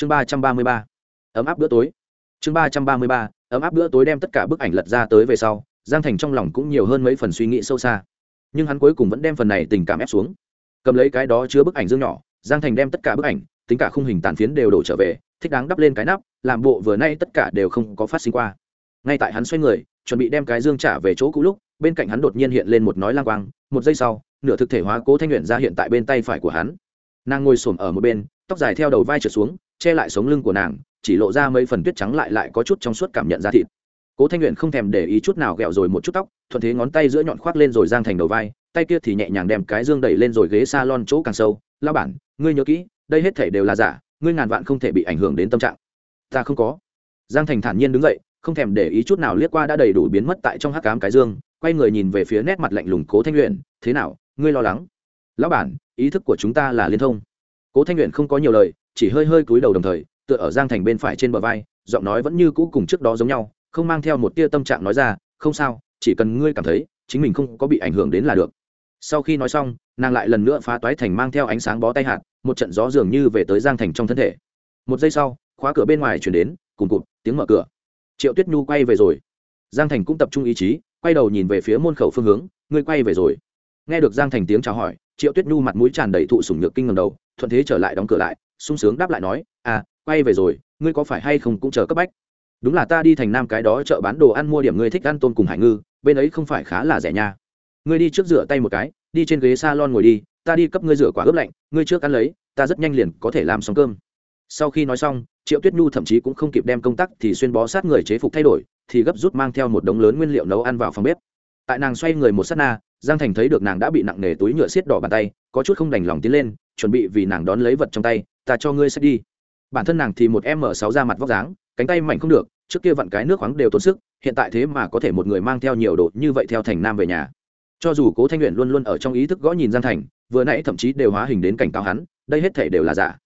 chương ba trăm ba mươi ba. Ấm áp bữa tối. Chương ba trăm ba mươi ba, ấm áp bữa tối đem tất cả bức ảnh lật ra tới về sau, giang thành trong lòng cũng nhiều hơn mấy phần suy nghĩ sâu xa. Nhưng hắn cuối cùng vẫn đem phần này tình cảm ép xuống. Cầm lấy cái đó chứa bức ảnh dương nhỏ, giang thành đem tất cả bức ảnh, tính cả khung hình tàn phiến đều đổ trở về, thích đáng đắp lên cái nắp, làm bộ vừa nay tất cả đều không có phát sinh qua. Ngay tại hắn xoay người, chuẩn bị đem cái dương trả về chỗ cũ lúc, bên cạnh hắn đột nhiên hiện lên một nói lang quang, một giây sau, nửa thực thể hóa cố thanh luyện ra hiện tại bên tay phải của hắn. Nàng ngồi xổm ở một bên, tóc dài theo đầu vai trượt xuống che lại sống lưng của nàng, chỉ lộ ra mấy phần tuyết trắng lại lại có chút trong suốt cảm nhận ra thịt. Cố thanh luyện không thèm để ý chút nào ghẹo rồi một chút tóc, thuận thế ngón tay giữa nhọn khoác lên rồi giang thành đầu vai, tay kia thì nhẹ nhàng đem cái dương đẩy lên rồi ghế s a lon chỗ càng sâu. Lao bản, ngươi nhớ kỹ, đây hết thể đều là giả, ngươi ngàn vạn không thể bị ảnh hưởng đến tâm trạng. Ta không có. Giang thành thản nhiên đứng dậy, không thèm để ý chút nào liếc qua đã đầy đủ biến mất tại trong hắc cám cái dương, quay người nhìn về phía nét mặt lạnh lùng cố thanh luyện thế nào, ngươi lo lắng? Lão bản, ý thức của chúng ta là liên thông. Cố thanh luyện không có nhiều lời chỉ hơi hơi cúi đầu đồng thời, tựa ở giang thành bên phải trên bờ vai, giọng nói vẫn như cũ cùng trước đó giống nhau, không mang theo một tia tâm trạng nói ra, không sao, chỉ cần ngươi cảm thấy chính mình không có bị ảnh hưởng đến là được. Sau khi nói xong, nàng lại lần nữa phá toái thành mang theo ánh sáng bó tay hạt, một trận gió dường như về tới giang thành trong thân thể. Một giây sau, khóa cửa bên ngoài chuyển đến, cùng cụt, tiếng mở cửa. Triệu tuyết nhu quay về rồi. Giang thành cũng tập trung ý chí, quay đầu nhìn về phía môn khẩu phương hướng, ngươi quay về rồi. Nghe được giang thành tiếng chào hỏi, triệu tuyết nhu mặt mũi tràn đầy thụ sủng nhược kinh ngầm đầu, thuận thế trở lại đóng cửa lại sung sướng đáp lại nói à quay về rồi, ngươi có phải hay không cũng chờ cấp bách? Đúng là ta đi thành nam cái đó chợ bán đồ ăn mua điểm ngươi thích ăn tôm cùng hải ngư, bên ấy không phải khá là rẻ nha. Ngươi đi trước rửa tay một cái, đi trên ghế salon ngồi đi, ta đi cấp ngươi rửa quả ướp lạnh, ngươi trước ăn lấy, ta rất nhanh liền có thể làm xong cơm. Sau khi nói xong, triệu tuyết nhu thậm chí cũng không kịp đem công tác thì xuyên bó sát người chế phục thay đổi, thì gấp rút mang theo một đống lớn nguyên liệu nấu ăn vào phòng bếp. Tại nàng xoay người một s á t na, giang thành thấy được nàng đã bị nặng nề túi nhựa xiết đỏ bàn tay, có chút không đành lòng tiến lên, chuẩn bị vì nàng đón lấy vật trong tay ta cho ngươi sẽ đi. Bản thân nàng thì một m sáu ra mặt vóc dáng, cánh tay mạnh không được, trước kia vặn cái nước khoáng đều tốn sức, hiện tại thế mà có thể một người mang theo nhiều đồ như vậy theo thành nam về nhà. Cho dù cố thanh luyện luôn luôn ở trong ý thức gõ nhìn giang thành, vừa nãy thậm chí đều hóa hình đến cảnh cáo hắn, đây hết thể đều là giả.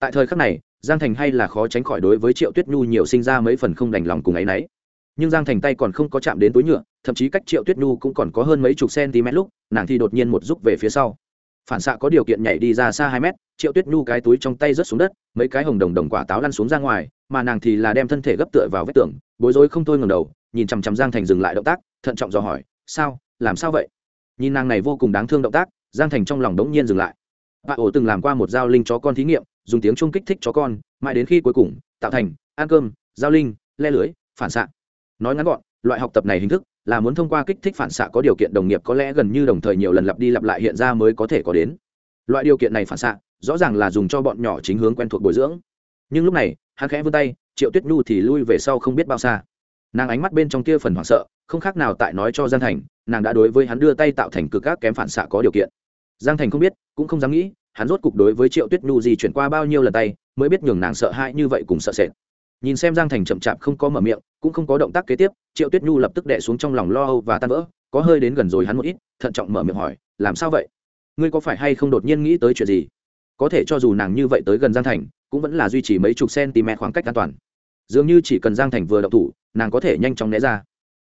Tại thời khắc này, giang thành hay là khó tránh khỏi đối với triệu tuyết nhu nhiều sinh ra mấy phần không đành lòng cùng ấ y n ấ y nhưng giang thành tay còn không có chạm đến túi nhựa, thậm chí cách triệu tuyết nhu cũng còn có hơn mấy chục cm lúc, nàng thì đột nhiên một rúc về phía sau phản xạ có điều kiện nhảy đi ra xa hai mét, triệu tuyết nhu cái túi trong tay rớt xuống đất, mấy cái hồng đồng đồng quả táo lăn xuống ra ngoài, mà nàng thì là đem thân thể gấp tựa vào vách tường, bối rối không thôi ngầm đầu, nhìn chằm chằm giang thành dừng lại động tác, thận trọng dò hỏi, sao? Làm sao vậy? Nhìn nàng này vô cùng đáng thương động tác, giang thành trong lòng đống nhiên dừng lại. Bà ổ từng làm qua một giao linh chó con thí nghiệm, dùng tiếng chung kích thích chó con, mãi đến khi cuối cùng, tạo thành ăn cơm, giao linh, le lưới, phản xạ. Nói ngắn gọn, loại học tập này hình thức là muốn thông qua kích thích phản xạ có điều kiện đồng nghiệp có lẽ gần như đồng thời nhiều lần lặp đi lặp lại hiện ra mới có thể có đến. Loại điều kiện này phản xạ, rõ ràng là dùng cho bọn nhỏ chính hướng quen thuộc bồi dưỡng. Nhưng lúc này, hắn khẽ vươn tay, triệu tuyết nhu thì lui về sau không biết bao xa. Nàng ánh mắt bên trong kia phần hoảng sợ, không khác nào tại nói cho giang thành, nàng đã đối với hắn đưa tay tạo thành cực các kém phản xạ có điều kiện. Giang thành không biết, cũng không dám nghĩ, hắn rốt cục đối với triệu tuyết nhu di chuyển qua bao nhiêu lần tay, mới biết nhường nàng sợ hãi như vậy cùng sợ sệt nhìn xem giang thành chậm chạp không có mở miệng, cũng không có động tác kế tiếp, triệu tuyết nhu lập tức đẻ xuống trong lòng lo âu và tan vỡ, có hơi đến gần rồi hắn một ít, thận trọng mở miệng hỏi, làm sao vậy? Ngươi có phải hay không đột nhiên nghĩ tới chuyện gì? Có thể cho dù nàng như vậy tới gần giang thành, cũng vẫn là duy trì mấy chục cm khoảng cách an toàn. Dường như chỉ cần giang thành vừa đậu thủ, nàng có thể nhanh chóng né ra.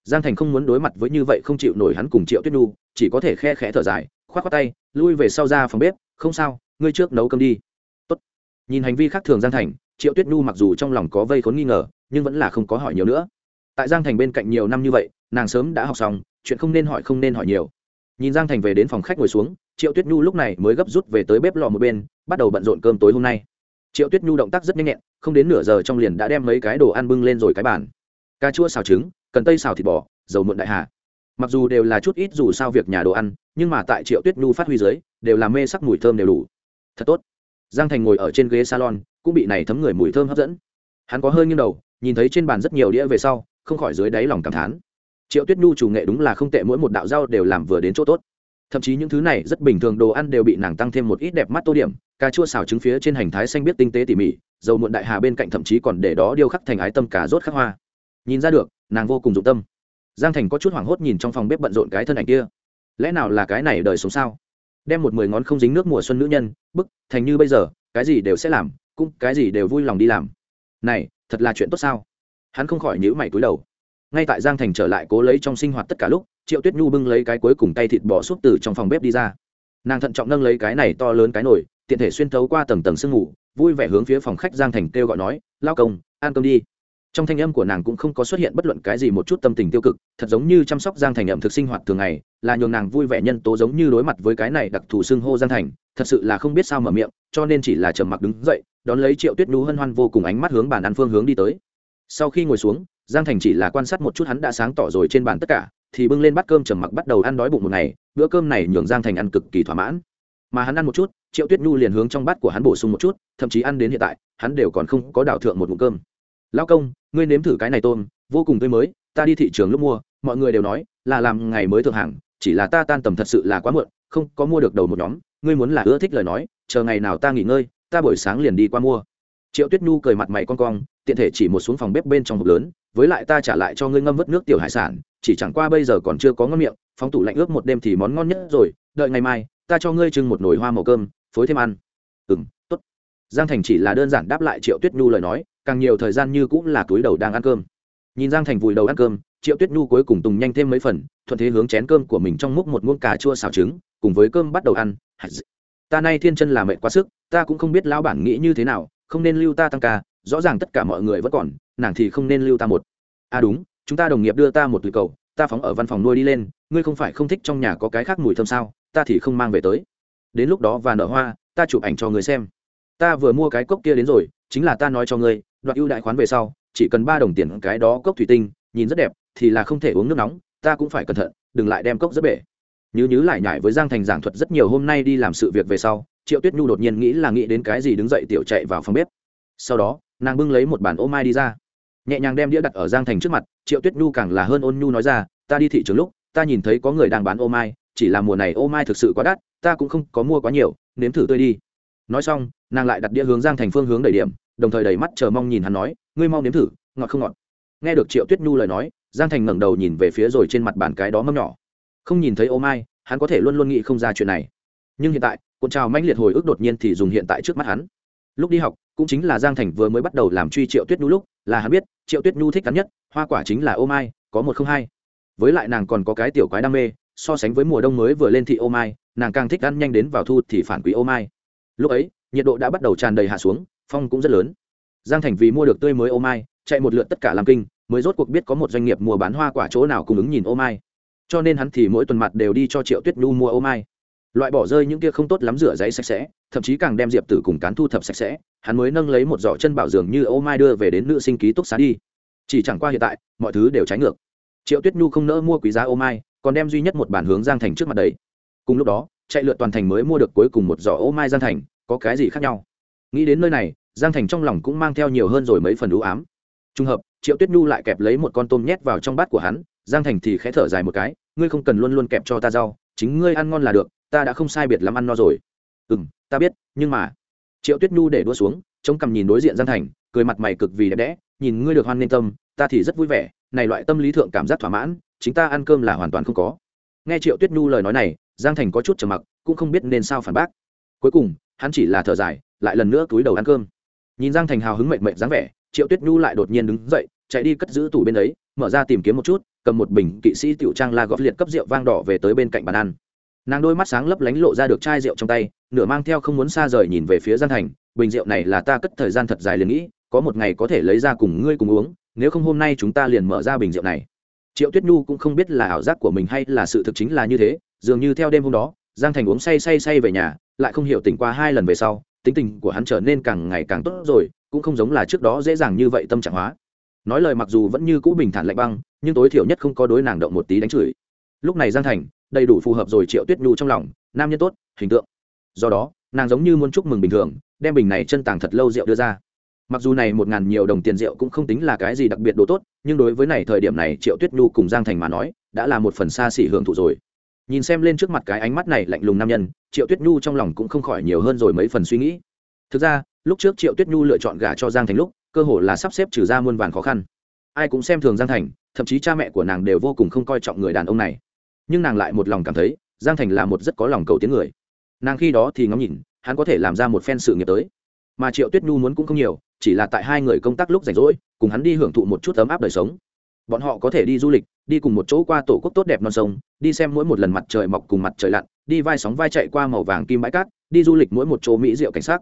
Giang thành không muốn đối mặt với như vậy không chịu nổi hắn cùng triệu tuyết nhu, chỉ có thể khe khẽ thở dài k h o á t k tay, lui về sau ra phòng bếp, không sao, ngươi trước nấu cơm đi. Tốt. nhìn hành vi khác thường giang thành triệu tuyết nhu mặc dù trong lòng có vây khốn nghi ngờ, nhưng vẫn là không có hỏi nhiều nữa. Tại giang thành bên cạnh nhiều năm như vậy, nàng sớm đã học xong, chuyện không nên hỏi không nên hỏi nhiều. Nhìn giang thành về đến phòng khách ngồi xuống, triệu tuyết nhu lúc này mới gấp rút về tới bếp lò một bên, bắt đầu bận rộn cơm tối hôm nay. Triệu tuyết nhu động tác rất nhanh nhẹn, không đến nửa giờ trong liền đã đem mấy cái đồ ăn bưng lên rồi cái bàn. Cà chua xào trứng, cần tây xào thịt bò, dầu muộn đại hà. Mặc dù đều là chút ít dù sao việc nhà đồ ăn, nhưng mà tại triệu tuyết nhu phát huy dưới, đều là mê sắc mùi thơm đều đủ. Thật tốt. Giang thành ngồi ở trên ghế salon cũng bị này thấm người mùi thơm hấp dẫn. Hắn có hơi nghiêng đầu, nhìn thấy trên bàn rất nhiều đĩa về sau, không khỏi dưới đáy lòng cảm thán. Triệu tuyết nhu chủ nghệ đúng là không tệ, mỗi một đạo rau đều làm vừa đến chỗ tốt. Thậm chí những thứ này rất bình thường, đồ ăn đều bị nàng tăng thêm một ít đẹp mắt tô điểm, cà chua xào trứng phía trên hành thái xanh biết tinh tế tỉ mỉ, dầu muộn đại hà bên cạnh thậm chí còn để đó điêu khắc thành ái tâm cả rốt khắc hoa. Nhìn ra được, nàng vô cùng dụng tâm. Giang thành có chút hoảng hốt nhìn trong phòng bếp bận rộn cái thân ảnh kia. Lẽ nào là cái này đời sống sao? Đem một mười ngón không dính nước mùa xuân nữ nhân, bức, thành như bây giờ, cái gì đều sẽ làm cũng cái gì đều vui lòng đi làm. Này, thật là chuyện tốt sao? Hắn không khỏi nhữ mày cúi đầu. Ngay tại giang thành trở lại cố lấy trong sinh hoạt tất cả lúc, triệu tuyết nhu bưng lấy cái cuối cùng tay thịt bò xúc từ trong phòng bếp đi ra. Nàng thận trọng nâng lấy cái này to lớn cái nồi, tiện thể xuyên thấu qua tầng tầng sương ngủ vui vẻ hướng phía phòng khách giang thành kêu gọi nói, lao công, ăn cơm đi. Trong thanh âm của nàng cũng không có xuất hiện bất luận cái gì một chút tâm tình tiêu cực, thật giống như chăm sóc giang thành ẩm thực sinh hoạt thường ngày, là nhường nàng vui vẻ nhân tố giống như đối mặt với cái này đặc thù xưng hô giang thành, thật sự là không biết sao mở miệng, cho nên chỉ là trầm mặc đứng dậy đón lấy triệu tuyết nhu hân hoan vô cùng ánh mắt hướng bàn ăn phương hướng đi tới. Sau khi ngồi xuống, giang thành chỉ là quan sát một chút hắn đã sáng tỏ rồi trên bàn tất cả, thì bưng lên bát cơm trầm mặc bắt đầu ăn đói bụng một ngày, bữa cơm này nhường giang thành ăn cực kỳ thỏa mãn. Mà hắn ăn một chút, triệu tuyết nhu liền hướng trong bát của hắn bổ sung một chút, thậm chí ăn đến hiện tại, hắn đều còn không có đảo thượng một ngụm cơm. Lao công, ngươi nếm thử cái này tôm, vô cùng tươi mới, ta đi thị trường lúc mua, mọi người đều nói là làm ngày mới thượng hàng, chỉ là ta tan tầm thật sự là quá muộn, không có mua được đầu một nhóm, ngươi muốn là ưa thích lời nói, chờ ngày nào ta nghỉ ngơi ta buổi sáng liền đi qua mua. Triệu tuyết nhu cười mặt mày con cong, tiện thể chỉ một xuống phòng bếp bên trong hộp lớn, với lại ta trả lại cho ngươi ngâm vớt nước tiểu hải sản, chỉ chẳng qua bây giờ còn chưa có ngâm miệng, phóng tủ lạnh ướp một đêm thì món ngon nhất rồi, đợi ngày mai, ta cho ngươi trưng một nồi hoa màu cơm, phối thêm ăn. Ừ m t ố t giang thành chỉ là đơn giản đáp lại triệu tuyết nhu lời nói, càng nhiều thời gian như cũng là túi đầu đang ăn cơm. Nhìn giang thành vùi đầu ăn cơm, triệu tuyết nhu cuối cùng tùng nhanh thêm mấy phần, thuận thế hướng chén cơm của mình trong múc một muỗng cà chua xào trứng, cùng với cơm bắt đầu ăn ta nay thiên chân là mệt quá sức, ta cũng không biết lão bản nghĩ như thế nào, không nên lưu ta tăng ca, rõ ràng tất cả mọi người vẫn còn, nàng thì không nên lưu ta một. À đúng, chúng ta đồng nghiệp đưa ta một lời cầu ta phóng ở văn phòng nuôi đi lên, ngươi không phải không thích trong nhà có cái khác mùi thơm sao, ta thì không mang về tới. Đến lúc đó và nở hoa, ta chụp ảnh cho người xem. Ta vừa mua cái cốc kia đến rồi, chính là ta nói cho ngươi đoạn ưu đại khoán về sau, chỉ cần ba đồng tiền cái đó cốc thủy tinh, nhìn rất đẹp, thì là không thể uống nước nóng, ta cũng phải cẩn thận, đừng lại đem cốc rất bể như nhứ lại nhải với giang thành giảng thuật rất nhiều hôm nay đi làm sự việc về sau, triệu tuyết nhu đột nhiên nghĩ là nghĩ đến cái gì đứng dậy tiểu chạy vào phòng bếp. Sau đó, nàng bưng lấy một bản ô mai đi ra. Nhẹ nhàng đem đĩa đặt ở giang thành trước mặt, triệu tuyết nhu càng là hơn ôn nhu nói ra, ta đi thị trường lúc, ta nhìn thấy có người đang bán ô mai, chỉ là mùa này ô mai thực sự quá đắt, ta cũng không có mua quá nhiều, nếm thử tươi đi. Nói xong, nàng lại đặt đĩa hướng giang thành phương hướng đầy điểm, đồng thời đầy mắt chờ mong nhìn hắn nói, ngươi mau nếm thử, ngọt không ngọt? Nghe được triệu tuyết nhu lời nói, giang thành ngẩng đầu nhìn về phía rồi trên mặt bàn cái đó mâm nhỏ không nhìn thấy ô mai, hắn có thể luôn luôn nghĩ không ra chuyện này. Nhưng hiện tại, cuộn trào manh liệt hồi ức đột nhiên thì dùng hiện tại trước mắt hắn. Lúc đi học, cũng chính là giang thành vừa mới bắt đầu làm truy triệu tuyết nhu lúc, là hắn biết, triệu tuyết nhu thích hắn nhất, hoa quả chính là ô mai, có một không hai. Với lại nàng còn có cái tiểu quái đam mê, so sánh với mùa đông mới vừa lên thị ô mai, nàng càng thích ăn nhanh đến vào thu thì phản quý ô mai. Lúc ấy, nhiệt độ đã bắt đầu tràn đầy hạ xuống, phong cũng rất lớn. Giang thành vì mua được tươi mới ô mai, chạy một lượt tất cả làm kinh, mới rốt cuộc biết có một doanh nghiệp mua bán hoa quả chỗ nào cung ứng nhìn ô mai cho nên hắn thì mỗi tuần mặt đều đi cho triệu tuyết nhu mua ô mai. Loại bỏ rơi những kia không tốt lắm rửa giấy sạch sẽ, thậm chí càng đem diệp tử cùng cán thu thập sạch sẽ, hắn mới nâng lấy một giỏ chân bảo dường như ô mai đưa về đến nữ sinh ký túc xá đi. Chỉ chẳng qua hiện tại, mọi thứ đều trái ngược. Triệu tuyết nhu không nỡ mua quý giá ô mai, còn đem duy nhất một bản hướng giang thành trước mặt đấy cùng lúc đó, chạy lượt toàn thành mới mua được cuối cùng một giỏ ô mai giang thành, có cái gì khác nhau? Nghĩ đến nơi này, giang thành trong lòng cũng mang theo nhiều hơn rồi mấy phần ưu ám. Trùng hợp, triệu tuyết nhu lại kẹp lấy một con tôm nhét vào trong bát của hắn, giang thành thì khẽ thở dài một cái ngươi không cần luôn luôn kẹp cho ta rau, chính ngươi ăn ngon là được, ta đã không sai biệt lắm ăn no rồi. Ừ m ta biết, nhưng mà triệu tuyết nhu để đua xuống, chống cằm nhìn đối diện giang thành, cười mặt mày cực vì đẹp đẽ, nhìn ngươi được hoan nên tâm, ta thì rất vui vẻ, này loại tâm lý thượng cảm giác thỏa mãn, chính ta ăn cơm là hoàn toàn không có. Nghe triệu tuyết nhu lời nói này, giang thành có chút trầm mặc, cũng không biết nên sao phản bác. Cuối cùng, hắn chỉ là thở dài, lại lần nữa túi đầu ăn cơm. Nhìn giang thành hào hứng mệnh mệnh dáng vẻ, triệu tuyết nhu lại đột nhiên đứng dậy, chạy đi cất giữ tủ bên ấy, mở ra tìm kiếm một chút cầm một bình kỵ sĩ tiểu trang la góp liệt cấp rượu vang đỏ về tới bên cạnh bàn ăn. Nàng đôi mắt sáng lấp lánh lộ ra được chai rượu trong tay, nửa mang theo không muốn xa rời nhìn về phía giang thành, bình rượu này là ta cất thời gian thật dài liền nghĩ, có một ngày có thể lấy ra cùng ngươi cùng uống, nếu không hôm nay chúng ta liền mở ra bình rượu này. Triệu tuyết nhu cũng không biết là ảo giác của mình hay là sự thực chính là như thế, dường như theo đêm hôm đó, giang thành uống say say say về nhà, lại không hiểu tỉnh qua hai lần về sau, tính tình của hắn trở nên càng ngày càng tốt rồi, cũng không giống là trước đó dễ dàng như vậy tâm trạng hóa. Nói lời mặc dù vẫn như cũ bình thản lạnh băng nhưng tối thiểu nhất không có đối nàng động một tí đánh chửi. Lúc này giang thành, đầy đủ phù hợp rồi triệu tuyết nhu trong lòng, nam nhân tốt, hình tượng. Do đó, nàng giống như muốn chúc mừng bình thường, đem bình này chân tàng thật lâu rượu đưa ra. Mặc dù này một ngàn nhiều đồng tiền rượu cũng không tính là cái gì đặc biệt đồ tốt, nhưng đối với này thời điểm này triệu tuyết nhu cùng giang thành mà nói, đã là một phần xa xỉ hưởng thụ rồi. Nhìn xem lên trước mặt cái ánh mắt này lạnh lùng nam nhân, triệu tuyết nhu trong lòng cũng không khỏi nhiều hơn rồi mấy phần suy nghĩ. Thực ra, lúc trước triệu tuyết nhu lựa chọn gả cho giang thành lúc, cơ hồ là sắp xếp trừ ra muôn vàn khó khăn. Ai cũng xem thường giang thành thậm chí cha mẹ của nàng đều vô cùng không coi trọng người đàn ông này. Nhưng nàng lại một lòng cảm thấy, giang thành là một rất có lòng cầu tiếng người. Nàng khi đó thì ngắm nhìn, hắn có thể làm ra một phen sự nghiệp tới. Mà triệu tuyết nhu muốn cũng không nhiều, chỉ là tại hai người công tác lúc rảnh rỗi, cùng hắn đi hưởng thụ một chút ấm áp đời sống. Bọn họ có thể đi du lịch, đi cùng một chỗ qua tổ quốc tốt đẹp non sông, đi xem mỗi một lần mặt trời mọc cùng mặt trời lặn, đi vai sóng vai chạy qua màu vàng kim bãi cát, đi du lịch mỗi một chỗ mỹ rượu cảnh sát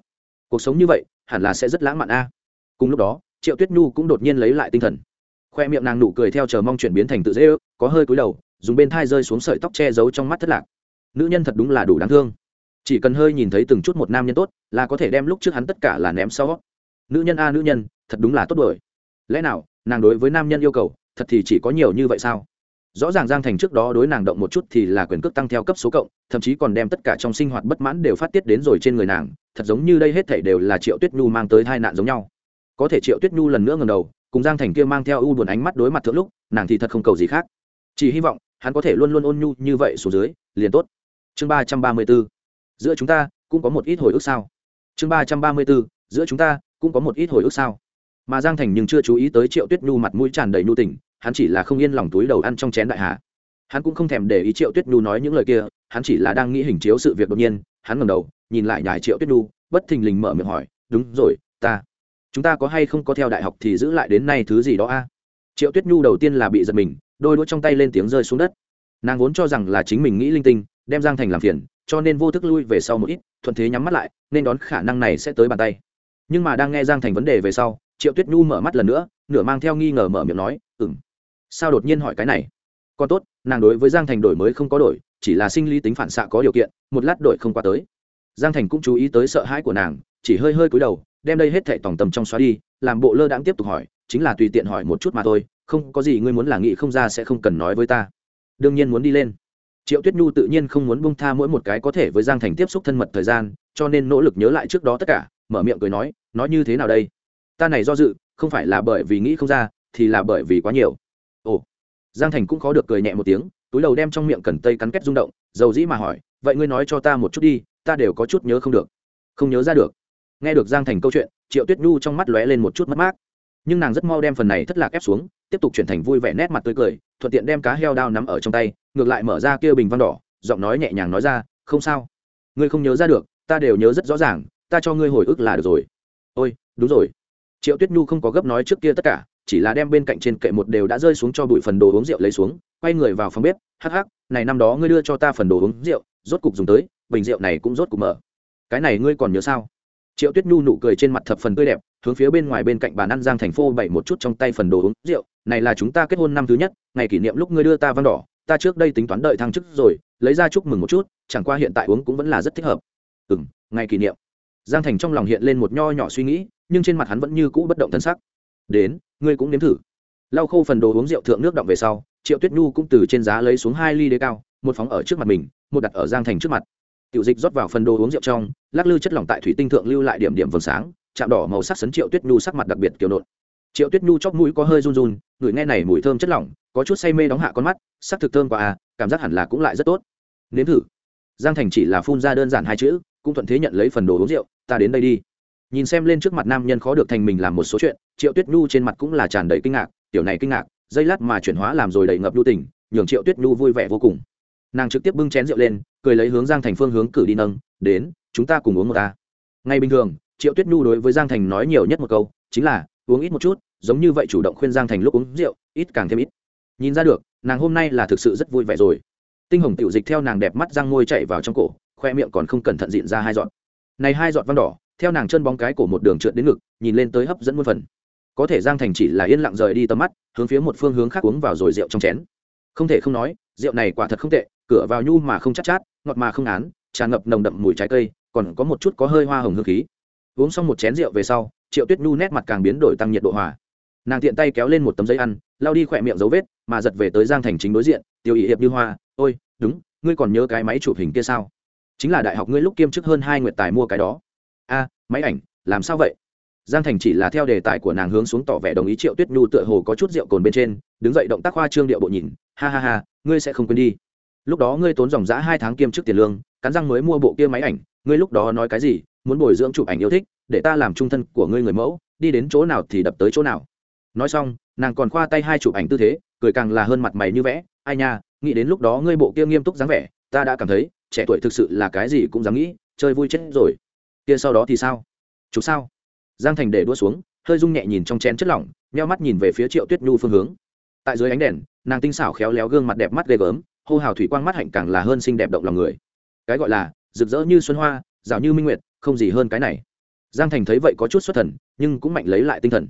cuộc sống như vậy, hẳn là sẽ rất lãng mạn a. Cùng lúc đó, triệu tuyết nhu cũng đột nhiên lấy lại tinh thần khoe miệng nàng nụ cười theo chờ mong chuyển biến thành tự dễ ước, có hơi cúi đầu, dùng bên thai rơi xuống sợi tóc che giấu trong mắt thất lạc. Nữ nhân thật đúng là đủ đáng thương. Chỉ cần hơi nhìn thấy từng chút một nam nhân tốt, là có thể đem lúc trước hắn tất cả là ném sau. Nữ nhân a nữ nhân, thật đúng là tốt đổi lẽ nào, nàng đối với nam nhân yêu cầu, thật thì chỉ có nhiều như vậy sao? Rõ ràng giang thành trước đó đối nàng động một chút thì là quyền cước tăng theo cấp số cộng, thậm chí còn đem tất cả trong sinh hoạt bất mãn đều phát tiết đến rồi trên người nàng, thật giống như đây hết thảy đều là triệu tuyết nhu mang tới tai nạn giống nhau. Có thể triệu tuyết nhu lần nữa ngầm đầu cùng giang thành kia mang theo ưu buồn ánh mắt đối mặt thượng lúc, nàng thì thật không cầu gì khác. Chỉ hy vọng, hắn có thể luôn luôn ôn nhu như vậy xuống dưới, liền tốt. Chương ba trăm ba mươi b ố giữa chúng ta, cũng có một ít hồi ức sao? Chương ba trăm ba mươi b ố giữa chúng ta, cũng có một ít hồi ức sao? Mà giang thành nhưng chưa chú ý tới triệu tuyết nhu mặt mũi tràn đầy nhu tình, hắn chỉ là không yên lòng túi đầu ăn trong chén đại hạ hắn cũng không thèm để ý triệu tuyết nhu nói những lời kia, hắn chỉ là đang nghĩ hình chiếu sự việc đột nhiên, hắn ngầm đầu, nhìn lại nhải triệu tuyết nhu, bất thình lình mở miệng hỏi, đúng rồi, ta chúng ta có hay không có theo đại học thì giữ lại đến nay thứ gì đó a? Triệu tuyết nhu đầu tiên là bị giật mình, đôi đũa trong tay lên tiếng rơi xuống đất. Nàng vốn cho rằng là chính mình nghĩ linh tinh, đem giang thành làm phiền, cho nên vô thức lui về sau một ít, thuận thế nhắm mắt lại, nên đón khả năng này sẽ tới bàn tay. Nhưng mà đang nghe giang thành vấn đề về sau, triệu tuyết nhu mở mắt lần nữa, nửa mang theo nghi ngờ mở miệng nói ừng sao đột nhiên hỏi cái này? Còn tốt, nàng đối với giang thành đổi mới không có đổi, chỉ là sinh lý tính phản xạ có điều kiện, một lát đổi không qua tới. Giang thành cũng chú ý tới sợ hãi của nàng, chỉ hơi hơi cúi đầu đem đây hết thảy tổng tầm trong xóa đi, làm bộ lơ đãng tiếp tục hỏi, chính là tùy tiện hỏi một chút mà thôi, không có gì ngươi muốn là nghĩ không ra sẽ không cần nói với ta. Đương nhiên muốn đi lên. Triệu tuyết nhu tự nhiên không muốn buông tha mỗi một cái có thể với giang thành tiếp xúc thân mật thời gian, cho nên nỗ lực nhớ lại trước đó tất cả, mở miệng cười nói nói như thế nào đây? Ta này do dự, không phải là bởi vì nghĩ không ra, thì là bởi vì quá nhiều. Ồ. Giang thành cũng khó được cười nhẹ một tiếng, túi đầu đem trong miệng cần tây cắn kết rung động, dầu dĩ mà hỏi, vậy ngươi nói cho ta một chút đi, ta đều có chút nhớ không được. Không nhớ ra được nghe được giang thành câu chuyện, triệu tuyết nhu trong mắt lóe lên một chút mất mát. Nhưng nàng rất mau đem phần này thất lạc ép xuống, tiếp tục chuyển thành vui vẻ nét mặt tươi cười, thuận tiện đem cá heo đao nắm ở trong tay, ngược lại mở ra kia bình văn đỏ, giọng nói nhẹ nhàng nói ra, không sao. Ngươi không nhớ ra được, ta đều nhớ rất rõ ràng, ta cho ngươi hồi ức là được rồi. Ôi, đúng rồi. Triệu tuyết nhu không có gấp nói trước kia tất cả, chỉ là đem bên cạnh trên kệ một đều đã rơi xuống cho bụi phần đồ uống rượu lấy xuống, quay người vào phòng bếp, hắc hắc, này năm đó ngươi đưa cho ta phần đồ uống rượu, rốt cục dùng tới, bình rượu này cũng rốt cục mở. Cái này ngươi còn nhớ sao? Triệu tuyết nhu nụ cười trên mặt thập phần tươi đẹp, hướng phía bên ngoài bên cạnh bàn ăn giang thành phô bày một chút trong tay phần đồ uống rượu. Này là chúng ta kết hôn năm thứ nhất, ngày kỷ niệm lúc ngươi đưa ta văn đỏ, ta trước đây tính toán đợi thăng chức rồi, lấy ra chúc mừng một chút, chẳng qua hiện tại uống cũng vẫn là rất thích hợp. Ừ m ngày kỷ niệm. Giang thành trong lòng hiện lên một nho nhỏ suy nghĩ, nhưng trên mặt hắn vẫn như cũ bất động thân sắc. Đến, ngươi cũng nếm thử. Lau khô phần đồ uống rượu thượng nước động về sau, triệu tuyết nhu cũng từ trên giá lấy xuống hai ly đế cao, một phóng ở trước mặt mình, một đặt ở giang thành trước mặt tiểu dịch rót vào phần đồ uống rượu trong, lắc lư chất lỏng tại thủy tinh thượng lưu lại điểm điểm vầng sáng, chạm đỏ màu sắc sấn triệu tuyết nhu sắc mặt đặc biệt kiểu nộn. Triệu tuyết nhu chóc mũi có hơi run run ngửi nghe này mùi thơm chất lỏng, có chút say mê đóng hạ con mắt, sắc thực thơm qua à cảm giác hẳn là cũng lại rất tốt. Nếm thử. Giang thành chỉ là phun ra đơn giản hai chữ, cũng thuận thế nhận lấy phần đồ uống rượu, ta đến đây đi. Nhìn xem lên trước mặt nam nhân khó được thành mình làm một số chuyện, triệu tuyết nhu trên mặt cũng là tràn đầy kinh ngạc, tiểu này kinh ngạc, dây lát mà chuyển hóa làm rồi đầy ngập nhu tình, nhường triệu tuyết nhu vui vẻ vô cùng. Nàng trực tiếp bưng chén rượu lên cười lấy hướng giang thành phương hướng cử đi nâng, đến, chúng ta cùng uống một ta. Ngay bình thường, triệu tuyết nhu đối với giang thành nói nhiều nhất một câu, chính là, uống ít một chút, giống như vậy chủ động khuyên giang thành lúc uống rượu, ít càng thêm ít. Nhìn ra được, nàng hôm nay là thực sự rất vui vẻ rồi. Tinh hồng tiểu dịch theo nàng đẹp mắt răng môi chạy vào trong cổ, khoe miệng còn không cẩn thận dịn ra hai giọt. Này hai giọt văn đỏ, theo nàng chân bóng cái cổ một đường trượt đến ngực, nhìn lên tới hấp dẫn muôn phần. Có thể giang thành chỉ là yên lặng rời đi tầm mắt, hướng phía một phương hướng khác uống vào rồi rượu trong chén. Không thể không nói, rượu này quả thật không tệ cửa vào nhu mà không chát, chát ngọt mà không án tràn ngập nồng đậm mùi trái cây còn có một chút có hơi hoa hồng hương khí. Uống xong một chén rượu về sau triệu tuyết nhu nét mặt càng biến đổi tăng nhiệt độ hòa. Nàng tiện tay kéo lên một tấm giấy ăn lao đi khỏe miệng dấu vết mà giật về tới giang thành chính đối diện tiêu ý hiệp như hoa ôi đúng ngươi còn nhớ cái máy chụp hình kia sao? Chính là đại học ngươi lúc kiêm chức hơn hai nguyệt tài mua cái đó. A máy ảnh làm sao vậy? Giang thành chỉ là theo đề tài của nàng hướng xuống tỏ vẻ đồng ý triệu tuyết nhu tựa hồ có chút rượu cồn bên trên đứng dậy động tác hoa trương điệu bộ nhìn ha ha ha ngươi sẽ không quên đi lúc đó ngươi tốn dòng giã hai tháng kiêm trước tiền lương, cắn răng mới mua bộ kia máy ảnh, ngươi lúc đó nói cái gì, muốn bồi dưỡng chụp ảnh yêu thích, để ta làm trung thân của ngươi người mẫu, đi đến chỗ nào thì đập tới chỗ nào. Nói xong, nàng còn khoa tay hai chụp ảnh tư thế, cười càng là hơn mặt mày như vẽ, ai nha, nghĩ đến lúc đó ngươi bộ kia nghiêm túc dáng vẻ, ta đã cảm thấy, trẻ tuổi thực sự là cái gì cũng dám nghĩ, chơi vui chết rồi. Kia sau đó thì sao? Chụp sao? Giang thành để đua xuống, hơi rung nhẹ nhìn trong chén chất lỏng, nheo mắt nhìn về phía triệu tuyết nhu phương hướng. Tại dưới ánh đèn, nàng tinh xảo khéo léo gương mặt đẹp mắt ghê gớm hô hào thủy quang mắt hạnh càng là hơn xinh đẹp động lòng người. Cái gọi là, rực rỡ như xuân hoa, rào như minh nguyệt, không gì hơn cái này. Giang thành thấy vậy có chút xuất thần, nhưng cũng mạnh lấy lại tinh thần.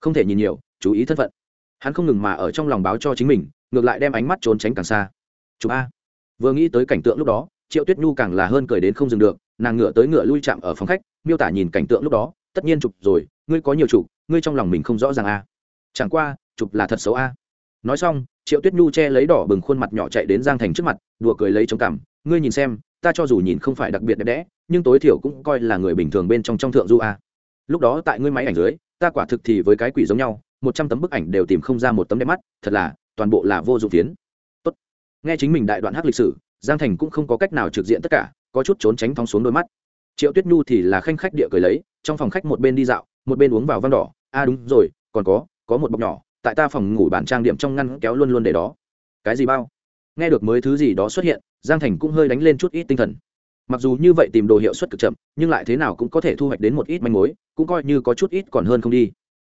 Không thể nhìn nhiều, chú ý thân phận. Hắn không ngừng mà ở trong lòng báo cho chính mình, ngược lại đem ánh mắt trốn tránh càng xa. Chụp a. Vừa nghĩ tới cảnh tượng lúc đó, triệu tuyết nhu càng là hơn cười đến không dừng được, nàng ngựa tới ngựa lui chạm ở phòng khách, miêu tả nhìn cảnh tượng lúc đó, tất nhiên chụp rồi, ngươi có nhiều chụp, ngươi trong lòng mình không rõ ràng a. Chẳng qua, chụp là thật xấu a. Nói xong triệu tuyết nhu che lấy đỏ bừng khuôn mặt nhỏ chạy đến giang thành trước mặt, đùa cười lấy chống cằm, ngươi nhìn xem, ta cho dù nhìn không phải đặc biệt đẹp đẽ, nhưng tối thiểu cũng coi là người bình thường bên trong trong thượng du a. Lúc đó tại ngươi máy ảnh dưới, ta quả thực thì với cái quỷ giống nhau, một trăm tấm bức ảnh đều tìm không ra một tấm đẹp mắt, thật là, toàn bộ là vô dụng phiến. Tốt. nghe chính mình đại đoạn hát lịch sử, giang thành cũng không có cách nào trực diện tất cả, có chút trốn tránh thong xuống đôi mắt. Triệu tuyết nhu thì là khanh khách địa cười lấy, trong phòng khách một bên đi dạo, một bên uống vào văn đỏ a à đúng rồi, còn có có một bọc nhỏ tại ta phòng ngủ bản trang điểm trong ngăn kéo luôn luôn để đó. Cái gì bao? Nghe được mới thứ gì đó xuất hiện, giang thành cũng hơi đánh lên chút ít tinh thần. Mặc dù như vậy tìm đồ hiệu suất cực chậm, nhưng lại thế nào cũng có thể thu hoạch đến một ít manh mối, cũng coi như có chút ít còn hơn không đi.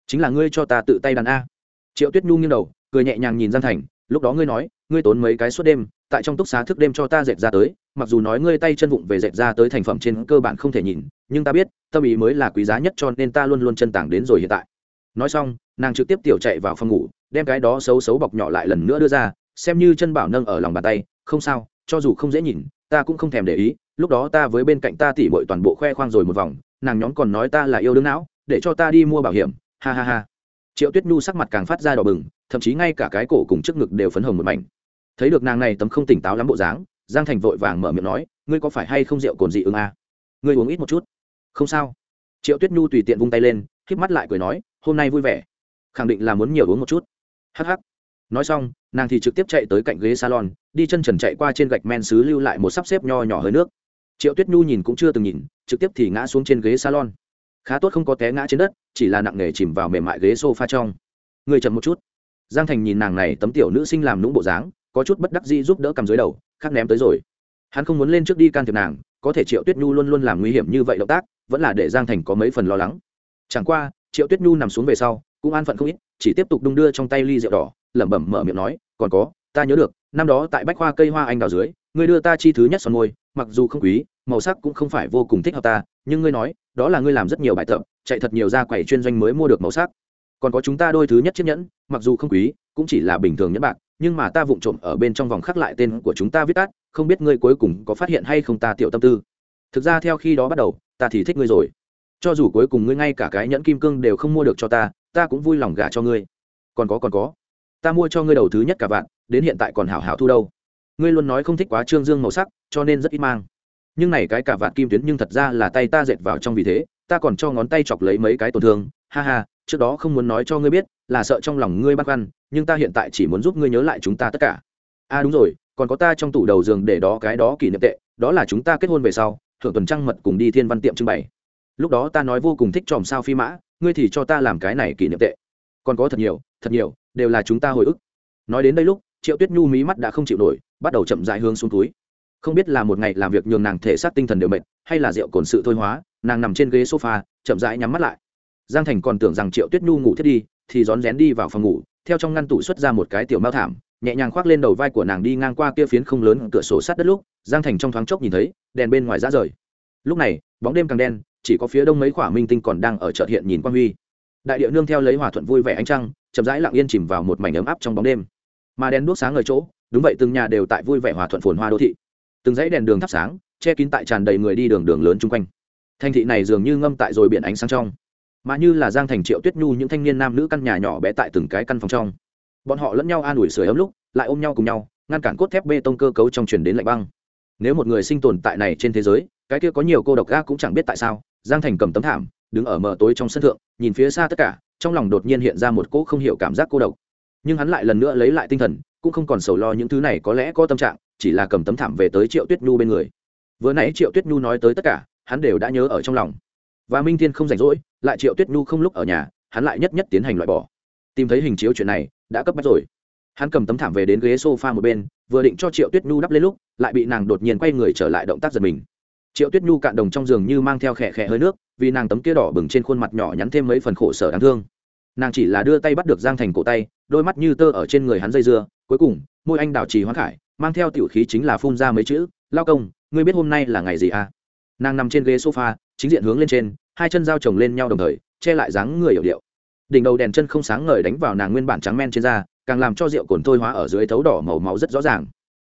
Chính là ngươi cho ta tự tay đàn a. Triệu tuyết nhu nghiêng đầu, cười nhẹ nhàng nhìn giang thành, lúc đó ngươi nói, ngươi tốn mấy cái suốt đêm, tại trong túc xá thức đêm cho ta dệt ra tới, mặc dù nói ngươi tay chân vụng về dệt ra tới thành phẩm trên cơ bản không thể nhìn, nhưng ta biết, tâm ý mới là quý giá nhất cho nên ta luôn luôn chân tảng đến rồi hiện tại nói xong, nàng trực tiếp tiểu chạy vào phòng ngủ, đem cái đó xấu xấu bọc nhỏ lại lần nữa đưa ra, xem như chân bảo nâng ở lòng bàn tay, không sao, cho dù không dễ nhìn, ta cũng không thèm để ý, lúc đó ta với bên cạnh ta tỉ bội toàn bộ khoe khoang rồi một vòng, nàng nhóm còn nói ta là yêu đương não, để cho ta đi mua bảo hiểm. Ha ha ha. Triệu tuyết nhu sắc mặt càng phát ra đỏ bừng, thậm chí ngay cả cái cổ cùng trước ngực đều phấn hồng một mảnh. Thấy được nàng này tấm không tỉnh táo lắm bộ dáng, giang thành vội vàng mở miệng nói, ngươi có phải hay không rượu cồn dị ứng à? ngươi uống ít một chút. Không sao. Triệu tuyết nhu tùy tiện vung tay lên k mắt lại cười nói, hôm nay vui vẻ. Khẳng định là muốn nhiều uống một chút. Hh nói xong, nàng thì trực tiếp chạy tới cạnh ghế salon, đi chân trần chạy qua trên gạch men xứ lưu lại một sắp xếp nho nhỏ hơi nước. Triệu tuyết nhu nhìn cũng chưa từng nhìn, trực tiếp thì ngã xuống trên ghế salon. Khá tốt không có té ngã trên đất, chỉ là nặng nề chìm vào mềm mại ghế s o f a trong. Người chậm một chút. Giang thành nhìn nàng này tấm tiểu nữ sinh làm nũng bộ dáng, có chút bất đắc dĩ giúp đỡ cầm dưới đầu khắc ném tới rồi. Hắn không muốn lên trước đi can thiệp nàng, có thể triệu tuyết nhu luôn luôn làm nguy hiểm như vậy động tác, vẫn là để giang thành có mấy phần lo lắng chẳng qua, triệu tuyết nhu nằm xuống về sau, cũng an phận không ít, chỉ tiếp tục đung đưa trong tay ly rượu đỏ, lẩm bẩm mở miệng nói, còn có, ta nhớ được, năm đó tại bách hoa cây hoa anh đào dưới, ngươi đưa ta chi thứ nhất son môi, mặc dù không quý, màu sắc cũng không phải vô cùng thích hợp ta, nhưng ngươi nói, đó là ngươi làm rất nhiều bài tập, chạy thật nhiều ra quầy chuyên doanh mới mua được màu sắc. Còn có chúng ta đôi thứ nhất chiếc nhẫn, mặc dù không quý, cũng chỉ là bình thường nhẫn bạc, nhưng mà ta vụng trộm ở bên trong vòng khắc lại tên của chúng ta viết tắt, không biết ngươi cuối cùng có phát hiện hay không ta tiểu tâm tư. Thực ra theo khi đó bắt đầu, ta thì thích ngươi rồi cho dù cuối cùng ngươi ngay cả cái nhẫn kim cương đều không mua được cho ta ta cũng vui lòng gả cho ngươi. Còn có còn có. Ta mua cho ngươi đầu thứ nhất cả vạn, đến hiện tại còn hảo hảo thu đâu. Ngươi luôn nói không thích quá trương dương màu sắc, cho nên rất ít mang. Nhưng này cái cả vạn kim tuyến nhưng thật ra là tay ta dệt vào trong vì thế, ta còn cho ngón tay chọc lấy mấy cái tổn thương. Ha ha, trước đó không muốn nói cho ngươi biết, là sợ trong lòng ngươi băn khoăn, nhưng ta hiện tại chỉ muốn giúp ngươi nhớ lại chúng ta tất cả. A à đúng rồi, còn có ta trong tủ đầu giường để đó cái đó kỷ niệm tệ, đó là chúng ta kết hôn về sau, thượng tuần trăng mật cùng đi thiên văn tiệm trưng bày lúc đó ta nói vô cùng thích tròm sao phi mã, ngươi thì cho ta làm cái này kỷ niệm tệ. Còn có thật nhiều thật nhiều, đều là chúng ta hồi ức. Nói đến đây lúc, triệu tuyết nhu mí mắt đã không chịu nổi, bắt đầu chậm dại hướng xuống túi. Không biết là một ngày làm việc nhường nàng thể xác tinh thần đều mệt, hay là rượu cồn sự thôi hóa, nàng nằm trên ghế sofa, chậm rãi nhắm mắt lại. Giang thành còn tưởng rằng triệu tuyết nhu ngủ thiết đi, thì rón rén đi vào phòng ngủ, theo trong ngăn tủ xuất ra một cái tiểu mao thảm, nhẹ nhàng khoác lên đầu vai của nàng đi ngang qua kia phiến không lớn cửa sổ sát đất lúc, giang thành trong thoáng chốc nhìn thấy, đèn bên ngoài ra rời. Lúc này, bóng đêm càng đen chỉ có phía đông mấy khỏa minh tinh còn đang ở chợ hiện nhìn quang huy. Đại địa nương theo lấy hòa thuận vui vẻ ánh trăng, chậm rãi lặng yên chìm vào một mảnh ấm áp trong bóng đêm. Mà đèn đuốc sáng ở chỗ, đúng vậy từng nhà đều tại vui vẻ hòa thuận phồn hoa đô thị. Từng dãy đèn đường thắp sáng, che kín tại tràn đầy người đi đường đường lớn chung quanh. Thành thị này dường như ngâm tại rồi biển ánh sáng trong. Mà như là giang thành, triệu tuyết nhu những thanh niên nam nữ căn nhà nhỏ bé tại từng cái căn phòng trong. Bọn họ lẫn nhau an ủi sửa ấm lúc, lại ôm nhau cùng nhau, ngăn cản cốt thép bê tông cơ cấu trong truyền đến lạnh băng. Nếu một người sinh tồn tại này trên thế giới, cái kia có nhiều cô độc ga cũng chẳng biết tại sao giang thành cầm tấm thảm, đứng ở mờ tối trong sân thượng, nhìn phía xa tất cả, trong lòng đột nhiên hiện ra một cỗ không hiểu cảm giác cô độc. Nhưng hắn lại lần nữa lấy lại tinh thần, cũng không còn sầu lo những thứ này có lẽ có tâm trạng, chỉ là cầm tấm thảm về tới triệu tuyết nhu bên người. Vừa nãy triệu tuyết nhu nói tới tất cả, hắn đều đã nhớ ở trong lòng. Và minh thiên không rảnh rỗi, lại triệu tuyết nhu không lúc ở nhà, hắn lại nhất nhất tiến hành loại bỏ. Tìm thấy hình chiếu chuyện này, đã cấp bách rồi. Hắn cầm tấm thảm về đến ghế s o f a một bên, vừa định cho triệu tuyết nhu đắp lên lúc, lại bị nàng đột nhiên quay người trở lại động tác giật mình triệu tuyết nhu cạn đồng trong giường như mang theo khẽ khẽ hơi nước, vì nàng tấm kia đỏ bừng trên khuôn mặt nhỏ nhắn thêm mấy phần khổ sở đáng thương. Nàng chỉ là đưa tay bắt được giang thành cổ tay, đôi mắt như tơ ở trên người hắn dây dưa, cuối cùng, môi anh đào trì hoãn khải, mang theo tiểu khí chính là phun ra mấy chữ, lao công, ngươi biết hôm nay là ngày gì à? Nàng nằm trên ghế sofa, chính diện hướng lên trên, hai chân dao chồng lên nhau đồng thời, che lại dáng người hiểu điệu. Đỉnh đầu đèn chân không sáng ngời đánh vào nàng nguyên bản trắng men trên da, càng làm cho rượu cồn thôi hóa ở dưới thấu đỏ màu máu rất rõ ràng.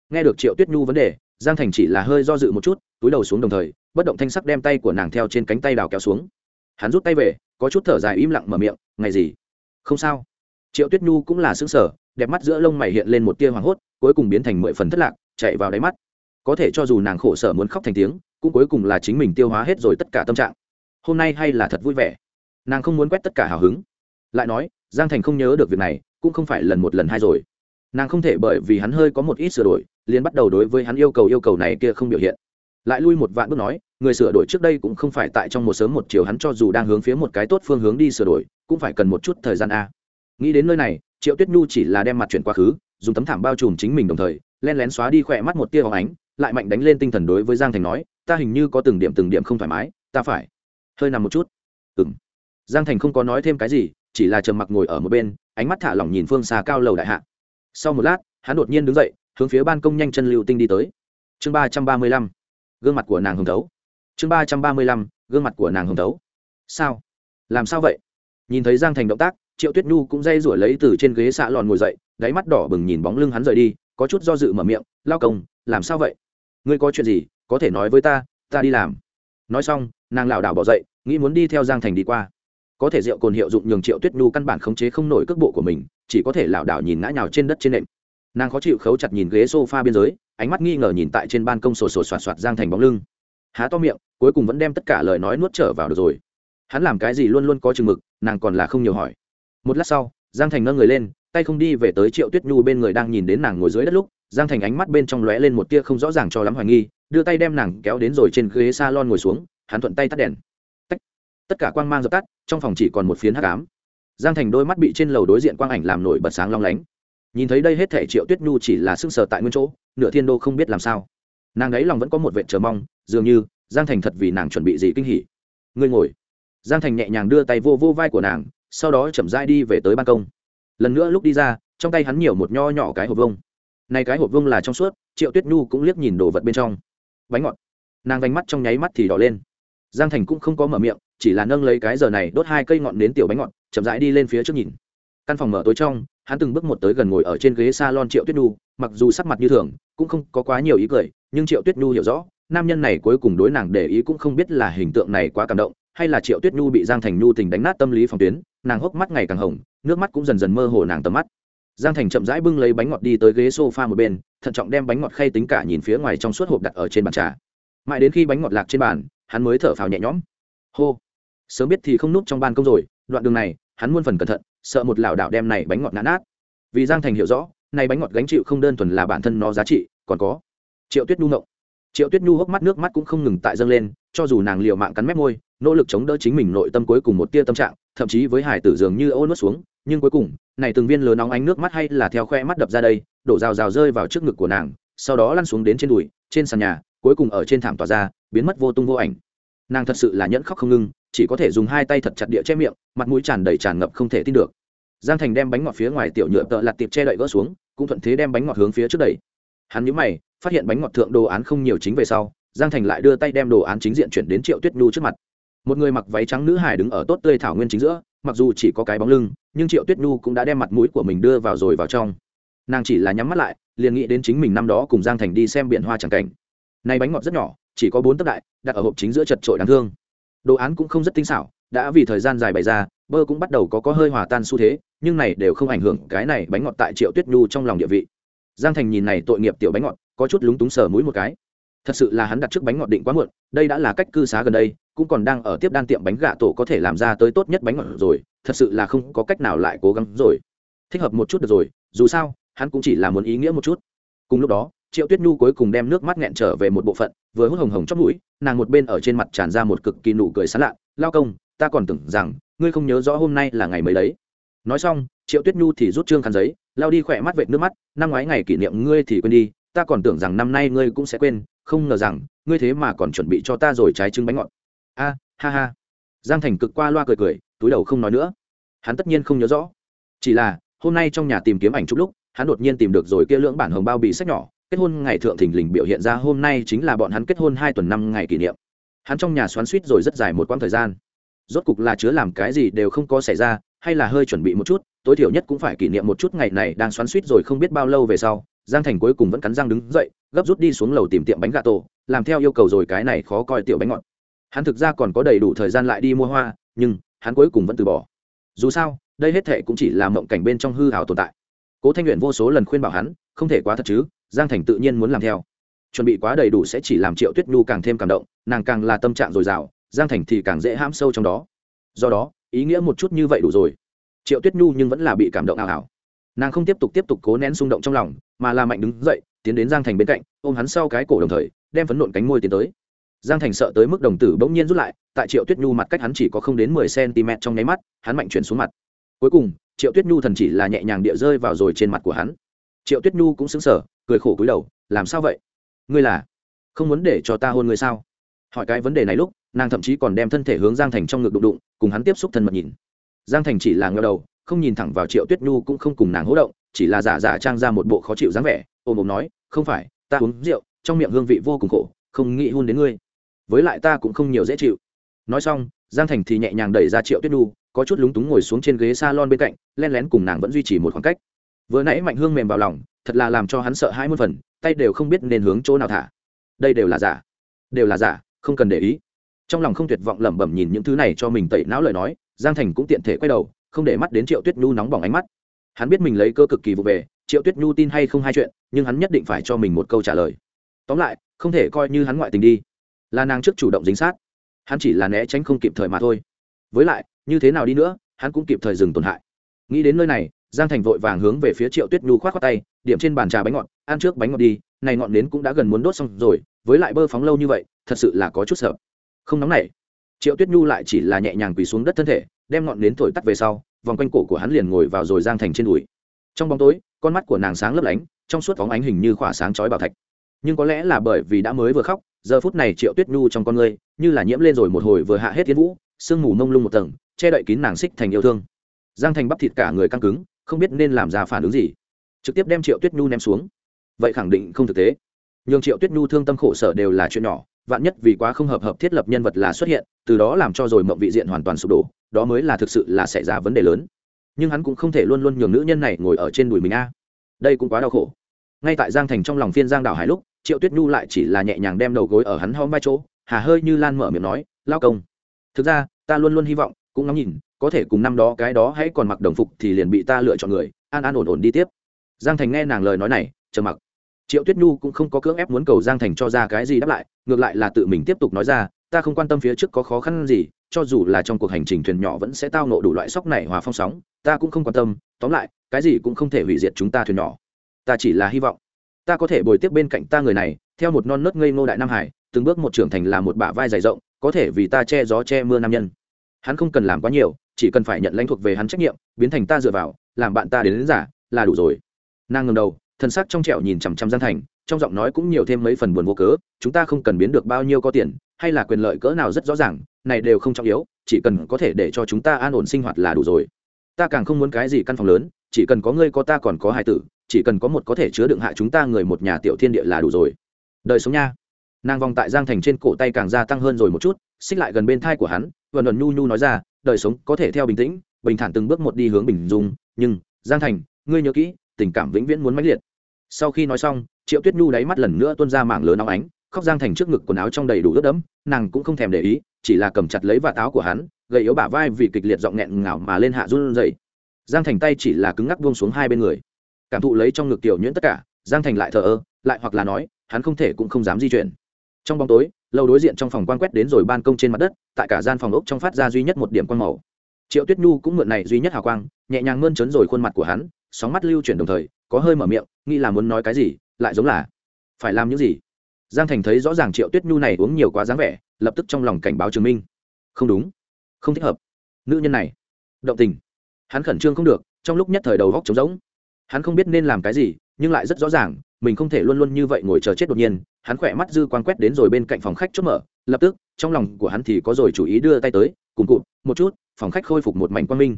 Nghe được triệu tuyết nhu vấn đề giang thành chỉ là hơi do dự một chút, túi đầu xuống đồng thời, bất động thanh sắc đem tay của nàng theo trên cánh tay đào kéo xuống. Hắn rút tay về, có chút thở dài im lặng mở miệng, ngày gì? Không sao. Triệu tuyết nhu cũng là xứng sở đẹp mắt giữa lông mày hiện lên một tia hoảng hốt, cuối cùng biến thành mười phần thất lạc, chạy vào đáy mắt. Có thể cho dù nàng khổ sở muốn khóc thành tiếng, cũng cuối cùng là chính mình tiêu hóa hết rồi tất cả tâm trạng. Hôm nay hay là thật vui vẻ. Nàng không muốn quét tất cả hào hứng. Lại nói, giang thành không nhớ được việc này, cũng không phải lần một lần hai rồi. Nàng không thể bởi vì hắn hơi có một ít sửa đổi liền bắt đầu đối với hắn yêu cầu yêu cầu này kia không biểu hiện. Lại lui một vạn bước nói, người sửa đổi trước đây cũng không phải tại trong một sớm một chiều hắn cho dù đang hướng phía một cái tốt phương hướng đi sửa đổi, cũng phải cần một chút thời gian a. Nghĩ đến nơi này, triệu tuyết nhu chỉ là đem mặt chuyển quá khứ, dùng tấm thảm bao trùm chính mình đồng thời, len lén xóa đi khỏe mắt một tia hóng ánh, lại mạnh đánh lên tinh thần đối với giang thành nói, ta hình như có từng điểm từng điểm không thoải mái, ta phải hơi nằm một chút. Ừng giang thành không có nói thêm cái gì, chỉ là trầm mặc ngồi ở một bên, ánh mắt thả lỏng nhìn phương xa cao lầu đại hạ. Sau một lát, hắn đột nhiên đứng dậy hướng phía ban công nhanh chân lưu tinh đi tới. Chương ba trăm ba mươi lăm, gương mặt của nàng hồng thấu. Chương ba trăm ba mươi lăm, gương mặt của nàng hồng thấu. Sao? Làm sao vậy? Nhìn thấy giang thành động tác, triệu tuyết nhu cũng dây rủi lấy từ trên ghế xạ lòn ngồi dậy, đáy mắt đỏ bừng nhìn bóng lưng hắn rời đi, có chút do dự mở miệng, lao công, làm sao vậy? Ngươi có chuyện gì? Có thể nói với ta ta đi làm. Nói xong, nàng lảo đảo bỏ dậy, nghĩ muốn đi theo giang thành đi qua. Có thể rượu cồn hiệu dụng nhường triệu tuyết nhu căn bản khống chế không nổi cước bộ của mình, chỉ có thể lảo đảo nhìn ngã nhào trên đất trên nệm nàng khó chịu khấu chặt nhìn ghế s o f a biên giới, ánh mắt nghi ngờ nhìn tại trên ban công sổ sổ soạt soạt giang thành bóng lưng. Há to miệng, cuối cùng vẫn đem tất cả lời nói nuốt trở vào được rồi. Hắn làm cái gì luôn luôn có chừng mực, nàng còn là không nhiều hỏi. Một lát sau, giang thành nâng người lên, tay không đi về tới triệu tuyết nhu bên người đang nhìn đến nàng ngồi dưới đất lúc, giang thành ánh mắt bên trong lóe lên một tia không rõ ràng cho lắm hoài nghi, đưa tay đem nàng kéo đến rồi trên ghế s a lon ngồi xuống, hắn thuận tay tắt đèn. Tách. tất cả quang mang dập tắt, trong phòng chỉ còn một phiến hát cám giang thành đôi mắt bị trên lầu đối diện quang ảnh làm nổi bật sáng long lánh nhìn thấy đây hết thể triệu tuyết nhu chỉ là sưng sờ tại nguyên chỗ, nửa thiên đô không biết làm sao. Nàng ấy lòng vẫn có một vệ chờ mong, dường như giang thành thật vì nàng chuẩn bị gì kinh hỉ. Ngươi ngồi. Giang thành nhẹ nhàng đưa tay vô vô vai của nàng, sau đó chậm rãi đi về tới ban công. Lần nữa lúc đi ra, trong tay hắn nhiều một nho nhỏ cái hộp vông này cái hộp vông là trong suốt, triệu tuyết nhu cũng liếc nhìn đồ vật bên trong. Bánh ngọt. Nàng vánh mắt trong nháy mắt thì đỏ lên. Giang thành cũng không có mở miệng, chỉ là nâng lấy cái giờ này đốt hai cây ngọn đến tiểu bánh ngọt, chậm rãi đi lên phía trước nhìn. Căn phòng mở tối trong hắn từng bước một tới gần ngồi ở trên ghế salon triệu tuyết nhu, mặc dù sắc mặt như thường, cũng không có quá nhiều ý cười, nhưng triệu tuyết nhu hiểu rõ, nam nhân này cuối cùng đối nàng để ý cũng không biết là hình tượng này quá cảm động, hay là triệu tuyết nhu bị giang thành nhu tình đánh nát tâm lý phòng tuyến, nàng hốc mắt ngày càng hồng, nước mắt cũng dần dần mơ hồ nàng tầm mắt. Giang thành chậm rãi bưng lấy bánh ngọt đi tới ghế sofa một bên, thận trọng đem bánh ngọt khay tính cả nhìn phía ngoài trong suốt hộp đặt ở trên bàn trà. Mãi đến khi bánh ngọt lạc trên bàn, hắn mới thở phào nhẹ nhõm. Hô. Sớm biết thì không núp trong ban công rồi, đoạn đường này, hắn muôn phần cẩn thận sợ một lảo đảo đem này bánh ngọt nát nát. Vì giang thành hiểu rõ, này bánh ngọt gánh chịu không đơn thuần là bản thân nó giá trị, còn có triệu tuyết nhu ngộng. Triệu tuyết nhu hốc mắt nước mắt cũng không ngừng tại dâng lên, cho dù nàng liều mạng cắn mép môi, nỗ lực chống đỡ chính mình nội tâm cuối cùng một tia tâm trạng, thậm chí với hải tử dường như ô nuốt xuống, nhưng cuối cùng, này từng viên lớn nóng ánh nước mắt hay là theo khoe mắt đập ra đây, đổ rào rào rơi vào trước ngực của nàng, sau đó lăn xuống đến trên đùi, trên sàn nhà, cuối cùng ở trên thảm tỏa ra, biến mất vô tung vô ảnh nàng thật sự là nhẫn khóc không ngưng, chỉ có thể dùng hai tay thật chặt địa che miệng, mặt mũi tràn đầy tràn ngập không thể tin được. Giang thành đem bánh ngọt phía ngoài tiểu nhựa tợ lặt tiệp che đậy gỡ xuống, cũng thuận thế đem bánh ngọt hướng phía trước đẩy. Hắn nhíu mày, phát hiện bánh ngọt thượng đồ án không nhiều chính về sau, giang thành lại đưa tay đem đồ án chính diện chuyển đến triệu tuyết nhu trước mặt. Một người mặc váy trắng nữ hải đứng ở tốt tươi thảo nguyên chính giữa, mặc dù chỉ có cái bóng lưng, nhưng triệu tuyết nhu cũng đã đem mặt mũi của mình đưa vào rồi vào trong. Nàng chỉ là nhắm mắt lại, liền nghĩ đến chính mình năm đó cùng giang thành đi xem biển hoa tràng cảnh. Này bánh ngọt rất nhỏ chỉ có bốn tấc đại, đặt ở hộp chính giữa chật trội đáng thương. Đồ án cũng không rất tinh xảo, đã vì thời gian dài bày ra, bơ cũng bắt đầu có có hơi hòa tan xu thế, nhưng này đều không ảnh hưởng cái này bánh ngọt tại triệu tuyết nhu trong lòng địa vị. Giang thành nhìn này tội nghiệp tiểu bánh ngọt, có chút lúng túng sờ mũi một cái. Thật sự là hắn đặt trước bánh ngọt định quá muộn, đây đã là cách cư xá gần đây, cũng còn đang ở tiếp đan tiệm bánh gà tổ có thể làm ra tới tốt nhất bánh ngọt rồi, thật sự là không có cách nào lại cố gắng rồi. Thích hợp một chút được rồi, dù sao, hắn cũng chỉ là muốn ý nghĩa một chút. Cùng lúc đó triệu tuyết nhu cuối cùng đem nước mắt nghẹn trở về một bộ phận, vừa hút hồng hồng chót mũi, nàng một bên ở trên mặt tràn ra một cực kỳ nụ cười sán lạ, lao công, ta còn tưởng rằng ngươi không nhớ rõ hôm nay là ngày mấy đấy. Nói xong, triệu tuyết nhu thì rút trương khăn giấy, lao đi khỏe mắt vệt nước mắt, năm ngoái ngày kỷ niệm ngươi thì quên đi, ta còn tưởng rằng năm nay ngươi cũng sẽ quên, không ngờ rằng ngươi thế mà còn chuẩn bị cho ta rồi trái trứng bánh ngọt. A, ha ha. Giang thành cực qua loa cười cười, túi đầu không nói nữa. Hắn tất nhiên không nhớ rõ. Chỉ là, hôm nay trong nhà tìm kiếm ảnh chút lúc, hắn đột nhiên tìm được rồi kia lưỡng bản hồng bao bì sách nhỏ kết hôn ngày thượng thình lình biểu hiện ra hôm nay chính là bọn hắn kết hôn hai tuần năm ngày kỷ niệm. Hắn trong nhà xoắn suýt rồi rất dài một quãng thời gian. Rốt cục là chứa làm cái gì đều không có xảy ra, hay là hơi chuẩn bị một chút, tối thiểu nhất cũng phải kỷ niệm một chút ngày này đang xoắn suýt rồi không biết bao lâu về sau, giang thành cuối cùng vẫn cắn răng đứng dậy, gấp rút đi xuống lầu tìm tiệm bánh gà tổ, làm theo yêu cầu rồi cái này khó coi tiểu bánh ngọt. Hắn thực ra còn có đầy đủ thời gian lại đi mua hoa, nhưng hắn cuối cùng vẫn từ bỏ. Dù sao, đây hết thệ cũng chỉ là mộng cảnh bên trong hư hào tồn tại. Cố thanh nguyện vô số lần khuyên bảo hắn, không thể quá thật chứ giang thành tự nhiên muốn làm theo. Chuẩn bị quá đầy đủ sẽ chỉ làm triệu tuyết nhu càng thêm cảm động, nàng càng là tâm trạng dồi dào, giang thành thì càng dễ hãm sâu trong đó. Do đó, ý nghĩa một chút như vậy đủ rồi. Triệu tuyết nhu nhưng vẫn là bị cảm động ảo ảo. Nàng không tiếp tục tiếp tục cố nén xung động trong lòng, mà là mạnh đứng dậy, tiến đến giang thành bên cạnh, ôm hắn sau cái cổ đồng thời, đem phấn nộn cánh môi tiến tới. Giang thành sợ tới mức đồng tử bỗng nhiên rút lại, tại triệu tuyết nhu mặt cách hắn chỉ có không đến mười cm trong nháy mắt, hắn mạnh chuyển xuống mặt. Cuối cùng, triệu tuyết nhu thần chỉ là nhẹ nhàng địa rơi vào rồi trên mặt của hắn triệu tuyết nhu cũng xứng sở cười khổ cúi đầu, làm sao vậy? Ngươi là không muốn để cho ta hôn ngươi sao? Hỏi cái vấn đề này lúc, nàng thậm chí còn đem thân thể hướng giang thành trong ngực đụng đụng, cùng hắn tiếp xúc thân mật nhìn. Giang thành chỉ là ngờ đầu, không nhìn thẳng vào triệu tuyết nhu cũng không cùng nàng hỗ động, chỉ là giả giả trang ra một bộ khó chịu dáng vẻ ôm ôm nói, không phải, ta uống rượu, trong miệng hương vị vô cùng khổ, không nghĩ hôn đến ngươi. Với lại ta cũng không nhiều dễ chịu. Nói xong, giang thành thì nhẹ nhàng đẩy ra triệu tuyết nhu, có chút lúng túng ngồi xuống trên ghế s a lon bên cạnh, len lén cùng nàng vẫn duy trì một khoảng cách vừa nãy mạnh hương mềm vào lòng, thật là làm cho hắn sợ hai mươi phần, tay đều không biết nên hướng chỗ nào thả. Đây đều là giả. Đều là giả, không cần để ý. Trong lòng không tuyệt vọng lẩm bẩm nhìn những thứ này cho mình tẩy não lời nói, giang thành cũng tiện thể quay đầu, không để mắt đến triệu tuyết nhu nóng bỏng ánh mắt. Hắn biết mình lấy cơ cực kỳ vụ về, triệu tuyết nhu tin hay không hai chuyện, nhưng hắn nhất định phải cho mình một câu trả lời. Tóm lại, không thể coi như hắn ngoại tình đi. Là nàng trước chủ động dính sát. Hắn chỉ là né tránh không kịp thời mà thôi. Với lại, như thế nào đi nữa, hắn cũng kịp thời dừng tổn hại. Nghĩ đến nơi này giang thành vội vàng hướng về phía triệu tuyết nhu k h o á t khoác tay, điểm trên bàn trà bánh ngọt, ăn trước bánh ngọt đi, này ngọn nến cũng đã gần muốn đốt xong rồi, với lại bơ phóng lâu như vậy, thật sự là có chút sợ. Không nóng này triệu tuyết nhu lại chỉ là nhẹ nhàng quỳ xuống đất thân thể, đem ngọn nến thổi tắt về sau, vòng quanh cổ của hắn liền ngồi vào rồi giang thành trên đùi. Trong bóng tối, con mắt của nàng sáng lấp lánh, trong suốt phóng ánh hình như khỏa sáng chói bảo thạch. Nhưng có lẽ là bởi vì đã mới vừa khóc, giờ phút này triệu tuyết nhu trong con người như là nhiễm lên rồi một hồi vừa hạ hết tiến vũ, sương mù mông lung một tầng, che đậy kín nàng xích thành yêu thương. Giang thành bắp thịt cả người căng cứng không biết nên làm ra phản ứng gì. Trực tiếp đem triệu tuyết nhu ném xuống. Vậy khẳng định không thực tế. Nhường triệu tuyết nhu thương tâm khổ sở đều là chuyện nhỏ, vạn nhất vì quá không hợp hợp thiết lập nhân vật là xuất hiện, từ đó làm cho rồi mộng vị diện hoàn toàn sụp đổ, đó mới là thực sự là xảy ra vấn đề lớn. Nhưng hắn cũng không thể luôn luôn nhường nữ nhân này ngồi ở trên đùi mình a. Đây cũng quá đau khổ. Ngay tại giang thành trong lòng phiên giang đảo hải lúc, triệu tuyết nhu lại chỉ là nhẹ nhàng đem đầu gối ở hắn hom vai chỗ, hà hơi như lan mở miệng nói, lao công, thực ra, ta luôn luôn hy vọng cũng ngắm nhìn, có thể cùng năm đó cái đó hãy còn mặc đồng phục thì liền bị ta lựa chọn người, an an ổn ổn đi tiếp. Giang thành nghe nàng lời nói này chờ mặc. Triệu tuyết nhu cũng không có cưỡng ép muốn cầu giang thành cho ra cái gì đáp lại, ngược lại là tự mình tiếp tục nói ra, ta không quan tâm phía trước có khó khăn gì, cho dù là trong cuộc hành trình thuyền nhỏ vẫn sẽ tao nộ đủ loại sóc này hòa phong sóng, ta cũng không quan tâm, tóm lại, cái gì cũng không thể hủy diệt chúng ta thuyền nhỏ. Ta chỉ là hy vọng, ta có thể bồi tiếp bên cạnh ta người này, theo một non nớt ngây ngô đại nam hải, từng bước một trưởng thành là một bả vai dày rộng, có thể vì ta che gió che mưa nam nhân hắn không cần làm quá nhiều chỉ cần phải nhận lãnh thuộc về hắn trách nhiệm biến thành ta dựa vào làm bạn ta đến, đến giả là đủ rồi. Nàng ngầm đầu thân xác trong trẻo nhìn chằm chằm gian thành trong giọng nói cũng nhiều thêm mấy phần buồn vô cớ chúng ta không cần biến được bao nhiêu có tiền hay là quyền lợi cỡ nào rất rõ ràng này đều không trọng yếu chỉ cần có thể để cho chúng ta an ổn sinh hoạt là đủ rồi. Ta càng không muốn cái gì căn phòng lớn chỉ cần có ngươi có ta còn có hai tử chỉ cần có một có thể chứa đựng hạ chúng ta người một nhà tiểu thiên địa là đủ rồi. Đời sống nha nàng vòng tại giang thành trên cổ tay càng gia tăng hơn rồi một chút, xích lại gần bên thai của hắn vần vần nhu nhu nói ra, đời sống có thể theo bình tĩnh, bình thản từng bước một đi hướng bình dung, nhưng, giang thành, ngươi nhớ kỹ, tình cảm vĩnh viễn muốn mãnh liệt. Sau khi nói xong, triệu tuyết nhu đáy mắt lần nữa tuôn ra mảng lớn óng ánh, khóc giang thành trước ngực quần áo trong đầy đủ ướt đẫm, nàng cũng không thèm để ý, chỉ là cầm chặt lấy vạt áo của hắn, gầy yếu bả vai vì kịch liệt giọng nghẹn ngào mà lên hạ run rẩy. Giang thành tay chỉ là cứng ngắc buông xuống hai bên người. Cảm thụ lấy trong ngực tiểu nhuyễn tất cả, giang thành lại thờ ơ, lại hoặc là nói, hắn không thể cũng không dám di chuyển trong bóng tối, lâu đối diện trong phòng quan quét đến rồi ban công trên mặt đất, tại cả gian phòng ốc trong phát ra duy nhất một điểm quan màu. Triệu tuyết nhu cũng mượn này duy nhất hào quang, nhẹ nhàng mơn trớn rồi khuôn mặt của hắn, sóng mắt lưu chuyển đồng thời, có hơi mở miệng, nghĩ là muốn nói cái gì, lại giống là, phải làm những gì? Giang thành thấy rõ ràng triệu tuyết nhu này uống nhiều quá dáng vẻ, lập tức trong lòng cảnh báo chứng minh. Không đúng, không thích hợp. Nữ nhân này, động tình. Hắn khẩn trương không được, trong lúc nhất thời đầu góc trống rỗng. Hắn không biết nên làm cái gì, nhưng lại rất rõ ràng mình không thể luôn luôn như vậy ngồi chờ chết đột nhiên, hắn khỏe mắt dư quan quét đến rồi bên cạnh phòng khách chốt mở, lập tức, trong lòng của hắn thì có rồi chủ ý đưa tay tới, cùng cụt, một chút, phòng khách khôi phục một mảnh quang minh.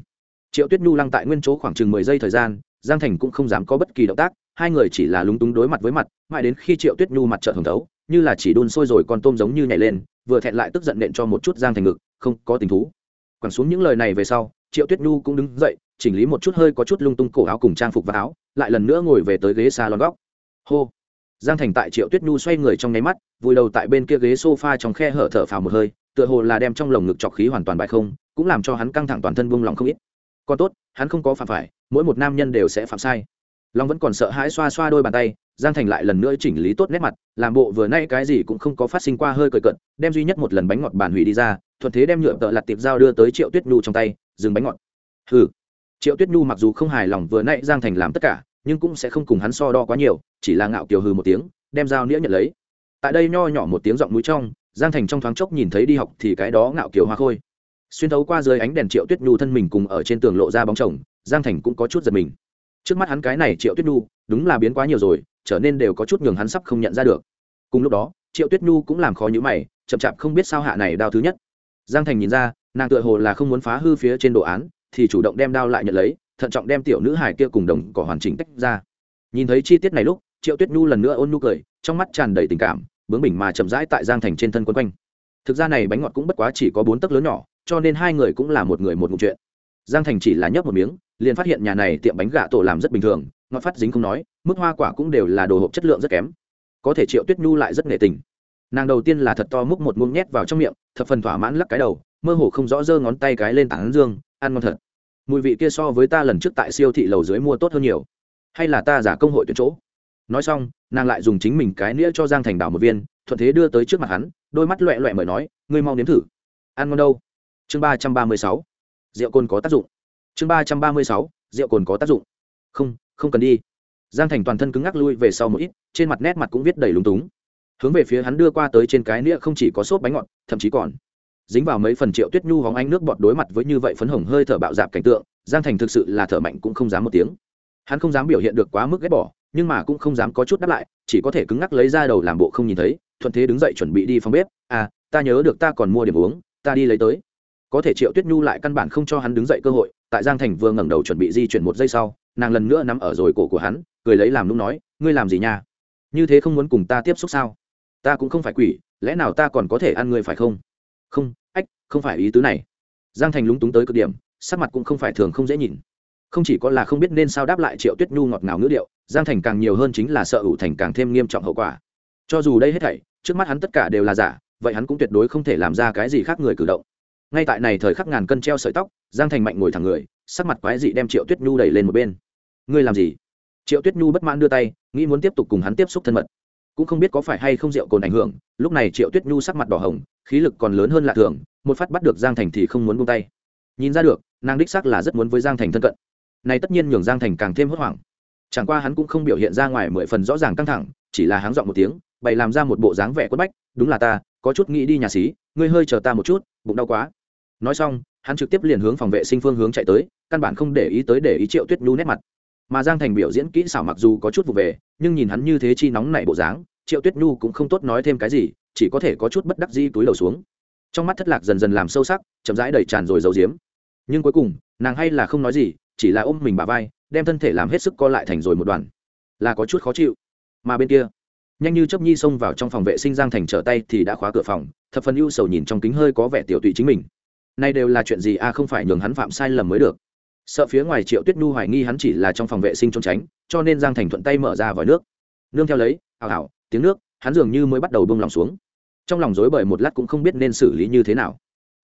Triệu tuyết nhu lăng tại nguyên chỗ khoảng chừng mười giây thời gian, giang thành cũng không dám có bất kỳ động tác, hai người chỉ là lúng túng đối mặt với mặt, mãi đến khi triệu tuyết nhu mặt trợ thường thấu, như là chỉ đun sôi rồi con tôm giống như nhảy lên, vừa thẹn lại tức giận nện cho một chút giang thành ngực, không có tình thú. Quẳng xuống những lời này về sau, triệu tuyết nhu cũng đứng dậy, chỉnh lý một chút hơi có chút lung tung cổ áo cùng trang phục và áo, lại lần nữa ngồi về tới ghế xa lon góc hô. Giang thành tại triệu tuyết nhu xoay người trong nháy mắt, vùi đầu tại bên kia ghế s o f a trong khe hở thở phào một hơi, tựa hồ là đem trong lồng ngực trọc khí hoàn toàn bại không, cũng làm cho hắn căng thẳng toàn thân buông lòng không ít. Còn tốt, hắn không có phạm phải, mỗi một nam nhân đều sẽ phạm sai. Long vẫn còn sợ hãi xoa xoa đôi bàn tay, giang thành lại lần nữa chỉnh lý tốt nét mặt, làm bộ vừa nay cái gì cũng không có phát sinh qua hơi cởi cận đem duy nhất một lần bánh ngọt bàn hủy đi ra, thuận thế đem nhựa tợ lặt tiệp dao đưa tới triệu tuyết nhu trong tay, dừng bánh ngọt. Hừ. Triệu tuyết nhu mặc dù không hài lòng vừa nay giang thành làm tất cả nhưng cũng sẽ không cùng hắn so đo quá nhiều, chỉ là ngạo kiều hừ một tiếng, đem dao nĩa nhận lấy. Tại đây nho nhỏ một tiếng giọng mũi trong, giang thành trong thoáng chốc nhìn thấy đi học thì cái đó ngạo kiều hoa khôi. Xuyên thấu qua dưới ánh đèn triệu tuyết nhu thân mình cùng ở trên tường lộ ra bóng chồng, giang thành cũng có chút giật mình. Trước mắt hắn cái này triệu tuyết nhu, đúng là biến quá nhiều rồi, trở nên đều có chút nhường hắn sắp không nhận ra được. Cùng lúc đó, triệu tuyết nhu cũng làm khó như mày, chậm chạp không biết sao hạ này đao thứ nhất. Giang thành nhìn ra, nàng tựa hồ là không muốn phá hư phía trên đồ án, thì chủ động đem đao lại nhận lấy thận trọng đem tiểu nữ hải kia cùng đồng cỏ hoàn chỉnh tách ra. Nhìn thấy chi tiết này lúc, triệu tuyết nhu lần nữa ôn nhu cười, trong mắt tràn đầy tình cảm, bướng bỉnh mà chậm rãi tại giang thành trên thân quân quanh. Thực ra này bánh ngọt cũng bất quá chỉ có bốn tấc lớn nhỏ, cho nên hai người cũng là một người một ngụm chuyện. Giang thành chỉ là nhấp một miếng, liền phát hiện nhà này tiệm bánh gà tổ làm rất bình thường, ngọt phát dính không nói, mức hoa quả cũng đều là đồ hộp chất lượng rất kém. Có thể triệu tuyết nhu lại rất nghệ tình. Nàng đầu tiên là thật to múc một muông nhét vào trong miệng, thập phần thỏa mãn lắc cái đầu, mơ hồ không rõ giơ ngón tay cái lên tảng dương, ăn ngon thật mùi vị kia so với ta lần trước tại siêu thị lầu dưới mua tốt hơn nhiều. Hay là ta giả công hội tuyển chỗ? Nói xong, nàng lại dùng chính mình cái nĩa cho giang thành đảo một viên, thuận thế đưa tới trước mặt hắn, đôi mắt loẹ loẹ mời nói, ngươi mau nếm thử. Ăn ngon đâu? Chương ba trăm ba mươi sáu. Rượu cồn có tác dụng. Chương ba trăm ba mươi sáu. Rượu cồn có tác dụng. Không không cần đi. Giang thành toàn thân cứng ngắc lui về sau một ít, trên mặt nét mặt cũng viết đầy lúng túng. Hướng về phía hắn đưa qua tới trên cái nĩa không chỉ có xốp bánh ngọt, thậm chí còn dính vào mấy phần triệu tuyết nhu hóng ánh nước bọt đối mặt với như vậy phấn hồng hơi thở bạo dạp cảnh tượng, giang thành thực sự là thở mạnh cũng không dám một tiếng. Hắn không dám biểu hiện được quá mức ghét bỏ, nhưng mà cũng không dám có chút đáp lại, chỉ có thể cứng ngắc lấy ra đầu làm bộ không nhìn thấy, thuận thế đứng dậy chuẩn bị đi phòng bếp. À ta nhớ được ta còn mua điểm uống, ta đi lấy tới. Có thể triệu tuyết nhu lại căn bản không cho hắn đứng dậy cơ hội, tại giang thành vừa ngẩng đầu chuẩn bị di chuyển một giây sau, nàng lần nữa nắm ở rồi cổ của hắn, cười lấy làm lúc nói, ngươi làm gì nha? Như thế không muốn cùng ta tiếp xúc sao? Ta cũng không phải quỷ, lẽ nào ta còn có thể ăn ngươi phải không? Không, ách, không phải ý tứ này. Giang thành lúng túng tới cực điểm, sắc mặt cũng không phải thường không dễ nhìn. Không chỉ có là không biết nên sao đáp lại triệu tuyết nhu ngọt ngào ngữ điệu, giang thành càng nhiều hơn chính là sợ ủ thành càng thêm nghiêm trọng hậu quả. Cho dù đây hết thảy, trước mắt hắn tất cả đều là giả, vậy hắn cũng tuyệt đối không thể làm ra cái gì khác người cử động. Ngay tại này thời khắc ngàn cân treo sợi tóc, giang thành mạnh ngồi thẳng người, sắc mặt quái dị đem triệu tuyết nhu đẩy lên một bên. Ngươi làm gì? Triệu tuyết nhu bất mãn đưa tay, nghĩ muốn tiếp tục cùng hắn tiếp xúc thân mật cũng không biết có phải hay không rượu cồn ảnh hưởng, lúc này triệu tuyết nhu sắc mặt đỏ hồng, khí lực còn lớn hơn lạ thường, một phát bắt được giang thành thì không muốn buông tay. Nhìn ra được, nàng đích sắc là rất muốn với giang thành thân cận. Này tất nhiên nhường giang thành càng thêm hốt hoảng. Chẳng qua hắn cũng không biểu hiện ra ngoài mười phần rõ ràng căng thẳng, chỉ là háng dọn một tiếng, bày làm ra một bộ dáng vẻ quất bách, đúng là ta, có chút nghĩ đi nhà xí, ngươi hơi chờ ta một chút, bụng đau quá. Nói xong, hắn trực tiếp liền hướng phòng vệ sinh phương hướng chạy tới, căn bản không để ý tới để ý triệu tuyết nhu nét mặt mà giang thành biểu diễn kỹ xảo mặc dù có chút vụ về, nhưng nhìn hắn như thế chi nóng nảy bộ dáng, triệu tuyết nhu cũng không tốt nói thêm cái gì, chỉ có thể có chút bất đắc di túi đầu xuống. Trong mắt thất lạc dần dần làm sâu sắc, chậm rãi đầy tràn rồi giấu diếm nhưng cuối cùng, nàng hay là không nói gì, chỉ là ôm mình bà vai, đem thân thể làm hết sức co lại thành rồi một đoàn. Là có chút khó chịu. Mà bên kia, nhanh như chấp nhi xông vào trong phòng vệ sinh giang thành trở tay thì đã khóa cửa phòng, thập phần ưu sầu nhìn trong kính hơi có vẻ tiểu tụy chính mình. Nay đều là chuyện gì a không phải nhường hắn phạm sai lầm mới được sợ phía ngoài triệu tuyết nhu hoài nghi hắn chỉ là trong phòng vệ sinh trốn tránh, cho nên giang thành thuận tay mở ra vòi nước. Nương theo lấy ảo ảo tiếng nước, hắn dường như mới bắt đầu bông lòng xuống. Trong lòng rối bởi một lát cũng không biết nên xử lý như thế nào.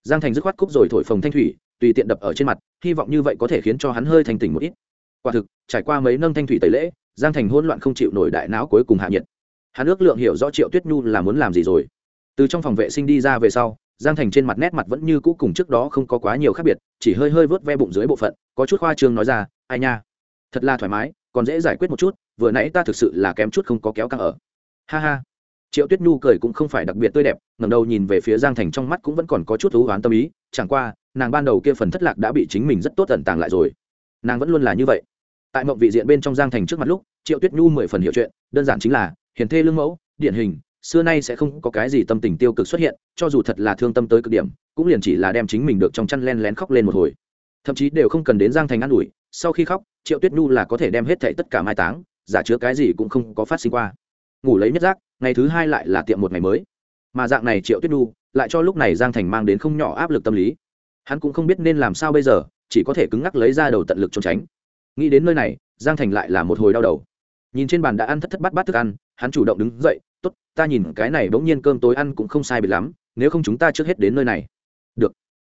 Giang thành dứt khoát cúc rồi thổi phồng thanh thủy, tùy tiện đập ở trên mặt, hy vọng như vậy có thể khiến cho hắn hơi thành tỉnh một ít. Quả thực, trải qua mấy nâng thanh thủy tẩy lễ, giang thành hôn loạn không chịu nổi đại não cuối cùng hạ nhiệt. Hắn ước lượng hiểu rõ triệu tuyết nhu là muốn làm gì rồi. Từ trong phòng vệ sinh đi ra về sau giang thành trên mặt nét mặt vẫn như cũ cùng trước đó không có quá nhiều khác biệt, chỉ hơi hơi vớt ve bụng dưới bộ phận, có chút khoa trương nói ra, ai nha, thật là thoải mái, còn dễ giải quyết một chút, vừa nãy ta thực sự là kém chút không có kéo căng ở. Ha ha. Triệu tuyết nhu cười cũng không phải đặc biệt tươi đẹp ngầm đầu nhìn về phía giang thành trong mắt cũng vẫn còn có chút thú oán tâm ý, chẳng qua, nàng ban đầu kia phần thất lạc đã bị chính mình rất tốt tận tàng lại rồi. Nàng vẫn luôn là như vậy. Tại mộng vị diện bên trong giang thành trước mặt lúc, triệu tuyết nhu mười phần hiểu chuyện, đơn giản chính là, hiền thê lương mẫu, điển hình xưa nay sẽ không có cái gì tâm tình tiêu cực xuất hiện, cho dù thật là thương tâm tới cực điểm, cũng liền chỉ là đem chính mình được trong chăn len lén khóc lên một hồi. Thậm chí đều không cần đến giang thành ă n ủi, sau khi khóc, triệu tuyết nhu là có thể đem hết thệ tất cả mai táng, giả chứa cái gì cũng không có phát sinh qua. Ngủ lấy nhất giác, ngày thứ hai lại là tiệm một ngày mới. Mà dạng này triệu tuyết nhu lại cho lúc này giang thành mang đến không nhỏ áp lực tâm lý. Hắn cũng không biết nên làm sao bây giờ, chỉ có thể cứng ngắc lấy ra đầu tận lực trốn tránh. Nghĩ đến nơi này, giang thành lại là một hồi đau đầu. Nhìn trên bàn đã ăn thất thất bát bát thức ăn, hắn chủ động đứng dậy tốt, ta nhìn cái này bỗng nhiên cơm tối ăn cũng không sai biệt lắm, nếu không chúng ta trước hết đến nơi này. Được.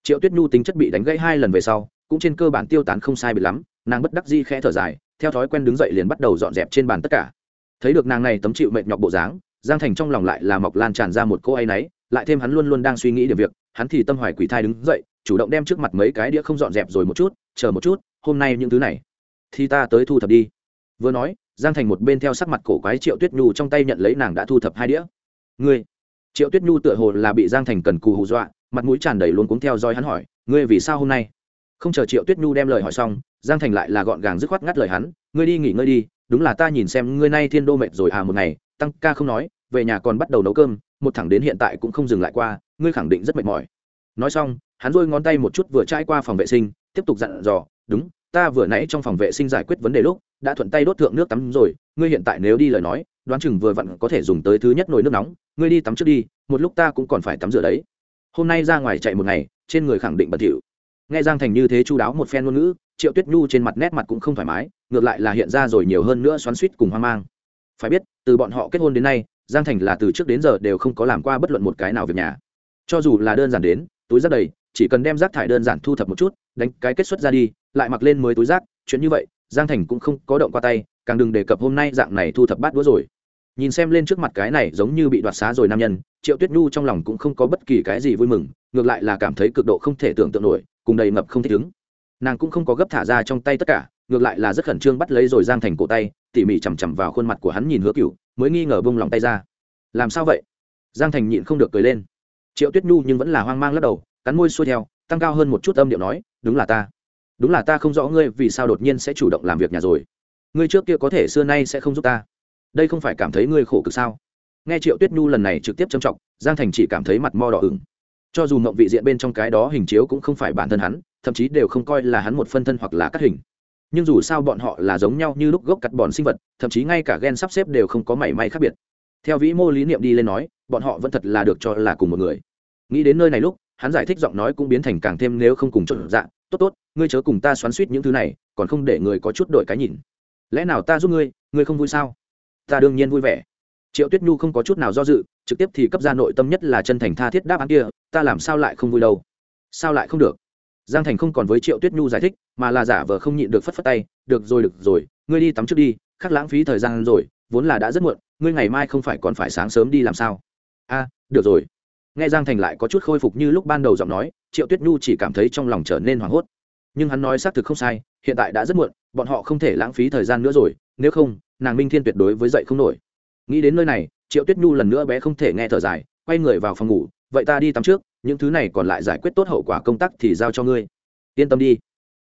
Triệu tuyết nhu tính chất bị đánh gãy hai lần về sau, cũng trên cơ bản tiêu tán không sai biệt lắm, nàng bất đắc di khẽ thở dài, theo thói quen đứng dậy liền bắt đầu dọn dẹp trên bàn tất cả. Thấy được nàng này tấm chịu mệt nhọc bộ dáng, giang thành trong lòng lại là mọc lan tràn ra một cô ấy náy, lại thêm hắn luôn luôn đang suy nghĩ điểm việc, hắn thì tâm hoài quỷ thai đứng dậy, chủ động đem trước mặt mấy cái đĩa không dọn dẹp rồi một chút, chờ một chút, hôm nay những thứ này, thì ta tới thu thập đi. Vừa nói giang thành một bên theo sắc mặt cổ quái triệu tuyết nhu trong tay nhận lấy nàng đã thu thập hai đĩa. Ngươi? Triệu tuyết nhu tựa hồ là bị giang thành cần cù hù dọa, mặt mũi tràn đầy luôn cuống theo dõi hắn hỏi, ngươi vì sao hôm nay? Không chờ triệu tuyết nhu đem lời hỏi xong, giang thành lại là gọn gàng dứt khoát ngắt lời hắn, ngươi đi nghỉ ngơi đi, đúng là ta nhìn xem ngươi nay thiên đô mệt rồi à một ngày, tăng ca không nói, về nhà còn bắt đầu nấu cơm, một thẳng đến hiện tại cũng không dừng lại qua, ngươi khẳng định rất mệt mỏi. Nói xong, hắn dôi ngón tay một chút vừa trải qua phòng vệ sinh, tiếp tục dặn dò, đúng ta vừa nãy trong phòng vệ sinh giải quyết vấn đề lúc, đã thuận tay đốt thượng nước tắm rồi, ngươi hiện tại nếu đi lời nói, đoán chừng vừa vặn có thể dùng tới thứ nhất nồi nước nóng, ngươi đi tắm trước đi, một lúc ta cũng còn phải tắm rửa đấy. Hôm nay ra ngoài chạy một ngày, trên người khẳng định bẩn thỉu. Nghe giang thành như thế chu đáo một phen ngôn ngữ, triệu tuyết nhu trên mặt nét mặt cũng không thoải mái, ngược lại là hiện ra rồi nhiều hơn nữa xoắn suýt cùng hoang mang. Phải biết, từ bọn họ kết hôn đến nay, giang thành là từ trước đến giờ đều không có làm qua bất luận một cái nào việc nhà. Cho dù là đơn giản đến, túi rất đầy chỉ cần đem rác thải đơn giản thu thập một chút, đánh cái kết xuất ra đi, lại mặc lên mới túi rác, chuyện như vậy, giang thành cũng không có động qua tay, càng đừng đề cập hôm nay dạng này thu thập bát đũa rồi. Nhìn xem lên trước mặt cái này giống như bị đoạt xá rồi nam nhân, triệu tuyết nhu trong lòng cũng không có bất kỳ cái gì vui mừng, ngược lại là cảm thấy cực độ không thể tưởng tượng nổi, cùng đầy ngập không thích ứng. Nàng cũng không có gấp thả ra trong tay tất cả, ngược lại là rất khẩn trương bắt lấy rồi giang thành cổ tay, tỉ mỉ chằm chằm vào khuôn mặt của hắn nhìn hứa cựu mới nghi ngờ bông lòng tay ra. Làm sao vậy? Giang thành nhịn không được cười lên. Triệu tuyết nhu nhưng vẫn là hoang mang lắc đầu cắn môi xuôi theo, tăng cao hơn một chút âm điệu nói, đúng là ta. Đúng là ta không rõ ngươi vì sao đột nhiên sẽ chủ động làm việc nhà rồi. Ngươi trước kia có thể xưa nay sẽ không giúp ta. Đây không phải cảm thấy ngươi khổ cực sao? Nghe triệu tuyết nhu lần này trực tiếp châm trọng, giang thành chỉ cảm thấy mặt mo đỏ ửng. Cho dù mộng vị diện bên trong cái đó hình chiếu cũng không phải bản thân hắn, thậm chí đều không coi là hắn một phân thân hoặc là cắt hình. Nhưng dù sao bọn họ là giống nhau như lúc gốc cắt bòn sinh vật, thậm chí ngay cả gen sắp xếp đều không có mảy may khác biệt. Theo vĩ mô lý niệm đi lên nói, bọn họ vẫn thật là được cho là cùng một người. Nghĩ đến nơi này lúc hắn giải thích giọng nói cũng biến thành càng thêm nếu không cùng chọn dạng tốt tốt, ngươi chớ cùng ta xoắn suýt những thứ này, còn không để người có chút đổi cái nhìn. Lẽ nào ta giúp ngươi ngươi không vui sao? Ta đương nhiên vui vẻ. Triệu tuyết nhu không có chút nào do dự, trực tiếp thì cấp ra nội tâm nhất là chân thành tha thiết đáp án kia, ta làm sao lại không vui đâu? Sao lại không được? Giang thành không còn với triệu tuyết nhu giải thích, mà là giả vờ không nhịn được phất phất tay, được rồi được rồi, ngươi đi tắm trước đi, khắc lãng phí thời gian rồi, vốn là đã rất muộn, ngươi ngày mai không phải còn phải sáng sớm đi làm sao? A, được rồi nghe giang thành lại có chút khôi phục như lúc ban đầu giọng nói, triệu tuyết nhu chỉ cảm thấy trong lòng trở nên hoảng hốt. Nhưng hắn nói xác thực không sai, hiện tại đã rất muộn, bọn họ không thể lãng phí thời gian nữa rồi, nếu không, nàng minh thiên tuyệt đối với dậy không nổi. Nghĩ đến nơi này, triệu tuyết nhu lần nữa bé không thể nghe thở dài, quay người vào phòng ngủ, vậy ta đi tắm trước, những thứ này còn lại giải quyết tốt hậu quả công tác thì giao cho ngươi. Yên tâm đi.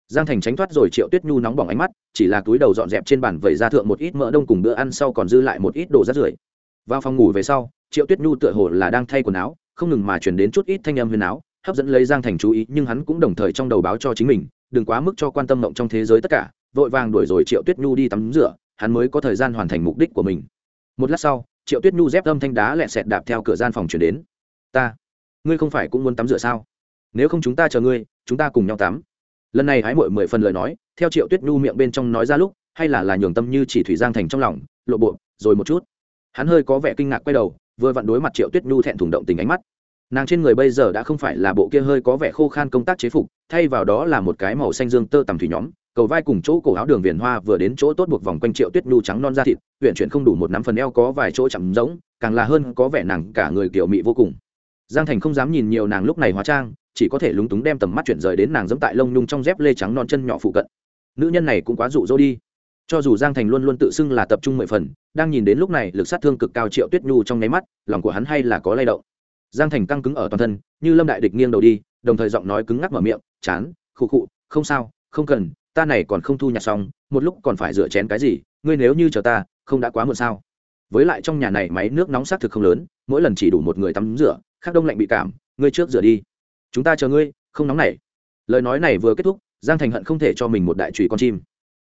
Giang thành tránh thoát rồi triệu tuyết nhu nóng bỏng ánh mắt, chỉ là túi đầu dọn dẹp trên bàn vẩy ra thượng một ít mỡ đông cùng bữa ăn sau còn dư lại một ít đồ rát rưởi. Vào phòng ngủ về sau, triệu tuyết nhu tựa hồ là đang thay quần áo không ngừng mà chuyển đến chút ít thanh âm huyền áo, hấp dẫn lấy giang thành chú ý, nhưng hắn cũng đồng thời trong đầu báo cho chính mình, đừng quá mức cho quan tâm mộng trong thế giới tất cả, vội vàng đuổi rồi triệu tuyết nhu đi tắm rửa, hắn mới có thời gian hoàn thành mục đích của mình. Một lát sau, triệu tuyết nhu dép âm thanh đá lẹ sẹt đạp theo cửa gian phòng chuyển đến. Ta, ngươi không phải cũng muốn tắm rửa sao? Nếu không chúng ta chờ ngươi, chúng ta cùng nhau tắm. Lần này hái mội mười phần lời nói, theo triệu tuyết nhu miệng bên trong nói ra lúc, hay là là nhường tâm như chỉ thủy giang thành trong lòng, lộ bộ, rồi một chút. Hắn hơi có vẻ kinh ngạc quay đầu vừa vặn đối mặt triệu tuyết nhu thẹn thùng động tình ánh mắt. Nàng trên người bây giờ đã không phải là bộ kia hơi có vẻ khô khan công tác chế phục, thay vào đó là một cái màu xanh dương tơ tằm thủy nhóm, cầu vai cùng chỗ cổ áo đường viền hoa vừa đến chỗ tốt buộc vòng quanh triệu tuyết nhu trắng non da thịt huyện chuyển không đủ một nắm phần eo có vài chỗ chậm rỗng, càng là hơn có vẻ nàng cả người kiểu mị vô cùng. Giang thành không dám nhìn nhiều nàng lúc này hóa trang, chỉ có thể lúng túng đem tầm mắt chuyển rời đến nàng dẫm tại lông nhung trong dép lê trắng non chân nhỏ phụ cận. Nữ nhân này cũng quá rụ rỗ đi cho dù giang thành luôn luôn tự xưng là tập trung mười phần, đang nhìn đến lúc này lực sát thương cực cao triệu tuyết nhu trong nháy mắt, lòng của hắn hay là có lay động. Giang thành căng cứng ở toàn thân, như lâm đại địch nghiêng đầu đi, đồng thời giọng nói cứng ngắc mở miệng, chán, khụ khụ, không sao, không cần, ta này còn không thu nhặt xong, một lúc còn phải rửa chén cái gì, ngươi nếu như chờ ta, không đã quá muộn sao? Với lại trong nhà này máy nước nóng xác thực không lớn, mỗi lần chỉ đủ một người tắm rửa khác đông lạnh bị cảm, ngươi trước rửa đi, chúng ta chờ ngươi, không nóng này. lời nói này vừa kết thúc, giang thành hận không thể cho mình một đại trùy con chim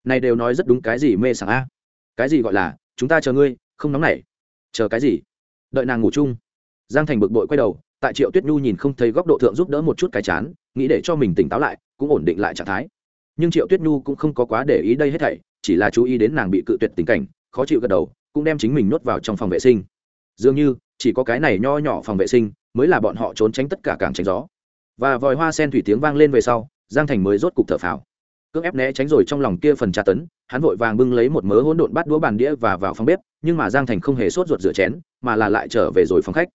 này đều nói rất đúng cái gì mê sảng a. Cái gì gọi là, chúng ta chờ ngươi, không nóng nảy. Chờ cái gì? Đợi nàng ngủ chung. Giang thành bực bội quay đầu, tại triệu tuyết nhu nhìn không thấy góc độ thượng giúp đỡ một chút cái chán, nghĩ để cho mình tỉnh táo lại, cũng ổn định lại trạng thái. Nhưng triệu tuyết nhu cũng không có quá để ý đây hết thảy, chỉ là chú ý đến nàng bị cự tuyệt tình cảnh, khó chịu gật đầu, cũng đem chính mình nuốt vào trong phòng vệ sinh. Dường như, chỉ có cái này nho nhỏ phòng vệ sinh mới là bọn họ trốn tránh tất cả càng tránh gió. Và vòi hoa sen thủy tiếng vang lên về sau, giang thành mới rốt cục thở phào cưỡng ép né tránh rồi trong lòng kia phần tra tấn, hắn vội vàng bưng lấy một mớ hỗn độn bắt đũa bàn đĩa và vào phòng bếp, nhưng mà giang thành không hề sốt ruột rửa chén, mà là lại trở về rồi phòng khách.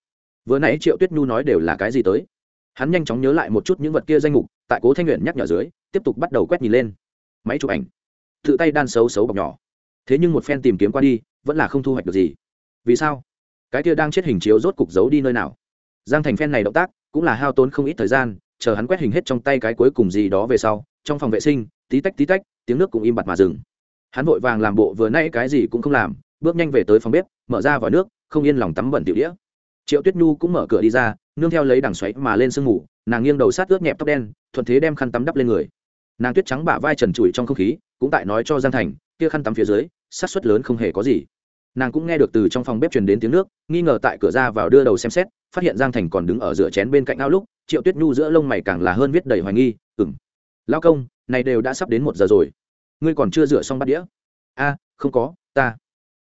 Vừa nãy triệu tuyết nhu nói đều là cái gì tới? Hắn nhanh chóng nhớ lại một chút những vật kia danh mục, tại cố thanh nguyện nhắc nhở dưới, tiếp tục bắt đầu quét nhìn lên. Máy chụp ảnh. Tự tay đan xấu xấu bọc nhỏ. Thế nhưng một phen tìm kiếm qua đi, vẫn là không thu hoạch được gì. Vì sao? Cái kia đang chết hình chiếu rốt cục giấu đi nơi nào? Giang thành phen này động tác, cũng là hao tốn không ít thời gian, chờ hắn quét hình hết trong tay cái cuối cùng gì đó về sau, trong phòng vệ sinh tí tách tí tách, tiếng nước cũng im bặt mà dừng. Hắn vội vàng làm bộ vừa nãy cái gì cũng không làm, bước nhanh về tới phòng bếp, mở ra vòi nước, không yên lòng tắm bẩn tiểu đĩa. Triệu tuyết nhu cũng mở cửa đi ra, nương theo lấy đằng xoáy mà lên sương ngủ nàng nghiêng đầu sát ướt nhẹp tóc đen, thuận thế đem khăn tắm đắp lên người. Nàng tuyết trắng bả vai trần trụi trong không khí, cũng tại nói cho giang thành, kia khăn tắm phía dưới sát suất lớn không hề có gì. Nàng cũng nghe được từ trong phòng bếp truyền đến tiếng nước, nghi ngờ tại cửa ra vào đưa đầu xem xét, phát hiện giang thành còn đứng ở giữa chén bên cạnh ao lúc, triệu tuyết nhu giữa lông mày càng là hơn viết đầy hoài nghi ừng lao công này đều đã sắp đến một giờ rồi. Ngươi còn chưa rửa xong bát đĩa? A, không có, ta.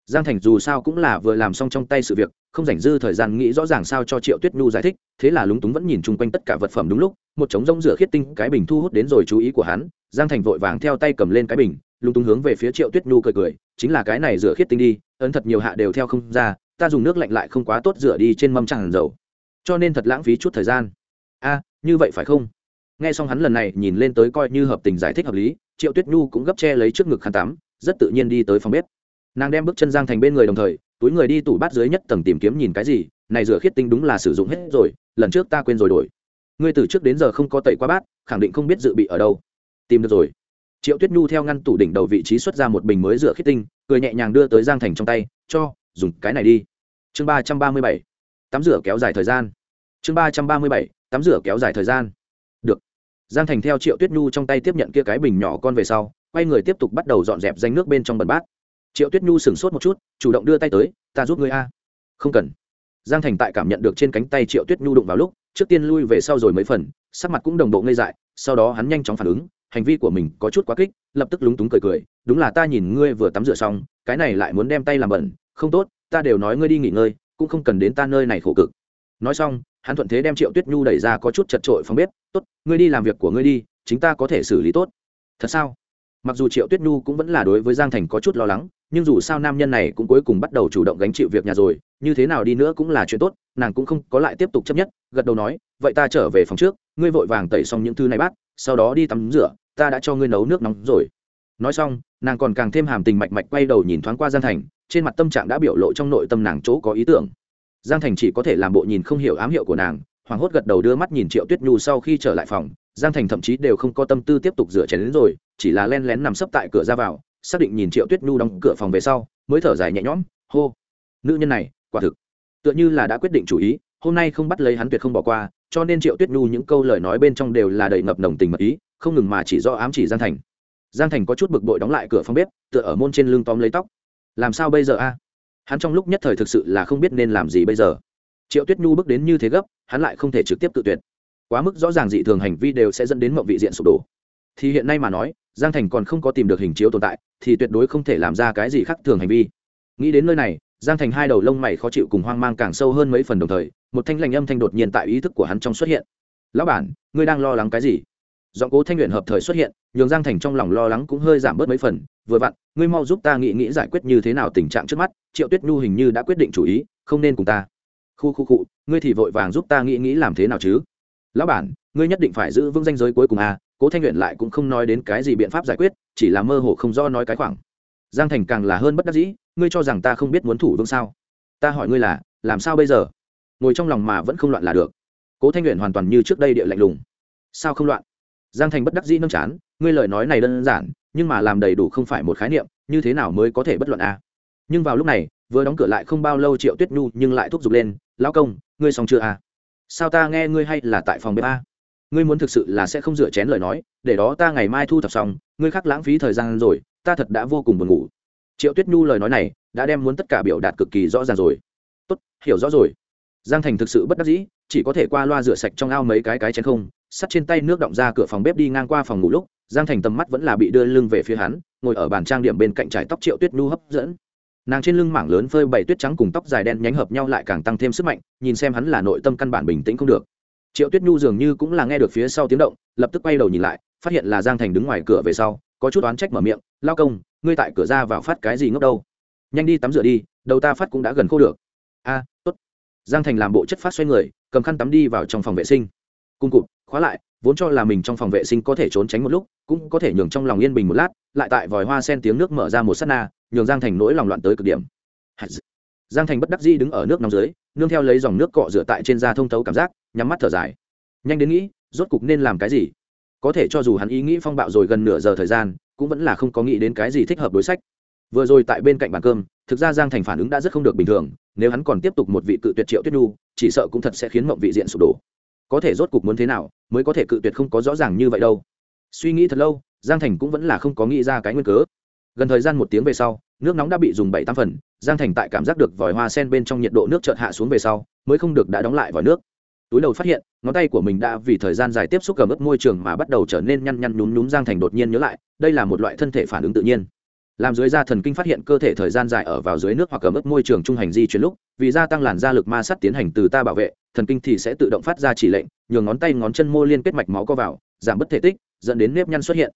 Giang thành dù sao cũng là vừa làm xong trong tay sự việc, không dành dư thời gian nghĩ rõ ràng sao cho triệu tuyết nhu giải thích, thế là lúng túng vẫn nhìn chung quanh tất cả vật phẩm đúng lúc, một trống rông rửa khiết tinh cái bình thu hút đến rồi chú ý của hắn, giang thành vội vàng theo tay cầm lên cái bình, lúng túng hướng về phía triệu tuyết nhu cười cười, chính là cái này rửa khiết tinh đi, ấn thật nhiều hạ đều theo không ra, ta dùng nước lạnh lại không quá tốt rửa đi trên mâm tràn dầu. Cho nên thật lãng phí chút thời gian. A, như vậy phải không? Nghe xong hắn lần này nhìn lên tới coi như hợp tình giải thích hợp lý, triệu tuyết nhu cũng gấp che lấy trước ngực khăn tắm, rất tự nhiên đi tới phòng bếp. Nàng đem bước chân giang thành bên người đồng thời, túi người đi tủ bát dưới nhất tầng tìm kiếm nhìn cái gì, này rửa khiết tinh đúng là sử dụng hết rồi, lần trước ta quên rồi đổi. Ngươi từ trước đến giờ không có tẩy qua bát, khẳng định không biết dự bị ở đâu. Tìm được rồi. Triệu tuyết nhu theo ngăn tủ đỉnh đầu vị trí xuất ra một bình mới rửa khiết tinh, cười nhẹ nhàng đưa tới giang thành trong tay, cho, dùng cái này đi. Chương ba trăm ba mươi bảy. Tắm rửa kéo dài thời gian. Chương ba trăm ba mươi bảy. Tắm rửa kéo dài thời gian giang thành theo triệu tuyết nhu trong tay tiếp nhận kia cái bình nhỏ con về sau, quay người tiếp tục bắt đầu dọn dẹp danh nước bên trong bần bát. Triệu tuyết nhu sửng sốt một chút, chủ động đưa tay tới, ta giúp ngươi a. Không cần. Giang thành tại cảm nhận được trên cánh tay triệu tuyết nhu đụng vào lúc, trước tiên lui về sau rồi mấy phần, sắc mặt cũng đồng bộ ngây dại, sau đó hắn nhanh chóng phản ứng, hành vi của mình có chút quá kích, lập tức lúng túng cười cười, đúng là ta nhìn ngươi vừa tắm rửa xong, cái này lại muốn đem tay làm bẩn, không tốt, ta đều nói ngươi đi nghỉ ngơi, cũng không cần đến ta nơi này khổ cực. Nói xong hắn thuận thế đem triệu tuyết nhu đẩy ra có chút chật trội phòng bếp, tốt, ngươi đi làm việc của ngươi đi, chính ta có thể xử lý tốt. Thật sao? Mặc dù triệu tuyết nhu cũng vẫn là đối với giang thành có chút lo lắng, nhưng dù sao nam nhân này cũng cuối cùng bắt đầu chủ động gánh chịu việc nhà rồi, như thế nào đi nữa cũng là chuyện tốt, nàng cũng không có lại tiếp tục chấp nhất, gật đầu nói, vậy ta trở về phòng trước, ngươi vội vàng tẩy xong những thứ này bát, sau đó đi tắm rửa, ta đã cho ngươi nấu nước nóng rồi. Nói xong, nàng còn càng thêm hàm tình mạch mạch quay đầu nhìn thoáng qua giang thành, trên mặt tâm trạng đã biểu lộ trong nội tâm nàng chỗ có ý tưởng giang thành chỉ có thể làm bộ nhìn không hiểu ám hiệu của nàng, hoảng hốt gật đầu đưa mắt nhìn triệu tuyết nhu sau khi trở lại phòng, giang thành thậm chí đều không có tâm tư tiếp tục rửa chén đến rồi, chỉ là len lén nằm sấp tại cửa ra vào, xác định nhìn triệu tuyết nhu đóng cửa phòng về sau, mới thở dài nhẹ nhõm, hô, nữ nhân này, quả thực. Tựa như là đã quyết định chủ ý, hôm nay không bắt lấy hắn tuyệt không bỏ qua, cho nên triệu tuyết nhu những câu lời nói bên trong đều là đầy ngập nồng tình mật ý, không ngừng mà chỉ do ám chỉ giang thành. Giang thành có chút bực bội đóng lại cửa phòng bếp, tựa ở môn trên lưng tóm lấy tóc. Làm sao bây giờ a? Hắn trong lúc nhất thời thực sự là không biết nên làm gì bây giờ. Triệu tuyết nhu bước đến như thế gấp, hắn lại không thể trực tiếp tự tuyệt. Quá mức rõ ràng dị thường hành vi đều sẽ dẫn đến mộng vị diện sụp đổ. Thì hiện nay mà nói, giang thành còn không có tìm được hình chiếu tồn tại, thì tuyệt đối không thể làm ra cái gì khác thường hành vi. Nghĩ đến nơi này, giang thành hai đầu lông mày khó chịu cùng hoang mang càng sâu hơn mấy phần đồng thời, một thanh lành âm thanh đột nhiên tại ý thức của hắn trong xuất hiện. Lão bản, ngươi đang lo lắng cái gì? Giọng cố thanh luyện hợp thời xuất hiện, nhường giang thành trong lòng lo lắng cũng hơi giảm bớt mấy phần, vừa vặn, ngươi mau giúp ta nghĩ nghĩ giải quyết như thế nào tình trạng trước mắt, triệu tuyết nhu hình như đã quyết định chủ ý, không nên cùng ta. Khu khu cụ ngươi thì vội vàng giúp ta nghĩ nghĩ làm thế nào chứ? Lão bản, ngươi nhất định phải giữ vững danh giới cuối cùng à cố thanh luyện lại cũng không nói đến cái gì biện pháp giải quyết, chỉ là mơ hồ không do nói cái khoảng. Giang thành càng là hơn bất đắc dĩ, ngươi cho rằng ta không biết muốn thủ vương sao? Ta hỏi ngươi là, làm sao bây giờ? Ngồi trong lòng mà vẫn không loạn là được. Cố thanh luyện hoàn toàn như trước đây địa lạnh lùng. Sao không loạn? Giang thành bất đắc dĩ nâng chán, ngươi lời nói này đơn giản, nhưng mà làm đầy đủ không phải một khái niệm, như thế nào mới có thể bất luận a à? nhưng vào lúc này, vừa đóng cửa lại không bao lâu triệu tuyết nhu nhưng lại thúc giục lên, lão công, ngươi xong chưa a à? sao ta nghe ngươi hay là tại phòng bếp a ngươi muốn thực sự là sẽ không rửa chén lời nói, để đó ta ngày mai thu thập xong, ngươi khác lãng phí thời gian rồi, ta thật đã vô cùng buồn ngủ triệu tuyết nhu lời nói này đã đem muốn tất cả biểu đạt cực kỳ rõ ràng rồi tốt, hiểu rõ rồi giang thành thực sự bất đắc dĩ, chỉ có thể qua loa rửa sạch trong ao mấy cái cái chén không sắt trên tay nước động ra cửa phòng bếp đi ngang qua phòng ngủ lúc, giang thành tầm mắt vẫn là bị đưa lưng về phía hắn, ngồi ở bàn trang điểm bên cạnh trải tóc triệu tuyết nhu hấp dẫn. Nàng trên lưng mảng lớn phơi bảy tuyết trắng cùng tóc dài đen nhánh hợp nhau lại càng tăng thêm sức mạnh, nhìn xem hắn là nội tâm căn bản bình tĩnh không được. Triệu tuyết nhu dường như cũng là nghe được phía sau tiếng động, lập tức quay đầu nhìn lại, phát hiện là giang thành đứng ngoài cửa về sau, có chút oán trách mở miệng, lao công, ngươi tại cửa ra vào phát cái gì ngốc đâu? Nhanh đi tắm rửa đi, đầu ta phát cũng đã gần khô được. A, tốt. Giang thành làm bộ chất phát xoay người, cầm khăn tắm đi vào trong phòng vệ sinh cung cụt, khóa lại, vốn cho là mình trong phòng vệ sinh có thể trốn tránh một lúc, cũng có thể nhường trong lòng yên bình một lát, lại tại vòi hoa sen tiếng nước mở ra một s á t na, nhường giang thành nỗi lòng loạn tới cực điểm. Giang thành bất đắc di đứng ở nước nóng dưới, nương theo lấy dòng nước cọ rửa tại trên da thông thấu cảm giác, nhắm mắt thở dài. Nhanh đến nghĩ, rốt cục nên làm cái gì? Có thể cho dù hắn ý nghĩ phong bạo rồi gần nửa giờ thời gian, cũng vẫn là không có nghĩ đến cái gì thích hợp đối sách. Vừa rồi tại bên cạnh bàn cơm, thực ra giang thành phản ứng đã rất không được bình thường, nếu hắn còn tiếp tục một vị cự tuyệt triệu tuyết nhu, chỉ sợ cũng thật sẽ khiến mộng vị diện sụp đổ có thể rốt cục muốn thế nào, mới có thể cự tuyệt không có rõ ràng như vậy đâu. Suy nghĩ thật lâu, giang thành cũng vẫn là không có nghĩ ra cái nguyên cớ. Gần thời gian một tiếng về sau, nước nóng đã bị dùng bảy tam phần, giang thành tại cảm giác được vòi hoa sen bên trong nhiệt độ nước chợt hạ xuống về sau, mới không được đã đóng lại vòi nước. Túi đầu phát hiện, ngón tay của mình đã vì thời gian dài tiếp xúc cầm ướp môi trường mà bắt đầu trở nên nhăn nhăn nhúm nhúm giang thành đột nhiên nhớ lại, đây là một loại thân thể phản ứng tự nhiên làm dưới da thần kinh phát hiện cơ thể thời gian dài ở vào dưới nước hoặc ở mức môi trường trung hành di chuyển lúc, vì gia tăng làn da lực ma sát tiến hành từ ta bảo vệ, thần kinh thì sẽ tự động phát ra chỉ lệnh, nhường ngón tay, ngón chân, mô liên kết mạch máu co vào, giảm bất thể tích, dẫn đến nếp nhăn xuất hiện.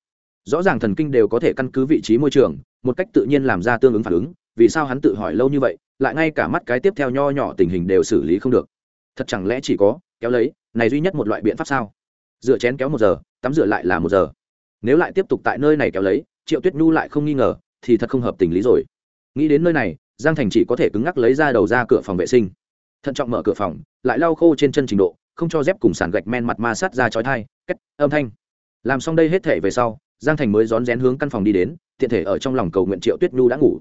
Rõ ràng thần kinh đều có thể căn cứ vị trí môi trường, một cách tự nhiên làm ra tương ứng phản ứng, vì sao hắn tự hỏi lâu như vậy, lại ngay cả mắt cái tiếp theo nho nhỏ tình hình đều xử lý không được. Thật chẳng lẽ chỉ có, kéo lấy, này duy nhất một loại biện pháp sao? Dựa chén kéo một giờ, tắm rửa lại là một giờ. Nếu lại tiếp tục tại nơi này kéo lấy, triệu tuyết nhu lại không nghi ngờ thì thật không hợp tình lý rồi. Nghĩ đến nơi này, giang thành chỉ có thể cứng ngắc lấy ra đầu ra cửa phòng vệ sinh. Thận trọng mở cửa phòng, lại lau khô trên chân trình độ, không cho dép cùng sàn gạch men mặt ma sát ra chói thai cách âm thanh. Làm xong đây hết thể về sau, giang thành mới rón rén hướng căn phòng đi đến, tiện thể ở trong lòng cầu nguyện triệu tuyết nhu đã ngủ.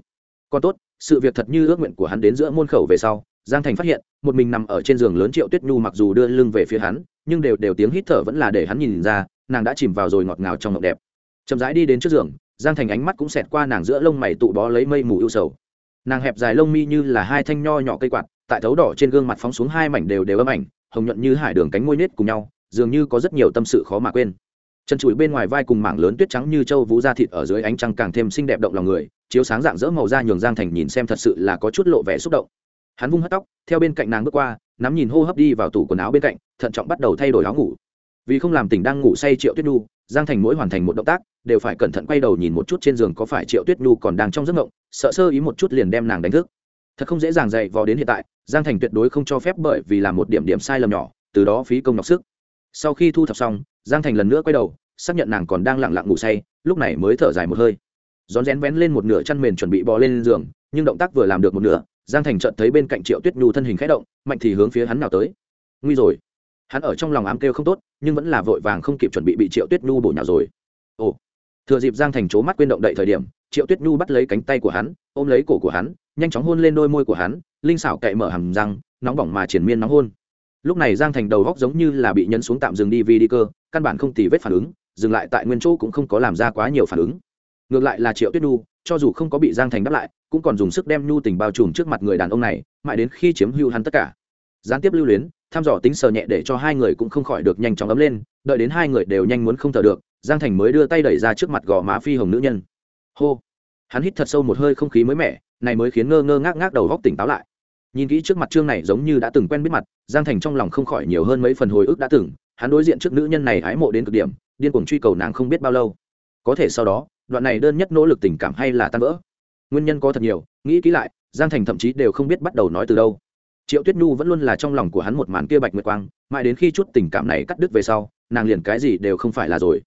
Còn tốt, sự việc thật như ước nguyện của hắn đến giữa môn khẩu về sau, giang thành phát hiện, một mình nằm ở trên giường lớn triệu tuyết nhu mặc dù đưa lưng về phía hắn, nhưng đều đều tiếng hít thở vẫn là để hắn nhìn ra, nàng đã chìm vào rồi ngọt ngào trong ngọc đẹp. Chậm rãi đi đến trước giường giang thành ánh mắt cũng xẹt qua nàng giữa lông mày tụ bó lấy mây mù ưu sầu. Nàng hẹp dài lông mi như là hai thanh nho nhỏ cây quạt, tại thấu đỏ trên gương mặt phóng xuống hai mảnh đều đều âm ảnh, hồng nhuận như hải đường cánh môi nết cùng nhau, dường như có rất nhiều tâm sự khó mà quên. Chân chuỗi bên ngoài vai cùng mảng lớn tuyết trắng như châu vũ da thịt ở dưới ánh trăng càng thêm xinh đẹp động lòng người, chiếu sáng dạng dỡ màu da nhường giang thành nhìn xem thật sự là có chút lộ vẻ xúc động. Hắn vung hất tóc, theo bên cạnh nàng bước qua, nắm nhìn hô hấp đi vào tủ quần áo bên cạnh, thận trọng bắt đầu thay đổi áo ngủ vì không làm tỉnh đang ngủ say triệu tuyết nhu, giang thành mỗi hoàn thành một động tác, đều phải cẩn thận quay đầu nhìn một chút trên giường có phải triệu tuyết nhu còn đang trong giấc ngộng, sợ sơ ý một chút liền đem nàng đánh thức. Thật không dễ dàng dậy vò đến hiện tại, giang thành tuyệt đối không cho phép bởi vì làm một điểm điểm sai lầm nhỏ, từ đó phí công nhọc sức. Sau khi thu thập xong, giang thành lần nữa quay đầu, xác nhận nàng còn đang lặng lặng ngủ say, lúc này mới thở dài một hơi. Rón rén vén lên một nửa chăn mền chuẩn bị bò lên giường, nhưng động tác vừa làm được một nửa, giang thành chợt thấy bên cạnh triệu tuyết nhu thân hình khẽ động, mạnh thì hướng phía hắn nào tới. Nguy rồi hắn ở trong lòng ám kêu không tốt, nhưng vẫn là vội vàng không kịp chuẩn bị bị triệu tuyết nhu bổ nhào rồi. Ồ. Thừa dịp giang thành c mắt quên động đậy thời điểm, triệu tuyết nhu bắt lấy cánh tay của hắn, ôm lấy cổ của hắn, nhanh chóng hôn lên đôi môi của hắn, linh xảo cậy mở hầm răng, nóng bỏng mà triển miên nóng hôn. Lúc này giang thành đầu góc giống như là bị nhấn xuống tạm dừng đi vì đi cơ, căn bản không tì vết phản ứng, dừng lại tại nguyên chỗ cũng không có làm ra quá nhiều phản ứng. Ngược lại là triệu tuyết nhu, cho dù không có bị giang thành đáp lại, cũng còn dùng sức đem nhu tình bao trùm trước mặt người đàn ông này, mãi đến khi chiếm hưu hắn tất cả. Gián tiếp lưu luyến thăm dò tính sờ nhẹ để cho hai người cũng không khỏi được nhanh chóng ấm lên, đợi đến hai người đều nhanh muốn không thở được, giang thành mới đưa tay đẩy ra trước mặt gò má phi hồng nữ nhân. Hô! Hắn hít thật sâu một hơi không khí mới mẻ, này mới khiến ngơ ngơ ngác ngác đầu góc tỉnh táo lại. Nhìn kỹ trước mặt trương này giống như đã từng quen biết mặt, giang thành trong lòng không khỏi nhiều hơn mấy phần hồi ức đã từng, hắn đối diện trước nữ nhân này hái mộ đến cực điểm, điên cuồng truy cầu nàng không biết bao lâu. Có thể sau đó, đoạn này đơn nhất nỗ lực tình cảm hay là tan vỡ? Nguyên nhân có thật nhiều, nghĩ kỹ lại, giang thành thậm chí đều không biết bắt đầu nói từ đâu triệu tuyết nhu vẫn luôn là trong lòng của hắn một màn kia bạch nguyệt quang, mãi đến khi chút tình cảm này cắt đứt về sau, nàng liền cái gì đều không phải là rồi.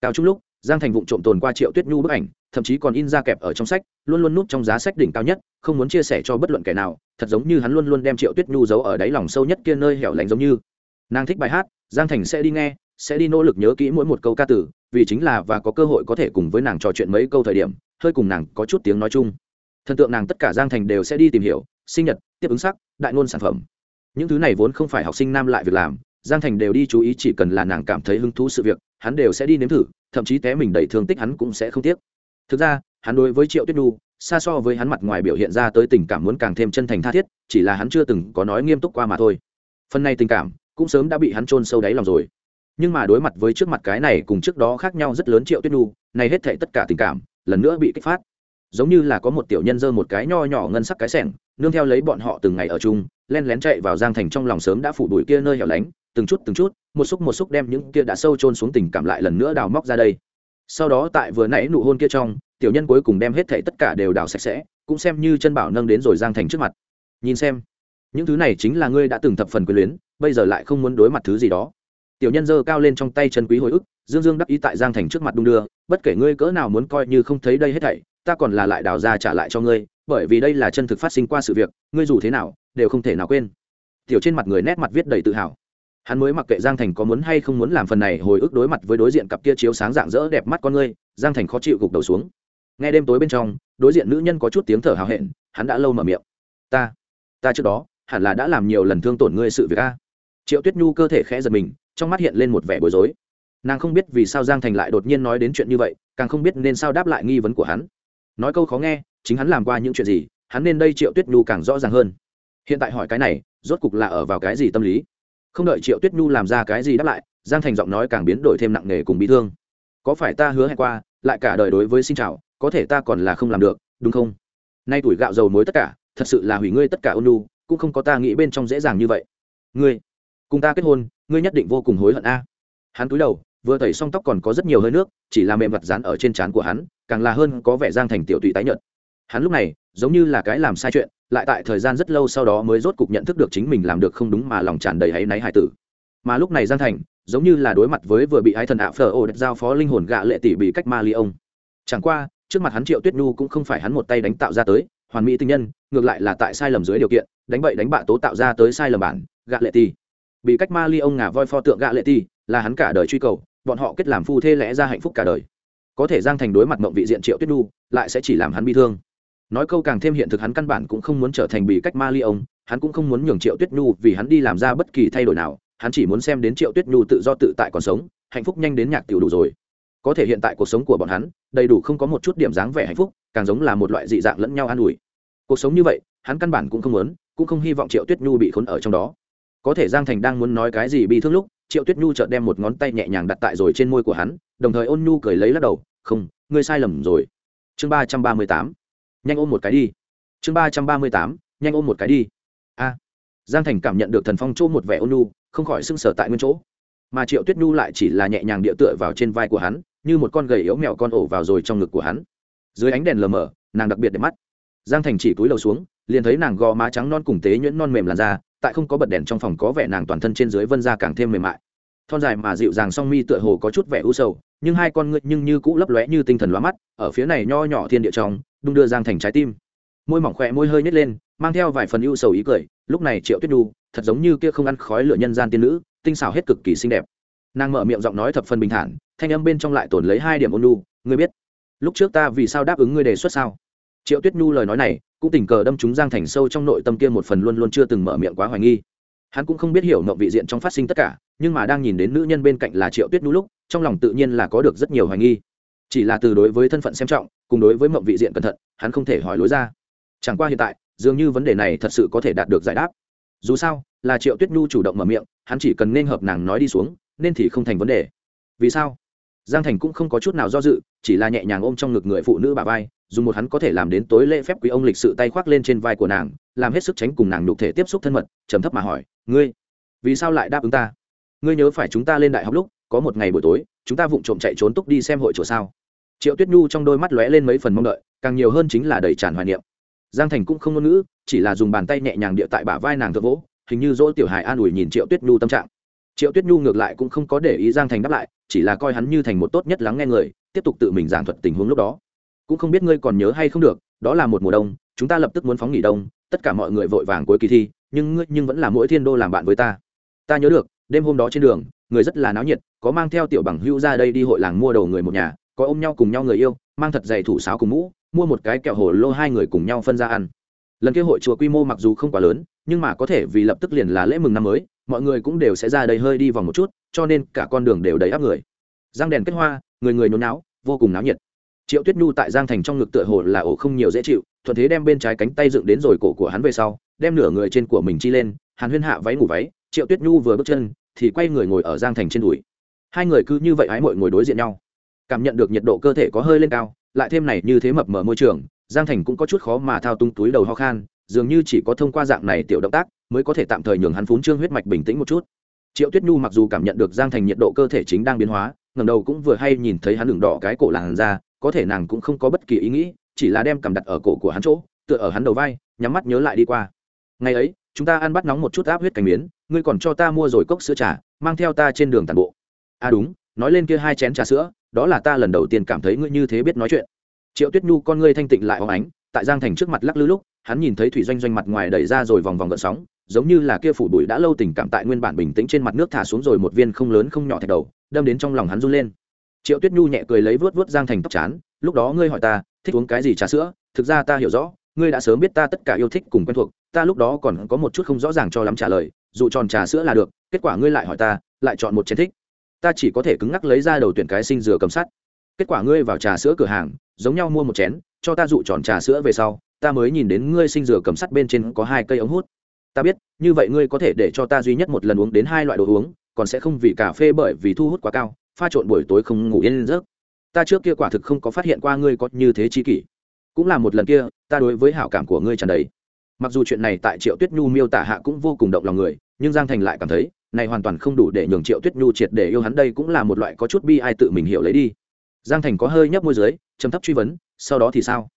Cao trung lúc, giang thành vụng trộm tồn qua triệu tuyết nhu bức ảnh, thậm chí còn in ra kẹp ở trong sách, luôn luôn núp trong giá sách đỉnh cao nhất, không muốn chia sẻ cho bất luận kẻ nào, thật giống như hắn luôn luôn đem triệu tuyết nhu giấu ở đáy lòng sâu nhất kia nơi hẻo lánh giống như. Nàng thích bài hát, giang thành sẽ đi nghe, sẽ đi nỗ lực nhớ kỹ mỗi một câu ca tử, vì chính là và có cơ hội có thể cùng với nàng trò chuyện mấy câu thời điểm, hơi cùng nàng có chút tiếng nói chung. Thần tượng nàng tất cả giang thành đều sẽ đi tìm hiểu, sinh nhật, tiếp ứng sắc đại ngôn sản phẩm. Những thứ này vốn không phải học sinh nam lại việc làm, giang thành đều đi chú ý chỉ cần là nàng cảm thấy hứng thú sự việc, hắn đều sẽ đi nếm thử, thậm chí té mình đầy thương tích hắn cũng sẽ không tiếc. Thực ra, hắn đối với triệu tuyết nhu, xa so với hắn mặt ngoài biểu hiện ra tới tình cảm muốn càng thêm chân thành tha thiết, chỉ là hắn chưa từng có nói nghiêm túc qua mà thôi. Phần này tình cảm, cũng sớm đã bị hắn trôn sâu đáy lòng rồi. Nhưng mà đối mặt với trước mặt cái này cùng trước đó khác nhau rất lớn triệu tuyết nhu, này hết thệ tất cả tình cảm, lần nữa bị kích phát. Giống như là có một tiểu nhân dơ một cái nho nhỏ ngân sắc cái sẻng nương theo lấy bọn họ từng ngày ở chung, len lén chạy vào giang thành trong lòng sớm đã phủ đuổi kia nơi hẻo lánh, từng chút từng chút, một xúc một xúc đem những kia đã sâu trôn xuống tình cảm lại lần nữa đào móc ra đây. Sau đó tại vừa nãy nụ hôn kia trong, tiểu nhân cuối cùng đem hết thảy tất cả đều đào sạch sẽ, cũng xem như chân bảo nâng đến rồi giang thành trước mặt. Nhìn xem, những thứ này chính là ngươi đã từng thập phần quyền luyến, bây giờ lại không muốn đối mặt thứ gì đó. Tiểu nhân giơ cao lên trong tay chân quý hồi ức, dương dương đắc ý tại giang thành trước mặt đung đưa, bất kể ngươi cỡ nào muốn coi như không thấy đây hết thảy, ta còn là lại đào ra trả lại cho ngươi bởi vì đây là chân thực phát sinh qua sự việc, ngươi dù thế nào, đều không thể nào quên. Tiểu trên mặt người nét mặt viết đầy tự hào. Hắn mới mặc kệ giang thành có muốn hay không muốn làm phần này hồi ức đối mặt với đối diện cặp kia chiếu sáng dạng dỡ đẹp mắt con ngươi, giang thành khó chịu gục đầu xuống. Nghe đêm tối bên trong, đối diện nữ nhân có chút tiếng thở hào hẹn, hắn đã lâu mở miệng. Ta ta trước đó, hẳn là đã làm nhiều lần thương tổn ngươi sự việc a. Triệu tuyết nhu cơ thể khẽ giật mình, trong mắt hiện lên một vẻ bối rối. Nàng không biết vì sao giang thành lại đột nhiên nói đến chuyện như vậy, càng không biết nên sao đáp lại nghi vấn của hắn. Nói câu khó nghe chính hắn làm qua những chuyện gì, hắn nên đây triệu tuyết nhu càng rõ ràng hơn. Hiện tại hỏi cái này, rốt cục là ở vào cái gì tâm lý? Không đợi triệu tuyết nhu làm ra cái gì đáp lại, giang thành giọng nói càng biến đổi thêm nặng nề cùng bị thương. Có phải ta hứa hẹn qua, lại cả đời đối với xin chào, có thể ta còn là không làm được, đúng không? Nay tuổi gạo dầu mối tất cả, thật sự là hủy ngươi tất cả ôn nhu, cũng không có ta nghĩ bên trong dễ dàng như vậy. Ngươi, cùng ta kết hôn, ngươi nhất định vô cùng hối hận a. Hắn cúi đầu, vừa tẩy xong tóc còn có rất nhiều hơi nước, chỉ là mềm mặt dán ở trên trán của hắn, càng là hơn có vẻ giang thành tiểu tụy tái nhợt hắn lúc này, giống như là cái làm sai chuyện, lại tại thời gian rất lâu sau đó mới rốt cục nhận thức được chính mình làm được không đúng mà lòng tràn đầy áy náy hải tử. Mà lúc này giang thành, giống như là đối mặt với vừa bị ái thần ạ phờ ô đất giao phó linh hồn gạ lệ tỷ bị cách ma ly ông. Chẳng qua, trước mặt hắn triệu tuyết nhu cũng không phải hắn một tay đánh tạo ra tới, hoàn mỹ tinh nhân, ngược lại là tại sai lầm dưới điều kiện, đánh bậy đánh bạ tố tạo ra tới sai lầm bản, gạ lệ tỷ. Bị cách ma ly ông ngả voi pho tượng gạ lệ tỷ, là hắn cả đời truy cầu, bọn họ kết làm phu thê lẽ ra hạnh phúc cả đời. Có thể giang thành đối mặt mộng vị diện triệu tuyết nhu, lại sẽ chỉ làm hắn bi thương nói câu càng thêm hiện thực hắn căn bản cũng không muốn trở thành bị cách ma ly ông, hắn cũng không muốn nhường triệu tuyết nhu vì hắn đi làm ra bất kỳ thay đổi nào, hắn chỉ muốn xem đến triệu tuyết nhu tự do tự tại còn sống, hạnh phúc nhanh đến nhạc tiểu đủ rồi. Có thể hiện tại cuộc sống của bọn hắn, đầy đủ không có một chút điểm dáng vẻ hạnh phúc, càng giống là một loại dị dạng lẫn nhau an ủi. Cuộc sống như vậy, hắn căn bản cũng không muốn, cũng không hy vọng triệu tuyết nhu bị khốn ở trong đó. Có thể giang thành đang muốn nói cái gì bị thương lúc, triệu tuyết nhu chợt đem một ngón tay nhẹ nhàng đặt tại rồi trên môi của hắn, đồng thời ôn nhu cười lấy lắc đầu, không, ngươi sai lầm rồi. Chương ba trăm ba mươi tám nhanh ôm một cái đi. Chương ba trăm ba mươi tám, nhanh ôm một cái đi. A. Giang thành cảm nhận được thần phong chỗ một vẻ ôn nhu, không khỏi sưng sở tại nguyên chỗ. Mà triệu tuyết nhu lại chỉ là nhẹ nhàng địa tựa vào trên vai của hắn, như một con gầy yếu mèo con ổ vào rồi trong ngực của hắn. Dưới ánh đèn lờ mờ, nàng đặc biệt đẹp mắt. Giang thành chỉ túi lầu xuống, liền thấy nàng gò má trắng non cùng tế nhuyễn non mềm làn da, tại không có bật đèn trong phòng có vẻ nàng toàn thân trên dưới vân da càng thêm mềm mại. Thon dài mà dịu dàng song mi tựa hồ có chút vẻ u sầu, nhưng hai con ngươi nhưng như cũ lấp lóe như tinh thần lóa mắt, ở phía này nho nhỏ thiên địa trong đung đưa giang thành trái tim. Môi mỏng khỏe môi hơi nhét lên, mang theo vài phần ưu sầu ý cười, lúc này triệu tuyết đu thật giống như kia không ăn khói lửa nhân gian tiên nữ, tinh xảo hết cực kỳ xinh đẹp. Nàng mở miệng giọng nói thập phần bình thản, thanh âm bên trong lại tổn lấy hai điểm ôn nhu. ngươi biết, lúc trước ta vì sao đáp ứng ngươi đề xuất sao? Triệu tuyết nhu lời nói này, cũng tình cờ đâm chúng giang thành sâu trong nội tâm kia một phần luôn luôn chưa từng mở miệng quá hoài nghi. Hắn cũng không biết hiểu mộng vị diện trong phát sinh tất cả, nhưng mà đang nhìn đến nữ nhân bên cạnh là triệu tuyết nhu lúc, trong lòng tự nhiên là có được rất nhiều hoài nghi chỉ là từ đối với thân phận xem trọng, cùng đối với mộng vị diện cẩn thận, hắn không thể hỏi lối ra. Chẳng qua hiện tại, dường như vấn đề này thật sự có thể đạt được giải đáp. Dù sao, là triệu tuyết nhu chủ động mở miệng, hắn chỉ cần nên hợp nàng nói đi xuống, nên thì không thành vấn đề. Vì sao? Giang thành cũng không có chút nào do dự, chỉ là nhẹ nhàng ôm trong ngực người phụ nữ bà vai, dùng một hắn có thể làm đến tối lễ phép quý ông lịch sự tay khoác lên trên vai của nàng, làm hết sức tránh cùng nàng nhục thể tiếp xúc thân mật, trầm thấp mà hỏi, ngươi, vì sao lại đáp ứng ta? Ngươi nhớ phải chúng ta lên đại học lúc, có một ngày buổi tối chúng ta vụng trộm chạy trốn túc đi xem hội chùa sao. Triệu tuyết nhu trong đôi mắt lóe lên mấy phần mong đợi, càng nhiều hơn chính là đầy tràn hoài niệm. Giang thành cũng không ngôn ngữ, chỉ là dùng bàn tay nhẹ nhàng địa tại bả vai nàng thợ vỗ, hình như dỗ tiểu Hải an ủi nhìn triệu tuyết nhu tâm trạng. Triệu tuyết nhu ngược lại cũng không có để ý giang thành đáp lại, chỉ là coi hắn như thành một tốt nhất lắng nghe người, tiếp tục tự mình giảng thuật tình huống lúc đó. Cũng không biết ngươi còn nhớ hay không được, đó là một mùa đông, chúng ta lập tức muốn phóng nghỉ đông, tất cả mọi người vội vàng cuối kỳ thi, nhưng ngươi nhưng vẫn là mỗi thiên đô làm bạn với ta. Ta nhớ được, đêm hôm đó trên đường người rất là náo nhiệt, có mang theo tiểu bằng hữu ra đây đi hội làng mua đầu người một nhà, có ôm nhau cùng nhau người yêu, mang thật dày thủ sáo cùng mũ, mua một cái kẹo hồ lô hai người cùng nhau phân ra ăn. Lần kia hội chùa quy mô mặc dù không quá lớn, nhưng mà có thể vì lập tức liền là lễ mừng năm mới, mọi người cũng đều sẽ ra đây hơi đi vòng một chút, cho nên cả con đường đều đầy áp người. Giang đèn kết hoa, người người nôn náo, vô cùng náo nhiệt. Triệu tuyết nhu tại giang thành trong ngực tựa hồ là ổ không nhiều dễ chịu, thuận thế đem bên trái cánh tay dựng đến rồi cổ của hắn về sau, đem nửa người trên của mình chi lên, hàn huyên hạ váy ngủ váy, triệu tuyết nhu vừa bước chân thì quay người ngồi ở giang thành trên đùi. Hai người cứ như vậy ái mội ngồi đối diện nhau. Cảm nhận được nhiệt độ cơ thể có hơi lên cao, lại thêm này như thế mập mở môi trường, giang thành cũng có chút khó mà thao tung túi đầu ho khan, dường như chỉ có thông qua dạng này tiểu động tác mới có thể tạm thời nhường hắn phún trương huyết mạch bình tĩnh một chút. Triệu tuyết nhu mặc dù cảm nhận được giang thành nhiệt độ cơ thể chính đang biến hóa ngầm đầu cũng vừa hay nhìn thấy hắn đường đỏ cái cổ làn ra có thể nàng cũng không có bất kỳ ý nghĩ, chỉ là đem cầm đặt ở cổ của hắn chỗ, tựa ở hắn đầu vai, nhắm mắt nhớ lại đi qua. Ngày ấy chúng ta ăn bắt nóng một chút áp huyết cánh miến, ngươi còn cho ta mua rồi cốc sữa trà, mang theo ta trên đường tàn bộ. À đúng, nói lên kia hai chén trà sữa, đó là ta lần đầu tiên cảm thấy ngươi như thế biết nói chuyện. Triệu tuyết nhu con ngươi thanh tịnh lại hóng ánh, tại giang thành trước mặt lắc lư lúc, hắn nhìn thấy thủy doanh doanh mặt ngoài đẩy ra rồi vòng vòng gợn sóng, giống như là kia phủ bụi đã lâu tình cảm tại nguyên bản bình tĩnh trên mặt nước thả xuống rồi một viên không lớn không nhỏ thạch đầu, đâm đến trong lòng hắn run lên. Triệu tuyết nhu nhẹ cười lấy vớt vớt giang thành tóc chán, lúc đó ngươi hỏi ta, thích uống cái gì trà sữa? Thực ra ta hiểu rõ ngươi đã sớm biết ta tất cả yêu thích cùng quen thuộc, ta lúc đó còn có một chút không rõ ràng cho lắm trả lời dụ tròn trà sữa là được, kết quả ngươi lại hỏi ta, lại chọn một chén thích. Ta chỉ có thể cứng ngắc lấy ra đầu tuyển cái sinh dừa cầm sắt. Kết quả ngươi vào trà sữa cửa hàng, giống nhau mua một chén, cho ta dụ tròn trà sữa về sau, ta mới nhìn đến ngươi sinh dừa cầm sắt bên trên có hai cây ống hút. Ta biết, như vậy ngươi có thể để cho ta duy nhất một lần uống đến hai loại đồ uống, còn sẽ không vì cà phê bởi vì thu hút quá cao, pha trộn buổi tối không ngủ yên giấc. Ta trước kia quả thực không có phát hiện qua ngươi có như thế chi kỷ cũng là một lần kia, ta đối với hảo cảm của ngươi tràn đầy. Mặc dù chuyện này tại triệu tuyết nhu miêu tả hạ cũng vô cùng động lòng người, nhưng giang thành lại cảm thấy, này hoàn toàn không đủ để nhường triệu tuyết nhu triệt để yêu hắn đây cũng là một loại có chút bi ai tự mình hiểu lấy đi. Giang thành có hơi nhấp môi dưới chấm thấp truy vấn, sau đó thì sao?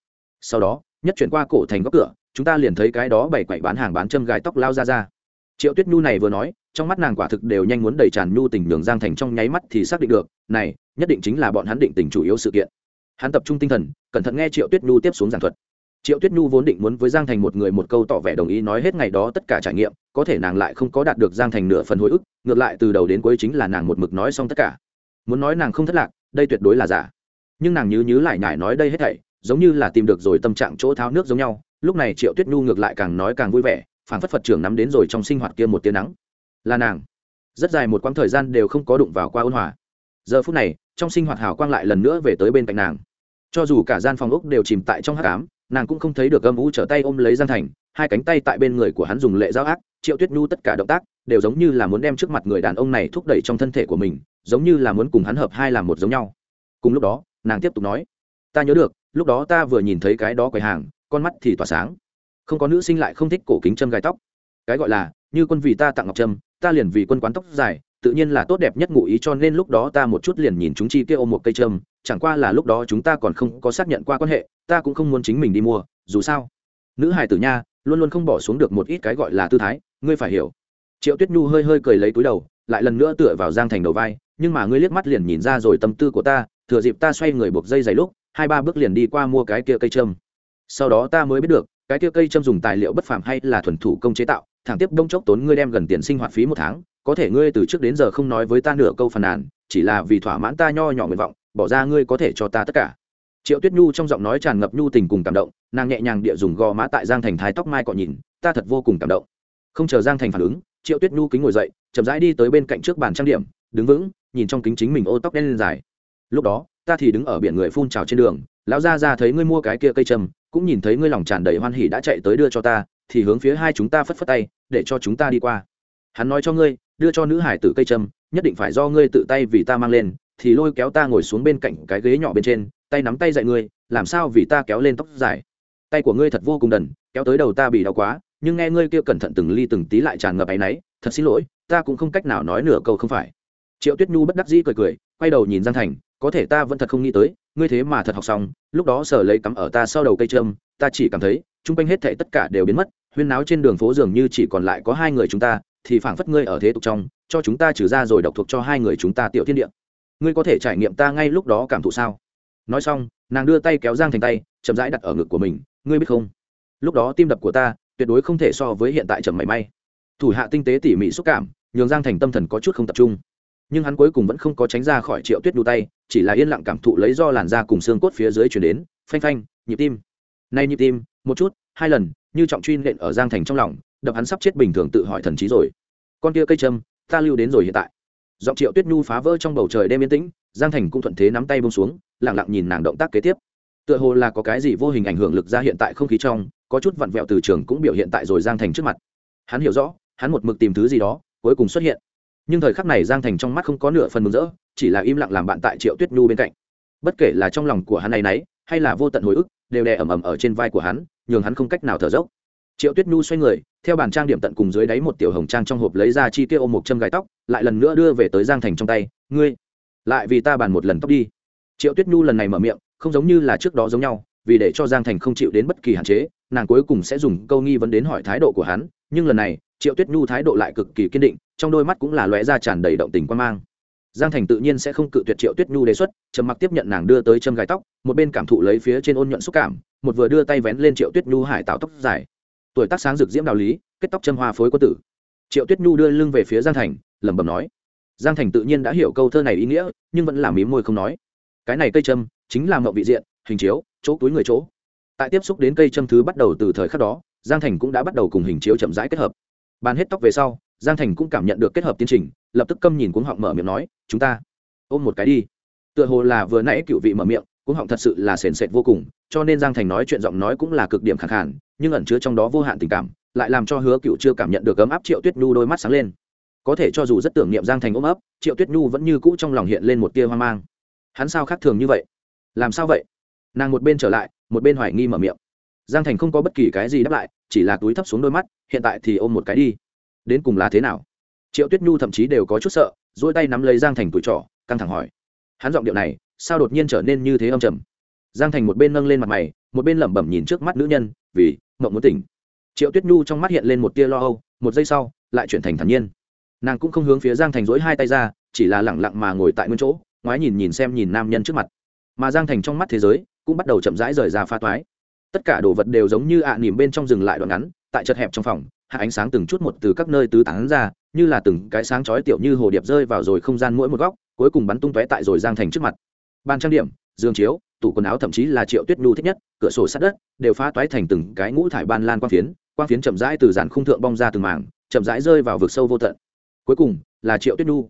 Sau đó, nhất chuyển qua cổ thành góc cửa, chúng ta liền thấy cái đó bày quậy bán hàng bán châm gái tóc lao ra ra. Triệu tuyết nhu này vừa nói, trong mắt nàng quả thực đều nhanh muốn đầy tràn nhu tình nhường giang thành trong nháy mắt thì xác định được, này, nhất định chính là bọn hắn định tình chủ yếu sự kiện hắn tập trung tinh thần, cẩn thận nghe triệu tuyết nhu tiếp xuống giảng thuật. Triệu tuyết nhu vốn định muốn với giang thành một người một câu tỏ vẻ đồng ý nói hết ngày đó tất cả trải nghiệm, có thể nàng lại không có đạt được giang thành nửa phần hồi ức, ngược lại từ đầu đến cuối chính là nàng một mực nói xong tất cả. Muốn nói nàng không thất lạc, đây tuyệt đối là giả. Nhưng nàng nhứ nhứ lại nhải nói đây hết thảy, giống như là tìm được rồi tâm trạng chỗ tháo nước giống nhau, lúc này triệu tuyết nhu ngược lại càng nói càng vui vẻ phản phất phật trưởng nắm đến rồi trong sinh hoạt kia một tiếng nắng. Là nàng. Rất dài một quãng thời gian đều không có đụng vào qua ôn hòa. Giờ phút này, trong sinh hoạt hào quang lại lần nữa về tới bên cạnh nàng cho dù cả gian phòng ốc đều chìm tại trong hát cám nàng cũng không thấy được âm u trở tay ôm lấy giang thành, hai cánh tay tại bên người của hắn dùng lệ giao ác, triệu tuyết nhu tất cả động tác đều giống như là muốn đem trước mặt người đàn ông này thúc đẩy trong thân thể của mình, giống như là muốn cùng hắn hợp hai làm một giống nhau. Cùng lúc đó, nàng tiếp tục nói, ta nhớ được, lúc đó ta vừa nhìn thấy cái đó quầy hàng, con mắt thì tỏa sáng. Không có nữ sinh lại không thích cổ kính châm gai tóc. Cái gọi là, như quân vì ta tặng ngọc trâm ta liền vì quân quán tóc dài tự nhiên là tốt đẹp nhất ngụ ý cho nên lúc đó ta một chút liền nhìn chúng chi kia ôm một cây trâm chẳng qua là lúc đó chúng ta còn không có xác nhận qua quan hệ, ta cũng không muốn chính mình đi mua, dù sao. Nữ hài tử nha, luôn luôn không bỏ xuống được một ít cái gọi là tư thái, ngươi phải hiểu. Triệu tuyết nhu hơi hơi cười lấy túi đầu, lại lần nữa tựa vào giang thành đầu vai, nhưng mà ngươi liếc mắt liền nhìn ra rồi tâm tư của ta, thừa dịp ta xoay người buộc dây giày lúc, hai ba bước liền đi qua mua cái kia cây trâm sau đó ta mới biết được, cái kia cây trâm dùng tài liệu bất phàm hay là thuần thủ công chế tạo, thẳng tiếp đông chốc tốn ngươi đem gần tiền sinh hoạt phí một tháng có thể ngươi từ trước đến giờ không nói với ta nửa câu phàn nàn, chỉ là vì thỏa mãn ta nho nhỏ nguyện vọng, bỏ ra ngươi có thể cho ta tất cả. Triệu tuyết nhu trong giọng nói tràn ngập nhu tình cùng cảm động, nàng nhẹ nhàng địa dùng gò má tại giang thành thái tóc mai cọ nhìn, ta thật vô cùng cảm động. Không chờ giang thành phản ứng, triệu tuyết nhu kính ngồi dậy, chậm rãi đi tới bên cạnh trước bàn trang điểm, đứng vững, nhìn trong kính chính mình ô tóc đen lên dài. Lúc đó, ta thì đứng ở biển người phun trào trên đường, lão gia ra thấy ngươi mua cái kia cây trầm, cũng nhìn thấy ngươi lòng tràn đầy hoan hỉ đã chạy tới đưa cho ta, thì hướng phía hai chúng ta phất phất tay, để cho chúng ta đi qua hắn nói cho ngươi, đưa cho nữ hải tử cây trầm nhất định phải do ngươi tự tay vì ta mang lên, thì lôi kéo ta ngồi xuống bên cạnh cái ghế nhỏ bên trên, tay nắm tay dạy ngươi, làm sao vì ta kéo lên tóc dài. Tay của ngươi thật vô cùng đần, kéo tới đầu ta bị đau quá, nhưng nghe ngươi kia cẩn thận từng ly từng tí lại tràn ngập áy náy, thật xin lỗi, ta cũng không cách nào nói nửa câu không phải. Triệu tuyết nhu bất đắc dĩ cười cười, quay đầu nhìn giang thành, có thể ta vẫn thật không nghĩ tới, ngươi thế mà thật học xong, lúc đó sở lấy cắm ở ta sau đầu cây trơm ta chỉ cảm thấy, chung quanh hết thệ tất cả đều biến mất, huyên náo trên đường phố dường như chỉ còn lại có hai người chúng ta thì phảng phất ngươi ở thế tục trong, cho chúng ta trừ ra rồi độc thuộc cho hai người chúng ta tiểu thiên địa. Ngươi có thể trải nghiệm ta ngay lúc đó cảm thụ sao? Nói xong, nàng đưa tay kéo giang thành tay, chậm rãi đặt ở ngực của mình. Ngươi biết không? Lúc đó tim đập của ta tuyệt đối không thể so với hiện tại chậm mảy may. Thủ hạ tinh tế tỉ mỉ xúc cảm, nhường giang thành tâm thần có chút không tập trung. Nhưng hắn cuối cùng vẫn không có tránh ra khỏi triệu tuyết đu tay, chỉ là yên lặng cảm thụ lấy do làn da cùng xương cốt phía dưới chuyển đến, phanh phanh, nhịp tim. Nay nhịp tim, một chút, hai lần, như trọng truy nện ở giang thành trong lòng đập hắn sắp chết bình thường tự hỏi thần trí rồi. Con kia cây châm, ta lưu đến rồi hiện tại. Giọng triệu tuyết nhu phá vỡ trong bầu trời đêm yên tĩnh, giang thành cũng thuận thế nắm tay bông xuống lẳng lặng nhìn nàng động tác kế tiếp. Tựa hồ là có cái gì vô hình ảnh hưởng lực ra hiện tại không khí trong, có chút vặn vẹo từ trường cũng biểu hiện tại rồi giang thành trước mặt. Hắn hiểu rõ, hắn một mực tìm thứ gì đó, cuối cùng xuất hiện. Nhưng thời khắc này giang thành trong mắt không có nửa phần mừng rỡ, chỉ là im lặng làm bạn tại triệu tuyết nhu bên cạnh. Bất kể là trong lòng của hắn này nấy, hay là vô tận hồi ức, đều đè ẩm ẩm ở trên vai của hắn, nhường hắn không cách nào thở dốc triệu tuyết nhu xoay người, theo bàn trang điểm tận cùng dưới đáy một tiểu hồng trang trong hộp lấy ra chi tiêu ôm một châm gai tóc, lại lần nữa đưa về tới giang thành trong tay. Ngươi, lại vì ta bàn một lần tóc đi. Triệu tuyết nhu lần này mở miệng, không giống như là trước đó giống nhau, vì để cho giang thành không chịu đến bất kỳ hạn chế, nàng cuối cùng sẽ dùng câu nghi vấn đến hỏi thái độ của hắn, nhưng lần này, triệu tuyết nhu thái độ lại cực kỳ kiên định, trong đôi mắt cũng là lóe ra tràn đầy động tình quan mang. Giang thành tự nhiên sẽ không cự tuyệt triệu tuyết nhu đề xuất, trầm mặc tiếp nhận nàng đưa tới châm gai tóc, một bên cảm thụ lấy phía trên ôn nhuận xúc cảm, một vừa đưa tay vén lên triệu tuyết nhu hải tạo tóc dài tuổi tác sáng rực diễm đạo lý, kết tóc châm hoa phối quân tử. Triệu tuyết nhu đưa lưng về phía giang thành, lẩm bẩm nói, giang thành tự nhiên đã hiểu câu thơ này ý nghĩa, nhưng vẫn làm mím môi không nói. Cái này cây châm chính là mậu vị diện, hình chiếu, chỗ túi người chỗ. Tại tiếp xúc đến cây châm thứ bắt đầu từ thời khắc đó, giang thành cũng đã bắt đầu cùng hình chiếu chậm rãi kết hợp. Bàn hết tóc về sau, giang thành cũng cảm nhận được kết hợp tiến trình, lập tức câm nhìn cuống họng mở miệng nói, chúng ta, ôm một cái đi. Tựa hồ là vừa nãy cựu vị mở miệng, cuống họng thật sự là sền sệt vô cùng cho nên giang thành nói chuyện giọng nói cũng là cực điểm khẳng khản nhưng ẩn chứa trong đó vô hạn tình cảm, lại làm cho hứa cựu chưa cảm nhận được ấm áp triệu tuyết nhu đôi mắt sáng lên. Có thể cho dù rất tưởng niệm giang thành ôm ấp, triệu tuyết nhu vẫn như cũ trong lòng hiện lên một tia hoang mang. Hắn sao khác thường như vậy? Làm sao vậy? Nàng một bên trở lại, một bên hoài nghi mở miệng. Giang thành không có bất kỳ cái gì đáp lại, chỉ là túi thấp xuống đôi mắt, hiện tại thì ôm một cái đi. Đến cùng là thế nào? Triệu tuyết nhu thậm chí đều có chút sợ dỗi tay nắm lấy giang thành tuổi trỏ căng thẳng hỏi. Hắn giọng điệu này, sao đột nhiên trở nên như thế âm trầm? Giang thành một bên nâng lên mặt mày, một bên lẩm bẩm nhìn trước mắt nữ nhân, vì mộng muốn tỉnh. Triệu tuyết nhu trong mắt hiện lên một tia lo âu, một giây sau, lại chuyển thành thản nhiên. Nàng cũng không hướng phía giang thành dối hai tay ra, chỉ là lẳng lặng mà ngồi tại nguyên chỗ, ngoái nhìn nhìn xem nhìn nam nhân trước mặt. Mà giang thành trong mắt thế giới, cũng bắt đầu chậm rãi rời ra pha toái. Tất cả đồ vật đều giống như ạ à nỉm bên trong rừng lại đoạn ngắn, tại chật hẹp trong phòng, hạ ánh sáng từng chút một từ các nơi tứ tán ra, như là từng cái sáng chói tiểu như hồ điệp rơi vào rồi không gian mỗi một góc, cuối cùng bắn tung tóe tại rồi giang thành trước mặt. Ban trang điểm, giường chiếu tủ quần áo thậm chí là triệu tuyết nhu thích nhất, cửa sổ sát đất, đều phá toái thành từng cái ngũ thải ban lan quang phiến quang phiến chậm rãi từ dàn khung thượng bong ra từng mảng, chậm rãi rơi vào vực sâu vô tận. Cuối cùng, là triệu tuyết nhu.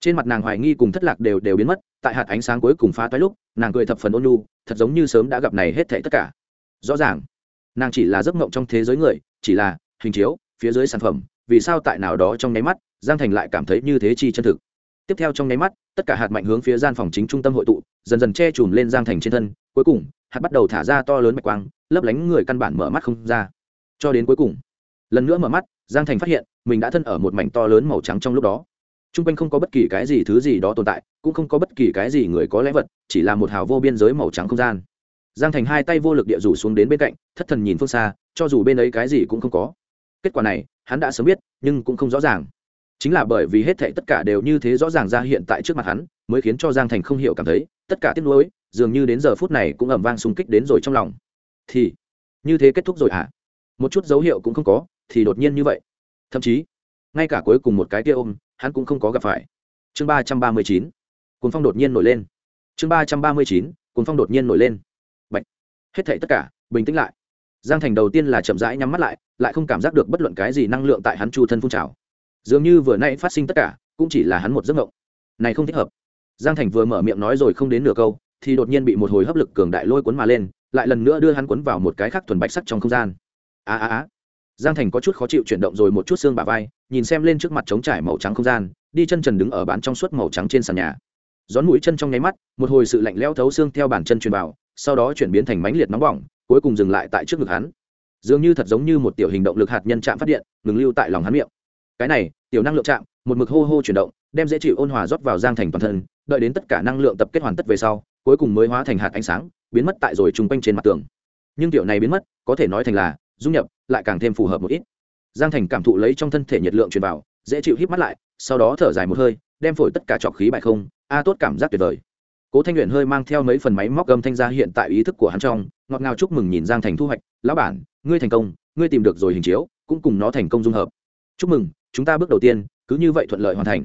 Trên mặt nàng hoài nghi cùng thất lạc đều đều biến mất, tại hạt ánh sáng cuối cùng phá toái lúc, nàng cười thập phần ôn nhu, thật giống như sớm đã gặp này hết thảy tất cả. Rõ ràng, nàng chỉ là giấc mộng trong thế giới người, chỉ là hình chiếu, phía dưới sản phẩm, vì sao tại nào đó trong nháy mắt, giang thành lại cảm thấy như thế chi chân thực? Tiếp theo trong nháy mắt, tất cả hạt mạnh hướng phía gian phòng chính trung tâm hội tụ, dần dần che chùm lên giang thành trên thân, cuối cùng, hạt bắt đầu thả ra to lớn mạch quang, lấp lánh người căn bản mở mắt không ra. Cho đến cuối cùng, lần nữa mở mắt, giang thành phát hiện, mình đã thân ở một mảnh to lớn màu trắng trong lúc đó. T r u n g quanh không có bất kỳ cái gì thứ gì đó tồn tại, cũng không có bất kỳ cái gì người có lẽ vật, chỉ là một hào vô biên giới màu trắng không gian. Giang thành hai tay vô lực địa rủ xuống đến bên cạnh, thất thần nhìn phương xa, cho dù bên ấy cái gì cũng không có. Kết quả này, hắn đã sớm biết, nhưng cũng không rõ ràng chính là bởi vì hết thệ tất cả đều như thế rõ ràng ra hiện tại trước mặt hắn, mới khiến cho giang thành không hiểu cảm thấy, tất cả tiếc nuối, dường như đến giờ phút này cũng ẩm vang xung kích đến rồi trong lòng. Thì, như thế kết thúc rồi hả? Một chút dấu hiệu cũng không có, thì đột nhiên như vậy. Thậm chí, ngay cả cuối cùng một cái kia ôm, hắn cũng không có gặp phải. Chương ba trăm ba mươi chín cuốn phong đột nhiên nổi lên. Chương ba trăm ba mươi chín cuốn phong đột nhiên nổi lên. Bạch. hết thảy tất cả, bình tĩnh lại. Giang thành đầu tiên là chậm rãi nhắm mắt lại lại không cảm giác được bất luận cái gì năng lượng tại hắn chu thân phun trào dường như vừa nay phát sinh tất cả, cũng chỉ là hắn một giấc mộng. Này không thích hợp. Giang thành vừa mở miệng nói rồi không đến nửa câu, thì đột nhiên bị một hồi hấp lực cường đại lôi cuốn mà lên, lại lần nữa đưa hắn cuốn vào một cái khác thuần bạch sắc trong không gian. A a a. Giang thành có chút khó chịu chuyển động rồi một chút xương bà vai, nhìn xem lên trước mặt trống trải màu trắng không gian, đi chân trần đứng ở bán trong suốt màu trắng trên sàn nhà. Gión mũi chân trong nháy mắt, một hồi sự lạnh leo thấu xương theo bàn chân truyền vào, sau đó chuyển biến thành mánh liệt nóng bỏng, cuối cùng dừng lại tại trước ngực hắn. Dường như thật giống như một tiểu hình động lực hạt nhân chạm phát điện, ngừng lưu tại lòng hắn miệng cái này, tiểu năng lượng chạm, một mực hô hô chuyển động, đem dễ chịu ôn hòa rót vào giang thành toàn thân, đợi đến tất cả năng lượng tập kết hoàn tất về sau, cuối cùng mới hóa thành hạt ánh sáng, biến mất tại rồi chung quanh trên mặt tường. Nhưng tiểu này biến mất, có thể nói thành là dung nhập, lại càng thêm phù hợp một ít. Giang thành cảm thụ lấy trong thân thể nhiệt lượng truyền vào, dễ chịu hít mắt lại, sau đó thở dài một hơi, đem phổi tất cả trọc khí bại không, a tốt cảm giác tuyệt vời. Cố thanh luyện hơi mang theo mấy phần máy móc gầm thanh ra hiện tại ý thức của hắn trong, ngọt ngào chúc mừng nhìn giang thành thu hoạch. Lão bản, ngươi thành công, ngươi tìm được rồi hình chiếu, cũng cùng nó thành công dung hợp. Chúc mừng chúng ta bước đầu tiên, cứ như vậy thuận lợi hoàn thành.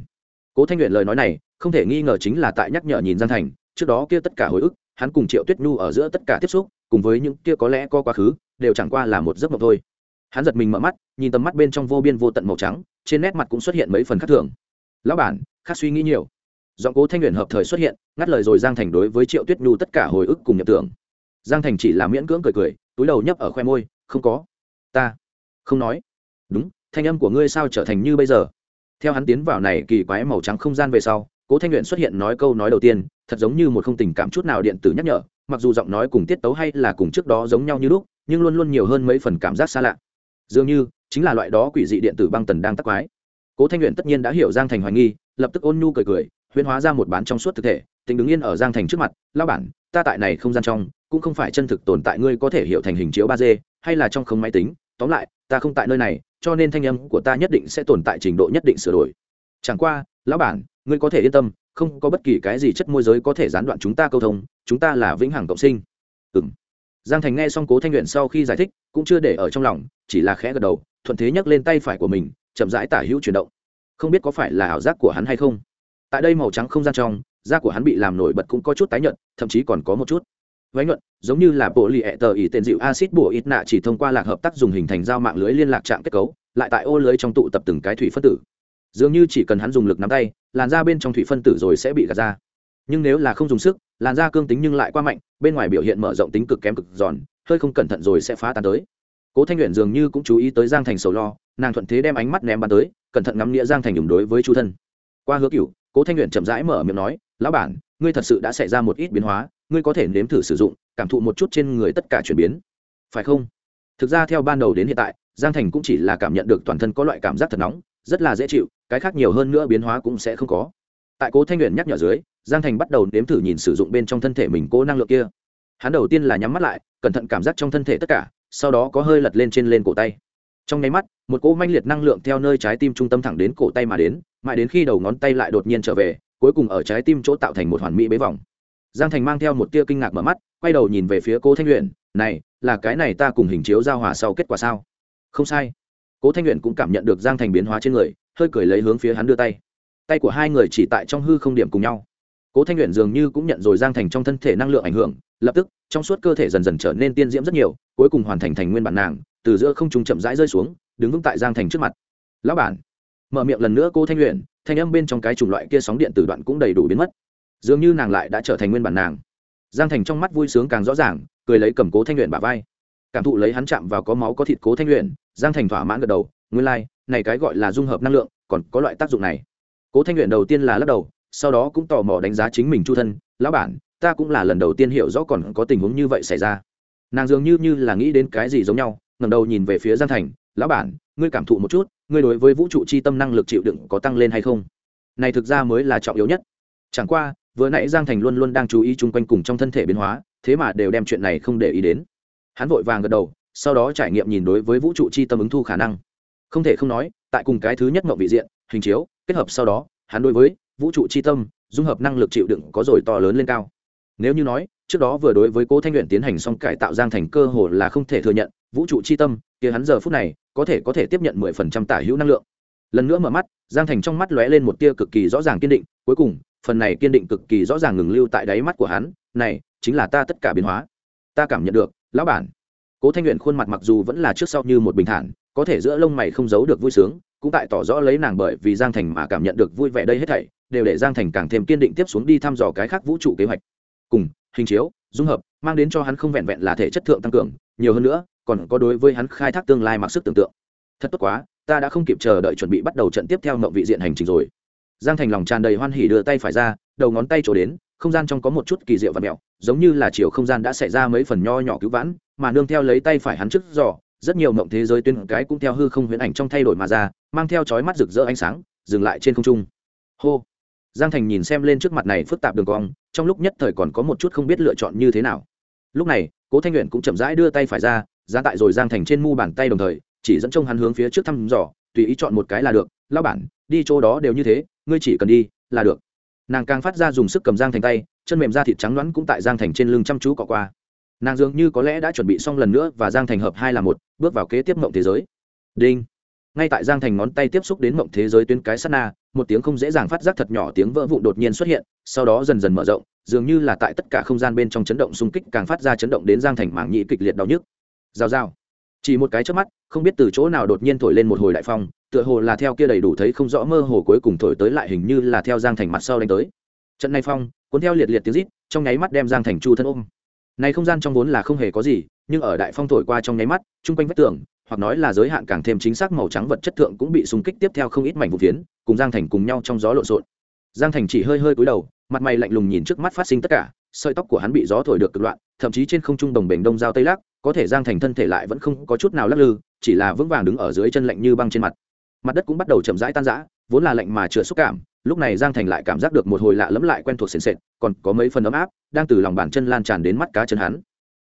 Cố thanh luyện lời nói này, không thể nghi ngờ chính là tại nhắc nhở nhìn giang thành, trước đó kia tất cả hồi ức, hắn cùng triệu tuyết nhu ở giữa tất cả tiếp xúc, cùng với những kia có lẽ có quá khứ, đều chẳng qua là một giấc mộng thôi. Hắn giật mình mở mắt, nhìn tầm mắt bên trong vô biên vô tận màu trắng, trên nét mặt cũng xuất hiện mấy phần khác thường. Lão bản, khác suy nghĩ nhiều. Giọng cố thanh luyện hợp thời xuất hiện, ngắt lời rồi giang thành đối với triệu tuyết nhu tất cả hồi ức cùng nhập tưởng. Giang thành chỉ là miễn cưỡng cười cười, túi đầu nhấp ở khoe môi, không có. Ta không nói. Đúng thanh âm của ngươi sao trở thành như bây giờ? Theo hắn tiến vào này kỳ quái màu trắng không gian về sau, cố thanh luyện xuất hiện nói câu nói đầu tiên, thật giống như một không tình cảm chút nào điện tử nhắc nhở, mặc dù giọng nói cùng tiết tấu hay là cùng trước đó giống nhau như lúc, nhưng luôn luôn nhiều hơn mấy phần cảm giác xa lạ. Dường như, chính là loại đó quỷ dị điện tử băng tần đang tắc quái. Cố thanh luyện tất nhiên đã hiểu giang thành hoài nghi, lập tức ôn nhu cười cười, huyễn hóa ra một bán trong suốt thực thể tính đứng yên ở giang thành trước mặt lao bản, ta tại này không gian trong, cũng không phải chân thực tồn tại, ngươi có thể hiểu thành hình chiếu ba d, hay là trong không máy tính, tóm lại, ta không tại nơi này cho nên thanh âm của ta nhất định sẽ tồn tại trình độ nhất định sửa đổi. Chẳng qua, lão bản, ngươi có thể yên tâm, không có bất kỳ cái gì chất môi giới có thể gián đoạn chúng ta câu thông, chúng ta là vĩnh hằng cộng sinh. Ừ m giang thành nghe xong cố thanh luyện sau khi giải thích, cũng chưa để ở trong lòng, chỉ là khẽ gật đầu, thuận thế nhấc lên tay phải của mình, chậm rãi tả hữu chuyển động. Không biết có phải là ảo giác của hắn hay không. Tại đây màu trắng không gian trong, da của hắn bị làm nổi bật cũng có chút tái nhợt, thậm chí còn có một chút vánh luận giống như là bộ lì ẹ tờ ỉ tên dịu acid bổ ít nạ chỉ thông qua lạc hợp tác dùng hình thành giao mạng lưới liên lạc trạng kết cấu, lại tại ô lưới trong tụ tập từng cái thủy phân tử. Dường như chỉ cần hắn dùng lực nắm tay, làn da bên trong thủy phân tử rồi sẽ bị gạt ra. Nhưng nếu là không dùng sức, làn da cương tính nhưng lại qua mạnh, bên ngoài biểu hiện mở rộng tính cực kém cực giòn, hơi không cẩn thận rồi sẽ phá tan tới. Cố thanh luyện dường như cũng chú ý tới giang thành sầu lo, nàng thuận thế đem ánh mắt ném bắn tới, cẩn thận ngắm nghĩa giang thành dùng đối với chu thân. Qua hứa cựu cố thanh luyện chậm rãi mở miệng nói, lão bản, ngươi thật sự đã xảy ra một ít biến hóa ngươi có thể nếm thử sử dụng, cảm thụ một chút trên người tất cả chuyển biến. Phải không? Thực ra theo ban đầu đến hiện tại, giang thành cũng chỉ là cảm nhận được toàn thân có loại cảm giác thật nóng, rất là dễ chịu, cái khác nhiều hơn nữa biến hóa cũng sẽ không có. Tại cố thanh luyện nhắc nhở dưới, giang thành bắt đầu nếm thử nhìn sử dụng bên trong thân thể mình cố năng lượng kia. Hắn đầu tiên là nhắm mắt lại, cẩn thận cảm giác trong thân thể tất cả, sau đó có hơi lật lên trên lên cổ tay. Trong nháy mắt, một cỗ manh liệt năng lượng theo nơi trái tim trung tâm thẳng đến cổ tay mà đến, mãi đến khi đầu ngón tay lại đột nhiên trở về, cuối cùng ở trái tim chỗ tạo thành một hoàn mỹ bế vòng giang thành mang theo một tia kinh ngạc mở mắt, quay đầu nhìn về phía cố thanh luyện này, là cái này ta cùng hình chiếu giao hòa sau kết quả sao? Không sai. Cố thanh luyện cũng cảm nhận được giang thành biến hóa trên người, hơi cười lấy hướng phía hắn đưa tay. Tay của hai người chỉ tại trong hư không điểm cùng nhau. Cố thanh luyện dường như cũng nhận rồi giang thành trong thân thể năng lượng ảnh hưởng, lập tức, trong suốt cơ thể dần dần trở nên tiên diễm rất nhiều, cuối cùng hoàn thành thành nguyên bản nàng, từ giữa không trung chậm rãi rơi xuống, đứng vững tại giang thành trước mặt. Lão bản. Mở miệng lần nữa cô thanh luyện thanh âm bên trong cái chủng loại kia sóng điện tử đoạn cũng đầy đủ biến mất dường như nàng lại đã trở thành nguyên bản nàng. Giang thành trong mắt vui sướng càng rõ ràng cười lấy cầm cố thanh luyện bả vai. Cảm thụ lấy hắn chạm vào có máu có thịt cố thanh luyện giang thành thỏa mãn gật đầu nguyên lai、like, này cái gọi là dung hợp năng lượng còn có loại tác dụng này. Cố thanh luyện đầu tiên là lắc đầu sau đó cũng tò mò đánh giá chính mình chu thân lão bản ta cũng là lần đầu tiên hiểu rõ còn có tình huống như vậy xảy ra. Nàng dường như như là nghĩ đến cái gì giống nhau ngầm đầu nhìn về phía giang thành lão bản ngươi cảm thụ một chút ngươi đối với vũ trụ chi tâm năng lực chịu đựng có tăng lên hay không? Này thực ra mới là trọng yếu nhất. Chẳng qua vừa nãy giang thành luôn luôn đang chú ý chung quanh cùng trong thân thể biến hóa, thế mà đều đem chuyện này không để ý đến. Hắn vội vàng gật đầu, sau đó trải nghiệm nhìn đối với vũ trụ chi tâm ứng thu khả năng. Không thể không nói, tại cùng cái thứ nhất mộng vị diện, hình chiếu, kết hợp sau đó, hắn đối với vũ trụ chi tâm, dung hợp năng lực chịu đựng có rồi to lớn lên cao. Nếu như nói, trước đó vừa đối với cố thanh luyện tiến hành xong cải tạo giang thành cơ hồ là không thể thừa nhận, vũ trụ chi tâm, kia hắn giờ phút này, có thể có thể tiếp nhận mười phần trăm tả hữu năng lượng. Lần nữa mở mắt, giang thành trong mắt lóe lên một tia cực kỳ rõ ràng kiên định, cuối cùng phần này kiên định cực kỳ rõ ràng ngừng lưu tại đáy mắt của hắn, này, chính là ta tất cả biến hóa. Ta cảm nhận được, lão bản. Cố thanh nguyện khuôn mặt mặc dù vẫn là trước sau như một bình thản, có thể giữa lông mày không giấu được vui sướng, cũng tại tỏ rõ lấy nàng bởi vì giang thành mà cảm nhận được vui vẻ đây hết thảy, đều để giang thành càng thêm kiên định tiếp xuống đi thăm dò cái khác vũ trụ kế hoạch. Cùng, hình chiếu, dung hợp, mang đến cho hắn không vẹn vẹn là thể chất thượng tăng cường, nhiều hơn nữa, còn có đối với hắn khai thác tương lai mặc sức tưởng tượng. Thật tốt quá, ta đã không kịp chờ đợi chuẩn bị bắt đầu trận tiếp theo mậu vị diện hành trình rồi giang thành lòng tràn đầy hoan hỉ đưa tay phải ra, đầu ngón tay trổ đến, không gian trong có một chút kỳ diệu và mẹo, giống như là chiều không gian đã xảy ra mấy phần nho nhỏ cứu vãn, mà nương theo lấy tay phải hắn trước giỏ rất nhiều mộng thế giới tuyên cái cũng theo hư không huyễn ảnh trong thay đổi mà ra, mang theo chói mắt rực rỡ ánh sáng, dừng lại trên không trung. Hô! Giang thành nhìn xem lên trước mặt này phức tạp đường cong, trong lúc nhất thời còn có một chút không biết lựa chọn như thế nào. Lúc này, cố thanh nguyện cũng chậm rãi đưa tay phải ra ra tại rồi giang thành trên mu bàn tay đồng thời, chỉ dẫn trông hắn hướng phía trước thăm dò, tùy ý chọn một cái là được. Lao bản, đi chỗ đó đều như thế ngươi chỉ cần đi, là được. Nàng càng phát ra dùng sức cầm giang thành tay, chân mềm da thịt trắng loãng cũng tại giang thành trên lưng chăm chú cọ qua. Nàng dường như có lẽ đã chuẩn bị xong lần nữa và giang thành hợp hai là một, bước vào kế tiếp mộng thế giới. Đinh. Ngay tại giang thành ngón tay tiếp xúc đến mộng thế giới tuyến cái sát na, một tiếng không dễ dàng phát giác thật nhỏ tiếng vỡ vụn đột nhiên xuất hiện, sau đó dần dần mở rộng, dường như là tại tất cả không gian bên trong chấn động xung kích càng phát ra chấn động đến giang thành mảng nhị kịch liệt đau nhức. Rào rào. Chỉ một cái trước mắt không biết từ chỗ nào đột nhiên thổi lên một hồi đại phong, tựa hồ là theo kia đầy đủ thấy không rõ mơ hồ cuối cùng thổi tới lại hình như là theo giang thành mặt sau đánh tới. Trận này phong, cuốn theo liệt liệt tiếng rít, trong nháy mắt đem giang thành chu thân ôm. Này không gian trong vốn là không hề có gì, nhưng ở đại phong thổi qua trong nháy mắt, chung quanh vách tường, hoặc nói là giới hạn càng thêm chính xác màu trắng vật chất thượng cũng bị xung kích tiếp theo không ít mảnh vụ phiến, cùng giang thành cùng nhau trong gió lộn xộn. Giang thành chỉ hơi hơi cúi đầu, mặt mày lạnh lùng nhìn trước mắt phát sinh tất cả, sợi tóc của hắn bị gió thổi được cực loạn, thậm chí trên không trung đồng bể đông giao tây lắc có thể giang thành thân thể lại vẫn không có chút nào lắc lư, chỉ là vững vàng đứng ở dưới chân lạnh như băng trên mặt. Mặt đất cũng bắt đầu chậm rãi tan rã, vốn là lạnh mà chưa xúc cảm, lúc này giang thành lại cảm giác được một hồi lạ lẫm lại quen thuộc sền sệt, còn có mấy phần ấm áp, đang từ lòng bàn chân lan tràn đến mắt cá chân hắn.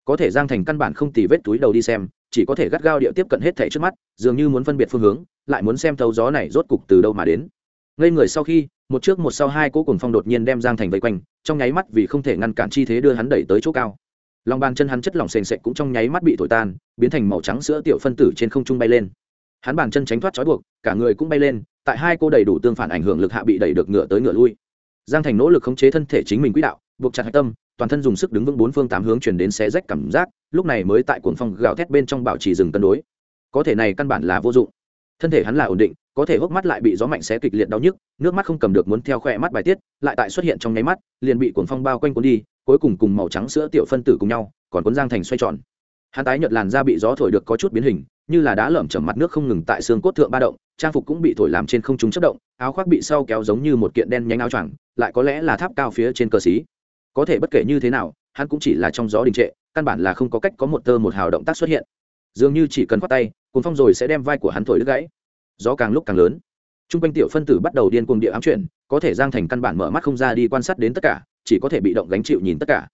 Có thể giang thành căn bản không tì vết túi đầu đi xem, chỉ có thể gắt gao địa tiếp cận hết thảy trước mắt, dường như muốn phân biệt phương hướng, lại muốn xem thấu gió này rốt cục từ đâu mà đến. Ngây người sau khi, một trước một sau hai cố cùng phong đột nhiên đem giang thành vây quanh, trong nháy mắt vì không thể ngăn cản chi thế đưa hắn đẩy tới chỗ cao lòng bàn chân hắn chất lỏng sền sệt cũng trong nháy mắt bị thổi tan, biến thành màu trắng sữa tiểu phân tử trên không trung bay lên. Hắn bàn chân tránh thoát trói buộc, cả người cũng bay lên, tại hai cô đầy đủ tương phản ảnh hưởng lực hạ bị đẩy được ngựa tới ngựa lui. Giang thành nỗ lực khống chế thân thể chính mình quỹ đạo, buộc chặt hạch tâm, toàn thân dùng sức đứng vững bốn phương tám hướng chuyển đến xé rách cảm giác, lúc này mới tại cuồng phong gào thét bên trong bảo trì dừng cân đối. Có thể này căn bản là vô dụng. Thân thể hắn là ổn định, có thể hốc mắt lại bị gió mạnh xé kịch liệt đau nhức, nước mắt không cầm được muốn theo khoe mắt bài tiết, lại tại xuất hiện trong nháy mắt, liền bị cuồng phong bao quanh cuốn đi cuối cùng cùng màu trắng sữa tiểu phân tử cùng nhau, còn cuốn giang thành xoay tròn. Hắn tái nhợt làn da bị gió thổi được có chút biến hình, như là đá lởm chởm mặt nước không ngừng tại xương cốt thượng ba động, trang phục cũng bị thổi làm trên không trung chất động, áo khoác bị sau kéo giống như một kiện đen nhánh áo choàng, lại có lẽ là tháp cao phía trên cờ xí. Có thể bất kể như thế nào, hắn cũng chỉ là trong gió đình trệ, căn bản là không có cách có một tơ một hào động tác xuất hiện. Dường như chỉ cần khoát tay cuốn phong rồi sẽ đem vai của hắn thổi đứt gãy. Gió càng lúc càng lớn. T r u n g quanh tiểu phân tử bắt đầu điên cuồng địa ám chuyển, có thể giang thành căn bản mở mắt không ra đi quan sát đến tất cả chỉ có thể bị động gánh chịu nhìn tất cả.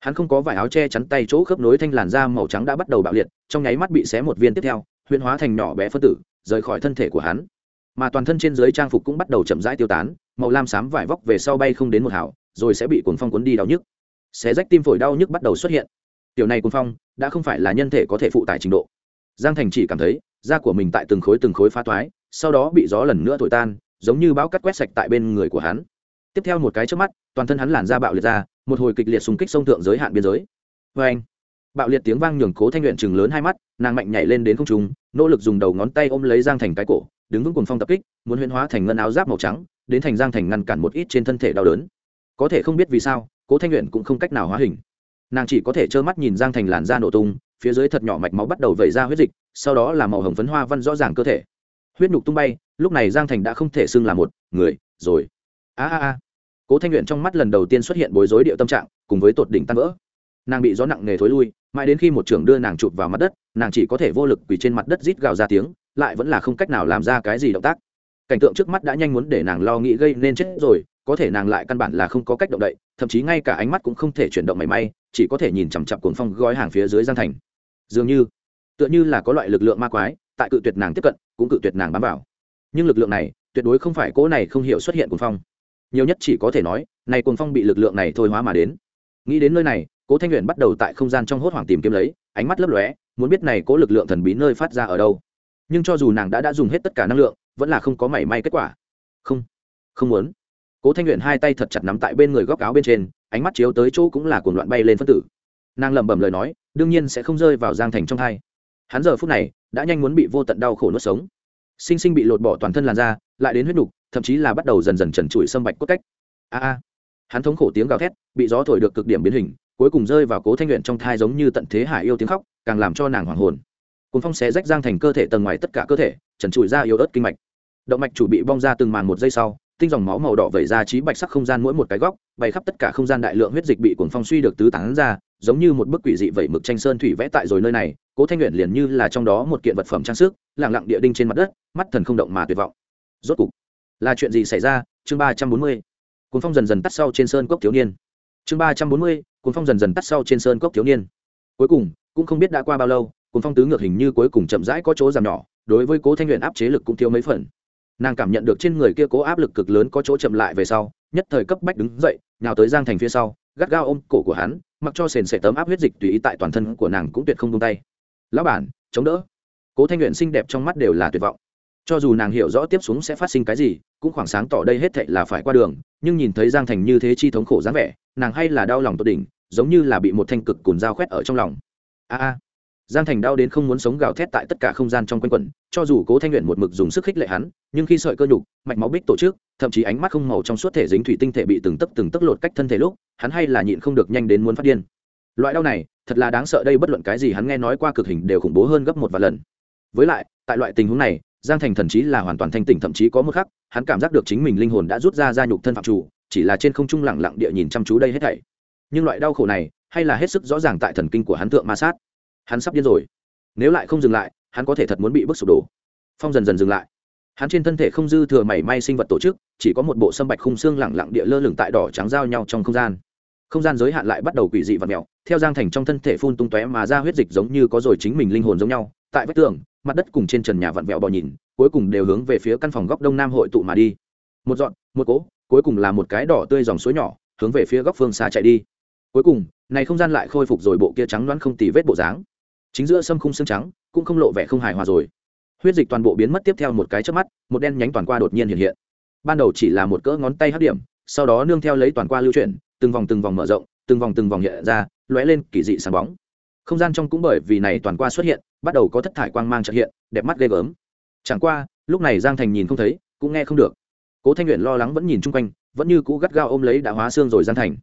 Hắn không có vải áo che chắn tay chỗ khớp nối thanh làn da màu trắng đã bắt đầu bạo liệt, trong nháy mắt bị xé một viên tiếp theo, huyễn hóa thành nhỏ bé phân tử, rời khỏi thân thể của hắn. Mà toàn thân trên dưới trang phục cũng bắt đầu chậm rãi tiêu tán, màu lam xám vải vóc về sau bay không đến một hảo rồi sẽ bị cuồng phong cuốn đi đau nhức. Xé rách tim phổi đau nhức bắt đầu xuất hiện. Tiểu này cuồng phong đã không phải là nhân thể có thể phụ tải trình độ. Giang thành chỉ cảm thấy, da của mình tại từng khối từng khối phá toái sau đó bị gió lần nữa thổi tan, giống như bão cắt quét sạch tại bên người của hắn tiếp theo một cái trước mắt, toàn thân hắn làn ra bạo liệt ra, một hồi kịch liệt xung kích sông thượng giới hạn biên giới. Vê anh, bạo liệt tiếng vang nhường cố thanh luyện chừng lớn hai mắt, nàng mạnh nhảy lên đến không trung, nỗ lực dùng đầu ngón tay ôm lấy giang thành cái cổ, đứng vững cùng phong tập kích, muốn huyễn hóa thành ngân áo giáp màu trắng, đến thành giang thành ngăn cản một ít trên thân thể đau đớn. Có thể không biết vì sao, cố thanh luyện cũng không cách nào hóa hình. Nàng chỉ có thể trơ mắt nhìn giang thành làn da nổ tung, phía dưới thật nhỏ mạch máu bắt đầu vẩy ra huyết dịch, sau đó là màu hồng phấn hoa văn rõ ràng cơ thể. Huyết nhục tung bay, lúc này giang thành đã không thể xưng là một người, rồi a a a. Cố thanh luyện trong mắt lần đầu tiên xuất hiện bối rối điệu tâm trạng, cùng với tột đỉnh tan vỡ. Nàng bị gió nặng nề thối lui, mãi đến khi một trưởng đưa nàng chụp vào mặt đất, nàng chỉ có thể vô lực quỳ trên mặt đất rít gào ra tiếng, lại vẫn là không cách nào làm ra cái gì động tác. Cảnh tượng trước mắt đã nhanh muốn để nàng lo nghĩ gây nên chết rồi, có thể nàng lại căn bản là không có cách động đậy, thậm chí ngay cả ánh mắt cũng không thể chuyển động mảy may, chỉ có thể nhìn chằm chặp cuồng phong gói hàng phía dưới giang thành. Dường như, tựa như là có loại lực lượng ma quái, tại cự tuyệt nàng tiếp cận, cũng cự tuyệt nàng bám vào. Nhưng lực lượng này, tuyệt đối không phải cỗ này không hiểu xuất hiện cuồng phong nhiều nhất chỉ có thể nói, này cuồng phong bị lực lượng này thôi hóa mà đến. Nghĩ đến nơi này, cố thanh luyện bắt đầu tại không gian trong hốt hoảng tìm kiếm lấy, ánh mắt lấp lóe, muốn biết này cố lực lượng thần bí nơi phát ra ở đâu. Nhưng cho dù nàng đã đã dùng hết tất cả năng lượng, vẫn là không có mảy may kết quả. Không không muốn. Cố thanh luyện hai tay thật chặt nắm tại bên người góc áo bên trên, ánh mắt chiếu tới chỗ cũng là cuồng loạn bay lên phân tử. Nàng lẩm bẩm lời nói, đương nhiên sẽ không rơi vào giang thành trong thai hắn giờ phút này, đã nhanh muốn bị vô tận đau khổ nuốt sống. Sinh sinh bị lột bỏ toàn thân làn da, lại đến huyết nục thậm chí là bắt đầu dần dần trần trụi sâm bạch cốt cách. A a. Hắn thống khổ tiếng gào thét, bị gió thổi được cực điểm biến hình, cuối cùng rơi vào cố thanh luyện trong thai giống như tận thế hải yêu tiếng khóc, càng làm cho nàng hoảng hồn. Cuốn phong xé rách giang thành cơ thể tầng ngoài tất cả cơ thể, trần trụi ra yếu ớt kinh mạch. Động mạch chủ bị bong ra từng màn một giây sau, tinh dòng máu màu đỏ vẩy ra trí bạch sắc không gian mỗi một cái góc bày khắp tất cả không gian đại lượng huyết dịch bị cuồng phong suy được tứ tán ra, giống như một bức quỷ dị vẩy mực tranh sơn thủy vẽ tại rồi nơi này, cố thanh luyện liền như là trong đó một kiện vật phẩm trang sức lẳng lặng địa đinh trên mặt đất, mắt thần không động mà tuyệt vọng. Rốt cục là chuyện gì xảy ra? Chương ba trăm bốn mươi, cuốn phong dần dần tắt sau trên sơn cốc thiếu niên. Chương ba trăm bốn mươi, cuốn phong dần dần tắt sau trên sơn cốc thiếu niên. Cuối cùng, cũng không biết đã qua bao lâu, cuốn phong tứ ngược hình như cuối cùng chậm rãi có chỗ giảm nhỏ, đối với cố thanh luyện áp chế lực cũng thiếu mấy phần. Nàng cảm nhận được trên người kia cố áp lực cực lớn có chỗ chậm lại về sau, nhất thời cấp bách đứng dậy nào tới giang thành phía sau, gắt gao ôm cổ của hắn, mặc cho sền sẻ tấm áp huyết dịch tùy ý tại toàn thân của nàng cũng tuyệt không tung tay. Lão bản, chống đỡ. Cố thanh luyện xinh đẹp trong mắt đều là tuyệt vọng. Cho dù nàng hiểu rõ tiếp xuống sẽ phát sinh cái gì cũng khoảng sáng tỏ đây hết thệ là phải qua đường, nhưng nhìn thấy giang thành như thế chi thống khổ dáng vẻ, nàng hay là đau lòng tột đỉnh, giống như là bị một thanh cực cùn dao khoét ở trong lòng. A a. Giang thành đau đến không muốn sống gào thét tại tất cả không gian trong quanh quẩn, cho dù cố thanh luyện một mực dùng sức khích lệ hắn, nhưng khi sợi cơ nhục, mạch máu bích tổ chức, thậm chí ánh mắt không màu trong suốt thể dính thủy tinh thể bị từng tấc từng tấc lột cách thân thể lúc, hắn hay là nhịn không được nhanh đến muốn phát điên. Loại đau này, thật là đáng sợ đây bất luận cái gì hắn nghe nói qua cực hình đều khủng bố hơn gấp một vài lần. Với lại, tại loại tình huống này, giang thành thần chí là hoàn toàn thanh tỉnh, thậm chí có một khắc hắn cảm giác được chính mình linh hồn đã rút ra ra nhục thân phạm chủ, chỉ là trên không trung lẳng lặng địa nhìn chăm chú đây hết thảy. Nhưng loại đau khổ này, hay là hết sức rõ ràng tại thần kinh của hắn thượng ma sát. Hắn sắp điên rồi. Nếu lại không dừng lại, hắn có thể thật muốn bị bức sụp đổ. Phong dần dần dừng lại. Hắn trên thân thể không dư thừa mảy may sinh vật tổ chức, chỉ có một bộ sâm bạch khung xương lẳng lặng địa lơ lửng tại đỏ trắng giao nhau trong không gian. Không gian giới hạn lại bắt đầu quỷ dị và mèo theo giang thành trong thân thể phun tung tóe mà ra huyết dịch giống như có rồi chính mình linh hồn giống nhau. Tại vách tường mặt đất cùng trên trần nhà vặn vẹo bò nhìn, cuối cùng đều hướng về phía căn phòng góc đông nam hội tụ mà đi. Một dọn, một cỗ cuối cùng là một cái đỏ tươi dòng suối nhỏ, hướng về phía góc phương xa chạy đi. Cuối cùng, này không gian lại khôi phục rồi bộ kia trắng đoán không tì vết bộ dáng. Chính giữa sâm khung xương trắng, cũng không lộ vẻ không hài hòa rồi. Huyết dịch toàn bộ biến mất tiếp theo một cái trước mắt, một đen nhánh toàn qua đột nhiên hiện hiện. Ban đầu chỉ là một cỡ ngón tay hấp điểm, sau đó nương theo lấy toàn qua lưu chuyển, từng vòng từng vòng mở rộng, từng vòng từng vòng hiện ra, lóe lên kỳ dị sáng bóng không gian trong cũng bởi vì này toàn qua xuất hiện, bắt đầu có thất thải quang mang trợ hiện, đẹp mắt ghê gớm. Chẳng qua, lúc này giang thành nhìn không thấy, cũng nghe không được. Cố thanh luyện lo lắng vẫn nhìn chung quanh, vẫn như cũ gắt gao ôm lấy đã hóa xương rồi giang thành.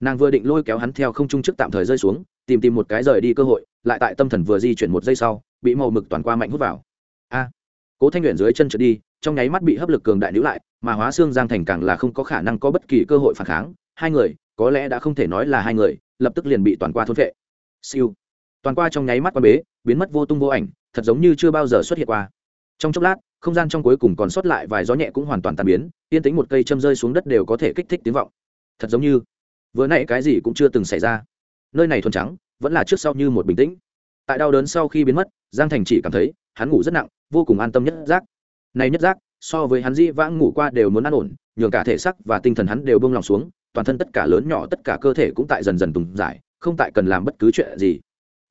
Nàng vừa định lôi kéo hắn theo không trung chức tạm thời rơi xuống, tìm tìm một cái rời đi cơ hội, lại tại tâm thần vừa di chuyển một giây sau, bị màu mực toàn qua mạnh hút vào. A! Cố thanh luyện dưới chân trượt đi, trong nháy mắt bị hấp lực cường đại níu lại, mà hóa xương giang thành càng là không có khả năng có bất kỳ cơ hội phản kháng. Hai người, có lẽ đã không thể nói là hai người, lập tức liền bị toàn qua thôn vệ siêu! Toàn qua trong nháy mắt quan bế, biến mất vô tung vô ảnh, thật giống như chưa bao giờ xuất hiện qua. Trong chốc lát, không gian trong cuối cùng còn sót lại vài gió nhẹ cũng hoàn toàn tàn biến, yên tính một cây châm rơi xuống đất đều có thể kích thích tiếng vọng. Thật giống như, vừa nãy cái gì cũng chưa từng xảy ra. Nơi này thuần trắng, vẫn là trước sau như một bình tĩnh. Tại đau đớn sau khi biến mất, giang thành chỉ cảm thấy, hắn ngủ rất nặng, vô cùng an tâm nhất giác. Này nhất giác, so với hắn dĩ vãng ngủ qua đều muốn an ổn, nhường cả thể sắc và tinh thần hắn đều bông lòng xuống, toàn thân tất cả lớn nhỏ tất cả cơ thể cũng tại dần dần tùng giải không tại cần làm bất cứ chuyện gì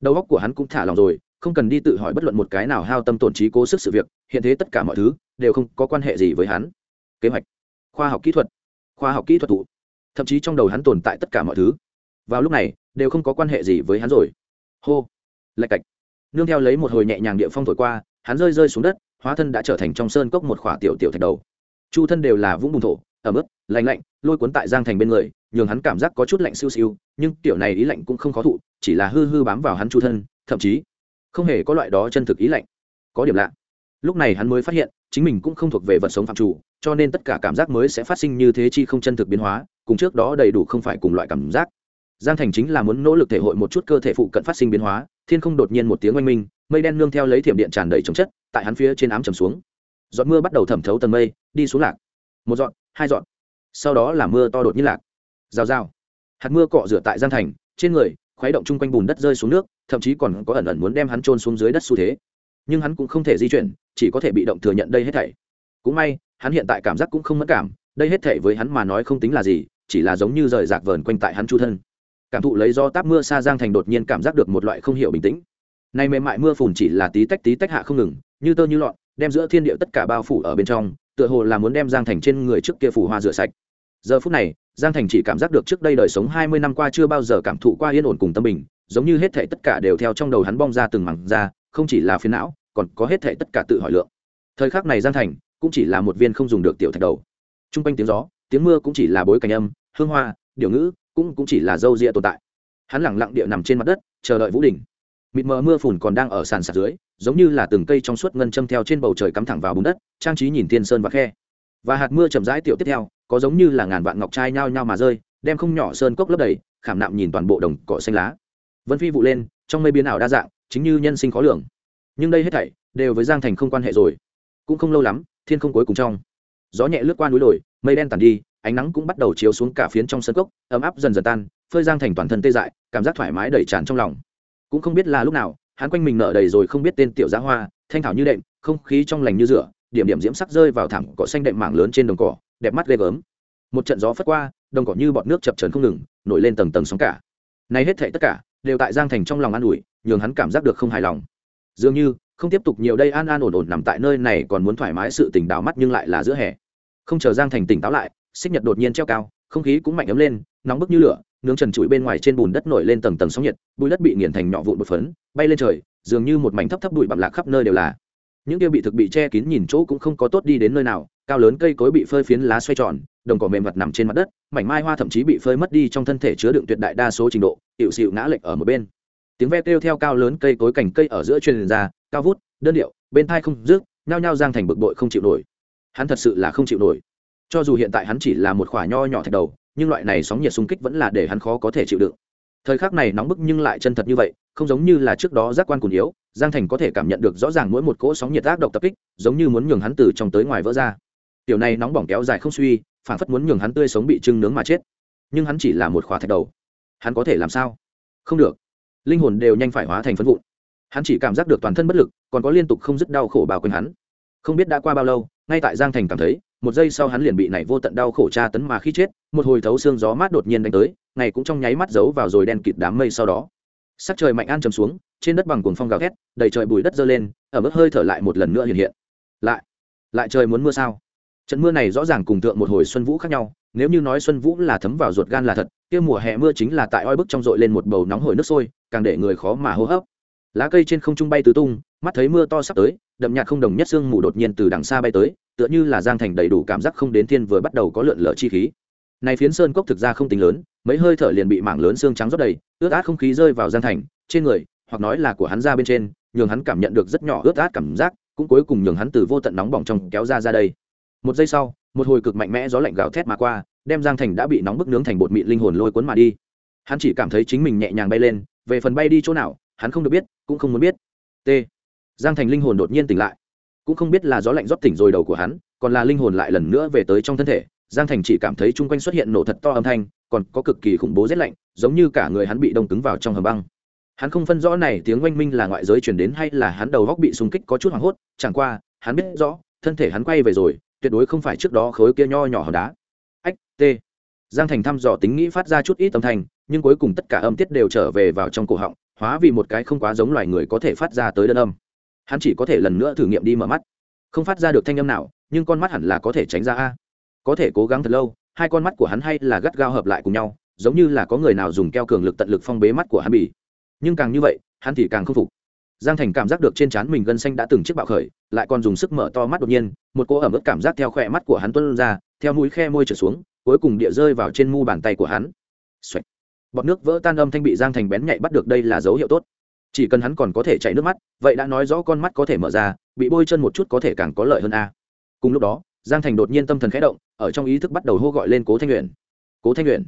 đầu óc của hắn cũng thả lòng rồi, không cần đi tự hỏi bất luận một cái nào hao tâm tổn trí cố sức sự việc, hiện thế tất cả mọi thứ đều không có quan hệ gì với hắn. Kế hoạch. Khoa học kỹ thuật. Khoa học kỹ thuật thụ thậm chí trong đầu hắn tồn tại tất cả mọi thứ. Vào lúc này, đều không có quan hệ gì với hắn rồi. Hô. Lạch cạch. Nương theo lấy một hồi nhẹ nhàng địa phong thổi qua, hắn rơi rơi xuống đất, hóa thân đã trở thành trong sơn cốc một khỏa tiểu tiểu thạch đầu. Chu thân đều là vũng bùn thổ ẩm ướt, lạnh lạnh, lôi cuốn tại giang thành bên người, nhường hắn cảm giác có chút lạnh siêu siêu, nhưng tiểu này ý lạnh cũng không khó thụ, chỉ là hư hư bám vào hắn chu thân, thậm chí không hề có loại đó chân thực ý lạnh. Có điểm lạ. Lúc này hắn mới phát hiện, chính mình cũng không thuộc về vật sống phạm chủ, cho nên tất cả cảm giác mới sẽ phát sinh như thế chi không chân thực biến hóa, cùng trước đó đầy đủ không phải cùng loại cảm giác. Giang thành chính là muốn nỗ lực thể hội một chút cơ thể phụ cận phát sinh biến hóa, thiên không đột nhiên một tiếng oanh minh, mây đen nương theo lấy thiểm điện tràn đầy trồng chất, tại hắn phía trên ám trầm xuống. Giọt mưa bắt đầu thẩm thấu tầng mây, đi xuống lạc. Một dọn hai dọn. Sau đó là mưa to đột nhiên lạc. Rào rào. Hạt mưa cọ rửa tại giang thành, trên người, khuấy động chung quanh bùn đất rơi xuống nước, thậm chí còn có ẩn ẩn muốn đem hắn trôn xuống dưới đất xu thế. Nhưng hắn cũng không thể di chuyển, chỉ có thể bị động thừa nhận đây hết thảy. Cũng may, hắn hiện tại cảm giác cũng không mất cảm, đây hết thảy với hắn mà nói không tính là gì, chỉ là giống như rời rạc vờn quanh tại hắn chu thân. Cảm thụ lấy do táp mưa xa giang thành đột nhiên cảm giác được một loại không hiểu bình tĩnh. Nay mềm mại mưa phùn chỉ là tí tách tí tách hạ không ngừng, như tơ như lọn, đem giữa thiên địa tất cả bao phủ ở bên trong tựa hồ là muốn đem giang thành trên người trước kia phủ hoa rửa sạch. Giờ phút này, giang thành chỉ cảm giác được trước đây đời sống hai mươi năm qua chưa bao giờ cảm thụ qua yên ổn cùng tâm bình, giống như hết thể tất cả đều theo trong đầu hắn bong ra từng mảng ra, không chỉ là phiến não, còn có hết thể tất cả tự hỏi lượng. Thời khắc này giang thành cũng chỉ là một viên không dùng được tiểu thạch đầu. T r u n g quanh tiếng gió, tiếng mưa cũng chỉ là bối cảnh âm, hương hoa điều ngữ, cũng cũng chỉ là dâu rịa tồn tại. Hắn lẳng lặng địa nằm trên mặt đất, chờ đợi vũ đình. Mịt mờ mưa phùn còn đang ở sàn sạt dưới giống như là từng cây trong suốt ngân châm theo trên bầu trời cắm thẳng vào bùn đất, trang trí nhìn thiên sơn và khe. Và hạt mưa chậm rãi tiểu tiếp theo, có giống như là ngàn vạn ngọc trai nhao nhao mà rơi, đem không nhỏ sơn cốc lấp đầy, khảm nạm nhìn toàn bộ đồng cỏ xanh lá. Vân phi vụ lên, trong mây biến ảo đa dạng, chính như nhân sinh khó lường. Nhưng đây hết thảy đều với giang thành không quan hệ rồi. Cũng không lâu lắm, thiên không cuối cùng trong. Gió nhẹ lướt qua núi đồi, mây đen tàn đi, ánh nắng cũng bắt đầu chiếu xuống cả phiến trong sân cốc, ấm áp dần dần tan, phơi giang thành toàn thân tê dại, cảm giác thoải mái đầy tràn trong lòng. Cũng không biết là lúc nào hắn quanh mình nở đầy rồi không biết tên tiểu giá hoa, thanh thảo như đệm, không khí trong lành như rửa, điểm điểm diễm sắc rơi vào thẳng cỏ xanh đệm mảng lớn trên đồng cỏ, đẹp mắt ghê gớm. Một trận gió phất qua, đồng cỏ như bọt nước chập trấn không ngừng, nổi lên tầng tầng sóng cả. Nay hết thệ tất cả, đều tại giang thành trong lòng an ủi, nhường hắn cảm giác được không hài lòng. Dường như, không tiếp tục nhiều đây an an ổn ổn nằm tại nơi này còn muốn thoải mái sự tỉnh đào mắt nhưng lại là giữa hè. Không chờ giang thành tỉnh táo lại, xích nhật đột nhiên treo cao, không khí cũng mạnh ấm lên nóng bức như lửa, nướng trần trụi bên ngoài trên bùn đất nổi lên tầng tầng sóng nhiệt, bụi đất bị nghiền thành nhỏ vụn một phấn, bay lên trời, dường như một mảnh thấp thấp bụi bặm lạc khắp nơi đều là. Những kia bị thực bị che kín nhìn chỗ cũng không có tốt đi đến nơi nào, cao lớn cây cối bị phơi phiến lá xoay tròn, đồng cỏ mềm mặt nằm trên mặt đất, mảnh mai hoa thậm chí bị phơi mất đi trong thân thể chứa đựng tuyệt đại đa số trình độ hiệu xịu ngã lệch ở một bên. Tiếng ve kêu theo cao lớn cây cối cành cây ở giữa truyền ra, cao vút, đơn điệu, bên thai không rước, nhao nhao giang thành bực bội không chịu nổi. Hắn thật sự là không chịu nổi. Cho dù hiện tại hắn chỉ là một khoả nho nhỏ thạch đầu nhưng loại này sóng nhiệt xung kích vẫn là để hắn khó có thể chịu đựng. Thời khắc này nóng bức nhưng lại chân thật như vậy, không giống như là trước đó giác quan cùn yếu, giang thành có thể cảm nhận được rõ ràng mỗi một cỗ sóng nhiệt ác độc tập kích, giống như muốn nhường hắn từ trong tới ngoài vỡ ra. Tiểu này nóng bỏng kéo dài không suy phản phất muốn nhường hắn tươi sống bị trưng nướng mà chết. Nhưng hắn chỉ là một khóa thạch đầu. Hắn có thể làm sao? Không được. Linh hồn đều nhanh phải hóa thành phân vụn. Hắn chỉ cảm giác được toàn thân bất lực, còn có liên tục không dứt đau khổ bao quanh hắn. Không biết đã qua bao lâu, ngay tại giang thành cảm thấy một giây sau hắn liền bị nảy vô tận đau khổ tra tấn mà khi chết, một hồi thấu xương gió mát đột nhiên đánh tới, ngày cũng trong nháy mắt giấu vào rồi đen kịt đám mây sau đó. Sắc trời mạnh an trầm xuống, trên đất bằng cuồng phong gào thét, đầy trời bùi đất dơ lên, ở mức hơi thở lại một lần nữa hiện hiện. Lại lại trời muốn mưa sao? Trận mưa này rõ ràng cùng tượng một hồi xuân vũ khác nhau, nếu như nói xuân vũ là thấm vào ruột gan là thật, kia mùa hè mưa chính là tại oi bức trong dội lên một bầu nóng hổi nước sôi, càng để người khó mà hô hấp. Lá cây trên không trung bay tứ tung, mắt thấy mưa to sắp tới, đậm nhạt không đồng nhất sương mù đột nhiên từ đằng xa bay tới tựa như là giang thành đầy đủ cảm giác không đến thiên vừa bắt đầu có lượn lở chi khí. Này phiến sơn cốc thực ra không tính lớn, mấy hơi thở liền bị mảng lớn xương trắng rót đầy, ướt át không khí rơi vào giang thành, trên người, hoặc nói là của hắn ra bên trên, nhường hắn cảm nhận được rất nhỏ ướt át cảm giác, cũng cuối cùng nhường hắn từ vô tận nóng bỏng trong kéo ra ra đây. Một giây sau, một hồi cực mạnh mẽ gió lạnh gào thét mà qua, đem giang thành đã bị nóng bức nướng thành bột mịn linh hồn lôi cuốn mà đi. Hắn chỉ cảm thấy chính mình nhẹ nhàng bay lên, về phần bay đi chỗ nào, hắn không được biết, cũng không muốn biết. T. Giang thành linh hồn đột nhiên tỉnh lại cũng không biết là gió lạnh rót tỉnh rồi đầu của hắn, còn là linh hồn lại lần nữa về tới trong thân thể, giang thành chỉ cảm thấy chung quanh xuất hiện nổ thật to âm thanh, còn có cực kỳ khủng bố rét lạnh, giống như cả người hắn bị đông cứng vào trong hầm băng. Hắn không phân rõ này tiếng oanh minh là ngoại giới chuyển đến hay là hắn đầu góc bị súng kích có chút hoảng hốt, chẳng qua, hắn biết rõ, thân thể hắn quay về rồi, tuyệt đối không phải trước đó khối kia nho nhỏ hòn đá. Ách t giang thành thăm dò tính nghĩ phát ra chút ít âm thanh, nhưng cuối cùng tất cả âm tiết đều trở về vào trong cổ họng, hóa vì một cái không quá giống loài người có thể phát ra tới đơn âm hắn chỉ có thể lần nữa thử nghiệm đi mở mắt. Không phát ra được thanh âm nào, nhưng con mắt hẳn là có thể tránh ra a. Có thể cố gắng thật lâu, hai con mắt của hắn hay là gắt gao hợp lại cùng nhau, giống như là có người nào dùng keo cường lực tận lực phong bế mắt của hắn bỉ nhưng càng như vậy, hắn thì càng không phục. Giang thành cảm giác được trên trán mình gân xanh đã từng chiếc bạo khởi, lại còn dùng sức mở to mắt đột nhiên, một cỗ ẩm ướt cảm giác theo khỏe mắt của hắn tuân ra, theo mũi khe môi trở xuống, cuối cùng địa rơi vào trên mu bàn tay của hắn. Xoạch. bọt nước vỡ tan âm thanh bị giang thành bén nhạy bắt được đây là dấu hiệu tốt chỉ cần hắn còn có thể chảy nước mắt, vậy đã nói rõ con mắt có thể mở ra, bị bôi chân một chút có thể càng có lợi hơn a. Cùng lúc đó, giang thành đột nhiên tâm thần khẽ động, ở trong ý thức bắt đầu hô gọi lên cố thanh luyện cố thanh luyện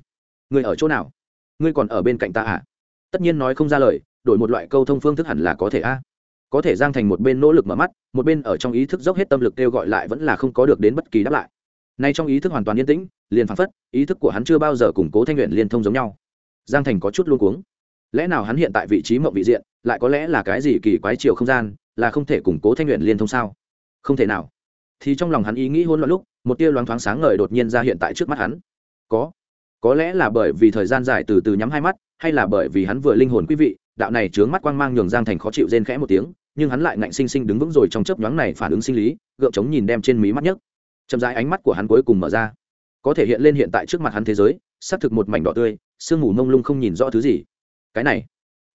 người ở chỗ nào? Ngươi còn ở bên cạnh ta à? Tất nhiên nói không ra lời, đổi một loại câu thông phương thức hẳn là có thể a. Có thể giang thành một bên nỗ lực mở mắt, một bên ở trong ý thức dốc hết tâm lực kêu gọi lại vẫn là không có được đến bất kỳ đáp lại. Nay trong ý thức hoàn toàn yên tĩnh, liền phán phất, ý thức của hắn chưa bao giờ củng cố thanh luyện liên thông giống nhau. Giang thành có chút luôn cuống lẽ nào hắn hiện tại vị trí mộng vị diện, lại có lẽ là cái gì kỳ quái chiều không gian, là không thể củng cố thanh luyện liên thông sao? Không thể nào. Thì trong lòng hắn ý nghĩ hôn loạn lúc, một tia loáng thoáng sáng ngời đột nhiên ra hiện tại trước mắt hắn. Có. Có lẽ là bởi vì thời gian dài từ từ nhắm hai mắt, hay là bởi vì hắn vừa linh hồn quý vị, đạo này chướng mắt quang mang nhường giang thành khó chịu rên khẽ một tiếng, nhưng hắn lại ngạnh sinh sinh đứng vững rồi trong chớp nhoáng này phản ứng sinh lý, gượng chống nhìn đem trên mí mắt nhất chậm rãi ánh mắt của hắn cuối cùng mở ra. Có thể hiện lên hiện tại trước mặt hắn thế giới xác thực một mảnh đỏ tươi, sương mù mông lung không nhìn rõ thứ gì cái này.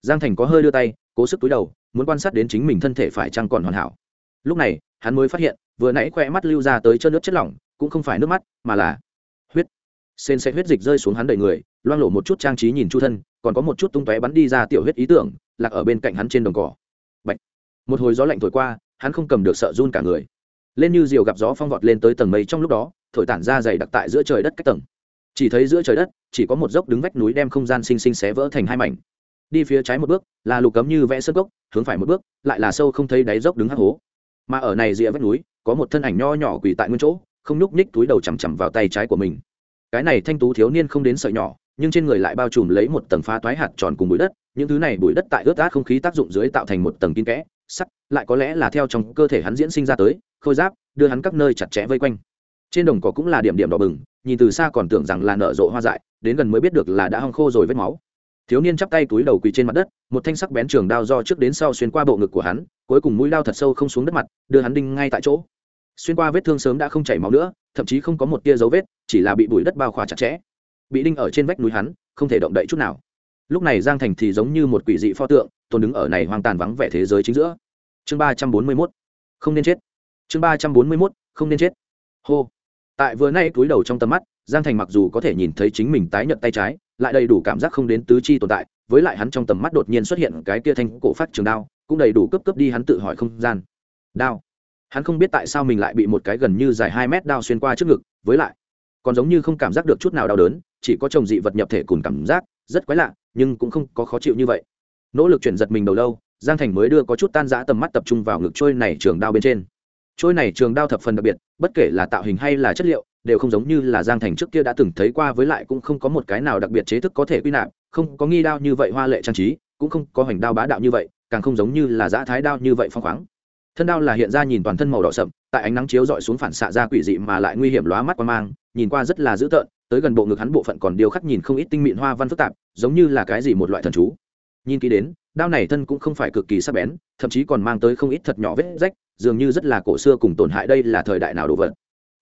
Giang thành có hơi đưa tay, cố sức túi đầu, muốn quan sát đến chính mình thân thể phải chăng còn hoàn hảo. Lúc này, hắn mới phát hiện, vừa nãy khoe mắt lưu ra tới chân nước chất lỏng, cũng không phải nước mắt, mà là huyết. Sên xe huyết dịch rơi xuống hắn đầy người, loang lộ một chút trang trí nhìn chu thân, còn có một chút tung tóe bắn đi ra tiểu huyết ý tưởng, lạc ở bên cạnh hắn trên đồng cỏ. Bạch. một hồi gió lạnh thổi qua, hắn không cầm được sợ run cả người. Lên như diều gặp gió phong vọt lên tới tầng mây trong lúc đó, thổi tản ra dày đặc tại giữa trời đất cách tầng chỉ thấy giữa trời đất, chỉ có một dốc đứng vách núi đem không gian xinh xinh xé vỡ thành hai mảnh. Đi phía trái một bước, là lục cấm như vẽ sân gốc hướng phải một bước, lại là sâu không thấy đáy dốc đứng hắc hố. Mà ở này rìa vách núi, có một thân ảnh nho nhỏ quỳ tại nguyên chỗ, không nhúc nhích túi đầu chằm chằm vào tay trái của mình. Cái này thanh tú thiếu niên không đến sợi nhỏ, nhưng trên người lại bao trùm lấy một tầng phá toái hạt tròn cùng bụi đất. Những thứ này bụi đất tại ướt át không khí tác dụng dưới tạo thành một tầng kín kẽ sắc lại có lẽ là theo trong cơ thể hắn diễn sinh ra tới, khôi giáp, đưa hắn các nơi chặt chẽ vây quanh trên đồng cỏ cũng là điểm điểm đỏ bừng, nhìn từ xa còn tưởng rằng là nở rộ hoa dại, đến gần mới biết được là đã hong khô rồi vết máu. Thiếu niên chắp tay túi đầu quỳ trên mặt đất, một thanh sắc bén trường đao do trước đến sau xuyên qua bộ ngực của hắn, cuối cùng mũi đao thật sâu không xuống đất mặt, đưa hắn đinh ngay tại chỗ. Xuyên qua vết thương sớm đã không chảy máu nữa, thậm chí không có một tia dấu vết, chỉ là bị bụi đất bao khỏa chặt chẽ. Bị đinh ở trên vách núi hắn, không thể động đậy chút nào. Lúc này giang thành thì giống như một quỷ dị pho tượng tồn đứng ở này hoang tàn vắng vẻ thế giới chính giữa. Chương ba trăm bốn mươi mốt. Không nên chết. Chương ba trăm bốn mươi mốt. Không nên chết. Hô tại vừa nay túi đầu trong tầm mắt, giang thành mặc dù có thể nhìn thấy chính mình tái nhợt tay trái, lại đầy đủ cảm giác không đến tứ chi tồn tại, với lại hắn trong tầm mắt đột nhiên xuất hiện cái tia thanh cổ phát trường đao, cũng đầy đủ cấp cấp đi hắn tự hỏi không gian. Đao. Hắn không biết tại sao mình lại bị một cái gần như dài hai mét đao xuyên qua trước ngực, với lại, còn giống như không cảm giác được chút nào đau đớn, chỉ có chồng dị vật nhập thể cùng cảm giác, rất quái lạ, nhưng cũng không có khó chịu như vậy. Nỗ lực chuyển giật mình đầu lâu, giang thành mới đưa có chút tan giã tầm mắt tập trung vào ngực trôi này trường đao bên trên trôi này trường đao thập phần đặc biệt, bất kể là tạo hình hay là chất liệu, đều không giống như là giang thành trước kia đã từng thấy qua với lại cũng không có một cái nào đặc biệt chế thức có thể quy nạp, không có nghi đao như vậy hoa lệ trang trí, cũng không có hoành đao bá đạo như vậy, càng không giống như là giã thái đao như vậy phong khoáng. Thân đao là hiện ra nhìn toàn thân màu đỏ sậm, tại ánh nắng chiếu dọi xuống phản xạ ra quỷ dị mà lại nguy hiểm lóa mắt qua mang, nhìn qua rất là dữ tợn, tới gần bộ ngực hắn bộ phận còn điêu khắc nhìn không ít tinh mịn hoa văn phức tạp, giống như là cái gì một loại thần chú. Nhìn kỹ đến đao này thân cũng không phải cực kỳ sắc bén, thậm chí còn mang tới không ít thật nhỏ vết rách, dường như rất là cổ xưa cùng tổn hại đây là thời đại nào đồ vật.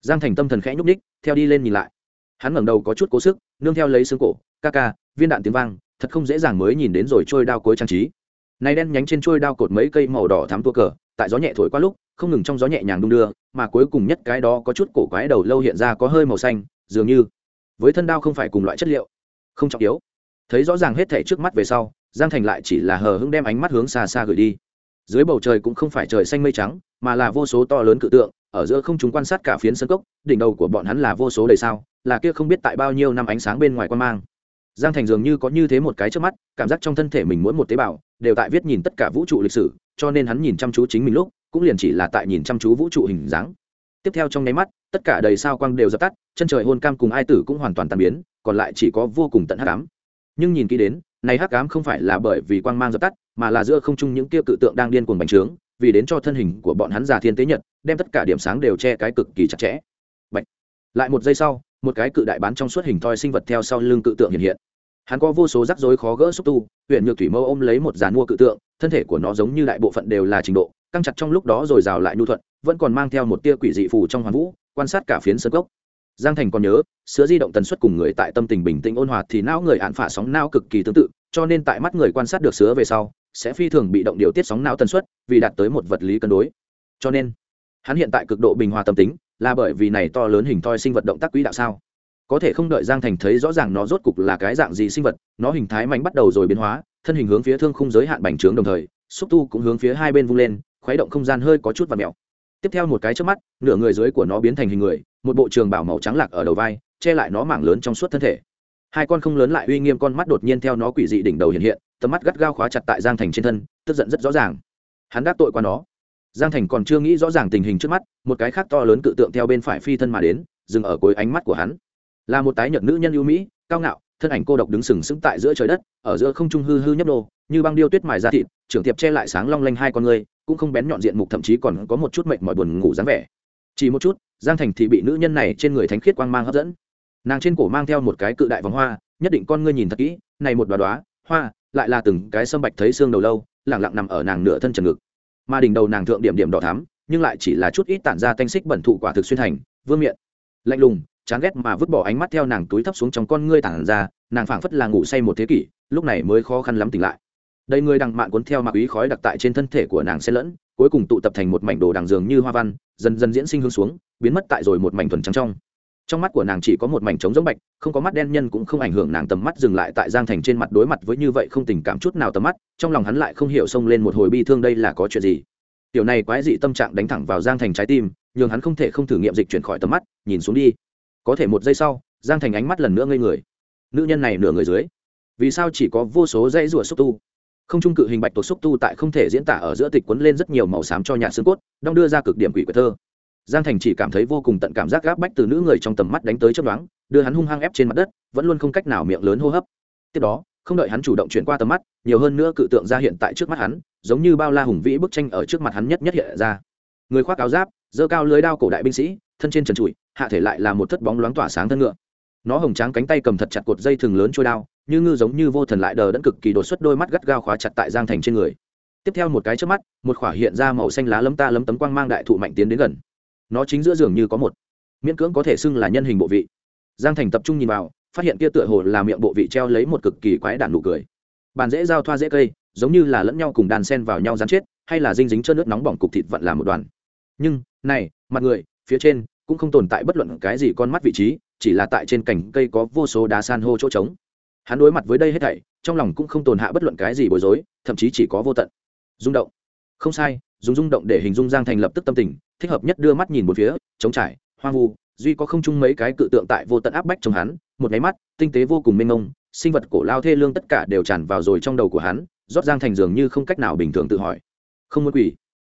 Giang thành tâm thần khẽ nhúc ních theo đi lên nhìn lại. Hắn ngẩng đầu có chút cố sức, nương theo lấy xương cổ, ca ca, viên đạn tiếng vang, thật không dễ dàng mới nhìn đến rồi trôi đao cuối trang trí. Này đen nhánh trên trôi đao cột mấy cây màu đỏ thắm tua cờ, tại gió nhẹ thổi qua lúc, không ngừng trong gió nhẹ nhàng đung đưa, mà cuối cùng nhất cái đó có chút cổ quái đầu lâu hiện ra có hơi màu xanh, dường như với thân đao không phải cùng loại chất liệu, không trọng yếu. Thấy rõ ràng hết thể trước mắt về sau giang thành lại chỉ là hờ hững đem ánh mắt hướng xa xa gửi đi. Dưới bầu trời cũng không phải trời xanh mây trắng, mà là vô số to lớn cự tượng, ở giữa không chúng quan sát cả phiến sân cốc, đỉnh đầu của bọn hắn là vô số đầy sao, là kia không biết tại bao nhiêu năm ánh sáng bên ngoài quan mang. Giang thành dường như có như thế một cái trước mắt, cảm giác trong thân thể mình mỗi một tế bào đều tại viết nhìn tất cả vũ trụ lịch sử, cho nên hắn nhìn chăm chú chính mình lúc, cũng liền chỉ là tại nhìn chăm chú vũ trụ hình dáng. Tiếp theo trong nháy mắt, tất cả đầy sao quang đều dập tắt, chân trời hôn cam cùng ai tử cũng hoàn toàn tan biến, còn lại chỉ có vô cùng tận hắc ám nhưng nhìn kỹ đến, này hắc ám không phải là bởi vì quang mang dập tắt, mà là giữa không trung những kia cự tượng đang điên cuồng bành trướng, vì đến cho thân hình của bọn hắn già thiên tế nhật, đem tất cả điểm sáng đều che cái cực kỳ chặt chẽ. Bạch. lại một giây sau, một cái cự đại bán trong suốt hình thoi sinh vật theo sau lưng cự tượng hiện hiện. Hắn có vô số rắc rối khó gỡ xúc tu huyện nhược thủy mâu ôm lấy một dàn mua cự tượng, thân thể của nó giống như đại bộ phận đều là trình độ, căng chặt trong lúc đó rồi rào lại nhu thuận, vẫn còn mang theo một tia quỷ dị phù trong hoàn vũ, quan sát cả phiến sân gốc giang thành còn nhớ sữa di động tần suất cùng người tại tâm tình bình tĩnh ôn hòa thì não người hạn phả sóng não cực kỳ tương tự, cho nên tại mắt người quan sát được sữa về sau, sẽ phi thường bị động điều tiết sóng não tần suất, vì đạt tới một vật lý cân đối. Cho nên, hắn hiện tại cực độ bình hòa tâm tính, là bởi vì này to lớn hình thoi sinh vật động tác quỹ đạo sao? Có thể không đợi giang thành thấy rõ ràng nó rốt cục là cái dạng gì sinh vật, nó hình thái mạnh bắt đầu rồi biến hóa, thân hình hướng phía thương khung giới hạn bành trướng đồng thời, xúc tu cũng hướng phía hai bên vung lên, khuấy động không gian hơi có chút và mèo tiếp theo một cái trước mắt, nửa người dưới của nó biến thành hình người, một bộ trường bảo màu trắng lạc ở đầu vai, che lại nó mảng lớn trong suốt thân thể. Hai con không lớn lại uy nghiêm con mắt đột nhiên theo nó quỷ dị đỉnh đầu hiện hiện, tầm mắt gắt gao khóa chặt tại giang thành trên thân, tức giận rất rõ ràng. Hắn đắc tội qua nó. Giang thành còn chưa nghĩ rõ ràng tình hình trước mắt, một cái khác to lớn cự tượng theo bên phải phi thân mà đến, dừng ở cuối ánh mắt của hắn. Là một tái nhật nữ nhân ưu mỹ, cao ngạo, thân ảnh cô độc đứng sừng sững tại giữa trời đất, ở giữa không trung hư hư nhấp nô, như băng điêu tuyết mài ra thịt, trưởng tiệp che lại sáng long lanh hai con người cũng không bén nhọn diện mục, thậm chí còn có một chút mệnh mọi buồn ngủ dáng vẻ. Chỉ một chút, giang thành thì bị nữ nhân này trên người thánh khiết quang mang hấp dẫn. Nàng trên cổ mang theo một cái cự đại vòng hoa, nhất định con ngươi nhìn thật kỹ, này một đoá đoá hoa, lại là từng cái sâm bạch thấy xương đầu lâu, lẳng lặng nằm ở nàng nửa thân trần ngực. Mà đỉnh đầu nàng thượng điểm điểm đỏ thắm, nhưng lại chỉ là chút ít tản ra tanh xích bẩn thụ quả thực xuyên thành, vương miệng lạnh lùng, chán ghét mà vứt bỏ ánh mắt theo nàng túi thấp xuống trong con ngươi tản ra, nàng phảng phất là ngủ say một thế kỷ, lúc này mới khó khăn lắm tỉnh lại đầy người đằng mạn cuốn theo mạc ý khói đặc tại trên thân thể của nàng xen lẫn, cuối cùng tụ tập thành một mảnh đồ đằng dường như hoa văn, dần dần diễn sinh hướng xuống, biến mất tại rồi một mảnh thuần trắng trong. Trong mắt của nàng chỉ có một mảnh trống giống bạch, không có mắt đen nhân cũng không ảnh hưởng nàng tầm mắt dừng lại tại giang thành trên mặt đối mặt với như vậy không tình cảm chút nào tầm mắt, trong lòng hắn lại không hiểu xông lên một hồi bi thương đây là có chuyện gì. Tiểu này quái dị tâm trạng đánh thẳng vào giang thành trái tim, nhường hắn không thể không thử nghiệm dịch chuyển khỏi tầm mắt, nhìn xuống đi. Có thể một giây sau, giang thành ánh mắt lần nữa ngây người. Nữ nhân này nửa người dưới. Vì sao chỉ có vô số dây rủa xúc tu? Không trung cự hình bạch tuộc xúc tu tại không thể diễn tả ở giữa tịch quấn lên rất nhiều màu xám cho nhạn xương cốt, đong đưa ra cực điểm quỷ quệt thơ. Giang thành chỉ cảm thấy vô cùng tận cảm giác gáp bách từ nữ người trong tầm mắt đánh tới chấp đoán đưa hắn hung hăng ép trên mặt đất, vẫn luôn không cách nào miệng lớn hô hấp. Tiếp đó, không đợi hắn chủ động chuyển qua tầm mắt, nhiều hơn nữa cự tượng ra hiện tại trước mắt hắn, giống như bao la hùng vĩ bức tranh ở trước mặt hắn nhất nhất hiện ra. Người khoác áo giáp dơ cao lưới đao cổ đại binh sĩ, thân trên trần trụi, hạ thể lại là một thất bóng loáng tỏa sáng thân ngựa. Nó hồng tráng cánh tay cầm thật chặt cột dây thừng lớn trôi đao như ngư giống như vô thần lại đờ đẫn cực kỳ đột xuất đôi mắt gắt gao khóa chặt tại giang thành trên người. Tiếp theo một cái trước mắt, một khỏa hiện ra màu xanh lá lấm ta lấm tấm quang mang đại thụ mạnh tiến đến gần. Nó chính giữa giường như có một. Miễn cưỡng có thể xưng là nhân hình bộ vị. Giang thành tập trung nhìn vào, phát hiện kia tựa hồ là miệng bộ vị treo lấy một cực kỳ quái đản nụ cười. Bàn dễ giao thoa dễ cây, giống như là lẫn nhau cùng đàn sen vào nhau rắn chết, hay là dinh dính chân nước nóng bỏng cục thịt vặn làm một đoàn. Nhưng, này, mặt người, phía trên, cũng không tồn tại bất luận cái gì con mắt vị trí, chỉ là tại trên cành cây có vô số đá san hô chỗ trống hắn đối mặt với đây hết thảy, trong lòng cũng không tồn hạ bất luận cái gì bối rối, thậm chí chỉ có vô tận. Rung động. Không sai, dùng rung động để hình dung giang thành lập tức tâm tình, thích hợp nhất đưa mắt nhìn một phía chống trải, hoang vu, duy có không chung mấy cái cự tượng tại vô tận áp bách trong hắn, một máy mắt, tinh tế vô cùng mênh mông, sinh vật cổ lao thê lương tất cả đều tràn vào rồi trong đầu của hắn, rót giang thành dường như không cách nào bình thường tự hỏi. Không muốn quỷ.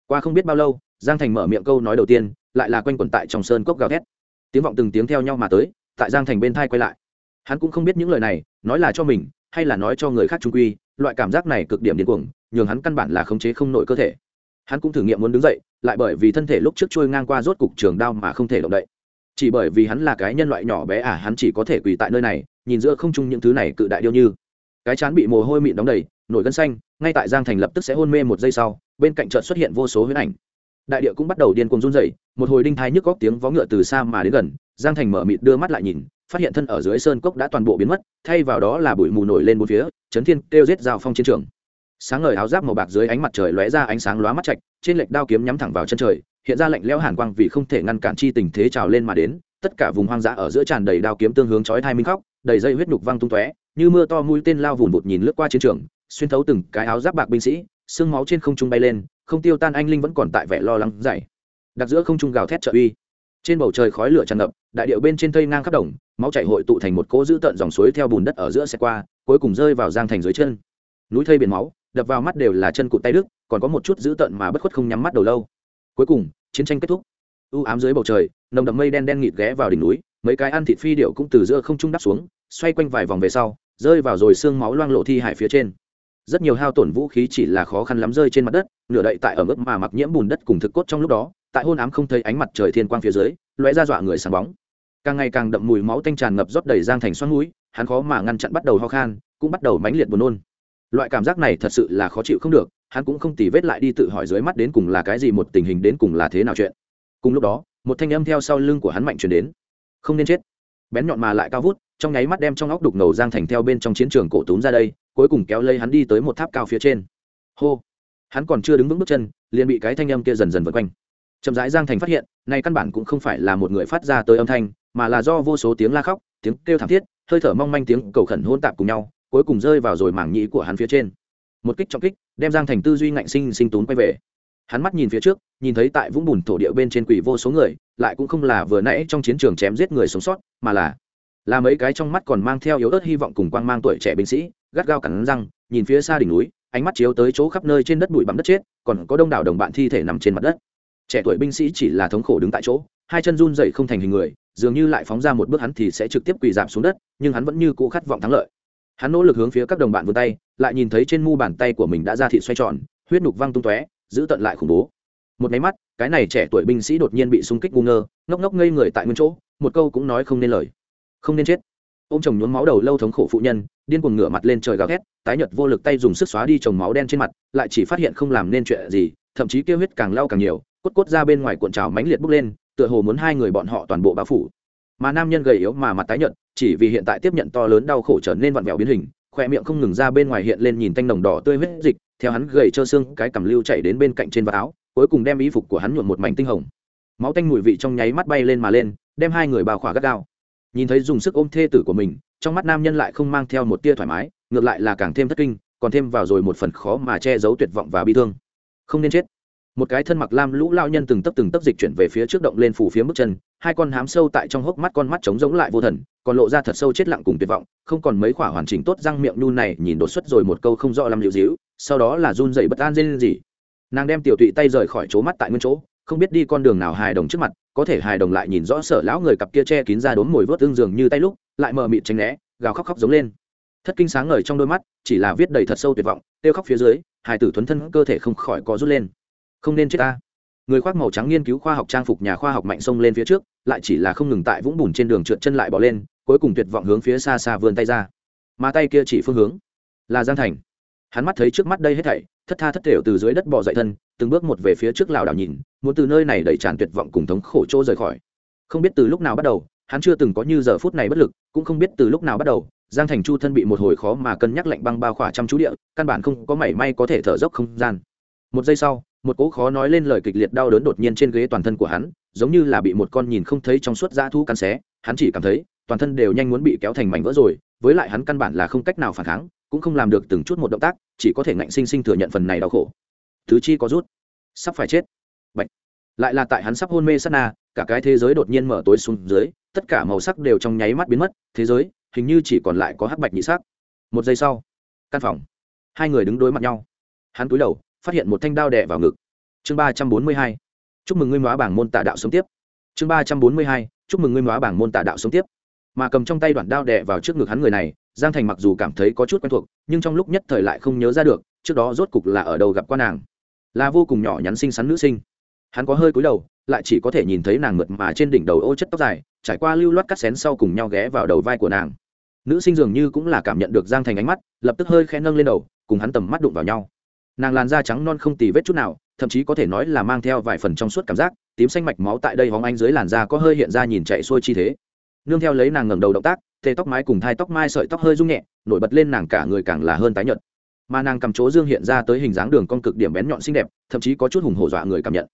Qua không biết bao lâu, giang thành mở miệng câu nói đầu tiên, lại là quanh quẩn tại trong sơn cốc gào thét. Tiếng vọng từng tiếng theo nhau mà tới, tại giang thành bên thai quay lại. Hắn cũng không biết những lời này nói là cho mình, hay là nói cho người khác trung quy, loại cảm giác này cực điểm điên cuồng, nhường hắn căn bản là khống chế không nổi cơ thể. Hắn cũng thử nghiệm muốn đứng dậy, lại bởi vì thân thể lúc trước trôi ngang qua rốt cục trường đao mà không thể động đậy. Chỉ bởi vì hắn là cái nhân loại nhỏ bé à hắn chỉ có thể quỳ tại nơi này, nhìn giữa không trung những thứ này cự đại điêu như. Cái chán bị mồ hôi mịn đóng đầy, nổi gân xanh, ngay tại giang thành lập tức sẽ hôn mê một giây sau, bên cạnh chợt xuất hiện vô số huyết ảnh. Đại địa cũng bắt đầu điên cuồng run rẩy, một hồi đinh thai nhức góc tiếng vó ngựa từ xa mà đến gần, giang thành mở mịt đưa mắt lại nhìn phát hiện thân ở dưới sơn cốc đã toàn bộ biến mất, thay vào đó là bụi mù nổi lên bốn phía, chấn thiên kêu giết giao phong chiến trường. Sáng ngời áo giáp màu bạc dưới ánh mặt trời lóe ra ánh sáng lóa mắt chạch trên lệch đao kiếm nhắm thẳng vào chân trời, hiện ra lạnh lẽo hàn quang vì không thể ngăn cản chi tình thế trào lên mà đến, tất cả vùng hoang dã ở giữa tràn đầy đao kiếm tương hướng chói thai minh khóc, đầy dây huyết nhục văng tung tóe, như mưa to mũi tên lao vùn vụt nhìn lướt qua chiến trường, xuyên thấu từng cái áo giáp bạc binh sĩ, xương máu trên không trung bay lên, không tiêu tan anh linh vẫn còn tại vẻ lo lắng dày. Đặt giữa không trung gào thét trợ uy trên bầu trời khói lửa tràn ngập, đại điệu bên trên thây ngang khắp đồng, máu chảy hội tụ thành một cỗ dữ tợn dòng suối theo bùn đất ở giữa xe qua, cuối cùng rơi vào giang thành dưới chân. Núi thây biển máu, đập vào mắt đều là chân cụt tay đức còn có một chút dữ tợn mà bất khuất không nhắm mắt đầu lâu. Cuối cùng, chiến tranh kết thúc. U ám dưới bầu trời, nồng đậm mây đen đen nghịt ghé vào đỉnh núi, mấy cái ăn thịt phi điệu cũng từ giữa không trung đắp xuống, xoay quanh vài vòng về sau, rơi vào rồi xương máu loang lộ thi hải phía trên. Rất nhiều hao tổn vũ khí chỉ là khó khăn lắm rơi trên mặt đất, nửa đậy tại ở mức mà mặc nhiễm bùn đất cùng thực cốt trong lúc đó tại hôn ám không thấy ánh mặt trời thiên quang phía dưới, lóe ra dọa người sáng bóng. Càng ngày càng đậm mùi máu tanh tràn ngập rót đầy giang thành xoắn núi hắn khó mà ngăn chặn bắt đầu ho khan, cũng bắt đầu mãnh liệt buồn nôn. Loại cảm giác này thật sự là khó chịu không được, hắn cũng không tỉ vết lại đi tự hỏi dưới mắt đến cùng là cái gì, một tình hình đến cùng là thế nào chuyện. Cùng lúc đó, một thanh âm theo sau lưng của hắn mạnh chuyển đến. Không nên chết. Bén nhọn mà lại cao vút, trong nháy mắt đem trong óc đục ngầu giang thành theo bên trong chiến trường cổ túm ra đây, cuối cùng kéo lấy hắn đi tới một tháp cao phía trên. Hô. Hắn còn chưa đứng vững bước chân, liền bị cái thanh âm kia dần dần vượt quanh chậm rãi giang thành phát hiện, này căn bản cũng không phải là một người phát ra tới âm thanh, mà là do vô số tiếng la khóc, tiếng kêu thảm thiết, hơi thở mong manh tiếng cầu khẩn hôn tạp cùng nhau, cuối cùng rơi vào rồi mảng nhĩ của hắn phía trên. Một kích trọng kích, đem giang thành tư duy ngạnh sinh sinh tún quay về. Hắn mắt nhìn phía trước, nhìn thấy tại vũng bùn thổ địa bên trên quỷ vô số người, lại cũng không là vừa nãy trong chiến trường chém giết người sống sót, mà là là mấy cái trong mắt còn mang theo yếu ớt hy vọng cùng quang mang tuổi trẻ binh sĩ, gắt gao cắn răng, nhìn phía xa đỉnh núi, ánh mắt chiếu tới chỗ khắp nơi trên đất bụi bặm đất chết, còn có đông đảo đồng bạn thi thể nằm trên mặt đất trẻ tuổi binh sĩ chỉ là thống khổ đứng tại chỗ, hai chân run dậy không thành hình người, dường như lại phóng ra một bước hắn thì sẽ trực tiếp quỳ giảm xuống đất, nhưng hắn vẫn như cũ khát vọng thắng lợi. Hắn nỗ lực hướng phía các đồng bạn vươn tay, lại nhìn thấy trên mu bàn tay của mình đã ra thị xoay tròn, huyết nục văng tung tóe, giữ tận lại khủng bố. Một máy mắt, cái này trẻ tuổi binh sĩ đột nhiên bị xung kích ngu ngơ, ngốc ngốc ngây người tại nguyên chỗ, một câu cũng nói không nên lời. Không nên chết. Ô m chồng nhuốm máu đầu lâu thống khổ phụ nhân, điên cuồng ngửa mặt lên trời gào thét, tái nhợt vô lực tay dùng sức xóa đi chồng máu đen trên mặt, lại chỉ phát hiện không làm nên chuyện gì, thậm chí kêu huyết càng lau càng nhiều cốt cốt ra bên ngoài cuộn trào mãnh liệt bốc lên, tựa hồ muốn hai người bọn họ toàn bộ bao phủ. Mà nam nhân gầy yếu mà mặt tái nhợt, chỉ vì hiện tại tiếp nhận to lớn đau khổ trở nên vặn vẹo biến hình khoe miệng không ngừng ra bên ngoài hiện lên nhìn tanh nồng đỏ tươi huyết dịch, theo hắn gầy trơ xương cái cầm lưu chạy đến bên cạnh trên vạt áo, cuối cùng đem y phục của hắn nhuộm một mảnh tinh hồng. Máu tanh mùi vị trong nháy mắt bay lên mà lên, đem hai người bao khỏa gắt gao. Nhìn thấy dùng sức ôm thê tử của mình, trong mắt nam nhân lại không mang theo một tia thoải mái, ngược lại là càng thêm thất kinh, còn thêm vào rồi một phần khó mà che giấu tuyệt vọng và bi thương. Không nên chết một cái thân mặc lam lũ lao nhân từng tấp từng tấp dịch chuyển về phía trước động lên phủ phía bước chân, hai con hám sâu tại trong hốc mắt con mắt trống giống lại vô thần, còn lộ ra thật sâu chết lặng cùng tuyệt vọng, không còn mấy khỏa hoàn chỉnh tốt răng miệng nhu này nhìn đột xuất rồi một câu không rõ làm liệu dĩu sau đó là run dậy bất an lên gì nàng đem tiểu tụy tay rời khỏi chỗ mắt tại nguyên chỗ, không biết đi con đường nào hài đồng trước mặt, có thể hài đồng lại nhìn rõ sở lão người cặp kia che kín ra đốn mồi vớt tương giường như tay lúc, lại mờ mịt tránh né, gào khóc khóc giống lên. Thất kinh sáng ngời trong đôi mắt, chỉ là viết đầy thật sâu tuyệt vọng tiêu khóc phía dưới hài tử thuấn thân cơ thể không khỏi có rút lên không nên chết ta. Người khoác màu trắng nghiên cứu khoa học trang phục nhà khoa học mạnh xông lên phía trước, lại chỉ là không ngừng tại vũng bùn trên đường trượt chân lại bỏ lên, cuối cùng tuyệt vọng hướng phía xa xa vươn tay ra. Mà tay kia chỉ phương hướng là giang thành. Hắn mắt thấy trước mắt đây hết thảy, thất tha thất thểu từ dưới đất bỏ dậy thân, từng bước một về phía trước lảo đảo nhìn, muốn từ nơi này đẩy tràn tuyệt vọng cùng thống khổ chỗ rời khỏi. Không biết từ lúc nào bắt đầu, hắn chưa từng có như giờ phút này bất lực, cũng không biết từ lúc nào bắt đầu, giang thành chu thân bị một hồi khó mà cân nhắc lạnh băng bao khỏa trăm chú địa, căn bản không có mảy may có thể thở dốc không gian. Một giây sau một cỗ khó nói lên lời kịch liệt đau đớn đột nhiên trên ghế toàn thân của hắn, giống như là bị một con nhìn không thấy trong suốt dã thu cắn xé, hắn chỉ cảm thấy, toàn thân đều nhanh muốn bị kéo thành mảnh vỡ rồi, với lại hắn căn bản là không cách nào phản kháng, cũng không làm được từng chút một động tác, chỉ có thể ngạnh sinh sinh thừa nhận phần này đau khổ. Thứ chi có rút, sắp phải chết. Bạch. lại là tại hắn sắp hôn mê sát na, cả cái thế giới đột nhiên mở tối xuống dưới, tất cả màu sắc đều trong nháy mắt biến mất, thế giới hình như chỉ còn lại có hắc bạch nhị sắc. Một giây sau, căn phòng, hai người đứng đối mặt nhau. Hắn cúi đầu phát hiện một thanh đao đè vào ngực. Chương ba trăm bốn mươi hai, chúc mừng ngươi móa bảng môn tạ đạo sống tiếp. Chương ba trăm bốn mươi hai, chúc mừng ngươi móa bảng môn tạ đạo sống tiếp. Mà cầm trong tay đoạn đao đè vào trước ngực hắn người này, giang thành mặc dù cảm thấy có chút quen thuộc, nhưng trong lúc nhất thời lại không nhớ ra được, trước đó rốt cục là ở đâu gặp qua nàng. Là vô cùng nhỏ nhắn xinh xắn nữ sinh. Hắn có hơi cúi đầu, lại chỉ có thể nhìn thấy nàng mượt mà trên đỉnh đầu ô chất tóc dài, trải qua lưu loát cắt xén sau cùng nhau ghé vào đầu vai của nàng. Nữ sinh dường như cũng là cảm nhận được giang thành ánh mắt, lập tức hơi khẽ nâng lên đầu, cùng hắn tầm mắt đụng vào nhau nàng làn da trắng non không tì vết chút nào, thậm chí có thể nói là mang theo vài phần trong suốt cảm giác, tím xanh mạch máu tại đây hóng anh dưới làn da có hơi hiện ra nhìn chạy xuôi chi thế. Nương theo lấy nàng ngẩng đầu động tác tê tóc mái cùng thai tóc mai sợi tóc hơi rung nhẹ, nổi bật lên nàng cả người càng là hơn tái nhợt. Mà nàng cầm chỗ dương hiện ra tới hình dáng đường con cực điểm bén nhọn xinh đẹp, thậm chí có chút hùng hổ dọa người cảm nhận.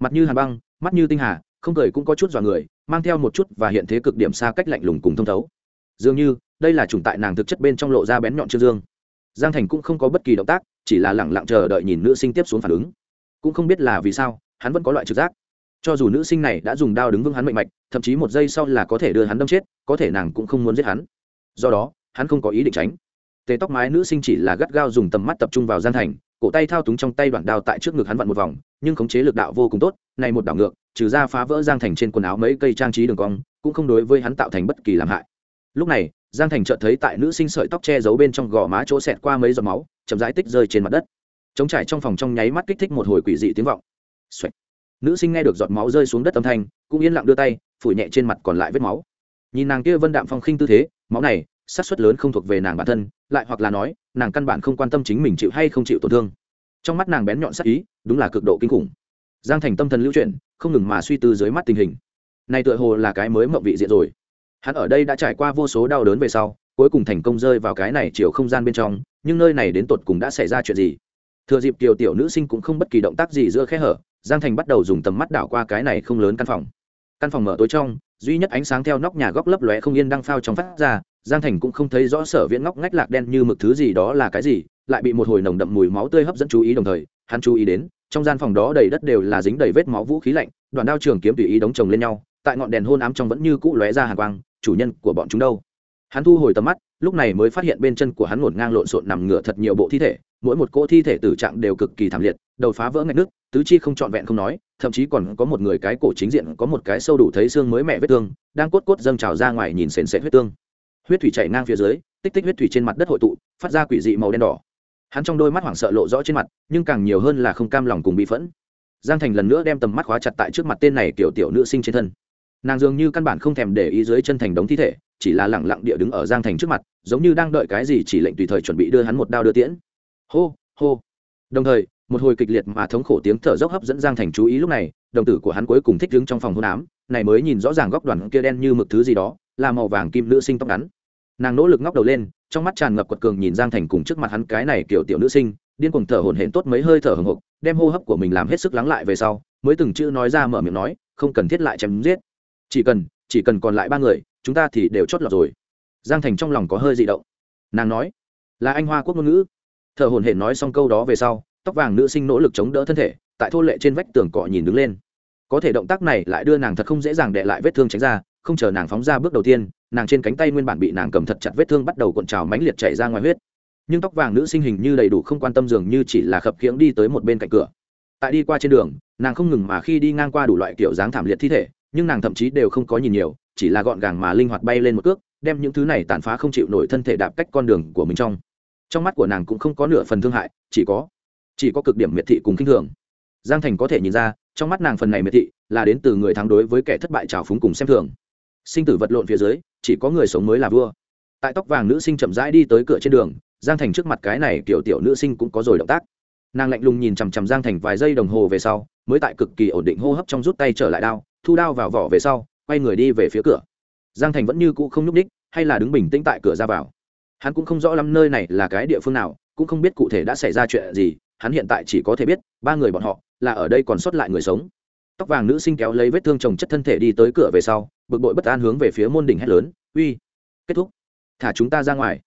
Mặt như hàn băng, mắt như tinh hà, không cười cũng có chút dọa người, mang theo một chút và hiện thế cực điểm xa cách lạnh lùng cùng thông thấu. Dường như, đây là chủng tại nàng thực chất bên trong lộ ra bén nhọn trương dương. Giang thành cũng không có bất kỳ động tác chỉ là lẳng lặng chờ đợi nhìn nữ sinh tiếp xuống phản ứng. Cũng không biết là vì sao, hắn vẫn có loại trực giác. Cho dù nữ sinh này đã dùng đao đứng vững hắn mạnh mạch, thậm chí một giây sau là có thể đưa hắn đâm chết, có thể nàng cũng không muốn giết hắn. Do đó, hắn không có ý định tránh. Tề tóc mái nữ sinh chỉ là gắt gao dùng tầm mắt tập trung vào gian thành, cổ tay thao túng trong tay đoạn đao tại trước ngực hắn vặn một vòng, nhưng khống chế lực đạo vô cùng tốt, này một đảo ngược, trừ ra phá vỡ giang thành trên quần áo mấy cây trang trí đường cong, cũng không đối với hắn tạo thành bất kỳ làm hại lúc này, giang thành chợt thấy tại nữ sinh sợi tóc che giấu bên trong gò má chỗ xẹt qua mấy giọt máu, chậm rãi tích rơi trên mặt đất. Chống trải trong phòng trong nháy mắt kích thích một hồi quỷ dị tiếng vọng、Xoạch. Nữ sinh nghe được giọt máu rơi xuống đất âm thanh, cũng yên lặng đưa tay, phủi nhẹ trên mặt còn lại vết máu. Nhìn nàng kia vân đạm phong khinh tư thế, máu này sát suất lớn không thuộc về nàng bản thân, lại hoặc là nói, nàng căn bản không quan tâm chính mình chịu hay không chịu tổn thương. Trong mắt nàng bén nhọn sắc ý, đúng là cực độ kinh khủng. Giang thành tâm thần lưu chuyển, không ngừng mà suy tư dưới mắt tình hình. Này tựa hồ là cái mới mộng vị diện rồi hắn ở đây đã trải qua vô số đau đớn về sau, cuối cùng thành công rơi vào cái này chiều không gian bên trong, nhưng nơi này đến tột cùng đã xảy ra chuyện gì? Thừa dịp kiều tiểu nữ sinh cũng không bất kỳ động tác gì giữa khe hở, giang thành bắt đầu dùng tầm mắt đảo qua cái này không lớn căn phòng. Căn phòng mở tối trong, duy nhất ánh sáng theo nóc nhà góc lấp lóe không yên đang phao trong phát ra, giang thành cũng không thấy rõ sở viễn ngóc ngách lạc đen như mực thứ gì đó là cái gì, lại bị một hồi nồng đậm mùi máu tươi hấp dẫn chú ý đồng thời, hắn chú ý đến, trong gian phòng đó đầy đất đều là dính đầy vết máu vũ khí lạnh, đoạn đao trường kiếm tùy ý đóng chồng lên nhau, tại ngọn đèn hôn ám trong vẫn như cũ lóe ra hàng quang chủ nhân của bọn chúng đâu. Hắn thu hồi tầm mắt, lúc này mới phát hiện bên chân của hắn ngổn ngang lộn xộn nằm ngửa thật nhiều bộ thi thể, mỗi một cỗ thi thể tử trạng đều cực kỳ thảm liệt, đầu phá vỡ ngạch nước, tứ chi không trọn vẹn không nói, thậm chí còn có một người cái cổ chính diện có một cái sâu đủ thấy xương mới mẹ vết thương, đang cốt cốt dâng trào ra ngoài nhìn sền sệt huyết tương. Huyết thủy chảy ngang phía dưới, tích tích huyết thủy trên mặt đất hội tụ, phát ra quỷ dị màu đen đỏ. Hắn trong đôi mắt hoảng sợ lộ rõ trên mặt, nhưng càng nhiều hơn là không cam lòng cùng bị phẫn. Giang thành lần nữa đem tầm mắt khóa chặt tại trước mặt tên này kiểu tiểu nữ sinh trên thân nàng dường như căn bản không thèm để ý dưới chân thành đống thi thể, chỉ là lẳng lặng địa đứng ở giang thành trước mặt, giống như đang đợi cái gì chỉ lệnh tùy thời chuẩn bị đưa hắn một đao đưa tiễn. Hô hô. Đồng thời, một hồi kịch liệt mà thống khổ tiếng thở dốc hấp dẫn giang thành chú ý lúc này, đồng tử của hắn cuối cùng thích đứng trong phòng hôn ám, này mới nhìn rõ ràng góc đoàn kia đen như mực thứ gì đó, là màu vàng kim nữ sinh tóc ngắn. Nàng nỗ lực ngóc đầu lên, trong mắt tràn ngập quật cường nhìn giang thành cùng trước mặt hắn cái này kiểu tiểu nữ sinh, điên cuồng thở hổn hển tốt mấy hơi thở hồng hộc đem hô hấp của mình làm hết sức lắng lại về sau, mới từng chữ nói ra mở miệng nói, không cần thiết lại chém giết chỉ cần chỉ cần còn lại ba người, chúng ta thì đều chót lọt rồi. Giang thành trong lòng có hơi dị động. Nàng nói, là anh hoa quốc ngôn ngữ. Thở hổn hển nói xong câu đó về sau, tóc vàng nữ sinh nỗ lực chống đỡ thân thể, tại thô lệ trên vách tường cọ nhìn đứng lên. Có thể động tác này lại đưa nàng thật không dễ dàng đệ lại vết thương tránh ra, không chờ nàng phóng ra bước đầu tiên, nàng trên cánh tay nguyên bản bị nàng cầm thật chặt vết thương bắt đầu cuộn trào mãnh liệt chảy ra ngoài huyết. Nhưng tóc vàng nữ sinh hình như đầy đủ không quan tâm dường như chỉ là khập khiễng đi tới một bên cạnh cửa. Tại đi qua trên đường, nàng không ngừng mà khi đi ngang qua đủ loại kiểu dáng thảm liệt thi thể nhưng nàng thậm chí đều không có nhìn nhiều, chỉ là gọn gàng mà linh hoạt bay lên một cước, đem những thứ này tàn phá không chịu nổi thân thể đạp cách con đường của mình trong. Trong mắt của nàng cũng không có nửa phần thương hại, chỉ có chỉ có cực điểm miệt thị cùng kinh thường. Giang thành có thể nhìn ra, trong mắt nàng phần này miệt thị là đến từ người thắng đối với kẻ thất bại trào phúng cùng xem thường. Sinh tử vật lộn phía dưới, chỉ có người sống mới là vua. Tại tóc vàng nữ sinh chậm rãi đi tới cửa trên đường, giang thành trước mặt cái này kiểu tiểu nữ sinh cũng có rồi động tác. Nàng lạnh lùng nhìn chằm chằm giang thành vài giây đồng hồ về sau, mới tại cực kỳ ổn định hô hấp trong rút tay trở lại đao thu đao vào vỏ về sau, quay người đi về phía cửa. Giang thành vẫn như cũ không nhúc ních hay là đứng bình tĩnh tại cửa ra vào. Hắn cũng không rõ lắm nơi này là cái địa phương nào, cũng không biết cụ thể đã xảy ra chuyện gì, hắn hiện tại chỉ có thể biết, ba người bọn họ là ở đây còn sót lại người sống. Tóc vàng nữ sinh kéo lấy vết thương chồng chất thân thể đi tới cửa về sau, bực bội bất an hướng về phía môn đỉnh hét lớn, uy, kết thúc. Thả chúng ta ra ngoài.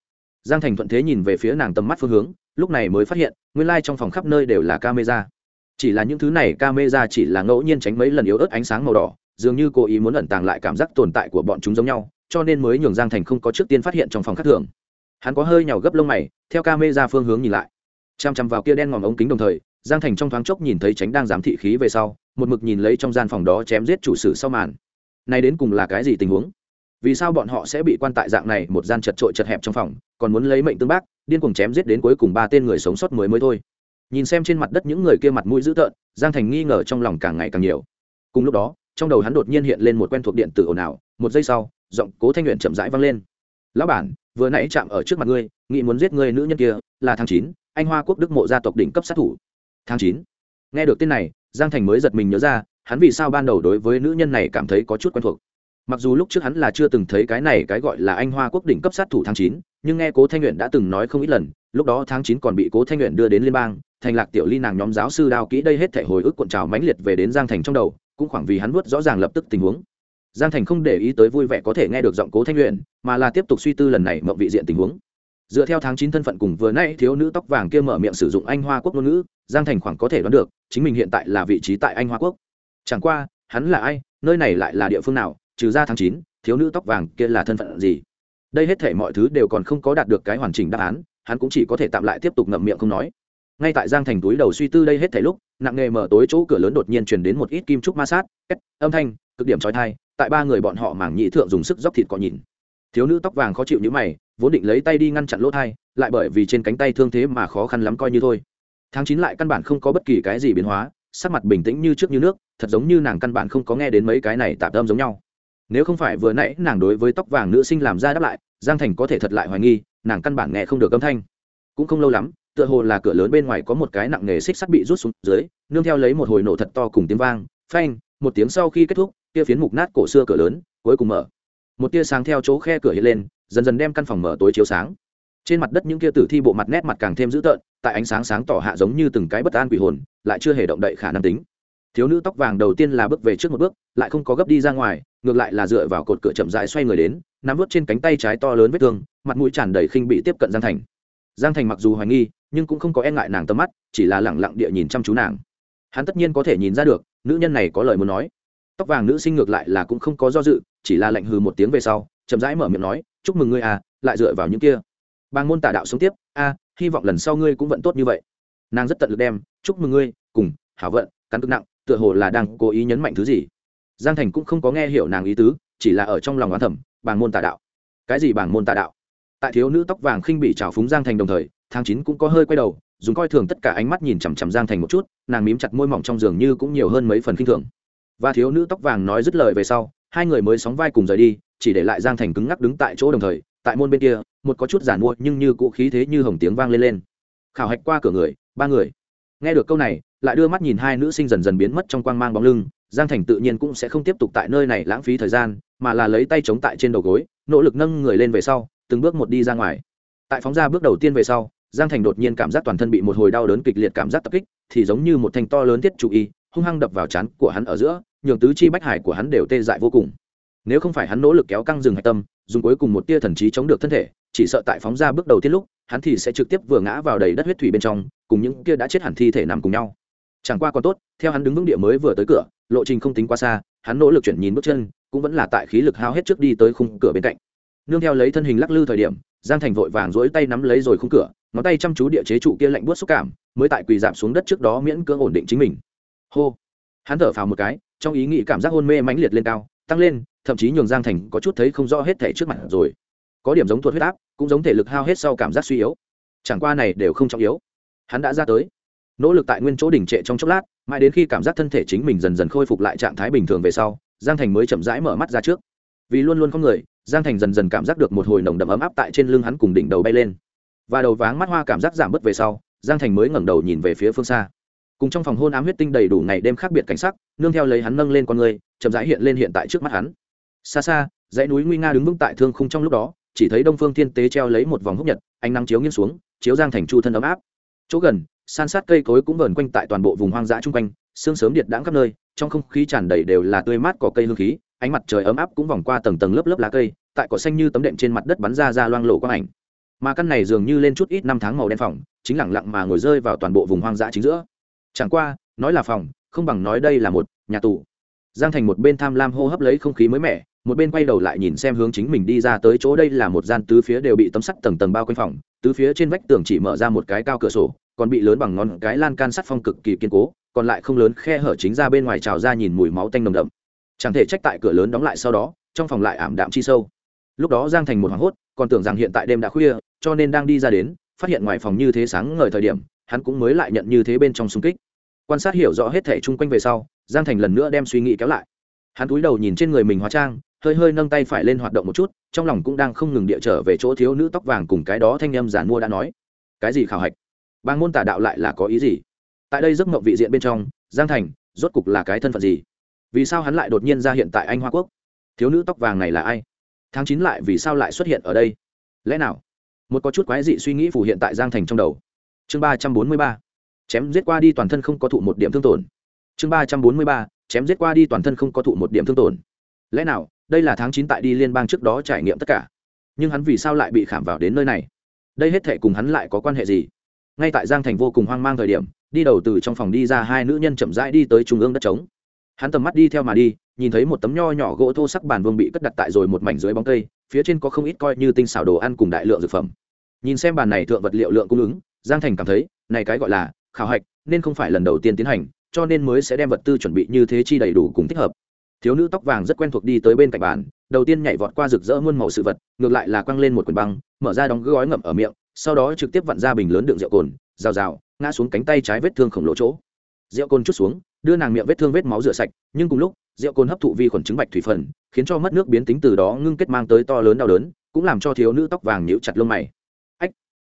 Giang thành thuận thế nhìn về phía nàng tầm mắt phương hướng, lúc này mới phát hiện, nguyên lai trong phòng khắp nơi đều là camera chỉ là những thứ này camera chỉ là ngẫu nhiên tránh mấy lần yếu ớt ánh sáng màu đỏ, dường như cố ý muốn ẩn tàng lại cảm giác tồn tại của bọn chúng giống nhau, cho nên mới nhường giang thành không có trước tiên phát hiện trong phòng khác thường. Hắn có hơi nhào gấp lông mày, theo camera phương hướng nhìn lại. Chằm chằm vào kia đen ngòm ống kính đồng thời, giang thành trong thoáng chốc nhìn thấy tránh đang giám thị khí về sau, một mực nhìn lấy trong gian phòng đó chém giết chủ sử sau màn. Này đến cùng là cái gì tình huống? Vì sao bọn họ sẽ bị quan tại dạng này, một gian chật trội chật hẹp trong phòng, còn muốn lấy mệnh tương bác, điên cuồng chém giết đến cuối cùng ba tên người sống sót mới mới thôi? Nhìn xem trên mặt đất những người kia mặt mũi dữ tợn, giang thành nghi ngờ trong lòng càng ngày càng nhiều. Cùng lúc đó, trong đầu hắn đột nhiên hiện lên một quen thuộc điện tử ồn ào, một giây sau, giọng cố thanh luyện chậm rãi vang lên. Lão bản, vừa nãy chạm ở trước mặt ngươi nghị muốn giết ngươi nữ nhân kia, là tháng chín, anh hoa quốc đức mộ gia tộc đỉnh cấp sát thủ. Tháng chín? Nghe được tên này, giang thành mới giật mình nhớ ra, hắn vì sao ban đầu đối với nữ nhân này cảm thấy có chút quen thuộc. Mặc dù lúc trước hắn là chưa từng thấy cái này cái gọi là anh hoa quốc đỉnh cấp sát thủ tháng chín, nhưng nghe cố thanh luyện đã từng nói không ít lần lúc đó tháng chín còn bị cố thanh luyện đưa đến liên bang, thành lạc tiểu ly nàng nhóm giáo sư đao kỹ đây hết thể hồi ức cuộn trào mãnh liệt về đến giang thành trong đầu, cũng khoảng vì hắn vuốt rõ ràng lập tức tình huống. Giang thành không để ý tới vui vẻ có thể nghe được giọng cố thanh luyện mà là tiếp tục suy tư lần này mộng vị diện tình huống. Dựa theo tháng chín thân phận cùng vừa nãy, thiếu nữ tóc vàng kia mở miệng sử dụng anh hoa quốc ngôn ngữ, giang thành khoảng có thể đoán được, chính mình hiện tại là vị trí tại anh hoa quốc. Chẳng qua, hắn là ai, nơi này lại là địa phương nào, trừ ra tháng chín, thiếu nữ tóc vàng kia là thân phận gì? Đây hết thể mọi thứ đều còn không có đạt được cái hoàn chỉnh đáp án hắn cũng chỉ có thể tạm lại tiếp tục ngậm miệng không nói. Ngay tại giang thành túi đầu suy tư đây hết thảy lúc, nặng nghề mở tối chỗ cửa lớn đột nhiên truyền đến một ít kim trúc ma sát, két, âm thanh, cực điểm trói thai tại ba người bọn họ mảng nhị thượng dùng sức dốc thịt có nhìn. Thiếu nữ tóc vàng khó chịu như mày, vốn định lấy tay đi ngăn chặn lỗ thai, lại bởi vì trên cánh tay thương thế mà khó khăn lắm coi như thôi. Tháng chín lại căn bản không có bất kỳ cái gì biến hóa, sắc mặt bình tĩnh như trước như nước, thật giống như nàng căn bản không có nghe đến mấy cái này tạp tâm giống nhau. Nếu không phải vừa nãy nàng đối với tóc vàng nữ sinh làm ra đáp lại, giang thành có thể thật lại hoài nghi nàng căn bản nghe không được âm thanh. Cũng không lâu lắm, tựa hồ là cửa lớn bên ngoài có một cái nặng nghề xích sắt bị rút xuống dưới, nương theo lấy một hồi nổ thật to cùng tiếng vang, phanh, một tiếng sau khi kết thúc, kia phiến mục nát cổ xưa cửa lớn cuối cùng mở. Một tia sáng theo chỗ khe cửa hiện lên, dần dần đem căn phòng mở tối chiếu sáng. Trên mặt đất những kia tử thi bộ mặt nét mặt càng thêm dữ tợn, tại ánh sáng sáng tỏ hạ giống như từng cái bất an quỷ hồn, lại chưa hề động đậy khả năng tính. Thiếu nữ tóc vàng đầu tiên là bước về trước một bước, lại không có gấp đi ra ngoài, ngược lại là dựa vào cột cửa chậm rãi xoay người đến nắm vút trên cánh tay trái to lớn vết thương, mặt mũi tràn đầy khinh bị tiếp cận giang thành. Giang thành mặc dù hoài nghi, nhưng cũng không có e ngại nàng tầm mắt, chỉ là lẳng lặng địa nhìn chăm chú nàng. Hắn tất nhiên có thể nhìn ra được, nữ nhân này có lời muốn nói. Tóc vàng nữ sinh ngược lại là cũng không có do dự, chỉ là lạnh hừ một tiếng về sau, chậm rãi mở miệng nói, chúc mừng ngươi à lại dựa vào những kia. Bang môn tả đạo sống tiếp, a, hy vọng lần sau ngươi cũng vẫn tốt như vậy. Nàng rất tận lực đem, chúc mừng ngươi, cùng, hảo vận, cắn cực nặng, tựa hồ là đang cố ý nhấn mạnh thứ gì. Giang thành cũng không có nghe hiểu nàng ý tứ, chỉ là ở trong lòng oán thẩm bảng môn tà đạo. Cái gì bảng môn tà đạo? Tại thiếu nữ tóc vàng khinh bị trào phúng giang thành đồng thời, tháng chín cũng có hơi quay đầu, dùng coi thường tất cả ánh mắt nhìn chằm chằm giang thành một chút, nàng mím chặt môi mỏng trong giường như cũng nhiều hơn mấy phần khinh thường. Và thiếu nữ tóc vàng nói dứt lời về sau, hai người mới sóng vai cùng rời đi, chỉ để lại giang thành cứng ngắc đứng tại chỗ đồng thời, tại môn bên kia, một có chút giản mua nhưng như cũ khí thế như hồng tiếng vang lên lên. Khảo hạch qua cửa người, ba người. Nghe được câu này, lại đưa mắt nhìn hai nữ sinh dần dần biến mất trong quang mang bóng lưng, giang thành tự nhiên cũng sẽ không tiếp tục tại nơi này lãng phí thời gian mà là lấy tay chống tại trên đầu gối, nỗ lực nâng người lên về sau, từng bước một đi ra ngoài. Tại phóng ra bước đầu tiên về sau, giang thành đột nhiên cảm giác toàn thân bị một hồi đau đớn kịch liệt cảm giác tập kích, thì giống như một thanh to lớn thiết chủ y, hung hăng đập vào chán của hắn ở giữa, nhường tứ chi bách hải của hắn đều tê dại vô cùng. Nếu không phải hắn nỗ lực kéo căng rừng hạch tâm, dùng cuối cùng một tia thần trí chống được thân thể, chỉ sợ tại phóng ra bước đầu tiên lúc, hắn thì sẽ trực tiếp vừa ngã vào đầy đất huyết thủy bên trong, cùng những kia đã chết hẳn thi thể nằm cùng nhau. Chẳng qua còn tốt, theo hắn đứng vững địa mới vừa tới cửa, lộ trình không tính quá xa, hắn nỗ lực chuyển nhìn bước chân cũng vẫn là tại khí lực hao hết trước đi tới khung cửa bên cạnh. Nương theo lấy thân hình lắc lư thời điểm, giang thành vội vàng rỗi tay nắm lấy rồi khung cửa, ngón tay chăm chú địa chế trụ kia lạnh buốt xúc cảm, mới tại quỳ giảm xuống đất trước đó miễn cưỡng ổn định chính mình. Hô! Hắn thở phào một cái, trong ý nghĩ cảm giác hôn mê mãnh liệt lên cao, tăng lên, thậm chí nhường giang thành có chút thấy không rõ hết thể trước mặt rồi. Có điểm giống thuật huyết áp, cũng giống thể lực hao hết sau cảm giác suy yếu. Chẳng qua này đều không trọng yếu. Hắn đã ra tới. Nỗ lực tại nguyên chỗ đỉnh trệ trong chốc lát, mãi đến khi cảm giác thân thể chính mình dần dần khôi phục lại trạng thái bình thường về sau giang thành mới chậm rãi mở mắt ra trước. Vì luôn luôn có người, giang thành dần dần cảm giác được một hồi nồng đậm ấm áp tại trên lưng hắn cùng đỉnh đầu bay lên. Và đầu váng mắt hoa cảm giác giảm bớt về sau, giang thành mới ngẩng đầu nhìn về phía phương xa. Cùng trong phòng hôn ám huyết tinh đầy đủ ngày đêm khác biệt cảnh sắc, nương theo lấy hắn nâng lên con người, chậm rãi hiện lên hiện tại trước mắt hắn. Xa xa, dãy núi nguy nga đứng vững tại thương khung trong lúc đó, chỉ thấy đông phương thiên tế treo lấy một vòng húc nhật, ánh nắng chiếu nghiêng xuống, chiếu giang thành chu thân ấm áp. Chỗ gần, san sát cây cối cũng vờn quanh tại toàn bộ vùng hoang dã chung quanh, sương sớm điệt đãng khắp nơi trong không khí tràn đầy đều là tươi mát cỏ cây hương khí, ánh mặt trời ấm áp cũng vòng qua tầng tầng lớp lớp lá cây, tại cỏ xanh như tấm đệm trên mặt đất bắn ra ra loang lộ quang ảnh. Mà căn này dường như lên chút ít năm tháng màu đen phòng, chính lẳng lặng mà ngồi rơi vào toàn bộ vùng hoang dã chính giữa. Chẳng qua, nói là phòng, không bằng nói đây là một nhà tù. Giang thành một bên tham lam hô hấp lấy không khí mới mẻ, một bên quay đầu lại nhìn xem hướng chính mình đi ra tới chỗ đây là một gian tứ phía đều bị tấm sắt tầng tầng bao quanh phòng, tứ phía trên vách tường chỉ mở ra một cái cao cửa sổ, còn bị lớn bằng ngón cái lan can sắt phong cực kỳ kiên cố còn lại không lớn khe hở chính ra bên ngoài trào ra nhìn mùi máu tanh nồng đậm. Chẳng thể trách tại cửa lớn đóng lại sau đó, trong phòng lại ảm đạm chi sâu. Lúc đó giang thành một hoảng hốt, còn tưởng rằng hiện tại đêm đã khuya, cho nên đang đi ra đến, phát hiện ngoài phòng như thế sáng ngời thời điểm, hắn cũng mới lại nhận như thế bên trong xung kích. Quan sát hiểu rõ hết thể chung quanh về sau, giang thành lần nữa đem suy nghĩ kéo lại. Hắn cúi đầu nhìn trên người mình hóa trang, hơi hơi nâng tay phải lên hoạt động một chút, trong lòng cũng đang không ngừng địa trở về chỗ thiếu nữ tóc vàng cùng cái đó thanh â m giản mua đã nói. Cái gì khảo hạch? Bang môn tả đạo lại là có ý gì? Tại đây giấc mộng vị diện bên trong, giang thành rốt cục là cái thân phận gì? Vì sao hắn lại đột nhiên ra hiện tại anh hoa quốc? Thiếu nữ tóc vàng này là ai? Tháng chín lại vì sao lại xuất hiện ở đây? Lẽ nào? Một có chút quái dị suy nghĩ phủ hiện tại giang thành trong đầu. Chương ba trăm bốn mươi ba. Chém giết qua đi toàn thân không có thụ một điểm thương tổn. Chương ba trăm bốn mươi ba. Chém giết qua đi toàn thân không có thụ một điểm thương tổn. Lẽ nào, đây là tháng chín tại đi liên bang trước đó trải nghiệm tất cả? Nhưng hắn vì sao lại bị khảm vào đến nơi này? Đây hết thệ cùng hắn lại có quan hệ gì? Ngay tại giang thành vô cùng hoang mang thời điểm đi đầu từ trong phòng đi ra hai nữ nhân chậm rãi đi tới trung ương đất trống. Hắn tầm mắt đi theo mà đi, nhìn thấy một tấm nho nhỏ gỗ thô sắc bàn vương bị cất đặt tại rồi một mảnh dưới bóng cây, phía trên có không ít coi như tinh xảo đồ ăn cùng đại lượng dược phẩm. Nhìn xem bàn này thượng vật liệu lượng cung ứng, giang thành cảm thấy, này cái gọi là khảo hạch, nên không phải lần đầu tiên tiến hành, cho nên mới sẽ đem vật tư chuẩn bị như thế chi đầy đủ cùng thích hợp. Thiếu nữ tóc vàng rất quen thuộc đi tới bên cạnh bàn, đầu tiên nhảy vọt qua rực rỡ muôn màu sự vật, ngược lại là quăng lên một quyển băng, mở ra đóng gói ngậm ở miệng, sau đó trực tiếp vặn ra bình lớn đựng rượu cồn, rào rào ngã xuống cánh tay trái vết thương khổng lồ chỗ. Rượu cồn chút xuống, đưa nàng miệng vết thương vết máu rửa sạch, nhưng cùng lúc rượu cồn hấp thụ vi khuẩn chứng bạch thủy phần, khiến cho mất nước biến tính từ đó ngưng kết mang tới to lớn đau đớn, cũng làm cho thiếu nữ tóc vàng nhíu chặt lông mày. Ách,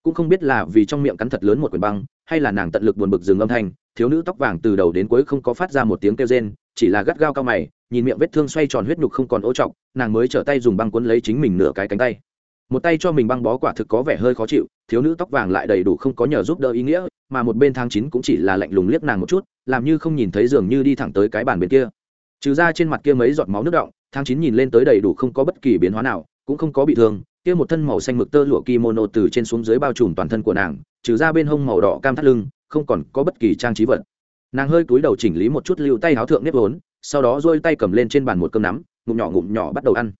cũng không biết là vì trong miệng cắn thật lớn một quyển băng, hay là nàng tận lực buồn bực dừng âm thanh, thiếu nữ tóc vàng từ đầu đến cuối không có phát ra một tiếng kêu rên, chỉ là gắt gao cao mày, nhìn miệng vết thương xoay tròn huyết nhục không còn ô trọc, nàng mới trở tay dùng băng cuốn lấy chính mình nửa cái cánh tay một tay cho mình băng bó quả thực có vẻ hơi khó chịu, thiếu nữ tóc vàng lại đầy đủ không có nhờ giúp đỡ ý nghĩa, mà một bên tháng chín cũng chỉ là lạnh lùng liếc nàng một chút, làm như không nhìn thấy dường như đi thẳng tới cái bàn bên kia. Trừ ra trên mặt kia mấy giọt máu nước động tháng chín nhìn lên tới đầy đủ không có bất kỳ biến hóa nào, cũng không có bị thương, kia một thân màu xanh mực tơ lụa kimono từ trên xuống dưới bao trùm toàn thân của nàng, trừ ra bên hông màu đỏ cam thắt lưng, không còn có bất kỳ trang trí vật. Nàng hơi cúi đầu chỉnh lý một chút lưu tay háo thượng nếp vốn, sau đó dôi tay cầm lên trên bàn một cơm nắm, ngụm nhỏ ngụm nhỏ bắt đầu ăn.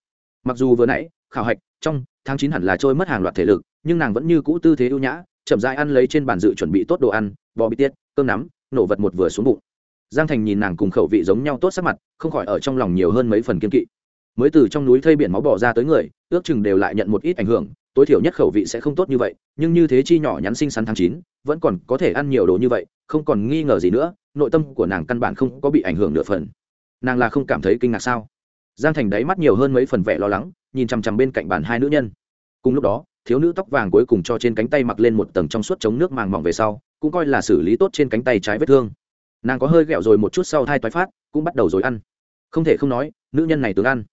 Mặc dù vừa nãy, khảo hạch, trong tháng chín hẳn là trôi mất hàng loạt thể lực, nhưng nàng vẫn như cũ tư thế ưu nhã, chậm dại ăn lấy trên bàn dự chuẩn bị tốt đồ ăn, bò bít tiết, cơm nắm, nổ vật một vừa xuống bụng. Giang thành nhìn nàng cùng khẩu vị giống nhau tốt sắc mặt, không khỏi ở trong lòng nhiều hơn mấy phần kiên kỵ. Mới từ trong núi thây biển máu bỏ ra tới người, ước chừng đều lại nhận một ít ảnh hưởng, tối thiểu nhất khẩu vị sẽ không tốt như vậy, nhưng như thế chi nhỏ nhắn xinh xắn tháng chín, vẫn còn có thể ăn nhiều đồ như vậy, không còn nghi ngờ gì nữa, nội tâm của nàng căn bản không có bị ảnh hưởng nửa phần. Nàng là không cảm thấy kinh ngạc sao? Giang thành đáy mắt nhiều hơn mấy phần vẻ lo lắng, nhìn chằm chằm bên cạnh bàn hai nữ nhân. Cùng lúc đó, thiếu nữ tóc vàng cuối cùng cho trên cánh tay mặc lên một tầng trong suốt chống nước màng mỏng về sau, cũng coi là xử lý tốt trên cánh tay trái vết thương. Nàng có hơi ghẹo rồi một chút sau thai toái phát, cũng bắt đầu rồi ăn. Không thể không nói, nữ nhân này tướng ăn.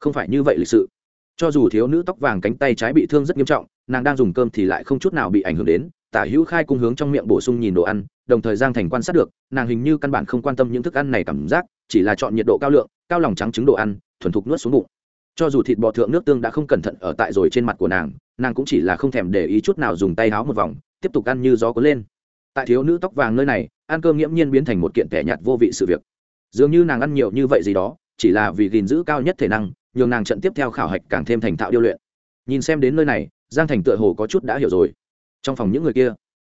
Không phải như vậy lịch sự. Cho dù thiếu nữ tóc vàng cánh tay trái bị thương rất nghiêm trọng, nàng đang dùng cơm thì lại không chút nào bị ảnh hưởng đến. Tả hữu khai cung hướng trong miệng bổ sung nhìn đồ ăn, đồng thời giang thành quan sát được, nàng hình như căn bản không quan tâm những thức ăn này cảm giác, chỉ là chọn nhiệt độ cao lượng, cao lòng trắng trứng đồ ăn thuần thục nuốt xuống bụng. Cho dù thịt bò thượng nước tương đã không cẩn thận ở tại rồi trên mặt của nàng nàng cũng chỉ là không thèm để ý chút nào dùng tay háo một vòng, tiếp tục ăn như gió cuốn lên. Tại thiếu nữ tóc vàng nơi này, ăn cơm nghiễm nhiên biến thành một kiện tẻ nhạt vô vị sự việc. Dường như nàng ăn nhiều như vậy gì đó, chỉ là vì gìn giữ cao nhất thể năng, nhường nàng trận tiếp theo khảo hạch càng thêm thành thạo điêu luyện. Nhìn xem đến nơi này, giang thành tựa hồ có chút đã hiểu rồi. Trong phòng những người kia,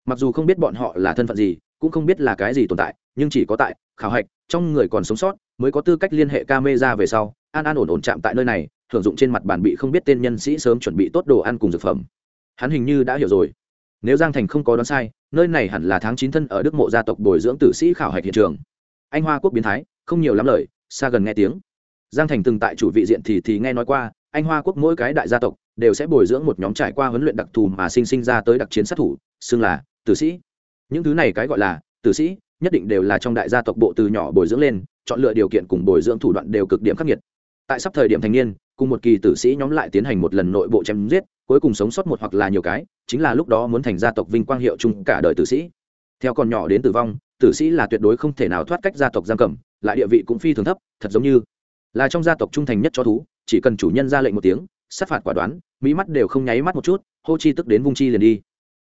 mặc dù không biết bọn họ là thân phận gì, cũng không biết là cái gì tồn tại nhưng chỉ có tại khảo hạch trong người còn sống sót mới có tư cách liên hệ ca mê ra về sau, an an ổn ổn chạm tại nơi này thường dụng trên mặt bàn bị không biết tên nhân sĩ sớm chuẩn bị tốt đồ ăn cùng dược phẩm. Hắn hình như đã hiểu rồi. Nếu giang thành không có đoán sai, nơi này hẳn là tháng chín thân ở đức mộ gia tộc bồi dưỡng tử sĩ khảo hạch hiện trường. Anh hoa quốc biến thái, không nhiều lắm lời, xa gần nghe tiếng. Giang thành từng tại chủ vị diện thì thì nghe nói qua, anh hoa quốc mỗi cái đại gia tộc đều sẽ bồi dưỡng một nhóm trải qua huấn luyện đặc thù mà sinh sinh ra tới đặc chiến sát thủ, xưng là tử sĩ. Những thứ này cái gọi là tử sĩ nhất định đều là trong đại gia tộc bộ từ nhỏ bồi dưỡng lên, chọn lựa điều kiện cùng bồi dưỡng thủ đoạn đều cực điểm khắc nghiệt. Tại sắp thời điểm thành niên, cùng một kỳ tử sĩ nhóm lại tiến hành một lần nội bộ chém giết, cuối cùng sống sót một hoặc là nhiều cái, chính là lúc đó muốn thành gia tộc vinh quang hiệu chung cả đời tử sĩ. Theo còn nhỏ đến tử vong, tử sĩ là tuyệt đối không thể nào thoát cách gia tộc giam cầm, lại địa vị cũng phi thường thấp, thật giống như là trong gia tộc trung thành nhất cho thú, chỉ cần chủ nhân ra lệnh một tiếng, sát phạt quả đoán, mỹ mắt đều không nháy mắt một chút, hô chi tức đến vung chi liền đi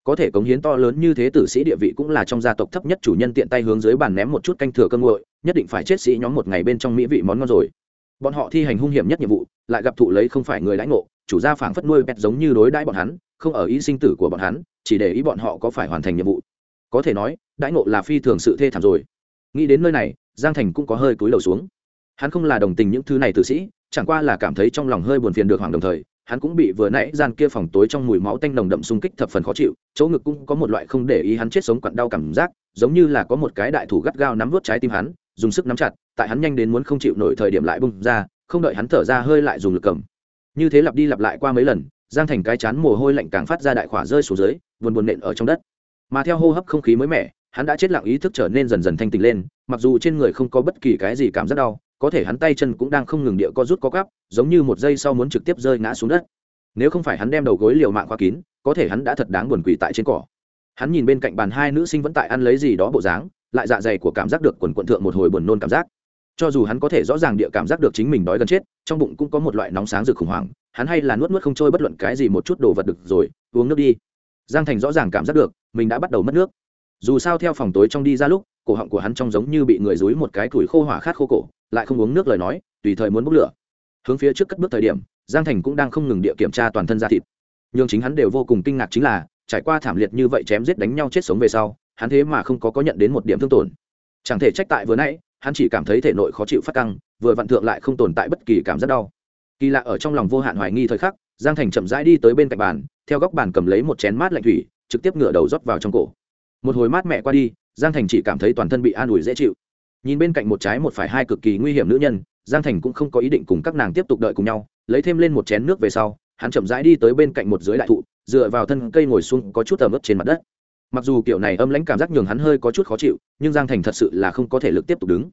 có thể cống hiến to lớn như thế tử sĩ địa vị cũng là trong gia tộc thấp nhất chủ nhân tiện tay hướng dưới bàn ném một chút canh thừa cơ nguội, nhất định phải chết sĩ nhóm một ngày bên trong mỹ vị món ngon rồi. Bọn họ thi hành hung hiểm nhất nhiệm vụ, lại gặp thụ lấy không phải người lãnh ngộ, chủ gia phảng phất nuôi pet giống như đối đãi bọn hắn, không ở ý sinh tử của bọn hắn, chỉ để ý bọn họ có phải hoàn thành nhiệm vụ. Có thể nói, đãi ngộ là phi thường sự thê thảm rồi. Nghĩ đến nơi này, giang thành cũng có hơi cúi đầu xuống. Hắn không là đồng tình những thứ này tử sĩ, chẳng qua là cảm thấy trong lòng hơi buồn phiền được hoàng đồng thời hắn cũng bị vừa nãy gian kia phòng tối trong mùi máu tanh nồng đậm xung kích thập phần khó chịu, chỗ ngực cũng có một loại không để ý hắn chết sống quặn đau cảm giác, giống như là có một cái đại thủ gắt gao nắm vút trái tim hắn, dùng sức nắm chặt, tại hắn nhanh đến muốn không chịu nổi thời điểm lại bung ra, không đợi hắn thở ra hơi lại dùng lực cầm. Như thế lặp đi lặp lại qua mấy lần, giang thành cái chán mồ hôi lạnh càng phát ra đại khỏa rơi xuống dưới, buồn buồn nện ở trong đất. Mà theo hô hấp không khí mới mẻ, hắn đã chết lặng ý thức trở nên dần dần thanh tịnh lên, mặc dù trên người không có bất kỳ cái gì cảm giác đau có thể hắn tay chân cũng đang không ngừng địa co rút co gắp giống như một giây sau muốn trực tiếp rơi ngã xuống đất. Nếu không phải hắn đem đầu gối liều mạng khoa kín, có thể hắn đã thật đáng buồn quỳ tại trên cỏ. Hắn nhìn bên cạnh bàn hai nữ sinh vẫn tại ăn lấy gì đó bộ dáng, lại dạ dày của cảm giác được quần quận thượng một hồi buồn nôn cảm giác. Cho dù hắn có thể rõ ràng địa cảm giác được chính mình đói gần chết, trong bụng cũng có một loại nóng sáng rực khủng hoảng, hắn hay là nuốt nuốt không trôi bất luận cái gì một chút đồ vật được rồi, uống nước đi. Giang thành rõ ràng cảm giác được, mình đã bắt đầu mất nước. Dù sao theo phòng tối trong đi ra lúc, cổ họng của hắn trông giống như bị người dúi một cái củi khô hỏa khát khô cổ lại không uống nước lời nói, tùy thời muốn bốc lửa. Hướng phía trước cất bước thời điểm, giang thành cũng đang không ngừng địa kiểm tra toàn thân da thịt. Nhưng chính hắn đều vô cùng kinh ngạc chính là, trải qua thảm liệt như vậy chém giết đánh nhau chết sống về sau, hắn thế mà không có có nhận đến một điểm thương tổn. Chẳng thể trách tại vừa nãy, hắn chỉ cảm thấy thể nội khó chịu phát căng, vừa vặn thượng lại không tồn tại bất kỳ cảm giác đau. Kỳ lạ ở trong lòng vô hạn hoài nghi thời khắc, giang thành chậm rãi đi tới bên cạnh bàn, theo góc bàn cầm lấy một chén mát lạnh thủy, trực tiếp ngửa đầu rót vào trong cổ. Một hồi mát mẹ qua đi, giang thành chỉ cảm thấy toàn thân bị an ủi dễ chịu nhìn bên cạnh một trái một phải hai cực kỳ nguy hiểm nữ nhân, giang thành cũng không có ý định cùng các nàng tiếp tục đợi cùng nhau, lấy thêm lên một chén nước về sau, hắn chậm rãi đi tới bên cạnh một dưới đại thụ, dựa vào thân cây ngồi xuống có chút tầm ướp trên mặt đất. Mặc dù kiểu này âm lãnh cảm giác nhường hắn hơi có chút khó chịu, nhưng giang thành thật sự là không có thể lực tiếp tục đứng.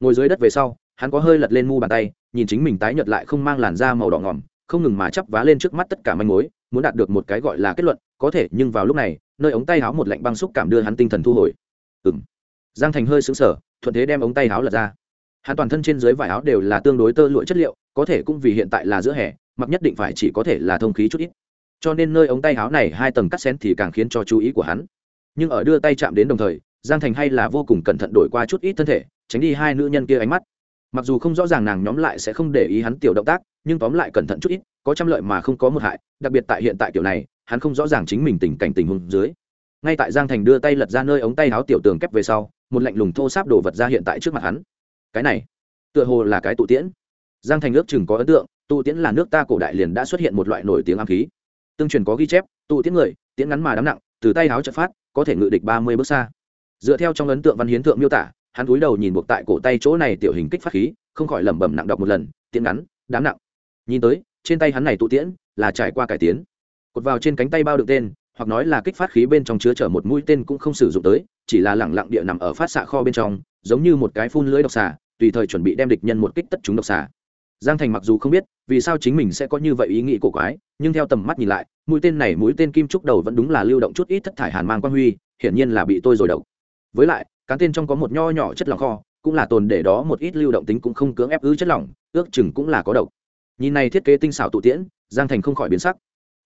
Ngồi dưới đất về sau, hắn có hơi lật lên mu bàn tay, nhìn chính mình tái nhợt lại không mang làn da màu đỏ ngỏm, không ngừng mà chắp vá lên trước mắt tất cả manh mối, muốn đạt được một cái gọi là kết luận, có thể nhưng vào lúc này, nơi ống tay áo một lạnh băng xúc cảm đưa hắn tinh thần thu hồi. Ừng giang thành hơi xứng sở thuận thế đem ống tay áo lật ra. Hắn toàn thân trên dưới vải áo đều là tương đối tơ lụa chất liệu, có thể cũng vì hiện tại là giữa hè, mặc nhất định phải chỉ có thể là thông khí chút ít. Cho nên nơi ống tay áo này hai tầng cắt xén thì càng khiến cho chú ý của hắn. Nhưng ở đưa tay chạm đến đồng thời, giang thành hay là vô cùng cẩn thận đổi qua chút ít thân thể, tránh đi hai nữ nhân kia ánh mắt. Mặc dù không rõ ràng nàng nhóm lại sẽ không để ý hắn tiểu động tác, nhưng tóm lại cẩn thận chút ít, có trăm lợi mà không có một hại, đặc biệt tại hiện tại kiểu này, hắn không rõ ràng chính mình tình cảnh tình huống dưới. Ngay tại giang thành đưa tay lật ra nơi ống tay áo tiểu tường kép về sau một lạnh lùng thô sáp đổ vật ra hiện tại trước mặt hắn. Cái này, tựa hồ là cái tụ tiễn. Giang thành ước chừng có ấn tượng, tụ tiễn là nước ta cổ đại liền đã xuất hiện một loại nổi tiếng am khí. Tương truyền có ghi chép, tụ tiễn người, tiễn ngắn mà đám nặng, từ tay áo chợt phát, có thể ngự địch ba mươi bước xa. Dựa theo trong ấn tượng văn hiến thượng miêu tả, hắn cúi đầu nhìn buộc tại cổ tay chỗ này tiểu hình kích phát khí, không khỏi lẩm bẩm nặng đọc một lần, tiễn ngắn, đám nặng. Nhìn tới, trên tay hắn này tụ tiễn là trải qua cải tiến. Cột vào trên cánh tay bao đựng tên hoặc nói là kích phát khí bên trong chứa chở một mũi tên cũng không sử dụng tới, chỉ là lẳng lặng địa nằm ở phát xạ kho bên trong, giống như một cái phun lưới độc xạ tùy thời chuẩn bị đem địch nhân một kích tất chúng độc xạ giang thành mặc dù không biết vì sao chính mình sẽ có như vậy ý nghĩ cổ quái, nhưng theo tầm mắt nhìn lại, mũi tên này mũi tên kim trúc đầu vẫn đúng là lưu động chút ít thất thải hàn mang quang huy, hiển nhiên là bị tôi rồi độc. Với lại, cán tên trong có một nho nhỏ chất lỏng kho, cũng là tồn để đó một ít lưu động tính cũng không cưỡng ép ứ chất lỏng, ước chừng cũng là có độc. Nhìn này thiết kế tinh xảo tụ tiễn, giang thành không khỏi biến sắc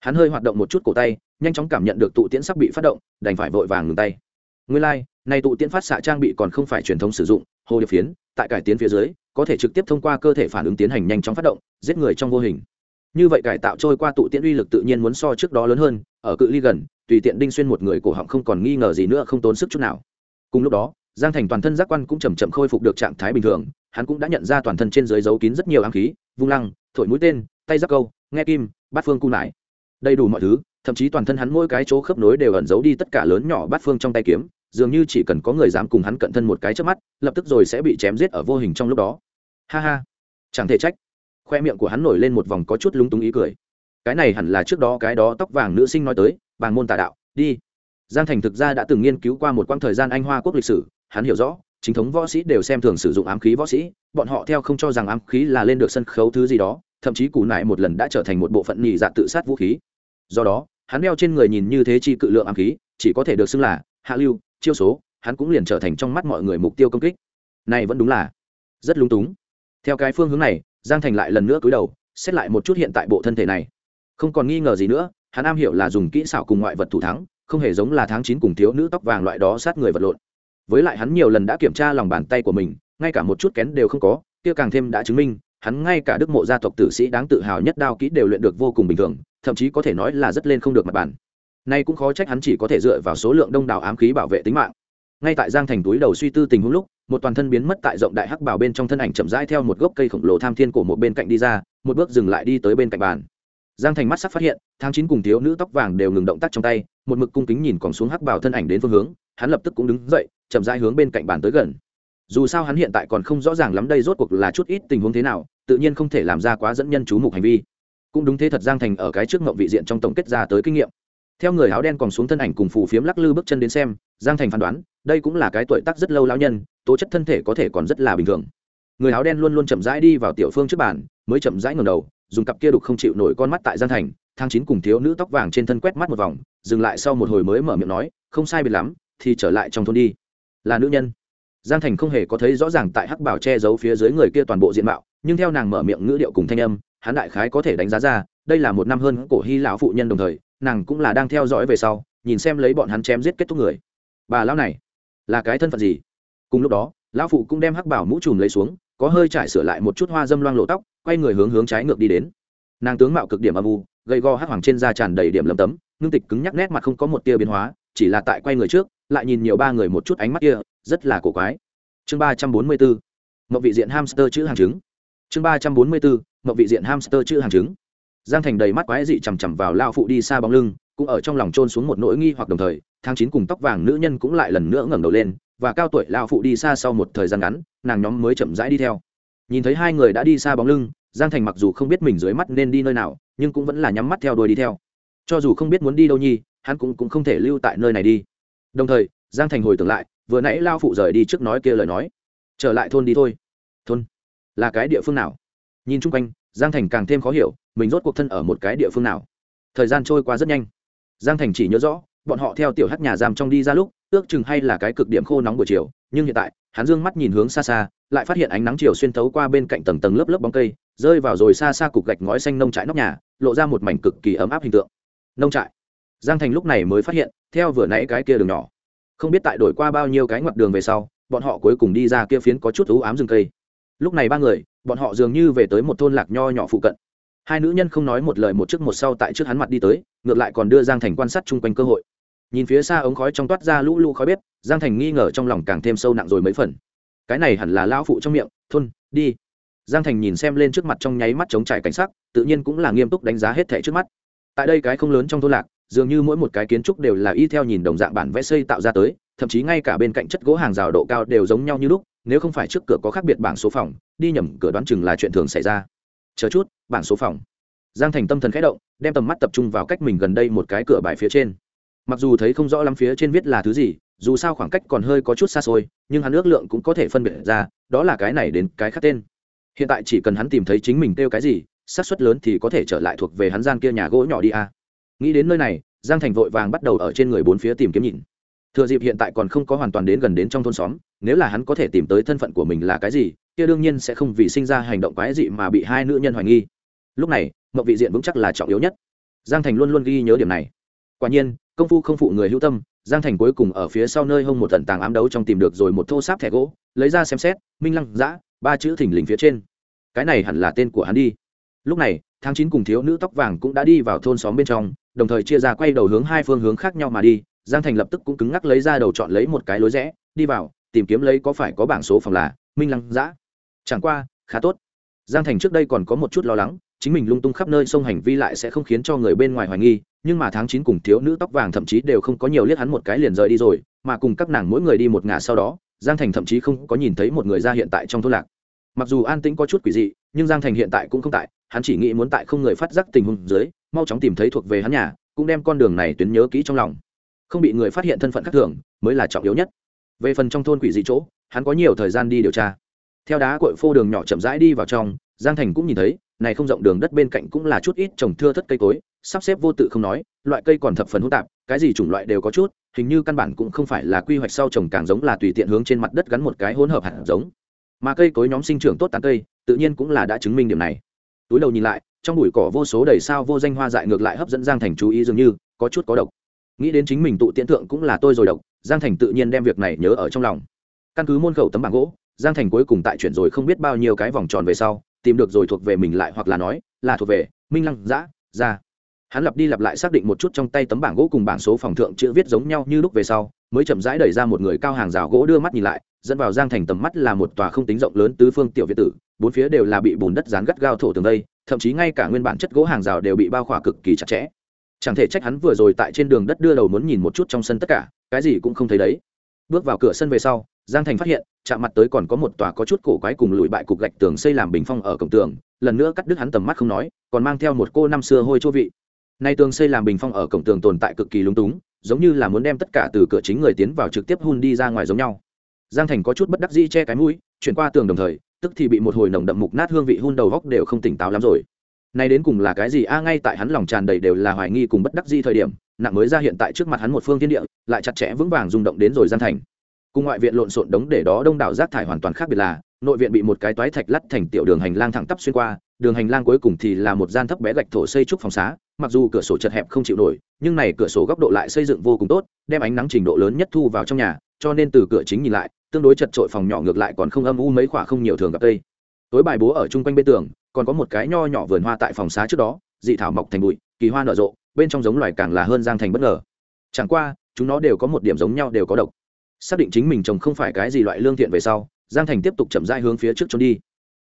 hắn hơi hoạt động một chút cổ tay nhanh chóng cảm nhận được tụ tiễn sắp bị phát động đành phải vội vàng ngừng tay. Nguyên lai、like, này tụ tiễn phát xạ trang bị còn không phải truyền thống sử dụng hồ điệp phiến tại cải tiến phía dưới có thể trực tiếp thông qua cơ thể phản ứng tiến hành nhanh chóng phát động giết người trong vô hình. Như vậy cải tạo trôi qua tụ tiễn uy lực tự nhiên muốn so trước đó lớn hơn ở cự ly gần tùy tiện đinh xuyên một người cổ họng không còn nghi ngờ gì nữa không tốn sức chút nào. Cùng lúc đó giang thành toàn thân giác quan cũng chầm chậm khôi phục được trạng thái bình thường hắn cũng đã nhận ra toàn thân trên dưới giấu kín rất nhiều ám khí vung lăng thổi mũi tên tay giác câu nghe kim bát phương cung lại đầy đủ mọi thứ, thậm chí toàn thân hắn mỗi cái chỗ khớp nối đều ẩn giấu đi tất cả lớn nhỏ bát phương trong tay kiếm, dường như chỉ cần có người dám cùng hắn cận thân một cái trước mắt, lập tức rồi sẽ bị chém giết ở vô hình trong lúc đó. Ha ha. Chẳng thể trách. Khoe miệng của hắn nổi lên một vòng có chút lúng túng ý cười. Cái này hẳn là trước đó cái đó tóc vàng nữ sinh nói tới bàng môn tà đạo, đi. Giang thành thực ra đã từng nghiên cứu qua một quãng thời gian anh hoa quốc lịch sử, hắn hiểu rõ, chính thống võ sĩ đều xem thường sử dụng ám khí võ sĩ, bọn họ theo không cho rằng ám khí là lên được sân khấu thứ gì đó, thậm chí cù nại một lần đã trở thành một bộ phận nhị dạ tự sát vũ khí do đó, hắn đeo trên người nhìn như thế chi cự lượng ám khí, chỉ có thể được xưng là hạ lưu, chiêu số, hắn cũng liền trở thành trong mắt mọi người mục tiêu công kích. Này vẫn đúng là rất lung túng. Theo cái phương hướng này, giang thành lại lần nữa cúi đầu, xét lại một chút hiện tại bộ thân thể này. Không còn nghi ngờ gì nữa, hắn am hiểu là dùng kỹ xảo cùng ngoại vật thủ thắng, không hề giống là tháng chín cùng thiếu nữ tóc vàng loại đó sát người vật lộn. Với lại hắn nhiều lần đã kiểm tra lòng bàn tay của mình, ngay cả một chút kén đều không có, kia càng thêm đã chứng minh, hắn ngay cả đức mộ gia tộc tử sĩ đáng tự hào nhất đao kỹ đều luyện được vô cùng bình thường thậm chí có thể nói là rất lên không được mặt bàn. Nay cũng khó trách hắn chỉ có thể dựa vào số lượng đông đảo ám khí bảo vệ tính mạng. Ngay tại giang thành túi đầu suy tư tình huống lúc, một toàn thân biến mất tại rộng đại hắc bảo bên trong thân ảnh chậm rãi theo một gốc cây khổng lồ tham thiên cổ một bên cạnh đi ra, một bước dừng lại đi tới bên cạnh bàn. Giang thành mắt sắc phát hiện, tháng chín cùng thiếu nữ tóc vàng đều ngừng động tác trong tay, một mực cung kính nhìn còn xuống hắc bảo thân ảnh đến phương hướng, hắn lập tức cũng đứng dậy, chậm rãi hướng bên cạnh bàn tới gần. Dù sao hắn hiện tại còn không rõ ràng lắm đây rốt cuộc là chút ít tình huống thế nào, tự nhiên không thể làm ra quá dẫn nhân chú mục hành vi cũng đúng thế thật giang thành ở cái trước ngộng vị diện trong tổng kết ra tới kinh nghiệm. Theo người áo đen còn xuống thân ảnh cùng phù phiếm lắc lư bước chân đến xem, giang thành phán đoán, đây cũng là cái tuổi tác rất lâu lão nhân, tố chất thân thể có thể còn rất là bình thường. Người áo đen luôn luôn chậm rãi đi vào tiểu phương trước bàn, mới chậm rãi ngầm đầu, dùng cặp kia đục không chịu nổi con mắt tại giang thành thang chín cùng thiếu nữ tóc vàng trên thân quét mắt một vòng, dừng lại sau một hồi mới mở miệng nói, không sai biệt lắm, thì trở lại trong thôn đi. Là nữ nhân. Giang thành không hề có thấy rõ ràng tại hắc bảo che giấu phía dưới người kia toàn bộ diện mạo, nhưng theo nàng mở miệng ngữ điệu cùng thanh âm hắn đại khái có thể đánh giá ra, đây là một năm hơn cổ hy lão phụ nhân đồng thời, nàng cũng là đang theo dõi về sau, nhìn xem lấy bọn hắn chém giết kết thúc người. Bà lão này, là cái thân phận gì? Cùng lúc đó, lão phụ cũng đem hắc bảo mũ trùm lấy xuống, có hơi trải sửa lại một chút hoa dâm loang lộ tóc, quay người hướng hướng trái ngược đi đến. Nàng tướng mạo cực điểm âm u gây go hắc hoàng trên da tràn đầy điểm lấm tấm, ngưng tịch cứng nhắc nét mặt không có một tia biến hóa, chỉ là tại quay người trước, lại nhìn nhiều ba người một chút ánh mắt kia, rất là cổ quái. Chương ba trăm bốn mươi bốn mậu vị diện hamster chữ hàng chứng chương ba trăm bốn mươi bốn mậu vị diện hamster chữ hàng chứng giang thành đầy mắt quái dị chằm chằm vào lao phụ đi xa bóng lưng cũng ở trong lòng trôn xuống một nỗi nghi hoặc đồng thời tháng chín cùng tóc vàng nữ nhân cũng lại lần nữa ngẩng đầu lên và cao tuổi lao phụ đi xa sau một thời gian ngắn nàng nhóm mới chậm rãi đi theo. Nhìn thấy hai người đã đi xa bóng lưng giang thành mặc dù không biết mình dưới mắt nên đi nơi nào nhưng cũng vẫn là nhắm mắt theo đuôi đi theo. Cho dù không biết muốn đi đâu nhi hắn cũng, cũng không thể lưu tại nơi này đi. Đồng thời giang thành hồi tưởng lại vừa nãy lao phụ rời đi trước nói kia lời nói. Trở lại thôn đi thôi. Thôn là cái địa phương nào? Nhìn chung quanh, giang thành càng thêm khó hiểu, mình rốt cuộc thân ở một cái địa phương nào? Thời gian trôi qua rất nhanh. Giang thành chỉ nhớ rõ, bọn họ theo tiểu hát nhà giam trong đi ra lúc, ước chừng hay là cái cực điểm khô nóng buổi chiều, nhưng hiện tại, hắn dương mắt nhìn hướng xa xa, lại phát hiện ánh nắng chiều xuyên thấu qua bên cạnh tầng tầng lớp lớp bóng cây, rơi vào rồi xa xa cục gạch ngói xanh nông trại nóc nhà, lộ ra một mảnh cực kỳ ấm áp hình tượng. Nông trại. Giang thành lúc này mới phát hiện, theo vừa nãy cái kia đường nhỏ, không biết tại đổi qua bao nhiêu cái ngoặt đường về sau, bọn họ cuối cùng đi ra kia phiến có chút ú ám rừng cây lúc này ba người, bọn họ dường như về tới một thôn lạc nho nhỏ phụ cận. Hai nữ nhân không nói một lời một trước một sau tại trước hắn mặt đi tới, ngược lại còn đưa giang thành quan sát chung quanh cơ hội. Nhìn phía xa ống khói trong toát ra lũ lũ khói bếp, giang thành nghi ngờ trong lòng càng thêm sâu nặng rồi mấy phần. Cái này hẳn là lão phụ trong miệng, thôn, đi. Giang thành nhìn xem lên trước mặt trong nháy mắt chống trải cảnh sắc, tự nhiên cũng là nghiêm túc đánh giá hết thẻ trước mắt. Tại đây cái không lớn trong thôn lạc, dường như mỗi một cái kiến trúc đều là y theo nhìn đồng dạng bản vẽ xây tạo ra tới, thậm chí ngay cả bên cạnh chất gỗ hàng rào độ cao đều giống nhau như lúc nếu không phải trước cửa có khác biệt bảng số phòng, đi nhầm cửa đoán chừng là chuyện thường xảy ra. Chờ chút, bảng số phòng. Giang thành tâm thần khẽ động, đem tầm mắt tập trung vào cách mình gần đây một cái cửa bài phía trên. Mặc dù thấy không rõ lắm phía trên viết là thứ gì, dù sao khoảng cách còn hơi có chút xa xôi, nhưng hắn ước lượng cũng có thể phân biệt ra, đó là cái này đến cái khác tên. Hiện tại chỉ cần hắn tìm thấy chính mình kêu cái gì, xác suất lớn thì có thể trở lại thuộc về hắn gian kia nhà gỗ nhỏ đi a. Nghĩ đến nơi này, giang thành vội vàng bắt đầu ở trên người bốn phía tìm kiếm nhìn thừa dịp hiện tại còn không có hoàn toàn đến gần đến trong thôn xóm, nếu là hắn có thể tìm tới thân phận của mình là cái gì, kia đương nhiên sẽ không vì sinh ra hành động quái dị mà bị hai nữ nhân hoài nghi. Lúc này mậu vị diện vững chắc là trọng yếu nhất. Giang thành luôn luôn ghi nhớ điểm này. Quả nhiên, công phu không phụ người hữu tâm, giang thành cuối cùng ở phía sau nơi hông một tận tàng ám đấu trong tìm được rồi một thô sáp thẻ gỗ, lấy ra xem xét, minh lăng giã ba chữ thỉnh lình phía trên. Cái này hẳn là tên của hắn đi. Lúc này, tháng chín cùng thiếu nữ tóc vàng cũng đã đi vào thôn xóm bên trong, đồng thời chia ra quay đầu hướng hai phương hướng khác nhau mà đi giang thành lập tức cũng cứng ngắc lấy ra đầu chọn lấy một cái lối rẽ, đi vào, tìm kiếm lấy có phải có bảng số phòng là minh lăng giã. Chẳng qua, khá tốt. Giang thành trước đây còn có một chút lo lắng, chính mình lung tung khắp nơi sông hành vi lại sẽ không khiến cho người bên ngoài hoài nghi, nhưng mà tháng chín cùng thiếu nữ tóc vàng thậm chí đều không có nhiều liếc hắn một cái liền rời đi rồi, mà cùng các nàng mỗi người đi một ngả sau đó, giang thành thậm chí không có nhìn thấy một người ra hiện tại trong thôn lạc. Mặc dù an tĩnh có chút quỷ dị, nhưng giang thành hiện tại cũng không tại, hắn chỉ nghĩ muốn tại không người phát giác tình huống dưới, mau chóng tìm thấy thuộc về hắn nhà, cũng đem con đường này tuyến nhớ kỹ trong lòng không bị người phát hiện thân phận khác thường, mới là trọng yếu nhất. Về phần trong thôn quỷ dị chỗ, hắn có nhiều thời gian đi điều tra. Theo đá cội phô đường nhỏ chậm rãi đi vào trong, giang thành cũng nhìn thấy, này không rộng đường đất bên cạnh cũng là chút ít trồng thưa thất cây cối, sắp xếp vô tự không nói, loại cây còn thập phần hỗn tạp, cái gì chủng loại đều có chút, hình như căn bản cũng không phải là quy hoạch sau trồng càng giống là tùy tiện hướng trên mặt đất gắn một cái hỗn hợp hạt giống. Mà cây cối nhóm sinh trưởng tốt tán cây, tự nhiên cũng là đã chứng minh điểm này. Túi đầu nhìn lại, trong bụi cỏ vô số đầy sao vô danh hoa dại ngược lại hấp dẫn giang thành chú ý dường như có chút có độc nghĩ đến chính mình tụ tiễn tượng cũng là tôi rồi độc, giang thành tự nhiên đem việc này nhớ ở trong lòng. Căn cứ môn khẩu tấm bảng gỗ, giang thành cuối cùng tại chuyển rồi không biết bao nhiêu cái vòng tròn về sau, tìm được rồi thuộc về mình lại hoặc là nói là thuộc về minh lăng, giã ra hắn lặp đi lặp lại xác định một chút trong tay tấm bảng gỗ cùng bảng số phòng thượng chữ viết giống nhau như lúc về sau, mới chậm rãi đẩy ra một người cao hàng rào gỗ đưa mắt nhìn lại, dẫn vào giang thành tầm mắt là một tòa không tính rộng lớn tứ phương tiểu việt tử, bốn phía đều là bị bùn đất dán gắt gao thổ tường đây, thậm chí ngay cả nguyên bản chất gỗ hàng rào đều bị bao khỏa cực kỳ chặt chẽ chẳng thể trách hắn vừa rồi tại trên đường đất đưa đầu muốn nhìn một chút trong sân tất cả, cái gì cũng không thấy đấy. Bước vào cửa sân về sau, giang thành phát hiện, chạm mặt tới còn có một tòa có chút cổ quái cùng lùi bại cục gạch tường xây làm bình phong ở cổng tường, lần nữa cắt đứt hắn tầm mắt không nói, còn mang theo một cô năm xưa hôi chô vị. Nay tường xây làm bình phong ở cổng tường tồn tại cực kỳ lúng túng, giống như là muốn đem tất cả từ cửa chính người tiến vào trực tiếp hun đi ra ngoài giống nhau. Giang thành có chút bất đắc dĩ che cái mũi, chuyển qua tường đồng thời, tức thì bị một hồi nồng đậm mục nát hương vị hun đầu góc đều không tỉnh táo lắm rồi nay đến cùng là cái gì? A, ngay tại hắn lòng tràn đầy đều là hoài nghi cùng bất đắc dĩ thời điểm, nặng mới ra hiện tại trước mặt hắn một phương thiên địa, lại chặt chẽ vững vàng rung động đến rồi gian thành. Cùng ngoại viện lộn xộn đống để đó đông đảo rác thải hoàn toàn khác biệt là, nội viện bị một cái toái thạch lắt thành tiểu đường hành lang thẳng tắp xuyên qua, đường hành lang cuối cùng thì là một gian thấp bé gạch thổ xây trúc phòng xá, mặc dù cửa sổ chật hẹp không chịu nổi, nhưng này cửa sổ góc độ lại xây dựng vô cùng tốt, đem ánh nắng trình độ lớn nhất thu vào trong nhà, cho nên từ cửa chính nhìn lại, tương đối chật trội phòng nhỏ ngược lại còn không âm u mấy khỏa không nhiều thường gặp đây tối bài bố ở chung quanh bên tường còn có một cái nho nhỏ vườn hoa tại phòng xá trước đó, dị thảo mọc thành bụi, kỳ hoa nở rộ, bên trong giống loài càng là hơn giang thành bất ngờ. Chẳng qua, chúng nó đều có một điểm giống nhau đều có độc. Xác định chính mình trồng không phải cái gì loại lương thiện về sau, giang thành tiếp tục chậm rãi hướng phía trước trốn đi.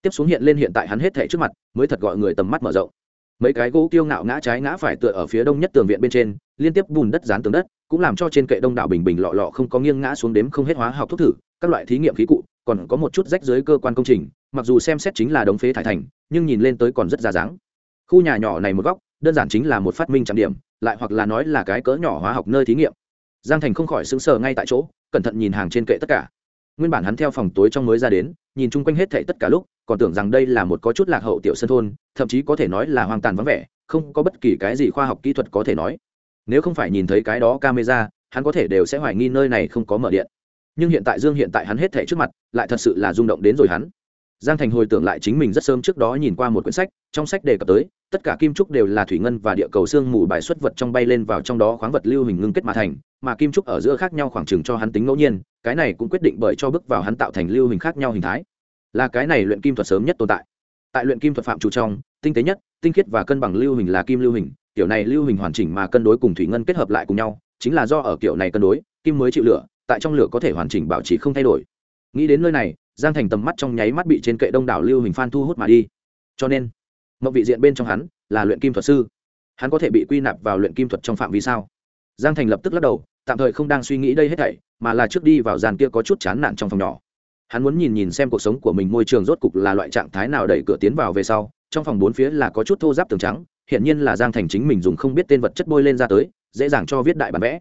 Tiếp xuống hiện lên hiện tại hắn hết thẻ trước mặt, mới thật gọi người tầm mắt mở rộng. Mấy cái gỗ kiêu ngạo ngã trái ngã phải tựa ở phía đông nhất tường viện bên trên, liên tiếp bùn đất dán tường đất, cũng làm cho trên kệ đông đảo bình bình lọ lọ không có nghiêng ngã xuống đếm không hết hóa học thuốc thử, các loại thí nghiệm khí cụ, còn có một chút rách dưới cơ quan công trình, mặc dù xem xét chính là đống phế thải thành nhưng nhìn lên tới còn rất ra dáng. Khu nhà nhỏ này một góc, đơn giản chính là một phát minh trạm điểm, lại hoặc là nói là cái cỡ nhỏ hóa học nơi thí nghiệm. Giang thành không khỏi sững sờ ngay tại chỗ, cẩn thận nhìn hàng trên kệ tất cả. Nguyên bản hắn theo phòng tối trong mới ra đến, nhìn chung quanh hết thảy tất cả lúc, còn tưởng rằng đây là một có chút lạc hậu tiểu sân thôn, thậm chí có thể nói là hoang tàn vắng vẻ, không có bất kỳ cái gì khoa học kỹ thuật có thể nói. Nếu không phải nhìn thấy cái đó camera, hắn có thể đều sẽ hoài nghi nơi này không có mở điện. Nhưng hiện tại dương hiện tại hắn hết thảy trước mặt, lại thật sự là rung động đến rồi hắn giang thành hồi tưởng lại chính mình rất sớm trước đó nhìn qua một quyển sách, trong sách đề cập tới, tất cả kim trúc đều là thủy ngân và địa cầu xương mù bài xuất vật trong bay lên vào trong đó khoáng vật lưu hình ngưng kết mà thành, mà kim trúc ở giữa khác nhau khoảng chừng cho hắn tính ngẫu nhiên, cái này cũng quyết định bởi cho bước vào hắn tạo thành lưu hình khác nhau hình thái. Là cái này luyện kim thuật sớm nhất tồn tại. Tại luyện kim thuật phạm chủ trong, tinh tế nhất, tinh khiết và cân bằng lưu hình là kim lưu hình, kiểu này lưu hình hoàn chỉnh mà cân đối cùng thủy ngân kết hợp lại cùng nhau, chính là do ở kiểu này cân đối, kim mới chịu lửa, tại trong lửa có thể hoàn chỉnh bảo trì không thay đổi. Nghĩ đến nơi này giang thành tầm mắt trong nháy mắt bị trên kệ đông đảo lưu hình phan thu hút mà đi. Cho nên, mộng vị diện bên trong hắn là luyện kim thuật sư. Hắn có thể bị quy nạp vào luyện kim thuật trong phạm vi sao? Giang thành lập tức lắc đầu, tạm thời không đang suy nghĩ đây hết thảy, mà là trước đi vào dàn kia có chút chán nản trong phòng nhỏ. Hắn muốn nhìn nhìn xem cuộc sống của mình môi trường rốt cục là loại trạng thái nào đẩy cửa tiến vào về sau, trong phòng bốn phía là có chút thô giáp tường trắng hiện nhiên là giang thành chính mình dùng không biết tên vật chất bôi lên ra tới, dễ dàng cho viết đại bản vẽ.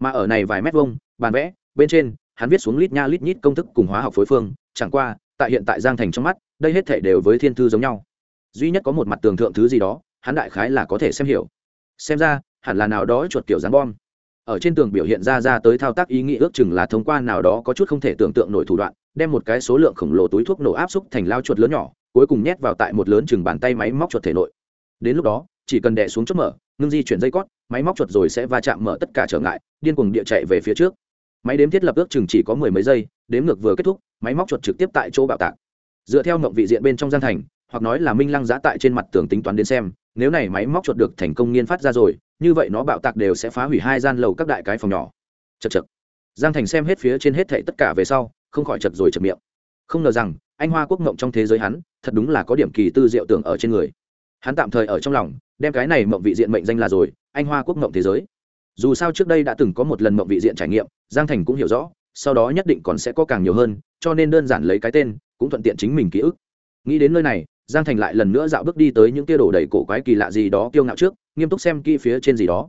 Mà ở này vài mét vuông, bản vẽ, bên trên hắn viết xuống lít nha lít nhít công thức cùng hóa học phối phương, chẳng qua, tại hiện tại giang thành trong mắt, đây hết thể đều với thiên thư giống nhau. Duy nhất có một mặt tường thượng thứ gì đó, hắn đại khái là có thể xem hiểu. Xem ra, hẳn là nào đó chuột kiểu dán bom. Ở trên tường biểu hiện ra ra tới thao tác ý nghĩ ước chừng là thông qua nào đó có chút không thể tưởng tượng nổi thủ đoạn, đem một cái số lượng khổng lồ túi thuốc nổ áp xúc thành lao chuột lớn nhỏ, cuối cùng nhét vào tại một lớn chừng bàn tay máy móc chuột thể nội. Đến lúc đó, chỉ cần đè xuống chốt mở, ngưng di chuyển dây cót, máy móc chuột rồi sẽ va chạm mở tất cả trở ngại, điên cuồng địa chạy về phía trước máy đếm thiết lập ước chừng chỉ có mười mấy giây, đếm ngược vừa kết thúc, máy móc chuột trực tiếp tại chỗ bạo tạc. Dựa theo mộng vị diện bên trong gian thành, hoặc nói là minh lăng giã tại trên mặt tường tính toán đến xem, nếu này máy móc chuột được thành công nghiên phát ra rồi, như vậy nó bạo tạc đều sẽ phá hủy hai gian lầu các đại cái phòng nhỏ. Chật chật giang thành xem hết phía trên hết thệ tất cả về sau, không khỏi chật rồi chật miệng. Không ngờ rằng, anh hoa quốc mộng trong thế giới hắn, thật đúng là có điểm kỳ tư diệu tưởng ở trên người. Hắn tạm thời ở trong lòng, đem cái này mộng vị diện mệnh danh là rồi, anh hoa quốc mộng thế giới dù sao trước đây đã từng có một lần mộng vị diện trải nghiệm, giang thành cũng hiểu rõ, sau đó nhất định còn sẽ có càng nhiều hơn, cho nên đơn giản lấy cái tên, cũng thuận tiện chính mình ký ức. Nghĩ đến nơi này, giang thành lại lần nữa dạo bước đi tới những kia đổ đầy cổ quái kỳ lạ gì đó kiêu ngạo trước, nghiêm túc xem kỹ phía trên gì đó.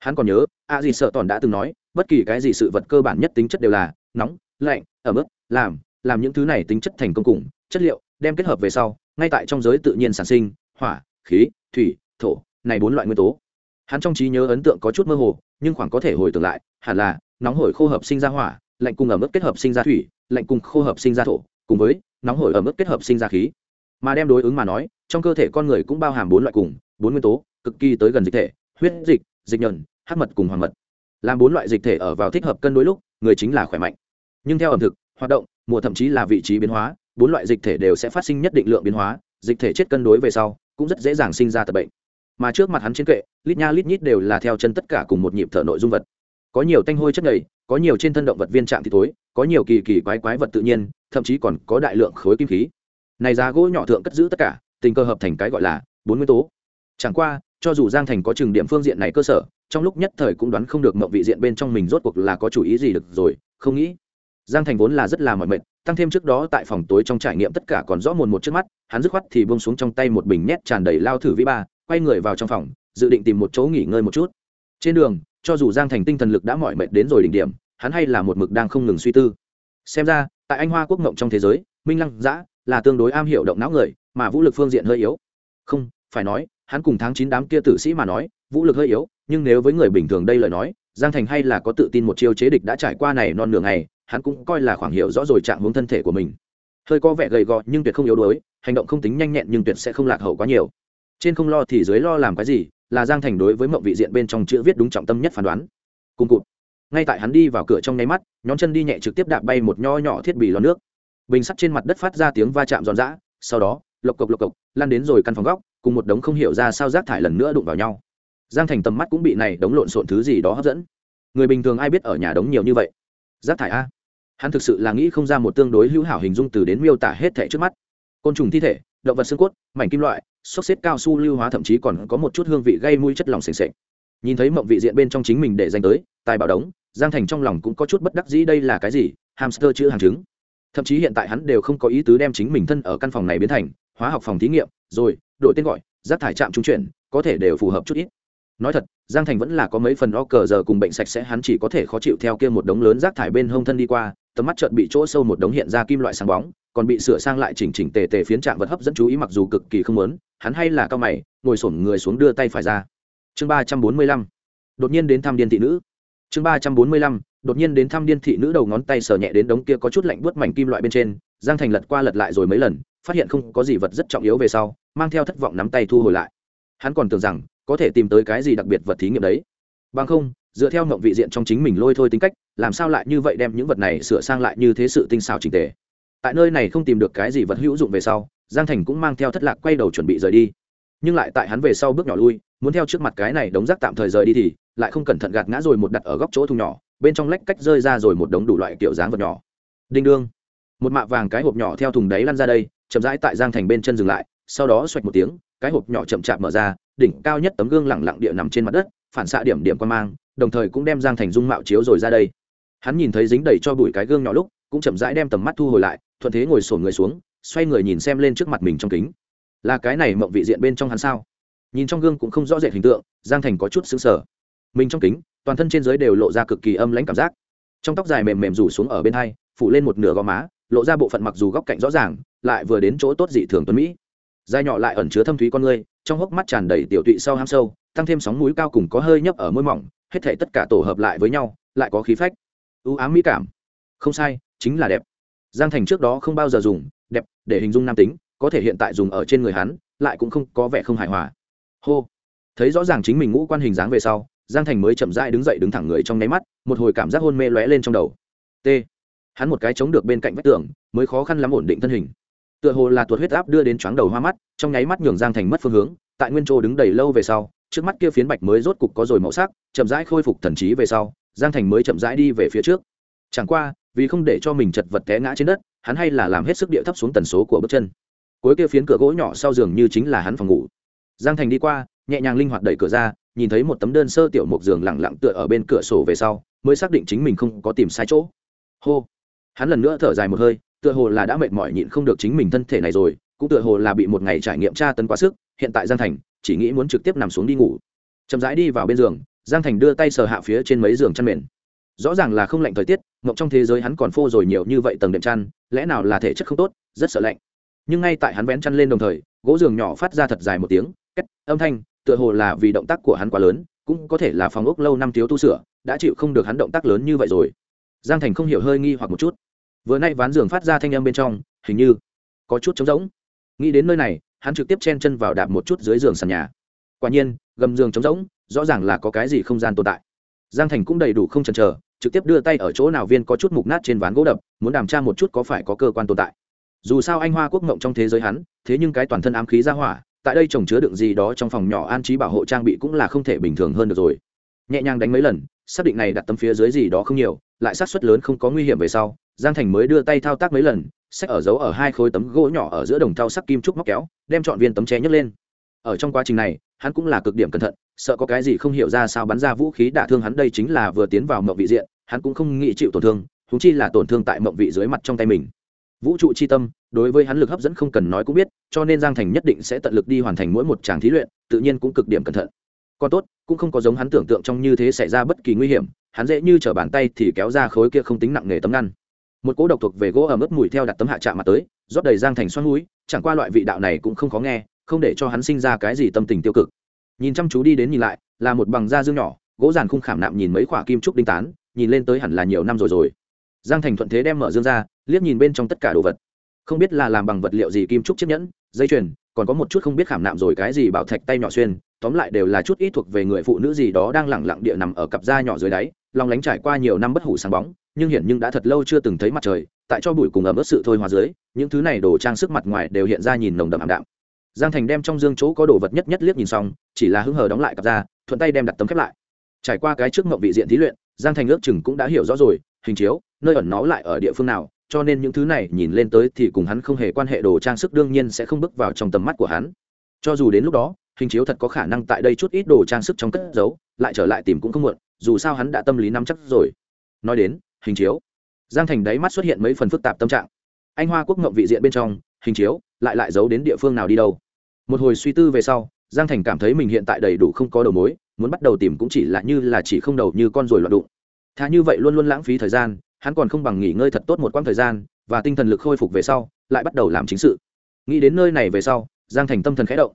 Hắn còn nhớ, a gì sợ tòn đã từng nói, bất kỳ cái gì sự vật cơ bản nhất tính chất đều là nóng, lạnh ở mức làm làm những thứ này tính chất thành công cùng chất liệu, đem kết hợp về sau, ngay tại trong giới tự nhiên sản sinh, hỏa, khí, thủy, thổ, này bốn loại nguyên tố hắn trong trí nhớ ấn tượng có chút mơ hồ, nhưng khoảng có thể hồi tưởng lại, hẳn là, nóng hổi khô hợp sinh ra hỏa, lạnh cùng ở mức kết hợp sinh ra thủy, lạnh cùng khô hợp sinh ra thổ, cùng với nóng hổi ở mức kết hợp sinh ra khí. Mà đem đối ứng mà nói, trong cơ thể con người cũng bao hàm bốn loại cùng, bốn nguyên tố, cực kỳ tới gần dịch thể, huyết, dịch dịch nhờn hát mật cùng hoàng mật. Làm bốn loại dịch thể ở vào thích hợp cân đối lúc, người chính là khỏe mạnh. Nhưng theo ẩm thực, hoạt động, mùa thậm chí là vị trí biến hóa, bốn loại dịch thể đều sẽ phát sinh nhất định lượng biến hóa, dịch thể chết cân đối về sau, cũng rất dễ dàng sinh ra tập bệnh mà trước mặt hắn trên kệ, lít nha lít nhít đều là theo chân tất cả cùng một nhịp thở nội dung vật. Có nhiều tanh hôi chất nhầy, có nhiều trên thân động vật viên trạng thì tối có nhiều kỳ kỳ quái quái vật tự nhiên, thậm chí còn có đại lượng khối kim khí. Này giá gỗ nhỏ thượng cất giữ tất cả, tình cơ hợp thành cái gọi là bốn nguyên tố. Chẳng qua, cho dù giang thành có chừng điểm phương diện này cơ sở, trong lúc nhất thời cũng đoán không được mộng vị diện bên trong mình rốt cuộc là có chủ ý gì được rồi, không nghĩ. Giang thành vốn là rất là mỏi mệt, tăng thêm trước đó tại phòng tối trong trải nghiệm tất cả còn rõ mồn một trước mắt, hắn dứt khoát thì bông xuống trong tay một bình nhét tràn đầy lao thử vĩ ba quay người vào trong phòng, dự định tìm một chỗ nghỉ ngơi một chút. Trên đường, cho dù giang thành tinh thần lực đã mỏi mệt đến rồi đỉnh điểm, hắn hay là một mực đang không ngừng suy tư. Xem ra, tại anh hoa quốc ngộng trong thế giới, minh lăng giã là tương đối am hiểu động não người, mà vũ lực phương diện hơi yếu. Không, phải nói, hắn cùng tháng chín đám kia tử sĩ mà nói, vũ lực hơi yếu, nhưng nếu với người bình thường đây lời nói, giang thành hay là có tự tin một chiêu chế địch đã trải qua này non nửa ngày, hắn cũng coi là khoảng hiểu rõ rồi trạng hướng thân thể của mình. Hơi có vẻ gầy gò nhưng tuyệt không yếu đuối, hành động không tính nhanh nhẹn nhưng tuyệt sẽ không lạc hậu quá nhiều trên không lo thì dưới lo làm cái gì, là giang thành đối với mộng vị diện bên trong chữ viết đúng trọng tâm nhất phán đoán. Cùng cụt. Ngay tại hắn đi vào cửa trong nháy mắt nhóm chân đi nhẹ trực tiếp đạp bay một nho nhỏ thiết bị lò nước. Bình sắt trên mặt đất phát ra tiếng va chạm giòn giã, sau đó, lộc cộc lộc cộc, lan đến rồi căn phòng góc, cùng một đống không hiểu ra sao rác thải lần nữa đụng vào nhau. Giang thành tầm mắt cũng bị này đống lộn xộn thứ gì đó hấp dẫn. Người bình thường ai biết ở nhà đống nhiều như vậy? Rác thải a. Hắn thực sự là nghĩ không ra một tương đối hữu hảo hình dung từ đến miêu tả hết thể trước mắt. Côn trùng thi thể, động vật xương cốt, mảnh kim loại xốc xếp cao su lưu hóa thậm chí còn có một chút hương vị gây mũi chất lỏng sền sệt. nhìn thấy mộng vị diện bên trong chính mình để dành tới, tài bảo đống, giang thành trong lòng cũng có chút bất đắc dĩ đây là cái gì, hamster chữ hàng chứng thậm chí hiện tại hắn đều không có ý tứ đem chính mình thân ở căn phòng này biến thành hóa học phòng thí nghiệm, rồi, đổi tên gọi, rác thải trạm trung chuyển, có thể đều phù hợp chút ít nói thật, giang thành vẫn là có mấy phần o cờ giờ cùng bệnh sạch sẽ, hắn chỉ có thể khó chịu theo kia một đống lớn rác thải bên hông thân đi qua tầm mắt chợt bị chỗ sâu một đống hiện ra kim loại sáng bóng, còn bị sửa sang lại chỉnh chỉnh tề tề phiến trạng vật hấp dẫn chú ý mặc dù cực kỳ không lớn hắn hay là cao mày, ngồi xổm người xuống đưa tay phải ra. Chương ba trăm bốn mươi lăm. Đột nhiên đến thăm điên thị nữ. Chương ba trăm bốn mươi lăm. Đột nhiên đến thăm điên thị nữ đầu ngón tay sờ nhẹ đến đống kia có chút lạnh buốt mảnh kim loại bên trên, giang thành lật qua lật lại rồi mấy lần, phát hiện không có gì vật rất trọng yếu về sau, mang theo thất vọng nắm tay thu hồi lại. Hắn còn tưởng rằng có thể tìm tới cái gì đặc biệt vật thí nghiệm đấy. Bằng không dựa theo mộng vị diện trong chính mình lôi thôi tính cách, làm sao lại như vậy đem những vật này sửa sang lại như thế sự tinh xảo trình tề? Tại nơi này không tìm được cái gì vật hữu dụng về sau, giang thành cũng mang theo thất lạc quay đầu chuẩn bị rời đi. Nhưng lại tại hắn về sau bước nhỏ lui, muốn theo trước mặt cái này đống rác tạm thời rời đi thì, lại không cẩn thận gạt ngã rồi một đặt ở góc chỗ thùng nhỏ, bên trong lách cách rơi ra rồi một đống đủ loại kiểu dáng vật nhỏ. Đinh đương. Một mạ vàng cái hộp nhỏ theo thùng đáy lăn ra đây, chậm rãi tại giang thành bên chân dừng lại, sau đó xoạch một tiếng, cái hộp nhỏ chậm chạp mở ra, đỉnh cao nhất tấm gương lẳng lặng địa nằm trên mặt đất, phản xạ điểm điểm quan mang đồng thời cũng đem giang thành dung mạo chiếu rồi ra đây. Hắn nhìn thấy dính đầy cho bụi cái gương nhỏ lúc, cũng chậm rãi đem tầm mắt thu hồi lại, thuận thế ngồi sổn người xuống, xoay người nhìn xem lên trước mặt mình trong kính. Là cái này mộng vị diện bên trong hắn sao? Nhìn trong gương cũng không rõ rệt hình tượng, giang thành có chút xứng sở mình trong kính, toàn thân trên giới đều lộ ra cực kỳ âm lãnh cảm giác. Trong tóc dài mềm mềm rủ xuống ở bên hai, phủ lên một nửa gò má, lộ ra bộ phận mặc dù góc cạnh rõ ràng, lại vừa đến chỗ tốt dị thường tuấn mỹ dài nhỏ lại ẩn chứa thâm thúy con ngươi, trong hốc mắt tràn đầy tiểu tụy sau ham sâu, tăng thêm sóng mũi cao cùng có hơi nhấp ở môi mỏng, hết thể tất cả tổ hợp lại với nhau, lại có khí phách. Ưu ám mỹ cảm. Không sai, chính là đẹp. Giang thành trước đó không bao giờ dùng, đẹp, để hình dung nam tính, có thể hiện tại dùng ở trên người hắn, lại cũng không có vẻ không hài hòa. Hô. Thấy rõ ràng chính mình ngũ quan hình dáng về sau, giang thành mới chậm rãi đứng dậy đứng thẳng người trong nháy mắt, một hồi cảm giác hôn mê lóe lên trong đầu. T. Hắn một cái chống được bên cạnh vách tường, mới khó khăn lắm ổn định thân hình tựa hồ là tuột huyết áp đưa đến chóng đầu hoa mắt, trong nháy mắt nhường giang thành mất phương hướng, tại nguyên chỗ đứng đầy lâu về sau, trước mắt kia phiến bạch mới rốt cục có rồi màu sắc, chậm rãi khôi phục thần trí về sau, giang thành mới chậm rãi đi về phía trước. Chẳng qua, vì không để cho mình chật vật té ngã trên đất, hắn hay là làm hết sức địa thấp xuống tần số của bước chân. Cuối kia phiến cửa gỗ nhỏ sau giường như chính là hắn phòng ngủ. Giang thành đi qua, nhẹ nhàng linh hoạt đẩy cửa ra, nhìn thấy một tấm đơn sơ tiểu mục giường lẳng lặng tựa ở bên cửa sổ về sau, mới xác định chính mình không có tìm sai chỗ. Hô. Hắn lần nữa thở dài một hơi tựa hồ là đã mệt mỏi nhịn không được chính mình thân thể này rồi, cũng tựa hồ là bị một ngày trải nghiệm tra tấn quá sức, hiện tại giang thành chỉ nghĩ muốn trực tiếp nằm xuống đi ngủ. Chậm rãi đi vào bên giường, giang thành đưa tay sờ hạ phía trên mấy giường chăn mền. Rõ ràng là không lạnh thời tiết, mộng trong thế giới hắn còn phô rồi nhiều như vậy tầng đệm chăn, lẽ nào là thể chất không tốt, rất sợ lạnh. Nhưng ngay tại hắn vén chăn lên đồng thời, gỗ giường nhỏ phát ra thật dài một tiếng âm thanh, tựa hồ là vì động tác của hắn quá lớn, cũng có thể là phòng ốc lâu năm thiếu tu sửa, đã chịu không được hắn động tác lớn như vậy rồi. Giang thành không hiểu hơi nghi hoặc một chút vừa nay ván giường phát ra thanh âm bên trong, hình như có chút trống rỗng. Nghĩ đến nơi này, hắn trực tiếp chen chân vào đạp một chút dưới giường sàn nhà. Quả nhiên, gầm giường trống rỗng, rõ ràng là có cái gì không gian tồn tại. Giang thành cũng đầy đủ không chần chờ, trực tiếp đưa tay ở chỗ nào viên có chút mục nát trên ván gỗ đập, muốn đàm tra một chút có phải có cơ quan tồn tại. Dù sao anh hoa quốc mộng trong thế giới hắn, thế nhưng cái toàn thân ám khí ra hỏa, tại đây trồng chứa đựng gì đó trong phòng nhỏ an trí bảo hộ trang bị cũng là không thể bình thường hơn được rồi nhẹ nhàng đánh mấy lần, xác định này đặt tấm phía dưới gì đó không nhiều, lại sát suất lớn không có nguy hiểm về sau, giang thành mới đưa tay thao tác mấy lần sách ở dấu ở hai khối tấm gỗ nhỏ ở giữa đồng thau sắc kim trúc móc kéo, đem chọn viên tấm tre nhấc lên. Ở trong quá trình này, hắn cũng là cực điểm cẩn thận, sợ có cái gì không hiểu ra sao bắn ra vũ khí đả thương hắn đây chính là vừa tiến vào mộng vị diện, hắn cũng không nghĩ chịu tổn thương thúng chi là tổn thương tại mộng vị dưới mặt trong tay mình. Vũ trụ c h i tâm, đối với hắn lực hấp dẫn không cần nói cũng biết, cho nên giang thành nhất định sẽ tận lực đi hoàn thành mỗi một tràng thí luyện, tự nhiên cũng cực điểm cẩn thận còn tốt, cũng không có giống hắn tưởng tượng trong như thế xảy ra bất kỳ nguy hiểm, hắn dễ như t r ở bàn tay thì kéo ra khối kia không tính nặng nề tấm ngăn. Một cỗ độc thuộc về gỗ ẩm ướt mùi theo đặt tấm hạ chạm mặt tới, rót đầy giang thành xoắn núi chẳng qua loại vị đạo này cũng không khó nghe, không để cho hắn sinh ra cái gì tâm tình tiêu cực. Nhìn chăm chú đi đến nhìn lại, là một bằng da dương nhỏ, gỗ giàn khung khảm nạm nhìn mấy khoả kim trúc đinh tán, nhìn lên tới hẳn là nhiều năm rồi rồi. Giang thành thuận thế đem mở dương ra, liếc nhìn bên trong tất cả đồ vật. Không biết là làm bằng vật liệu gì kim trúc chiếc nhẫn, dây chuyền còn có một chút không biết khảm nạm rồi cái gì bảo thạch tay nhỏ xuyên, tóm lại đều là chút ít thuộc về người phụ nữ gì đó đang lẳng lặng địa nằm ở cặp da nhỏ dưới đáy lòng lánh trải qua nhiều năm bất hủ sáng bóng, nhưng hiển nhưng đã thật lâu chưa từng thấy mặt trời, tại cho bụi cùng ẩm ướt sự thôi hóa dưới, những thứ này đồ trang sức mặt ngoài đều hiện ra nhìn nồng đậm ảm đạm. Giang thành đem trong dương chỗ có đồ vật nhất nhất liếc nhìn xong, chỉ là hứng hờ đóng lại cặp da, thuận tay đem đặt tấm khép lại. Trải qua cái trước mộng vị diện thí luyện, giang thành ước chừng cũng đã hiểu rõ rồi, hình chiếu, nơi ẩn nó lại ở địa phương nào cho nên những thứ này nhìn lên tới thì cùng hắn không hề quan hệ đồ trang sức đương nhiên sẽ không bước vào trong tầm mắt của hắn. Cho dù đến lúc đó, hình chiếu thật có khả năng tại đây chút ít đồ trang sức trong cất giấu, lại trở lại tìm cũng không muộn, dù sao hắn đã tâm lý nắm chắc rồi. Nói đến, hình chiếu. Giang thành đáy mắt xuất hiện mấy phần phức tạp tâm trạng. Anh hoa quốc ngộng vị diện bên trong, hình chiếu, lại lại giấu đến địa phương nào đi đâu? Một hồi suy tư về sau, giang thành cảm thấy mình hiện tại đầy đủ không có đầu mối, muốn bắt đầu tìm cũng chỉ là như là chỉ không đầu như con rồi loạn đụng. Thà như vậy luôn luôn lãng phí thời gian hắn còn không bằng nghỉ ngơi thật tốt một quãng thời gian và tinh thần lực khôi phục về sau, lại bắt đầu làm chính sự. Nghĩ đến nơi này về sau, giang thành tâm thần khẽ động.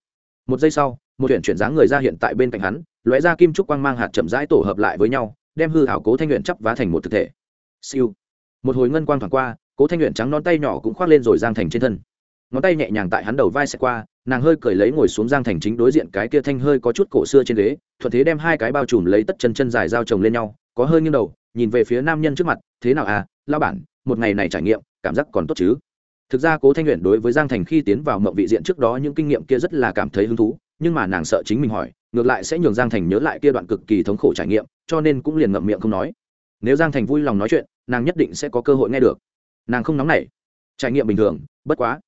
Một giây sau, một huyện chuyển dáng người ra hiện tại bên cạnh hắn, lóe ra kim trúc quang mang hạt chậm rãi tổ hợp lại với nhau, đem hư hảo cố thanh luyện chắp vá thành một thực thể. Siêu. Một hồi ngân quang thoảng qua, cố thanh luyện trắng non tay nhỏ cũng khoác lên rồi giang thành trên thân. Ngón tay nhẹ nhàng tại hắn đầu vai xẹt qua, nàng hơi cởi lấy ngồi xuống giang thành chính đối diện cái kia thanh hơi có chút cổ xưa trên ghế, thuận thế đem hai cái bao trùm lấy tất chân chân dài dao chồng lên nhau, có hơi nghiêng đầu nhìn về phía nam nhân trước mặt, thế nào à lao bản, một ngày này trải nghiệm, cảm giác còn tốt chứ? Thực ra cố thanh luyện đối với giang thành khi tiến vào mộng vị diện trước đó những kinh nghiệm kia rất là cảm thấy hứng thú, nhưng mà nàng sợ chính mình hỏi, ngược lại sẽ nhường giang thành nhớ lại kia đoạn cực kỳ thống khổ trải nghiệm, cho nên cũng liền ngậm miệng không nói. Nếu giang thành vui lòng nói chuyện, nàng nhất định sẽ có cơ hội nghe được. Nàng không nóng nảy. Trải nghiệm bình thường, bất quá.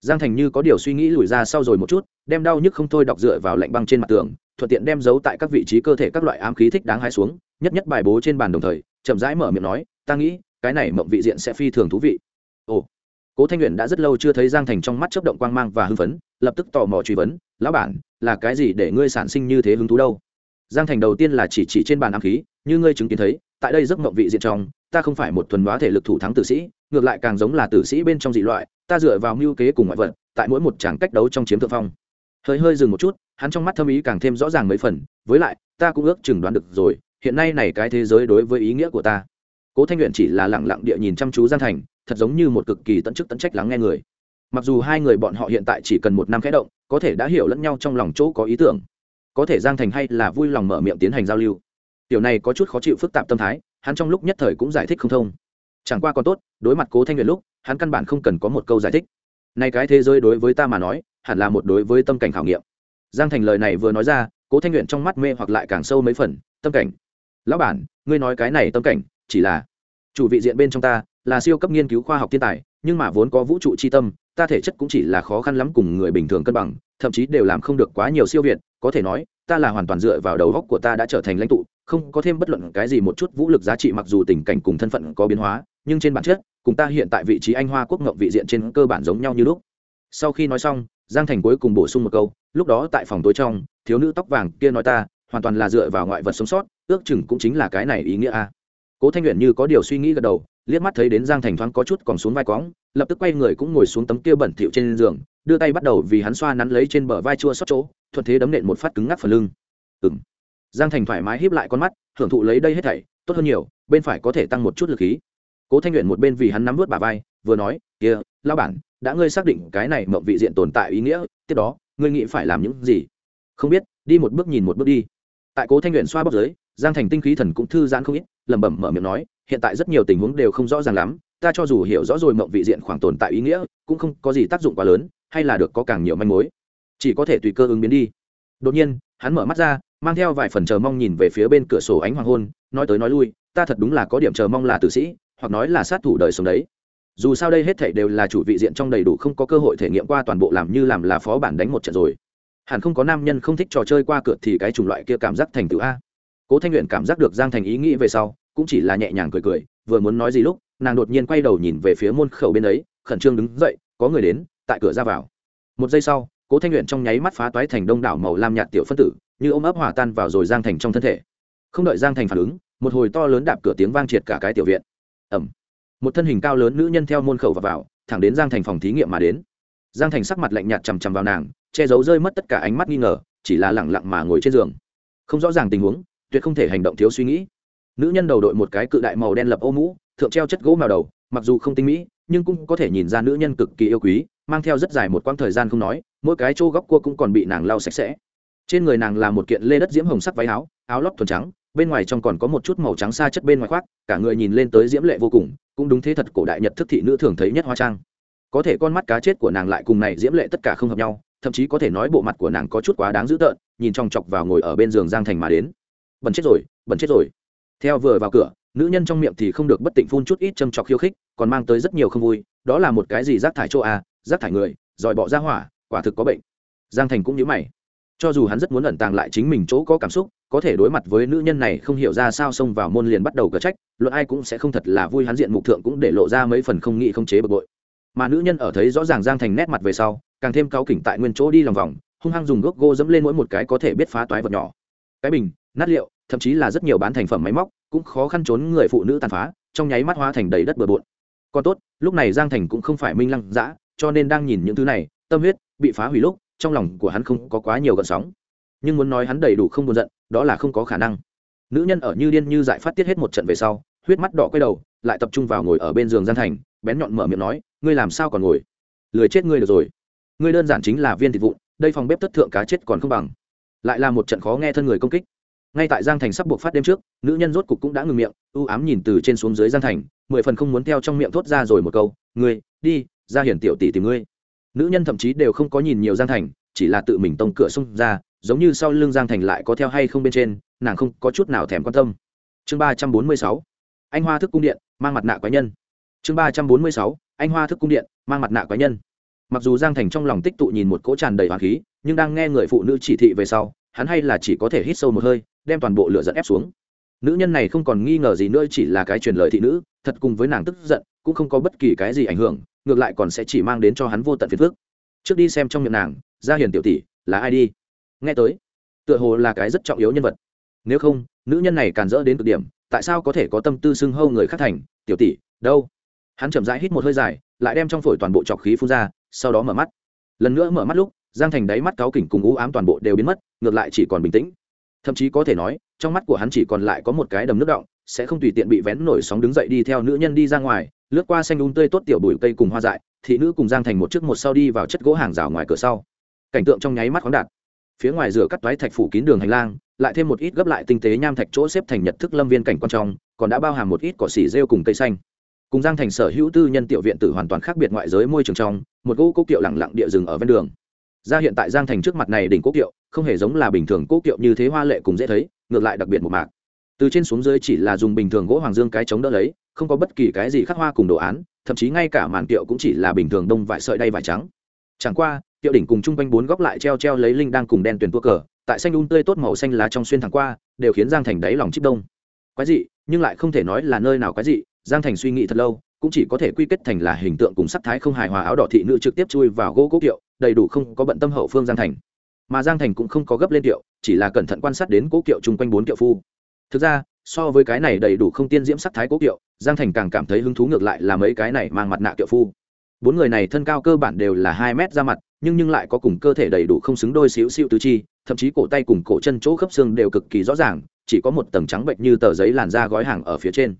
Giang thành như có điều suy nghĩ lùi ra sau rồi một chút, đem đau nhức không thôi đọc dựa vào lạnh băng trên mặt tường, thuận tiện đem giấu tại các vị trí cơ thể các loại ám khí thích đáng hai xuống, nhất nhất bài bố trên bàn đồng thời chậm rãi mở miệng nói, ta nghĩ, cái này mộng vị diện sẽ phi thường thú vị. Ồ. Cố thanh nguyện đã rất lâu chưa thấy giang thành trong mắt chấp động quang mang và hưng phấn, lập tức tò mò truy vấn, lão bản, là cái gì để ngươi sản sinh như thế hứng thú đâu? Giang thành đầu tiên là chỉ chỉ trên bàn ám khí, như ngươi chứng kiến thấy, tại đây giấc mộng vị diện trong, ta không phải một thuần hóa thể lực thủ thắng tử sĩ, ngược lại càng giống là tử sĩ bên trong dị loại, ta dựa vào mưu kế cùng ngoại vật, tại mỗi một tràng cách đấu trong chiếm thượng phong. Hơi hơi dừng một chút, hắn trong mắt thâm ý càng thêm rõ ràng mấy phần, với lại, ta cũng ước chừng đoán được rồi hiện nay này cái thế giới đối với ý nghĩa của ta. Cố thanh luyện chỉ là lẳng lặng địa nhìn chăm chú giang thành, thật giống như một cực kỳ tận chức tận trách lắng nghe người. Mặc dù hai người bọn họ hiện tại chỉ cần một năm khẽ động, có thể đã hiểu lẫn nhau trong lòng chỗ có ý tưởng. Có thể giang thành hay là vui lòng mở miệng tiến hành giao lưu. Điều này có chút khó chịu phức tạp tâm thái, hắn trong lúc nhất thời cũng giải thích không thông. Chẳng qua còn tốt, đối mặt cố thanh luyện lúc, hắn căn bản không cần có một câu giải thích. Nay cái thế giới đối với ta mà nói, hẳn là một đối với tâm cảnh khảo nghiệm. Giang thành lời này vừa nói ra, cố thanh luyện trong mắt mê hoặc lại càng sâu mấy phần, tâm cảnh lão bản, ngươi nói cái này tâm cảnh, chỉ là chủ vị diện bên trong ta, là siêu cấp nghiên cứu khoa học thiên tài, nhưng mà vốn có vũ trụ c h i tâm, ta thể chất cũng chỉ là khó khăn lắm cùng người bình thường cân bằng, thậm chí đều làm không được quá nhiều siêu việt, có thể nói, ta là hoàn toàn dựa vào đầu góc của ta đã trở thành lãnh tụ, không có thêm bất luận cái gì một chút vũ lực giá trị mặc dù tình cảnh cùng thân phận có biến hóa, nhưng trên bản chất, cùng ta hiện tại vị trí anh hoa quốc ngộng vị diện trên cơ bản giống nhau như lúc. Sau khi nói xong, giang thành cuối cùng bổ sung một câu, lúc đó tại phòng tối trong, thiếu nữ tóc vàng kia nói ta, hoàn toàn là dựa vào ngoại vật sống sót ước chừng cũng chính là cái này ý nghĩa a. Cố thanh luyện như có điều suy nghĩ gật đầu, liếc mắt thấy đến giang thành thoáng có chút còn xuống vai cóng, lập tức quay người cũng ngồi xuống tấm kia bẩn thỉu trên giường, đưa tay bắt đầu vì hắn xoa nắn lấy trên bờ vai chua xót chỗ, thuận thế đấm nện một phát cứng ngắc phần lưng. Ừng giang thành thoải mái híp lại con mắt, hưởng thụ lấy đây hết thảy, tốt hơn nhiều, bên phải có thể tăng một chút lực khí. Cố thanh luyện một bên vì hắn nắm vớt bà vai, vừa nói, kia lao bản, đã ngươi xác định cái này mộng vị diện tồn tại ý nghĩa, tiếp đó, ngươi nghĩ phải làm những gì? Không biết, đi một bước nhìn một bước đi. Tại cố thanh luyện xoa bóc giới giang thành tinh khí thần cũng thư giãn không ít, lẩm bẩm mở miệng nói, hiện tại rất nhiều tình huống đều không rõ ràng lắm, ta cho dù hiểu rõ rồi mộng vị diện khoảng tồn tại ý nghĩa, cũng không có gì tác dụng quá lớn, hay là được có càng nhiều manh mối. Chỉ có thể tùy cơ ứng biến đi. Đột nhiên, hắn mở mắt ra, mang theo vài phần chờ mong nhìn về phía bên cửa sổ ánh hoàng hôn, nói tới nói lui, ta thật đúng là có điểm chờ mong là tử sĩ, hoặc nói là sát thủ đời sống đấy. Dù sao đây hết thảy đều là chủ vị diện trong đầy đủ không có cơ hội thể nghiệm qua toàn bộ làm như làm là phó bản đánh một trận rồi. Hẳn không có nam nhân không thích trò chơi qua cửa thì cái chủng loại kia cảm giác thành tựu a cố thanh luyện cảm giác được giang thành ý nghĩ về sau, cũng chỉ là nhẹ nhàng cười cười, vừa muốn nói gì lúc, nàng đột nhiên quay đầu nhìn về phía môn khẩu bên ấy, khẩn trương đứng dậy, có người đến, tại cửa ra vào. Một giây sau, cố thanh luyện trong nháy mắt phá toái thành đông đảo màu lam nhạt tiểu phân tử, như ôm ấp hòa tan vào rồi giang thành trong thân thể. Không đợi giang thành phản ứng, một hồi to lớn đạp cửa tiếng vang triệt cả cái tiểu viện. Ẩm một thân hình cao lớn nữ nhân theo môn khẩu và vào, thẳng đến giang thành phòng thí nghiệm mà đến. Giang thành sắc mặt lạnh nhạt chằm chằm vào nàng, che giấu rơi mất tất cả ánh mắt nghi ngờ, chỉ là lẳng lặng mà ngồi trên giường. Không rõ ràng tình huống tuyệt không thể hành động thiếu suy nghĩ. Nữ nhân đầu đội một cái cự đại màu đen lập ô mũ, thượng treo chất gỗ màu đầu, mặc dù không tinh mỹ, nhưng cũng có thể nhìn ra nữ nhân cực kỳ yêu quý, mang theo rất dài một quãng thời gian không nói, mỗi cái chỗ góc cua cũng còn bị nàng lau sạch sẽ. Trên người nàng là một kiện lê đất diễm hồng sắc váy áo áo lót thuần trắng, bên ngoài trong còn có một chút màu trắng xa chất bên ngoài khoác, cả người nhìn lên tới diễm lệ vô cùng, cũng đúng thế thật cổ đại nhật thức thị nữ thường thấy nhất hoa trang. Có thể con mắt cá chết của nàng lại cùng này diễm lệ tất cả không hợp nhau, thậm chí có thể nói bộ mặt của nàng có chút quá đáng dữ tợn, nhìn trong chọc vào ngồi ở bên giường giang thành mà đến bẩn chết rồi, bẩn chết rồi. Theo vừa vào cửa, nữ nhân trong miệng thì không được bất tịnh phun chút ít châm trọc khiêu khích, còn mang tới rất nhiều không vui, đó là một cái gì rác thải chỗ a rác thải người, giỏi bọ ra hỏa, quả thực có bệnh. Giang thành cũng nhớ mày. Cho dù hắn rất muốn ẩn tàng lại chính mình chỗ có cảm xúc, có thể đối mặt với nữ nhân này không hiểu ra sao xông vào môn liền bắt đầu cờ trách, luận ai cũng sẽ không thật là vui hắn diện mục thượng cũng để lộ ra mấy phần không nghị không chế bực bội. Mà nữ nhân ở thấy rõ ràng giang thành nét mặt về sau, càng thêm cáu kỉnh tại nguyên chỗ đi lòng vòng, hung hăng dùng gốc gô dẫm lên mỗi một cái có thể biết phá toái vật nhỏ. Cái bình nát liệu, thậm chí là rất nhiều bán thành phẩm máy móc, cũng khó khăn trốn người phụ nữ tàn phá, trong nháy mắt hóa thành đầy đất bừa bộn. Còn tốt, lúc này giang thành cũng không phải minh lăng dã, cho nên đang nhìn những thứ này, tâm huyết bị phá hủy lúc, trong lòng của hắn không có quá nhiều gợn sóng. Nhưng muốn nói hắn đầy đủ không buồn giận, đó là không có khả năng. Nữ nhân ở như điên như dại phát tiết hết một trận về sau, huyết mắt đỏ quay đầu, lại tập trung vào ngồi ở bên giường giang thành, bén nhọn mở miệng nói, ngươi làm sao còn ngồi? Lười chết ngươi được rồi. Ngươi đơn giản chính là viên thịt vụn, đây phòng bếp thất thượng cá chết còn không bằng. Lại là một trận khó nghe thân người công kích ngay tại giang thành sắp buộc phát đêm trước, nữ nhân rốt cục cũng đã ngừng miệng ưu ám nhìn từ trên xuống dưới giang thành, mười phần không muốn theo trong miệng thốt ra rồi một câu, ngươi, đi, ra hiển tiểu tỷ tìm ngươi. Nữ nhân thậm chí đều không có nhìn nhiều giang thành, chỉ là tự mình tông cửa xông ra, giống như sau lưng giang thành lại có theo hay không bên trên, nàng không có chút nào thèm quan tâm. Chương ba trăm bốn mươi sáu, anh hoa thức cung điện, mang mặt nạ quái nhân. Chương ba trăm bốn mươi sáu, anh hoa thức cung điện, mang mặt nạ quái nhân. Mặc dù giang thành trong lòng tích tụ nhìn một cỗ tràn đầy hoàng khí, nhưng đang nghe người phụ nữ chỉ thị về sau, hắn hay là chỉ có thể hít sâu một hơi đem toàn bộ lửa giận ép xuống. Nữ nhân này không còn nghi ngờ gì nữa, chỉ là cái truyền lời thị nữ, thật cùng với nàng tức giận, cũng không có bất kỳ cái gì ảnh hưởng, ngược lại còn sẽ chỉ mang đến cho hắn vô tận phiền phức. trước đi xem trong miệng nàng, gia hiền tiểu tỷ, là ai đi? Nghe tới, tựa hồ là cái rất trọng yếu nhân vật. Nếu không, nữ nhân này càn rỡ đến cực điểm, tại sao có thể có tâm tư xưng hâu người khác thành, tiểu tỷ, đâu? Hắn chậm rãi hít một hơi dài, lại đem trong phổi toàn bộ trọc khí phun ra, sau đó mở mắt. Lần nữa mở mắt lúc, giang thành đáy mắt cáu kỉnh cùng u ám toàn bộ đều biến mất, ngược lại chỉ còn bình tĩnh thậm chí có thể nói, trong mắt của hắn chỉ còn lại có một cái đầm nước động, sẽ không tùy tiện bị vén nổi sóng đứng dậy đi theo nữ nhân đi ra ngoài, lướt qua xanh đúng tươi tốt tiểu bụi cây cùng hoa dại, thị nữ cùng giang thành một chiếc một sau đi vào chất gỗ hàng rào ngoài cửa sau. Cảnh tượng trong nháy mắt khoáng đạt. Phía ngoài rửa cắt toái thạch phủ kín đường hành lang, lại thêm một ít gấp lại tinh tế nham thạch chỗ xếp thành nhật thức lâm viên cảnh quan trọng còn đã bao hàm một ít cỏ xỉ rêu cùng cây xanh. Cùng giang thành sở hữu tư nhân tiểu viện tử hoàn toàn khác biệt ngoại giới môi trường trong, một gỗ cố kiệu lẳng lặng địa rừng ở ven đường ra hiện tại giang thành trước mặt này đỉnh cố kiệu, không hề giống là bình thường cố kiệu như thế hoa lệ cùng dễ thấy, ngược lại đặc biệt một mạc. Từ trên xuống dưới chỉ là dùng bình thường gỗ hoàng dương cái chống đỡ lấy, không có bất kỳ cái gì khắc hoa cùng đồ án, thậm chí ngay cả màn kiệu cũng chỉ là bình thường đông vải sợi đay vải trắng. Chẳng qua, kiệu đỉnh cùng chung quanh bốn góc lại treo treo lấy linh đang cùng đen tuyển tua cờ, tại xanh un tươi tốt màu xanh lá trong xuyên thẳng qua, đều khiến giang thành đáy lòng chip đông quái dị, nhưng lại không thể nói là nơi nào quái dị, giang thành suy nghĩ thật lâu cũng chỉ có thể quy kết thành là hình tượng cùng sắc thái không hài hòa áo đỏ thị nữ trực tiếp chui vào gỗ cố kiệu, đầy đủ không có bận tâm hậu phương giang thành. Mà giang thành cũng không có gấp lên kiệu, chỉ là cẩn thận quan sát đến cố kiệu chung quanh bốn kiệu phu. Thực ra, so với cái này đầy đủ không tiên diễm sắc thái cố kiệu, giang thành càng cảm thấy hứng thú ngược lại là mấy cái này mang mặt nạ kiệu phu. Bốn người này thân cao cơ bản đều là hai mét ra mặt, nhưng nhưng lại có cùng cơ thể đầy đủ không xứng đôi xíu xíu tứ chi, thậm chí cổ tay cùng cổ chân chỗ khớp xương đều cực kỳ rõ ràng, chỉ có một tầng trắng bệnh như tờ giấy làn da gói hàng ở phía trên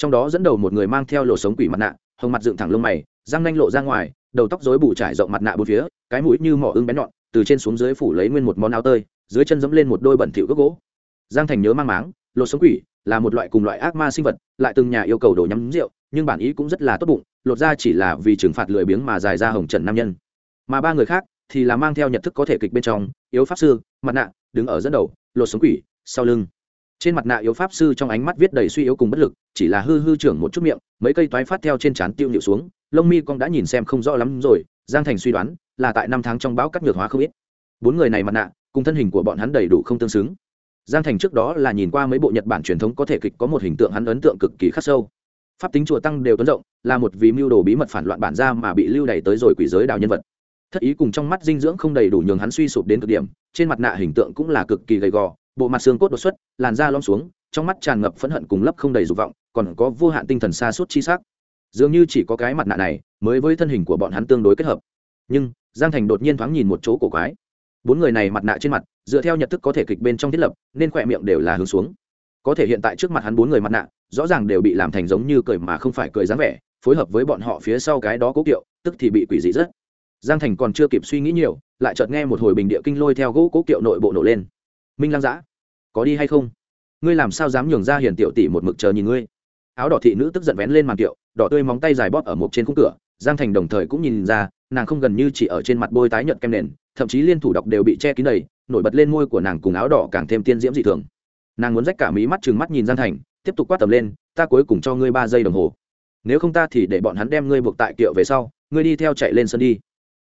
trong đó dẫn đầu một người mang theo lộ sống quỷ mặt nạ, hồng mặt dựng thẳng lông mày, răng nanh lộ ra ngoài, đầu tóc rối bù trải rộng mặt nạ bốn phía, cái mũi như mỏ ưng bén nhọn, từ trên xuống dưới phủ lấy nguyên một món áo tơi, dưới chân dẫm lên một đôi bẩn thỉu gốc gỗ. Giang thành nhớ mang máng lột sống quỷ là một loại cùng loại ác ma sinh vật, lại từng nhà yêu cầu đổ nhắm rượu, nhưng bản ý cũng rất là tốt bụng, lột ra chỉ là vì trừng phạt lười biếng mà dài ra hồng trần nam nhân. Mà ba người khác thì là mang theo nhận thức có thể kịch bên trong, yếu pháp sư, mặt nạ, đứng ở dẫn đầu lột sống quỷ, sau lưng trên mặt nạ yếu pháp sư trong ánh mắt viết đầy suy yếu cùng bất lực, chỉ là hư hư trưởng một chút miệng, mấy cây toái phát theo trên trán tiêu nhịu xuống, lông mi con đã nhìn xem không rõ lắm rồi, giang thành suy đoán, là tại năm tháng trong bão cắt nhược hóa không ít. Bốn người này mặt nạ, cùng thân hình của bọn hắn đầy đủ không tương xứng. Giang thành trước đó là nhìn qua mấy bộ nhật bản truyền thống có thể kịch có một hình tượng hắn ấn tượng cực kỳ khắc sâu. Pháp tính chùa tăng đều tuấn rộng, là một vì mưu đồ bí mật phản loạn bản ra mà bị lưu đày tới rồi quỷ giới đào nhân vật. Thất ý cùng trong mắt dinh dưỡng không đầy đủ nhường hắn suy sụp đến cực điểm, trên mặt nạ hình tượng cũng là cực kỳ gầy gò bộ mặt xương cốt đột xuất, làn da lom xuống, trong mắt tràn ngập phẫn hận cùng lấp không đầy dục vọng, còn có vô hạn tinh thần xa suốt chi sắc. Dường như chỉ có cái mặt nạ này mới với thân hình của bọn hắn tương đối kết hợp. Nhưng, giang thành đột nhiên thoáng nhìn một chỗ cổ quái. Bốn người này mặt nạ trên mặt, dựa theo nhận thức có thể kịch bên trong thiết lập, nên khỏe miệng đều là hướng xuống. Có thể hiện tại trước mặt hắn bốn người mặt nạ, rõ ràng đều bị làm thành giống như cười mà không phải cười dáng vẻ, phối hợp với bọn họ phía sau cái đó cố kiệu, tức thì bị quỷ dị rất. Giang thành còn chưa kịp suy nghĩ nhiều, lại chợt nghe một hồi bình địa kinh lôi theo gỗ cố kiệu nội bộ nổ lên minh lăng giã, có đi hay không? Ngươi làm sao dám nhường ra hiền tiểu tỷ một mực chờ nhìn ngươi? Áo đỏ thị nữ tức giận vén lên màn kiệu, đỏ tươi móng tay dài bóp ở một trên khung cửa, giang thành đồng thời cũng nhìn ra, nàng không gần như chỉ ở trên mặt bôi tái nhợt kem nền, thậm chí liên thủ độc đều bị che kín đầy, nổi bật lên môi của nàng cùng áo đỏ càng thêm tiên diễm dị thường. Nàng muốn rách cả mí mắt chừng mắt nhìn giang thành, tiếp tục quát tầm lên, ta cuối cùng cho ngươi ba giây đồng hồ. Nếu không ta thì để bọn hắn đem ngươi buộc tại kiệu về sau, ngươi đi theo chạy lên sân đi.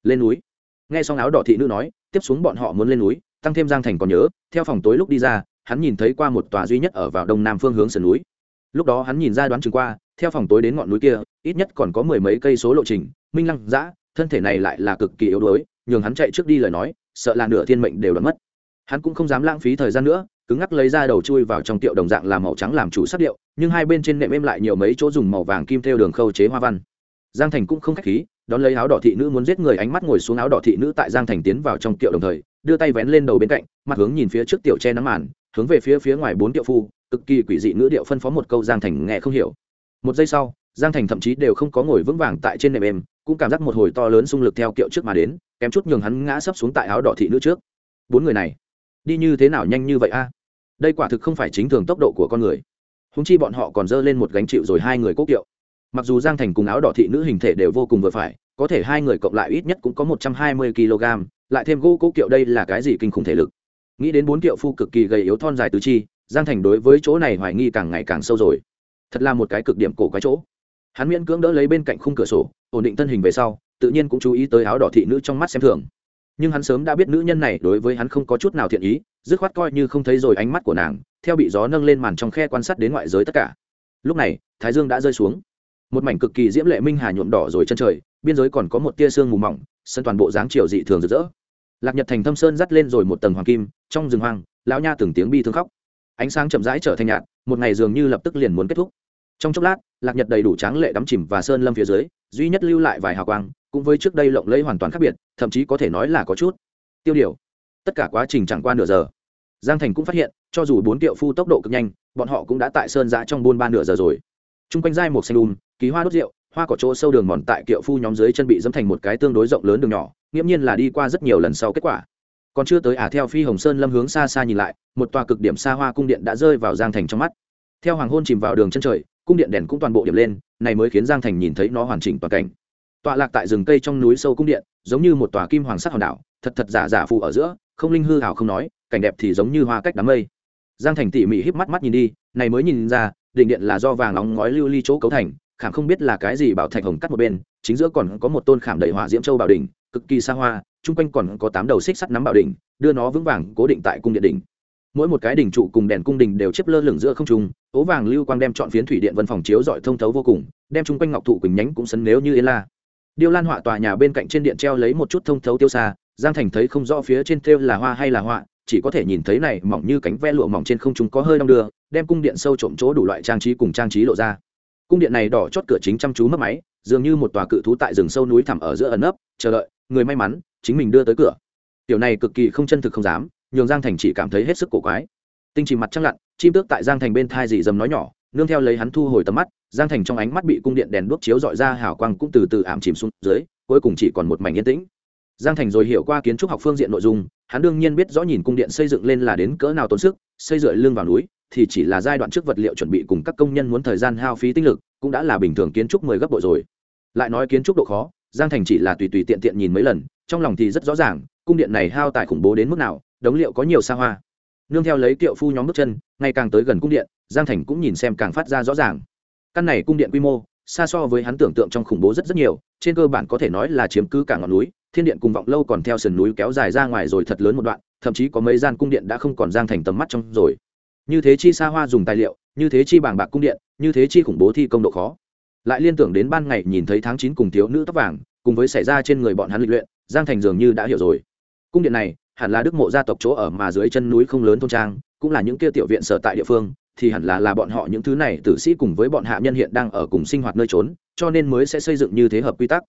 Lên núi. Nghe xong áo đỏ thị nữ nói, tiếp xuống bọn họ muốn lên núi tăng thêm giang thành còn nhớ, theo phòng tối lúc đi ra, hắn nhìn thấy qua một tòa duy nhất ở vào đông nam phương hướng sườn núi. Lúc đó hắn nhìn ra đoán chừng qua, theo phòng tối đến ngọn núi kia, ít nhất còn có mười mấy cây số lộ trình, minh lăng giã thân thể này lại là cực kỳ yếu đuối, nhường hắn chạy trước đi lời nói, sợ là nửa thiên mệnh đều đã mất. Hắn cũng không dám lãng phí thời gian nữa, cứng ngắc lấy ra đầu chui vào trong tiệu đồng dạng làm màu trắng làm chủ sắc điệu, nhưng hai bên trên nệm êm lại nhiều mấy chỗ dùng màu vàng kim theo đường khâu chế hoa văn. Giang thành cũng không khách khí, đón lấy áo đỏ thị nữ muốn giết người ánh mắt ngồi xuống áo đỏ thị nữ tại giang thành tiến vào trong tiệu đồng thời đưa tay vén lên đầu bên cạnh, mặt hướng nhìn phía trước tiểu che nắng màn, hướng về phía phía ngoài bốn tiệu phu, cực kỳ quỷ dị ngữ điệu phân phó một câu giang thành nghe không hiểu. Một giây sau, giang thành thậm chí đều không có ngồi vững vàng tại trên nệm êm, cũng cảm giác một hồi to lớn xung lực theo kiệu trước mà đến, kém chút nhường hắn ngã sấp xuống tại áo đỏ thị nữ trước. Bốn người này, đi như thế nào nhanh như vậy a? Đây quả thực không phải chính thường tốc độ của con người. Húng chi bọn họ còn dơ lên một gánh chịu rồi hai người cố kiệu. Mặc dù giang thành cùng áo đỏ thị nữ hình thể đều vô cùng vừa phải có thể hai người cộng lại ít nhất cũng có một trăm hai mươi kg, lại thêm gỗ cố kiệu đây là cái gì kinh khủng thể lực. Nghĩ đến bốn kiệu phu cực kỳ gầy yếu thon dài tứ chi, giang thành đối với chỗ này hoài nghi càng ngày càng sâu rồi. Thật là một cái cực điểm cổ quái chỗ. Hắn miễn cưỡng đỡ lấy bên cạnh khung cửa sổ, ổn định thân hình về sau, tự nhiên cũng chú ý tới áo đỏ thị nữ trong mắt xem thường. Nhưng hắn sớm đã biết nữ nhân này đối với hắn không có chút nào thiện ý, dứt khoát coi như không thấy rồi ánh mắt của nàng, theo bị gió nâng lên màn trong khe quan sát đến ngoại giới tất cả. Lúc này, thái dương đã rơi xuống. Một mảnh cực kỳ diễm lệ minh hà nhuộm đỏ rồi chân trời biên giới còn có một tia sương mù mỏng, sân toàn bộ dáng chiều dị thường rực rỡ. Lạc nhật thành thâm sơn dắt lên rồi một tầng hoàng kim, trong rừng hoang, lão nha từng tiếng bi thương khóc. Ánh sáng chậm rãi trở thành nhạt, một ngày dường như lập tức liền muốn kết thúc. Trong chốc lát, lạc nhật đầy đủ tráng lệ đắm chìm và sơn lâm phía dưới, duy nhất lưu lại vài hào quang, cũng với trước đây lộng lẫy hoàn toàn khác biệt, thậm chí có thể nói là có chút tiêu điều. Tất cả quá trình chẳng qua nửa giờ. Giang thành cũng phát hiện, cho dù bốn kiệu phu tốc độ cực nhanh, bọn họ cũng đã tại sơn giã trong buôn ba nửa giờ rồi. T r u n g quanh dai một xanh um, đùm ký hoa đốt rượu hoa cỏ chỗ sâu đường mòn tại kiệu phu nhóm dưới chân bị dẫm thành một cái tương đối rộng lớn đường nhỏ, nghiễm nhiên là đi qua rất nhiều lần sau kết quả. Còn chưa tới ả à theo phi hồng sơn lâm hướng xa xa nhìn lại, một tòa cực điểm xa hoa cung điện đã rơi vào giang thành trong mắt. Theo hoàng hôn chìm vào đường chân trời, cung điện đèn cũng toàn bộ điểm lên, này mới khiến giang thành nhìn thấy nó hoàn chỉnh toàn cảnh. Tọa lạc tại rừng cây trong núi sâu cung điện, giống như một tòa kim hoàng sắc hòn đảo, thật thật giả giả phù ở giữa, không linh hư hào không nói, cảnh đẹp thì giống như hoa cách đám mây. Giang thành tỉ mỉ híp mắt mắt nhìn đi, này mới nhìn ra, đỉnh điện là do vàng nóng ngói lưu ly chỗ cấu thành khảm không biết là cái gì bảo thạch hồng cắt một bên, chính giữa còn có một tôn khảm đầy hỏa diễm châu bảo đỉnh, cực kỳ xa hoa, chung quanh còn có tám đầu xích sắt nắm bảo đỉnh, đưa nó vững vàng cố định tại cung điện đỉnh. Mỗi một cái đỉnh trụ cùng đèn cung đình đều chiếc lơ lửng giữa không trung ố vàng lưu quang đem chọn phiến thủy điện vân phòng chiếu dọi thông thấu vô cùng, đem chung quanh ngọc thụ quỳnh nhánh cũng sấn nếu như yên la. Điêu lan họa tòa nhà bên cạnh trên điện treo lấy một chút thông thấu tiêu xa, giang thành thấy không rõ phía trên thêu là hoa hay là họa, chỉ có thể nhìn thấy này mỏng như cánh ve lụa mỏng trên không trung có hơi đong đưa, đem cung điện sâu trộm chỗ đủ loại trang trí cùng trang trí lộ ra cung điện này đỏ chót cửa chính chăm chú mất máy, dường như một tòa cự thú tại rừng sâu núi thẳm ở giữa ẩn ấp chờ đợi, người may mắn, chính mình đưa tới cửa. Tiểu này cực kỳ không chân thực không dám, nhường giang thành chỉ cảm thấy hết sức cổ quái. Tinh chỉ mặt trăng lặn, chim tước tại giang thành bên thai dị dầm nói nhỏ, nương theo lấy hắn thu hồi tầm mắt, giang thành trong ánh mắt bị cung điện đèn đuốc chiếu dọi ra hào quang cũng từ từ ảm chìm xuống dưới, cuối cùng chỉ còn một mảnh yên tĩnh. Giang thành rồi hiểu qua kiến trúc học phương diện nội dung, hắn đương nhiên biết rõ nhìn cung điện xây dựng lên là đến cỡ nào tốn sức, xây dựa lưng vào núi thì chỉ là giai đoạn trước vật liệu chuẩn bị cùng các công nhân muốn thời gian hao phí tinh lực, cũng đã là bình thường kiến trúc mười gấp bội rồi. Lại nói kiến trúc độ khó, giang thành chỉ là tùy tùy tiện tiện nhìn mấy lần, trong lòng thì rất rõ ràng, cung điện này hao tài khủng bố đến mức nào, đống liệu có nhiều xa hoa. Nương theo lấy kiệu phu nhóm bước chân, ngày càng tới gần cung điện, giang thành cũng nhìn xem càng phát ra rõ ràng. Căn này cung điện quy mô, xa so với hắn tưởng tượng trong khủng bố rất rất nhiều, trên cơ bản có thể nói là chiếm cứ cả ngọn núi, thiên điện cùng vọng lâu còn theo sườn núi kéo dài ra ngoài rồi thật lớn một đoạn, thậm chí có mấy gian cung điện đã không còn giang thành tầm mắt trong rồi như thế chi xa hoa dùng tài liệu, như thế chi bảng bạc cung điện, như thế chi khủng bố thi công độ khó. Lại liên tưởng đến ban ngày nhìn thấy tháng chín cùng thiếu nữ tóc vàng, cùng với xảy ra trên người bọn hắn lịch luyện, giang thành dường như đã hiểu rồi. Cung điện này, hẳn là đức mộ gia tộc chỗ ở mà dưới chân núi không lớn thôn trang, cũng là những kia tiểu viện sở tại địa phương, thì hẳn là là bọn họ những thứ này tử sĩ cùng với bọn hạ nhân hiện đang ở cùng sinh hoạt nơi trốn, cho nên mới sẽ xây dựng như thế hợp quy tắc.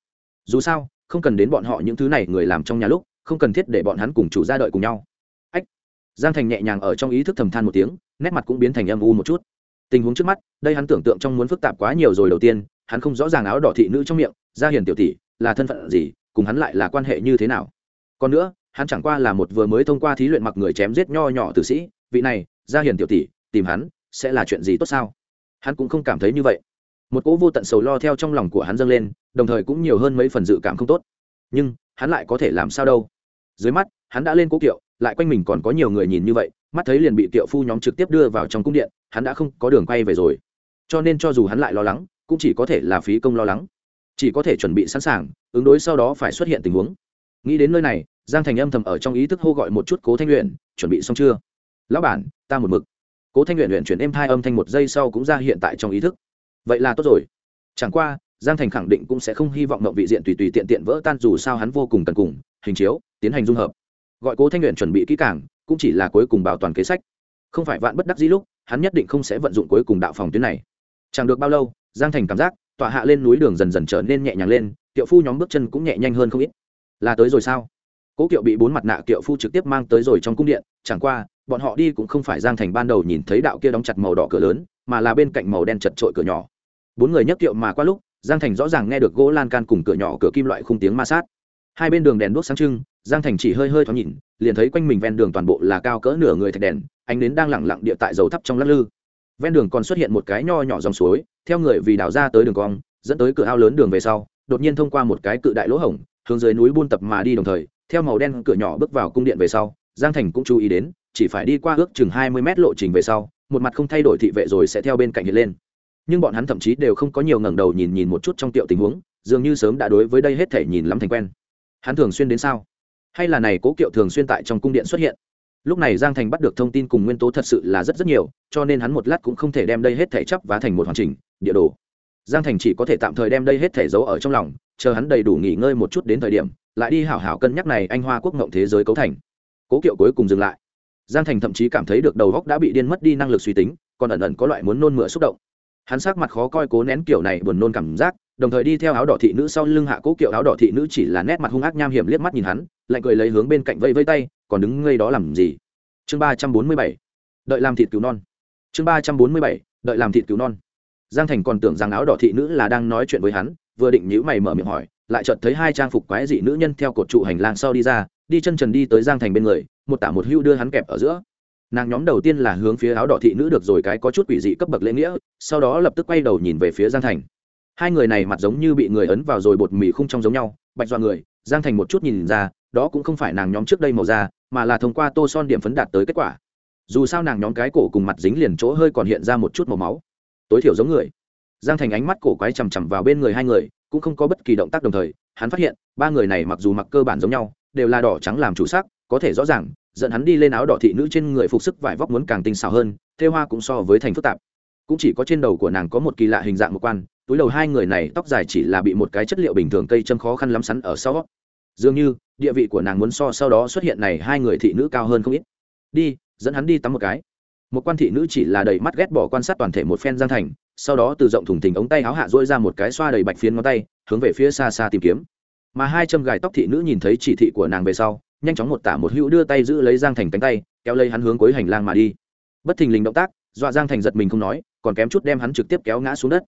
Dù sao, không cần đến bọn họ những thứ này người làm trong nhà lúc, không cần thiết để bọn hắn cùng chủ ra đợi cùng nhau giang thành nhẹ nhàng ở trong ý thức thầm than một tiếng, nét mặt cũng biến thành âm u một chút. Tình huống trước mắt, đây hắn tưởng tượng trong muốn phức tạp quá nhiều rồi đầu tiên, hắn không rõ ràng áo đỏ thị nữ trong miệng, gia hiền tiểu tỷ, là thân phận gì, cùng hắn lại là quan hệ như thế nào? Còn nữa, hắn chẳng qua là một vừa mới thông qua thí luyện mặc người chém giết nho nhỏ tử sĩ, vị này, gia hiền tiểu tỷ, tìm hắn sẽ là chuyện gì tốt sao? Hắn cũng không cảm thấy như vậy. Một cỗ vô tận sầu lo theo trong lòng của hắn dâng lên, đồng thời cũng nhiều hơn mấy phần dự cảm không tốt. Nhưng, hắn lại có thể làm sao đâu? Dưới mắt, hắn đã lên cố kiệu lại quanh mình còn có nhiều người nhìn như vậy, mắt thấy liền bị Tiệu phu nhóm trực tiếp đưa vào trong cung điện, hắn đã không có đường quay về rồi. Cho nên cho dù hắn lại lo lắng, cũng chỉ có thể là phí công lo lắng. Chỉ có thể chuẩn bị sẵn sàng, ứng đối sau đó phải xuất hiện tình huống. Nghĩ đến nơi này, giang thành âm thầm ở trong ý thức hô gọi một chút cố thanh luyện chuẩn bị xong chưa? Lão bản, ta một mực. Cố thanh luyện luyện chuyển êm hai âm thanh một giây sau cũng ra hiện tại trong ý thức. Vậy là tốt rồi. Chẳng qua, giang thành khẳng định cũng sẽ không hy vọng mộng vị diện tùy tùy tiện tiện vỡ tan dù sao hắn vô cùng cần cùng, hình chiếu, tiến hành dung hợp gọi cố thanh luyện chuẩn bị kỹ càng, cũng chỉ là cuối cùng bảo toàn kế sách. Không phải vạn bất đắc dĩ lúc, hắn nhất định không sẽ vận dụng cuối cùng đạo phòng tuyến này. Chẳng được bao lâu, giang thành cảm giác, tọa hạ lên núi đường dần dần trở nên nhẹ nhàng lên, kiệu phu nhóm bước chân cũng nhẹ nhanh hơn không ít. Là tới rồi sao? Cố kiệu bị bốn mặt nạ kiệu phu trực tiếp mang tới rồi trong cung điện, chẳng qua, bọn họ đi cũng không phải giang thành ban đầu nhìn thấy đạo kia đóng chặt màu đỏ cửa lớn, mà là bên cạnh màu đen chật trội cửa nhỏ. Bốn người nhấc kiệu mà qua lúc, giang thành rõ ràng nghe được gỗ lan can cùng cửa nhỏ cửa kim loại khung tiếng ma sát. Hai bên đường đèn đuốc sáng trưng giang thành chỉ hơi hơi thoáng nhìn, liền thấy quanh mình ven đường toàn bộ là cao cỡ nửa người thạch đèn, ánh đến đang lẳng lặng địa tại dầu thấp trong lắc lư. Ven đường còn xuất hiện một cái nho nhỏ dòng suối, theo người vì đào ra tới đường cong, dẫn tới cửa ao lớn đường về sau, đột nhiên thông qua một cái cự đại lỗ hổng, hướng dưới núi buôn tập mà đi đồng thời, theo màu đen cửa nhỏ bước vào cung điện về sau, giang thành cũng chú ý đến, chỉ phải đi qua ước chừng hai mươi mét lộ trình về sau, một mặt không thay đổi thị vệ rồi sẽ theo bên cạnh hiện lên. Nhưng bọn hắn thậm chí đều không có nhiều ngẩng đầu nhìn nhìn một chút trong tiệu tình huống, dường như sớm đã đối với đây hết thể nhìn lắm thành quen. Hắn thường xuyên đến sao? Hay là này cố kiệu thường xuyên tại trong cung điện xuất hiện. Lúc này giang thành bắt được thông tin cùng nguyên tố thật sự là rất rất nhiều, cho nên hắn một lát cũng không thể đem đây hết thể chấp và thành một hoàn chỉnh, địa đồ. Giang thành chỉ có thể tạm thời đem đây hết thể giấu ở trong lòng, chờ hắn đầy đủ nghỉ ngơi một chút đến thời điểm, lại đi hảo hảo cân nhắc này anh hoa quốc ngộng thế giới cấu thành. Cố kiệu cuối cùng dừng lại. Giang thành thậm chí cảm thấy được đầu góc đã bị điên mất đi năng lực suy tính, còn ẩn ẩn có loại muốn nôn mửa xúc động. Hắn sắc mặt khó coi cố nén kiểu này buồn nôn cảm giác đồng thời đi theo áo đỏ thị nữ sau lưng hạ cố kiệu áo đỏ thị nữ chỉ là nét mặt hung ác nham hiểm liếc mắt nhìn hắn, lạnh cười lấy hướng bên cạnh vây vây tay, còn đứng ngây đó làm gì? Chương ba trăm bốn mươi bảy, đợi làm thịt cứu non. Chương ba trăm bốn mươi bảy, đợi làm thịt cứu non. Giang thành còn tưởng rằng áo đỏ thị nữ là đang nói chuyện với hắn, vừa định nhữ mày mở miệng hỏi, lại chợt thấy hai trang phục quái dị nữ nhân theo cột trụ hành lang sau đi ra, đi chân trần đi tới giang thành bên người, một tả một hưu đưa hắn kẹp ở giữa. Nàng nhóm đầu tiên là hướng phía áo đỏ thị nữ được rồi cái có chút quỷ dị cấp bậc lễ nghĩa, sau đó lập tức quay đầu nhìn về phía giang thành hai người này mặt giống như bị người ấn vào rồi bột mì không trong giống nhau, bạch dọa người, giang thành một chút nhìn ra, đó cũng không phải nàng nhóm trước đây màu da, mà là thông qua tô son điểm phấn đạt tới kết quả. Dù sao nàng nhóm cái cổ cùng mặt dính liền chỗ hơi còn hiện ra một chút màu máu. Tối thiểu giống người. Giang thành ánh mắt cổ quái chằm chằm vào bên người hai người, cũng không có bất kỳ động tác đồng thời, hắn phát hiện, ba người này mặc dù mặc cơ bản giống nhau, đều là đỏ trắng làm chủ sắc, có thể rõ ràng, dẫn hắn đi lên áo đỏ thị nữ trên người phục sức vải vóc muốn càng tinh xảo hơn, thêu hoa cũng so với thành phức tạp. Cũng chỉ có trên đầu của nàng có một kỳ lạ hình dạng một quan túi đầu hai người này tóc dài chỉ là bị một cái chất liệu bình thường cây châm khó khăn lắm sắn ở sau. Dường như, địa vị của nàng muốn so sau đó xuất hiện này hai người thị nữ cao hơn không ít. Đi, dẫn hắn đi tắm một cái. Một quan thị nữ chỉ là đầy mắt ghét bỏ quan sát toàn thể một phen giang thành, sau đó từ rộng thùng thình ống tay áo hạ dỗi ra một cái xoa đầy bạch phiến ngón tay, hướng về phía xa xa tìm kiếm. Mà hai châm gài tóc thị nữ nhìn thấy chỉ thị của nàng về sau, nhanh chóng một tả một hữu đưa tay giữ lấy giang thành cánh tay, kéo lấy hắn hướng cuối hành lang mà đi. Bất thình lình động tác, dọa giang thành giật mình không nói, còn kém chút đem hắn trực tiếp kéo ngã xuống đất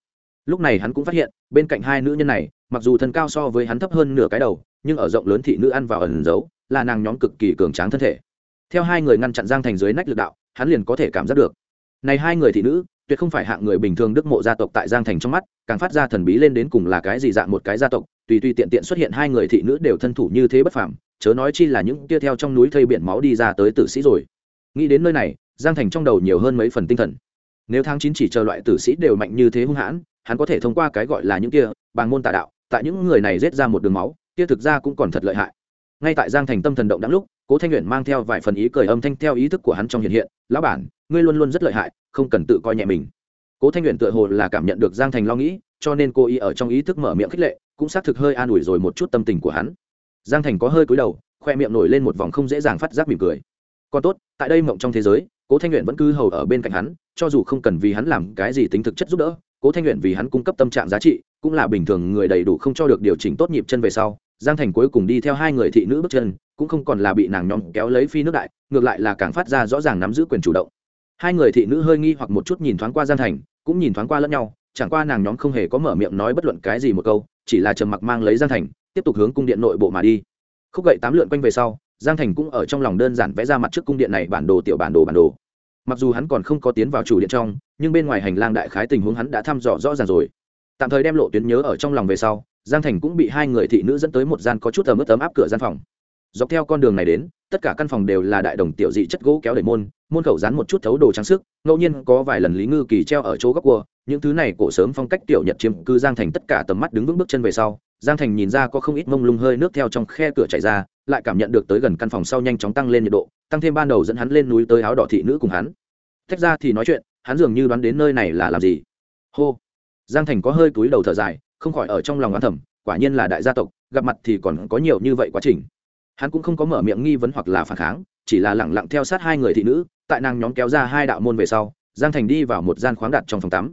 lúc này hắn cũng phát hiện, bên cạnh hai nữ nhân này, mặc dù thân cao so với hắn thấp hơn nửa cái đầu, nhưng ở rộng lớn thị nữ ăn vào ẩn giấu, là nàng nhóm cực kỳ cường tráng thân thể. Theo hai người ngăn chặn giang thành dưới nách lực đạo, hắn liền có thể cảm giác được. Này hai người thị nữ, tuyệt không phải hạng người bình thường đức mộ gia tộc tại giang thành trong mắt, càng phát ra thần bí lên đến cùng là cái gì dạng một cái gia tộc, tùy tùy tiện tiện xuất hiện hai người thị nữ đều thân thủ như thế bất phàm, chớ nói chi là những tia theo trong núi thây biển máu đi ra tới tử sĩ rồi. Nghĩ đến nơi này, giang thành trong đầu nhiều hơn mấy phần tinh thần. Nếu tháng chín chỉ chờ loại tử sĩ đều mạnh như thế hung hãn hắn có thể thông qua cái gọi là những kia bằng môn tà đạo, tại những người này giết ra một đường máu, kia thực ra cũng còn thật lợi hại. Ngay tại giang thành tâm thần động đáng lúc, cố thanh luyện mang theo vài phần ý cười âm thanh theo ý thức của hắn trong hiện hiện, lão bản, ngươi luôn luôn rất lợi hại, không cần tự coi nhẹ mình. Cố thanh luyện tựa hồ là cảm nhận được giang thành lo nghĩ, cho nên cô ý ở trong ý thức mở miệng khích lệ, cũng xác thực hơi an ủi rồi một chút tâm tình của hắn. Giang thành có hơi cúi đầu, khoe miệng nổi lên một vòng không dễ dàng phát giác mỉm cười. Còn tốt, tại đây mộng trong thế giới, cố thanh luyện vẫn cứ hầu ở bên cạnh hắn, cho dù không cần vì hắn làm cái gì tính thực chất giúp đỡ cố thanh luyện vì hắn cung cấp tâm trạng giá trị, cũng là bình thường người đầy đủ không cho được điều chỉnh tốt nhịp chân về sau, giang thành cuối cùng đi theo hai người thị nữ bước chân, cũng không còn là bị nàng nhóm kéo lấy phi nước đại, ngược lại là càng phát ra rõ ràng nắm giữ quyền chủ động. Hai người thị nữ hơi nghi hoặc một chút nhìn thoáng qua giang thành, cũng nhìn thoáng qua lẫn nhau, chẳng qua nàng nhóm không hề có mở miệng nói bất luận cái gì một câu, chỉ là trầm mặc mang lấy giang thành, tiếp tục hướng cung điện nội bộ mà đi. Khúc gậy tám lượn quanh về sau, giang thành cũng ở trong lòng đơn giản vẽ ra mặt trước cung điện này bản đồ, tiểu bản đồ bản đồ. Mặc dù hắn còn không có tiến vào chủ điện trong nhưng bên ngoài hành lang đại khái tình huống hắn đã thăm dò rõ ràng rồi. Tạm thời đem lộ tuyến nhớ ở trong lòng về sau, giang thành cũng bị hai người thị nữ dẫn tới một gian có chút ấm ướt ấm áp cửa gian phòng. Dọc theo con đường này đến, tất cả căn phòng đều là đại đồng tiểu dị chất gỗ kéo đẩy môn môn khẩu dán một chút thấu đồ trang sức, ngẫu nhiên có vài lần lý ngư kỳ treo ở chỗ góc cua, những thứ này cổ sớm phong cách tiểu nhật chiếm cư giang thành tất cả tầm mắt đứng vững bước chân về sau, giang thành nhìn ra có không ít mông lung hơi nước theo trong khe cửa chảy ra, lại cảm nhận được tới gần căn phòng sau nhanh chóng tăng lên nhiệt độ, tăng thêm ban đầu dẫn hắn lên núi tới áo đỏ thị nữ cùng hắn. Tách ra thì nói chuyện hắn dường như đoán đến nơi này là làm gì. Hô. Giang thành có hơi túi đầu thở dài, không khỏi ở trong lòng oán thầm, quả nhiên là đại gia tộc, gặp mặt thì còn có nhiều như vậy quá trình. Hắn cũng không có mở miệng nghi vấn hoặc là phản kháng, chỉ là lẳng lặng theo sát hai người thị nữ, tại nàng nhóm kéo ra hai đạo môn về sau, giang thành đi vào một gian khoáng đặt trong phòng tắm.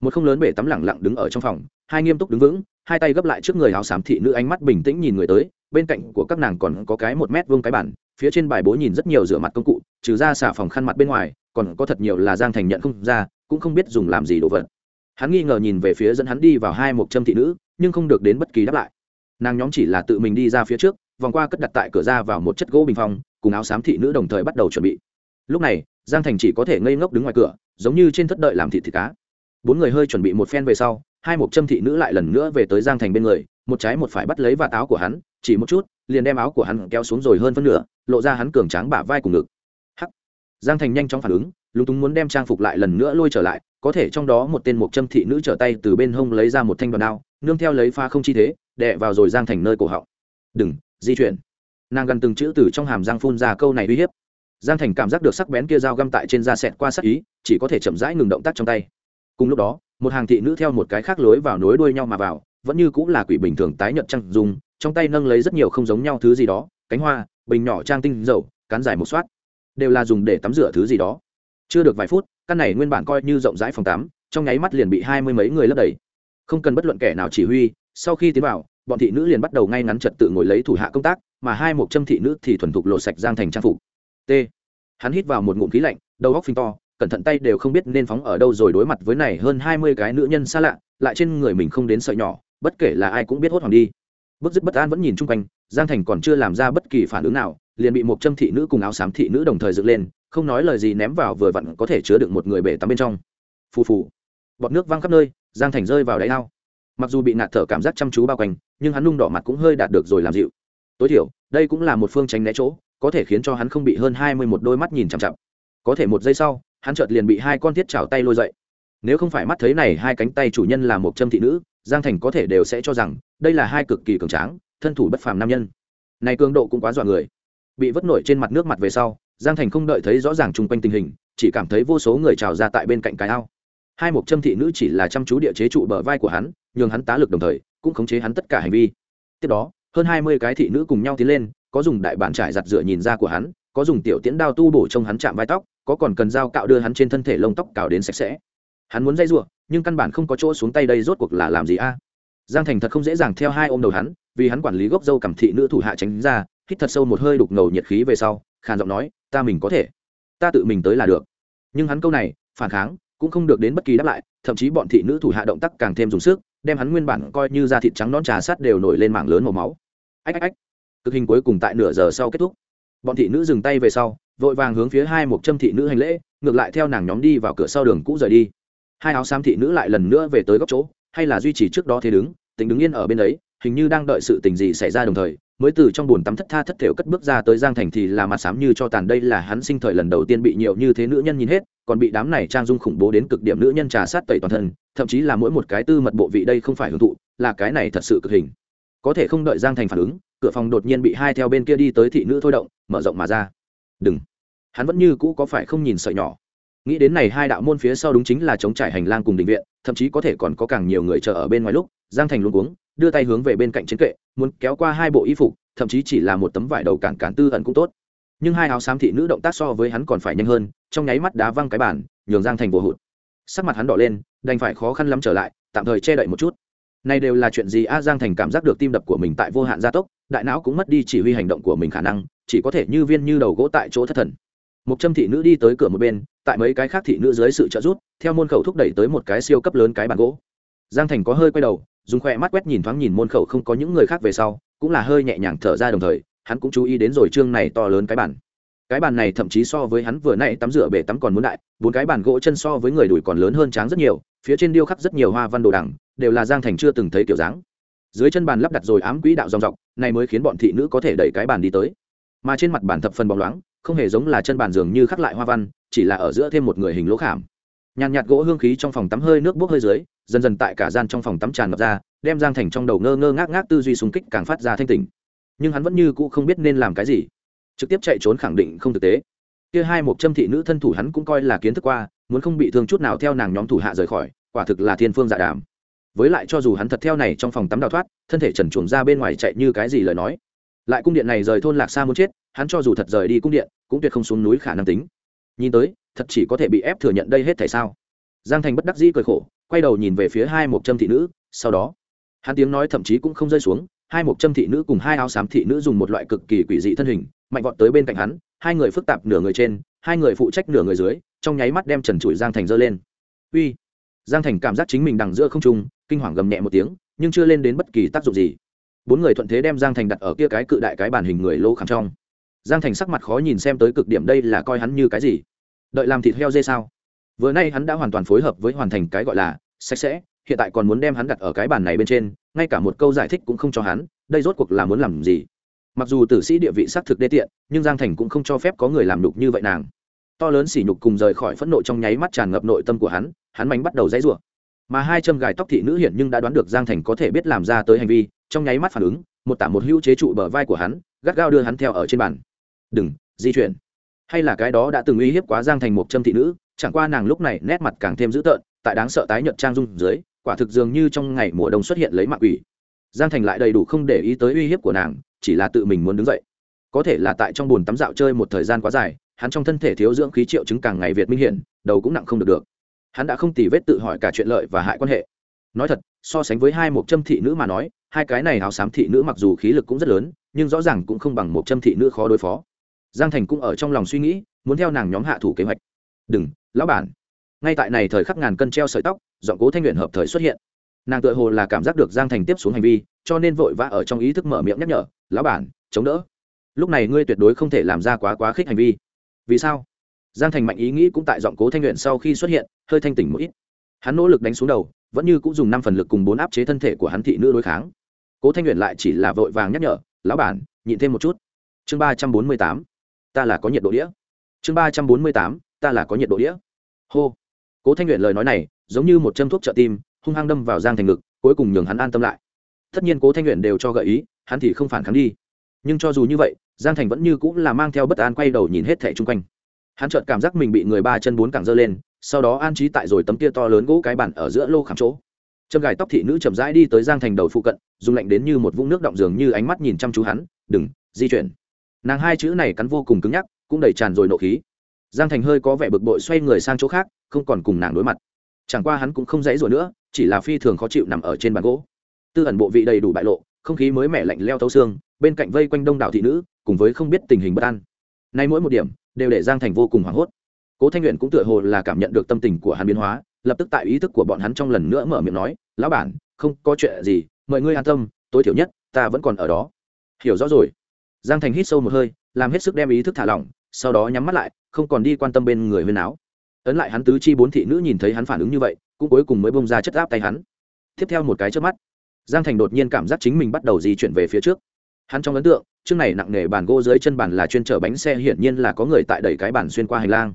Một không lớn bể tắm lẳng lặng đứng ở trong phòng, hai nghiêm túc đứng vững, hai tay gấp lại trước người áo xám thị nữ ánh mắt bình tĩnh nhìn người tới, bên cạnh của các nàng còn có cái một mét vuông cái bản phía trên bài bố nhìn rất nhiều rửa mặt công cụ, trừ ra xả phòng khăn mặt bên ngoài còn có thật nhiều là giang thành nhận không ra, cũng không biết dùng làm gì đồ vật. Hắn nghi ngờ nhìn về phía dẫn hắn đi vào hai mục trâm thị nữ, nhưng không được đến bất kỳ đáp lại. Nàng nhóm chỉ là tự mình đi ra phía trước, vòng qua cất đặt tại cửa ra vào một chất gỗ bình phong, cùng áo xám thị nữ đồng thời bắt đầu chuẩn bị. Lúc này, giang thành chỉ có thể ngây ngốc đứng ngoài cửa, giống như trên thất đợi làm thịt thịt cá. Bốn người hơi chuẩn bị một phen về sau, hai mục trâm thị nữ lại lần nữa về tới giang thành bên người, một trái một phải bắt lấy vạt áo của hắn, chỉ một chút, liền đem áo của hắn kéo xuống rồi hơn phân nửa, lộ ra hắn cường tráng bả vai cùng ngực giang thành nhanh chóng phản ứng, lúng túng muốn đem trang phục lại lần nữa lôi trở lại, có thể trong đó một tên mộc châm thị nữ trở tay từ bên hông lấy ra một thanh đoàn đao, nương theo lấy pha không chi thế đệ vào rồi giang thành nơi cổ họng. Đừng, di chuyển. Nàng gần từng chữ từ trong hàm giang phun ra câu này uy hiếp. Giang thành cảm giác được sắc bén kia dao găm tại trên da sẹt qua sắc ý, chỉ có thể chậm rãi ngừng động tác trong tay. Cùng lúc đó, một hàng thị nữ theo một cái khác lối vào nối đuôi nhau mà vào, vẫn như cũng là quỷ bình thường tái nhợt trăng dùng, trong tay nâng lấy rất nhiều không giống nhau thứ gì đó, cánh hoa, bình nhỏ trang tinh dầu, cán dài một soát đều là dùng để tắm rửa thứ gì đó. Chưa được vài phút, căn này nguyên bản coi như rộng rãi phòng tắm, trong nháy mắt liền bị hai mươi mấy người lấp đầy. Không cần bất luận kẻ nào chỉ huy, sau khi tiến vào, bọn thị nữ liền bắt đầu ngay ngắn trật tự ngồi lấy thủ hạ công tác, mà hai một châm thị nữ thì thuần thục lộ sạch giang thành trang phục. T. Hắn hít vào một ngụm khí lạnh, đầu góc phình to, cẩn thận tay đều không biết nên phóng ở đâu rồi đối mặt với này hơn hai mươi cái nữ nhân xa lạ, lại trên người mình không đến sợi nhỏ, bất kể là ai cũng biết hốt hoảng đi. Bất dứt bất an vẫn nhìn chung quanh giang thành còn chưa làm ra bất kỳ phản ứng nào, liền bị một châm thị nữ cùng áo xám thị nữ đồng thời dựng lên, không nói lời gì ném vào vừa vặn có thể chứa được một người bể tắm bên trong. Phù phù. Bọt nước văng khắp nơi, giang thành rơi vào đáy ao. Mặc dù bị ngạt thở cảm giác chăm chú bao quanh, nhưng hắn nung đỏ mặt cũng hơi đạt được rồi làm dịu. Tối thiểu, đây cũng là một phương tránh né chỗ, có thể khiến cho hắn không bị hơn hai mươi một đôi mắt nhìn chằm chặp có thể một giây sau, hắn chợt liền bị hai con thiết chảo tay lôi dậy. Nếu không phải mắt thấy này hai cánh tay chủ nhân là một châm thị nữ, giang thành có thể đều sẽ cho rằng, đây là hai cực kỳ cường tráng thân thủ bất phàm nam nhân. Này cường độ cũng quá dọa người. Bị vất nổi trên mặt nước mặt về sau, giang thành không đợi thấy rõ ràng chung quanh tình hình, chỉ cảm thấy vô số người trào ra tại bên cạnh cái ao. Hai mục châm thị nữ chỉ là chăm chú địa chế trụ bờ vai của hắn, nhường hắn tá lực đồng thời, cũng khống chế hắn tất cả hành vi. Tiếp đó, hơn hai mươi cái thị nữ cùng nhau tiến lên, có dùng đại bản trải giặt rửa nhìn ra của hắn, có dùng tiểu tiễn đao tu bổ trông hắn chạm vai tóc, có còn cần dao cạo đưa hắn trên thân thể lông tóc cào đến sạch sẽ. Hắn muốn dây ruộng nhưng căn bản không có chỗ xuống tay đây rốt cuộc là làm gì a? Giang thành thật không dễ dàng theo hai ôm đầu hắn vì hắn quản lý gốc dâu cầm thị nữ thủ hạ tránh ra, hít thật sâu một hơi đục ngầu nhiệt khí về sau, khàn giọng nói, ta mình có thể, ta tự mình tới là được. Nhưng hắn câu này, phản kháng, cũng không được đến bất kỳ đáp lại, thậm chí bọn thị nữ thủ hạ động tác càng thêm dùng sức, đem hắn nguyên bản coi như da thịt trắng nón trà sát đều nổi lên mảng lớn màu máu. Ách ách ách. Cực hình cuối cùng tại nửa giờ sau kết thúc. Bọn thị nữ dừng tay về sau, vội vàng hướng phía hai một châm thị nữ hành lễ, ngược lại theo nàng nhóm đi vào cửa sau đường cũ rời đi. Hai áo xám thị nữ lại lần nữa về tới góc chỗ, hay là duy trì trước đó thế đứng, tính đứng yên ở bên đấy hình như đang đợi sự tình gì xảy ra đồng thời, mới từ trong buồn tắm thất tha thất thểu cất bước ra tới giang thành thì là mặt xám như cho tàn đây là hắn sinh thời lần đầu tiên bị nhiều như thế nữ nhân nhìn hết, còn bị đám này trang dung khủng bố đến cực điểm nữ nhân trà sát tẩy toàn thân, thậm chí là mỗi một cái tư mật bộ vị đây không phải hưởng thụ, là cái này thật sự cực hình. Có thể không đợi giang thành phản ứng, cửa phòng đột nhiên bị hai theo bên kia đi tới thị nữ thôi động, mở rộng mà ra. Đừng. Hắn vẫn như cũ có phải không nhìn sợi nhỏ. Nghĩ đến này hai đạo môn phía sau đúng chính là chống trải hành lang cùng định viện thậm chí có thể còn có càng nhiều người chờ ở bên ngoài lúc, giang thành luôn uống đưa tay hướng về bên cạnh chiến kệ, muốn kéo qua hai bộ y phục, thậm chí chỉ là một tấm vải đầu cản cản tư ẩn cũng tốt. Nhưng hai áo xám thị nữ động tác so với hắn còn phải nhanh hơn, trong nháy mắt đá văng cái bản nhường giang thành vô hụt. Sắc mặt hắn đỏ lên, đành phải khó khăn lắm trở lại, tạm thời che đậy một chút. Này đều là chuyện gì a? Giang thành cảm giác được tim đập của mình tại vô hạn gia tốc, đại não cũng mất đi chỉ huy hành động của mình khả năng, chỉ có thể như viên như đầu gỗ tại chỗ thất thần một châm thị nữ đi tới cửa một bên, tại mấy cái khác thị nữ dưới sự trợ giúp, theo môn khẩu thúc đẩy tới một cái siêu cấp lớn cái bàn gỗ. Giang thành có hơi quay đầu, dùng khoe mắt quét nhìn thoáng nhìn môn khẩu không có những người khác về sau, cũng là hơi nhẹ nhàng thở ra đồng thời, hắn cũng chú ý đến rồi chương này to lớn cái bàn. Cái bàn này thậm chí so với hắn vừa nãy tắm rửa bể tắm còn muốn đại, bốn cái bàn gỗ chân so với người đùi còn lớn hơn tráng rất nhiều, phía trên điêu khắc rất nhiều hoa văn đồ đằng, đều là giang thành chưa từng thấy kiểu dáng. Dưới chân bàn lắp đặt rồi ám quỹ đạo dòng dọc, này mới khiến bọn thị nữ có thể đẩy cái bàn đi tới. Mà trên mặt bàn thập phần bóng loáng không hề giống là chân bàn giường như khắc lại hoa văn, chỉ là ở giữa thêm một người hình lỗ khảm. Nhàn nhạt gỗ hương khí trong phòng tắm hơi nước bốc hơi dưới, dần dần tại cả gian trong phòng tắm tràn ngập ra, đem giang thành trong đầu ngơ ngơ ngác ngác tư duy xung kích càng phát ra thanh tình nhưng hắn vẫn như cũ không biết nên làm cái gì. Trực tiếp chạy trốn khẳng định không thực tế. Kia hai một châm thị nữ thân thủ hắn cũng coi là kiến thức qua, muốn không bị thương chút nào theo nàng nhóm thủ hạ rời khỏi, quả thực là thiên phương dạ đàm. Với lại cho dù hắn thật theo này trong phòng tắm đào thoát, thân thể trần chuồng ra bên ngoài chạy như cái gì lời nói. Lại cung điện này rời thôn lạc xa muốn chết hắn cho dù thật rời đi cung điện, cũng tuyệt không xuống núi khả năng tính. Nhìn tới, thật chỉ có thể bị ép thừa nhận đây hết thể sao? Giang thành bất đắc dĩ cười khổ, quay đầu nhìn về phía hai một châm thị nữ, sau đó, hắn tiếng nói thậm chí cũng không rơi xuống, hai một châm thị nữ cùng hai áo xám thị nữ dùng một loại cực kỳ quỷ dị thân hình, mạnh vọt tới bên cạnh hắn, hai người phức tạp nửa người trên, hai người phụ trách nửa người dưới, trong nháy mắt đem trần trụi giang thành giơ lên. Uy! Giang thành cảm giác chính mình đằng giữa không trung, kinh hoàng gầm nhẹ một tiếng, nhưng chưa lên đến bất kỳ tác dụng gì. Bốn người thuận thế đem giang thành đặt ở kia cái cự đại cái bản hình người lô khảm trong giang thành sắc mặt khó nhìn xem tới cực điểm đây là coi hắn như cái gì. Đợi làm thịt heo dê sao? Vừa nay hắn đã hoàn toàn phối hợp với hoàn thành cái gọi là sạch sẽ, hiện tại còn muốn đem hắn đặt ở cái bàn này bên trên, ngay cả một câu giải thích cũng không cho hắn, đây rốt cuộc là muốn làm gì? Mặc dù tử sĩ địa vị xác thực đê tiện, nhưng giang thành cũng không cho phép có người làm đục như vậy nàng. To lớn sỉ nhục cùng rời khỏi phẫn nộ trong nháy mắt tràn ngập nội tâm của hắn hắn mánh bắt đầu dãy rủa. Mà hai châm gài tóc thị nữ hiện nhưng đã đoán được giang thành có thể biết làm ra tới hành vi, trong nháy mắt phản ứng, một tả một hữu chế trụ bờ vai của hắn, gắt gao đưa hắn theo ở trên bàn đừng, di chuyển. Hay là cái đó đã từng uy hiếp quá giang thành một châm thị nữ, chẳng qua nàng lúc này nét mặt càng thêm dữ tợn, tại đáng sợ tái nhợt trang dung dưới, quả thực dường như trong ngày mùa đông xuất hiện lấy mạng quỷ. Giang thành lại đầy đủ không để ý tới uy hiếp của nàng, chỉ là tự mình muốn đứng dậy. Có thể là tại trong bồn tắm dạo chơi một thời gian quá dài, hắn trong thân thể thiếu dưỡng khí triệu chứng càng ngày việt minh hiển đầu cũng nặng không được được. Hắn đã không tì vết tự hỏi cả chuyện lợi và hại quan hệ. Nói thật, so sánh với hai một châm thị nữ mà nói, hai cái này áo xám thị nữ mặc dù khí lực cũng rất lớn, nhưng rõ ràng cũng không bằng một châm thị nữ khó đối phó giang thành cũng ở trong lòng suy nghĩ, muốn theo nàng nhóm hạ thủ kế hoạch. Đừng, lão bản. Ngay tại này thời khắc ngàn cân treo sợi tóc, giọng cố thanh luyện hợp thời xuất hiện. Nàng tự hồ là cảm giác được giang thành tiếp xuống hành vi, cho nên vội vã ở trong ý thức mở miệng nhắc nhở, lão bản, chống đỡ. Lúc này ngươi tuyệt đối không thể làm ra quá quá khích hành vi. Vì sao? Giang thành mạnh ý nghĩ cũng tại giọng cố thanh luyện sau khi xuất hiện, hơi thanh tỉnh một ít. Hắn nỗ lực đánh xuống đầu, vẫn như cũng dùng năm phần lực cùng bốn áp chế thân thể của hắn thị nữ đối kháng. Cố thanh luyện lại chỉ là vội vàng nhắc nhở, lão bản, nhịn thêm một chút. Chương ba trăm bốn mươi tám ta là có nhiệt độ đĩa. Chương ba trăm bốn mươi tám, ta là có nhiệt độ đĩa. Hô. Cố thanh nguyện lời nói này, giống như một châm thuốc trợ tim, hung hăng đâm vào giang thành ngực, cuối cùng nhường hắn an tâm lại. Tất nhiên cố thanh nguyện đều cho gợi ý, hắn thì không phản kháng đi. Nhưng cho dù như vậy, giang thành vẫn như cũng là mang theo bất an quay đầu nhìn hết thẻ chung quanh. Hắn chợt cảm giác mình bị người ba chân bốn cẳng dơ lên, sau đó an trí tại rồi tấm kia to lớn gỗ cái bản ở giữa lô khảm chỗ. Châm gài tóc thị nữ chậm rãi đi tới giang thành đầu phụ cận, dùng lạnh đến như một vũng nước động dường như ánh mắt nhìn chăm chú hắn, đừng, di chuyển nàng hai chữ này cắn vô cùng cứng nhắc, cũng đầy tràn rồi nộ khí. Giang thành hơi có vẻ bực bội xoay người sang chỗ khác, không còn cùng nàng đối mặt. Chẳng qua hắn cũng không dãy rồi nữa, chỉ là phi thường khó chịu nằm ở trên bàn gỗ. Tư ẩn bộ vị đầy đủ bại lộ, không khí mới mẻ lạnh leo thấu xương, bên cạnh vây quanh đông đảo thị nữ, cùng với không biết tình hình bất an. Nay mỗi một điểm, đều để giang thành vô cùng hoảng hốt. Cố thanh nguyện cũng tựa hồ là cảm nhận được tâm tình của hắn biến hóa, lập tức tại ý thức của bọn hắn trong lần nữa mở miệng nói, lão bản, không có chuyện gì mời ngươi an tâm, tối thiểu nhất, ta vẫn còn ở đó. Hiểu rõ rồi giang thành hít sâu một hơi, làm hết sức đem ý thức thả lỏng, sau đó nhắm mắt lại, không còn đi quan tâm bên người huyên áo. Ấn lại hắn tứ chi bốn thị nữ nhìn thấy hắn phản ứng như vậy, cũng cuối cùng mới bông ra chất áp tay hắn. Tiếp theo một cái trước mắt, giang thành đột nhiên cảm giác chính mình bắt đầu di chuyển về phía trước. Hắn trong ấn tượng trước này nặng nề bàn gỗ dưới chân bàn là chuyên chở bánh xe, hiển nhiên là có người tại đẩy cái bàn xuyên qua hành lang.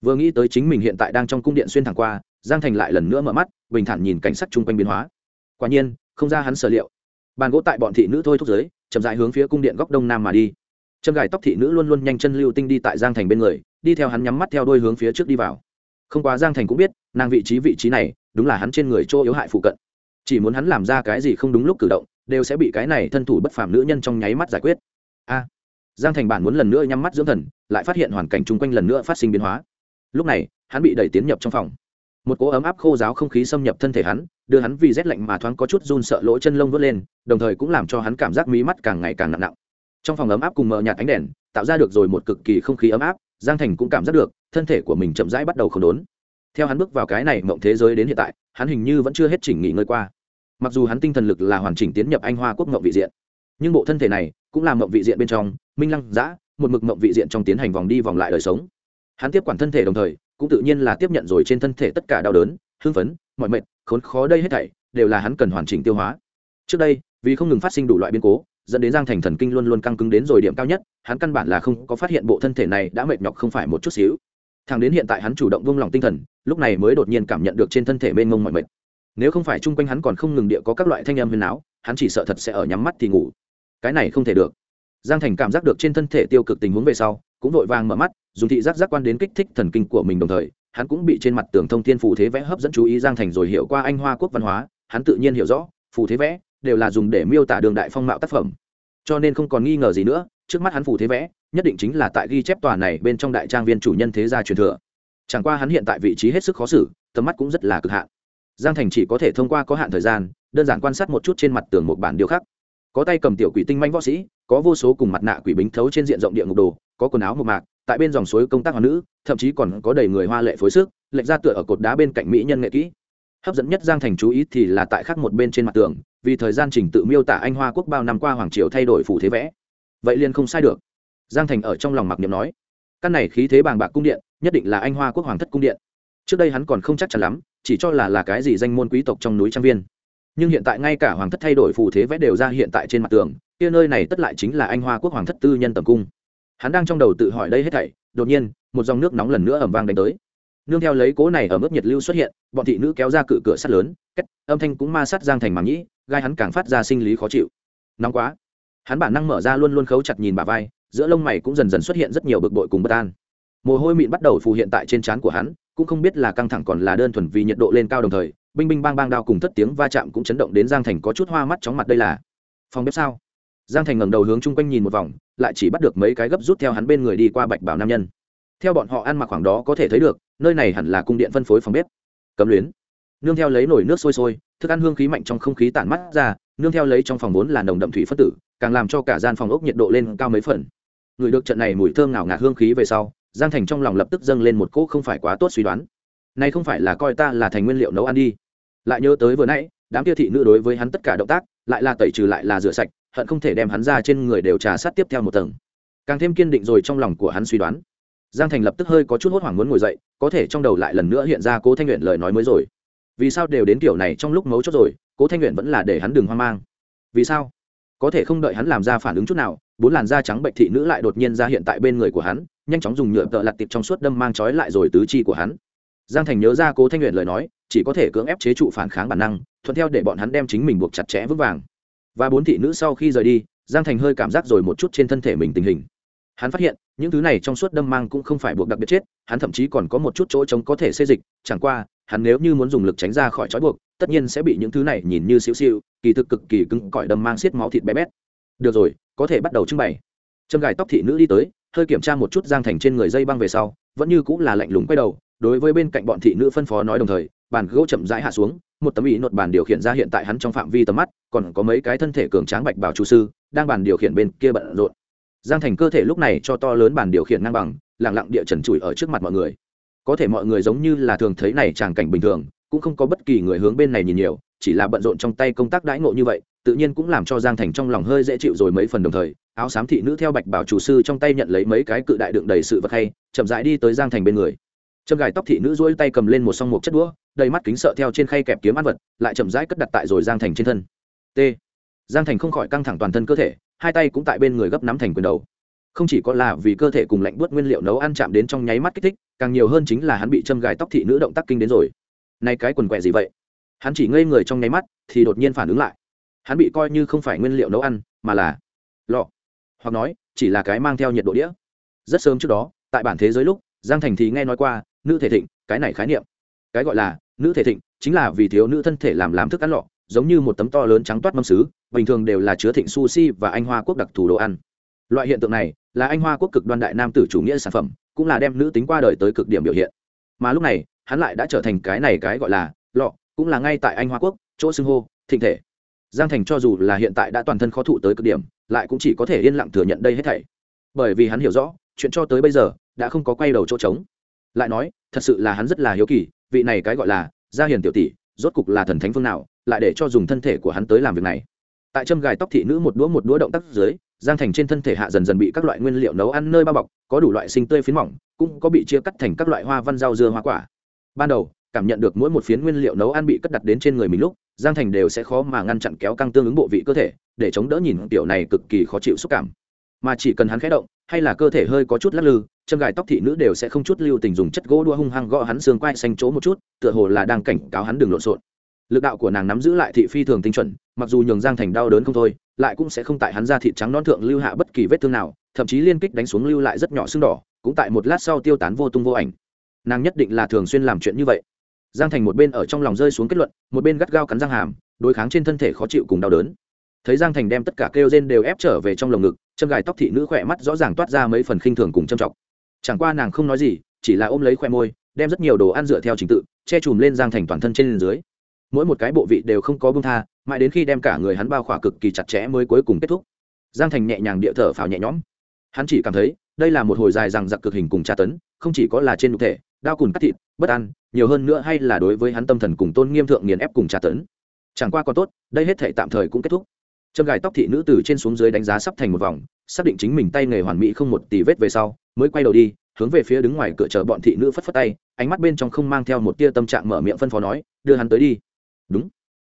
Vừa nghĩ tới chính mình hiện tại đang trong cung điện xuyên thẳng qua, giang thành lại lần nữa mở mắt, bình thản nhìn cảnh sắc chung quanh biến hóa. Quả nhiên, không ra hắn sở liệu. Bàn gỗ tại bọn thị nữ thôi thúc giới chậm dại hướng phía cung điện góc đông nam mà đi. Châm gài tóc thị nữ luôn luôn nhanh chân lưu tinh đi tại giang thành bên người, đi theo hắn nhắm mắt theo đôi hướng phía trước đi vào. Không quá giang thành cũng biết, nàng vị trí vị trí này, đúng là hắn trên người chỗ yếu hại phụ cận. Chỉ muốn hắn làm ra cái gì không đúng lúc cử động, đều sẽ bị cái này thân thủ bất phàm nữ nhân trong nháy mắt giải quyết. A! Giang thành bản muốn lần nữa nhắm mắt dưỡng thần, lại phát hiện hoàn cảnh chung quanh lần nữa phát sinh biến hóa. Lúc này, hắn bị đẩy tiến nhập trong phòng một cỗ ấm áp khô giáo không khí xâm nhập thân thể hắn, đưa hắn vì rét lạnh mà thoáng có chút run sợ lỗ chân lông vớt lên, đồng thời cũng làm cho hắn cảm giác mí mắt càng ngày càng nặng nặng. Trong phòng ấm áp cùng mờ nhạt ánh đèn, tạo ra được rồi một cực kỳ không khí ấm áp, giang thành cũng cảm giác được, thân thể của mình chậm rãi bắt đầu không đốn. Theo hắn bước vào cái này mộng thế giới đến hiện tại, hắn hình như vẫn chưa hết chỉnh nghỉ ngơi qua. Mặc dù hắn tinh thần lực là hoàn chỉnh tiến nhập anh hoa quốc mộng vị diện, nhưng bộ thân thể này cũng là mộng vị diện bên trong, minh lăng giã một mực mộng vị diện trong tiến hành vòng đi vòng lại đời sống. Hắn tiếp quản thân thể đồng thời cũng tự nhiên là tiếp nhận rồi trên thân thể tất cả đau đớn, hưng phấn mọi mệt, khốn khó đây hết thảy đều là hắn cần hoàn chỉnh tiêu hóa. Trước đây, vì không ngừng phát sinh đủ loại biến cố, dẫn đến giang thành thần kinh luôn luôn căng cứng đến rồi điểm cao nhất, hắn căn bản là không có phát hiện bộ thân thể này đã mệt nhọc không phải một chút xíu. Thằng đến hiện tại hắn chủ động vung lòng tinh thần, lúc này mới đột nhiên cảm nhận được trên thân thể mênh mông mọi mệt. Nếu không phải chung quanh hắn còn không ngừng địa có các loại thanh âm huyền áo hắn chỉ sợ thật sẽ ở nhắm mắt thì ngủ. Cái này không thể được giang thành cảm giác được trên thân thể tiêu cực tình huống về sau, cũng vội vàng mở mắt, dùng thị giác giác quan đến kích thích thần kinh của mình đồng thời, hắn cũng bị trên mặt tường thông thiên phù thế vẽ hấp dẫn chú ý giang thành rồi hiểu qua anh hoa quốc văn hóa, hắn tự nhiên hiểu rõ, phù thế vẽ đều là dùng để miêu tả đường đại phong mạo tác phẩm. Cho nên không còn nghi ngờ gì nữa, trước mắt hắn phù thế vẽ, nhất định chính là tại ghi chép tòa này bên trong đại trang viên chủ nhân thế gia truyền thừa. Chẳng qua hắn hiện tại vị trí hết sức khó xử, tầm mắt cũng rất là cực hạn. Giang thành chỉ có thể thông qua có hạn thời gian, đơn giản quan sát một chút trên mặt tường một bản điêu khắc có tay cầm tiểu quỷ tinh manh võ sĩ, có vô số cùng mặt nạ quỷ bính thấu trên diện rộng địa ngục đồ, có quần áo một mạc, tại bên dòng suối công tác hoàng nữ, thậm chí còn có đầy người hoa lệ phối sức, lệch ra tựa ở cột đá bên cạnh mỹ nhân nghệ kỹ. Hấp dẫn nhất giang thành chú ý thì là tại khắc một bên trên mặt tường, vì thời gian trình tự miêu tả anh hoa quốc bao năm qua hoàng triều thay đổi phủ thế vẽ. Vậy liền không sai được. Giang thành ở trong lòng mặc niệm nói, căn này khí thế bàng bạc cung điện, nhất định là anh hoa quốc hoàng thất cung điện. Trước đây hắn còn không chắc chắn lắm, chỉ cho là là cái gì danh môn quý tộc trong núi trang viên nhưng hiện tại ngay cả hoàng thất thay đổi phù thế vẽ đều ra hiện tại trên mặt tường, kia nơi này tất lại chính là anh hoa quốc hoàng thất tư nhân tầm cung. Hắn đang trong đầu tự hỏi đây hết thảy, đột nhiên, một dòng nước nóng lần nữa ẩm vang đánh tới. Nương theo lấy cố này ở mức nhiệt lưu xuất hiện, bọn thị nữ kéo ra cự cửa sắt lớn cách âm thanh cũng ma sát giang thành màng nhĩ, gai hắn càng phát ra sinh lý khó chịu. Nóng quá. Hắn bản năng mở ra luôn luôn khấu chặt nhìn bà vai, giữa lông mày cũng dần dần xuất hiện rất nhiều bực bội cùng bất an. Mồ hôi mịn bắt đầu phù hiện tại trên trán của hắn, cũng không biết là căng thẳng còn là đơn thuần vì nhiệt độ lên cao đồng thời binh binh bang bang đao cùng thất tiếng va chạm cũng chấn động đến giang thành có chút hoa mắt chóng mặt đây là. Phòng bếp sao? Giang thành ngẩng đầu hướng chung quanh nhìn một vòng, lại chỉ bắt được mấy cái gấp rút theo hắn bên người đi qua bạch bảo nam nhân. Theo bọn họ ăn mặc khoảng đó có thể thấy được, nơi này hẳn là cung điện phân phối phòng bếp. Cấm luyến. Nương theo lấy nồi nước sôi sôi, thức ăn hương khí mạnh trong không khí tản mắt ra, nương theo lấy trong phòng vốn là nồng đậm thủy phân tử, càng làm cho cả gian phòng ốc nhiệt độ lên cao mấy phần. Người được trận này mùi thơm ngào ngạt hương khí về sau, giang thành trong lòng lập tức dâng lên một cỗ không phải quá tốt suy đoán. Nay không phải là coi ta là thành nguyên liệu nấu ăn đi lại nhớ tới vừa nãy, đám kia thị nữ đối với hắn tất cả động tác, lại là tẩy trừ lại là rửa sạch, hận không thể đem hắn ra trên người đều trà sát tiếp theo một tầng. Càng thêm kiên định rồi trong lòng của hắn suy đoán. Giang thành lập tức hơi có chút hốt hoảng muốn ngồi dậy, có thể trong đầu lại lần nữa hiện ra cố thanh nguyện lời nói mới rồi. Vì sao đều đến kiểu này trong lúc mấu chốt rồi, cố thanh nguyện vẫn là để hắn đừng hoang mang. Vì sao? Có thể không đợi hắn làm ra phản ứng chút nào, bốn làn da trắng bệnh thị nữ lại đột nhiên ra hiện tại bên người của hắn, nhanh chóng dùng nhựa tợ lặt tiệp trong suốt đâm mang trói lại rồi tứ chi của hắn. Giang thành nhớ ra cố thanh nguyện lời nói chỉ có thể cưỡng ép chế trụ phản kháng bản năng, thuận theo để bọn hắn đem chính mình buộc chặt chẽ vững vàng. Và bốn thị nữ sau khi rời đi, giang thành hơi cảm giác rồi một chút trên thân thể mình tình hình. Hắn phát hiện, những thứ này trong suốt đâm mang cũng không phải buộc đặc biệt chết, hắn thậm chí còn có một chút chỗ trống có thể xê dịch, chẳng qua, hắn nếu như muốn dùng lực tránh ra khỏi trói buộc, tất nhiên sẽ bị những thứ này nhìn như xíu xiu kỳ thực cực kỳ cứng cỏi đâm mang xiết máu thịt bé bét. Được rồi, có thể bắt đầu trưng bày. Châm gài tóc thị nữ đi tới, hơi kiểm tra một chút giang thành trên người dây băng về sau, vẫn như cũng là lạnh lùng quay đầu đối với bên cạnh bọn thị nữ phân phó nói đồng thời, bàn gỗ chậm rãi hạ xuống, một tấm ý nột bàn điều khiển ra hiện tại hắn trong phạm vi tầm mắt, còn có mấy cái thân thể cường tráng bạch bảo chủ sư, đang bàn điều khiển bên kia bận rộn. Giang thành cơ thể lúc này cho to lớn bàn điều khiển ngang bằng lẳng lặng địa trần trụi ở trước mặt mọi người. Có thể mọi người giống như là thường thấy này tràng cảnh bình thường, cũng không có bất kỳ người hướng bên này nhìn nhiều, chỉ là bận rộn trong tay công tác đãi ngộ như vậy, tự nhiên cũng làm cho giang thành trong lòng hơi dễ chịu rồi mấy phần đồng thời, áo xám thị nữ theo bạch bảo chủ sư trong tay nhận lấy mấy cái cự đại đựng đầy sự vật hay, chậm rãi đi tới giang thành bên người châm gài tóc thị nữ duỗi tay cầm lên một song mục chất đũa, đầy mắt kính sợ theo trên khay kẹp kiếm ăn vật, lại chậm rãi cất đặt tại rồi giang thành trên thân. T. Giang thành không khỏi căng thẳng toàn thân cơ thể, hai tay cũng tại bên người gấp nắm thành quyền đầu. Không chỉ có là vì cơ thể cùng lạnh buốt nguyên liệu nấu ăn chạm đến trong nháy mắt kích thích, càng nhiều hơn chính là hắn bị châm gài tóc thị nữ động tác kinh đến rồi. Nay cái quần quẹ gì vậy? Hắn chỉ ngây người trong nháy mắt, thì đột nhiên phản ứng lại. Hắn bị coi như không phải nguyên liệu nấu ăn, mà là lọ. Hoặc nói, chỉ là cái mang theo nhiệt độ đĩa. Rất sớm trước đó, tại bản thế giới lúc, giang thành thì nghe nói qua nữ thể thịnh, cái này khái niệm. Cái gọi là nữ thể thịnh chính là vì thiếu nữ thân thể làm làm thức ăn lọ, giống như một tấm to lớn trắng toát mâm xứ bình thường đều là chứa thịnh sushi và anh hoa quốc đặc thù đồ ăn. Loại hiện tượng này là anh hoa quốc cực đoan đại nam tử chủ nghĩa sản phẩm, cũng là đem nữ tính qua đời tới cực điểm biểu hiện. Mà lúc này, hắn lại đã trở thành cái này cái gọi là lọ, cũng là ngay tại anh hoa quốc, chỗ xưng hô, thịnh thể. Giang thành cho dù là hiện tại đã toàn thân khó thụ tới cực điểm, lại cũng chỉ có thể yên lặng thừa nhận đây hết thảy. Bởi vì hắn hiểu rõ, chuyện cho tới bây giờ đã không có quay đầu chỗ trống lại nói, thật sự là hắn rất là hiếu kỳ, vị này cái gọi là gia hiền tiểu tỷ, rốt cục là thần thánh phương nào, lại để cho dùng thân thể của hắn tới làm việc này. Tại châm gài tóc thị nữ một đũa một đũa động tác dưới, giang thành trên thân thể hạ dần dần bị các loại nguyên liệu nấu ăn nơi bao bọc, có đủ loại sinh tươi phiến mỏng, cũng có bị chia cắt thành các loại hoa văn rau dưa hoa quả. Ban đầu, cảm nhận được mỗi một phiến nguyên liệu nấu ăn bị cất đặt đến trên người mình lúc, giang thành đều sẽ khó mà ngăn chặn kéo căng tương ứng bộ vị cơ thể, để chống đỡ nhìn tiểu này cực kỳ khó chịu xúc cảm. Mà chỉ cần hắn khẽ động hay là cơ thể hơi có chút lắc lư, châm gài tóc thị nữ đều sẽ không chút lưu tình dùng chất gỗ đua hung hăng gõ hắn xương quai xanh chỗ một chút, tựa hồ là đang cảnh cáo hắn đừng lộn xộn. Lực đạo của nàng nắm giữ lại thị phi thường tinh chuẩn, mặc dù nhường giang thành đau đớn không thôi, lại cũng sẽ không tại hắn ra thịt trắng non thượng lưu hạ bất kỳ vết thương nào, thậm chí liên kích đánh xuống lưu lại rất nhỏ xương đỏ, cũng tại một lát sau tiêu tán vô tung vô ảnh. Nàng nhất định là thường xuyên làm chuyện như vậy. Giang thành một bên ở trong lòng rơi xuống kết luận, một bên gắt gao cắn răng hàm, đối kháng trên thân thể khó chịu cùng đau đớn thấy giang thành đem tất cả kêu gen đều ép trở về trong lồng ngực, châm gài tóc thị nữ khỏe mắt rõ ràng toát ra mấy phần khinh thường cùng châm trọng chẳng qua nàng không nói gì, chỉ là ôm lấy khoe môi, đem rất nhiều đồ ăn dựa theo trình tự, che chùm lên giang thành toàn thân trên dưới. Mỗi một cái bộ vị đều không có bưng tha, mãi đến khi đem cả người hắn bao khỏa cực kỳ chặt chẽ mới cuối cùng kết thúc. Giang thành nhẹ nhàng địa thở phào nhẹ nhõm. Hắn chỉ cảm thấy, đây là một hồi dài rằng giặc cực hình cùng tra tấn, không chỉ có là trên nhục thể đau cùn cắt thịt, bất an, nhiều hơn nữa hay là đối với hắn tâm thần cùng tôn nghiêm thượng nghiền ép cùng tra tấn. Chẳng qua còn tốt, đây hết thể tạm thời cũng kết thúc châm gài tóc thị nữ từ trên xuống dưới đánh giá sắp thành một vòng, xác định chính mình tay nghề hoàn mỹ không một tỷ vết về sau, mới quay đầu đi, hướng về phía đứng ngoài cửa chờ bọn thị nữ phất phất tay, ánh mắt bên trong không mang theo một tia tâm trạng mở miệng phân phó nói, đưa hắn tới đi. Đúng.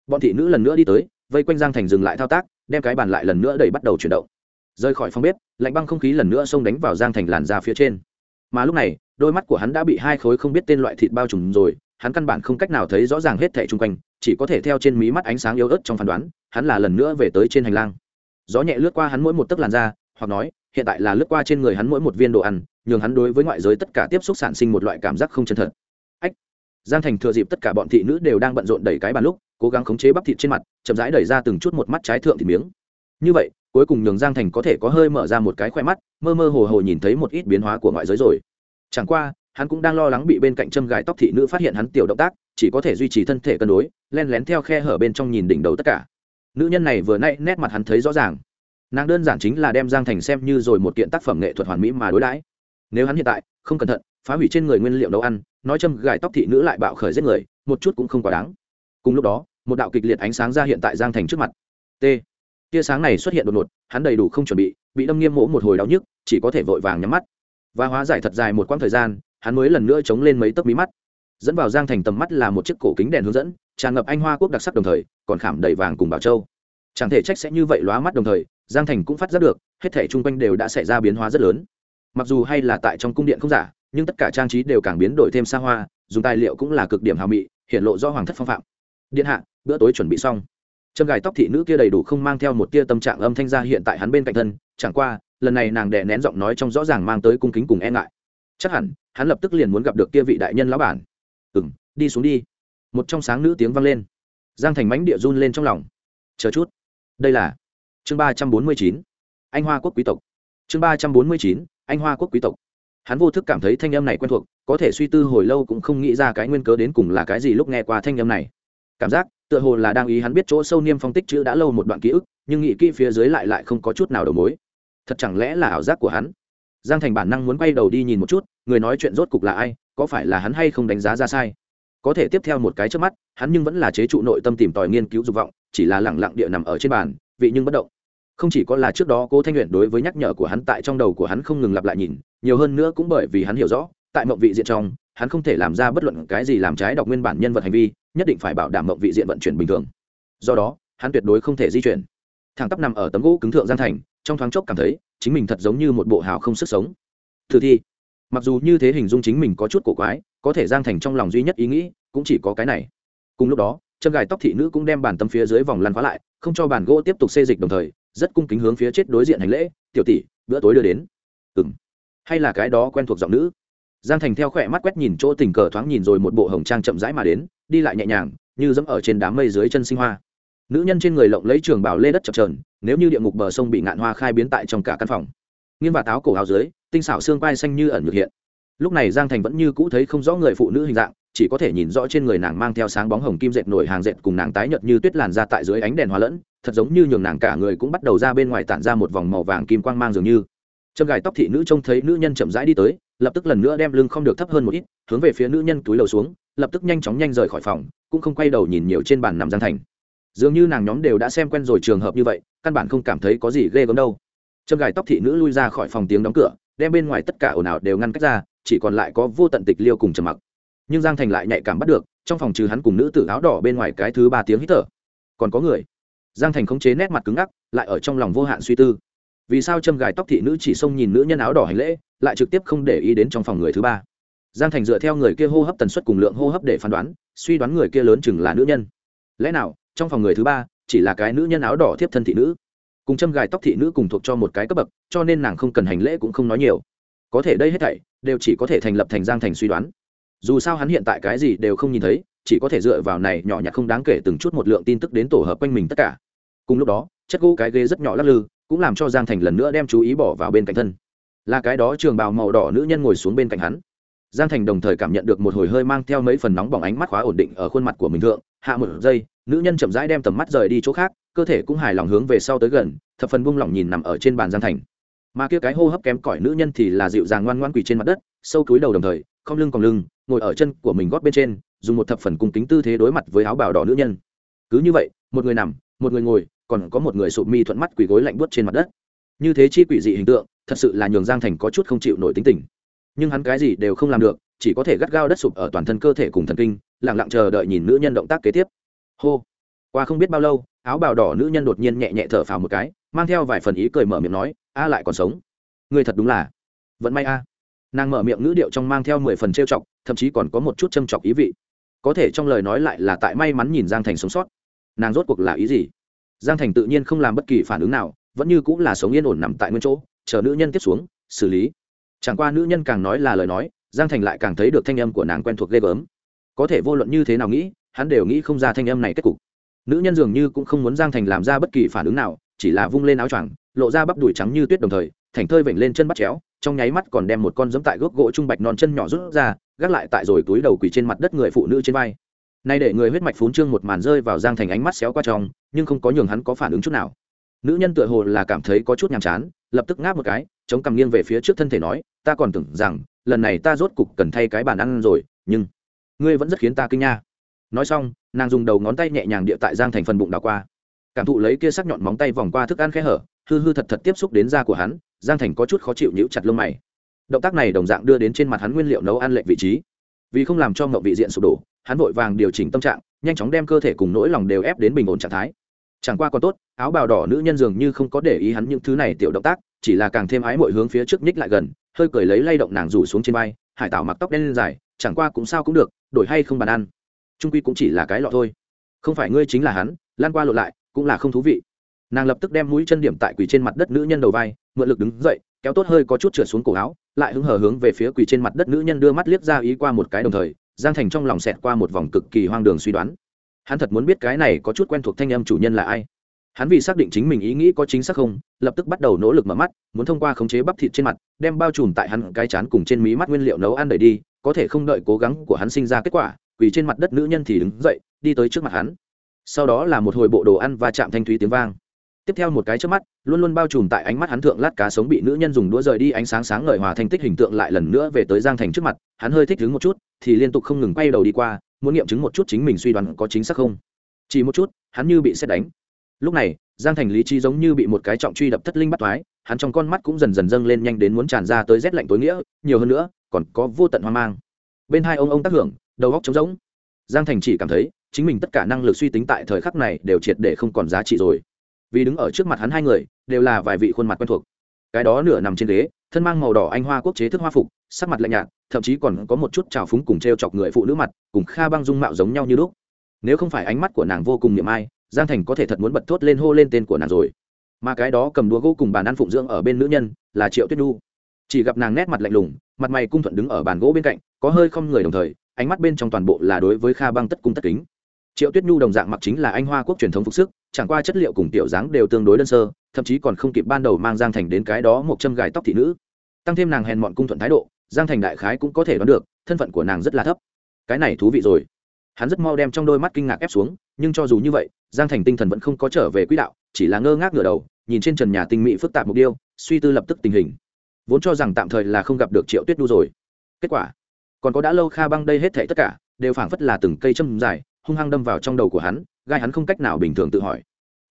Bọn thị nữ lần nữa đi tới, vây quanh giang thành dừng lại thao tác, đem cái bàn lại lần nữa đẩy bắt đầu chuyển động. Rời khỏi phòng bếp, lạnh băng không khí lần nữa xông đánh vào giang thành làn ra phía trên. Mà lúc này, đôi mắt của hắn đã bị hai khối không biết tên loại thịt bao trùm rồi, hắn căn bản không cách nào thấy rõ ràng hết thẻ chung quanh chỉ có thể theo trên mí mắt ánh sáng yếu ớt trong phán đoán, hắn là lần nữa về tới trên hành lang. Gió nhẹ lướt qua hắn mỗi một tấc làn da, hoặc nói, hiện tại là lướt qua trên người hắn mỗi một viên đồ ăn, nhường hắn đối với ngoại giới tất cả tiếp xúc sản sinh một loại cảm giác không chân thật. Ách! Giang thành thừa dịp tất cả bọn thị nữ đều đang bận rộn đẩy cái bàn lúc, cố gắng khống chế bắp thịt trên mặt, chậm rãi đẩy ra từng chút một mắt trái thượng thịt miếng. Như vậy, cuối cùng nhường giang thành có thể có hơi mở ra một cái khoe mắt, mơ mơ hồ hồ nhìn thấy một ít biến hóa của ngoại giới rồi. Chẳng qua, hắn cũng đang lo lắng bị bên cạnh châm gài tóc thị nữ phát hiện hắn tiểu động tác chỉ có thể duy trì thân thể cân đối, len lén theo khe hở bên trong nhìn đỉnh đầu tất cả. Nữ nhân này vừa nay nét mặt hắn thấy rõ ràng. Nàng đơn giản chính là đem giang thành xem như rồi một kiện tác phẩm nghệ thuật hoàn mỹ mà đối đãi. Nếu hắn hiện tại không cẩn thận, phá hủy trên người nguyên liệu nấu ăn, nói châm gài tóc thị nữ lại bạo khởi giết người, một chút cũng không quá đáng. Cùng lúc đó, một đạo kịch liệt ánh sáng ra hiện tại giang thành trước mặt. T. Tia sáng này xuất hiện đột ngột, hắn đầy đủ không chuẩn bị bị đâm nghiêm mỗ một hồi đau nhức, chỉ có thể vội vàng nhắm mắt. Và hóa giải thật dài một quãng thời gian, hắn mới lần nữa chống lên mấy tấc mí mắt dẫn vào giang thành tầm mắt là một chiếc cổ kính đèn hướng dẫn, tràn ngập anh hoa quốc đặc sắc đồng thời, còn khảm đầy vàng cùng bảo châu. Chẳng thể trách sẽ như vậy lóa mắt đồng thời, giang thành cũng phát giác được, hết thể chung quanh đều đã xảy ra biến hóa rất lớn. Mặc dù hay là tại trong cung điện không giả, nhưng tất cả trang trí đều càng biến đổi thêm xa hoa, dùng tài liệu cũng là cực điểm hào mị, hiện lộ do hoàng thất phong phạm. Điện hạ, bữa tối chuẩn bị xong. Châm gài tóc thị nữ kia đầy đủ không mang theo một tia tâm trạng âm thanh ra hiện tại hắn bên cạnh thân, chẳng qua, lần này nàng đè nén giọng nói trong rõ ràng mang tới cung kính cùng e ngại. Chắc hẳn, hắn lập tức liền muốn gặp được kia vị đại nhân lão bản ừng đi xuống đi. Một trong sáng nữ tiếng vang lên. Giang thành mánh địa run lên trong lòng. Chờ chút. Đây là chương ba trăm bốn mươi chín. Anh hoa quốc quý tộc. Chương ba trăm bốn mươi chín, anh hoa quốc quý tộc. Hắn vô thức cảm thấy thanh âm này quen thuộc, có thể suy tư hồi lâu cũng không nghĩ ra cái nguyên cớ đến cùng là cái gì lúc nghe qua thanh âm này. Cảm giác, tựa hồ là đang ý hắn biết chỗ sâu niêm phong tích chữ đã lâu một đoạn ký ức, nhưng nghĩ kỹ phía dưới lại lại không có chút nào đầu mối. Thật chẳng lẽ là ảo giác của hắn? Giang thành bản năng muốn quay đầu đi nhìn một chút, người nói chuyện rốt cục là ai? Có phải là hắn hay không đánh giá ra sai? Có thể tiếp theo một cái trước mắt, hắn nhưng vẫn là chế trụ nội tâm tìm tòi nghiên cứu dục vọng, chỉ là lẳng lặng địa nằm ở trên bàn, vị nhưng bất động. Không chỉ có là trước đó cố thanh luyện đối với nhắc nhở của hắn tại trong đầu của hắn không ngừng lặp lại nhìn, nhiều hơn nữa cũng bởi vì hắn hiểu rõ, tại mộng vị diện trong, hắn không thể làm ra bất luận cái gì làm trái đọc nguyên bản nhân vật hành vi, nhất định phải bảo đảm mộng vị diện vận chuyển bình thường. Do đó, hắn tuyệt đối không thể di chuyển. Thằng tắp nằm ở tấm gỗ cứng thượng gian thành, trong thoáng chốc cảm thấy chính mình thật giống như một bộ hào không sức sống. Thử thi mặc dù như thế hình dung chính mình có chút cổ quái, có thể giang thành trong lòng duy nhất ý nghĩ cũng chỉ có cái này. Cùng lúc đó chân gài tóc thị nữ cũng đem bàn tâm phía dưới vòng lăn khóa lại, không cho bàn gỗ tiếp tục xê dịch đồng thời, rất cung kính hướng phía chết đối diện hành lễ, tiểu tỷ, bữa tối đưa đến. Ừng hay là cái đó quen thuộc giọng nữ. Giang thành theo khỏe mắt quét nhìn chỗ tình cờ thoáng nhìn rồi một bộ hồng trang chậm rãi mà đến, đi lại nhẹ nhàng, như dẫm ở trên đám mây dưới chân sinh hoa. Nữ nhân trên người lộng lấy trường bảo lê đất chập trờn nếu như địa ngục bờ sông bị ngạn hoa khai biến tại trong cả căn phòng. Nghiêng và táo cổ áo dưới tinh xảo xương quai xanh như ẩn nhược hiện. Lúc này giang thành vẫn như cũ thấy không rõ người phụ nữ hình dạng, chỉ có thể nhìn rõ trên người nàng mang theo sáng bóng hồng kim dệt nổi hàng dệt cùng nàng tái nhợt như tuyết làn ra tại dưới ánh đèn hóa lẫn, thật giống như nhường nàng cả người cũng bắt đầu ra bên ngoài tản ra một vòng màu vàng kim quang mang dường như. Châm gài tóc thị nữ trông thấy nữ nhân chậm rãi đi tới, lập tức lần nữa đem lưng không được thấp hơn một ít, hướng về phía nữ nhân túi lầu xuống, lập tức nhanh chóng nhanh rời khỏi phòng, cũng không quay đầu nhìn nhiều trên bàn nằm giang thành. Dường như nàng nhóm đều đã xem quen rồi trường hợp như vậy, căn bản không cảm thấy có gì ghê gớm đâu. Châm gài tóc thị nữ lui ra khỏi phòng tiếng đóng cửa đem bên ngoài tất cả ồn ào đều ngăn cách ra, chỉ còn lại có vô tận tịch liêu cùng trầm mặc. Nhưng giang thành lại nhạy cảm bắt được, trong phòng trừ hắn cùng nữ tử áo đỏ bên ngoài cái thứ ba tiếng hít thở. Còn có người. Giang thành khống chế nét mặt cứng ngắc, lại ở trong lòng vô hạn suy tư. Vì sao châm gài tóc thị nữ chỉ xông nhìn nữ nhân áo đỏ hành lễ, lại trực tiếp không để ý đến trong phòng người thứ ba? Giang thành dựa theo người kia hô hấp tần suất cùng lượng hô hấp để phán đoán, suy đoán người kia lớn chừng là nữ nhân. Lẽ nào, trong phòng người thứ ba, chỉ là cái nữ nhân áo đỏ tiếp thân thị nữ? Cùng châm gài tóc thị nữ cùng thuộc cho một cái cấp bậc, cho nên nàng không cần hành lễ cũng không nói nhiều. Có thể đây hết thảy, đều chỉ có thể thành lập thành giang thành suy đoán. Dù sao hắn hiện tại cái gì đều không nhìn thấy, chỉ có thể dựa vào này nhỏ nhặt không đáng kể từng chút một lượng tin tức đến tổ hợp quanh mình tất cả. Cùng lúc đó, chất gỗ cái ghế rất nhỏ lắc lư, cũng làm cho giang thành lần nữa đem chú ý bỏ vào bên cạnh thân. Là cái đó trường bào màu đỏ nữ nhân ngồi xuống bên cạnh hắn. Giang thành đồng thời cảm nhận được một hồi hơi mang theo mấy phần nóng bỏng ánh mắt khóa ổn định ở khuôn mặt của mình thượng, hạ một giây, nữ nhân chậm rãi đem tầm mắt rời đi chỗ khác cơ thể cũng hài lòng hướng về sau tới gần, thập phần buông lỏng nhìn nằm ở trên bàn giang thành. Mà kia cái hô hấp kém cỏi nữ nhân thì là dịu dàng ngoan ngoan quỳ trên mặt đất, sâu túi đầu đồng thời, không lưng còn lưng, ngồi ở chân của mình gót bên trên, dùng một thập phần cung kính tư thế đối mặt với áo bào đỏ nữ nhân. Cứ như vậy, một người nằm, một người ngồi, còn có một người sụp mi thuận mắt quỳ gối lạnh buốt trên mặt đất. Như thế chi quỷ dị hình tượng, thật sự là nhường giang thành có chút không chịu nổi tính tình. Nhưng hắn cái gì đều không làm được, chỉ có thể gắt gao đất sụp ở toàn thân cơ thể cùng thần kinh lẳng lặng chờ đợi nhìn nữ nhân động tác kế tiếp. Hô. Qua không biết bao lâu áo bào đỏ nữ nhân đột nhiên nhẹ nhẹ thở phào một cái, mang theo vài phần ý cười mở miệng nói, a lại còn sống? Người thật đúng là vẫn may a. Nàng mở miệng ngữ điệu trong mang theo mười phần trêu chọc, thậm chí còn có một chút châm chọc ý vị. Có thể trong lời nói lại là tại may mắn nhìn giang thành sống sót. Nàng rốt cuộc là ý gì? Giang thành tự nhiên không làm bất kỳ phản ứng nào, vẫn như cũng là sống yên ổn nằm tại nguyên chỗ, chờ nữ nhân tiếp xuống, xử lý. Chẳng qua nữ nhân càng nói là lời nói, giang thành lại càng thấy được thanh âm của nàng quen thuộc ghê gớm. Có thể vô luận như thế nào nghĩ, hắn đều nghĩ không ra thanh âm này kết cục nữ nhân dường như cũng không muốn giang thành làm ra bất kỳ phản ứng nào, chỉ là vung lên áo choàng, lộ ra bắp đùi trắng như tuyết đồng thời, thành thơi vểnh lên chân bắt chéo, trong nháy mắt còn đem một con giấm tại gốc gỗ trung bạch non chân nhỏ rút ra, gác lại tại rồi túi đầu quỳ trên mặt đất người phụ nữ trên vai. Nay để người huyết mạch phún trương một màn rơi vào giang thành ánh mắt xéo qua trong, nhưng không có nhường hắn có phản ứng chút nào. Nữ nhân tựa hồ là cảm thấy có chút nhàm chán, lập tức ngáp một cái, chống cằm nghiêng về phía trước thân thể nói, ta còn tưởng rằng, lần này ta rốt cục cần thay cái bàn ăn rồi, nhưng ngươi vẫn rất khiến ta kinh nha nói xong, nàng dùng đầu ngón tay nhẹ nhàng địa tại giang thành phần bụng đào qua. Cảm thụ lấy kia sắc nhọn móng tay vòng qua thức ăn khe hở, hư hư thật thật tiếp xúc đến da của hắn, giang thành có chút khó chịu nhíu chặt lông mày. Động tác này đồng dạng đưa đến trên mặt hắn nguyên liệu nấu ăn lệch vị trí. Vì không làm cho ngậu vị diện sụp đổ, hắn vội vàng điều chỉnh tâm trạng, nhanh chóng đem cơ thể cùng nỗi lòng đều ép đến bình ổn trạng thái. Chẳng qua còn tốt, áo bào đỏ nữ nhân dường như không có để ý hắn những thứ này tiểu động tác, chỉ là càng thêm ái mọi hướng phía trước nhích lại gần, hơi cười lấy lay động nàng rủ xuống trên vai, hải tảo mặc tóc đen lên dài, chẳng qua cũng sao cũng được, đổi hay không bàn ăn trung quy cũng chỉ là cái lọ thôi. Không phải ngươi chính là hắn, lan qua lộ lại, cũng là không thú vị. Nàng lập tức đem mũi chân điểm tại quỳ trên mặt đất nữ nhân đầu vai, mượn lực đứng dậy, kéo tốt hơi có chút trượt xuống cổ áo, lại hứng hờ hướng về phía quỳ trên mặt đất nữ nhân đưa mắt liếc ra ý qua một cái đồng thời, giang thành trong lòng xẹt qua một vòng cực kỳ hoang đường suy đoán. Hắn thật muốn biết cái này có chút quen thuộc thanh âm chủ nhân là ai. Hắn vì xác định chính mình ý nghĩ có chính xác không, lập tức bắt đầu nỗ lực mở mắt, muốn thông qua khống chế bắp thịt trên mặt, đem bao trùm tại hắn cái chán cùng trên mí mắt nguyên liệu nấu ăn đẩy đi, có thể không đợi cố gắng của hắn sinh ra kết quả quỳ trên mặt đất nữ nhân thì đứng dậy, đi tới trước mặt hắn. Sau đó là một hồi bộ đồ ăn và chạm thanh thúy tiếng vang. Tiếp theo một cái trước mắt, luôn luôn bao trùm tại ánh mắt hắn thượng lát cá sống bị nữ nhân dùng đũa rời đi ánh sáng sáng ngời hòa thanh tích hình tượng lại lần nữa về tới giang thành trước mặt, hắn hơi thích đứng một chút, thì liên tục không ngừng quay đầu đi qua, muốn nghiệm chứng một chút chính mình suy đoán có chính xác không. Chỉ một chút, hắn như bị xét đánh. Lúc này, giang thành lý trí giống như bị một cái trọng truy đập thất linh bắt thoái, hắn trong con mắt cũng dần dần dâng lên nhanh đến muốn tràn ra tới rét lạnh tối nghĩa, nhiều hơn nữa, còn có vô tận hoang mang. Bên hai ông ông tác hưởng đầu góc trống rỗng. Giang thành chỉ cảm thấy chính mình tất cả năng lực suy tính tại thời khắc này đều triệt để không còn giá trị rồi. Vì đứng ở trước mặt hắn hai người, đều là vài vị khuôn mặt quen thuộc. Cái đó nửa nằm trên ghế, thân mang màu đỏ anh hoa quốc chế thức hoa phục, sắc mặt lạnh nhạt, thậm chí còn có một chút trào phúng cùng t r e o chọc người phụ nữ mặt, cùng kha băng dung mạo giống nhau như lúc. Nếu không phải ánh mắt của nàng vô cùng niệm ai, giang thành có thể thật muốn bật thốt lên hô lên tên của nàng rồi. Mà cái đó cầm đũa gỗ cùng bàn ăn phụng dưỡng ở bên nữ nhân, là triệu tuyết nhu. Chỉ gặp nàng nét mặt lạnh lùng, mặt mày cung thuận đứng ở bàn gỗ bên cạnh, có hơi không người đồng thời ánh mắt bên trong toàn bộ là đối với kha băng tất cung tất kính. Triệu tuyết nhu đồng dạng mặc chính là anh hoa quốc truyền thống phục sức, chẳng qua chất liệu cùng tiểu dáng đều tương đối đơn sơ, thậm chí còn không kịp ban đầu mang giang thành đến cái đó một châm gài tóc thị nữ. Tăng thêm nàng hèn mọn cung thuận thái độ, giang thành đại khái cũng có thể đoán được, thân phận của nàng rất là thấp. Cái này thú vị rồi. Hắn rất mau đem trong đôi mắt kinh ngạc ép xuống, nhưng cho dù như vậy, giang thành tinh thần vẫn không có trở về quỹ đạo, chỉ là ngơ ngác ngửa đầu, nhìn trên trần nhà tinh mỹ phức tạp mục tiêu suy tư lập tức tình hình. Vốn cho rằng tạm thời là không gặp được triệu tuyết nhu rồi. Kết quả còn có đã lâu kha băng đây hết thảy tất cả, đều phảng phất là từng cây châm dài, hung hăng đâm vào trong đầu của hắn, gai hắn không cách nào bình thường tự hỏi.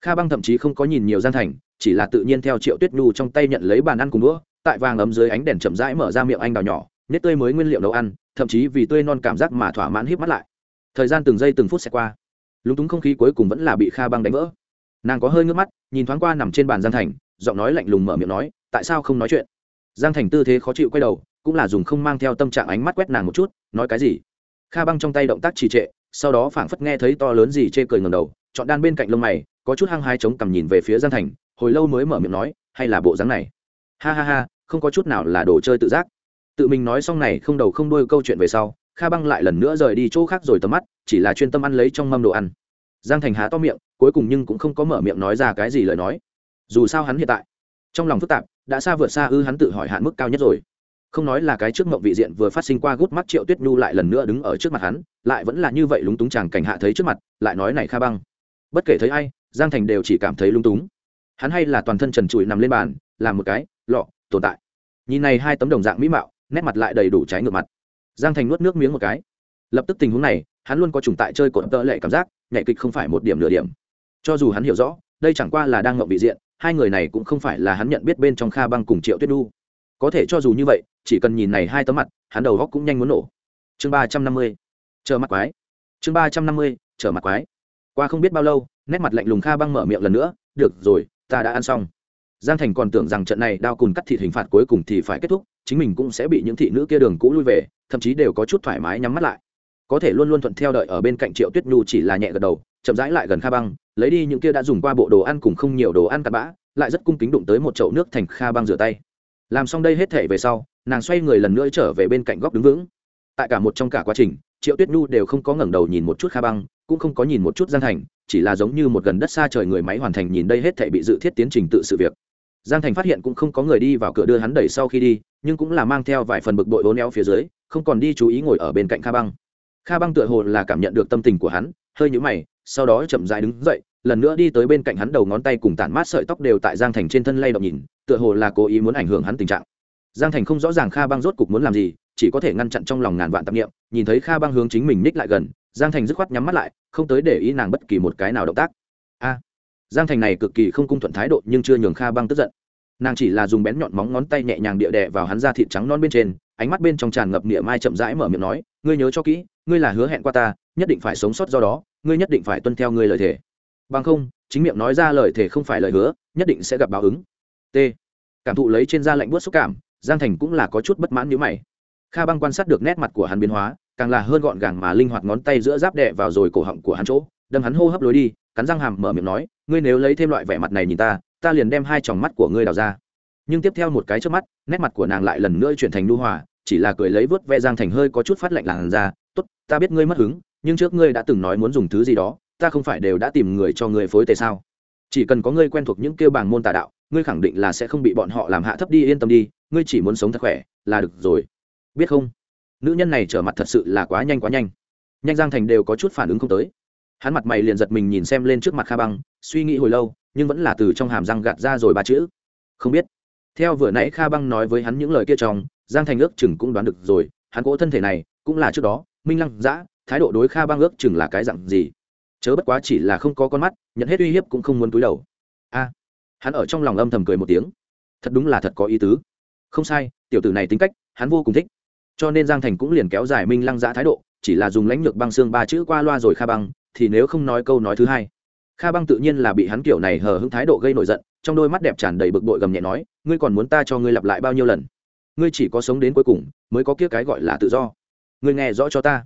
Kha băng thậm chí không có nhìn nhiều gian thành, chỉ là tự nhiên theo triệu tuyết nhu trong tay nhận lấy bàn ăn cùng đũa, tại vàng ấm dưới ánh đèn chậm rãi mở ra miệng anh đào nhỏ nết tươi mới nguyên liệu nấu ăn, thậm chí vì tươi non cảm giác mà thỏa mãn hít mắt lại. Thời gian từng giây từng phút sẽ qua, lúng túng không khí cuối cùng vẫn là bị kha băng đánh vỡ. Nàng có hơi ngước mắt, nhìn thoáng qua nằm trên bàn giang thành, giọng nói lạnh lùng mở miệng nói, tại sao không nói chuyện? Giang thành tư thế khó chịu quay đầu cũng là dùng không mang theo tâm trạng ánh mắt quét nàng một chút, nói cái gì? Kha băng trong tay động tác trì trệ, sau đó phảng phất nghe thấy to lớn gì chê cười ngầm đầu, chọn đan bên cạnh lông mày, có chút hăng hai chống cằm nhìn về phía giang thành, hồi lâu mới mở miệng nói, hay là bộ dáng này? Ha ha ha, không có chút nào là đồ chơi tự giác. Tự mình nói xong này không đầu không đuôi câu chuyện về sau, kha băng lại lần nữa rời đi chỗ khác rồi tầm mắt, chỉ là chuyên tâm ăn lấy trong mâm đồ ăn. Giang thành há to miệng, cuối cùng nhưng cũng không có mở miệng nói ra cái gì lời nói. Dù sao hắn hiện tại, trong lòng phức tạp, đã xa vượt xa ư hắn tự hỏi hạn mức cao nhất rồi không nói là cái trước mộng vị diện vừa phát sinh qua gút mắt triệu tuyết nhu lại lần nữa đứng ở trước mặt hắn, lại vẫn là như vậy lúng túng chàng cảnh hạ thấy trước mặt, lại nói này kha băng. Bất kể thấy ai, giang thành đều chỉ cảm thấy lúng túng. Hắn hay là toàn thân trần trụi nằm lên bàn, làm một cái, lọ, tồn tại. Nhìn này hai tấm đồng dạng mỹ mạo, nét mặt lại đầy đủ trái ngược mặt. Giang thành nuốt nước miếng một cái. Lập tức tình huống này, hắn luôn có trùng tại chơi cột tợ lệ cảm giác, nhạy kịch không phải một điểm nửa điểm. Cho dù hắn hiểu rõ, đây chẳng qua là đang ngậm vị diện, hai người này cũng không phải là hắn nhận biết bên trong kha băng cùng triệu tuyết đu có thể cho dù như vậy, chỉ cần nhìn này hai tấm mặt, hắn đầu góc cũng nhanh muốn nổ. Chương ba trăm năm mươi chờ mặt quái. Chương ba trăm năm mươi chờ mặt quái. Qua không biết bao lâu, nét mặt lạnh lùng kha băng mở miệng lần nữa, được rồi, ta đã ăn xong. Giang thành còn tưởng rằng trận này đao cùn cắt thịt hình phạt cuối cùng thì phải kết thúc, chính mình cũng sẽ bị những thị nữ kia đường cũ lui về, thậm chí đều có chút thoải mái nhắm mắt lại. Có thể luôn luôn thuận theo đợi ở bên cạnh triệu tuyết nhu chỉ là nhẹ gật đầu, chậm rãi lại gần kha băng, lấy đi những kia đã dùng qua bộ đồ ăn cùng không nhiều đồ ăn cặp bã, lại rất cung kính đụng tới một chậu nước thành kha băng rửa tay làm xong đây hết thể về sau, nàng xoay người lần nữa trở về bên cạnh góc đứng vững. Tại cả một trong cả quá trình, triệu tuyết nhu đều không có ngẩng đầu nhìn một chút kha băng, cũng không có nhìn một chút giang thành, chỉ là giống như một gần đất xa trời người máy hoàn thành nhìn đây hết thể bị dự thiết tiến trình tự sự việc. Giang thành phát hiện cũng không có người đi vào cửa đưa hắn đẩy sau khi đi, nhưng cũng là mang theo vài phần bực bội hố neo phía dưới, không còn đi chú ý ngồi ở bên cạnh kha băng. Kha băng tựa hồ là cảm nhận được tâm tình của hắn, hơi nhũ mày, sau đó chậm dại đứng dậy lần nữa đi tới bên cạnh hắn đầu ngón tay cùng tản mát sợi tóc đều tại giang thành trên thân lay động nhìn, tựa hồ là cố ý muốn ảnh hưởng hắn tình trạng. Giang thành không rõ ràng kha băng rốt cục muốn làm gì, chỉ có thể ngăn chặn trong lòng ngàn vạn tạp nghiệm nhìn thấy kha băng hướng chính mình ních lại gần, giang thành dứt khoát nhắm mắt lại, không tới để ý nàng bất kỳ một cái nào động tác. A! Giang thành này cực kỳ không cung thuận thái độ nhưng chưa nhường kha băng tức giận. Nàng chỉ là dùng bén nhọn móng ngón tay nhẹ nhàng địa đè vào hắn ra thịt trắng non bên trên, ánh mắt bên trong tràn ngập niệm mai chậm rãi mở miệng nói, ngươi nhớ cho kỹ, ngươi là hứa hẹn qua ta, nhất định phải sống sót do đó, ngươi nhất định phải tuân theo ngươi lời thề bằng không, chính miệng nói ra lời thề không phải lời hứa, nhất định sẽ gặp báo ứng. T. Cảm thụ lấy trên da lạnh buốt xúc cảm, giang thành cũng là có chút bất mãn nhữ mày. Kha băng quan sát được nét mặt của hắn biến hóa, càng là hơn gọn gàng mà linh hoạt ngón tay giữa giáp đệ vào rồi cổ họng của hắn chỗ, đâm hắn hô hấp lối đi, cắn răng hàm mở miệng nói, ngươi nếu lấy thêm loại vẻ mặt này nhìn ta ta liền đem hai tròng mắt của ngươi đào ra. Nhưng tiếp theo một cái trước mắt, nét mặt của nàng lại lần nữa chuyển thành nu hòa, chỉ là cười lấy vớt ve giang thành hơi có chút phát lạnh làn ra tốt, ta biết ngươi mất hứng, nhưng trước ngươi đã từng nói muốn dùng thứ gì đó ta không phải đều đã tìm người cho ngươi phối tề sao? Chỉ cần có ngươi quen thuộc những kêu bảng môn tà đạo, ngươi khẳng định là sẽ không bị bọn họ làm hạ thấp đi, yên tâm đi, ngươi chỉ muốn sống thật khỏe, là được rồi. Biết không? Nữ nhân này trở mặt thật sự là quá nhanh quá nhanh. Nhanh giang thành đều có chút phản ứng không tới. Hắn mặt mày liền giật mình nhìn xem lên trước mặt kha băng, suy nghĩ hồi lâu, nhưng vẫn là từ trong hàm răng gạt ra rồi ba chữ. Không biết. Theo vừa nãy kha băng nói với hắn những lời kia trong, giang thành ước chừng cũng đoán được rồi, hắn cỗ thân thể này, cũng là trước đó, minh lăng giã, thái độ đối kha băng ước chừng là cái dặn gì? Chớ bất quá chỉ là không có con mắt nhận hết uy hiếp cũng không muốn túi đầu. A, hắn ở trong lòng âm thầm cười một tiếng. Thật đúng là thật có ý tứ. Không sai tiểu tử này tính cách hắn vô cùng thích. Cho nên giang thành cũng liền kéo dài minh lăng giã thái độ chỉ là dùng lãnh lược băng xương ba chữ qua loa rồi kha băng thì nếu không nói câu nói thứ hai kha băng tự nhiên là bị hắn kiểu này hờ hững thái độ gây nổi giận trong đôi mắt đẹp tràn đầy bực bội gầm nhẹ nói ngươi còn muốn ta cho ngươi lặp lại bao nhiêu lần? Ngươi chỉ có sống đến cuối cùng mới có kia cái gọi là tự do. Ngươi nghe rõ cho ta.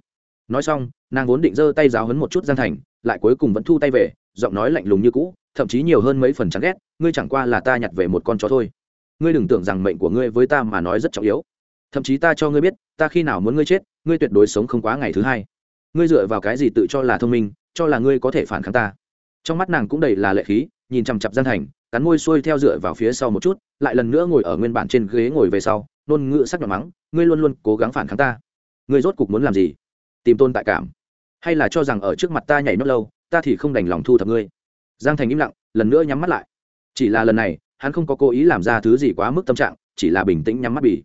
Nói xong nàng vốn định giơ tay giáo hấn một chút giang thành lại cuối cùng vẫn thu tay về, giọng nói lạnh lùng như cũ, thậm chí nhiều hơn mấy phần chán ghét, ngươi chẳng qua là ta nhặt về một con chó thôi. Ngươi đừng tưởng rằng mệnh của ngươi với ta mà nói rất trọng yếu. Thậm chí ta cho ngươi biết, ta khi nào muốn ngươi chết, ngươi tuyệt đối sống không quá ngày thứ hai. Ngươi dựa vào cái gì tự cho là thông minh, cho là ngươi có thể phản kháng ta? Trong mắt nàng cũng đầy là lệ khí, nhìn chằm chặp gian thành, cắn môi xuôi theo dựa vào phía sau một chút, lại lần nữa ngồi ở nguyên bản trên ghế ngồi về sau, nôn ngựa sắc nhọn mắng, ngươi luôn luôn cố gắng phản kháng ta. Ngươi rốt cục muốn làm gì? Tìm tôn tại cảm hay là cho rằng ở trước mặt ta nhảy nót lâu, ta thì không đành lòng thu thập ngươi? Giang thành im lặng, lần nữa nhắm mắt lại. Chỉ là lần này, hắn không có cố ý làm ra thứ gì quá mức tâm trạng, chỉ là bình tĩnh nhắm mắt bỉ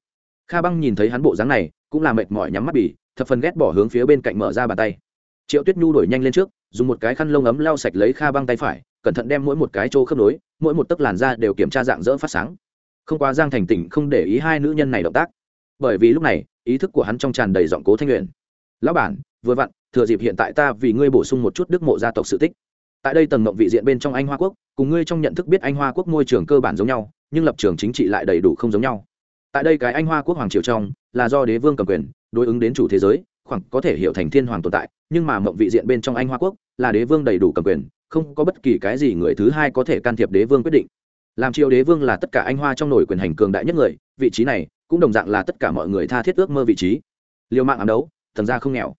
kha băng nhìn thấy hắn bộ dáng này, cũng là mệt mỏi nhắm mắt bỉ thập phần ghét bỏ hướng phía bên cạnh mở ra bàn tay. Triệu tuyết nhu đổi nhanh lên trước, dùng một cái khăn lông ấm lau sạch lấy kha băng tay phải, cẩn thận đem mỗi một cái chỗ khớp nối, mỗi một tấc làn da đều kiểm tra dạng dỡ phát sáng. Không quá giang thành tỉnh không để ý hai nữ nhân này động tác. Bởi vì lúc này, ý thức của hắn trong tràn đầy giọng cố thanh luyện. Lão bản, vừa vặn thừa dịp hiện tại ta vì ngươi bổ sung một chút đức mộ gia tộc sự tích. Tại đây tầng mộng vị diện bên trong anh hoa quốc, cùng ngươi trong nhận thức biết anh hoa quốc môi trường cơ bản giống nhau, nhưng lập trường chính trị lại đầy đủ không giống nhau. Tại đây cái anh hoa quốc hoàng triều trong, là do đế vương cầm quyền, đối ứng đến chủ thế giới, khoảng có thể hiểu thành thiên hoàng tồn tại, nhưng mà mộng vị diện bên trong anh hoa quốc, là đế vương đầy đủ cầm quyền, không có bất kỳ cái gì người thứ hai có thể can thiệp đế vương quyết định. Làm triều đế vương là tất cả anh hoa trong nổi quyền hành cường đại nhất người, vị trí này cũng đồng dạng là tất cả mọi người tha thiết ước mơ vị trí. Liều mạng ám đấu, thần gia không nghèo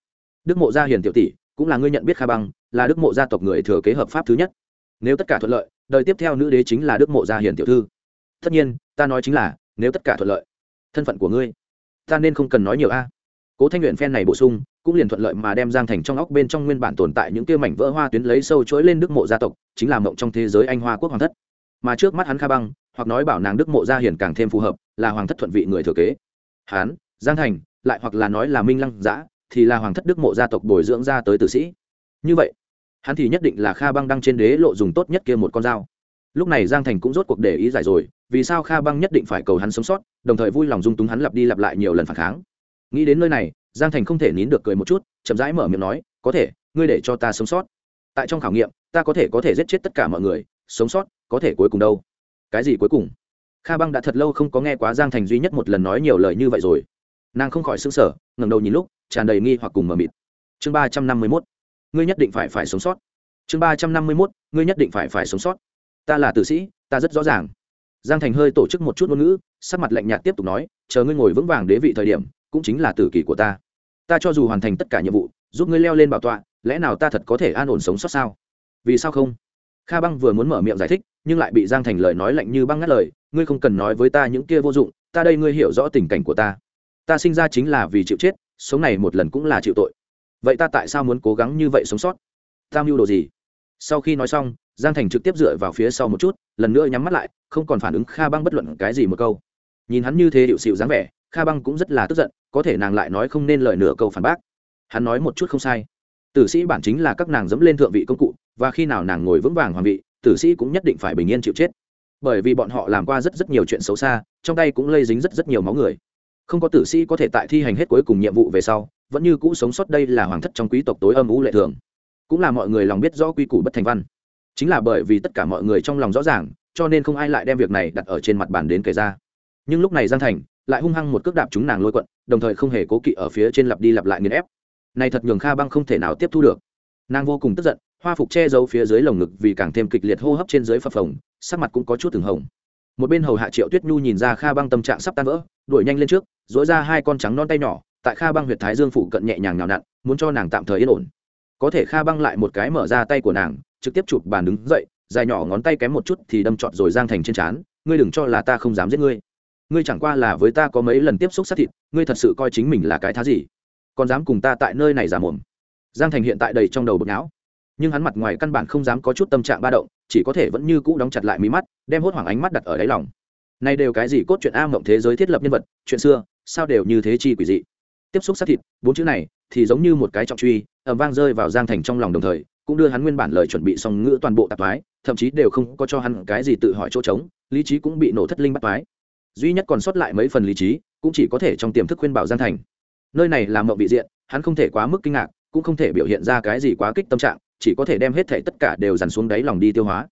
đức mộ gia hiền tiểu tỷ, cũng là ngươi nhận biết kha băng, là đức mộ gia tộc người thừa kế hợp pháp thứ nhất. Nếu tất cả thuận lợi, đời tiếp theo nữ đế chính là đức mộ gia hiền tiểu thư. Tất nhiên, ta nói chính là, nếu tất cả thuận lợi, thân phận của ngươi, ta nên không cần nói nhiều a. Cố thanh luyện phen này bổ sung, cũng liền thuận lợi mà đem giang thành trong óc bên trong nguyên bản tồn tại những kia mảnh vỡ hoa tuyến lấy sâu chối lên đức mộ gia tộc, chính là mộng trong thế giới anh hoa quốc hoàng thất. Mà trước mắt hắn kha băng, hoặc nói bảo nàng đức mộ gia hiền càng thêm phù hợp, là hoàng thất thuận vị người thừa kế. Hán, giang thành, lại hoặc là nói là minh lăng giã thì là hoàng thất đức mộ gia tộc bồi dưỡng ra tới tử sĩ. Như vậy, hắn thì nhất định là kha băng đăng trên đế lộ dùng tốt nhất kia một con dao. Lúc này giang thành cũng rốt cuộc để ý giải rồi, vì sao kha băng nhất định phải cầu hắn sống sót, đồng thời vui lòng dung túng hắn lặp đi lặp lại nhiều lần phản kháng. Nghĩ đến nơi này, giang thành không thể nín được cười một chút, chậm rãi mở miệng nói, có thể, ngươi để cho ta sống sót. Tại trong khảo nghiệm, ta có thể có thể giết chết tất cả mọi người, sống sót, có thể cuối cùng đâu. Cái gì cuối cùng? Kha băng đã thật lâu không có nghe quá giang thành duy nhất một lần nói nhiều lời như vậy rồi. Nàng không khỏi s ư n g sở ngẩng đầu nhìn lúc tràn đầy nghi hoặc cùng mờ mịt. Chương ba trăm năm mươi mốt, ngươi nhất định phải phải sống sót. Chương ba trăm năm mươi mốt, ngươi nhất định phải phải sống sót. Ta là tử sĩ, ta rất rõ ràng. Giang thành hơi tổ chức một chút ngôn ngữ, sắc mặt lạnh nhạt tiếp tục nói, chờ ngươi ngồi vững vàng đế vị thời điểm, cũng chính là tử kỳ của ta. Ta cho dù hoàn thành tất cả nhiệm vụ, giúp ngươi leo lên bảo tọa, lẽ nào ta thật có thể an ổn sống sót sao? Vì sao không? Kha băng vừa muốn mở miệng giải thích, nhưng lại bị giang thành lời nói lạnh như băng ngắt lời, ngươi không cần nói với ta những kia vô dụng, ta đây ngươi hiểu rõ tình cảnh của ta. Ta sinh ra chính là vì chịu chết sống này một lần cũng là chịu tội. Vậy ta tại sao muốn cố gắng như vậy sống sót? Ta mưu đồ gì? Sau khi nói xong, giang thành trực tiếp dựa vào phía sau một chút, lần nữa nhắm mắt lại, không còn phản ứng kha băng bất luận cái gì một câu. Nhìn hắn như thế điệu xịu dáng vẻ, kha băng cũng rất là tức giận, có thể nàng lại nói không nên lời nửa câu phản bác. Hắn nói một chút không sai. Tử sĩ bản chính là các nàng dẫm lên thượng vị công cụ, và khi nào nàng ngồi vững vàng hoàng vị, tử sĩ cũng nhất định phải bình yên chịu chết. Bởi vì bọn họ làm qua rất rất nhiều chuyện xấu xa, trong tay cũng lây dính rất rất nhiều máu người không có tử sĩ có thể tại thi hành hết cuối cùng nhiệm vụ về sau, vẫn như cũ sống sót đây là hoàng thất trong quý tộc tối âm u lệ thường. Cũng là mọi người lòng biết rõ quy củ bất thành văn. Chính là bởi vì tất cả mọi người trong lòng rõ ràng, cho nên không ai lại đem việc này đặt ở trên mặt bàn đến kể ra. Nhưng lúc này giang thành lại hung hăng một cước đạp chúng nàng lôi quận, đồng thời không hề cố kỵ ở phía trên lặp đi lặp lại nghiền ép. Này thật nhường kha băng không thể nào tiếp thu được. Nàng vô cùng tức giận, hoa phục che giấu phía dưới lồng ngực vì càng thêm kịch liệt hô hấp trên dưới phập phồng, sắc mặt cũng có chút từng hồng một bên hầu hạ triệu tuyết nhu nhìn ra kha băng tâm trạng sắp tan vỡ, đuổi nhanh lên trước dối ra hai con trắng non tay nhỏ, tại kha băng huyệt thái dương phủ cận nhẹ nhàng nào nặn, muốn cho nàng tạm thời yên ổn. Có thể kha băng lại một cái mở ra tay của nàng, trực tiếp chụp bàn đứng dậy, dài nhỏ ngón tay kém một chút thì đâm trọt rồi giang thành trên trán, ngươi đừng cho là ta không dám giết ngươi. Ngươi chẳng qua là với ta có mấy lần tiếp xúc sát thịt, ngươi thật sự coi chính mình là cái thá gì? Còn dám cùng ta tại nơi này giả mồm? Giang thành hiện tại đầy trong đầu bực não nhưng hắn mặt ngoài căn bản không dám có chút tâm trạng ba động, chỉ có thể vẫn như cũ đóng chặt lại mí mắt, đem hốt hoảng ánh mắt đặt ở đáy lòng. Nay đều cái gì cốt truyện a mộng thế giới thiết lập nhân vật, chuyện xưa, sao đều như thế chi quỷ dị. Tiếp xúc sát thịt, bốn chữ này thì giống như một cái trọng truy ẩm vang rơi vào giang thành trong lòng đồng thời, cũng đưa hắn nguyên bản lời chuẩn bị xong ngữ toàn bộ tạp thoái, thậm chí đều không có cho hắn cái gì tự hỏi chỗ trống, lý trí cũng bị nổ thất linh bắt thoái. Duy nhất còn sót lại mấy phần lý trí, cũng chỉ có thể trong tiềm thức khuyên bảo giang thành. Nơi này là mộng bị diện, hắn không thể quá mức kinh ngạc, cũng không thể biểu hiện ra cái gì quá kích tâm trạng chỉ có thể đem hết thảy tất cả đều dằn xuống đáy lòng đi tiêu hóa.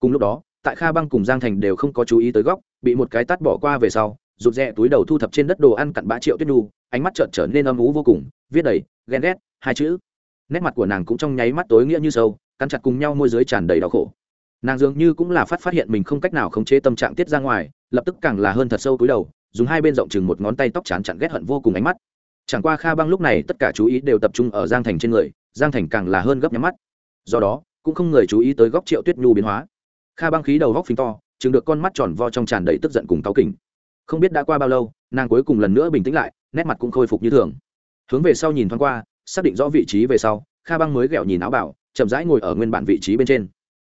Cùng lúc đó, tại kha băng cùng giang thành đều không có chú ý tới góc, bị một cái tắt bỏ qua về sau, rụt rè túi đầu thu thập trên đất đồ ăn cặn bã triệu tuyết nhu, ánh mắt trợn trở nên âm ú vô cùng, viết đầy, ghen ghét, hai chữ. Nét mặt của nàng cũng trong nháy mắt tối nghĩa như sâu, cắn chặt cùng nhau môi giới tràn đầy đau khổ. Nàng dường như cũng là phát phát hiện mình không cách nào khống chế tâm trạng tiết ra ngoài, lập tức càng là hơn thật sâu túi đầu, dùng hai bên rộng chừng một ngón tay tóc chán chặn ghét hận vô cùng ánh mắt. Chẳng qua kha băng lúc này tất cả chú ý đều tập trung ở giang thành trên người, giang thành càng là hơn gấp nhắm mắt do đó, cũng không người chú ý tới góc triệu tuyết nhu biến hóa. Kha băng khí đầu góc phình to, chừng được con mắt tròn vo trong tràn đầy tức giận cùng cáu kỉnh. Không biết đã qua bao lâu, nàng cuối cùng lần nữa bình tĩnh lại, nét mặt cũng khôi phục như thường. Hướng về sau nhìn thoáng qua, xác định rõ vị trí về sau, kha băng mới ghẹo nhìn áo bảo, chậm rãi ngồi ở nguyên bản vị trí bên trên.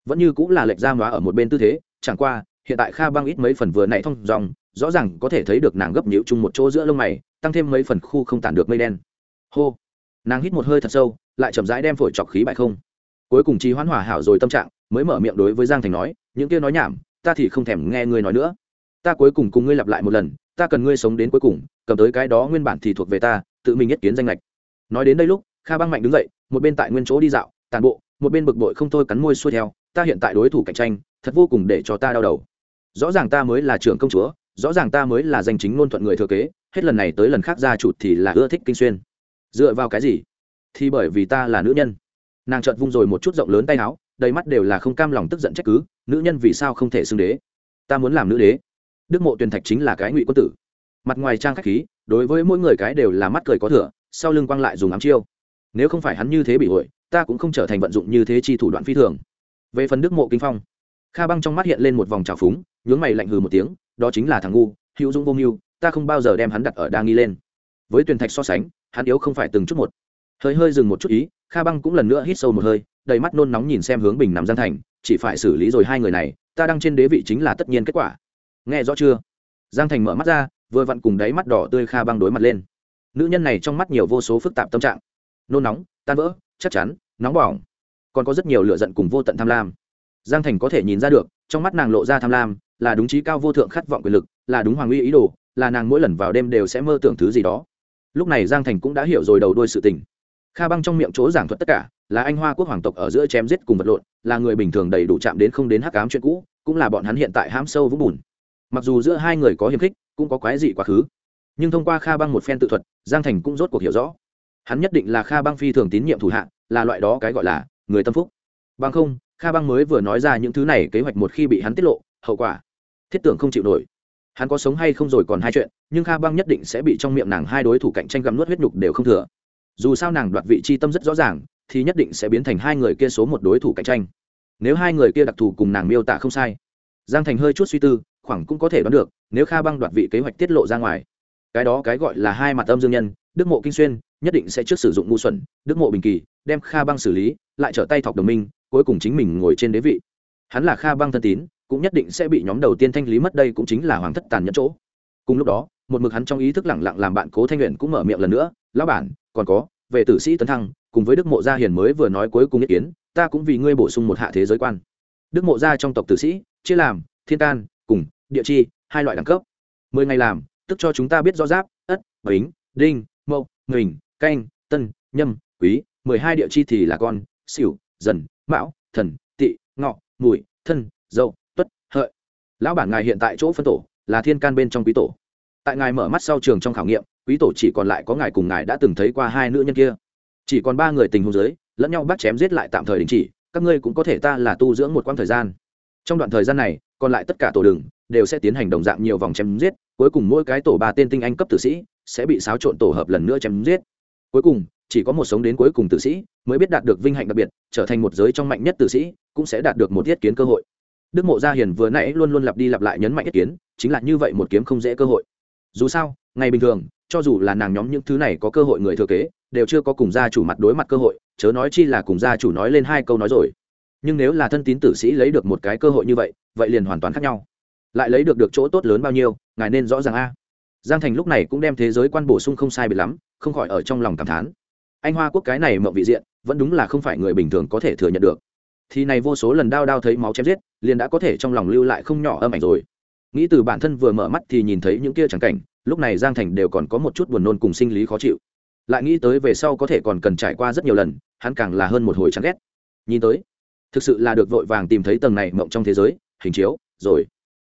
Vẫn như cũng là lệch ra hóa ở một bên tư thế, chẳng qua, hiện tại kha băng ít mấy phần vừa nãy thông dòng, rõ ràng có thể thấy được nàng gấp nhịu chung một chỗ giữa lông mày, tăng thêm mấy phần khu không tản được mây đen. Hô! Nàng hít một hơi thật sâu, lại chậm rãi đem phổi chọc khí bại không cuối cùng trí hoãn hòa hảo rồi tâm trạng, mới mở miệng đối với giang thành nói, những kia nói nhảm, ta thì không thèm nghe ngươi nói nữa. Ta cuối cùng cùng ngươi lặp lại một lần, ta cần ngươi sống đến cuối cùng, cầm tới cái đó nguyên bản thì thuộc về ta, tự mình nhất kiến danh lệch nói đến đây lúc, kha băng mạnh đứng dậy, một bên tại nguyên chỗ đi dạo, tàn bộ, một bên bực bội không thôi cắn môi xuôi theo, ta hiện tại đối thủ cạnh tranh, thật vô cùng để cho ta đau đầu. Rõ ràng ta mới là trưởng công chúa, rõ ràng ta mới là danh chính ngôn thuận người thừa kế, hết lần này tới lần khác ra chụt thì là ưa thích kinh xuyên. Dựa vào cái gì? Thì bởi vì ta là nữ nhân nàng chợt vung rồi một chút rộng lớn tay áo, đầy mắt đều là không cam lòng tức giận trách cứ, nữ nhân vì sao không thể xưng đế? Ta muốn làm nữ đế. Đức mộ tuyền thạch chính là cái ngụy quân tử. Mặt ngoài trang khách khí, đối với mỗi người cái đều là mắt cười có thừa, sau lưng quang lại dùng ám chiêu. Nếu không phải hắn như thế bị hội ta cũng không trở thành vận dụng như thế chi thủ đoạn phi thường. Về phần đức mộ kinh phong, kha băng trong mắt hiện lên một vòng trào phúng, nhướng mày lạnh hừ một tiếng, đó chính là thằng ngu, hữu dũng vô mưu, ta không bao giờ đem hắn đặt ở đa nghi lên. Với tuyền thạch so sánh, hắn yếu không phải từng chút một. Hơi hơi dừng một chút ý kha băng cũng lần nữa hít sâu một hơi, đầy mắt nôn nóng nhìn xem hướng bình nằm giang thành, chỉ phải xử lý rồi hai người này, ta đang trên đế vị chính là tất nhiên kết quả. Nghe rõ chưa? Giang thành mở mắt ra, vừa vặn cùng đáy mắt đỏ tươi kha băng đối mặt lên. Nữ nhân này trong mắt nhiều vô số phức tạp tâm trạng. Nôn nóng, tan vỡ, chắc chắn, nóng bỏng. Còn có rất nhiều lựa giận cùng vô tận tham lam. Giang thành có thể nhìn ra được, trong mắt nàng lộ ra tham lam, là đúng trí cao vô thượng khát vọng quyền lực, là đúng hoàng uy ý đồ, là nàng mỗi lần vào đêm đều sẽ mơ tưởng thứ gì đó. Lúc này giang thành cũng đã hiểu rồi đầu đôi sự tình kha băng trong miệng chỗ giảng thuật tất cả, là anh hoa quốc hoàng tộc ở giữa chém giết cùng vật lộn, là người bình thường đầy đủ chạm đến không đến hắc cám chuyện cũ, cũng là bọn hắn hiện tại hãm sâu vũng bùn. Mặc dù giữa hai người có hiềm khích, cũng có quái dị quá khứ, nhưng thông qua kha băng một phen tự thuật, giang thành cũng rốt cuộc hiểu rõ. Hắn nhất định là kha băng phi thường tín nhiệm thủ hạ, là loại đó cái gọi là người tâm phúc. Bằng không, kha băng mới vừa nói ra những thứ này kế hoạch một khi bị hắn tiết lộ, hậu quả, thiết tưởng không chịu nổi. Hắn có sống hay không rồi còn hai chuyện, nhưng kha băng nhất định sẽ bị trong miệng nàng hai đối thủ cạnh tranh gặm nuốt huyết nhục đều không thừa dù sao nàng đoạt vị chi tâm rất rõ ràng, thì nhất định sẽ biến thành hai người kia số một đối thủ cạnh tranh. Nếu hai người kia đặc thù cùng nàng miêu tả không sai, giang thành hơi chút suy tư, khoảng cũng có thể đoán được, nếu kha băng đoạt vị kế hoạch tiết lộ ra ngoài, cái đó cái gọi là hai mặt âm dương nhân, đức mộ kinh xuyên nhất định sẽ trước sử dụng ngu xuẩn, đức mộ bình kỳ đem kha băng xử lý, lại trở tay thọc đồng minh, cuối cùng chính mình ngồi trên đế vị. Hắn là kha băng thân tín, cũng nhất định sẽ bị nhóm đầu tiên thanh lý mất đây cũng chính là hoàng thất tàn nhẫn chỗ. Cùng lúc đó, một mực hắn trong ý thức lẳng lặng làm bạn cố thanh luyện cũng mở miệng lần nữa, lão bản còn có, về tử sĩ tấn thăng, cùng với đức mộ gia hiền mới vừa nói cuối cùng ý kiến, ta cũng vì ngươi bổ sung một hạ thế giới quan. Đức mộ gia trong tộc tử sĩ, chia làm, thiên can, cùng, địa chi, hai loại đẳng cấp. Mười ngày làm, tức cho chúng ta biết rõ giáp, ất, bính, đinh, mậu nghình canh, tân, nhâm, quý. Mười hai địa chi thì là con, xỉu, dần, mão, thần tị ngọ, mùi, thân, dậu, tuất, hợi. Lão bản ngài hiện tại chỗ phân tổ là thiên can bên trong quý tổ. Tại ngài mở mắt sau trường trong khảo nghiệm quý tổ chỉ còn lại có ngài cùng ngài đã từng thấy qua hai nữ nhân kia. Chỉ còn ba người tình hôn giới lẫn nhau bắt chém giết lại tạm thời đình chỉ, các ngươi cũng có thể ta là tu dưỡng một quãng thời gian. Trong đoạn thời gian này, còn lại tất cả tổ đường đều sẽ tiến hành đồng dạng nhiều vòng chém giết, cuối cùng mỗi cái tổ ba tên tinh anh cấp tử sĩ sẽ bị xáo trộn tổ hợp lần nữa chém giết. Cuối cùng, chỉ có một sống đến cuối cùng tử sĩ mới biết đạt được vinh hạnh đặc biệt, trở thành một giới trong mạnh nhất tử sĩ cũng sẽ đạt được một thiết kiến cơ hội. Đức mộ gia hiền vừa nãy luôn luôn lặp đi lặp lại nhấn mạnh thiết kiến, chính là như vậy một kiếm không dễ cơ hội. Dù sao, ngày bình thường cho dù là nàng nhóm những thứ này có cơ hội người thừa kế, đều chưa có cùng gia chủ mặt đối mặt cơ hội, chớ nói chi là cùng gia chủ nói lên hai câu nói rồi. Nhưng nếu là thân tín tử sĩ lấy được một cái cơ hội như vậy vậy liền hoàn toàn khác nhau. Lại lấy được được chỗ tốt lớn bao nhiêu, ngài nên rõ ràng a. Giang thành lúc này cũng đem thế giới quan bổ sung không sai biệt lắm, không khỏi ở trong lòng cảm thán. Anh hoa quốc cái này mộng vị diện, vẫn đúng là không phải người bình thường có thể thừa nhận được. Thì này vô số lần đao đao thấy máu chém giết, liền đã có thể trong lòng lưu lại không nhỏ âm ảnh rồi nghĩ từ bản thân vừa mở mắt thì nhìn thấy những kia chẳng cảnh, lúc này giang thành đều còn có một chút buồn nôn cùng sinh lý khó chịu. Lại nghĩ tới về sau có thể còn cần trải qua rất nhiều lần, hắn càng là hơn một hồi chán ghét. Nhìn tới, thực sự là được vội vàng tìm thấy tầng này mộng trong thế giới, hình chiếu, rồi.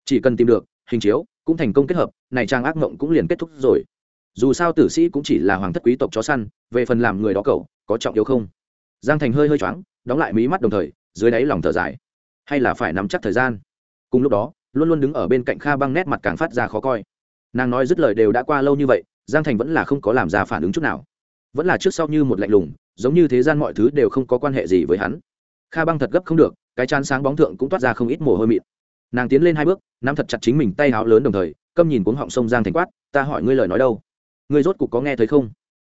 Chỉ cần tìm được, hình chiếu, cũng thành công kết hợp, này trang ác mộng cũng liền kết thúc rồi. Dù sao tử sĩ cũng chỉ là hoàng thất quý tộc chó săn, về phần làm người đó cậu, có trọng yếu không? Giang thành hơi hơi choáng, đóng lại mí mắt đồng thời, dưới đáy lòng thở dài. Hay là phải nắm chắc thời gian? Cùng lúc đó luôn luôn đứng ở bên cạnh kha băng nét mặt càng phát ra khó coi. Nàng nói dứt lời đều đã qua lâu như vậy, giang thành vẫn là không có làm ra phản ứng chút nào. Vẫn là trước sau như một lạnh lùng, giống như thế gian mọi thứ đều không có quan hệ gì với hắn. Kha băng thật gấp không được, cái chán sáng bóng thượng cũng toát ra không ít mồ hôi mịn. Nàng tiến lên hai bước, nắm thật chặt chính mình tay háo lớn đồng thời, câm nhìn cuống họng sông giang thành quát, ta hỏi ngươi lời nói đâu? Ngươi rốt cục có nghe thấy không?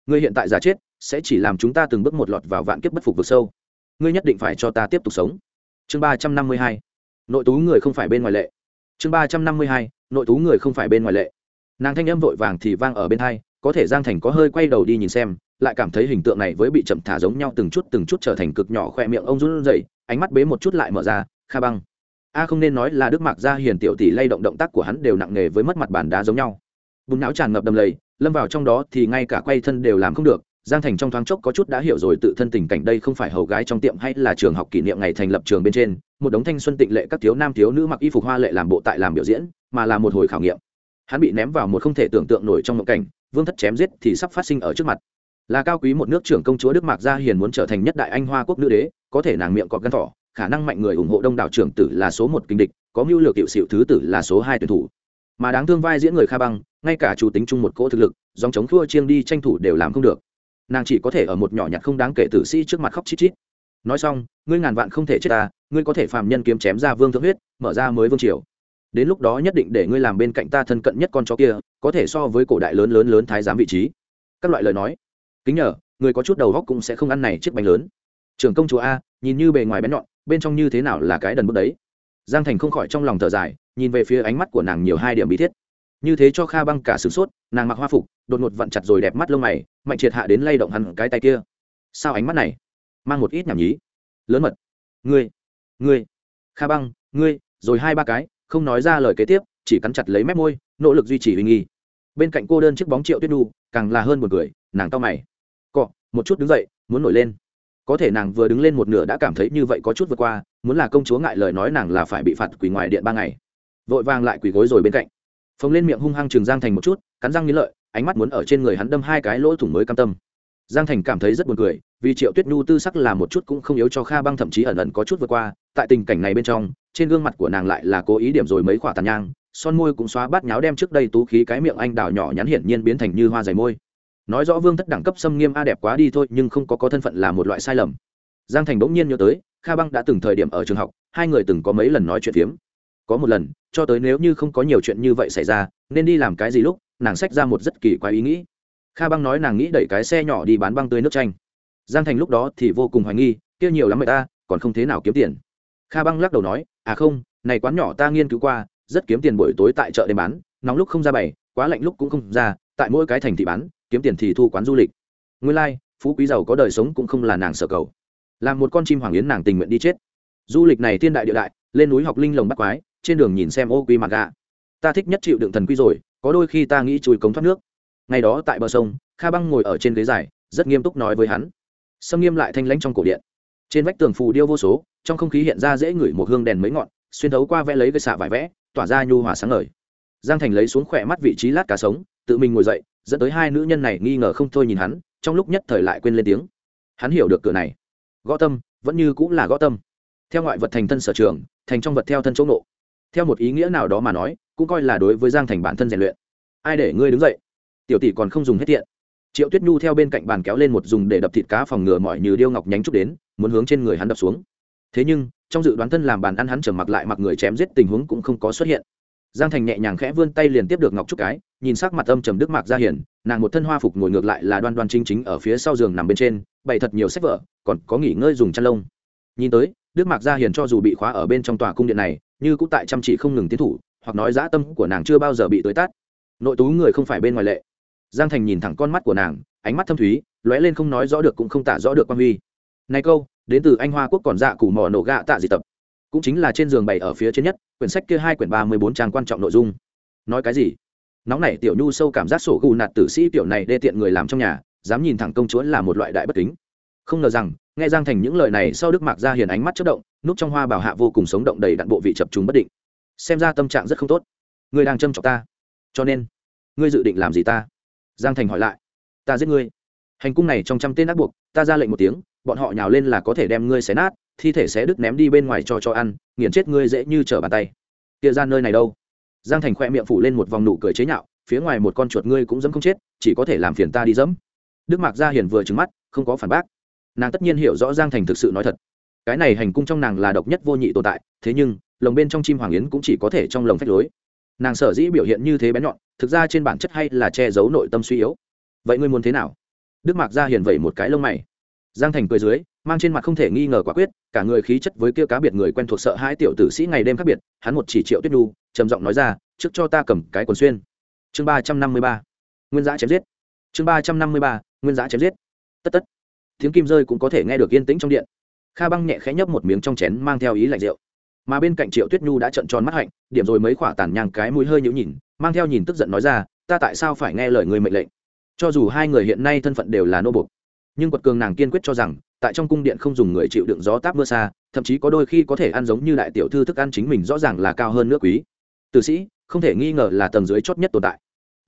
Ngươi hiện tại giả chết, sẽ chỉ làm chúng ta từng bước một lọt vào vạn kiếp bất phục vực sâu. Ngươi nhất định phải cho ta tiếp tục sống. Chương ba trăm năm mươi hai. Nội tú người không phải bên ngoài lệ chương ba trăm năm mươi hai, nội tú người không phải bên ngoài lệ. Nàng thanh âm vội vàng thì vang ở bên hai, có thể giang thành có hơi quay đầu đi nhìn xem, lại cảm thấy hình tượng này với bị chậm thả giống nhau từng chút từng chút trở thành cực nhỏ khoe miệng ông run rẩy, ánh mắt bế một chút lại mở ra, kha băng, a không nên nói là đức mạc gia hiền tiểu tỷ lay động động tác của hắn đều nặng nề với mất mặt bàn đá giống nhau. Bùn não tràn ngập đầm lầy, lâm vào trong đó thì ngay cả quay thân đều làm không được giang thành trong thoáng chốc có chút đã hiểu rồi tự thân tình cảnh đây không phải hầu gái trong tiệm hay là trường học kỷ niệm ngày thành lập trường bên trên, một đống thanh xuân tịnh lệ các thiếu nam thiếu nữ mặc y phục hoa lệ làm bộ tại làm biểu diễn, mà là một hồi khảo nghiệm. Hắn bị ném vào một không thể tưởng tượng nổi trong mộng cảnh, vương thất chém giết thì sắp phát sinh ở trước mặt. Là cao quý một nước trưởng công chúa đức mạc gia hiền muốn trở thành nhất đại anh hoa quốc nữ đế, có thể nàng miệng cọp gắn thỏ, khả năng mạnh người ủng hộ đông đảo trưởng tử là số một kinh địch, có mưu lược hiệu xịu thứ tử là số hai tuyển thủ. Mà đáng thương vai diễn người kha băng, ngay cả chủ tính chung một cỗ thực lực, dòng chống thua chiêng đi tranh thủ đều làm không được nàng chỉ có thể ở một nhỏ nhặt không đáng kể tử sĩ trước mặt khóc chít chít. Nói xong, ngươi ngàn vạn không thể chết ta, ngươi có thể phàm nhân kiếm chém ra vương thượng huyết, mở ra mới vương triều. Đến lúc đó nhất định để ngươi làm bên cạnh ta thân cận nhất con chó kia, có thể so với cổ đại lớn lớn lớn thái giám vị trí. Các loại lời nói. Kính nhờ, người có chút đầu góc cũng sẽ không ăn này chiếc bánh lớn. Trưởng công chúa a, nhìn như bề ngoài bén nhọn, bên trong như thế nào là cái đần bước đấy? Giang thành không khỏi trong lòng thở dài, nhìn về phía ánh mắt của nàng nhiều hai điểm bí thiết như thế cho kha băng cả sửng sốt, nàng mặc hoa phục, đột ngột vặn chặt rồi đẹp mắt lông mày, mạnh triệt hạ đến lay động hẳn cái tay kia. Sao ánh mắt này? Mang một ít nhảm nhí. Lớn mật. Ngươi ngươi. Kha băng, ngươi, rồi hai ba cái, không nói ra lời kế tiếp, chỉ cắn chặt lấy mép môi, nỗ lực duy trì uy nghi. Bên cạnh cô đơn chiếc bóng triệu tuyết đu càng là hơn một người nàng to mày. Cọ, một chút đứng dậy, muốn nổi lên. Có thể nàng vừa đứng lên một nửa đã cảm thấy như vậy có chút vượt qua, muốn là công chúa ngại lời nói nàng là phải bị phạt quỳ ngoài điện ba ngày. Vội vàng lại quỳ gối rồi bên cạnh phồng lên miệng hung hăng trường giang thành một chút, cắn răng nghĩ lợi, ánh mắt muốn ở trên người hắn đâm hai cái lỗ thủng mới cam tâm. Giang thành cảm thấy rất buồn cười, vì triệu tuyết nhu tư sắc là một chút cũng không yếu cho kha băng thậm chí ẩn ẩn có chút vượt qua, tại tình cảnh này bên trong, trên gương mặt của nàng lại là cố ý điểm rồi mấy khoả tàn nhang, son môi cũng xóa bát nháo đem trước đây tú khí cái miệng anh đào nhỏ nhắn hiển nhiên biến thành như hoa dày môi. Nói rõ vương thất đẳng cấp xâm nghiêm a đẹp quá đi thôi, nhưng không có có thân phận là một loại sai lầm. Giang thành bỗng nhiên nhớ tới, kha băng đã từng thời điểm ở trường học, hai người từng có mấy lần nói chuyện phiếm có một lần cho tới nếu như không có nhiều chuyện như vậy xảy ra nên đi làm cái gì lúc nàng xách ra một rất kỳ quái ý nghĩ. Kha băng nói nàng nghĩ đẩy cái xe nhỏ đi bán băng tươi nước chanh. Giang thành lúc đó thì vô cùng hoài nghi kia nhiều lắm người ta còn không thế nào kiếm tiền. Kha băng lắc đầu nói à không này quán nhỏ ta nghiên cứu qua rất kiếm tiền buổi tối tại chợ đêm bán nóng lúc không ra bày quá lạnh lúc cũng không ra tại mỗi cái thành thị bán kiếm tiền thì thu quán du lịch. Nguyên lai、like, phú quý giàu có đời sống cũng không là nàng sở cầu. Làm một con chim hoàng yến nàng tình nguyện đi chết. Du lịch này thiên đại địa đại lên núi học linh lồng bắt quái trên đường nhìn xem ô quy mặt gà. Ta thích nhất chịu đựng thần quy rồi, có đôi khi ta nghĩ chùi cống thoát nước. Ngày đó tại bờ sông, kha băng ngồi ở trên ghế dài, rất nghiêm túc nói với hắn. Sâm nghiêm lại thanh lãnh trong cổ điện. Trên vách tường phù điêu vô số, trong không khí hiện ra dễ ngửi một hương đèn mấy ngọn, xuyên thấu qua vẽ lấy cái xạ vải vẽ, tỏa ra nhu hòa sáng ngời. Giang thành lấy xuống khỏe mắt vị trí lát cá sống, tự mình ngồi dậy, dẫn tới hai nữ nhân này nghi ngờ không thôi nhìn hắn, trong lúc nhất thời lại quên lên tiếng. Hắn hiểu được cửa này. Gõ tâm, vẫn như cũng là gõ tâm. Theo ngoại vật thành thân sở trường, thành trong vật theo thân chỗ nộ theo một ý nghĩa nào đó mà nói, cũng coi là đối với giang thành bản thân rèn luyện. Ai để ngươi đứng dậy? Tiểu tỷ còn không dùng hết tiện. Triệu tuyết nhu theo bên cạnh bàn kéo lên một dùng để đập thịt cá phòng ngừa mọi như điêu ngọc nhánh trúc đến, muốn hướng trên người hắn đập xuống. Thế nhưng, trong dự đoán thân làm bàn ăn hắn trở mặc lại mặc người chém giết tình huống cũng không có xuất hiện. Giang thành nhẹ nhàng khẽ vươn tay liền tiếp được ngọc trúc cái, nhìn sắc mặt âm trầm đức mạc ra hiển nàng một thân hoa phục ngồi ngược lại là đoan đoan chính chính ở phía sau giường nằm bên trên, bày thật nhiều sách vở, còn có nghỉ ngơi dùng chăn lông. Nhìn tới, đức mạc gia hiền cho dù bị khóa ở bên trong tòa cung điện này như cũng tại chăm chỉ không ngừng tiến thủ, hoặc nói dã tâm của nàng chưa bao giờ bị tới tát. Nội tú người không phải bên ngoài lệ. Giang thành nhìn thẳng con mắt của nàng, ánh mắt thâm thúy, lóe lên không nói rõ được cũng không tả rõ được quan huy. Này câu, đến từ anh hoa quốc còn dạ củ mỏ nổ gạ tạ dị tập. Cũng chính là trên giường bày ở phía trên nhất, quyển sách kia hai quyển ba mươi bốn trang quan trọng nội dung. Nói cái gì? Nóng này tiểu nhu sâu cảm giác sổ gù nạt tử sĩ tiểu này đê tiện người làm trong nhà, dám nhìn thẳng công chúa là một loại đại bất kính không ngờ rằng, nghe giang thành những lời này sau đức mạc ra hiền ánh mắt chất động, núp trong hoa bảo hạ vô cùng sống động đầy đặn bộ vị chập chúng bất định. Xem ra tâm trạng rất không tốt. Ngươi đang châm trọng ta. Cho nên, ngươi dự định làm gì ta? Giang thành hỏi lại. Ta giết ngươi. Hành cung này trong trăm tên ác buộc, ta ra lệnh một tiếng, bọn họ nhào lên là có thể đem ngươi xé nát, thi thể xé đứt ném đi bên ngoài cho cho ăn, nghiền chết ngươi dễ như trở bàn tay. Kia ra nơi này đâu? Giang thành khoe miệng phủ lên một vòng nụ cười chế nhạo, phía ngoài một con chuột ngươi cũng dẫm không chết, chỉ có thể làm phiền ta đi dẫm. Đức mạc gia hiền vừa trứng mắt, không có phản bác nàng tất nhiên hiểu rõ giang thành thực sự nói thật. Cái này hành cung trong nàng là độc nhất vô nhị tồn tại, thế nhưng, lồng bên trong chim hoàng yến cũng chỉ có thể trong lồng phách lối. Nàng sở dĩ biểu hiện như thế bén nhọn, thực ra trên bản chất hay là che giấu nội tâm suy yếu. Vậy ngươi muốn thế nào? Đức mạc ra hiền vẩy một cái lông mày. Giang thành cười dưới, mang trên mặt không thể nghi ngờ quả quyết, cả người khí chất với kia cá biệt người quen thuộc sợ hai tiểu tử sĩ ngày đêm khác biệt, hắn một chỉ triệu tuyết đu trầm giọng nói ra, trước cho ta cầm cái quần xuyên. Chương ba trăm năm mươi ba. Nguyên giã chém giết. Chương ba trăm năm mươi ba. Nguyên giã chém giết. Tất tất tiếng kim rơi cũng có thể nghe được yên tĩnh trong điện. Kha băng nhẹ khẽ nhấp một miếng trong chén mang theo ý lạnh rượu. Mà bên cạnh triệu tuyết nhu đã trận tròn mắt hạnh, điểm rồi mấy khỏa tàn nhang cái mũi hơi nhũ nhìn, mang theo nhìn tức giận nói ra, ta tại sao phải nghe lời người mệnh lệnh? Cho dù hai người hiện nay thân phận đều là nô bục nhưng quật cường nàng kiên quyết cho rằng, tại trong cung điện không dùng người chịu đựng gió táp mưa xa, thậm chí có đôi khi có thể ăn giống như đại tiểu thư thức ăn chính mình rõ ràng là cao hơn nước quý. Tử sĩ, không thể nghi ngờ là tầng dưới chót nhất tồn tại.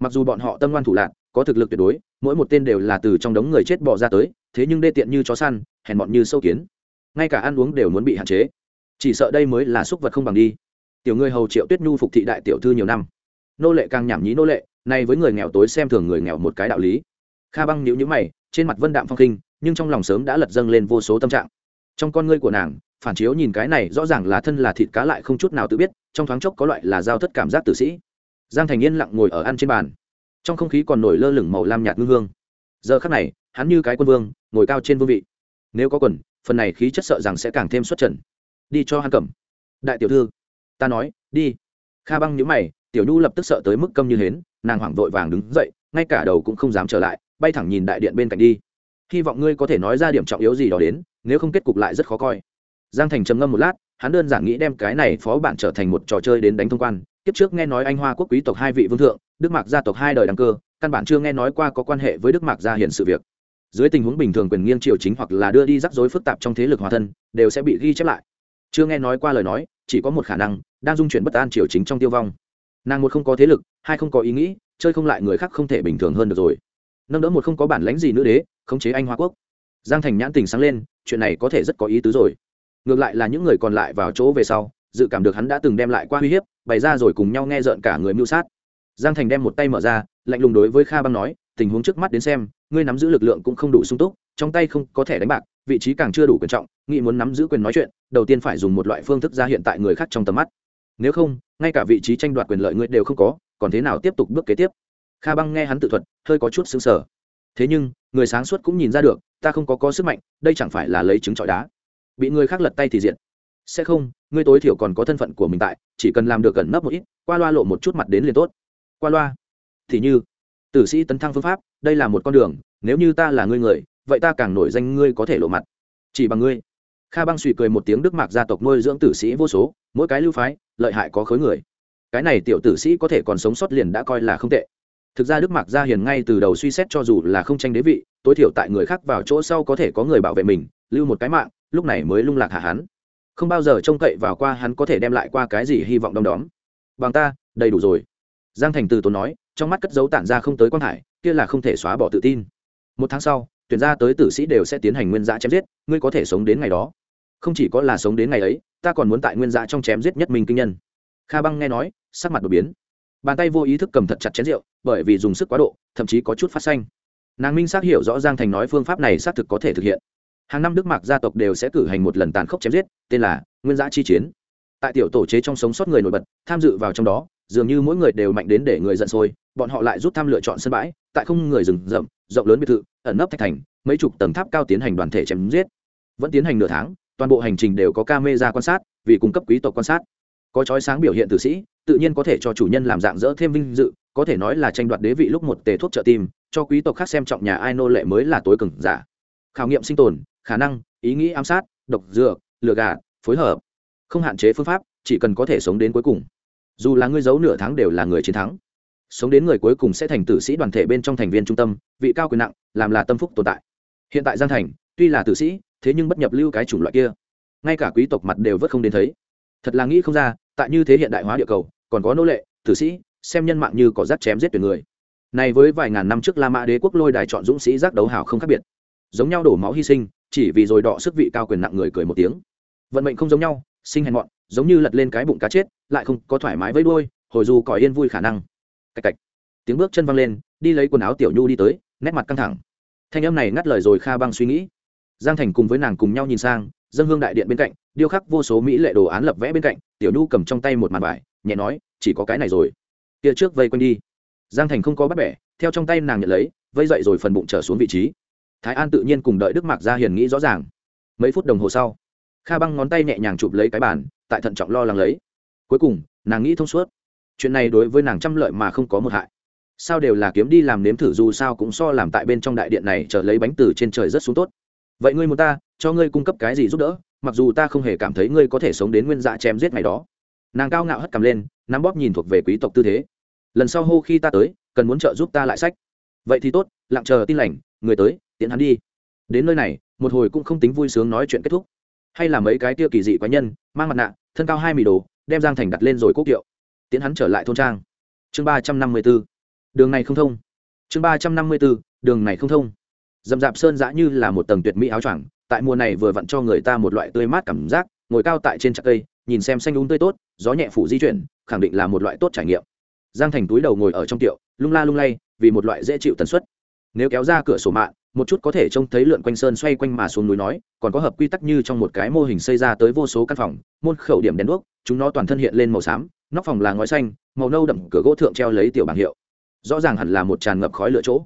Mặc dù bọn họ tâm ngoan thủ lạc có thực lực tuyệt đối, mỗi một tên đều là từ trong đống người chết bỏ ra tới, thế nhưng đê tiện như chó săn, hèn mọn như sâu kiến. Ngay cả ăn uống đều muốn bị hạn chế. Chỉ sợ đây mới là xúc vật không bằng đi. Tiểu ngươi hầu triệu tuyết nhu phục thị đại tiểu thư nhiều năm. Nô lệ càng nhảm nhí nô lệ, nay với người nghèo tối xem thường người nghèo một cái đạo lý. Kha băng nhíu nhíu mày, trên mặt vân đạm phong khinh, nhưng trong lòng sớm đã lật dâng lên vô số tâm trạng. Trong con ngươi của nàng, phản chiếu nhìn cái này rõ ràng là thân là thịt cá lại không chút nào tự biết, trong thoáng chốc có loại là giao thất cảm giác tử sĩ. Giang thành yên lặng ngồi ở ăn trên bàn trong không khí còn nổi lơ lửng màu lam nhạt ngưng hương. Giờ khắc này, hắn như cái quân vương, ngồi cao trên vương vị. Nếu có quần, phần này khí chất sợ rằng sẽ càng thêm xuất trần. Đi cho hắn cầm. Đại tiểu thư, ta nói, đi. Kha băng nhíu mày, tiểu nhu lập tức sợ tới mức câm như hến, nàng hoảng vội vàng đứng dậy, ngay cả đầu cũng không dám trở lại, bay thẳng nhìn đại điện bên cạnh đi. Hy vọng ngươi có thể nói ra điểm trọng yếu gì đó đến, nếu không kết cục lại rất khó coi. Giang thành trầm ngâm một lát, hắn đơn giản nghĩ đem cái này phó bản trở thành một trò chơi đến đánh thông quan. Kiếp trước nghe nói anh hoa quốc quý tộc hai vị vương thượng đức mạc gia tộc hai đời đăng cơ, căn bản chưa nghe nói qua có quan hệ với đức mạc gia hiện sự việc. Dưới tình huống bình thường quyền nghiêng triều chính hoặc là đưa đi rắc rối phức tạp trong thế lực hòa thân, đều sẽ bị ghi chép lại. Chưa nghe nói qua lời nói, chỉ có một khả năng, đang dung chuyển bất an triều chính trong tiêu vong. Nàng một không có thế lực, hai không có ý nghĩ, chơi không lại người khác không thể bình thường hơn được rồi. Nâng đỡ một không có bản lãnh gì nữa đế, khống chế anh hoa quốc. Giang thành nhãn tình sáng lên, chuyện này có thể rất có ý tứ rồi. Ngược lại là những người còn lại vào chỗ về sau, dự cảm được hắn đã từng đem lại qua uy hiếp, bày ra rồi cùng nhau nghe rợn cả người mưu sát giang thành đem một tay mở ra, lạnh lùng đối với kha băng nói, tình huống trước mắt đến xem, ngươi nắm giữ lực lượng cũng không đủ sung túc, trong tay không có thể đánh bạc, vị trí càng chưa đủ quan trọng, nghĩ muốn nắm giữ quyền nói chuyện, đầu tiên phải dùng một loại phương thức ra hiện tại người khác trong tầm mắt. Nếu không, ngay cả vị trí tranh đoạt quyền lợi ngươi đều không có, còn thế nào tiếp tục bước kế tiếp? Kha băng nghe hắn tự thuật, hơi có chút xứng sở thế nhưng, người sáng suốt cũng nhìn ra được, ta không có có sức mạnh, đây chẳng phải là lấy trứng trọi đá. Bị người khác lật tay thì diện sẽ không, ngươi tối thiểu còn có thân phận của mình tại, chỉ cần làm được gần nấp một ít, qua loa lộ một chút mặt đến liền tốt qua loa. Thì như, tử sĩ tấn thăng phương pháp, đây là một con đường, nếu như ta là ngươi người, vậy ta càng nổi danh ngươi có thể lộ mặt. Chỉ bằng ngươi. Kha băng suy cười một tiếng đức mạc gia tộc nuôi dưỡng tử sĩ vô số, mỗi cái lưu phái, lợi hại có khối người. Cái này tiểu tử sĩ có thể còn sống sót liền đã coi là không tệ. Thực ra đức mạc gia hiền ngay từ đầu suy xét cho dù là không tranh đế vị, tối thiểu tại người khác vào chỗ sau có thể có người bảo vệ mình, lưu một cái mạng, lúc này mới lung lạc hạ hắn. Không bao giờ trông cậy vào qua hắn có thể đem lại qua cái gì hy vọng đom đóm. Bằng ta, đầy đủ rồi giang thành từ tốn nói, trong mắt cất dấu tản ra không tới quan hải, kia là không thể xóa bỏ tự tin. Một tháng sau, tuyển ra tới tử sĩ đều sẽ tiến hành nguyên giã chém giết, ngươi có thể sống đến ngày đó. Không chỉ có là sống đến ngày ấy, ta còn muốn tại nguyên giã trong chém giết nhất mình kinh nhân. Kha băng nghe nói, sắc mặt đột biến. Bàn tay vô ý thức cầm thật chặt chén rượu, bởi vì dùng sức quá độ, thậm chí có chút phát xanh. Nàng minh xác hiểu rõ giang thành nói phương pháp này xác thực có thể thực hiện. Hàng năm đức mạc gia tộc đều sẽ cử hành một lần tàn khốc chém giết, tên là nguyên giã chi chiến. Tại tiểu tổ chế trong sống sót người nổi bật, tham dự vào trong đó dường như mỗi người đều mạnh đến để người giận sôi, bọn họ lại rút tham lựa chọn sân bãi, tại không người rừng rậm, rộng lớn biệt thự, ẩn nấp thạch thành, mấy chục tầng tháp cao tiến hành đoàn thể chém giết. Vẫn tiến hành nửa tháng, toàn bộ hành trình đều có camera quan sát, vì cung cấp quý tộc quan sát. Có chói sáng biểu hiện tử sĩ, tự nhiên có thể cho chủ nhân làm dạng dỡ thêm vinh dự, có thể nói là tranh đoạt đế vị lúc một tề thuốc trợ tim, cho quý tộc khác xem trọng nhà ai nô lệ mới là tối cường giả. Khảo nghiệm sinh tồn, khả năng, ý nghĩ ám sát, độc dược, lừa gạt, phối hợp. Không hạn chế phương pháp, chỉ cần có thể sống đến cuối cùng dù là ngươi giấu nửa tháng đều là người chiến thắng. Sống đến người cuối cùng sẽ thành tử sĩ đoàn thể bên trong thành viên trung tâm, vị cao quyền nặng, làm là tâm phúc tồn tại. Hiện tại giang thành, tuy là tử sĩ, thế nhưng bất nhập lưu cái chủng loại kia. Ngay cả quý tộc mặt đều vất không đến thấy. Thật là nghĩ không ra, tại như thế hiện đại hóa địa cầu, còn có nô lệ, tử sĩ, xem nhân mạng như có rác chém giết tuyệt người. Này với vài ngàn năm trước la mã đế quốc lôi đài chọn dũng sĩ giác đấu hào không khác biệt. Giống nhau đổ máu hy sinh, chỉ vì rồi đọ sức vị cao quyền nặng người cười một tiếng. Vận mệnh không giống nhau, sinh hèn mọn giống như lật lên cái bụng cá chết, lại không có thoải mái với đuôi, hồi dù còi yên vui khả năng. Cạch cạch. Tiếng bước chân văng lên, đi lấy quần áo tiểu nhu đi tới, nét mặt căng thẳng. Thanh âm này ngắt lời rồi kha băng suy nghĩ. Giang thành cùng với nàng cùng nhau nhìn sang, dân hương đại điện bên cạnh, điêu khắc vô số mỹ lệ đồ án lập vẽ bên cạnh, tiểu nhu cầm trong tay một màn vải nhẹ nói, chỉ có cái này rồi. Kia trước vây quanh đi. Giang thành không có bắt bẻ, theo trong tay nàng nhận lấy, vây dậy rồi phần bụng trở xuống vị trí. Thái an tự nhiên cùng đợi đức mạc ra hiền nghĩ rõ ràng. Mấy phút đồng hồ sau kha băng ngón tay nhẹ nhàng chụp lấy cái bàn, tại thận trọng lo lắng lấy. Cuối cùng, nàng nghĩ thông suốt. Chuyện này đối với nàng trăm lợi mà không có một hại. Sao đều là kiếm đi làm nếm thử dù sao cũng so làm tại bên trong đại điện này chờ lấy bánh từ trên trời rất xuống tốt. Vậy ngươi muốn ta, cho ngươi cung cấp cái gì giúp đỡ, mặc dù ta không hề cảm thấy ngươi có thể sống đến nguyên dạ chém giết ngày đó. Nàng cao ngạo hất cầm lên, nắm bóp nhìn thuộc về quý tộc tư thế. Lần sau hô khi ta tới, cần muốn trợ giúp ta lại sách. Vậy thì tốt, lặng chờ tin lành, người tới tiện hắn đi. Đến nơi này, một hồi cũng không tính vui sướng nói chuyện kết thúc hay là mấy cái tiêu kỳ dị quái nhân, mang mặt nạ, thân cao hai mì đồ, đem giang thành đặt lên rồi quốc kiệu. Tiến hắn trở lại thôn trang. Chương ba trăm năm mươi b ố đường này không thông. Chương ba trăm năm mươi b ố đường này không thông. D ầ m dạp sơn giã như là một tầng tuyệt mỹ áo choàng, tại mùa này vừa vặn cho người ta một loại tươi mát cảm giác, ngồi cao tại trên trạc cây, nhìn xem xanh đúng tươi tốt, gió nhẹ phủ di chuyển, khẳng định là một loại tốt trải nghiệm. Giang thành túi đầu ngồi ở trong tiệu, lung la lung lay, vì một loại dễ chịu tần suất. Nếu kéo ra cửa sổ mạng một chút có thể trông thấy lượn quanh sơn xoay quanh mà xuống núi nói, còn có hợp quy tắc như trong một cái mô hình xây ra tới vô số căn phòng, môn khẩu điểm đèn đuốc, chúng nó toàn thân hiện lên màu xám, nóc phòng là ngói xanh, màu nâu đậm cửa gỗ thượng treo lấy tiểu bảng hiệu. Rõ ràng hẳn là một tràn ngập khói lửa chỗ.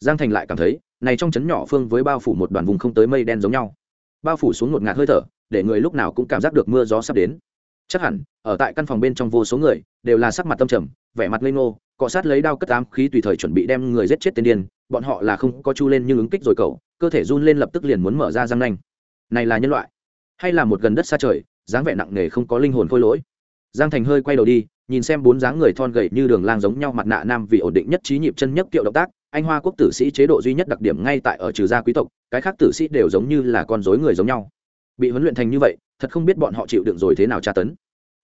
Giang thành lại cảm thấy, này trong trấn nhỏ phương với bao phủ một đoàn vùng không tới mây đen giống nhau. Bao phủ xuống một ngạt hơi thở, để người lúc nào cũng cảm giác được mưa gió sắp đến chắc hẳn, ở tại căn phòng bên trong vô số người, đều là sắc mặt tâm trầm, vẻ mặt lây ngô, cọ sát lấy đao cất tám khí tùy thời chuẩn bị đem người giết chết tên điên, bọn họ là không có chu lên nhưng ứng kích rồi cậu, cơ thể run lên lập tức liền muốn mở ra răng nanh. Này là nhân loại, hay là một gần đất xa trời, dáng vẻ nặng nề không có linh hồn khôi lỗi. Giang thành hơi quay đầu đi, nhìn xem bốn dáng người thon gầy như đường lang giống nhau mặt nạ nam vì ổn định nhất trí nhịp chân nhất kiệu động tác, anh hoa quốc tử sĩ chế độ duy nhất đặc điểm ngay tại ở trừ gia quý tộc, cái khác tử sĩ đều giống như là con dối người giống nhau. Bị huấn luyện thành như vậy thật không biết bọn họ chịu đựng rồi thế nào tra tấn.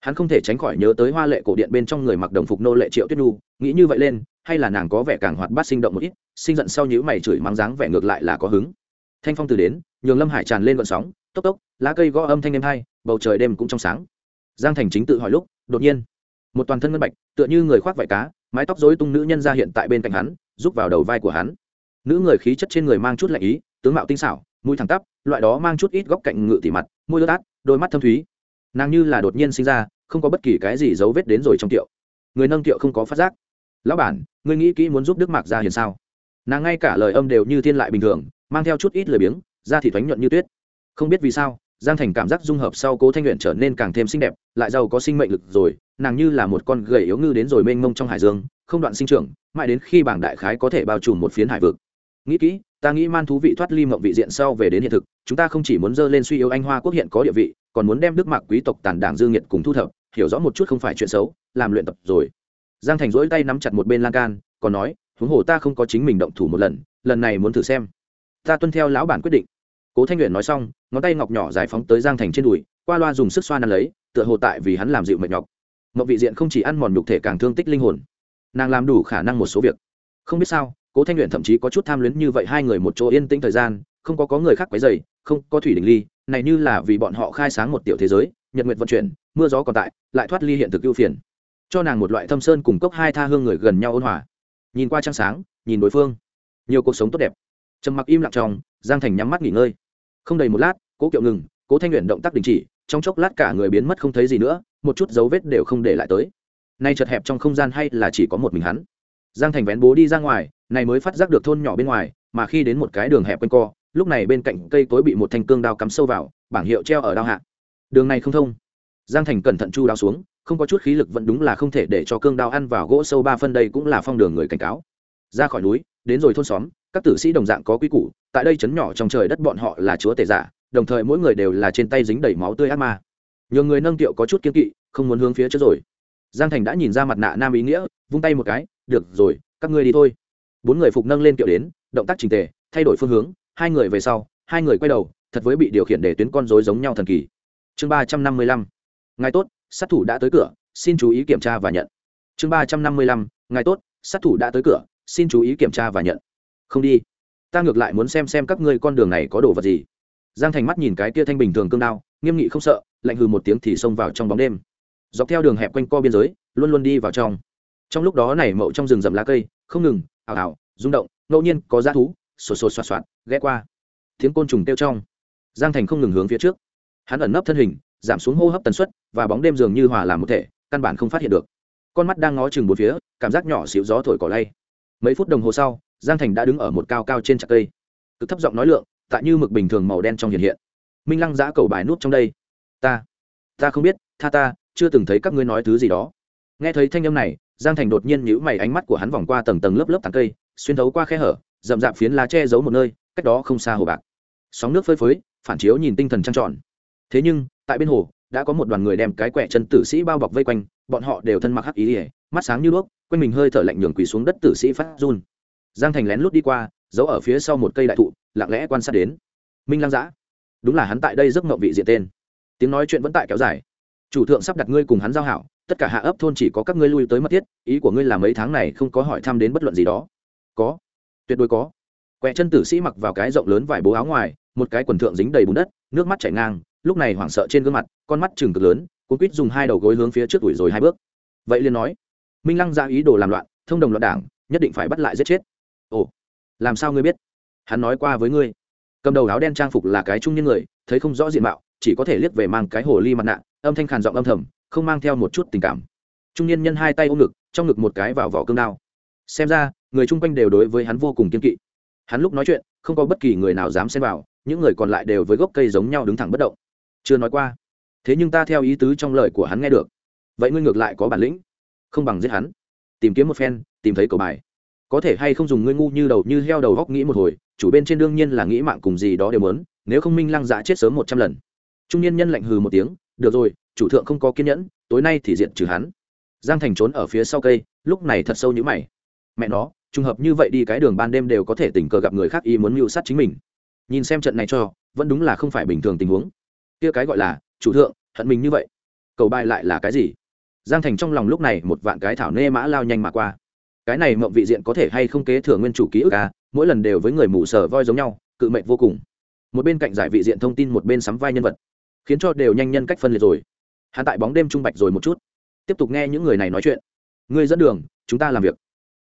Hắn không thể tránh khỏi nhớ tới hoa lệ cổ điện bên trong người mặc đồng phục nô lệ triệu tuyết nhu, nghĩ như vậy lên, hay là nàng có vẻ càng hoạt bát sinh động một ít, sinh giận sau nhữ mày chửi mắng dáng vẻ ngược lại là có hứng. Thanh phong từ đến, nhường lâm hải tràn lên vận sóng, tốc tốc, lá cây gõ âm thanh đêm hai, bầu trời đêm cũng trong sáng. Giang thành chính tự hỏi lúc, đột nhiên, một toàn thân ngân bạch, tựa như người khoác vải cá, mái tóc dối tung nữ nhân ra hiện tại bên cạnh hắn, rúc vào đầu vai của hắn. Nữ người khí chất trên người mang chút lạnh ý, tướng mạo tinh xảo, mũi thẳng tắp, loại đó mang chút ít góc cạnh ngự tỉ mặt, môi ướt át đôi mắt thâm thúy. Nàng như là đột nhiên sinh ra, không có bất kỳ cái gì dấu vết đến rồi trong tiệu. Người nâng tiệu không có phát giác. Lão bản, ngươi nghĩ kỹ muốn giúp đức mạc ra hiền sao? Nàng ngay cả lời âm đều như thiên lại bình thường, mang theo chút ít lời biếng, da thì thoánh nhuận như tuyết. Không biết vì sao, giang thành cảm giác dung hợp sau cố thanh luyện trở nên càng thêm xinh đẹp, lại giàu có sinh mệnh lực rồi, nàng như là một con gầy yếu ngư đến rồi mênh mông trong hải dương, không đoạn sinh trưởng, mãi đến khi bảng đại khái có thể bao trùm một phiến hải vực nghĩ kỹ, ta nghĩ man thú vị thoát ly mộng vị diện sau về đến hiện thực, chúng ta không chỉ muốn dơ lên suy yếu anh hoa quốc hiện có địa vị, còn muốn đem đức mạc quý tộc tàn đảng dương nhiệt cùng thu thập, hiểu rõ một chút không phải chuyện xấu, làm luyện tập rồi. Giang thành dỗi tay nắm chặt một bên lan can, còn nói, huống hồ ta không có chính mình động thủ một lần lần này muốn thử xem. Ta tuân theo lão bản quyết định. Cố thanh luyện nói xong, ngón tay ngọc nhỏ giải phóng tới giang thành trên đùi, qua loa dùng sức xoa nắn lấy, tựa hồ tại vì hắn làm dịu mệt nhọc. Mộng vị diện không chỉ ăn mòn nhục thể càng thương tích linh hồn, nàng làm đủ khả năng một số việc. Không biết sao cố thanh luyện thậm chí có chút tham luyến như vậy hai người một chỗ yên tĩnh thời gian, không có có người khác quấy dày không, có thủy đình ly, này như là vì bọn họ khai sáng một tiểu thế giới, nhật nguyệt vận chuyển, mưa gió còn tại, lại thoát ly hiện thực ưu phiền. Cho nàng một loại thâm sơn cùng cốc hai tha hương người gần nhau ôn hòa. Nhìn qua trăng sáng, nhìn đối phương. Nhiều cuộc sống tốt đẹp. Trầm mặc im lặng trong, giang thành nhắm mắt nghỉ ngơi. Không đầy một lát, cố kiệu ngừng, cố thanh luyện động tác đình chỉ, trong chốc lát cả người biến mất không thấy gì nữa, một chút dấu vết đều không để lại tới. Nay chật hẹp trong không gian hay là chỉ có một mình hắn. Giang thành vén bố đi ra ngoài này mới phát giác được thôn nhỏ bên ngoài, mà khi đến một cái đường hẹp quanh co, lúc này bên cạnh cây cối bị một thanh cương đao cắm sâu vào, bảng hiệu treo ở đao hạ. Đường này không thông. Giang thành cẩn thận chu đao xuống, không có chút khí lực vẫn đúng là không thể để cho cương đao ăn vào gỗ sâu ba phân đây cũng là phong đường người cảnh cáo. Ra khỏi núi, đến rồi thôn xóm, các tử sĩ đồng dạng có quy củ, tại đây chấn nhỏ trong trời đất bọn họ là chúa tể giả, đồng thời mỗi người đều là trên tay dính đầy máu tươi ác ma. Nhiều người nâng tiệu có chút kiên kỵ, không muốn hướng phía trước rồi. Giang thành đã nhìn ra mặt nạ nam ý nghĩa, vung tay một cái, được rồi, các ngươi đi thôi bốn người phục nâng lên kiệu đến, động tác trình tề, thay đổi phương hướng, hai người về sau, hai người quay đầu, thật với bị điều khiển để tuyến con rối giống nhau thần kỳ. Chương ba trăm năm mươi lăm. Ngài tốt, sát thủ đã tới cửa, xin chú ý kiểm tra và nhận. Chương ba trăm năm mươi lăm. Ngài tốt, sát thủ đã tới cửa, xin chú ý kiểm tra và nhận. Không đi. Ta ngược lại muốn xem xem các ngươi con đường này có đồ vật gì. Giang thành mắt nhìn cái tia thanh bình thường cương đao, nghiêm nghị không sợ, lạnh hừ một tiếng thì xông vào trong bóng đêm. Dọc theo đường hẹp quanh co biên giới, luôn luôn đi vào trong. Trong lúc đó này mậu trong rừng rậm lá cây, không ngừng ảo ảo rung động, ngẫu nhiên có g thú sột sột soạt soạt, ghé qua. Tiếng côn trùng kêu trong. Giang thành không ngừng hướng phía trước. Hắn ẩn nấp thân hình, giảm xuống hô hấp tần suất, và bóng đêm dường như hòa làm một thể, căn bản không phát hiện được. Con mắt đang ngó chừng bốn phía, cảm giác nhỏ xíu gió thổi cỏ lay. Mấy phút đồng hồ sau, giang thành đã đứng ở một cao cao trên trạc cây. Cực thấp giọng nói lượng tại như mực bình thường màu đen trong hiện hiện. Minh lăng giã cầu bài nút trong đây. Ta ta không biết, tha ta, chưa từng thấy các ngươi nói thứ gì đó. Nghe thấy thanh âm này giang thành đột nhiên nhữ mày ánh mắt của hắn vòng qua tầng tầng lớp lớp tàn cây, xuyên thấu qua khe hở, rậm rạp phiến lá che giấu một nơi, cách đó không xa hồ bạc. Sóng nước phơi phới, phản chiếu nhìn tinh thần trăng tròn. Thế nhưng, tại bên hồ, đã có một đoàn người đem cái quẻ chân tử sĩ bao bọc vây quanh, bọn họ đều thân mặc hắc ý ỉa mắt sáng như đuốc, quanh mình hơi thở lạnh nhường quỳ xuống đất tử sĩ phát run. Giang thành lén lút đi qua, giấu ở phía sau một cây đại thụ, lặng lẽ quan sát đến. Minh Lang giã. Đúng là hắn tại đây giấc mộng vị diện tên. Tiếng nói chuyện vẫn tại kéo dài. Chủ thượng sắp đặt ngươi cùng hắn giao hảo tất cả hạ ấp thôn chỉ có các ngươi lui tới mất thiết, ý của ngươi là mấy tháng này không có hỏi thăm đến bất luận gì đó. Có. Tuyệt đối có. Quẹ chân tử sĩ mặc vào cái rộng lớn vải bố áo ngoài, một cái quần thượng dính đầy bùn đất, nước mắt chảy ngang, lúc này hoảng sợ trên gương mặt, con mắt chừng cực lớn, cuốn quýt dùng hai đầu gối hướng phía trước ủi rồi hai bước. Vậy liền nói, minh lăng ra ý đồ làm loạn, thông đồng loạn đảng, nhất định phải bắt lại giết chết. Ồ, làm sao ngươi biết? Hắn nói qua với ngươi. Cầm đầu áo đen trang phục là cái trung nhân người, thấy không rõ diện mạo, chỉ có thể liếc về mang cái hồ ly mặt nạ, âm thanh khàn giọng âm thầm không mang theo một chút tình cảm. Trung niên nhân hai tay ôm ngực, trong ngực một cái vào vỏ cương đao. Xem ra, người chung quanh đều đối với hắn vô cùng kiên kỵ. Hắn lúc nói chuyện, không có bất kỳ người nào dám xen vào, những người còn lại đều với gốc cây giống nhau đứng thẳng bất động. Chưa nói qua. Thế nhưng ta theo ý tứ trong lời của hắn nghe được. Vậy ngươi ngược lại có bản lĩnh. Không bằng giết hắn. Tìm kiếm một phen, tìm thấy cầu bài. Có thể hay không dùng ngươi ngu như đầu như heo đầu góc nghĩ một hồi, chủ bên trên đương nhiên là nghĩ mạng cùng gì đó đều mớn nếu không minh lăng dạ chết sớm một trăm lần. Trung niên nhân lạnh hừ một tiếng được rồi, chủ thượng không có kiên nhẫn, tối nay thì diện trừ hắn. Giang thành trốn ở phía sau cây, lúc này thật sâu như mày. Mẹ nó, trùng hợp như vậy đi cái đường ban đêm đều có thể tình cờ gặp người khác y muốn mưu sát chính mình. Nhìn xem trận này cho, vẫn đúng là không phải bình thường tình huống. Kia cái gọi là, chủ thượng, hận mình như vậy. Cầu bài lại là cái gì? Giang thành trong lòng lúc này một vạn cái thảo nê mã lao nhanh mà qua. Cái này mộng vị diện có thể hay không kế thừa nguyên chủ ký ức à? Mỗi lần đều với người mù sờ voi giống nhau, cự mệnh vô cùng. Một bên cạnh giải vị diện thông tin, một bên sắm vai nhân vật khiến cho đều nhanh nhân cách phân liệt rồi. Hắn tại bóng đêm trung bạch rồi một chút. Tiếp tục nghe những người này nói chuyện. Ngươi dẫn đường, chúng ta làm việc.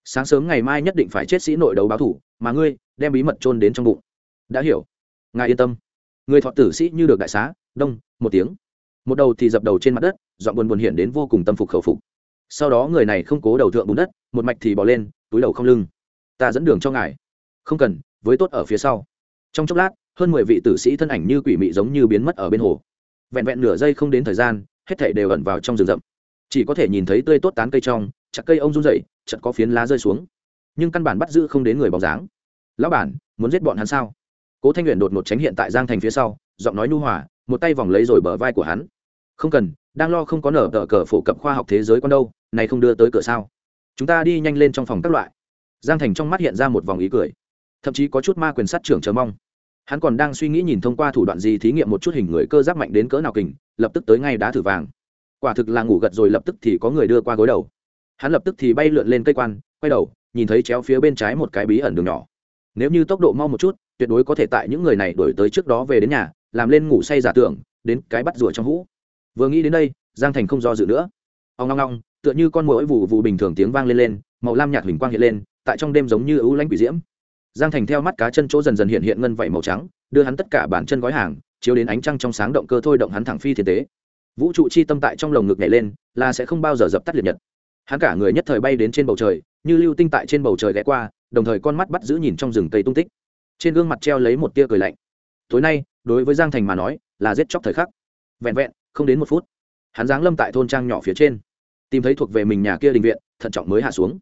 Sáng sớm ngày mai nhất định phải chết sĩ nội đấu báo thủ, mà ngươi đem bí mật trôn đến trong bụng. Đã hiểu. Ngài yên tâm. Người thọ tử sĩ như được đại xá, đông, một tiếng. Một đầu thì dập đầu trên mặt đất dọn buồn buồn hiện đến vô cùng tâm phục khẩu phục. Sau đó người này không cố đầu thượng bùn đất, một mạch thì bỏ lên, túi đầu không lưng. Ta dẫn đường cho ngài. Không cần, với tốt ở phía sau. Trong chốc lát, hơn mười vị tử sĩ thân ảnh như quỷ mị giống như biến mất ở bên hồ vẹn vẹn nửa giây không đến thời gian, hết thảy đều ẩn vào trong rừng rậm. Chỉ có thể nhìn thấy tươi tốt tán cây trong, chặt cây ông run rẩy chật có phiến lá rơi xuống. Nhưng căn bản bắt giữ không đến người bóng dáng. Lão bản, muốn giết bọn hắn sao? Cố thanh luyện đột ngột tránh hiện tại giang thành phía sau, giọng nói nu hòa, một tay vòng lấy rồi bờ vai của hắn. Không cần, đang lo không có nở tờ cờ phổ cập khoa học thế giới con đâu, này không đưa tới cửa sao? Chúng ta đi nhanh lên trong phòng các loại. Giang thành trong mắt hiện ra một vòng ý cười. Thậm chí có chút ma quyền sát trưởng chờ mong hắn còn đang suy nghĩ nhìn thông qua thủ đoạn gì thí nghiệm một chút hình người cơ giáp mạnh đến cỡ nào kình, lập tức tới ngay đá thử vàng. Quả thực là ngủ gật rồi lập tức thì có người đưa qua gối đầu. Hắn lập tức thì bay lượn lên cây quan, quay đầu, nhìn thấy chéo phía bên trái một cái bí ẩn đường nhỏ. Nếu như tốc độ mau một chút, tuyệt đối có thể tại những người này đổi tới trước đó về đến nhà, làm lên ngủ say giả tưởng, đến cái bắt rùa trong hũ. Vừa nghĩ đến đây, giang thành không do dự nữa. Ông ngong ngong tựa như con mũi vụ vụ bình thường tiếng vang lên lên, màu lam nhạt huỳnh quang hiện lên, tại trong đêm giống như ưu lãnh quỷ diễm giang thành theo mắt cá chân chỗ dần dần hiện hiện ngân vảy màu trắng, đưa hắn tất cả bản chân gói hàng, chiếu đến ánh trăng trong sáng động cơ thôi động hắn thẳng phi thiên tế. Vũ trụ chi tâm tại trong lồng ngực nhảy lên, là sẽ không bao giờ dập tắt liệt nhật. Hắn cả người nhất thời bay đến trên bầu trời, như lưu tinh tại trên bầu trời ghé qua, đồng thời con mắt bắt giữ nhìn trong rừng cây tung tích. Trên gương mặt treo lấy một tia cười lạnh. Tối nay, đối với giang thành mà nói, là giết chóc thời khắc. Vẹn vẹn, không đến một phút, hắn giáng lâm tại thôn trang nhỏ phía trên, tìm thấy thuộc về mình nhà kia đình viện, thận trọng mới hạ xuống.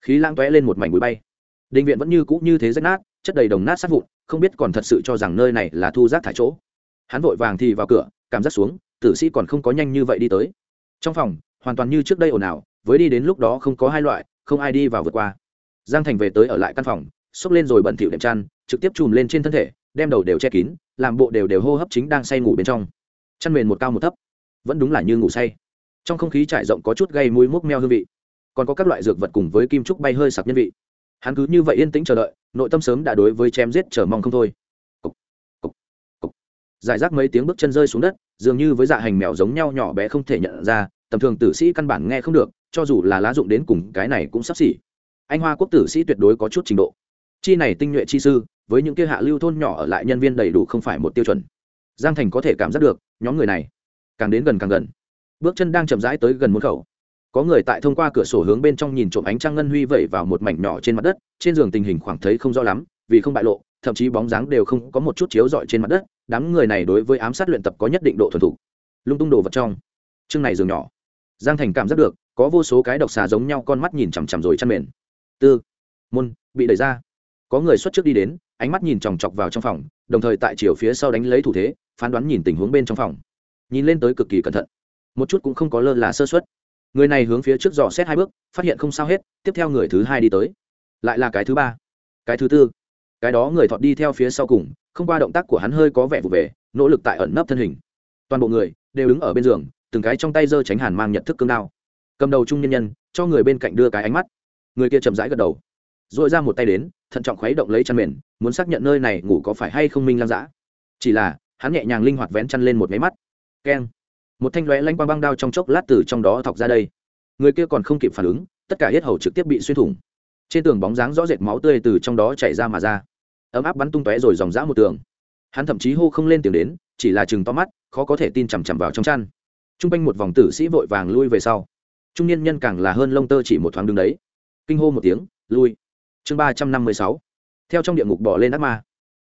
Khí lãng tóe lên một mảnh bụi bay đình viện vẫn như cũ như thế rách nát, chất đầy đồng nát sát vụn, không biết còn thật sự cho rằng nơi này là thu rác thải chỗ. Hắn vội vàng thì vào cửa, cảm giác xuống, tử sĩ còn không có nhanh như vậy đi tới. Trong phòng, hoàn toàn như trước đây ồn ào, với đi đến lúc đó không có hai loại, không ai đi vào vượt qua. Giang thành về tới ở lại căn phòng, xốc lên rồi bận thỉu đệm chăn, trực tiếp chùm lên trên thân thể, đem đầu đều che kín, làm bộ đều đều hô hấp chính đang say ngủ bên trong. Chăn mền một cao một thấp, vẫn đúng là như ngủ say. Trong không khí trải rộng có chút gây mũi múc meo hương vị. Còn có các loại dược vật cùng với kim trúc bay hơi sặc nhân vị hắn cứ như vậy yên tĩnh chờ đợi nội tâm sớm đã đối với chém giết chờ mong không thôi. Cục, cục, cục. giải rác mấy tiếng bước chân rơi xuống đất dường như với dạ hành mèo giống nhau nhỏ bé không thể nhận ra tầm thường tử sĩ căn bản nghe không được cho dù là lá dụng đến cùng cái này cũng sắp xỉ. Anh hoa quốc tử sĩ tuyệt đối có chút trình độ. Chi này tinh nhuệ chi sư với những kia hạ lưu thôn nhỏ ở lại nhân viên đầy đủ không phải một tiêu chuẩn. Giang thành có thể cảm giác được nhóm người này càng đến gần càng gần. Bước chân đang chậm rãi tới gần môn khẩu có người tại thông qua cửa sổ hướng bên trong nhìn trộm ánh trăng ngân huy vẩy vào một mảnh nhỏ trên mặt đất, trên giường tình hình khoảng thấy không rõ lắm, vì không bại lộ, thậm chí bóng dáng đều không có một chút chiếu rọi trên mặt đất, đám người này đối với ám sát luyện tập có nhất định độ thuần thủ lung tung đồ vật trong. Chương này giường nhỏ. Giang thành cảm giác được, có vô số cái độc xà giống nhau con mắt nhìn chằm chằm rồi chăn mền. Tư, môn, bị đẩy ra. Có người xuất trước đi đến, ánh mắt nhìn chòng chọc vào trong phòng, đồng thời tại chiều phía sau đánh lấy thủ thế, phán đoán nhìn tình huống bên trong phòng. Nhìn lên tới cực kỳ cẩn thận. Một chút cũng không có lơ là sơ xuất người này hướng phía trước dò xét hai bước, phát hiện không sao hết, tiếp theo người thứ hai đi tới. Lại là cái thứ ba, cái thứ tư. Cái đó người thọt đi theo phía sau cùng, không qua động tác của hắn hơi có vẻ vụ về, nỗ lực tại ẩn nấp thân hình. Toàn bộ người đều đứng ở bên giường, từng cái trong tay giơ tránh hàn mang nhận thức cương đao. Cầm đầu trung nhân nhân, cho người bên cạnh đưa cái ánh mắt. Người kia chậm rãi gật đầu dội ra một tay đến, thận trọng khuấy động lấy chăn mền, muốn xác nhận nơi này ngủ có phải hay không minh lam dã chỉ là, hắn nhẹ nhàng linh hoạt vén chăn lên một máy mắt. Keng một thanh lóe lanh quang băng đao trong chốc lát từ trong đó thọc ra đây. Người kia còn không kịp phản ứng, tất cả hết hầu trực tiếp bị xuyên thủng. Trên tường bóng dáng rõ rệt máu tươi từ trong đó chảy ra mà ra. Ấm áp bắn tung tóe rồi dòng dã một tường. Hắn thậm chí hô không lên tiếng đến, chỉ là chừng to mắt, khó có thể tin chằm chằm vào trong chăn. T r u n g quanh một vòng tử sĩ vội vàng lui về sau. Trung niên nhân càng là hơn lông tơ chỉ một thoáng đứng đấy. Kinh hô một tiếng, lui. Chương ba trăm năm mươi sáu. Theo trong địa ngục bỏ lên ác ma.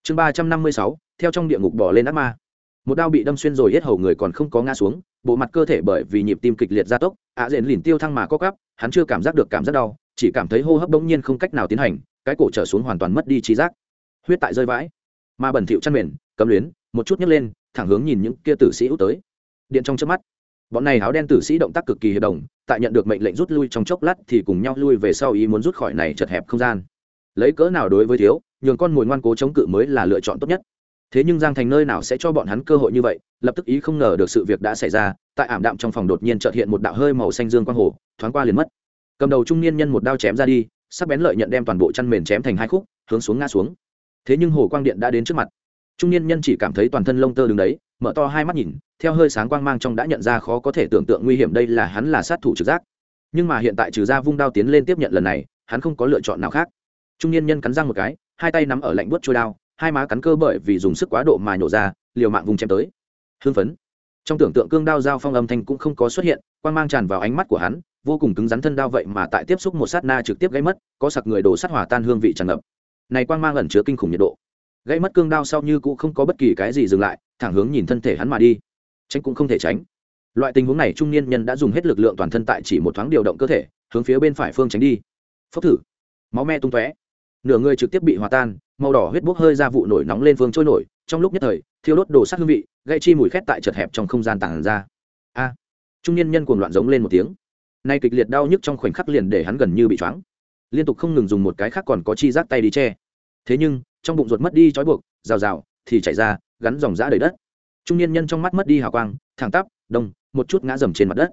Chương ba trăm năm mươi sáu, theo trong địa ngục bỏ lên ác ma một đao bị đâm xuyên rồi hết hầu người còn không có ngã xuống, bộ mặt cơ thể bởi vì nhịp tim kịch liệt gia tốc, ạ rền lìn tiêu thăng mà co cắp hắn chưa cảm giác được cảm giác đau, chỉ cảm thấy hô hấp bỗng nhiên không cách nào tiến hành, cái cổ trở xuống hoàn toàn mất đi trí giác. Huyết tại rơi vãi. Mà bẩn thịu chăn mền, cấm luyến, một chút nhấc lên, thẳng hướng nhìn những kia tử sĩ út tới. Điện trong trước mắt, bọn này áo đen tử sĩ động tác cực kỳ hiệp đồng, tại nhận được mệnh lệnh rút lui trong chốc lát thì cùng nhau lui về sau ý muốn rút khỏi này chật hẹp không gian. Lấy cỡ nào đối với thiếu, nhường con mồi ngoan cố chống cự mới là lựa chọn tốt nhất thế nhưng giang thành nơi nào sẽ cho bọn hắn cơ hội như vậy, lập tức ý không ngờ được sự việc đã xảy ra, tại ảm đạm trong phòng đột nhiên trợt hiện một đạo hơi màu xanh dương quang hồ, thoáng qua liền mất. Cầm đầu trung niên nhân một đao chém ra đi, sắc bén lợi nhận đem toàn bộ chăn mền chém thành hai khúc, hướng xuống ngã xuống. Thế nhưng hồ quang điện đã đến trước mặt. Trung niên nhân chỉ cảm thấy toàn thân lông tơ đứng đấy, mở to hai mắt nhìn, theo hơi sáng quang mang trong đã nhận ra khó có thể tưởng tượng nguy hiểm đây là hắn là sát thủ trực giác. Nhưng mà hiện tại trừ ra vung đao tiến lên tiếp nhận lần này, hắn không có lựa chọn nào khác. Trung niên nhân cắn răng một cái, hai tay nắm ở lạnh buốt trôi đao hai má cắn cơ bởi vì dùng sức quá độ mà nhổ ra, liều mạng vùng chém tới. Hưng phấn. Trong tưởng tượng cương đao dao phong âm thanh cũng không có xuất hiện, quang mang tràn vào ánh mắt của hắn, vô cùng cứng rắn thân đao vậy mà tại tiếp xúc một sát na trực tiếp gây mất, có sặc người đổ sát hỏa tan hương vị tràn ngập. Này quang mang ẩn chứa kinh khủng nhiệt độ. Gây mất cương đao sau như cũng không có bất kỳ cái gì dừng lại, thẳng hướng nhìn thân thể hắn mà đi. Tránh cũng không thể tránh. Loại tình huống này trung niên nhân đã dùng hết lực lượng toàn thân tại chỉ một thoáng điều động cơ thể, hướng phía bên phải phương tránh đi. Phốc thử. Máu me tung tóe. Nửa người trực tiếp bị hòa tan màu đỏ huyết bốc hơi ra vụ nổi nóng lên phương trôi nổi, trong lúc nhất thời, thiêu đốt đồ sát hương vị, gây chi mùi khét tại chật hẹp trong không gian tàn ra. A! Trung niên nhân cuồng loạn giống lên một tiếng. Nay kịch liệt đau nhức trong khoảnh khắc liền để hắn gần như bị choáng. Liên tục không ngừng dùng một cái khác còn có chi giác tay đi che. Thế nhưng, trong bụng ruột mất đi trói buộc, rào rào, thì chảy ra, gắn dòng giã đầy đất. Trung niên nhân trong mắt mất đi hào quang, thẳng tắp, đông, một chút ngã dầm trên mặt đất.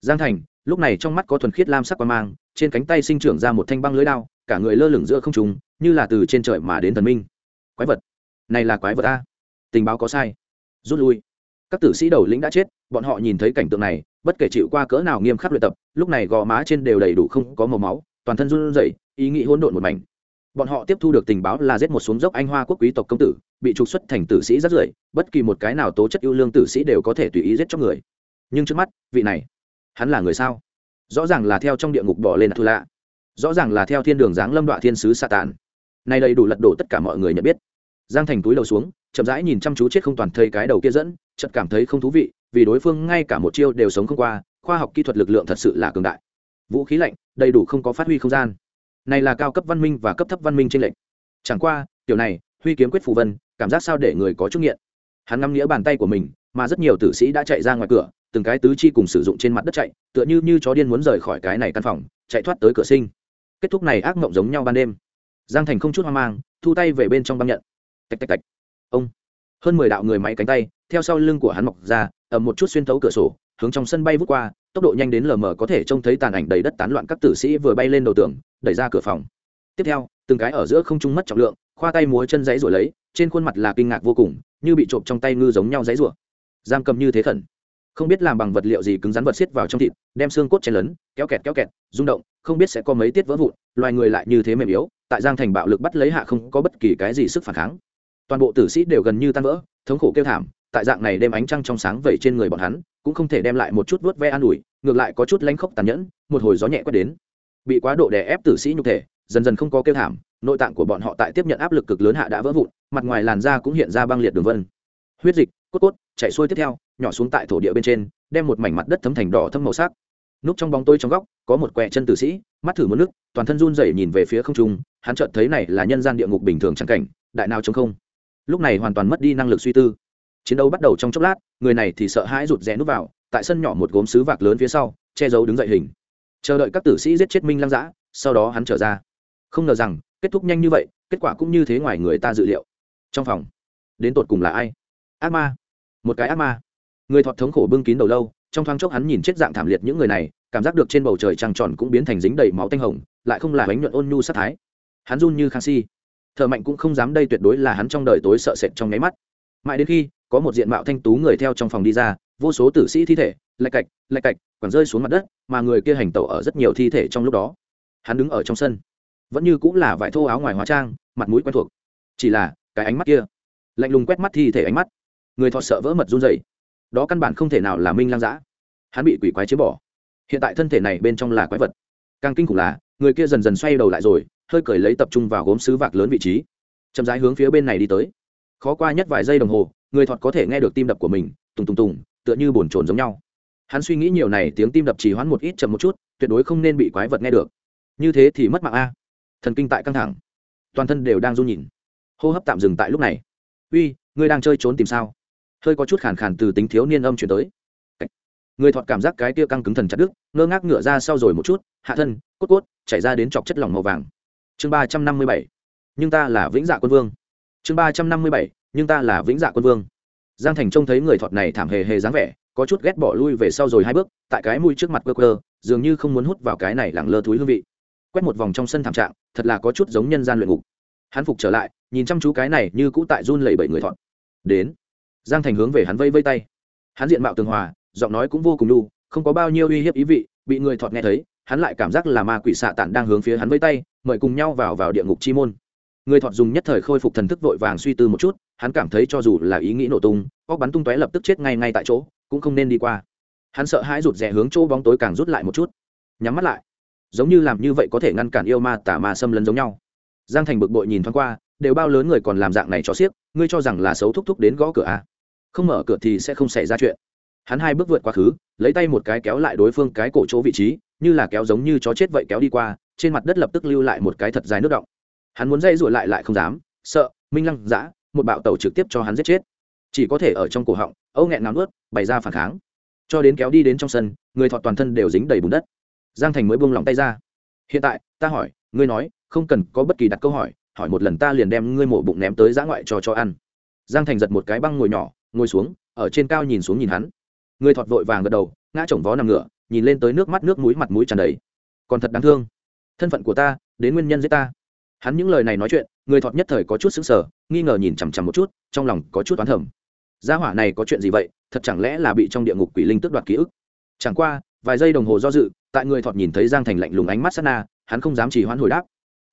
Giang thành, lúc này trong mắt có thuần khiết lam sắc quang mang, trên cánh tay sinh trưởng ra một thanh băng lưới đao, cả người lơ lửng giữa không trùng như là từ trên trời mà đến thần minh. Quái vật. Này là quái vật a. Tình báo có sai. Rút lui. Các tử sĩ đầu lĩnh đã chết, bọn họ nhìn thấy cảnh tượng này, bất kể chịu qua cỡ nào nghiêm khắc luyện tập, lúc này gò má trên đều đầy đủ không có màu máu, toàn thân run rẩy, ý nghĩ hỗn độn một mảnh. Bọn họ tiếp thu được tình báo là giết một xuống dốc anh hoa quốc quý tộc công tử, bị trục xuất thành tử sĩ rất rưởi, bất kỳ một cái nào tố chất ưu lương tử sĩ đều có thể tùy ý giết cho người. Nhưng trước mắt, vị này, hắn là người sao? Rõ ràng là theo trong địa ngục bỏ lên thu lạ rõ ràng là theo thiên đường giáng lâm đoạn thiên sứ xạ tàn nay đầy đủ lật đổ tất cả mọi người nhận biết. Giang thành túi đầu xuống, chậm rãi nhìn chăm chú chết không toàn thây cái đầu kia dẫn, chợt cảm thấy không thú vị, vì đối phương ngay cả một chiêu đều sống không qua, khoa học kỹ thuật lực lượng thật sự là cường đại. Vũ khí lạnh, đầy đủ không có phát huy không gian. Này là cao cấp văn minh và cấp thấp văn minh trên lệnh chẳng qua kiểu này, huy kiếm quyết phù vân, cảm giác sao để người có chút nghiện. Hắn ngắm nghĩa bàn tay của mình, mà rất nhiều tử sĩ đã chạy ra ngoài cửa, từng cái tứ chi cùng sử dụng trên mặt đất chạy, tựa như như chó điên muốn rời khỏi cái này căn phòng, chạy thoát tới cửa sinh. Kết thúc này ác mộng giống nhau ban đêm giang thành không chút hoang mang, thu tay về bên trong băng nhận. Tạch tạch tạch. Ông. Hơn mười đạo người máy cánh tay, theo sau lưng của hắn mọc ra, ầm một chút xuyên thấu cửa sổ, hướng trong sân bay vút qua, tốc độ nhanh đến lờ mờ có thể trông thấy tàn ảnh đầy đất tán loạn các tử sĩ vừa bay lên đầu tường, đẩy ra cửa phòng. Tiếp theo, từng cái ở giữa không trung mất trọng lượng, khoa tay múa chân giấy rồi lấy, trên khuôn mặt là kinh ngạc vô cùng, như bị trộm trong tay ngư giống nhau giấy rủa giam cầm như thế khẩn không biết làm bằng vật liệu gì cứng rắn vật xiết vào trong thịt, đem xương cốt chen lấn, kéo kẹt kéo kẹt, rung động, không biết sẽ có mấy tiết vỡ vụn, loài người lại như thế mềm yếu, tại giang thành bạo lực bắt lấy hạ không có bất kỳ cái gì sức phản kháng. Toàn bộ tử sĩ đều gần như tan vỡ, thống khổ kêu thảm, tại dạng này đem ánh trăng trong sáng vẩy trên người bọn hắn, cũng không thể đem lại một chút vớt ve an ủi, ngược lại có chút lanh khốc tàn nhẫn, một hồi gió nhẹ quét đến. Bị quá độ đè ép tử sĩ nhục thể, dần dần không có kêu thảm, nội tạng của bọn họ tại tiếp nhận áp lực cực lớn hạ đã vỡ vụn, mặt ngoài làn da cũng hiện ra băng liệt đường vân. Huyết dịch cốt cốt chạy xuôi tiếp theo, nhỏ xuống tại thổ địa bên trên, đem một mảnh mặt đất thấm thành đỏ thâm màu sắc. Núp trong bóng tôi trong góc, có một quẹ chân tử sĩ, mắt thử một nước, toàn thân run rẩy nhìn về phía không trung, hắn chợt thấy này là nhân gian địa ngục bình thường chẳng cảnh, đại nào chống không. Lúc này hoàn toàn mất đi năng lực suy tư. Chiến đấu bắt đầu trong chốc lát, người này thì sợ hãi rụt rẽ núp vào, tại sân nhỏ một gốm sứ vạc lớn phía sau, che giấu đứng dậy hình. Chờ đợi các tử sĩ giết chết minh lăng dã sau đó hắn trở ra. Không ngờ rằng, kết thúc nhanh như vậy, kết quả cũng như thế ngoài người ta dự liệu. Trong phòng, đến tột cùng là ai? Ác ma một cái ác ma. Người thọt thống khổ bưng kín đầu lâu, trong thoáng chốc hắn nhìn chết dạng thảm liệt những người này, cảm giác được trên bầu trời trăng tròn cũng biến thành dính đầy máu tanh hồng, lại không là bánh nhuận ôn nhu sát thái. Hắn run như khang si. Thợ mạnh cũng không dám đây tuyệt đối là hắn trong đời tối sợ sệt trong nháy mắt. Mãi đến khi, có một diện mạo thanh tú người theo trong phòng đi ra, vô số tử sĩ thi thể, lạch cạch lạch cạch còn rơi xuống mặt đất, mà người kia hành tẩu ở rất nhiều thi thể trong lúc đó. Hắn đứng ở trong sân. Vẫn như cũng là vải thô áo ngoài hóa trang, mặt mũi quen thuộc. Chỉ là, cái ánh mắt kia, lạnh lùng quét mắt thi thể ánh mắt người thọ sợ vỡ mật run dày đó căn bản không thể nào là minh lang dã hắn bị quỷ quái chế bỏ. Hiện tại thân thể này bên trong là quái vật. Càng kinh khủng là, người kia dần dần xoay đầu lại rồi, hơi cởi lấy tập trung vào gốm sứ vạc lớn vị trí. Chậm rãi hướng phía bên này đi tới. Khó qua nhất vài giây đồng hồ, người thọt có thể nghe được tim đập của mình, tùng tùng tùng, tựa như bồn trồn giống nhau. Hắn suy nghĩ nhiều này, tiếng tim đập chỉ hoãn một ít chậm một chút, tuyệt đối không nên bị quái vật nghe được. Như thế thì mất mạng a. Thần kinh tại căng thẳng. Toàn thân đều đang run nhìn. Hô hấp tạm dừng tại lúc này. Uy, ngươi đang chơi trốn tìm sao? Hơi có chút khàn khàn từ tính thiếu niên âm chuyển tới. Người thọt cảm giác cái kia căng cứng thần chặt đứt, ngơ ngác ngựa ra sau rồi một chút, hạ thân, cốt cốt, chảy ra đến chọc chất lỏng màu vàng. Chương ba trăm năm mươi bảy, nhưng ta là vĩnh dạ quân vương. Chương ba trăm năm mươi bảy, nhưng ta là vĩnh dạ quân vương. Giang thành trông thấy người thọt này thảm hề hề dáng vẻ, có chút ghét bỏ lui về sau rồi hai bước, tại cái mũi trước mặt cơ cơ dường như không muốn hút vào cái này lẳng lơ túi hương vị. Quét một vòng trong sân thảm trạng, thật là có chút giống nhân gian luyện ngục. Hắn phục trở lại, nhìn chăm chú cái này như cũ tại run lẩy bẩy người thọt. Đến giang thành hướng về hắn vây vây tay. Hắn diện mạo tường hòa, giọng nói cũng vô cùng lưu không có bao nhiêu uy hiếp ý vị, bị người thọt nghe thấy, hắn lại cảm giác là ma quỷ xạ tản đang hướng phía hắn vây tay, mời cùng nhau vào vào địa ngục chi môn. Người thọt dùng nhất thời khôi phục thần thức vội vàng suy tư một chút, hắn cảm thấy cho dù là ý nghĩ nổ tung, óc bắn tung tóe lập tức chết ngay ngay tại chỗ, cũng không nên đi qua. Hắn sợ hãi rụt rè hướng chỗ bóng tối càng rút lại một chút. Nhắm mắt lại. Giống như làm như vậy có thể ngăn cản yêu ma tả ma xâm lấn giống nhau. Giang thành bực bội nhìn thoáng qua, đều bao lớn người còn làm dạng này cho xiếc, ngươi cho rằng là xấu thúc thúc đến gõ cửa à không mở cửa thì sẽ không xảy ra chuyện. Hắn hai bước vượt quá khứ, lấy tay một cái kéo lại đối phương cái cổ chỗ vị trí, như là kéo giống như chó chết vậy kéo đi qua, trên mặt đất lập tức lưu lại một cái thật dài nước động. Hắn muốn dây rụi lại lại không dám, sợ, minh lăng giã một bạo tàu trực tiếp cho hắn giết chết. Chỉ có thể ở trong cổ họng, âu nghẹn nào nuốt, bày ra phản kháng. Cho đến kéo đi đến trong sân, người thọ toàn thân đều dính đầy bùn đất. Giang thành mới buông lỏng tay ra. Hiện tại, ta hỏi, ngươi nói, không cần có bất kỳ đặt câu hỏi hỏi một lần ta liền đem ngươi mổ bụng ném tới giã ngoại cho cho ăn. Giang thành giật một cái băng ngồi nhỏ ngồi xuống, ở trên cao nhìn xuống nhìn hắn. Người thọt vội vàng gật đầu, ngã chồng vó nằm ngửa, nhìn lên tới nước mắt nước mũi mặt mũi tràn đầy. Còn thật đáng thương. Thân phận của ta, đến nguyên nhân giết ta. Hắn những lời này nói chuyện, người thọt nhất thời có chút xứng sở nghi ngờ nhìn chằm chằm một chút, trong lòng có chút oán thầm. Gia hỏa này có chuyện gì vậy, thật chẳng lẽ là bị trong địa ngục quỷ linh tước đoạt ký ức? Chẳng qua, vài giây đồng hồ do dự, tại người thọt nhìn thấy giang thành lạnh lùng ánh mắt sát na, hắn không dám chỉ hoãn hồi đáp.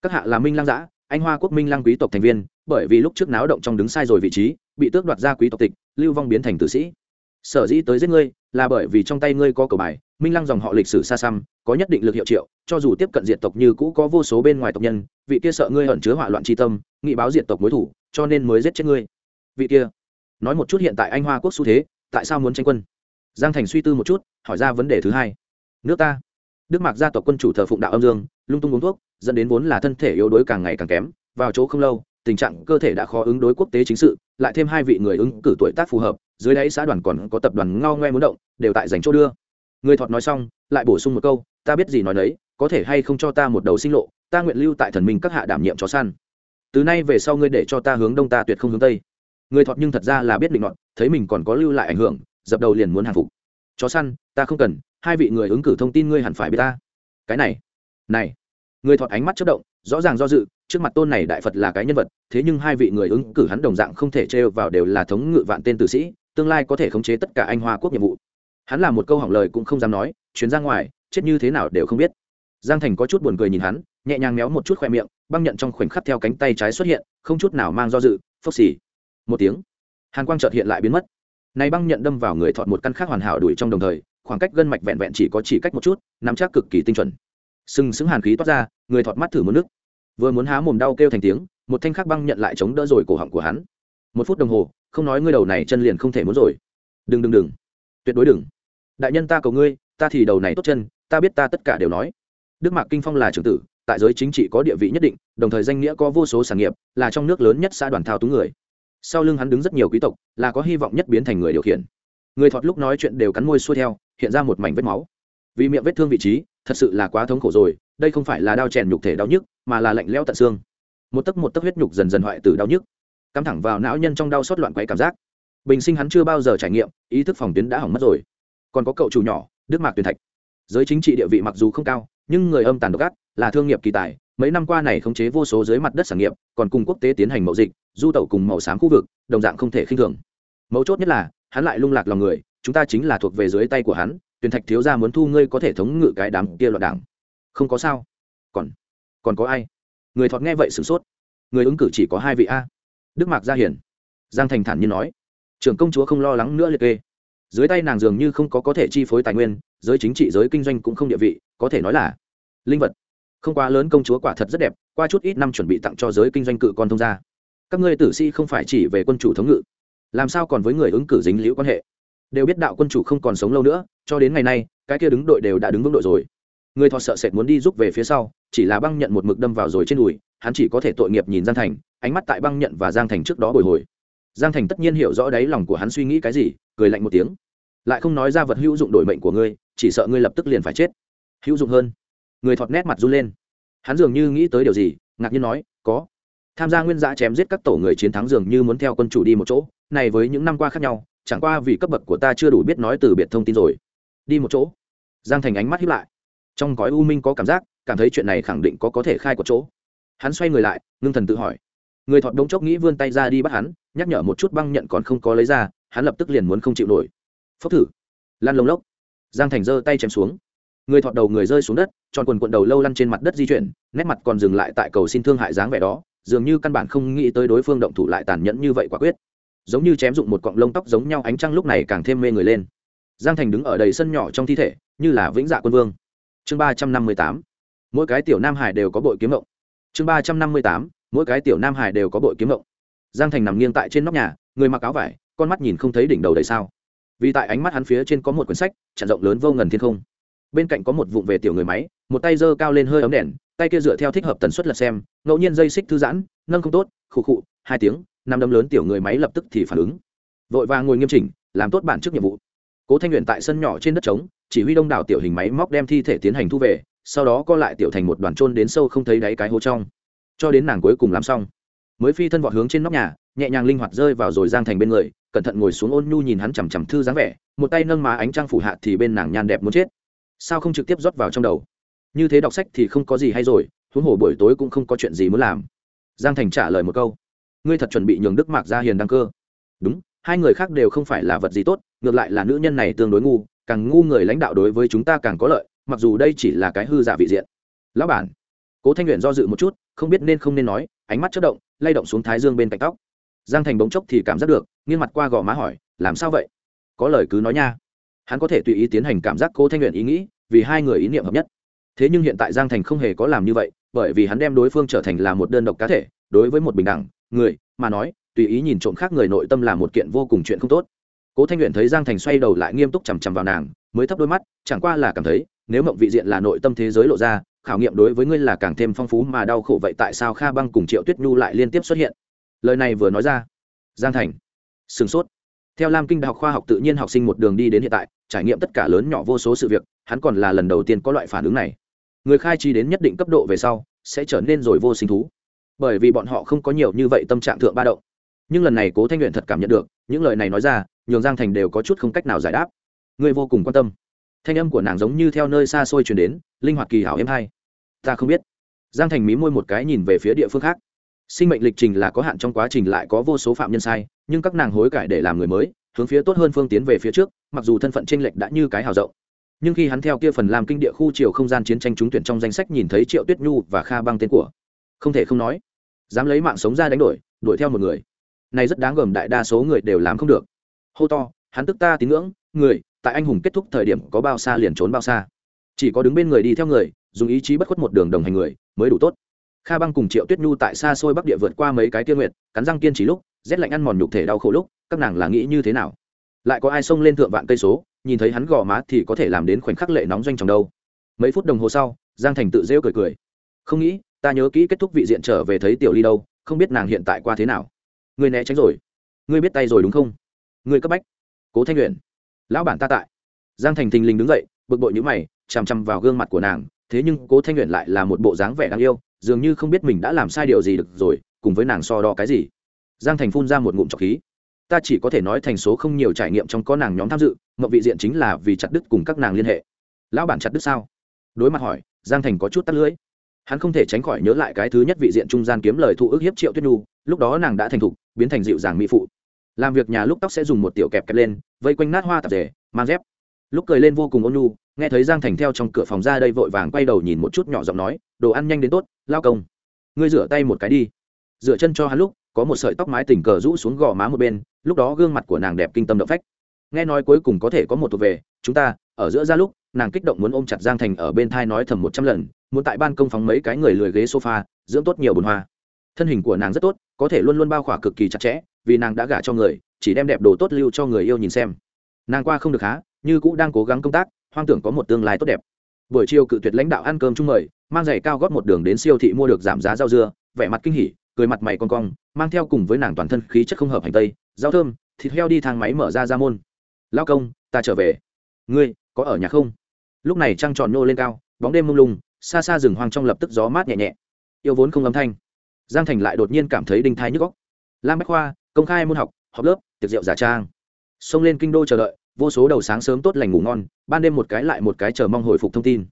Các hạ là minh lang giã, anh hoa quốc minh lang quý tộc thành viên, bởi vì lúc trước náo động trong đứng sai rồi vị trí bị tước đoạt ra quý tộc tịch, lưu vong biến thành tử sĩ. Sở dĩ tới giết ngươi, là bởi vì trong tay ngươi có cầu bài, minh lăng dòng họ lịch sử xa xăm, có nhất định lực hiệu triệu, cho dù tiếp cận diện tộc như cũ có vô số bên ngoài tộc nhân, vị kia sợ ngươi ẩn chứa hỏa loạn tri tâm, nghị báo diện tộc mối thủ, cho nên mới giết chết ngươi. Vị kia, nói một chút hiện tại anh hoa quốc xu thế, tại sao muốn tranh quân? Giang thành suy tư một chút, hỏi ra vấn đề thứ hai. Nước ta. Đức mạc gia tộc quân chủ thờ phụng đạo âm dương, lung tung uống thuốc, dẫn đến vốn là thân thể yếu đuối càng ngày càng kém, vào chỗ không lâu tình trạng cơ thể đã khó ứng đối quốc tế chính sự, lại thêm hai vị người ứng cử tuổi tác phù hợp, dưới đáy xã đoàn còn có tập đoàn ngao ngoe muốn động, đều tại dành chỗ đưa. Người thọt nói xong, lại bổ sung một câu, ta biết gì nói đấy có thể hay không cho ta một đầu sinh lộ, ta nguyện lưu tại thần minh các hạ đảm nhiệm chó săn. Từ nay về sau ngươi để cho ta hướng đông ta tuyệt không hướng tây. Người thọt nhưng thật ra là biết định nọt thấy mình còn có lưu lại ảnh hưởng, dập đầu liền muốn hàng phục. Chó săn, ta không cần, hai vị người ứng cử thông tin ngươi hẳn phải biết ta. Cái này này. Người thọt ánh mắt chất động, rõ ràng do dự trước mặt tôn này đại phật là cái nhân vật, thế nhưng hai vị người ứng cử hắn đồng dạng không thể trêu vào đều là thống ngự vạn tên tử sĩ, tương lai có thể khống chế tất cả anh hoa quốc nhiệm vụ. Hắn làm một câu hỏng lời cũng không dám nói, chuyến ra ngoài, chết như thế nào đều không biết. Giang thành có chút buồn cười nhìn hắn, nhẹ nhàng méo một chút khoe miệng, băng nhận trong khoảnh khắc theo cánh tay trái xuất hiện, không chút nào mang do dự, phốc xì. Một tiếng, hàn quang chợt hiện lại biến mất. Này băng nhận đâm vào người thọt một căn khác hoàn hảo đuổi trong đồng thời, khoảng cách gân mạch vẹn vẹn chỉ có chỉ cách một chút, nắm chắc cực kỳ tinh chuẩn. Sừng sững hàn khí toát ra, người thọt mắt thử một nước vừa muốn há mồm đau kêu thành tiếng, một thanh khắc băng nhận lại chống đỡ rồi cổ họng của hắn. Một phút đồng hồ, không nói ngươi đầu này chân liền không thể muốn rồi. Đừng đừng đừng. Tuyệt đối đừng. Đại nhân ta cầu ngươi, ta thì đầu này tốt chân, ta biết ta tất cả đều nói. Đức mạc kinh phong là trưởng tử, tại giới chính trị có địa vị nhất định, đồng thời danh nghĩa có vô số sản nghiệp, là trong nước lớn nhất xã đoàn thao túng người. Sau lưng hắn đứng rất nhiều quý tộc, là có hy vọng nhất biến thành người điều khiển. Người thọt lúc nói chuyện đều cắn môi xuôi theo, hiện ra một mảnh vết máu. Vì miệng vết thương vị trí thật sự là quá thống khổ rồi, đây không phải là đau chèn nhục thể đau nhức, mà là lạnh lẽo tận xương. Một tấc một tấc huyết nhục dần dần hoại từ đau nhức. Cắm thẳng vào não nhân trong đau xót loạn quấy cảm giác. Bình sinh hắn chưa bao giờ trải nghiệm, ý thức phòng tuyến đã hỏng mất rồi. Còn có cậu chủ nhỏ, đức mạc tuyền thạch. Giới chính trị địa vị mặc dù không cao, nhưng người âm tàn độc ác, là thương nghiệp kỳ tài, mấy năm qua này khống chế vô số dưới mặt đất sản nghiệp, còn cùng quốc tế tiến hành mậu dịch, du tẩu cùng màu xám khu vực, đồng dạng không thể khinh thường. Mấu chốt nhất là, hắn lại lung lạc lòng người, chúng ta chính là thuộc về dưới tay của hắn tuyển thạch thiếu gia muốn thu ngươi có thể thống ngự cái đám kia loạn đảng. Không có sao. Còn còn có ai? Người thọt nghe vậy sửng sốt. Người ứng cử chỉ có hai vị a. Đức mạc gia hiển giang thành thản nhiên nói. Trưởng công chúa không lo lắng nữa liệt kê. Dưới tay nàng dường như không có có thể chi phối tài nguyên, giới chính trị, giới kinh doanh cũng không địa vị, có thể nói là linh vật. Không quá lớn công chúa quả thật rất đẹp, qua chút ít năm chuẩn bị tặng cho giới kinh doanh cự con thông gia. Các ngươi tử sĩ không phải chỉ về quân chủ thống ngự. Làm sao còn với người ứng cử dính liễu quan hệ? Đều biết đạo quân chủ không còn sống lâu nữa, cho đến ngày nay, cái kia đứng đội đều đã đứng vững đội rồi. Người thọ sợ sệt muốn đi giúp về phía sau, chỉ là băng nhận một mực đâm vào rồi trên đùi, hắn chỉ có thể tội nghiệp nhìn giang thành, ánh mắt tại băng nhận và giang thành trước đó bồi hồi. Giang thành tất nhiên hiểu rõ đáy lòng của hắn suy nghĩ cái gì, cười lạnh một tiếng. Lại không nói ra vật hữu dụng đổi mệnh của ngươi, chỉ sợ ngươi lập tức liền phải chết. Hữu dụng hơn. Người thọt nét mặt run lên. Hắn dường như nghĩ tới điều gì, ngạc nhiên nói, có. Tham gia nguyên giã chém giết các tổ người chiến thắng dường như muốn theo quân chủ đi một chỗ, này với những năm qua khác nhau chẳng qua vì cấp bậc của ta chưa đủ biết nói từ biệt thông tin rồi. Đi một chỗ. Giang thành ánh mắt hiếp lại. Trong gói u minh có cảm giác, cảm thấy chuyện này khẳng định có có thể khai của chỗ. Hắn xoay người lại, ngưng thần tự hỏi. Người thọt đống chốc nghĩ vươn tay ra đi bắt hắn, nhắc nhở một chút băng nhận còn không có lấy ra, hắn lập tức liền muốn không chịu nổi. Phốc thử. Lăn lông lốc. Giang thành giơ tay chém xuống. Người thọt đầu người rơi xuống đất, tròn quần quận đầu lâu lăn trên mặt đất di chuyển, nét mặt còn dừng lại tại cầu xin thương hại dáng vẻ đó, dường như căn bản không nghĩ tới đối phương động thủ lại tàn nhẫn như vậy quả quyết giống như chém dụng một cọng lông tóc giống nhau, ánh trăng lúc này càng thêm mê người lên. Giang thành đứng ở đầy sân nhỏ trong thi thể, như là vĩnh dạ quân vương. Chương ba trăm năm mươi tám, mỗi cái tiểu nam hải đều có bội kiếm mộng chương ba trăm năm mươi tám, mỗi cái tiểu nam hải đều có bội kiếm mộng giang thành nằm nghiêng tại trên nóc nhà, người mặc áo vải, con mắt nhìn không thấy đỉnh đầu đầy sao. Vì tại ánh mắt hắn phía trên có một quyển sách, chặn rộng lớn vô ngần thiên không. Bên cạnh có một vụng về tiểu người máy, một tay giơ cao lên hơi ấm đèn, tay kia dựa theo thích hợp tần suất lật xem, ngẫu nhiên dây xích thư giãn, nâng không tốt, khụ khụ, hai tiếng năm đấm lớn tiểu người máy lập tức thì phản ứng. Vội vàng ngồi nghiêm chỉnh, làm tốt bản chức nhiệm vụ. Cố thanh nguyện tại sân nhỏ trên đất trống, chỉ huy đông đảo tiểu hình máy móc đem thi thể tiến hành thu về, sau đó co lại tiểu thành một đoàn trôn đến sâu không thấy đáy cái hố trong. Cho đến nàng cuối cùng làm xong, mới phi thân vọt hướng trên nóc nhà, nhẹ nhàng linh hoạt rơi vào rồi giang thành bên người, cẩn thận ngồi xuống ôn nhu nhìn hắn chằm chằm thư dáng vẻ, một tay nâng má ánh trăng phủ hạ thì bên nàng nhan đẹp muốn chết. Sao không trực tiếp rót vào trong đầu? Như thế đọc sách thì không có gì hay rồi, huống hồ buổi tối cũng không có chuyện gì muốn làm. Giang thành trả lời một câu ngươi thật chuẩn bị nhường đức mạc gia hiền đăng cơ. Đúng, hai người khác đều không phải là vật gì tốt, ngược lại là nữ nhân này tương đối ngu, càng ngu người lãnh đạo đối với chúng ta càng có lợi, mặc dù đây chỉ là cái hư giả vị diện. Lão bản, cố thanh luyện do dự một chút, không biết nên không nên nói, ánh mắt chất động, lay động xuống thái dương bên cạnh tóc. Giang thành bỗng chốc thì cảm giác được, nghiêng mặt qua gò má hỏi, làm sao vậy? Có lời cứ nói nha. Hắn có thể tùy ý tiến hành cảm giác cố thanh luyện ý nghĩ, vì hai người ý niệm hợp nhất. Thế nhưng hiện tại giang thành không hề có làm như vậy, bởi vì hắn đem đối phương trở thành là một đơn độc cá thể, đối với một bình đẳng người, mà nói, tùy ý nhìn trộm khác người nội tâm là một kiện vô cùng chuyện không tốt. Cố thanh luyện thấy giang thành xoay đầu lại nghiêm túc chằm chằm vào nàng, mới thấp đôi mắt, chẳng qua là cảm thấy, nếu mộng vị diện là nội tâm thế giới lộ ra, khảo nghiệm đối với ngươi là càng thêm phong phú mà đau khổ vậy tại sao kha băng cùng triệu tuyết nhu lại liên tiếp xuất hiện? Lời này vừa nói ra, giang thành sửng sốt. Theo lam kinh đại học khoa học tự nhiên học sinh một đường đi đến hiện tại, trải nghiệm tất cả lớn nhỏ vô số sự việc, hắn còn là lần đầu tiên có loại phản ứng này. Người khai chi đến nhất định cấp độ về sau, sẽ trở nên rồi vô sinh thú bởi vì bọn họ không có nhiều như vậy tâm trạng thượng ba động. Nhưng lần này cố thanh luyện thật cảm nhận được, những lời này nói ra, nhường giang thành đều có chút không cách nào giải đáp. Ngươi vô cùng quan tâm. Thanh âm của nàng giống như theo nơi xa xôi chuyển đến, linh hoạt kỳ hảo êm hai ta không biết. Giang thành mí môi một cái nhìn về phía địa phương khác. Sinh mệnh lịch trình là có hạn trong quá trình lại có vô số phạm nhân sai, nhưng các nàng hối cải để làm người mới, hướng phía tốt hơn phương tiến về phía trước, mặc dù thân phận tranh lệch đã như cái hào rộng. Nhưng khi hắn theo kia phần làm kinh địa khu triều không gian chiến tranh trúng tuyển trong danh sách nhìn thấy triệu tuyết nhu và kha băng tên của không thể không nói. Dám lấy mạng sống ra đánh đổi, đuổi theo một người. Này rất đáng gờm, đại đa số người đều làm không được. Hô to, hắn tức ta tín ngưỡng, người, tại anh hùng kết thúc thời điểm có bao xa liền trốn bao xa. Chỉ có đứng bên người đi theo người, dùng ý chí bất khuất một đường đồng hành người, mới đủ tốt. Kha băng cùng triệu tuyết nhu tại xa xôi bắc địa vượt qua mấy cái tiên nguyện cắn răng kiên trì lúc, rét lạnh ăn mòn nhục thể đau khổ lúc, các nàng là nghĩ như thế nào? Lại có ai xông lên thượng vạn cây số, nhìn thấy hắn gò má thì có thể làm đến khoảnh khắc lệ nóng doanh trong đâu. Mấy phút đồng hồ sau, giang thành tự rêu cười cười. Không nghĩ ta nhớ kỹ kết thúc vị diện trở về thấy tiểu ly đâu, không biết nàng hiện tại qua thế nào. Người né tránh rồi. Ngươi biết tay rồi đúng không? Người cấp bách. Cố thanh luyện lão bản ta tại. Giang thành thình lình đứng dậy, bực bội nhữ mày, chằm chằm vào gương mặt của nàng, thế nhưng cố thanh luyện lại là một bộ dáng vẻ đáng yêu, dường như không biết mình đã làm sai điều gì được rồi, cùng với nàng so đo cái gì. Giang thành phun ra một ngụm trọc khí. Ta chỉ có thể nói thành số không nhiều trải nghiệm trong có nàng nhóm tham dự mậu vị diện chính là vì chặt đứt cùng các nàng liên hệ. Lão bản chặt đứt sao? Đối mặt hỏi, giang thành có chút tắt lưỡi hắn không thể tránh khỏi nhớ lại cái thứ nhất vị diện trung gian kiếm lời thụ ước hiếp triệu tuyết nhu, lúc đó nàng đã thành thục, biến thành dịu dàng mỹ phụ. Làm việc nhà lúc tóc sẽ dùng một tiểu kẹp kẹp lên, vây quanh nát hoa tạp rể mang dép. Lúc cười lên vô cùng ôn nhu, nghe thấy giang thành theo trong cửa phòng ra đây vội vàng quay đầu nhìn một chút nhỏ giọng nói, đồ ăn nhanh đến tốt, lao công. Ngươi rửa tay một cái đi. Rửa chân cho hắn lúc, có một sợi tóc mái tình cờ rũ xuống gò má một bên, lúc đó gương mặt của nàng đẹp kinh tâm động phách. Nghe nói cuối cùng có thể có một thuộc về, chúng ta, ở giữa ra lúc, nàng kích động muốn ôm chặt giang thành ở bên thai nói thầm một trăm lần muốn tại ban công phóng mấy cái người lười ghế sofa, dưỡng tốt nhiều bồn hoa. Thân hình của nàng rất tốt, có thể luôn luôn bao khỏa cực kỳ chặt chẽ, vì nàng đã gả cho người, chỉ đem đẹp đồ tốt lưu cho người yêu nhìn xem. Nàng qua không được há, như cũ đang cố gắng công tác, hoang tưởng có một tương lai tốt đẹp. Buổi chiều cự tuyệt lãnh đạo ăn cơm chung mời, mang giày cao gót một đường đến siêu thị mua được giảm giá rau dưa, vẻ mặt kinh hỉ, cười mặt mày con cong, mang theo cùng với nàng toàn thân khí chất không hợp hành tây, rau thơm, thịt heo đi thang máy mở ra ra môn. Lao công, ta trở về. Ngươi có ở nhà không? Lúc này trăng tròn nhô lên cao, bóng đêm mông lung xa xa rừng hoang trong lập tức gió mát nhẹ nhẹ. Yêu vốn không âm thanh. Giang thành lại đột nhiên cảm thấy đinh thai nhức góc lam bách khoa, công khai môn học học lớp, tiệc rượu giả trang. Xông lên kinh đô chờ đợi, vô số đầu sáng sớm tốt lành ngủ ngon, ban đêm một cái lại một cái chờ mong hồi phục thông tin.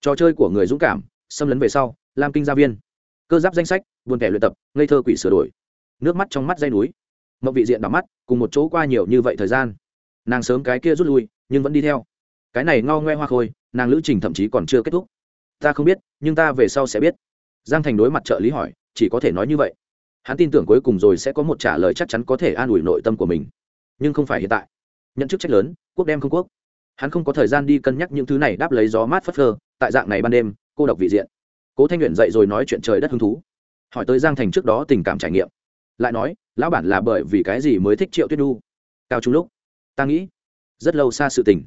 Trò chơi của người dũng cảm, xâm lấn về sau, lam kinh gia viên. Cơ giáp danh sách, buồn kẻ luyện tập, ngây thơ quỷ sửa đổi. Nước mắt trong mắt dây núi. Mậu vị diện đỏ mắt, cùng một chỗ qua nhiều như vậy thời gian. Nàng sớm cái kia rút lui, nhưng vẫn đi theo. Cái này ngao ngoe hoa khôi, nàng lữ trình thậm chí còn chưa kết thúc ta không biết, nhưng ta về sau sẽ biết. Giang thành đối mặt trợ lý hỏi, chỉ có thể nói như vậy. Hắn tin tưởng cuối cùng rồi sẽ có một trả lời chắc chắn có thể an ủi nội tâm của mình. Nhưng không phải hiện tại. Nhận chức trách lớn, quốc đem không quốc. Hắn không có thời gian đi cân nhắc những thứ này đáp lấy gió mát phất phơ, tại dạng này ban đêm, cô độc vị diện. Cố thanh luyện dậy rồi nói chuyện trời đất hứng thú. Hỏi tới giang thành trước đó tình cảm trải nghiệm. Lại nói, lão bản là bởi vì cái gì mới thích triệu tuyết đu? Cao trung lúc, ta nghĩ, rất lâu xa sự tình.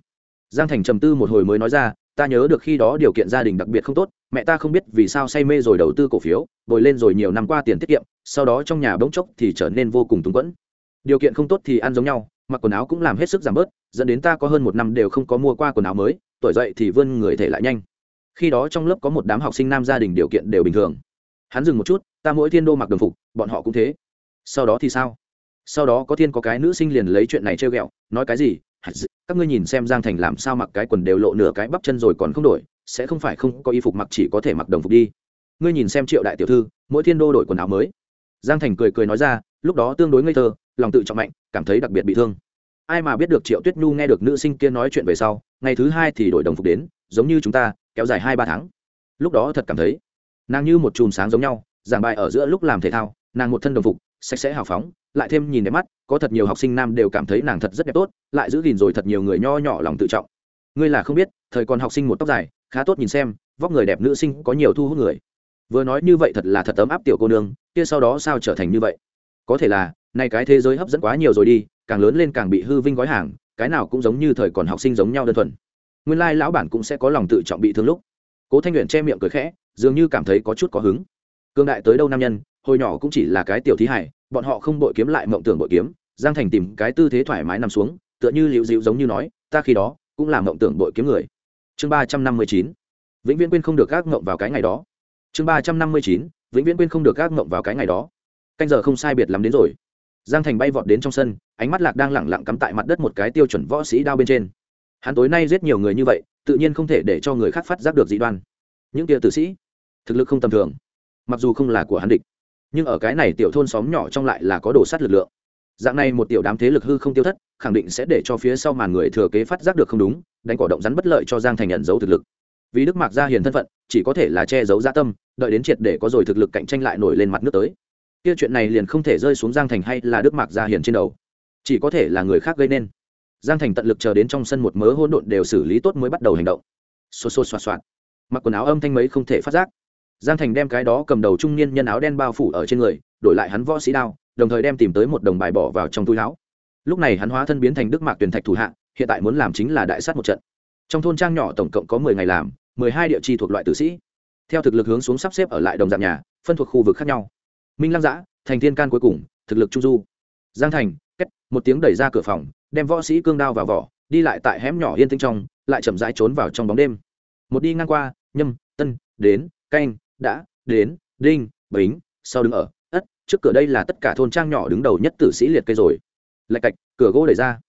Giang thành trầm tư một hồi mới nói ra ta nhớ được khi đó điều kiện gia đình đặc biệt không tốt, mẹ ta không biết vì sao say mê rồi đầu tư cổ phiếu, bồi lên rồi nhiều năm qua tiền tiết kiệm, sau đó trong nhà bỗng chốc thì trở nên vô cùng túng quẫn. Điều kiện không tốt thì ăn giống nhau, mặc quần áo cũng làm hết sức giảm bớt, dẫn đến ta có hơn một năm đều không có mua qua quần áo mới, tuổi dậy thì vươn người thể lại nhanh. Khi đó trong lớp có một đám học sinh nam gia đình điều kiện đều bình thường. Hắn dừng một chút, ta mỗi thiên đô mặc đồng phục, bọn họ cũng thế. Sau đó thì sao? Sau đó có thiên có cái nữ sinh liền lấy chuyện này trêu ghẹo, nói cái gì? Các ngươi nhìn xem giang thành làm sao mặc cái quần đều lộ nửa cái bắp chân rồi còn không đổi, sẽ không phải không có y phục mặc chỉ có thể mặc đồng phục đi. Ngươi nhìn xem triệu đại tiểu thư, mỗi thiên đô đổi quần áo mới. Giang thành cười cười nói ra, lúc đó tương đối ngây thơ, lòng tự trọng mạnh, cảm thấy đặc biệt bị thương. Ai mà biết được triệu tuyết nhu nghe được nữ sinh kia nói chuyện về sau, ngày thứ hai thì đổi đồng phục đến, giống như chúng ta, kéo dài hai ba tháng. Lúc đó thật cảm thấy, nàng như một chùm sáng giống nhau, giảng bài ở giữa lúc làm thể thao, nàng một thân đồng phục, sạch sẽ hào phóng lại thêm nhìn đẹp mắt, có thật nhiều học sinh nam đều cảm thấy nàng thật rất đẹp tốt, lại giữ gìn rồi thật nhiều người nho nhỏ lòng tự trọng. Ngươi là không biết, thời còn học sinh một tóc dài, khá tốt nhìn xem, vóc người đẹp nữ sinh có nhiều thu hút người. Vừa nói như vậy thật là thật ấm áp tiểu cô nương, kia sau đó sao trở thành như vậy? Có thể là, nay cái thế giới hấp dẫn quá nhiều rồi đi, càng lớn lên càng bị hư vinh gói hàng, cái nào cũng giống như thời còn học sinh giống nhau đơn thuần. Nguyên lai lão bản cũng sẽ có lòng tự trọng bị thương lúc. Cố thanh luyện che miệng cười khẽ, dường như cảm thấy có chút có hứng. Cương đại tới đâu nam nhân, hồi nhỏ cũng chỉ là cái tiểu thí hải bọn họ không bội kiếm lại mộng tưởng bội kiếm, giang thành tìm cái tư thế thoải mái nằm xuống, tựa như liệu dịu giống như nói, ta khi đó cũng là mộng tưởng bội kiếm người. Chương ba trăm năm mươi chín, vĩnh viễn quên không được gác mộng vào cái ngày đó. Chương ba trăm năm mươi chín, vĩnh viễn quên không được gác mộng vào cái ngày đó. Canh giờ không sai biệt lắm đến rồi. Giang thành bay vọt đến trong sân, ánh mắt lạc đang lẳng lặng cắm tại mặt đất một cái tiêu chuẩn võ sĩ đao bên trên. Hắn tối nay giết nhiều người như vậy, tự nhiên không thể để cho người khác phát giác được dị đoan. Những tia tử sĩ, thực lực không tầm thường, mặc dù không là của hắn địch nhưng ở cái này tiểu thôn xóm nhỏ trong lại là có đồ sát lực lượng. Dạng này một tiểu đám thế lực hư không tiêu thất, khẳng định sẽ để cho phía sau màn người thừa kế phát giác được không đúng, đánh cỏ động rắn bất lợi cho giang thành nhận dấu thực lực. Vì đức mạc gia hiền thân phận, chỉ có thể là che giấu gia tâm, đợi đến triệt để có rồi thực lực cạnh tranh lại nổi lên mặt nước tới. Kia chuyện này liền không thể rơi xuống giang thành hay là đức mạc gia hiền trên đầu. Chỉ có thể là người khác gây nên. Giang thành tận lực chờ đến trong sân một mớ hỗn độn đều xử lý tốt mới bắt đầu hành động. Xô xô xoạt xoạt. Mặc quần áo âm thanh mấy không thể phát giác giang thành đem cái đó cầm đầu trung niên nhân áo đen bao phủ ở trên người, đổi lại hắn võ sĩ đao, đồng thời đem tìm tới một đồng bài bỏ vào trong túi áo. Lúc này hắn hóa thân biến thành đức mạc tuyển thạch thủ hạ, hiện tại muốn làm chính là đại sát một trận. Trong thôn trang nhỏ tổng cộng có mười ngày làm, mười hai địa chi thuộc loại tử sĩ. Theo thực lực hướng xuống sắp xếp ở lại đồng dạng nhà, phân thuộc khu vực khác nhau. Minh lăng giã, thành thiên can cuối cùng, thực lực trung du. Giang thành cách một tiếng đẩy ra cửa phòng, đem võ sĩ cương đao vào vỏ, đi lại tại hẻm nhỏ yên tĩnh trong, lại chậm rãi trốn vào trong bóng đêm. Một đi ngang qua, nhâm, tân, đến, canh đã, đến, đinh, bính, sau đứng ở, ất, trước cửa đây là tất cả thôn trang nhỏ đứng đầu nhất tử sĩ liệt cây rồi. Lạch cạch, cửa gỗ đẩy ra.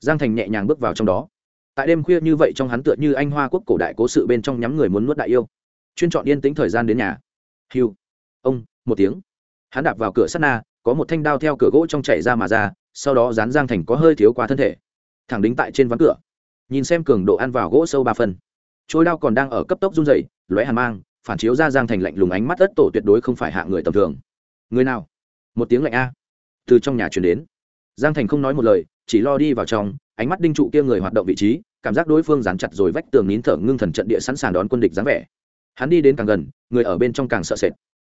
Giang thành nhẹ nhàng bước vào trong đó. Tại đêm khuya như vậy trong hắn tựa như anh hoa quốc cổ đại cố sự bên trong nhắm người muốn nuốt đại yêu. Chuyên chọn yên tĩnh thời gian đến nhà. Hiu ông, một tiếng. Hắn đạp vào cửa sắt na, có một thanh đao theo cửa gỗ trong chảy ra mà ra, sau đó dán giang thành có hơi thiếu qua thân thể. Thẳng đính tại trên ván cửa. Nhìn xem cường độ ăn vào gỗ sâu ba phân trôi đao còn đang ở cấp tốc run dày lóe hàn mang phản chiếu ra giang thành lạnh lùng ánh mắt ất tổ tuyệt đối không phải hạ người tầm thường. Người nào? Một tiếng lạnh a. Từ trong nhà truyền đến. Giang thành không nói một lời, chỉ lo đi vào trong, ánh mắt đinh trụ kia người hoạt động vị trí, cảm giác đối phương dán chặt rồi vách tường nín thở ngưng thần trận địa sẵn sàng đón quân địch dáng vẻ. Hắn đi đến càng gần, người ở bên trong càng sợ sệt.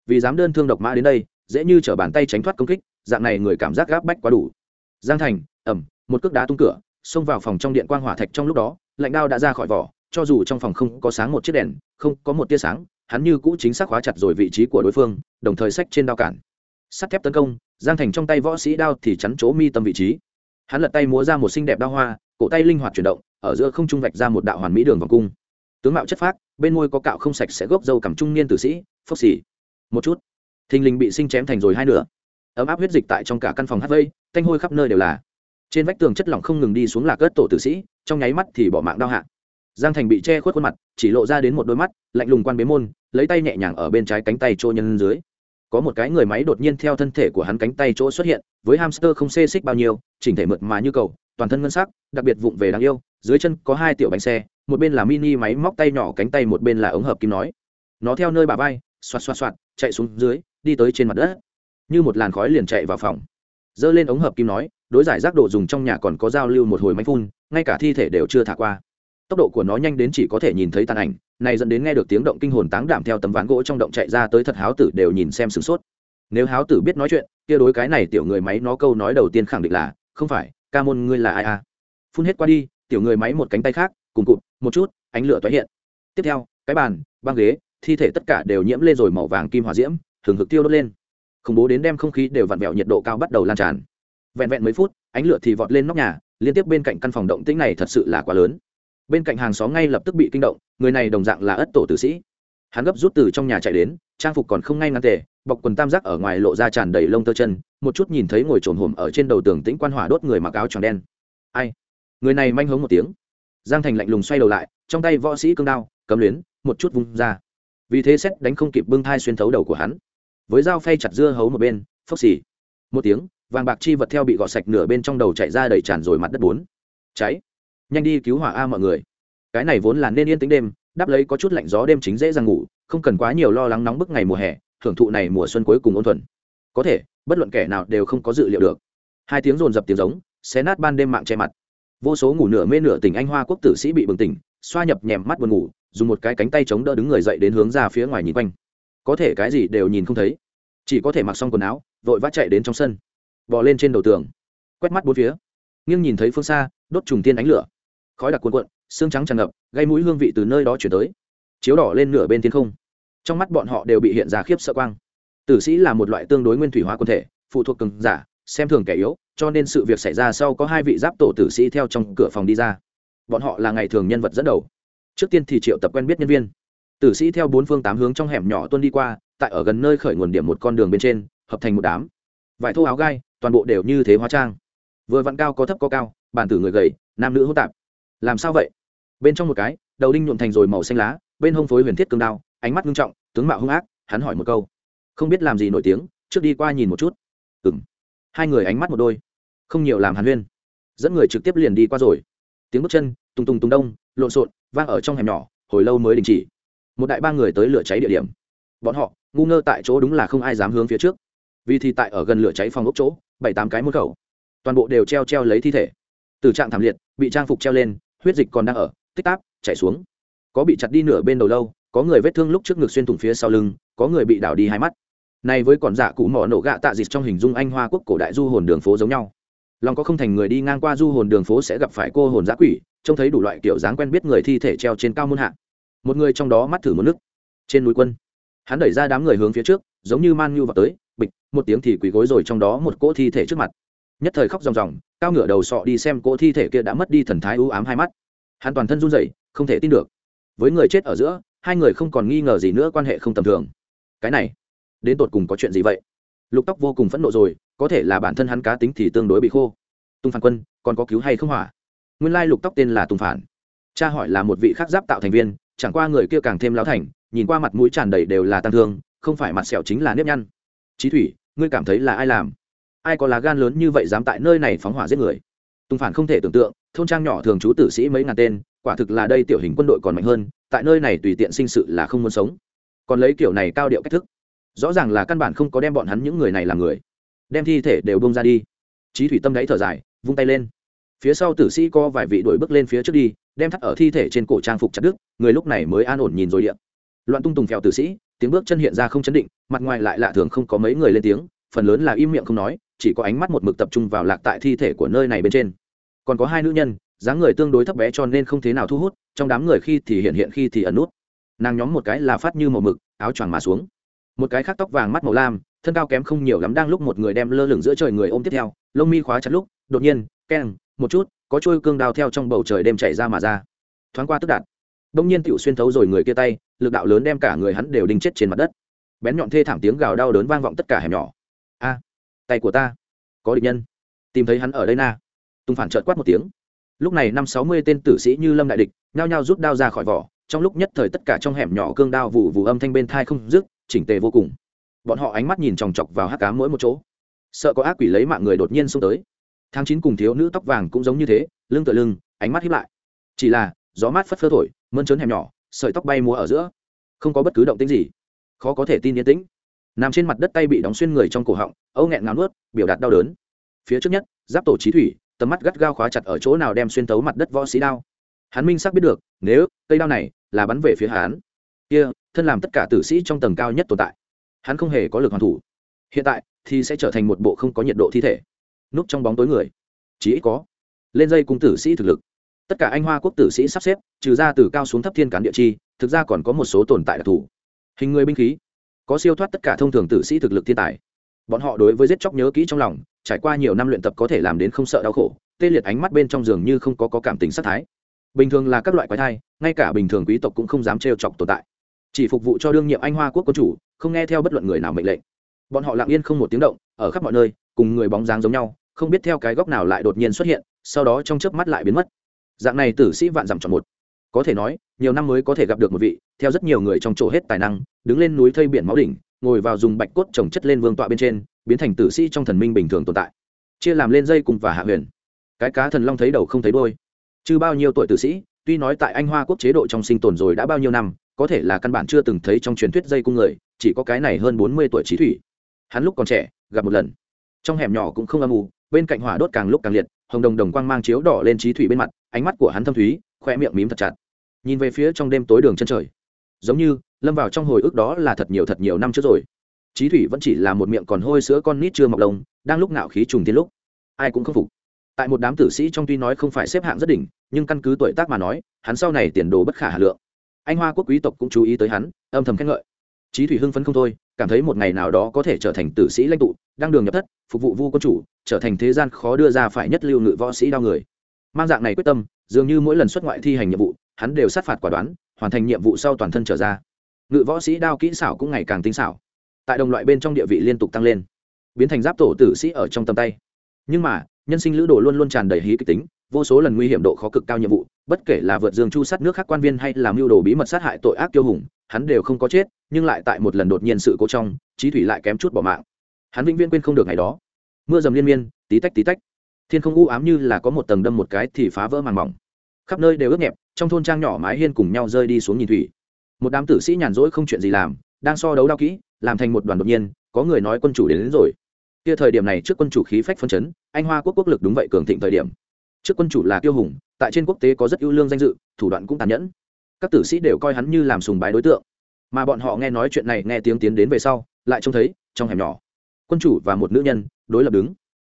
Vì dám đơn thương độc mã đến đây, dễ như t bàn tay tránh thoát công kích, dạng này người cảm giác gáp bách quá đủ. Giang thành ẩm một cước đá tung cửa, xông vào phòng trong điện quang hỏa thạch trong lúc đó, lạnh đao đã ra khỏi vỏ, cho dù trong phòng không có sáng một chiếc đèn, không có một tia sáng hắn như cũ chính xác khóa chặt rồi vị trí của đối phương, đồng thời sách trên đao cản. Sắt thép tấn công, giang thành trong tay võ sĩ đao thì chắn chỗ mi tâm vị trí. Hắn lật tay múa ra một xinh đẹp đao hoa, cổ tay linh hoạt chuyển động, ở giữa không trung vạch ra một đạo hoàn mỹ đường vòng cung. Tướng mạo chất phác, bên môi có cạo không sạch sẽ gốc dâu cầm trung niên tử sĩ phốc xỉ một chút. Thình lình bị sinh chém thành rồi hai nửa. Ấm áp huyết dịch tại trong cả căn phòng hát vây, thanh hôi khắp nơi đều là. Trên vách tường chất lỏng không ngừng đi xuống lạc cất tổ tử sĩ, trong nháy mắt thì bỏ mạng đau hạ giang thành bị che khuất khuôn mặt, chỉ lộ ra đến một đôi mắt, lạnh lùng quan bế môn, lấy tay nhẹ nhàng ở bên trái cánh tay chỗ nhân dưới. Có một cái người máy đột nhiên theo thân thể của hắn cánh tay chỗ xuất hiện, với hamster không xê xích bao nhiêu, chỉnh thể mượt mà như cầu, toàn thân ngân sắc, đặc biệt vụng về đáng yêu, dưới chân có hai tiểu bánh xe, một bên là mini máy móc tay nhỏ cánh tay, một bên là ống hợp kim nói. Nó theo nơi bà vai, xoạt xoạt xoạt, chạy xuống dưới, đi tới trên mặt đất. Như một làn khói liền chạy vào phòng. Giơ lên ống hợp kim nói, đối giải rác đồ dùng trong nhà còn có giao lưu một hồi máy phun, ngay cả thi thể đều chưa thả qua tốc độ của nó nhanh đến chỉ có thể nhìn thấy tàn ảnh, này dẫn đến nghe được tiếng động kinh hồn táng đảm theo tấm ván gỗ trong động chạy ra tới thật háo tử đều nhìn xem sửng sốt. Nếu háo tử biết nói chuyện, kia đối cái này tiểu người máy nó câu nói đầu tiên khẳng định là, không phải, ca môn ngươi là ai à? Phun hết qua đi, tiểu người máy một cánh tay khác, cùng cụt, một chút, ánh lửa tái hiện. Tiếp theo, cái bàn, băng ghế, thi thể tất cả đều nhiễm lên rồi màu vàng kim hỏa diễm thường hực tiêu đốt lên. Khủng bố đến đem không khí đều vặn vẹo nhiệt độ cao bắt đầu lan tràn. Vẹn vẹn mấy phút, ánh lửa thì vọt lên nóc nhà, liên tiếp bên cạnh căn phòng động tĩnh này thật sự là quá lớn bên cạnh hàng xóm ngay lập tức bị kinh động, người này đồng dạng là ất tổ tử sĩ. Hắn gấp rút từ trong nhà chạy đến, trang phục còn không ngay ngắn tề, bọc quần tam giác ở ngoài lộ ra tràn đầy lông tơ chân, một chút nhìn thấy ngồi trồn hổm ở trên đầu tường tĩnh quan hỏa đốt người mặc áo tròn đen. Ai? Người này manh hống một tiếng. Giang thành lạnh lùng xoay đầu lại, trong tay võ sĩ cương đao, cấm luyến, một chút vung ra. Vì thế xét đánh không kịp bưng thai xuyên thấu đầu của hắn. Với dao phay chặt dưa hấu một bên, phốc xì. Một tiếng, vàng bạc chi vật theo bị gọt sạch nửa bên trong đầu chạy ra đầy tràn rồi mặt đất bốn. Cháy nhanh đi cứu hỏa a mọi người. Cái này vốn là nên yên tĩnh đêm, đáp lấy có chút lạnh gió đêm chính dễ dàng ngủ, không cần quá nhiều lo lắng nóng bức ngày mùa hè, thưởng thụ này mùa xuân cuối cùng ôn thuần. Có thể, bất luận kẻ nào đều không có dự liệu được. Hai tiếng rồn dập tiếng giống, xé nát ban đêm mạng che mặt. Vô số ngủ nửa mê nửa tỉnh anh hoa quốc tử sĩ bị bừng tỉnh, xoa nhập nhèm mắt buồn ngủ, dùng một cái cánh tay chống đỡ đứng người dậy đến hướng ra phía ngoài nhìn quanh. Có thể cái gì đều nhìn không thấy. Chỉ có thể mặc xong quần áo, vội vã chạy đến trong sân. Bò lên trên đầu tường, quét mắt bốn phía. Nghiêng nhìn thấy phương xa, đốt trùng tiên ánh lửa khói đặc cuồn cuộn, xương trắng tràn ngập, gây mũi hương vị từ nơi đó chuyển tới. Chiếu đỏ lên nửa bên thiên không. Trong mắt bọn họ đều bị hiện ra khiếp sợ quang. Tử sĩ là một loại tương đối nguyên thủy hóa quân thể, phụ thuộc cường giả, xem thường kẻ yếu, cho nên sự việc xảy ra sau có hai vị giáp tổ tử sĩ theo trong cửa phòng đi ra. Bọn họ là ngày thường nhân vật dẫn đầu. Trước tiên thì triệu tập quen biết nhân viên. Tử sĩ theo bốn phương tám hướng trong hẻm nhỏ tuân đi qua, tại ở gần nơi khởi nguồn điểm một con đường bên trên, hợp thành một đám. Vải thô áo gai, toàn bộ đều như thế hóa trang. Vừa vặn cao có thấp có cao, bản tử người gầy, nam nữ hỗn tạp làm sao vậy? Bên trong một cái, đầu đinh nhuộm thành rồi màu xanh lá, bên hông phối huyền thiết cương đao, ánh mắt nghiêm trọng, tướng mạo hung ác, hắn hỏi một câu. Không biết làm gì nổi tiếng, trước đi qua nhìn một chút. Ừng hai người ánh mắt một đôi. Không nhiều làm hàn huyên. Dẫn người trực tiếp liền đi qua rồi. Tiếng bước chân, tùng tùng tùng đông, lộn xộn, vang ở trong hẻm nhỏ, hồi lâu mới đình chỉ. Một đại ba người tới lửa cháy địa điểm. Bọn họ, ngu ngơ tại chỗ đúng là không ai dám hướng phía trước. Vì thì tại ở gần lửa cháy phòng ốc chỗ, bảy tám cái môn khẩu. Toàn bộ đều treo treo lấy thi thể. Từ trạng thảm liệt, bị trang phục treo lên huyết dịch còn đang ở, tích táp, chảy xuống. Có bị chặt đi nửa bên đầu lâu, có người vết thương lúc trước ngực xuyên thủng phía sau lưng, có người bị đảo đi hai mắt. Này với còn giả dạ cụ mỏ nổ gạ tạ dịt trong hình dung anh hoa quốc cổ đại du hồn đường phố giống nhau. Lòng có không thành người đi ngang qua du hồn đường phố sẽ gặp phải cô hồn giã quỷ, trông thấy đủ loại kiểu dáng quen biết người thi thể treo trên cao môn hạ. Một người trong đó mắt thử một nước. Trên núi quân. Hắn đẩy ra đám người hướng phía trước, giống như man nhu vào tới, bịch, một tiếng thì quỳ gối rồi trong đó một cỗ thi thể trước mặt nhất thời khóc ròng ròng, cao ngửa đầu sọ đi xem cỗ thi thể kia đã mất đi thần thái ưu ám hai mắt. Hắn toàn thân run rẩy, không thể tin được. Với người chết ở giữa, hai người không còn nghi ngờ gì nữa, quan hệ không tầm thường. Cái này, đến tột cùng có chuyện gì vậy? Lục tóc vô cùng phẫn nộ rồi, có thể là bản thân hắn cá tính thì tương đối bị khô. Tung phản quân, còn có cứu hay không hỏa? Nguyên lai lục tóc tên là tùng phản. Cha hỏi là một vị khác giáp tạo thành viên, chẳng qua người kia càng thêm lão thành, nhìn qua mặt mũi tràn đầy đều là tăng thương, không phải mặt sẹo chính là nếp nhăn. Chí thủy, ngươi cảm thấy là ai làm? Ai có lá gan lớn như vậy dám tại nơi này phóng hỏa giết người? Tùng phản không thể tưởng tượng, thôn trang nhỏ thường trú tử sĩ mấy ngàn tên, quả thực là đây tiểu hình quân đội còn mạnh hơn, tại nơi này tùy tiện sinh sự là không muốn sống. Còn lấy kiểu này cao điệu cách thức, rõ ràng là căn bản không có đem bọn hắn những người này làm người. Đem thi thể đều bông ra đi. Chí thủy tâm đáy thở dài, vung tay lên. Phía sau tử sĩ co vài vị đuổi bước lên phía trước đi, đem thắt ở thi thể trên cổ trang phục chặt đứt, người lúc này mới an ổn nhìn rồi điện loạn tung tùng phèo tử sĩ, tiếng bước chân hiện ra không chấn định, mặt ngoài lại lạ thường không có mấy người lên tiếng, phần lớn là im miệng không nói chỉ có ánh mắt một mực tập trung vào lạc tại thi thể của nơi này bên trên. Còn có hai nữ nhân, dáng người tương đối thấp bé cho nên không thế nào thu hút, trong đám người khi thì hiện hiện khi thì ẩn nút. Nàng nhóm một cái là phát như màu mực, áo choàng mà xuống. Một cái khác tóc vàng mắt màu lam, thân cao kém không nhiều lắm đang lúc một người đem lơ lửng giữa trời người ôm tiếp theo, lông mi khóa chặt lúc, đột nhiên, keng, một chút, có trôi cương đao theo trong bầu trời đêm chạy ra mà ra. Thoáng qua tức đạt đông nhiên tựu xuyên thấu rồi người kia tay, lực đạo lớn đem cả người hắn đều đinh chết trên mặt đất. Bén nhọn thê thảm tiếng gào đau đớn vang vọng tất cả hẻm nhỏ. A tay của ta. Có địch nhân. Tìm thấy hắn ở đây na. Tùng phản trợt quát một tiếng. Lúc này năm sáu mươi tên tử sĩ như lâm đại địch, nhao nhao rút đao ra khỏi vỏ, trong lúc nhất thời tất cả trong hẻm nhỏ cương đao vụ vụ âm thanh bên thai không dứt, chỉnh tề vô cùng. Bọn họ ánh mắt nhìn chòng chọc vào hát cá mỗi một chỗ. Sợ có ác quỷ lấy mạng người đột nhiên xông tới. Tháng chín cùng thiếu nữ tóc vàng cũng giống như thế, lưng tựa lưng, ánh mắt hiếp lại. Chỉ là, gió mát phất phơ thổi, mơn trớn hẻm nhỏ, sợi tóc bay múa ở giữa. Không có bất cứ động tĩnh gì. Khó có thể tin yên tĩnh nằm trên mặt đất tay bị đóng xuyên người trong cổ họng, âu nghẹn ngáo nuốt, biểu đạt đau đớn. Phía trước nhất, giáp tổ trí thủy, tầm mắt gắt gao khóa chặt ở chỗ nào đem xuyên tấu mặt đất võ sĩ đao. Hắn minh xác biết được, nếu cây đao này là bắn về phía hắn, kia thân làm tất cả tử sĩ trong tầng cao nhất tồn tại, hắn không hề có lực hoàn thủ. Hiện tại thì sẽ trở thành một bộ không có nhiệt độ thi thể, núp trong bóng tối người. Chỉ ít có lên dây cung tử sĩ thực lực. Tất cả anh hoa quốc tử sĩ sắp xếp, trừ ra từ cao xuống thấp thiên cán địa chi, thực ra còn có một số tồn tại đặc thù. Hình người binh khí có siêu thoát tất cả thông thường tử sĩ thực lực thiên tài. Bọn họ đối với giết chóc nhớ kỹ trong lòng trải qua nhiều năm luyện tập có thể làm đến không sợ đau khổ tê liệt ánh mắt bên trong giường như không có, có cảm tình sát thái. Bình thường là các loại quái thai ngay cả bình thường quý tộc cũng không dám trêu chọc tồn tại. Chỉ phục vụ cho đương nhiệm anh hoa quốc quân chủ không nghe theo bất luận người nào mệnh lệnh. Bọn họ lặng yên không một tiếng động ở khắp mọi nơi cùng người bóng dáng giống nhau không biết theo cái góc nào lại đột nhiên xuất hiện sau đó trong chớp mắt lại biến mất. Dạng này tử sĩ vạn dặm chọn một có thể nói, nhiều năm mới có thể gặp được một vị, theo rất nhiều người trong chỗ hết tài năng, đứng lên núi thây biển máu đỉnh, ngồi vào dùng bạch cốt trồng chất lên vương tọa bên trên, biến thành tử sĩ trong thần minh bình thường tồn tại. Chia làm lên dây cùng và hạ huyền. Cái cá thần long thấy đầu không thấy đôi chứ bao nhiêu tuổi tử sĩ, tuy nói tại anh hoa quốc chế độ trong sinh tồn rồi đã bao nhiêu năm, có thể là căn bản chưa từng thấy trong truyền thuyết dây cung người, chỉ có cái này hơn bốn mươi tuổi trí thủy. Hắn lúc còn trẻ, gặp một lần. Trong hẻm nhỏ cũng không âm u, bên cạnh hỏa đốt càng lúc càng liệt, hồng đồng đồng quang mang chiếu đỏ lên trí thủy bên mặt, ánh mắt của hắn thâm thúy, khoe miệng mím thật chặt nhìn về phía trong đêm tối đường chân trời. Giống như, lâm vào trong hồi ức đó là thật nhiều thật nhiều năm trước rồi. Trí thủy vẫn chỉ là một miệng còn hôi sữa con nít chưa mọc lông, đang lúc nạo khí trùng tiên lúc. Ai cũng không phục. Tại một đám tử sĩ trong tuy nói không phải xếp hạng rất đỉnh, nhưng căn cứ tuổi tác mà nói, hắn sau này tiền đồ bất khả hà lượng. Anh hoa quốc quý tộc cũng chú ý tới hắn, âm thầm khen ngợi. Chí thủy hưng phấn không thôi, cảm thấy một ngày nào đó có thể trở thành tử sĩ lãnh tụ, đang đường nhập thất, phục vụ vu quân chủ, trở thành thế gian khó đưa ra phải nhất lưu ngự võ sĩ đao người. Mang dạng này quyết tâm, dường như mỗi lần xuất ngoại thi hành nhiệm vụ hắn đều sát phạt quả đoán, hoàn thành nhiệm vụ sau toàn thân trở ra. Ngự võ sĩ đao kỹ xảo cũng ngày càng tinh xảo. Tại đồng loại bên trong địa vị liên tục tăng lên, biến thành giáp tổ tử sĩ ở trong tầm tay. Nhưng mà, nhân sinh lữ đồ luôn luôn tràn đầy hí kịch tính, vô số lần nguy hiểm độ khó cực cao nhiệm vụ, bất kể là vượt dương chu sát nước khác quan viên hay làm mưu đồ bí mật sát hại tội ác tiêu hùng, hắn đều không có chết, nhưng lại tại một lần đột nhiên sự cố trong, trí thủy lại kém chút bỏ mạng. Hắn vĩnh viễn quên không được ngày đó. Mưa dầm liên miên, tí tách tí tách. Thiên không u ám như là có một tầng đâm một cái thì phá vỡ màn mỏng. Khắp nơi đều ướt nhẹp trong thôn trang nhỏ mái hiên cùng nhau rơi đi xuống nhìn thủy. Một đám tử sĩ nhàn rỗi không chuyện gì làm đang so đấu đao kỹ làm thành một đoàn đột nhiên có người nói quân chủ đến, đến rồi. Kia thời điểm này trước quân chủ khí phách phân chấn anh hoa quốc quốc lực đúng vậy cường thịnh thời điểm. Trước quân chủ là tiêu hùng tại trên quốc tế có rất ưu lương danh dự thủ đoạn cũng tàn nhẫn. Các tử sĩ đều coi hắn như làm sùng bái đối tượng. Mà bọn họ nghe nói chuyện này nghe tiếng tiến đến về sau lại trông thấy trong hẻm nhỏ quân chủ và một nữ nhân đối lập đứng.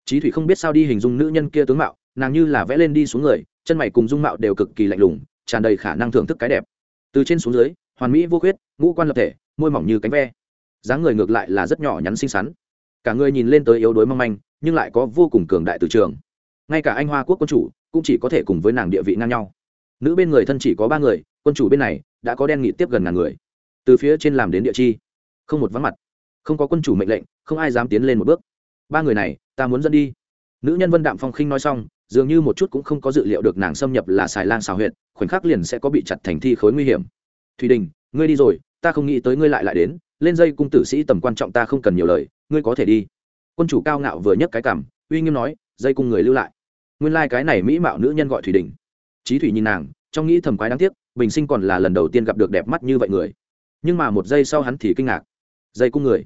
Trí thủy không biết sao đi hình dung nữ nhân kia tướng mạo nàng như là vẽ lên đi xuống người chân mày cùng dung mạo đều cực kỳ lạnh lùng, tràn đầy khả năng thưởng thức cái đẹp. Từ trên xuống dưới, hoàn mỹ vô khuyết, ngũ quan lập thể, môi mỏng như cánh ve. Dáng người ngược lại là rất nhỏ nhắn xinh xắn. Cả người nhìn lên tới yếu đuối mong manh, nhưng lại có vô cùng cường đại từ trường. Ngay cả anh hoa quốc quân chủ cũng chỉ có thể cùng với nàng địa vị ngang nhau. Nữ bên người thân chỉ có ba người, quân chủ bên này đã có đen nghị tiếp gần ngàn người. Từ phía trên làm đến địa chi, không một vắng mặt. Không có quân chủ mệnh lệnh, không ai dám tiến lên một bước. Ba người này, ta muốn dẫn đi. Nữ nhân vân đạm phong khinh nói xong dường như một chút cũng không có dự liệu được nàng xâm nhập là xài lang xào huyện khoảnh khắc liền sẽ có bị chặt thành thi khối nguy hiểm. Thùy đình, ngươi đi rồi, ta không nghĩ tới ngươi lại lại đến, lên dây cung tử sĩ tầm quan trọng ta không cần nhiều lời, ngươi có thể đi. Quân chủ cao ngạo vừa nhấc cái cảm uy nghiêm nói, dây cung người lưu lại. Nguyên lai、like、cái này mỹ mạo nữ nhân gọi thủy đình. Trí thủy nhìn nàng, trong nghĩ thầm quái đáng tiếc, bình sinh còn là lần đầu tiên gặp được đẹp mắt như vậy người. Nhưng mà một giây sau hắn thì kinh ngạc. Dây cung người,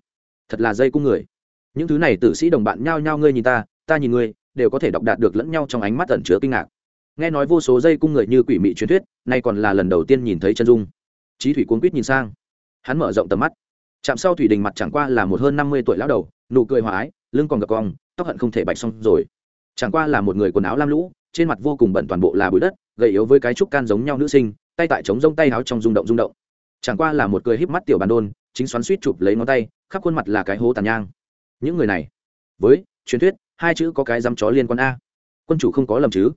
thật là dây cung người. Những thứ này tử sĩ đồng bạn nhao nhao ngươi nhìn ta ta nhìn ngươi đều có thể đọc đạt được lẫn nhau trong ánh mắt ẩn chứa kinh ngạc. Nghe nói vô số dây cung người như quỷ mị truyền thuyết, nay còn là lần đầu tiên nhìn thấy chân dung. Trí thủy cuốn quýt nhìn sang. Hắn mở rộng tầm mắt. Chạm sau thủy đình mặt chẳng qua là một hơn năm mươi tuổi lão đầu, nụ cười hòa ái, lưng còn gập cong, tóc hận không thể bạch xong rồi. Chẳng qua là một người quần áo lam lũ, trên mặt vô cùng bẩn toàn bộ là bụi đất, gầy yếu với cái trúc can giống nhau nữ sinh, tay tại trống rông tay áo trong rung động rung động. Chẳng qua là một cười híp mắt tiểu bàn đôn, chính xoắn suýt chụp lấy ngón tay, khắp khuôn mặt là cái hố tàn nhang. Những người này, với truyền thuyết hai chữ có cái dăm chó liên quan a. Quân chủ không có lầm chứ?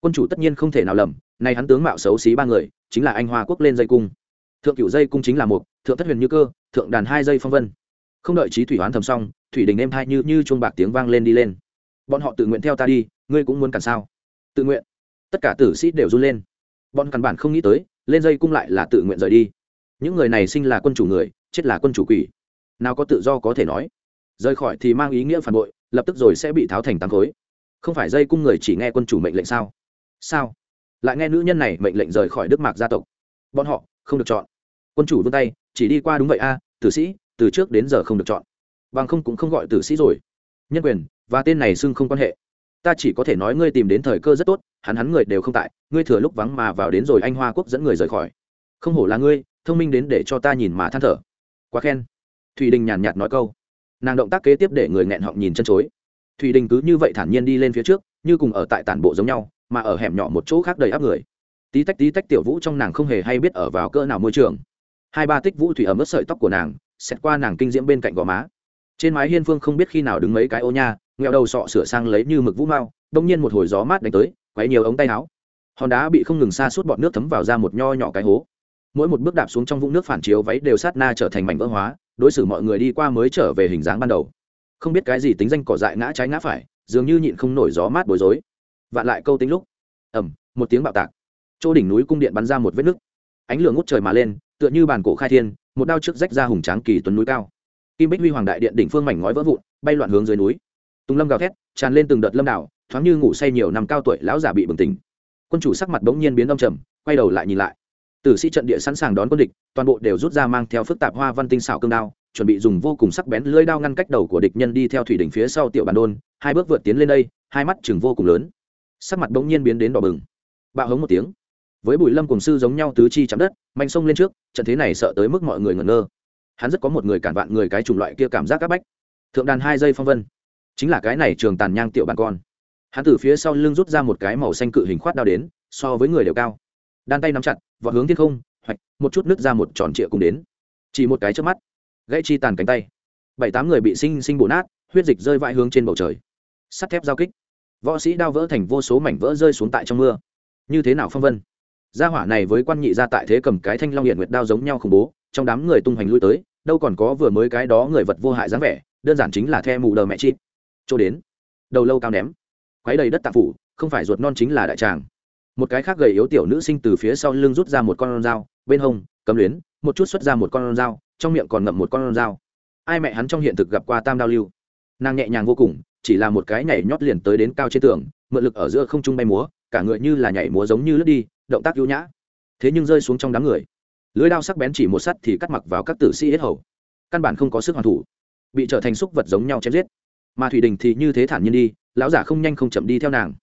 Quân chủ tất nhiên không thể nào lầm nay hắn tướng mạo xấu xí ba người, chính là anh hoa quốc lên dây cung. Thượng cửu dây cung chính là một, thượng thất huyền như cơ, thượng đàn hai dây phong vân. Không đợi trí thủy hoán thầm xong, thủy đình êm hai như như chuông bạc tiếng vang lên đi lên. Bọn họ tự nguyện theo ta đi, ngươi cũng muốn cản sao? Tự nguyện. Tất cả tử sĩ đều run lên. Bọn cản bản không nghĩ tới, lên dây cung lại là tự nguyện rời đi. Những người này sinh là quân chủ người, chết là quân chủ quỷ. Nào có tự do có thể nói. Rời khỏi thì mang ý nghĩa phản bội lập tức rồi sẽ bị tháo thành tám khối. Không phải dây cung người chỉ nghe quân chủ mệnh lệnh sao? Sao? Lại nghe nữ nhân này mệnh lệnh rời khỏi đức mạc gia tộc. Bọn họ, không được chọn. Quân chủ vươn tay, chỉ đi qua đúng vậy a, tử sĩ, từ trước đến giờ không được chọn. Bằng không cũng không gọi tử sĩ rồi. Nhân quyền, và tên này xưng không quan hệ. Ta chỉ có thể nói ngươi tìm đến thời cơ rất tốt, hắn hắn người đều không tại, ngươi thừa lúc vắng mà vào đến rồi anh hoa quốc dẫn người rời khỏi. Không hổ là ngươi, thông minh đến để cho ta nhìn mà than thở. Quá khen. Thùy đình nhàn nhạt nói câu nàng động tác kế tiếp để người nghẹn họng nhìn chân chối. Thùy đình cứ như vậy thản nhiên đi lên phía trước, như cùng ở tại tản bộ giống nhau, mà ở hẻm nhỏ một chỗ khác đầy áp người. Tí tách tí tách tiểu vũ trong nàng không hề hay biết ở vào cỡ nào môi trường. Hai ba tích vũ thủy ở ướt sợi tóc của nàng xét qua nàng kinh diễm bên cạnh gò má. Trên mái hiên phương không biết khi nào đứng mấy cái ô nha nghèo đầu sọ sửa sang lấy như mực vũ mao, đông nhiên một hồi gió mát đánh tới, quấy nhiều ống tay áo. Hòn đá bị không ngừng xa suốt bọt nước thấm vào ra một nho nhỏ cái hố mỗi một bước đạp xuống trong vũng nước phản chiếu váy đều sát na trở thành mảnh vỡ hóa, đối xử mọi người đi qua mới trở về hình dáng ban đầu. Không biết cái gì tính danh cỏ dại ngã trái ngã phải, dường như nhịn không nổi gió mát bối rối. Vạn lại câu tính lúc. Ẩm một tiếng bạo tạc. Chỗ đỉnh núi cung điện bắn ra một vết nứt. Ánh lửa ngút trời mà lên, tựa như bàn cổ khai thiên, một đao trước rách ra hùng tráng kỳ tuấn núi cao. Kim bích huy hoàng đại điện đỉnh phương mảnh ngói vỡ vụn, bay loạn hướng dưới núi. Tùng lâm gào thét, tràn lên từng đợt lâm đảo, thoáng như ngủ say nhiều năm cao tuổi lão giả bị bừng tỉnh. Quân chủ sắc mặt bỗng nhiên biến đông trầm, quay đầu lại nhìn lại tử sĩ trận địa sẵn sàng đón quân địch, toàn bộ đều rút ra mang theo phức tạp hoa văn tinh xảo cương đao, chuẩn bị dùng vô cùng sắc bén lưỡi đao ngăn cách đầu của địch nhân đi theo thủy đỉnh phía sau tiểu bản đôn, hai bước vượt tiến lên đây, hai mắt chừng vô cùng lớn. Sắc mặt bỗng nhiên biến đến đỏ bừng. Bạo hống một tiếng. Với bùi lâm cùng sư giống nhau tứ chi chạm đất mạnh sông lên trước, trận thế này sợ tới mức mọi người ngẩn ngơ. Hắn rất có một người cản vạn người cái chủng loại kia cảm giác áp bách. Thượng đàn hai giây phong vân. Chính là cái này trường tàn nhang tiểu bàn con. Hắn từ phía sau lưng rút ra một cái màu xanh cự hình khoát đao đến, so với người đều cao đan tay nắm chặt và hướng thiên không, hoạch, một chút nứt ra một tròn trịa cùng đến. Chỉ một cái trước mắt, gãy chi tàn cánh tay. Bảy tám người bị sinh sinh bổ nát, huyết dịch rơi vãi hướng trên bầu trời. Sắt thép giao kích. Võ sĩ đao vỡ thành vô số mảnh vỡ rơi xuống tại trong mưa. Như thế nào phong vân? Gia hỏa này với quan nhị gia tại thế cầm cái thanh long hiện nguyệt đao giống nhau khủng bố, trong đám người tung hoành lui tới, đâu còn có vừa mới cái đó người vật vô hại dáng vẻ, đơn giản chính là the mù đờ mẹ chít chỗ đến. Đầu lâu cao ném. Quấy đầy đất tạp phủ, không phải ruột non chính là đại tràng một cái khác gầy yếu tiểu nữ sinh từ phía sau lưng rút ra một con dao, bên hông cấm luyến, một chút xuất ra một con dao, trong miệng còn ngậm một con dao. Ai mẹ hắn trong hiện thực gặp qua tam đao lưu. Nàng nhẹ nhàng vô cùng, chỉ là một cái nhảy nhót liền tới đến cao trên tường, mượn lực ở giữa không trung bay múa, cả người như là nhảy múa giống như lướt đi, động tác ưu nhã. Thế nhưng rơi xuống trong đám người. Lưới đao sắc bén chỉ một sắt thì cắt mặc vào các tử sĩ hết hầu. Căn bản không có sức hoàn thủ. Bị trở thành xúc vật giống nhau chém giết. Mà thủy đình thì như thế thản nhiên đi, lão giả không nhanh không chậm đi theo nàng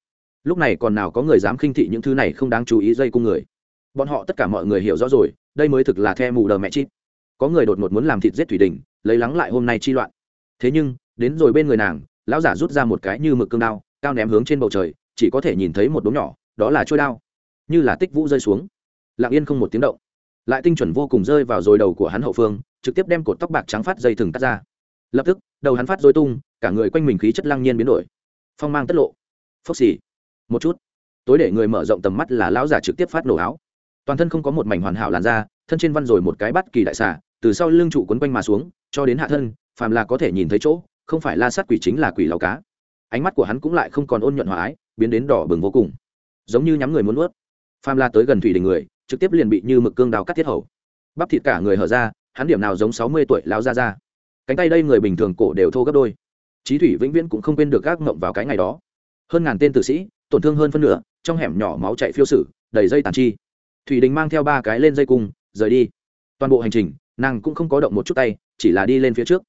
lúc này còn nào có người dám khinh thị những thứ này không đáng chú ý dây cung người. Bọn họ tất cả mọi người hiểu rõ rồi, đây mới thực là the mù đờ mẹ chít. Có người đột ngột muốn làm thịt giết thủy đình, lấy lắng lại hôm nay chi loạn. Thế nhưng, đến rồi bên người nàng, lão giả rút ra một cái như mực cương đao, cao ném hướng trên bầu trời, chỉ có thể nhìn thấy một đốm nhỏ, đó là trôi đao. Như là tích vũ rơi xuống. Lặng yên không một tiếng động. Lại tinh chuẩn vô cùng rơi vào rồi đầu của hắn hậu phương, trực tiếp đem cột tóc bạc trắng phát dây thừng cắt ra. Lập tức, đầu hắn phát dối tung, cả người quanh mình khí chất lăng nhiên biến đổi. Phong mang tất lộ. Phốc xì một chút. Tối để người mở rộng tầm mắt là lão giả trực tiếp phát nổ áo. Toàn thân không có một mảnh hoàn hảo làn da, thân trên văn rồi một cái bắt kỳ đại xà, từ sau lưng trụ quấn quanh mà xuống, cho đến hạ thân, phàm là có thể nhìn thấy chỗ, không phải la sát quỷ chính là quỷ lao cá. Ánh mắt của hắn cũng lại không còn ôn nhuận hòa ái, biến đến đỏ bừng vô cùng. Giống như nhắm người muốn nuốt. Phàm la tới gần thủy đình người, trực tiếp liền bị như mực cương đào cắt thiết hầu. Bắp thịt cả người hở ra, hắn điểm nào giống sáu mươi tuổi lao ra ra cánh tay đây người bình thường cổ đều thô gấp đôi. Trí thủy vĩnh viễn cũng không quên được gác mộng vào cái ngày đó. Hơn ngàn tên tử sĩ tổn thương hơn phân nửa, trong hẻm nhỏ máu chạy phiêu sử, đầy dây tàn chi. Thủy đình mang theo ba cái lên dây cung, rời đi. Toàn bộ hành trình, nàng cũng không có động một chút tay, chỉ là đi lên phía trước.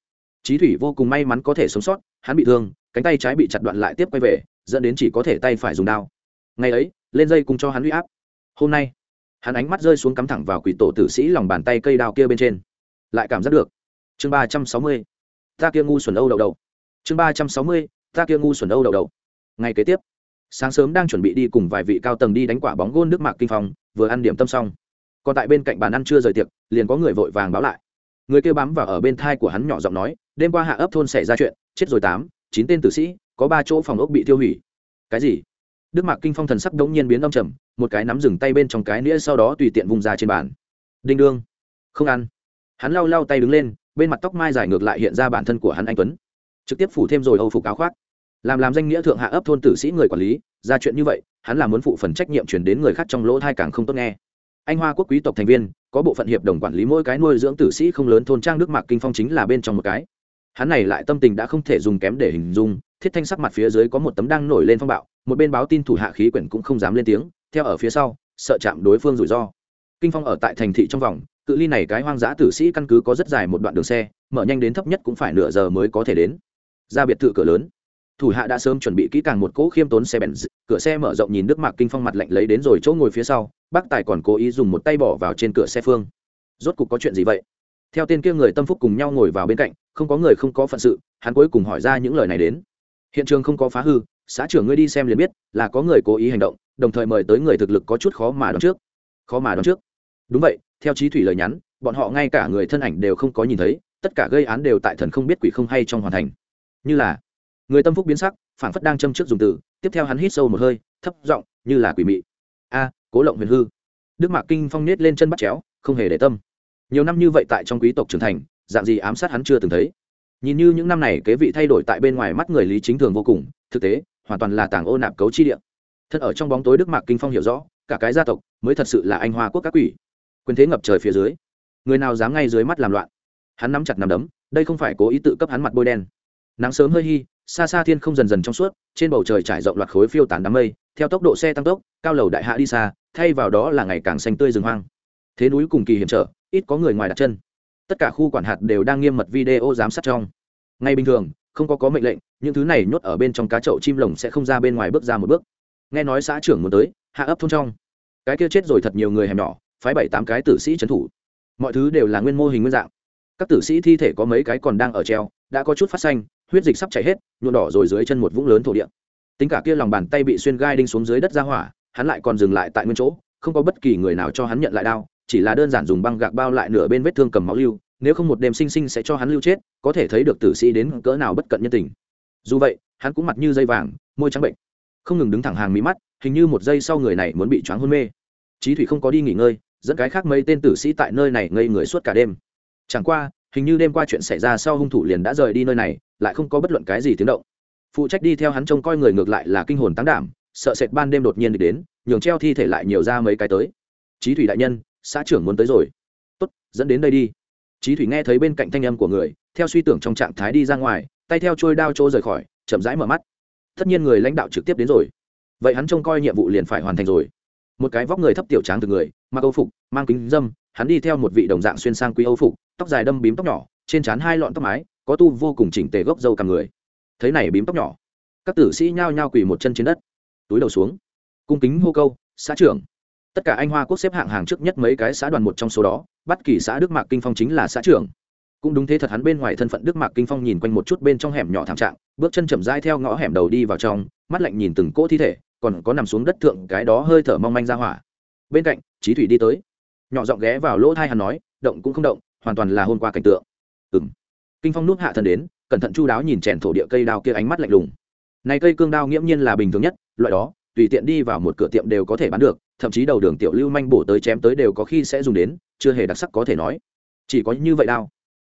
Trí thủy vô cùng may mắn có thể sống sót, hắn bị thương, cánh tay trái bị chặt đoạn lại tiếp quay về, dẫn đến chỉ có thể tay phải dùng đao. Ngày ấy, lên dây cung cho hắn huy áp. Hôm nay, hắn ánh mắt rơi xuống cắm thẳng vào quỷ tổ tử sĩ lòng bàn tay cây đao kia bên trên. Lại cảm giác được. Chương ba trăm sáu mươi, ta kia ngu xuẩn âu đậu đậu. Chương ba trăm sáu mươi, ta kia ngu xuẩn âu đậu đậu. Ngày kế tiếp sáng sớm đang chuẩn bị đi cùng vài vị cao tầng đi đánh quả bóng gôn nước mạc kinh phong, vừa ăn điểm tâm xong. Còn tại bên cạnh bàn ăn chưa rời tiệc, liền có người vội vàng báo lại. Người kêu bám vào ở bên thai của hắn nhỏ giọng nói, đêm qua hạ ấp thôn xảy ra chuyện, chết rồi tám, chín tên tử sĩ, có ba chỗ phòng ốc bị tiêu hủy. Cái gì? Đức mạc kinh phong thần sắc đống nhiên biến đông trầm, một cái nắm dừng tay bên trong cái nĩa sau đó tùy tiện vùng ra trên bàn. Đinh đương, không ăn. Hắn lau lau tay đứng lên, bên mặt tóc mai dài ngược lại hiện ra bản thân của hắn anh tuấn. Trực tiếp phủ thêm rồi âu phục áo khoác làm làm danh nghĩa thượng hạ ấp thôn tử sĩ người quản lý, ra chuyện như vậy, hắn là muốn phụ phần trách nhiệm chuyển đến người khác trong lỗ thai càng không tốt nghe. Anh hoa quốc quý tộc thành viên, có bộ phận hiệp đồng quản lý mỗi cái nuôi dưỡng tử sĩ không lớn thôn trang đức mạc kinh phong chính là bên trong một cái. Hắn này lại tâm tình đã không thể dùng kém để hình dung, thiết thanh sắc mặt phía dưới có một tấm đang nổi lên phong bạo, một bên báo tin thủ hạ khí quyển cũng không dám lên tiếng, theo ở phía sau, sợ chạm đối phương rủi ro. Kinh phong ở tại thành thị trong vòng, cự ly này cái hoang dã tử sĩ căn cứ có rất dài một đoạn đường xe, mở nhanh đến thấp nhất cũng phải nửa giờ mới có thể đến. Ra biệt thự cửa lớn thủ hạ đã sớm chuẩn bị kỹ càng một cỗ khiêm tốn xe bèn cửa xe mở rộng nhìn đức mạc kinh phong mặt lạnh lấy đến rồi chỗ ngồi phía sau, bác tài còn cố ý dùng một tay bỏ vào trên cửa xe phương. Rốt cục có chuyện gì vậy? Theo tên kia người tâm phúc cùng nhau ngồi vào bên cạnh, không có người không có phận sự, hắn cuối cùng hỏi ra những lời này đến. Hiện trường không có phá hư, xã trưởng ngươi đi xem liền biết, là có người cố ý hành động, đồng thời mời tới người thực lực có chút khó mà đón trước. Khó mà đón trước. Đúng vậy, theo trí thủy lời nhắn, bọn họ ngay cả người thân ảnh đều không có nhìn thấy, tất cả gây án đều tại thần không biết quỷ không hay trong hoàn thành. Như là người tâm phúc biến sắc phản phất đang châm trước dùng từ, tiếp theo hắn hít sâu một hơi, thấp giọng, như là quỷ mị. A, cố lộng huyền hư. Đức mạc kinh phong nết lên chân bắt chéo, không hề để tâm. Nhiều năm như vậy tại trong quý tộc trưởng thành, dạng gì ám sát hắn chưa từng thấy. Nhìn như những năm này kế vị thay đổi tại bên ngoài mắt người lý chính thường vô cùng, thực tế, hoàn toàn là tàng ô nạp cấu chi địa. Thật ở trong bóng tối đức mạc kinh phong hiểu rõ, cả cái gia tộc mới thật sự là anh hoa quốc các quỷ. Quyền thế ngập trời phía dưới, người nào dám ngay dưới mắt làm loạn. Hắn nắm chặt nằm đấm, đây không phải cố ý tự cấp hắn mặt bôi đen. Nắng sớm hơi hi xa xa thiên không dần dần trong suốt, trên bầu trời trải rộng loạt khối phiêu tán đám mây, theo tốc độ xe tăng tốc, cao lầu đại hạ đi xa, thay vào đó là ngày càng xanh tươi rừng hoang. Thế núi cùng kỳ hiểm trở, ít có người ngoài đặt chân. Tất cả khu quản hạt đều đang nghiêm mật video giám sát trong. Ngay bình thường, không có có mệnh lệnh, những thứ này nhốt ở bên trong cá chậu chim lồng sẽ không ra bên ngoài bước ra một bước. Nghe nói xã trưởng muốn tới, hạ ấp thôn trong. Cái kia chết rồi thật nhiều người hẻm nhỏ, phái bảy tám cái tử sĩ trấn thủ. Mọi thứ đều là nguyên mô hình nguyên dạng. Các tử sĩ thi thể có mấy cái còn đang ở treo, đã có chút phát xanh huyết dịch sắp chảy hết, nhuộm đỏ rồi dưới chân một vũng lớn thổ địa. Tính cả kia lòng bàn tay bị xuyên gai đinh xuống dưới đất ra hỏa, hắn lại còn dừng lại tại nguyên chỗ, không có bất kỳ người nào cho hắn nhận lại đao, chỉ là đơn giản dùng băng gạc bao lại nửa bên vết thương cầm máu lưu, nếu không một đêm sinh sinh sẽ cho hắn lưu chết, có thể thấy được tử sĩ đến cỡ nào bất cận nhân tình. Dù vậy, hắn cũng mặt như dây vàng, môi trắng bệnh. Không ngừng đứng thẳng hàng mí mắt, hình như một giây sau người này muốn bị choáng hôn mê. Trí thủy không có đi nghỉ ngơi, dẫn cái khác mấy tên tử sĩ tại nơi này ngây người suốt cả đêm. Chẳng qua, hình như đêm qua chuyện xảy ra sau hung thủ liền đã rời đi nơi này lại không có bất luận cái gì tiếng động. Phụ trách đi theo hắn trông coi người ngược lại là kinh hồn tán đảm, sợ sệt ban đêm đột nhiên đến, nhường treo thi thể lại nhiều ra mấy cái tới. Chí thủy đại nhân, xã trưởng muốn tới rồi. Tốt, dẫn đến đây đi. Chí thủy nghe thấy bên cạnh thanh âm của người, theo suy tưởng trong trạng thái đi ra ngoài, tay theo trôi đao chỗ rời khỏi, chậm rãi mở mắt. Tất nhiên người lãnh đạo trực tiếp đến rồi. Vậy hắn trông coi nhiệm vụ liền phải hoàn thành rồi. Một cái vóc người thấp tiểu tráng từ người, mặc âu phục, mang kính dâm, hắn đi theo một vị đồng dạng xuyên sang quý âu phục, tóc dài đâm bím tóc nhỏ, trên trán hai lọn tóc mái có tu vô cùng chỉnh tề gốc dâu cả người. Thấy này bím tóc nhỏ, các tử sĩ nhao nhao quỳ một chân trên đất, túi đầu xuống, cung kính hô câu, xã trưởng. Tất cả anh hoa quốc xếp hạng hàng trước nhất mấy cái xã đoàn một trong số đó bất kỳ xã đức mạc kinh phong chính là xã trưởng. Cũng đúng thế thật hắn bên ngoài thân phận đức mạc kinh phong nhìn quanh một chút bên trong hẻm nhỏ thảm trạng, bước chân chậm rãi theo ngõ hẻm đầu đi vào trong, mắt lạnh nhìn từng cỗ thi thể, còn có nằm xuống đất thượng cái đó hơi thở mong manh ra hỏa. Bên cạnh trí thủy đi tới. Nhỏ giọng ghé vào lỗ thai hắn nói, động cũng không động, hoàn toàn là hôn qua cảnh tượng. Ừng kinh phong núp hạ thân đến, cẩn thận chu đáo nhìn chèn thổ địa cây đao kia ánh mắt lạnh lùng. Này cây cương đao nghiễm nhiên là bình thường nhất, loại đó, tùy tiện đi vào một cửa tiệm đều có thể bán được, thậm chí đầu đường tiểu lưu manh bổ tới chém tới đều có khi sẽ dùng đến, chưa hề đặc sắc có thể nói. Chỉ có như vậy đao,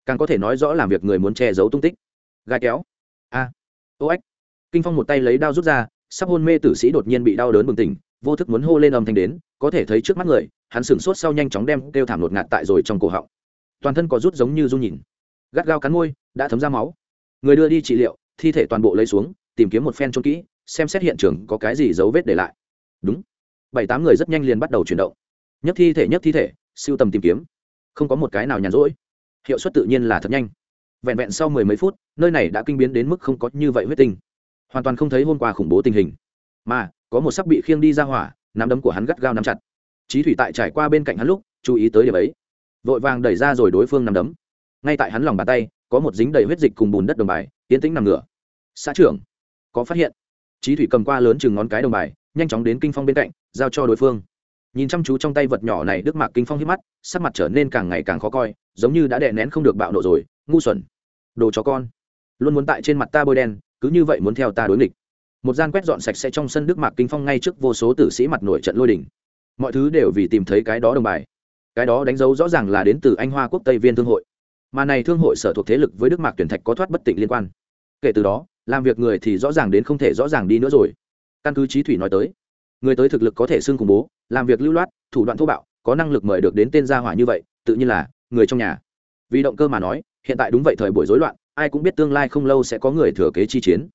càng có thể nói rõ làm việc người muốn che giấu tung tích. Gai kéo. A. Ô ếch kinh phong một tay lấy đao rút ra, sắp hôn mê tử sĩ đột nhiên bị đau đớn bừng tỉnh, vô thức muốn hô lên âm thanh đến, có thể thấy trước mắt người, hắn sửng sốt sau nhanh chóng đem kêu thảm lột ngạt tại rồi trong cổ họng. Toàn thân có rút giống như run nhìn gắt gao cắn môi, đã thấm ra máu. Người đưa đi trị liệu, thi thể toàn bộ lấy xuống, tìm kiếm một phen trôn kỹ, xem xét hiện trường có cái gì dấu vết để lại. Đúng. Bảy tám người rất nhanh liền bắt đầu chuyển động. Nhấc thi thể, nhấc thi thể, siêu tầm tìm kiếm. Không có một cái nào nhàn rỗi. Hiệu suất tự nhiên là thật nhanh. Vẹn vẹn sau mười mấy phút, nơi này đã kinh biến đến mức không có như vậy huyết tinh. Hoàn toàn không thấy hôm qua khủng bố tình hình. Mà, có một sắc bị khiêng đi ra hỏa, nắm đấm của hắn gắt gao nắm chặt. Trí thủy tại trải qua bên cạnh hắn lúc, chú ý tới điểm ấy. Vội vàng đẩy ra rồi đối phương nắm đấm ngay tại hắn lòng bàn tay, có một dính đầy huyết dịch cùng bùn đất đồng bài tiến tĩnh nằm ngửa. Xã trưởng, có phát hiện. Trí thủy cầm qua lớn chừng ngón cái đồng bài, nhanh chóng đến kinh phong bên cạnh, giao cho đối phương. Nhìn chăm chú trong tay vật nhỏ này, đức mạc kinh phong hít mắt, sắc mặt trở nên càng ngày càng khó coi, giống như đã đè nén không được bạo nộ rồi. Ngu xuẩn, đồ chó con, luôn muốn tại trên mặt ta bôi đen, cứ như vậy muốn theo ta đối nghịch. Một gian quét dọn sạch sẽ trong sân đức mạc kinh phong ngay trước vô số tử sĩ mặt nổi trận lôi đỉnh mọi thứ đều vì tìm thấy cái đó đồng bài. Cái đó đánh dấu rõ ràng là đến từ anh hoa quốc tây viên thương hội mà này thương hội sở thuộc thế lực với đức mạc tuyển thạch có thoát bất tịnh liên quan. Kể từ đó, làm việc người thì rõ ràng đến không thể rõ ràng đi nữa rồi. Căn cứ trí thủy nói tới, người tới thực lực có thể xưng khủng bố, làm việc lưu loát, thủ đoạn thô bạo, có năng lực mời được đến tên gia hỏa như vậy, tự nhiên là người trong nhà. Vì động cơ mà nói, hiện tại đúng vậy thời buổi rối loạn, ai cũng biết tương lai không lâu sẽ có người thừa kế chi chiến.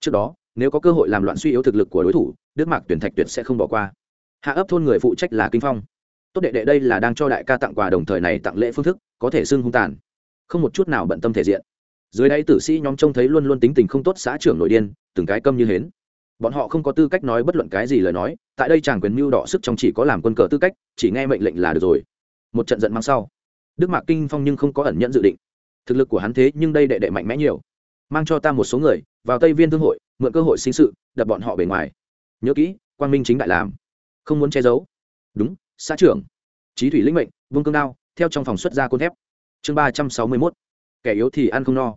Trước đó, nếu có cơ hội làm loạn suy yếu thực lực của đối thủ, đức mạc tuyển thạch tuyệt sẽ không bỏ qua. Hạ ấp thôn người phụ trách là kinh phong. Tốt đệ đệ đây là đang cho đại ca tặng quà đồng thời này tặng lễ phương thức, có thể xưng hung tàn không một chút nào bận tâm thể diện. Dưới đây tử sĩ nhóm trông thấy luôn luôn tính tình không tốt xã trưởng nội điên, từng cái câm như hến. Bọn họ không có tư cách nói bất luận cái gì lời nói, tại đây chàng quyền mưu đỏ sức trong chỉ có làm quân cờ tư cách, chỉ nghe mệnh lệnh là được rồi. Một trận giận mang sau, đức mạc kinh phong nhưng không có ẩn nhận dự định. Thực lực của hắn thế nhưng đây đệ đệ mạnh mẽ nhiều. Mang cho ta một số người, vào tây viên thương hội, mượn cơ hội sinh sự, đập bọn họ bề ngoài. Nhớ kỹ, quang minh chính đại làm. Không muốn che giấu. Đúng, xã trưởng. Trí thủy lĩnh mệnh, vương cương đao, theo trong phòng xuất ra côn thép chương ba trăm sáu mươi mốt, kẻ yếu thì ăn không no.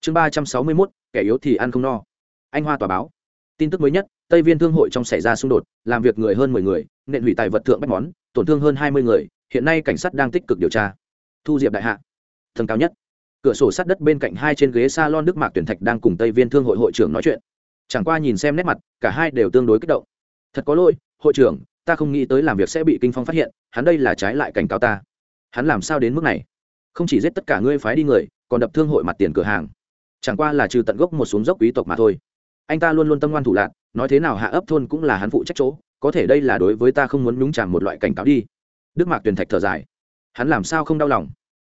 Chương ba trăm sáu mươi mốt, kẻ yếu thì ăn không no. Anh hoa tòa báo. Tin tức mới nhất, tây viên thương hội trong xảy ra xung đột, làm việc người hơn mười người, nện hủy tài vật thượng bách món, tổn thương hơn hai mươi người, hiện nay cảnh sát đang tích cực điều tra. Thu diệp đại hạ. Thần cao nhất. Cửa sổ sát đất bên cạnh hai trên ghế s a lon đức mạc tuyển thạch đang cùng tây viên thương hội hội trưởng nói chuyện. Chẳng qua nhìn xem nét mặt, cả hai đều tương đối kích động. Thật có lỗi, hội trưởng, ta không nghĩ tới làm việc sẽ bị kinh phong phát hiện, hắn đây là trái lại cảnh cáo ta. Hắn làm sao đến mức này? Không chỉ giết tất cả ngươi phái đi người, còn đập thương hội mặt tiền cửa hàng. Chẳng qua là trừ tận gốc một xuống dốc quý tộc mà thôi. Anh ta luôn luôn tâm ngoan thủ lạc, nói thế nào hạ ấp thôn cũng là hắn phụ trách chỗ, có thể đây là đối với ta không muốn nhúng chàng một loại cảnh cáo đi. Đức mạc tuyền thạch thở dài. Hắn làm sao không đau lòng?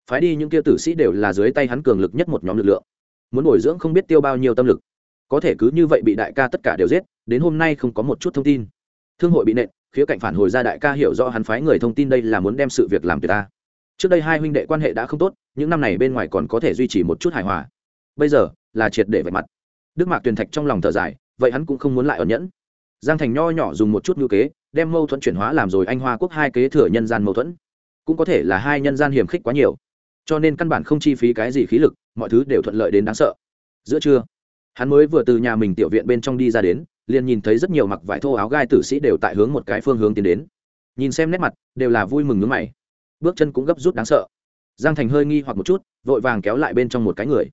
Phái đi những kia tử sĩ đều là dưới tay hắn cường lực nhất một nhóm lực lượng. Muốn bồi dưỡng không biết tiêu bao nhiêu tâm lực. Có thể cứ như vậy bị đại ca tất cả đều giết, đến hôm nay không có một chút thông tin. Thương hội bị nện, khía cạnh phản hồi ra đại ca hiểu rõ hắn phái người thông tin đây là muốn đem sự việc làm tuyệt ta trước đây hai huynh đệ quan hệ đã không tốt, những năm này bên ngoài còn có thể duy trì một chút hài hòa. Bây giờ, là triệt để vạch mặt. Đức mạc tuyền thạch trong lòng thở dài, vậy hắn cũng không muốn lại ẩn nhẫn. Giang thành nho nhỏ dùng một chút ngữ kế, đem mâu thuẫn chuyển hóa làm rồi anh hoa quốc hai kế thừa nhân gian mâu thuẫn. Cũng có thể là hai nhân gian hiểm khích quá nhiều. Cho nên căn bản không chi phí cái gì khí lực, mọi thứ đều thuận lợi đến đáng sợ. Giữa trưa, hắn mới vừa từ nhà mình tiểu viện bên trong đi ra đến, liền nhìn thấy rất nhiều mặc vải thô áo gai tử sĩ đều tại hướng một cái phương hướng tiến đến. Nhìn xem nét mặt, đều là vui mừng nước mày bước chân cũng gấp rút đáng sợ. Giang thành hơi nghi hoặc một chút, vội vàng kéo lại bên trong một cái người.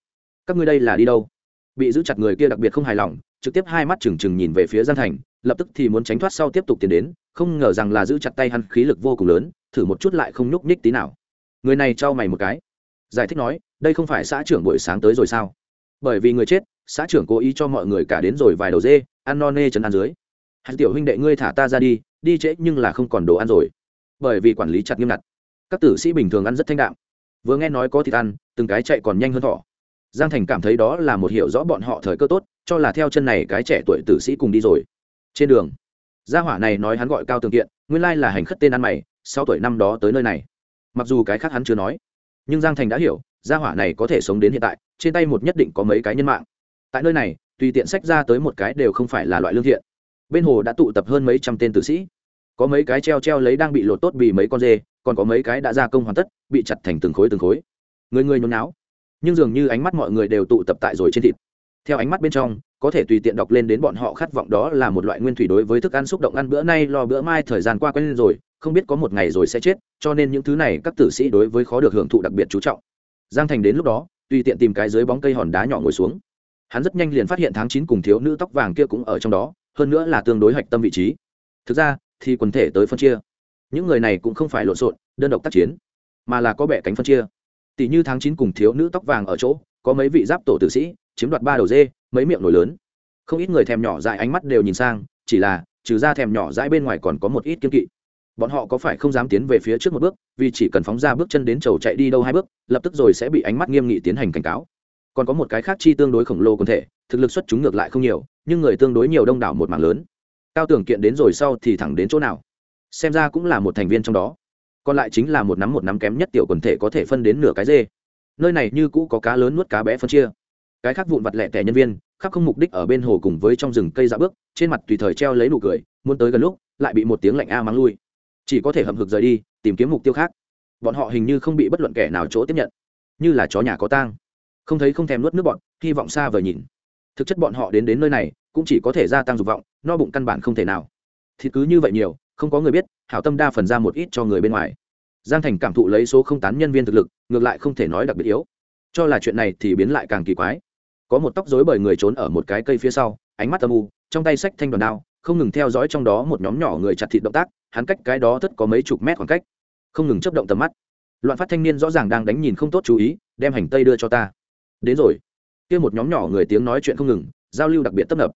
Các ngươi đây là đi đâu? Bị giữ chặt người kia đặc biệt không hài lòng, trực tiếp hai mắt trừng trừng nhìn về phía giang thành, lập tức thì muốn tránh thoát sau tiếp tục tiến đến, không ngờ rằng là giữ chặt tay hắn khí lực vô cùng lớn, thử một chút lại không nhúc nhích tí nào. Người này trao mày một cái. Giải thích nói, đây không phải xã trưởng buổi sáng tới rồi sao? Bởi vì người chết, xã trưởng cố ý cho mọi người cả đến rồi vài đầu dê, ăn no nê chân ăn dưới. Hạt tiểu huynh đệ ngươi thả ta ra đi đi trễ nhưng là không còn đồ ăn rồi. Bởi vì quản lý chặt nghiêm ngặt các tử sĩ bình thường ăn rất thanh đạm. Vừa nghe nói có thịt ăn, từng cái chạy còn nhanh hơn thỏ giang thành cảm thấy đó là một hiểu rõ bọn họ thời cơ tốt, cho là theo chân này cái trẻ tuổi tử sĩ cùng đi rồi. Trên đường, gia hỏa này nói hắn gọi cao tường kiện, nguyên lai là hành khất tên ăn mày sau tuổi năm đó tới nơi này. Mặc dù cái khác hắn chưa nói, nhưng giang thành đã hiểu, gia hỏa này có thể sống đến hiện tại, trên tay một nhất định có mấy cái nhân mạng. Tại nơi này, tùy tiện sách ra tới một cái đều không phải là loại lương thiện. Bên hồ đã tụ tập hơn mấy trăm tên tử sĩ. Có mấy cái treo treo lấy đang bị lột tốt vì mấy con dê còn có mấy cái đã gia công hoàn tất, bị chặt thành từng khối từng khối. Người người nhốn náo nhưng dường như ánh mắt mọi người đều tụ tập tại rồi trên thịt. Theo ánh mắt bên trong, có thể tùy tiện đọc lên đến bọn họ khát vọng đó là một loại nguyên thủy đối với thức ăn xúc động ăn bữa nay lo bữa mai thời gian qua quen lên rồi, không biết có một ngày rồi sẽ chết, cho nên những thứ này các tử sĩ đối với khó được hưởng thụ đặc biệt chú trọng. Giang thành đến lúc đó, tùy tiện tìm cái dưới bóng cây hòn đá nhỏ ngồi xuống. Hắn rất nhanh liền phát hiện tháng chín cùng thiếu nữ tóc vàng kia cũng ở trong đó, hơn nữa là tương đối hạch tâm vị trí. Thực ra, thì quần thể tới phân chia những người này cũng không phải lộn xộn, đơn độc tác chiến, mà là có bẻ cánh phân chia. Tỷ như tháng chín cùng thiếu nữ tóc vàng ở chỗ, có mấy vị giáp tổ tử sĩ, chiếm đoạt ba đầu dê, mấy miệng nổi lớn. Không ít người thèm nhỏ dại ánh mắt đều nhìn sang, chỉ là, trừ ra thèm nhỏ dãi bên ngoài còn có một ít kiên kỵ. Bọn họ có phải không dám tiến về phía trước một bước, vì chỉ cần phóng ra bước chân đến chầu chạy đi đâu hai bước, lập tức rồi sẽ bị ánh mắt nghiêm nghị tiến hành cảnh cáo. Còn có một cái khác chi tương đối khổng lồ quần thể, thực lực xuất chúng ngược lại không nhiều, nhưng người tương đối nhiều đông đảo một mảng lớn. Cao tưởng kiện đến rồi sau thì thẳng đến chỗ nào? Xem ra cũng là một thành viên trong đó. Còn lại chính là một nắm một nắm kém nhất tiểu quần thể có thể phân đến nửa cái dê. Nơi này như cũ có cá lớn nuốt cá bé phân chia. Cái khác vụn vặt lẻ tẻ nhân viên, khắp không mục đích ở bên hồ cùng với trong rừng cây dạ bước, trên mặt tùy thời treo lấy nụ cười, muốn tới gần lúc, lại bị một tiếng lạnh a mắng lui. Chỉ có thể hầm hực rời đi, tìm kiếm mục tiêu khác. Bọn họ hình như không bị bất luận kẻ nào chỗ tiếp nhận. Như là chó nhà có tang. Không thấy không thèm nuốt nước bọn, hy vọng xa vời nhìn. Thực chất bọn họ đến đến nơi này, cũng chỉ có thể gia tăng dục vọng, no bụng căn bản không thể nào. Thì cứ như vậy nhiều không có người biết, hảo tâm đa phần ra một ít cho người bên ngoài. Giang thành cảm thụ lấy số không tán nhân viên thực lực, ngược lại không thể nói đặc biệt yếu. Cho là chuyện này thì biến lại càng kỳ quái. Có một tóc dối bởi người trốn ở một cái cây phía sau, ánh mắt âm u, trong tay sách thanh đoàn đao, không ngừng theo dõi trong đó một nhóm nhỏ người chặt thịt động tác, hắn cách cái đó tất có mấy chục mét khoảng cách. Không ngừng chấp động tầm mắt. Loạn phát thanh niên rõ ràng đang đánh nhìn không tốt chú ý, đem hành tây đưa cho ta. Đến rồi. Kia một nhóm nhỏ người tiếng nói chuyện không ngừng, giao lưu đặc biệt tấp nập.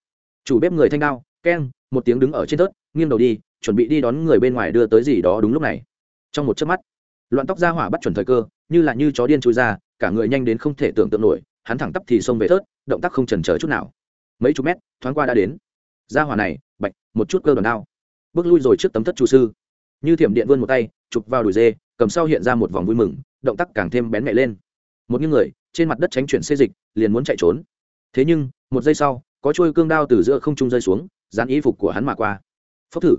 Chủ bếp người thanh đao keng, một tiếng đứng ở trên tớt nghiêng đầu đi, chuẩn bị đi đón người bên ngoài đưa tới gì đó đúng lúc này. Trong một chớp mắt, loạn tóc ra hỏa bắt chuẩn thời cơ, như là như chó điên chui ra, cả người nhanh đến không thể tưởng tượng nổi, hắn thẳng tắp thì xông về thớt, động tác không chần chờ chút nào. Mấy chục mét, thoáng qua đã đến. Ra hỏa này, bạch, một chút cơ đòn đao. Bước lui rồi trước tấm thất chủ sư. Như thiểm điện vươn một tay, chụp vào đùi dê, cầm sau hiện ra một vòng vui mừng, động tác càng thêm bén mẹ lên. Một những người, trên mặt đất tránh chuyển xê dịch, liền muốn chạy trốn. Thế nhưng, một giây sau, có trôi cương đao từ giữa không trung rơi xuống dán y phục của hắn mà qua. Phốc thử.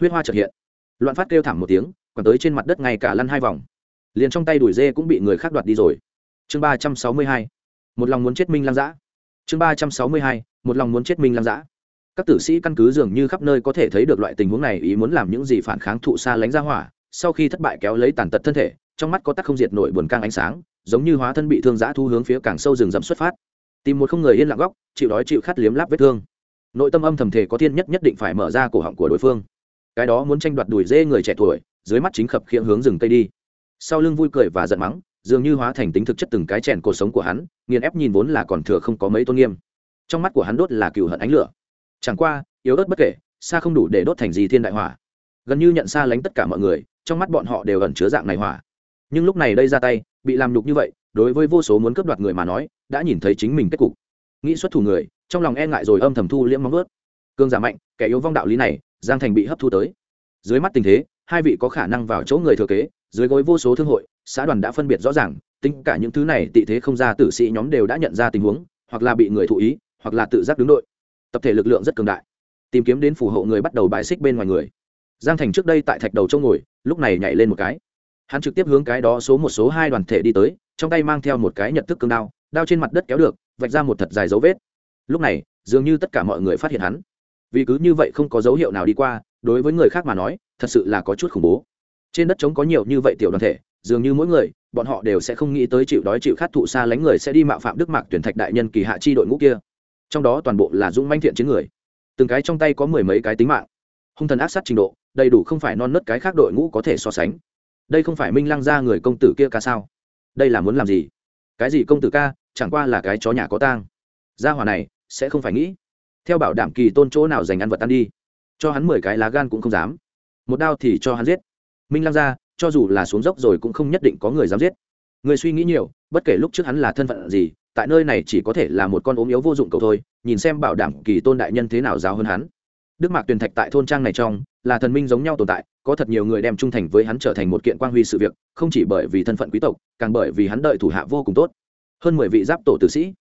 Huyết hoa trật hiện. Loạn phát kêu thảm một tiếng còn tới trên mặt đất ngay cả lăn hai vòng. Liền trong tay đuổi dê cũng bị người khác đoạt đi rồi. Chương ba trăm sáu mươi hai. Một lòng muốn chết minh lang dã chương ba trăm sáu mươi hai. Một lòng muốn chết minh lang dã các tử sĩ căn cứ dường như khắp nơi có thể thấy được loại tình huống này ý muốn làm những gì phản kháng thụ xa lánh ra hỏa, sau khi thất bại kéo lấy tàn tật thân thể, trong mắt có tắc không diệt nổi buồn căng ánh sáng, giống như hóa thân bị thương giã thu hướng phía càng sâu rừng rậm xuất phát. Tìm một không người yên lặng góc, chịu đói chịu khát liếm láp vết thương nội tâm âm thầm thể có thiên nhất nhất định phải mở ra cổ họng của đối phương. Cái đó muốn tranh đoạt đuổi dê người trẻ tuổi, dưới mắt chính khập khiễng hướng rừng tây đi. Sau lưng vui cười và giận mắng, dường như hóa thành tính thực chất từng cái chèn cuộc sống của hắn, nghiền ép nhìn vốn là còn thừa không có mấy tôn nghiêm. Trong mắt của hắn đốt là cựu hận ánh lửa. Chẳng qua, yếu ớt bất kể, xa không đủ để đốt thành gì thiên đại hỏa. Gần như nhận xa lánh tất cả mọi người, trong mắt bọn họ đều ẩn chứa dạng này hỏa. Nhưng lúc này đây ra tay, bị làm nhục như vậy, đối với vô số muốn cướp đoạt người mà nói, đã nhìn thấy chính mình kết cục nghĩ xuất thủ người, trong lòng e ngại rồi âm thầm thu liễm móng ướt cương giả mạnh, kẻ yếu vong đạo lý này, giang thành bị hấp thu tới. Dưới mắt tình thế, hai vị có khả năng vào chỗ người thừa kế, dưới gối vô số thương hội, xã đoàn đã phân biệt rõ ràng, tính cả những thứ này tị thế không ra tử sĩ nhóm đều đã nhận ra tình huống, hoặc là bị người thụ ý, hoặc là tự giác đứng đội. Tập thể lực lượng rất cường đại. Tìm kiếm đến phù hộ người bắt đầu bài xích bên ngoài người. Giang thành trước đây tại thạch đầu châu ngồi, lúc này nhảy lên một cái. Hắn trực tiếp hướng cái đó số một, số hai đoàn thể đi tới, trong tay mang theo một cái nhật thức cương đao đao trên mặt đất kéo được vạch ra một thật dài dấu vết. Lúc này, dường như tất cả mọi người phát hiện hắn. Vì cứ như vậy không có dấu hiệu nào đi qua, đối với người khác mà nói, thật sự là có chút khủng bố. Trên đất trống có nhiều như vậy tiểu đoàn thể, dường như mỗi người, bọn họ đều sẽ không nghĩ tới chịu đói chịu khát thụ xa lánh người sẽ đi mạo phạm đức mạc tuyển thạch đại nhân kỳ hạ chi đội ngũ kia. Trong đó toàn bộ là dũng manh thiện chiến người. Từng cái trong tay có mười mấy cái tính mạng. Hung thần ác sát trình độ, đầy đủ không phải non nớt cái khác đội ngũ có thể so sánh. Đây không phải minh lăng ra người công tử kia ca sao? Đây là muốn làm gì? Cái gì công tử ca? Chẳng qua là cái chó nhà có tang. Gia hòa này sẽ không phải nghĩ, theo bảo đảm kỳ tôn chỗ nào dành ăn vật ăn đi, cho hắn mười cái lá gan cũng không dám. Một đao thì cho hắn giết. Minh lăng ra cho dù là xuống dốc rồi cũng không nhất định có người dám giết. Người suy nghĩ nhiều, bất kể lúc trước hắn là thân phận gì, tại nơi này chỉ có thể là một con ốm yếu vô dụng cầu thôi, nhìn xem bảo đảm kỳ tôn đại nhân thế nào giáo hơn hắn. Đức mạc tuyền thạch tại thôn trang này trong, là thần minh giống nhau tồn tại, có thật nhiều người đem trung thành với hắn trở thành một kiện quan huy sự việc, không chỉ bởi vì thân phận quý tộc, càng bởi vì hắn đợi thủ hạ vô cùng tốt hơn mười vị giáp tổ tử sĩ.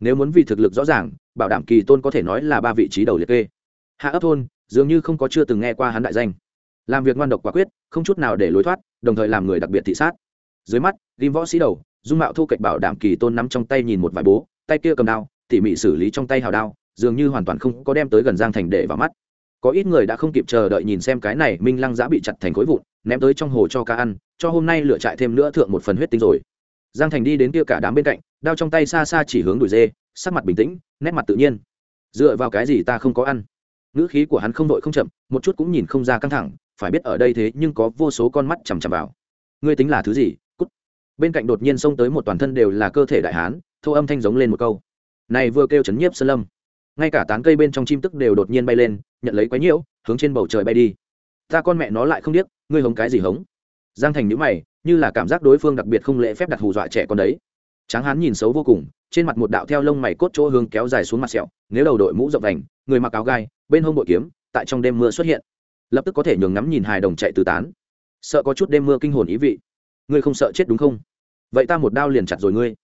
Nếu muốn vì thực lực rõ ràng, bảo đảm kỳ tôn có thể nói là ba vị trí đầu liệt kê. Hạ ấp thôn, dường như không có chưa từng nghe qua hắn đại danh. Làm việc ngoan độc quả quyết, không chút nào để lối thoát, đồng thời làm người đặc biệt thị sát. Dưới mắt ghim võ sĩ đầu, dung mạo thu cạnh bảo đảm kỳ tôn nắm trong tay nhìn một vài bố, tay kia cầm đao, tỉ mỉ xử lý trong tay hào đao, dường như hoàn toàn không có đem tới gần giang thành để vào mắt. Có ít người đã không kịp chờ đợi nhìn xem cái này minh lăng giã bị chặt thành khối vụn, ném tới trong hồ cho cá ăn, cho hôm nay lựa trại thêm nữa thượng một phần huyết tinh rồi giang thành đi đến kia cả đám bên cạnh, đao trong tay xa xa chỉ hướng đuổi dê, sắc mặt bình tĩnh, nét mặt tự nhiên. Dựa vào cái gì ta không có ăn? Ngữ khí của hắn không đội không chậm, một chút cũng nhìn không ra căng thẳng, phải biết ở đây thế nhưng có vô số con mắt chằm chằm vào. Ngươi tính là thứ gì? Cút. Bên cạnh đột nhiên xông tới một toàn thân đều là cơ thể đại hán, thô âm thanh giống lên một câu. Này vừa kêu chấn nhiếp sơn lâm. Ngay cả tán cây bên trong chim tức đều đột nhiên bay lên, nhận lấy quái nhiễu, hướng trên bầu trời bay đi. Ta con mẹ nó lại không biết ngươi hống cái gì hống? Giang thành nhữ mày như là cảm giác đối phương đặc biệt không lễ phép đặt hù dọa trẻ con đấy. Tráng hán nhìn xấu vô cùng, trên mặt một đạo theo lông mày cốt chỗ hướng kéo dài xuống mặt sẹo, nếu đầu đội mũ rộng đành người mặc áo gai, bên hông bội kiếm, tại trong đêm mưa xuất hiện. Lập tức có thể nhường ngắm nhìn hài đồng chạy từ tán. Sợ có chút đêm mưa kinh hồn ý vị. Ngươi không sợ chết đúng không? Vậy ta một đao liền chặt rồi ngươi.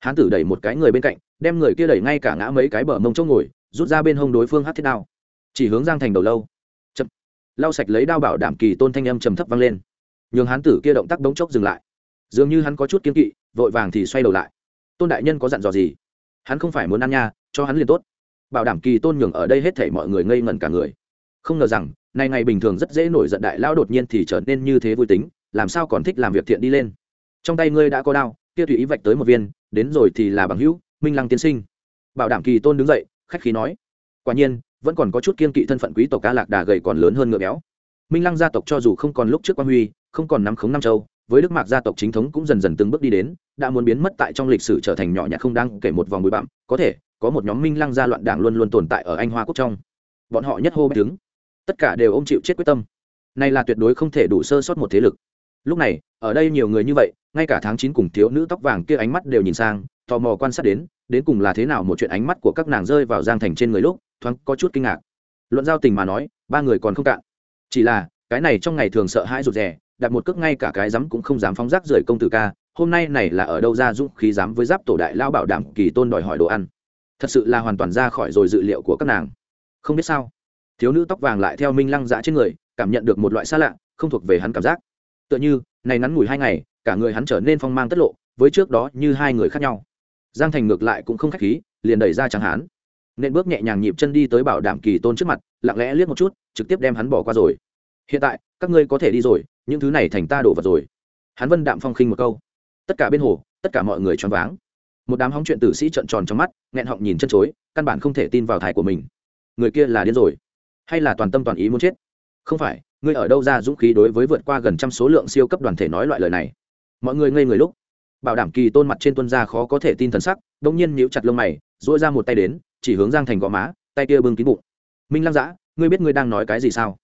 Hán tử đẩy một cái người bên cạnh, đem người kia đẩy ngay cả ngã mấy cái bờ mông chỗ ngồi, rút ra bên hông đối phương hát thiết đao. Chỉ hướng giang thành đầu lâu. Chậm. Lau sạch lấy đao bảo đảm kỳ tôn thanh âm trầm thấp vang lên nhường hán tử kia động tác bỗng chốc dừng lại. Dường như hắn có chút kiên kỵ, vội vàng thì xoay đầu lại. Tôn đại nhân có dặn dò gì? Hắn không phải muốn ăn nha, cho hắn liền tốt. Bảo đảm kỳ tôn nhường ở đây hết thể mọi người ngây ngẩn cả người. Không ngờ rằng này ngày bình thường rất dễ nổi giận đại lao đột nhiên thì trở nên như thế vui tính, làm sao còn thích làm việc thiện đi lên? Trong tay ngươi đã có đao, kia tùy ý vạch tới một viên, đến rồi thì là bằng hữu, minh lăng tiên sinh. Bảo đảm kỳ tôn đứng dậy, khách khí nói. Quả nhiên, vẫn còn có chút kiên kỵ thân phận quý tộc ca lạc đà gầy còn lớn hơn ngựa béo. Minh lăng gia tộc cho dù không còn lúc trước quan huy không còn nắm khống nam châu với đức mạc gia tộc chính thống cũng dần dần từng bước đi đến đã muốn biến mất tại trong lịch sử trở thành nhỏ nhặt không đáng, kể một vòng bụi bặm có thể có một nhóm minh lăng gia loạn đảng luôn luôn tồn tại ở anh hoa quốc trong. Bọn họ nhất hô bách tướng tất cả đều ôm chịu chết quyết tâm. Này là tuyệt đối không thể đủ sơ sót một thế lực. Lúc này ở đây nhiều người như vậy ngay cả tháng chín cùng thiếu nữ tóc vàng kia ánh mắt đều nhìn sang tò mò quan sát đến đến cùng là thế nào một chuyện ánh mắt của các nàng rơi vào giang thành trên người lúc thoáng có chút kinh ngạc. Luận giao tình mà nói ba người còn không cạn. Chỉ là cái này trong ngày thường sợ hãi rụt rè đặt một cước ngay cả cái dám cũng không dám phóng rác rời công tử ca, hôm nay này là ở đâu ra dũng khí dám với giáp tổ đại lao bảo đảm kỳ tôn đòi hỏi đồ ăn. Thật sự là hoàn toàn ra khỏi rồi dự liệu của các nàng. Không biết sao, thiếu nữ tóc vàng lại theo minh lăng dã trên người, cảm nhận được một loại xa lạ, không thuộc về hắn cảm giác. Tựa như, này ngắn ngủi hai ngày, cả người hắn trở nên phong mang tất lộ, với trước đó như hai người khác nhau. Giang thành ngược lại cũng không khách khí, liền đẩy ra trắng hán. Nên bước nhẹ nhàng nhịp chân đi tới bảo đảm kỳ tôn trước mặt, lặng lẽ liếc một chút, trực tiếp đem hắn bỏ qua rồi hiện tại, các ngươi có thể đi rồi, những thứ này thành ta đổ vật rồi. Hắn vân đạm phong khinh một câu. Tất cả bên hồ, tất cả mọi người choáng váng. Một đám hóng chuyện tử sĩ trợn tròn trong mắt, nghẹn họng nhìn chân chối, căn bản không thể tin vào thải của mình. Người kia là điên rồi. Hay là toàn tâm toàn ý muốn chết? Không phải, ngươi ở đâu ra dũng khí đối với vượt qua gần trăm số lượng siêu cấp đoàn thể nói loại lời này? Mọi người ngây người lúc, bảo đảm kỳ tôn mặt trên tuân gia khó có thể tin thần sắc đông nhiên níu chặt lông mày dỗi ra một tay đến, chỉ hướng giang thành gò má, tay kia bưng kín bụng. Minh lăng giã, ngươi biết ngươi đang nói cái gì sao?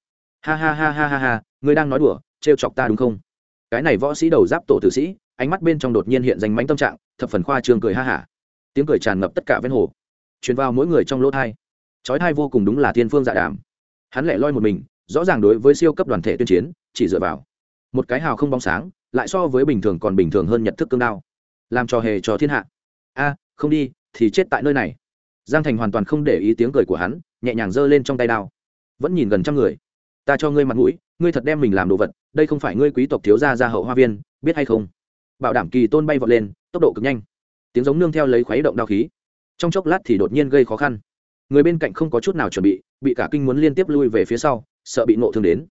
Ha ha ha ha ha ha, ngươi đang nói đùa, trêu chọc ta đúng không? Cái này võ sĩ đầu giáp tổ tử sĩ, ánh mắt bên trong đột nhiên hiện danh mánh tâm trạng, thập phần khoa trường cười ha hả. Tiếng cười tràn ngập tất cả ven hồ, truyền vào mỗi người trong lỗ thai. Chói thai vô cùng đúng là thiên phương dạ đàm. Hắn lẻ loi một mình, rõ ràng đối với siêu cấp đoàn thể tuyên chiến, chỉ dựa vào một cái hào không bóng sáng, lại so với bình thường còn bình thường hơn nhận thức cương đao, làm trò hề cho thiên hạ. A, không đi, thì chết tại nơi này. Giang thành hoàn toàn không để ý tiếng cười của hắn, nhẹ nhàng giơ lên trong tay đao. Vẫn nhìn gần trăm người ta cho ngươi mặt mũi, ngươi thật đem mình làm đồ vật, đây không phải ngươi quý tộc thiếu gia gia hậu hoa viên, biết hay không? Bảo đảm kỳ tôn bay vọt lên, tốc độ cực nhanh. Tiếng giống nương theo lấy khuấy động đao khí. Trong chốc lát thì đột nhiên gây khó khăn. Người bên cạnh không có chút nào chuẩn bị bị cả kinh muốn liên tiếp lui về phía sau, sợ bị nộ thương đến.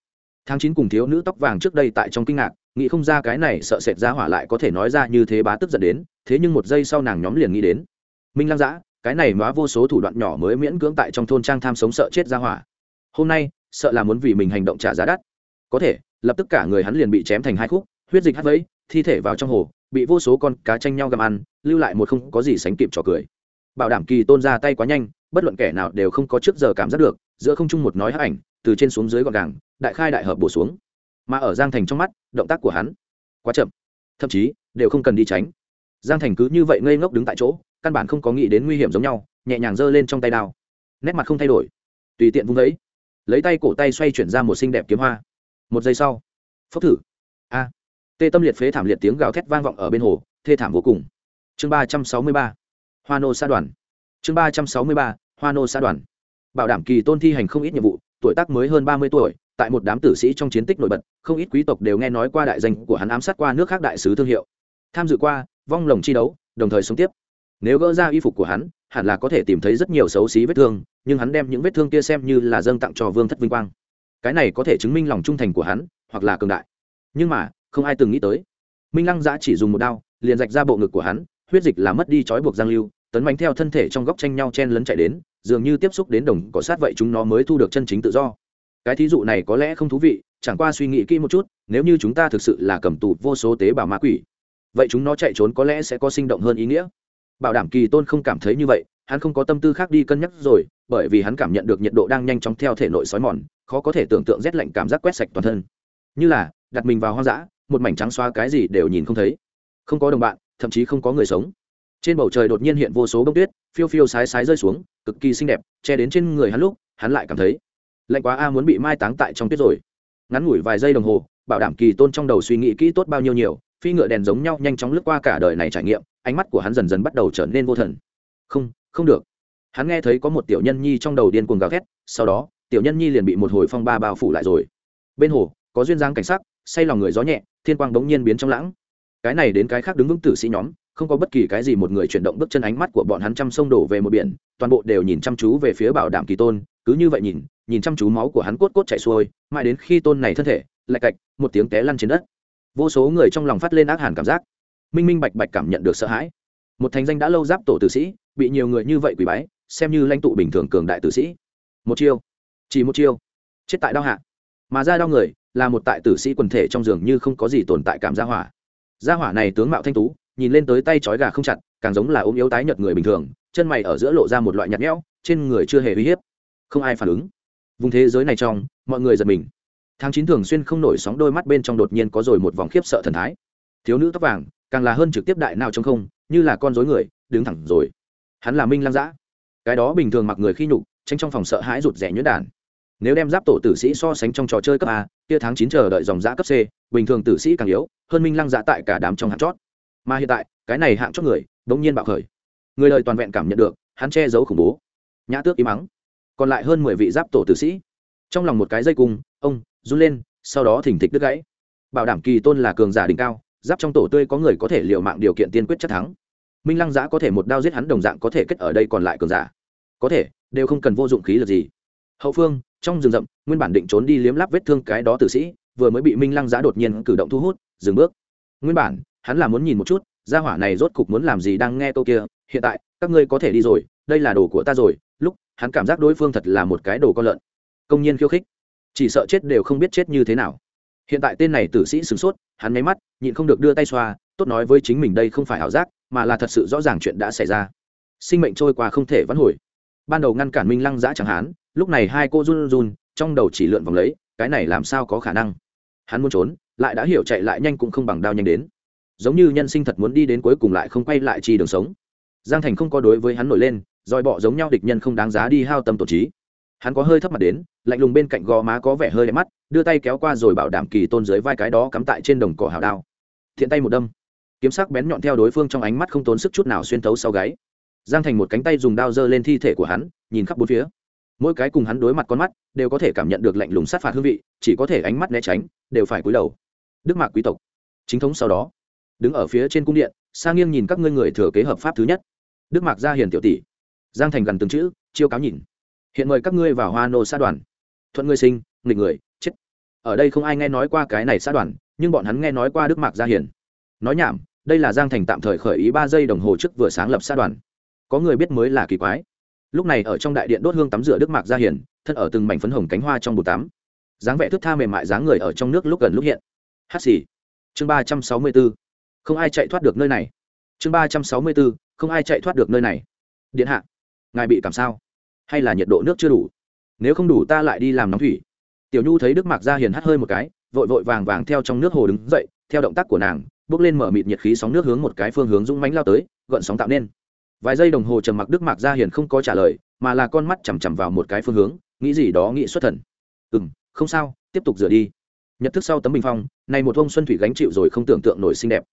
Tháng chín cùng thiếu nữ tóc vàng trước đây tại trong kinh ngạc, nghĩ không ra cái này sợ sệt ra hỏa lại có thể nói ra như thế bá tức giận đến, thế nhưng một giây sau nàng nhóm liền nghĩ đến. Minh lăng giã, cái này hóa vô số thủ đoạn nhỏ mới miễn cưỡng tại trong thôn trang tham sống sợ chết ra hỏa. Hôm nay sợ là muốn vì mình hành động trả giá đắt. Có thể, lập tức cả người hắn liền bị chém thành hai khúc, huyết dịch hắt vẫy, thi thể vào trong hồ, bị vô số con cá tranh nhau gặm ăn, lưu lại một không có gì sánh kịp trò cười. Bảo đảm kỳ tôn ra tay quá nhanh, bất luận kẻ nào đều không có trước giờ cảm giác được, giữa không trung một nói hắc ảnh, từ trên xuống dưới gọn gàng, đại khai đại hợp bổ xuống. Mà ở giang thành trong mắt, động tác của hắn quá chậm, thậm chí đều không cần đi tránh. Giang thành cứ như vậy ngây ngốc đứng tại chỗ, căn bản không có nghĩ đến nguy hiểm giống nhau, nhẹ nhàng giơ lên trong tay đao. Nét mặt không thay đổi, tùy tiện vung đấy lấy tay cổ tay xoay chuyển ra một xinh đẹp kiếm hoa. Một giây sau, phốc thử. A. Tê tâm liệt phế thảm liệt tiếng gào thét vang vọng ở bên hồ, thê thảm vô cùng. Chương ba trăm sáu mươi ba. Hoa nô xã đoàn. Chương ba trăm sáu mươi ba, hoa nô xã đoàn. Bảo đảm kỳ tôn thi hành không ít nhiệm vụ, tuổi tác mới hơn ba mươi tuổi, tại một đám tử sĩ trong chiến tích nổi bật, không ít quý tộc đều nghe nói qua đại danh của hắn ám sát qua nước khác đại sứ thương hiệu. Tham dự qua, vong lồng chi đấu, đồng thời sống tiếp. Nếu gỡ ra y phục của hắn hẳn là có thể tìm thấy rất nhiều xấu xí vết thương, nhưng hắn đem những vết thương kia xem như là dâng tặng cho vương thất vinh quang. Cái này có thể chứng minh lòng trung thành của hắn, hoặc là cường đại. Nhưng mà, không ai từng nghĩ tới. Minh lăng giã chỉ dùng một đao, liền rạch ra bộ ngực của hắn, huyết dịch là mất đi trói buộc giang lưu, tấn bánh theo thân thể trong góc tranh nhau chen lấn chạy đến, dường như tiếp xúc đến đồng cỏ sát vậy chúng nó mới thu được chân chính tự do. Cái thí dụ này có lẽ không thú vị, chẳng qua suy nghĩ kỹ một chút, nếu như chúng ta thực sự là cầm tù vô số tế bào ma quỷ, vậy chúng nó chạy trốn có lẽ sẽ có sinh động hơn ý nghĩa bảo đảm kỳ tôn không cảm thấy như vậy, hắn không có tâm tư khác đi cân nhắc rồi, bởi vì hắn cảm nhận được nhiệt độ đang nhanh chóng theo thể nội sói mòn, khó có thể tưởng tượng rét lạnh cảm giác quét sạch toàn thân. Như là, đặt mình vào hoang dã, một mảnh trắng xoa cái gì đều nhìn không thấy. Không có đồng bạn, thậm chí không có người sống. Trên bầu trời đột nhiên hiện vô số bông tuyết, phiêu phiêu sái sái rơi xuống, cực kỳ xinh đẹp, che đến trên người hắn lúc, hắn lại cảm thấy, lạnh quá a, muốn bị mai táng tại trong tuyết rồi. Ngắn ngủi vài giây đồng hồ, bảo đảm kỳ tôn trong đầu suy nghĩ kỹ tốt bao nhiêu nhiều phi ngựa đèn giống nhau nhanh chóng lướt qua cả đời này trải nghiệm, ánh mắt của hắn dần dần bắt đầu trở nên vô thần. Không không được. Hắn nghe thấy có một tiểu nhân nhi trong đầu điên cuồng gào thét, sau đó, tiểu nhân nhi liền bị một hồi phong ba bao phủ lại rồi. Bên hồ, có duyên dáng cảnh sắc, say lòng người gió nhẹ, thiên quang bỗng nhiên biến trong lãng. Cái này đến cái khác đứng vững tử sĩ nhóm, không có bất kỳ cái gì một người chuyển động bước chân ánh mắt của bọn hắn chăm sông đổ về một biển, toàn bộ đều nhìn chăm chú về phía bảo đảm kỳ tôn, cứ như vậy nhìn nhìn chăm chú máu của hắn cốt cốt chảy xuôi, mãi đến khi tôn này thân thể, lạch cạch, một tiếng té lăn trên đất vô số người trong lòng phát lên ác hàn cảm giác. Minh minh bạch bạch cảm nhận được sợ hãi. Một thành danh đã lâu giáp tổ tử sĩ, bị nhiều người như vậy quỷ bái, xem như lãnh tụ bình thường cường đại tử sĩ. Một chiêu. Chỉ một chiêu. Chết tại đau hạ. Mà ra đau người, là một tại tử sĩ quần thể trong giường như không có gì tồn tại cảm gia hỏa. Gia hỏa này tướng mạo thanh tú, nhìn lên tới tay trói gà không chặt, càng giống là ốm yếu tái nhợt người bình thường, chân mày ở giữa lộ ra một loại nhạt nhẽo, trên người chưa hề uy hiếp. Không ai phản ứng. Vùng thế giới này trong, mọi người giật mình tháng chín thường xuyên không nổi sóng đôi mắt bên trong đột nhiên có rồi một vòng khiếp sợ thần thái. Thiếu nữ tóc vàng, càng là hơn trực tiếp đại nào trong không, như là con dối người, đứng thẳng rồi. Hắn là minh lăng dã cái đó bình thường mặc người khi nhục, tránh trong phòng sợ hãi rụt rẻ nhuyễn đản nếu đem giáp tổ tử sĩ so sánh trong trò chơi cấp a, kia tháng chín chờ đợi dòng giã cấp c, bình thường tử sĩ càng yếu, hơn minh lăng dã tại cả đám trong hạng chót. Mà hiện tại, cái này hạng chót người bỗng nhiên bạo khởi. Người lời toàn vẹn cảm nhận được, hắn che giấu khủng bố. Nhã tước im mắng. Còn lại hơn mười vị giáp tổ tử sĩ. Trong lòng một cái dây cung, ông run lên, sau đó thỉnh thịch đứt gãy. Bảo đảm kỳ tôn là cường giả đỉnh cao, giáp trong tổ tươi có người có thể liệu mạng điều kiện tiên quyết chắc thắng. Minh lăng giã có thể một đao giết hắn đồng dạng có thể kết ở đây còn lại cường giả. Có thể, đều không cần vô dụng khí lực gì. Hậu phương, trong rừng rậm, nguyên bản định trốn đi liếm lắp vết thương cái đó tử sĩ, vừa mới bị minh lăng giã đột nhiên cử động thu hút, dừng bước. Nguyên bản, hắn là muốn nhìn một chút, gia hỏa này rốt cục muốn làm gì đang nghe câu kia, hiện tại, các ngươi có thể đi rồi, đây là đồ của ta rồi, lúc, hắn cảm giác đối phương thật là một cái đồ con lợn. Công nhiên khiêu khích chỉ sợ chết đều không biết chết như thế nào. Hiện tại tên này tử sĩ sửng sốt, hắn nháy mắt, nhịn không được đưa tay xoa, tốt nói với chính mình đây không phải ảo giác, mà là thật sự rõ ràng chuyện đã xảy ra. Sinh mệnh trôi qua không thể vãn hồi. Ban đầu ngăn cản minh lăng giã chẳng hán lúc này hai cô run run, trong đầu chỉ lượn vòng lấy, cái này làm sao có khả năng? Hắn muốn trốn, lại đã hiểu chạy lại nhanh cũng không bằng đao nhanh đến. Giống như nhân sinh thật muốn đi đến cuối cùng lại không quay lại chi đường sống. Giang thành không có đối với hắn nổi lên dòi bọ giống nhau địch nhân không đáng giá đi hao tâm tổ trí hắn có hơi thấp mặt đến, lạnh lùng bên cạnh gò má có vẻ hơi đẹp mắt, đưa tay kéo qua rồi bảo đảm kỳ tôn dưới vai cái đó cắm tại trên đồng cỏ hào đao. Thiện tay một đâm. Kiếm sắc bén nhọn theo đối phương trong ánh mắt không tốn sức chút nào xuyên thấu sau gáy. Giang thành một cánh tay dùng đao giơ lên thi thể của hắn, nhìn khắp bốn phía. Mỗi cái cùng hắn đối mặt con mắt, đều có thể cảm nhận được lạnh lùng sát phạt hương vị, chỉ có thể ánh mắt né tránh, đều phải cúi đầu. Đức mạc quý tộc. Chính thống sau đó. Đứng ở phía trên cung điện sang nghiêng nhìn các ngươi người thừa kế hợp pháp thứ nhất. Đức mạc gia hiền tiểu tỷ. Giang thành gần từng chữ, chiêu cáo nhìn hiện mời các ngươi vào hoa nô xã đoàn. Thuận ngươi sinh, nghịch người, chết. Ở đây không ai nghe nói qua cái này xã đoàn, nhưng bọn hắn nghe nói qua đức mạc gia hiền. Nói nhảm, đây là giang thành tạm thời khởi ý ba giây đồng hồ trước vừa sáng lập xã đoàn. Có người biết mới là kỳ quái. Lúc này ở trong đại điện đốt hương tắm rửa đức mạc gia hiền, thân ở từng mảnh phấn hồng cánh hoa trong bồn tắm. Dáng vẻ thức tha mềm mại dáng người ở trong nước lúc gần lúc hiện. Hát xì. Chương ba trăm sáu mươi b ố không ai chạy thoát được nơi này. Chương ba trăm sáu mươi b ố không ai chạy thoát được nơi này. Điện hạ. Ngài bị cảm sao? Hay là nhiệt độ nước chưa đủ? Nếu không đủ ta lại đi làm nóng thủy. Tiểu nhu thấy đức mạc gia hiền hắt hơi một cái, vội vội vàng vàng theo trong nước hồ đứng dậy, theo động tác của nàng, bước lên mở mịt nhiệt khí sóng nước hướng một cái phương hướng dũng mánh lao tới, gợn sóng tạo nên. Vài giây đồng hồ trầm mặc đức mạc gia hiền không có trả lời, mà là con mắt chằm chằm vào một cái phương hướng, nghĩ gì đó nghĩ xuất thần. Ừ m không sao, tiếp tục rửa đi. Nhận thức sau tấm bình phong, này một ông xuân thủy gánh chịu rồi không tưởng tượng nổi xinh đẹp.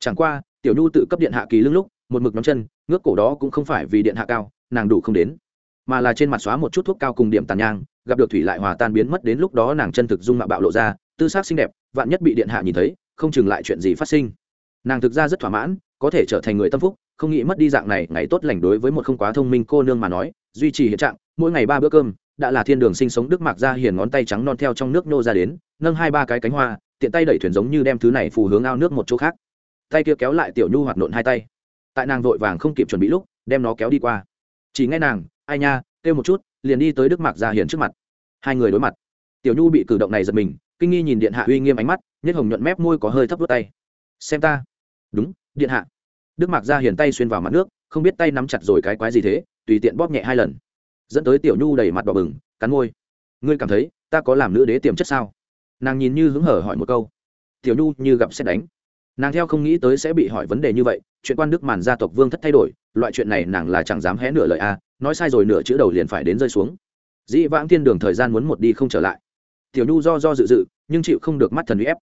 Chẳng qua, tiểu nhu tự cấp điện hạ kỳ lưng lúc, một mực nắm chân, ngước cổ đó cũng không phải vì điện hạ cao, nàng đủ không đến mà là trên mặt xóa một chút thuốc cao cùng điểm tàn nhang, gặp được thủy lại hòa tan biến mất đến lúc đó nàng chân thực dung mạo bạo lộ ra, tư xác xinh đẹp, vạn nhất bị điện hạ nhìn thấy, không chừng lại chuyện gì phát sinh. Nàng thực ra rất thỏa mãn, có thể trở thành người tâm phúc, không nghĩ mất đi dạng này, ngày tốt lành đối với một không quá thông minh cô nương mà nói, duy trì hiện trạng, mỗi ngày ba bữa cơm, đã là thiên đường sinh sống đức mạc ra hiền ngón tay trắng non theo trong nước nô ra đến, nâng hai ba cái cánh hoa, tiện tay đẩy thuyền giống như đem thứ này phù hướng ao nước một chỗ khác. Tay kia kéo lại tiểu nhu hoạt nộn hai tay. Tại nàng vội vàng không kịp chuẩn bị lúc, đem nó kéo đi qua. Chỉ nghe nàng ai nha, kêu một chút, liền đi tới đức mạc gia hiền trước mặt. Hai người đối mặt. Tiểu nhu bị cử động này giật mình, kinh nghi nhìn điện hạ uy nghiêm ánh mắt, nhất hồng nhuận mép môi có hơi thấp vớt tay. Xem ta. Đúng, điện hạ. Đức mạc gia hiền tay xuyên vào mặt nước, không biết tay nắm chặt rồi cái quái gì thế, tùy tiện bóp nhẹ hai lần. Dẫn tới tiểu nhu đầy mặt đỏ bừng, cắn môi. Ngươi cảm thấy ta có làm nữ đế tiềm chất sao? Nàng nhìn như hứng hở hỏi một câu. Tiểu nhu như gặp xét đánh. Nàng theo không nghĩ tới sẽ bị hỏi vấn đề như vậy, chuyện quan đức màn gia tộc vương thất thay đổi, loại chuyện này nàng là chẳng dám hé nửa lời a nói sai rồi nửa chữ đầu liền phải đến rơi xuống. Dĩ vãng thiên đường thời gian muốn một đi không trở lại. Tiểu nhu do do dự dự, nhưng chịu không được mắt thần uy ép.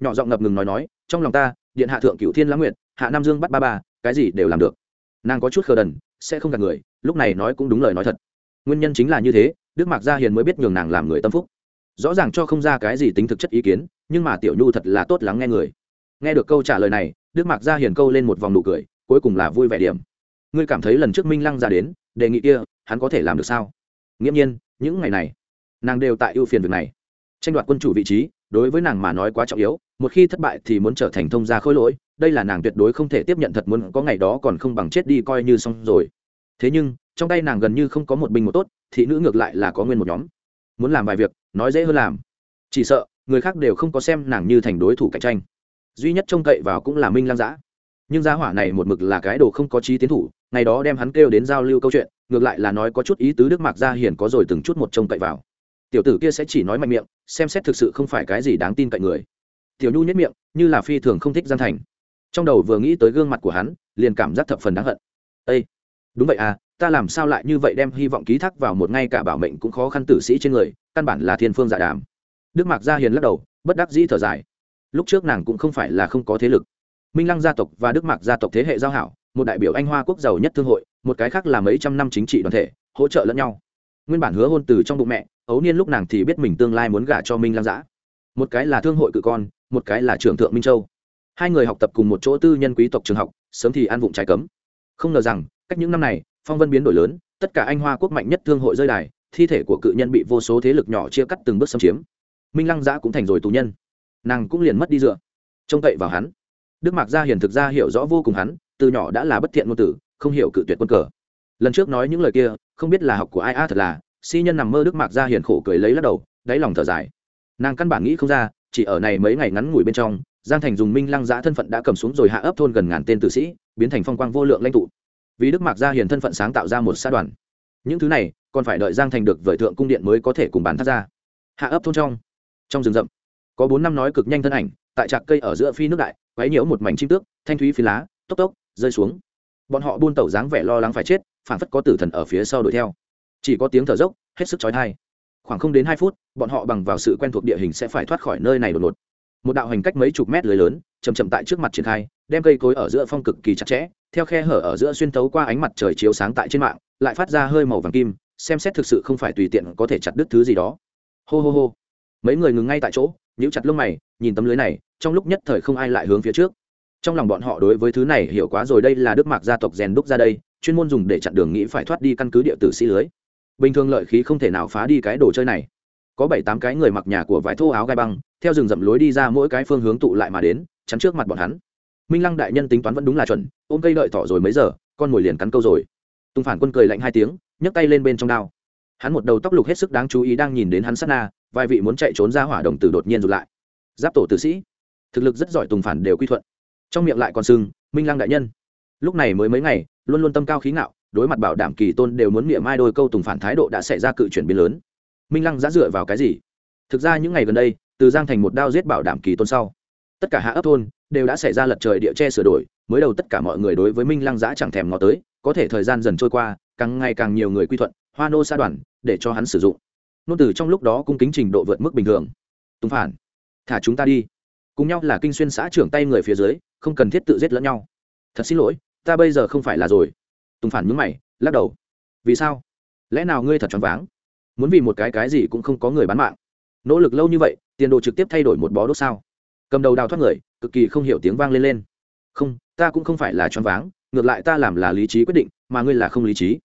Nhỏ giọng ngập ngừng nói nói, trong lòng ta, điện hạ thượng cửu thiên lãng nguyện hạ nam dương bắt ba ba, cái gì đều làm được. Nàng có chút khờ đần, sẽ không gạt người, lúc này nói cũng đúng lời nói thật. Nguyên nhân chính là như thế, đức mạc gia hiền mới biết nhường nàng làm người tâm phúc. Rõ ràng cho không ra cái gì tính thực chất ý kiến, nhưng mà tiểu nhu thật là tốt lắng nghe người. Nghe được câu trả lời này, đức mạc gia hiền câu lên một vòng nụ cười, cuối cùng là vui vẻ điểm. Ngươi cảm thấy lần trước minh lăng ra đến đề nghị kia, hắn có thể làm được sao? Nghiễm nhiên, những ngày này, nàng đều tại ưu phiền việc này. Tranh đoạt quân chủ vị trí, đối với nàng mà nói quá trọng yếu, một khi thất bại thì muốn trở thành thông gia khôi lỗi, đây là nàng tuyệt đối không thể tiếp nhận thật muốn có ngày đó còn không bằng chết đi coi như xong rồi. Thế nhưng, trong tay nàng gần như không có một binh một tốt, thị nữ ngược lại là có nguyên một nhóm. Muốn làm vài việc, nói dễ hơn làm. Chỉ sợ, người khác đều không có xem nàng như thành đối thủ cạnh tranh. Duy nhất trông cậy vào cũng là minh Lam giã. Nhưng giá hỏa này một mực là cái đồ không có trí tiến thủ ngày đó đem hắn kêu đến giao lưu câu chuyện, ngược lại là nói có chút ý tứ đức mạc gia hiền có rồi từng chút một trông cậy vào. Tiểu tử kia sẽ chỉ nói mạnh miệng, xem xét thực sự không phải cái gì đáng tin cậy người. Tiểu nhu nhất miệng, như là phi thường không thích gian thành. Trong đầu vừa nghĩ tới gương mặt của hắn, liền cảm giác thập phần đáng hận. Ây đúng vậy à ta làm sao lại như vậy đem hy vọng ký thác vào một ngay cả bảo mệnh cũng khó khăn tử sĩ trên người, căn bản là thiên phương dạ đàm. Đức mạc gia hiền lắc đầu, bất đắc dĩ thở dài. Lúc trước nàng cũng không phải là không có thế lực. Minh lăng gia tộc và đức mạc gia tộc thế hệ giao hảo một đại biểu anh hoa quốc giàu nhất thương hội, một cái khác là mấy trăm năm chính trị đoàn thể, hỗ trợ lẫn nhau. Nguyên bản hứa hôn từ trong bụng mẹ, ấu niên lúc nàng thì biết mình tương lai muốn gả cho minh lam giã. Một cái là thương hội cự con, một cái là trưởng thượng minh châu. Hai người học tập cùng một chỗ tư nhân quý tộc trường học, sớm thì ăn vụng trái cấm. Không ngờ rằng, cách những năm này, phong vân biến đổi lớn, tất cả anh hoa quốc mạnh nhất thương hội rơi đài, thi thể của cự nhân bị vô số thế lực nhỏ chia cắt từng bước xâm chiếm. Minh lăng giã cũng thành rồi tù nhân. Nàng cũng liền mất đi dựa. Trông cậy vào hắn. Đức mạc gia hiền thực ra hiểu rõ vô cùng hắn từ nhỏ đã là bất thiện ngôn tử không hiểu cự tuyệt quân cờ. Lần trước nói những lời kia, không biết là học của ai, a, thật là, si nhân nằm mơ đức mạc gia hiền khổ cười lấy lắc đầu, đáy lòng thở dài. Nàng căn bản nghĩ không ra, chỉ ở này mấy ngày ngắn ngủi bên trong, giang thành dùng minh lăng giã thân phận đã cầm xuống rồi hạ ấp thôn gần ngàn tên tử sĩ, biến thành phong quang vô lượng lãnh tụ. Vì đức mạc gia hiền thân phận sáng tạo ra một xã đoàn. Những thứ này, còn phải đợi giang thành được vời thượng cung điện mới có thể cùng bán thắt ra. Hạ ấp thôn trong trong rừng rậm, có bốn năm nói cực nhanh thân ảnh, tại trạc cây ở giữa phi nước đại, quấy nhiễu một mảnh chim tước, thanh thúy phi lá, tốc tốc rơi xuống. Bọn họ buôn tẩu dáng vẻ lo lắng phải chết phản phất có tử thần ở phía sau đuổi theo. Chỉ có tiếng thở dốc, hết sức chói tai. Khoảng không đến hai phút, bọn họ bằng vào sự quen thuộc địa hình sẽ phải thoát khỏi nơi này đột ngột. Một đạo hành cách mấy chục mét lưới lớn chầm chậm tại trước mặt triển khai, đem cây cối ở giữa phong cực kỳ chặt chẽ, theo khe hở ở giữa xuyên tấu qua ánh mặt trời chiếu sáng tại trên mạng, lại phát ra hơi màu vàng kim, xem xét thực sự không phải tùy tiện có thể chặt đứt thứ gì đó. Hô hô hô. Mấy người ngừng ngay tại chỗ, nhíu chặt lông mày, nhìn tấm lưới này, trong lúc nhất thời không ai lại hướng phía trước trong lòng bọn họ đối với thứ này hiểu quá rồi, đây là đức mạc gia tộc rèn đúc ra đây, chuyên môn dùng để chặn đường nghĩ phải thoát đi căn cứ địa tử sĩ lưới. Bình thường lợi khí không thể nào phá đi cái đồ chơi này. Có bảy tám cái người mặc nhà của vải thô áo gai băng, theo rừng rậm lối đi ra mỗi cái phương hướng tụ lại mà đến, chắn trước mặt bọn hắn. Minh lăng đại nhân tính toán vẫn đúng là chuẩn, ôm cây đợi thỏ rồi mấy giờ, con mồi liền cắn câu rồi. Tùng phản quân cười lạnh hai tiếng, nhấc tay lên bên trong đao. Hắn một đầu tóc lục hết sức đáng chú ý đang nhìn đến hắn sát na, vài vị muốn chạy trốn ra hỏa đồng tử đột nhiên rụt lại. Giáp tổ tử sĩ. Thực lực rất giỏi tùng phản đều quy thuận trong miệng lại còn sưng, minh lăng đại nhân. Lúc này mới mấy ngày, luôn luôn tâm cao khí ngạo, đối mặt bảo đảm kỳ tôn đều muốn miệng mai đôi câu tùng phản thái độ đã xảy ra cự chuyển biến lớn. Minh lăng giã dựa vào cái gì? Thực ra những ngày gần đây, từ giang thành một đao giết bảo đảm kỳ tôn sau, tất cả hạ ấp thôn đều đã xảy ra lật trời địa che sửa đổi, mới đầu tất cả mọi người đối với minh lăng giã chẳng thèm ngó tới, có thể thời gian dần trôi qua, càng ngày càng nhiều người quy thuận, hoa nô sa đoàn, để cho hắn sử dụng. Nôn từ trong lúc đó cung kính trình độ vượt mức bình thường. Tùng phản, thả chúng ta đi. Cùng nhau là kinh xuyên xã trưởng tay người phía dưới không cần thiết tự giết lẫn nhau. Thật xin lỗi, ta bây giờ không phải là rồi. Tùng phản nhúng mày, lắc đầu. Vì sao? Lẽ nào ngươi thật choáng váng? Muốn vì một cái cái gì cũng không có người bán mạng. Nỗ lực lâu như vậy, tiền đồ trực tiếp thay đổi một bó đốt sao? Cầm đầu đào thoát người, cực kỳ không hiểu tiếng vang lên lên. Không, ta cũng không phải là choáng váng, ngược lại ta làm là lý trí quyết định, mà ngươi là không lý trí.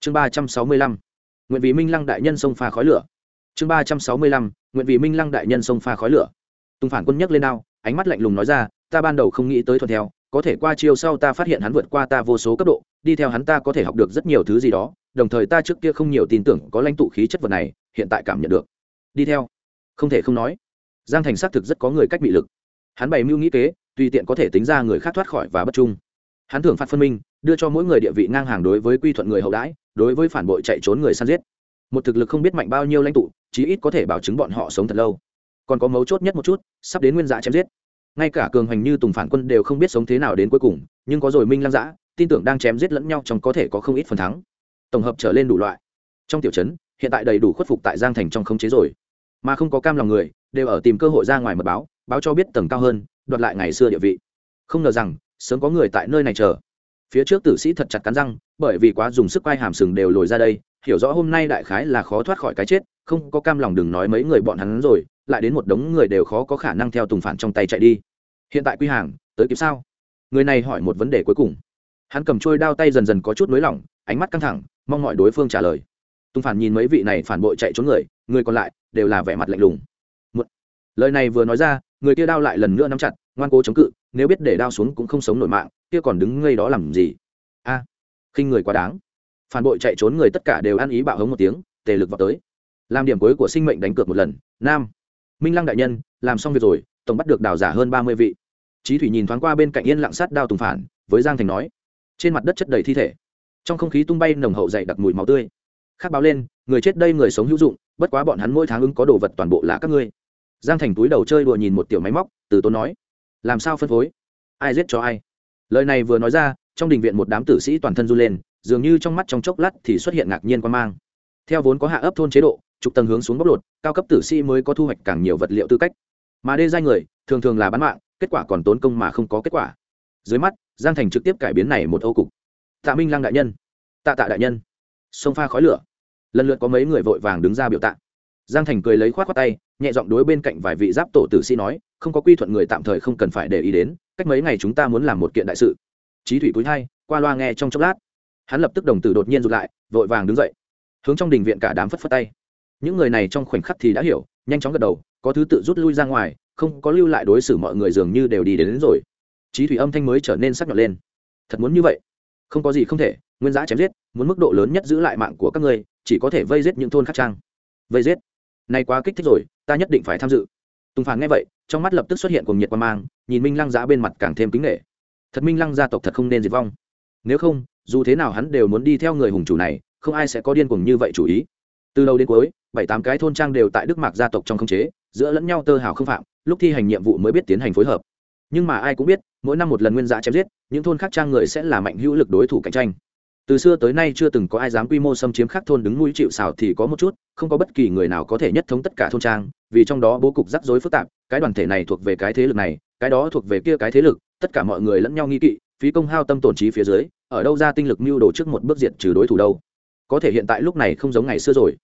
Chương ba trăm sáu mươi lăm, nguyện vì minh lăng đại nhân sông pha khói lửa. Chương ba trăm sáu mươi lăm, nguyện vì minh lăng đại nhân sông pha khói lửa. Tùng phản quân nhấc lên đao, ánh mắt lạnh lùng nói ra ta ban đầu không nghĩ tới thuận theo, có thể qua chiêu sau ta phát hiện hắn vượt qua ta vô số cấp độ, đi theo hắn ta có thể học được rất nhiều thứ gì đó, đồng thời ta trước kia không nhiều tin tưởng có lãnh tụ khí chất vật này, hiện tại cảm nhận được. Đi theo. Không thể không nói. Giang thành xác thực rất có người cách bị lực. Hắn bày mưu nghĩ kế, tùy tiện có thể tính ra người khác thoát khỏi và bất trung. Hắn thưởng phạt phân minh, đưa cho mỗi người địa vị ngang hàng đối với quy thuận người hậu đãi, đối với phản bội chạy trốn người săn giết. Một thực lực không biết mạnh bao nhiêu lãnh tụ, chí ít có thể bảo chứng bọn họ sống thật lâu. Còn có mấu chốt nhất một chút, sắp đến nguyên dạ chém giết ngay cả cường hành như tùng phản quân đều không biết sống thế nào đến cuối cùng, nhưng có rồi minh lăng giã tin tưởng đang chém giết lẫn nhau trong có thể có không ít phần thắng. Tổng hợp trở lên đủ loại. Trong tiểu trấn, hiện tại đầy đủ khuất phục tại giang thành trong khống chế rồi. Mà không có cam lòng người, đều ở tìm cơ hội ra ngoài mật báo báo cho biết tầng cao hơn, đoạt lại ngày xưa địa vị. Không ngờ rằng, sớm có người tại nơi này chờ. Phía trước tử sĩ thật chặt cắn răng, bởi vì quá dùng sức quay hàm sừng đều lồi ra đây, hiểu rõ hôm nay đại khái là khó thoát khỏi cái chết, không có cam lòng đừng nói mấy người bọn hắn rồi lại đến một đống người đều khó có khả năng theo tùng phản trong tay chạy đi. Hiện tại quy hàng tới kịp sao? Người này hỏi một vấn đề cuối cùng. Hắn cầm trôi đao tay dần dần có chút nới lỏng ánh mắt căng thẳng mong mọi đối phương trả lời. Tùng phản nhìn mấy vị này phản bội chạy trốn người người còn lại đều là vẻ mặt lạnh lùng. Một lời này vừa nói ra người kia đao lại lần nữa nắm chặt ngoan cố chống cự nếu biết để đao xuống cũng không sống nổi mạng kia còn đứng ngây đó làm gì? A à, khinh người quá đáng. Phản bội chạy trốn người tất cả đều ăn ý bạo hống một tiếng tề lực vào tới. Làm điểm cuối của sinh mệnh đánh cược một lần. Nam minh lăng đại nhân, làm xong việc rồi, tổng bắt được đào giả hơn ba mươi vị. Trí thủy nhìn thoáng qua bên cạnh yên lặng sát đao tùng phản, với giang thành nói, trên mặt đất chất đầy thi thể. Trong không khí tung bay nồng hậu dày đặc mùi máu tươi. Khác báo lên, người chết đây người sống hữu dụng, bất quá bọn hắn mỗi tháng ứng có đồ vật toàn bộ là các ngươi. Giang thành túi đầu chơi đùa nhìn một tiểu máy móc, từ tốn nói, làm sao phân phối? Ai giết cho ai? Lời này vừa nói ra, trong đình viện một đám tử sĩ toàn thân run lên, dường như trong mắt trong chốc lát thì xuất hiện ngạc nhiên quan mang. Theo vốn có hạ ấp thôn chế độ chục tầng hướng xuống bóc lột, cao cấp tử sĩ mới có thu hoạch càng nhiều vật liệu tư cách. Mà đê giai người, thường thường là bán mạng, kết quả còn tốn công mà không có kết quả. Dưới mắt, giang thành trực tiếp cải biến này một âu cục. Tạ minh lăng đại nhân. Tạ tạ đại nhân. Sông pha khói lửa. Lần lượt có mấy người vội vàng đứng ra biểu tạ. Giang thành cười lấy khoát khoát tay, nhẹ giọng đối bên cạnh vài vị giáp tổ tử sĩ nói, không có quy thuận người tạm thời không cần phải để ý đến, cách mấy ngày chúng ta muốn làm một kiện đại sự. Trí thủy cúi hai qua loa nghe trong chốc lát. Hắn lập tức đồng tử đột nhiên rụt lại, vội vàng đứng dậy. Hướng trong đình viện cả đám phất phất tay những người này trong khoảnh khắc thì đã hiểu nhanh chóng gật đầu có thứ tự rút lui ra ngoài không có lưu lại đối xử mọi người dường như đều đi đến, đến rồi. Trí thủy âm thanh mới trở nên sắc nhọn lên. Thật muốn như vậy? Không có gì không thể nguyên giã chém giết muốn mức độ lớn nhất giữ lại mạng của các ngươi chỉ có thể vây giết những thôn khắc trang. Vây giết? Nay quá kích thích rồi ta nhất định phải tham dự. Tùng phản nghe vậy trong mắt lập tức xuất hiện cùng nhiệt quan mang nhìn minh lăng giã bên mặt càng thêm kính nghệ thật minh lăng gia tộc thật không nên diệt vong. Nếu không dù thế nào hắn đều muốn đi theo người hùng chủ này không ai sẽ có điên cuồng như vậy chủ ý từ đầu đến cuối, bảy tám cái thôn trang đều tại đức mạc gia tộc trong khống chế, giữa lẫn nhau tơ hào không phạm, lúc thi hành nhiệm vụ mới biết tiến hành phối hợp. Nhưng mà ai cũng biết, mỗi năm một lần nguyên giá chém giết, những thôn khác trang người sẽ là mạnh hữu lực đối thủ cạnh tranh. Từ xưa tới nay chưa từng có ai dám quy mô xâm chiếm khác thôn đứng mũi chịu xào thì có một chút, không có bất kỳ người nào có thể nhất thống tất cả thôn trang, vì trong đó bố cục rắc rối phức tạp, cái đoàn thể này thuộc về cái thế lực này, cái đó thuộc về kia cái thế lực, tất cả mọi người lẫn nhau nghi kỵ, phí công hao tâm tổn trí phía dưới, ở đâu ra tinh lực mưu đồ trước một bước diện trừ đối thủ đâu. Có thể hiện tại lúc này không giống ngày xưa rồi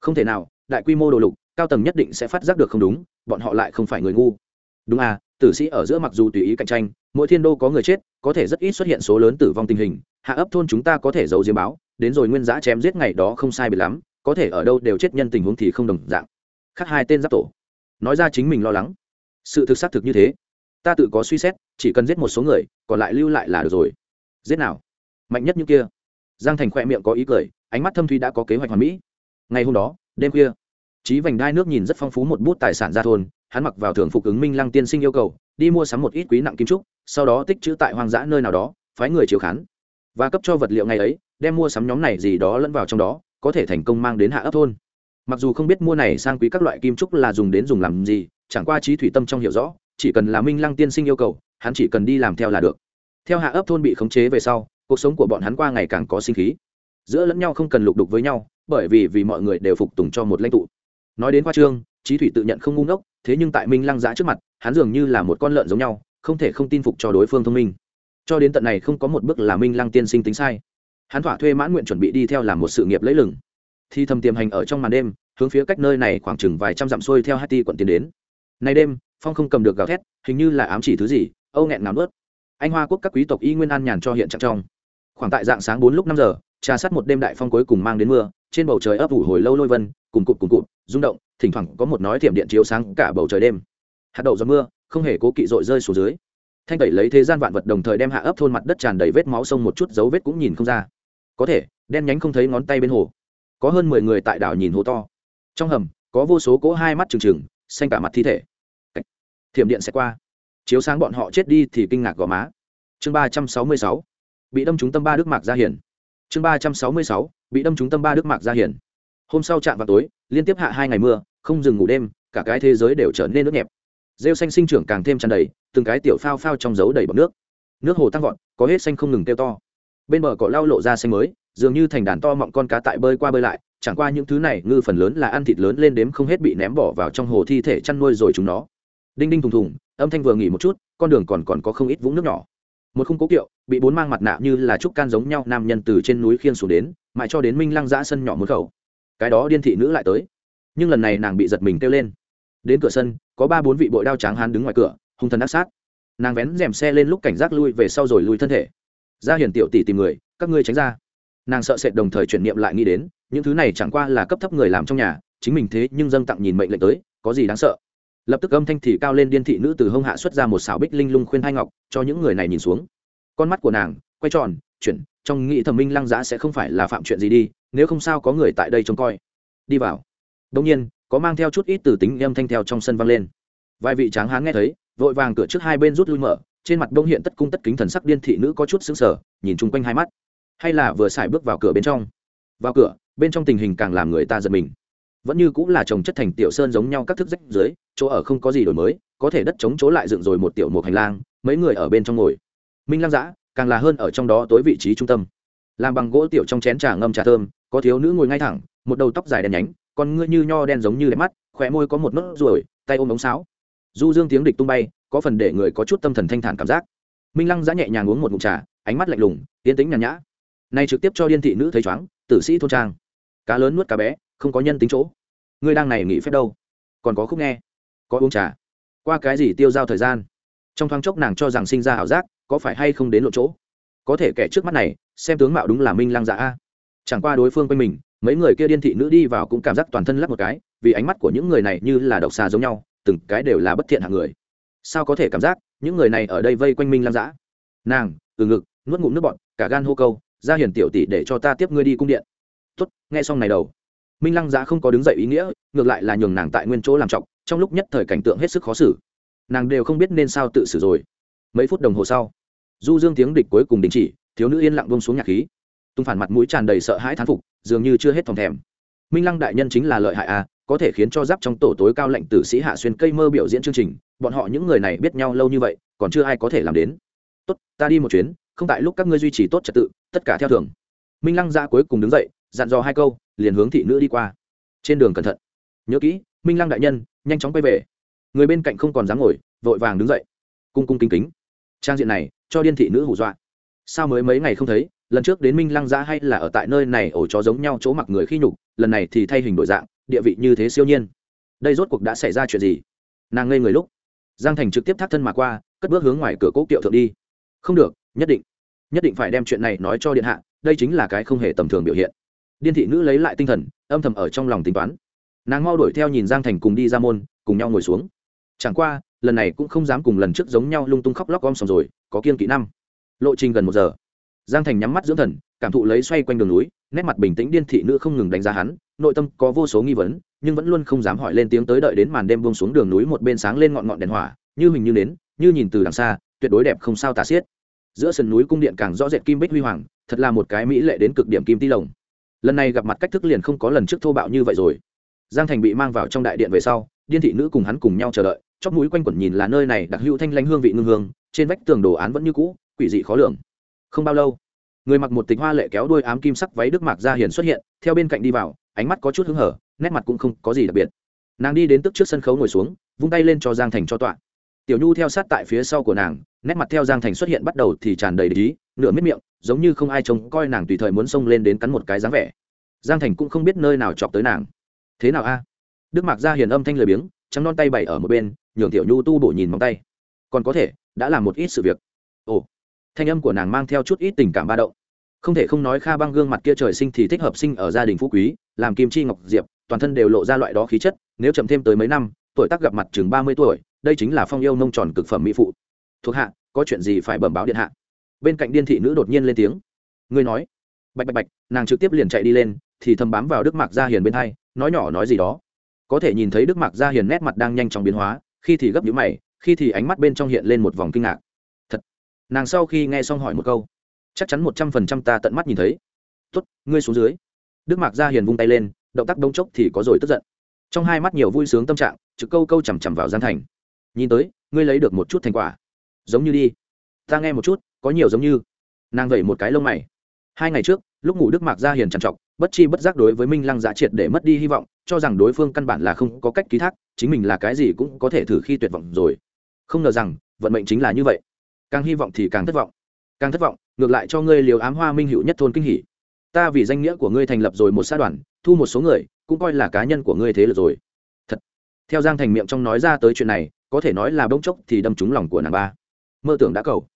không thể nào, đại quy mô đồ lục, cao tầng nhất định sẽ phát giác được không đúng, bọn họ lại không phải người ngu. Đúng à tử sĩ ở giữa mặc dù tùy ý cạnh tranh, mỗi thiên đô có người chết, có thể rất ít xuất hiện số lớn tử vong tình hình. Hạ ấp thôn chúng ta có thể giấu diếm báo, đến rồi nguyên giã chém giết ngày đó không sai bị lắm, có thể ở đâu đều chết nhân tình huống thì không đồng dạng. Khác hai tên giáp tổ. Nói ra chính mình lo lắng. Sự thực xác thực như thế. Ta tự có suy xét, chỉ cần giết một số người, còn lại lưu lại là được rồi. Giết nào? Mạnh nhất như kia. Giang thành khoe miệng có ý cười, ánh mắt thâm thuy đã có kế hoạch hoàn mỹ ngày hôm đó, đêm khuya trí vành đai nước nhìn rất phong phú một bút tài sản ra thôn, hắn mặc vào thường phục ứng minh lăng tiên sinh yêu cầu, đi mua sắm một ít quý nặng kim trúc, sau đó tích trữ tại hoang dã nơi nào đó, phái người chiếu khán, và cấp cho vật liệu ngày ấy, đem mua sắm nhóm này gì đó lẫn vào trong đó, có thể thành công mang đến hạ ấp thôn. Mặc dù không biết mua này sang quý các loại kim trúc là dùng đến dùng làm gì, chẳng qua trí thủy tâm trong hiểu rõ, chỉ cần là minh lăng tiên sinh yêu cầu, hắn chỉ cần đi làm theo là được. Theo hạ ấp thôn bị khống chế về sau, cuộc sống của bọn hắn qua ngày càng có sinh khí. Giữa lẫn nhau không cần lục đục với nhau bởi vì vì mọi người đều phục tùng cho một lãnh tụ. Nói đến khoa trương trí thủy tự nhận không ngu ngốc, thế nhưng tại minh lăng giã trước mặt, hắn dường như là một con lợn giống nhau, không thể không tin phục cho đối phương thông minh. Cho đến tận này không có một bước là minh lăng tiên sinh tính sai. Hắn thỏa thuê mãn nguyện chuẩn bị đi theo làm một sự nghiệp lấy lừng. Thì thầm tiềm hành ở trong màn đêm, hướng phía cách nơi này khoảng chừng vài trăm dặm xuôi theo hai ti quận tiến đến. Nay đêm, phong không cầm được gào thét, hình như là ám chỉ thứ gì, âu nghẹn nào nuốt. Anh hoa quốc các quý tộc y nguyên an nhàn cho hiện trạng trong. Khoảng tại dạng sáng bốn lúc năm giờ trà sát một đêm đại phong cuối cùng mang đến mưa, trên bầu trời ấp ủ hồi lâu lôi vân, cùng cụt cùng cụt rung động, thỉnh thoảng có một nói thiểm điện chiếu sáng cả bầu trời đêm. Hạt đậu gió mưa, không hề cố kỵ dội rơi xuống dưới. Thanh tẩy lấy thế gian vạn vật đồng thời đem hạ ấp thôn mặt đất tràn đầy vết máu sông một chút dấu vết cũng nhìn không ra. Có thể, đen nhánh không thấy ngón tay bên hồ. Có hơn mười người tại đảo nhìn hồ to. Trong hầm, có vô số cỗ hai mắt trừng trừng, xanh cả mặt thi thể. Thiểm điện sẽ qua. Chiếu sáng bọn họ chết đi thì kinh ngạc gò má. Chương ba trăm sáu mươi sáu. Bị đâm trúng tâm ba đức mạc gia hiển chương ba trăm sáu mươi sáu, bị đâm trúng tâm ba đức mạc gia hiển hôm sau chạm vào tối, liên tiếp hạ hai ngày mưa, không dừng ngủ đêm, cả cái thế giới đều trở nên nước nhẹp. Rêu xanh sinh trưởng càng thêm tràn đầy, từng cái tiểu phao phao trong dấu đầy bọc nước. Nước hồ tăng vọt, có hết xanh không ngừng tiêu to. Bên bờ cỏ lau lộ ra xanh mới, dường như thành đàn to mọng con cá tại bơi qua bơi lại, chẳng qua những thứ này ngư phần lớn là ăn thịt lớn lên đếm không hết bị ném bỏ vào trong hồ thi thể chăn nuôi rồi chúng nó. Đinh đinh thùng thùng, âm thanh vừa nghỉ một chút, con đường còn còn có không ít vũng nước nhỏ một khung cố kiệu, bị bốn mang mặt nạ như là trúc can giống nhau nam nhân từ trên núi khiên xuống đến, mãi cho đến minh lăng giã sân nhỏ một khẩu. Cái đó điên thị nữ lại tới. Nhưng lần này nàng bị giật mình kêu lên. Đến cửa sân, có ba bốn vị bội đao tráng hán đứng ngoài cửa, hung thần ác sát. Nàng vén rèm xe lên lúc cảnh giác lui về sau rồi lui thân thể. Ra hiển tiểu tỷ tìm người, các ngươi tránh ra. Nàng sợ sệt đồng thời chuyển niệm lại nghĩ đến, những thứ này chẳng qua là cấp thấp người làm trong nhà, chính mình thế nhưng dâng tặng nhìn mệnh lệnh tới, có gì đáng sợ? Lập tức âm thanh thì cao lên điên thị nữ từ hông hạ xuất ra một xảo bích linh lung khuyên hai ngọc, cho những người này nhìn xuống. Con mắt của nàng quay tròn, chuyển, trong nghĩ thẩm minh lăng giã sẽ không phải là phạm chuyện gì đi, nếu không sao có người tại đây trông coi. Đi vào. Đông nhiên, có mang theo chút ít từ tính âm thanh theo trong sân vang lên. Vài vị tráng hán nghe thấy, vội vàng cửa trước hai bên rút lui mở, trên mặt đông hiện tất cung tất kính thần sắc điên thị nữ có chút xứng sở nhìn chung quanh hai mắt. Hay là vừa xài bước vào cửa bên trong. Vào cửa, bên trong tình hình càng làm người ta giật mình vẫn như cũng là trồng chất thành tiểu sơn giống nhau các thức rách dưới, chỗ ở không có gì đổi mới, có thể đất chống chỗ lại dựng rồi một tiểu một hành lang, mấy người ở bên trong ngồi. Minh lăng giã, càng là hơn ở trong đó tối vị trí trung tâm. Làm bằng gỗ tiểu trong chén trà ngâm trà thơm, có thiếu nữ ngồi ngay thẳng, một đầu tóc dài đen nhánh còn ngươi như nho đen giống như đẹp mắt khỏe môi có một nốt ruồi, tay ôm ống sáo. Du dương tiếng địch tung bay, có phần để người có chút tâm thần thanh thản cảm giác. Minh lăng giã nhẹ nhàng uống một mụn trà, ánh mắt lạnh lùng tiến tính nhàn nhã. Nay trực tiếp cho điên thị nữ thấy chóng tử sĩ thôn trang. Cá lớn nuốt cá bé, không có nhân tính chỗ ngươi đang này nghỉ phép đâu? Còn có khúc nghe, có uống trà. Qua cái gì tiêu giao thời gian? Trong thoáng chốc nàng cho rằng sinh ra ảo giác, có phải hay không đến lộ chỗ? Có thể kẻ trước mắt này, xem tướng mạo đúng là minh lăng dạ a. Chẳng qua đối phương quanh mình, mấy người kia điên thị nữ đi vào cũng cảm giác toàn thân lắp một cái, vì ánh mắt của những người này như là độc xà giống nhau, từng cái đều là bất thiện hạng người. Sao có thể cảm giác những người này ở đây vây quanh minh lăng dã nàng, từ ngực, nuốt ngụm nước bọn cả gan hô câu, ra hiền tiểu tỷ để cho ta tiếp ngươi đi cung điện. Tốt, nghe xong này đầu minh lăng giã không có đứng dậy ý nghĩa, ngược lại là nhường nàng tại nguyên chỗ làm trọng, trong lúc nhất thời cảnh tượng hết sức khó xử. Nàng đều không biết nên sao tự xử rồi. Mấy phút đồng hồ sau, du dương tiếng địch cuối cùng đình chỉ, thiếu nữ yên lặng bông xuống nhạc khí. Tung phản mặt mũi tràn đầy sợ hãi thán phục, dường như chưa hết thòng thèm. Minh lăng đại nhân chính là lợi hại a có thể khiến cho giáp trong tổ tối cao lệnh tử sĩ hạ xuyên cây mơ biểu diễn chương trình, bọn họ những người này biết nhau lâu như vậy, còn chưa ai có thể làm đến. Tốt, ta đi một chuyến, không tại lúc các ngươi duy trì tốt trật tự, tất cả theo thường minh lăng ra cuối cùng đứng dậy, dặn dò hai câu liền hướng thị nữ đi qua. Trên đường cẩn thận. Nhớ kỹ, minh lăng đại nhân, nhanh chóng quay về. Người bên cạnh không còn dám ngồi, vội vàng đứng dậy. Cung cung kính kính. Trang diện này, cho điên thị nữ hù dọa. Sao mới mấy ngày không thấy, lần trước đến minh lăng giã hay là ở tại nơi này, ổ chó giống nhau chỗ mặc người khi nhục, lần này thì thay hình đổi dạng, địa vị như thế siêu nhiên. Đây rốt cuộc đã xảy ra chuyện gì? Nàng ngây người lúc, giang thành trực tiếp thắt thân mà qua, cất bước hướng ngoài cửa cố kiệu thượng đi. Không được, nhất định nhất định phải đem chuyện này nói cho điện hạ, đây chính là cái không hề tầm thường biểu hiện điên thị nữ lấy lại tinh thần, âm thầm ở trong lòng tính toán. Nàng mau đuổi theo nhìn giang thành cùng đi ra môn, cùng nhau ngồi xuống. Chẳng qua, lần này cũng không dám cùng lần trước giống nhau lung tung khóc lóc om sòm rồi, có kiên kỵ năm. Lộ trình gần một giờ. Giang thành nhắm mắt dưỡng thần, cảm thụ lấy xoay quanh đường núi, nét mặt bình tĩnh điên thị nữ không ngừng đánh giá hắn, nội tâm có vô số nghi vấn, nhưng vẫn luôn không dám hỏi lên tiếng tới đợi đến màn đêm buông xuống đường núi một bên sáng lên ngọn ngọn đèn hỏa, như hình như nến, như nhìn từ đằng xa, tuyệt đối đẹp không sao tả xiết. Giữa sườn núi cung điện càng rõ rệt kim bích huy hoàng, thật là một cái mỹ lệ đến cực điểm kim ti lồng lần này gặp mặt cách thức liền không có lần trước thô bạo như vậy rồi. Giang thành bị mang vào trong đại điện về sau, điên thị nữ cùng hắn cùng nhau chờ đợi, chóp mũi quanh quẩn nhìn là nơi này đặc hữu thanh lanh hương vị ngưng hương, trên vách tường đồ án vẫn như cũ, quỷ dị khó lường. Không bao lâu, người mặc một tịch hoa lệ kéo đuôi ám kim sắc váy đức mạc gia hiền xuất hiện, theo bên cạnh đi vào, ánh mắt có chút hứng hở, nét mặt cũng không có gì đặc biệt. Nàng đi đến tức trước sân khấu ngồi xuống, vung tay lên cho giang thành cho tọa. Tiểu nhu theo sát tại phía sau của nàng, nét mặt theo giang thành xuất hiện bắt đầu thì tràn đầy ý, nửa miết miệng giống như không ai trông coi nàng tùy thời muốn xông lên đến cắn một cái dáng vẻ. Giang thành cũng không biết nơi nào chọc tới nàng. Thế nào a? Đức mạc gia hiền âm thanh lười biếng, trắng non tay bày ở một bên, nhường tiểu nhu tu bổ nhìn móng tay. Còn có thể, đã làm một ít sự việc. Ồ, thanh âm của nàng mang theo chút ít tình cảm ba động. Không thể không nói kha băng gương mặt kia trời sinh thì thích hợp sinh ở gia đình phú quý, làm kim chi ngọc diệp, toàn thân đều lộ ra loại đó khí chất, nếu chậm thêm tới mấy năm, tuổi tác gặp mặt chừng ba mươi tuổi, đây chính là phong yêu nông tròn cực phẩm mỹ phụ. Thuộc hạ, có chuyện gì phải bẩm báo điện hạ? Bên cạnh điên thị nữ đột nhiên lên tiếng. Ngươi nói. Bạch bạch bạch, nàng trực tiếp liền chạy đi lên, thì thầm bám vào đức mạc gia hiền bên hai, nói nhỏ nói gì đó. Có thể nhìn thấy đức mạc gia hiền nét mặt đang nhanh chóng biến hóa, khi thì gấp nhũ mày, khi thì ánh mắt bên trong hiện lên một vòng kinh ngạc. Thật. Nàng sau khi nghe xong hỏi một câu, chắc chắn một trăm phần trăm ta tận mắt nhìn thấy. Tuất ngươi xuống dưới. Đức mạc gia hiền vung tay lên, động tác đông chốc thì có rồi tức giận. Trong hai mắt nhiều vui sướng tâm trạng, trực câu câu chằm chằm vào gian thành. Nhìn tới, ngươi lấy được một chút thành quả. Giống như đi. Ta nghe một chút có nhiều giống như. Nàng vẩy một cái lông mày. Hai ngày trước, lúc ngủ đức mạc gia hiền trằn trọc, bất chi bất giác đối với minh lăng giá triệt để mất đi hy vọng, cho rằng đối phương căn bản là không có cách ký thác, chính mình là cái gì cũng có thể thử khi tuyệt vọng rồi. Không ngờ rằng, vận mệnh chính là như vậy. Càng hy vọng thì càng thất vọng. Càng thất vọng, ngược lại cho ngươi liều ám hoa minh hữu nhất thôn kinh hỷ ta vì danh nghĩa của ngươi thành lập rồi một xã đoàn, thu một số người, cũng coi là cá nhân của ngươi thế lực rồi. Thật. Theo giang thành miệng trong nói ra tới chuyện này, có thể nói là bỗng chốc thì đâm trúng lòng của nàng ba. Mơ tưởng đã cầu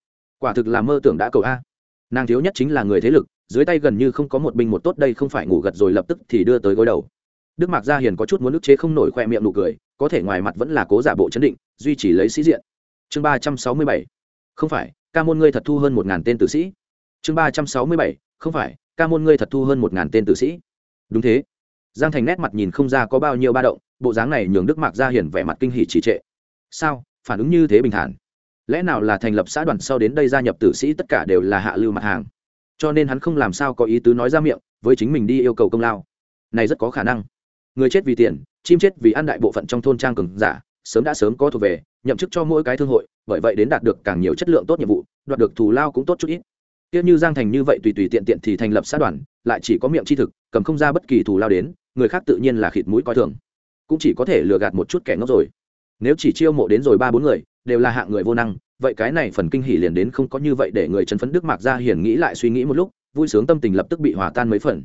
quả thực là mơ tưởng đã cầu a. Nàng thiếu nhất chính là người thế lực, dưới tay gần như không có một binh một tốt đây không phải ngủ gật rồi lập tức thì đưa tới gối đầu. Đức mạc gia hiền có chút muốn ức chế không nổi khoe miệng nụ cười, có thể ngoài mặt vẫn là cố giả bộ chấn định, duy trì lấy sĩ diện. Chương ba trăm sáu mươi bảy. Không phải, ca môn ngươi thật thu hơn một ngàn tên tử sĩ. Chương ba trăm sáu mươi bảy. Không phải, ca môn ngươi thật thu hơn một ngàn tên tử sĩ. Đúng thế. Giang thành nét mặt nhìn không ra có bao nhiêu ba động, bộ dáng này nhường đức mạc gia hiền vẻ mặt kinh hỉ trì trệ. Sao, phản ứng như thế bình thản? Lẽ nào là thành lập xã đoàn sau đến đây gia nhập tử sĩ tất cả đều là hạ lưu mặt hàng? Cho nên hắn không làm sao có ý tứ nói ra miệng, với chính mình đi yêu cầu công lao. Này rất có khả năng. Người chết vì tiền, chim chết vì ăn đại bộ phận trong thôn trang cường giả, sớm đã sớm có thuộc về, nhậm chức cho mỗi cái thương hội, bởi vậy đến đạt được càng nhiều chất lượng tốt nhiệm vụ, đoạt được thù lao cũng tốt chút ít. Tiếc như giang thành như vậy tùy tùy tiện tiện thì thành lập xã đoàn, lại chỉ có miệng chi thực, cầm không ra bất kỳ thù lao đến, người khác tự nhiên là khịt mũi coi thường. Cũng chỉ có thể lừa gạt một chút kẻ ngốc rồi. Nếu chỉ chiêu mộ đến rồi ba bốn người đều là hạng người vô năng, vậy cái này phần kinh hỉ liền đến không có như vậy để người chân phấn đức mạc ra hiển nghĩ lại suy nghĩ một lúc, vui sướng tâm tình lập tức bị hòa tan mấy phần.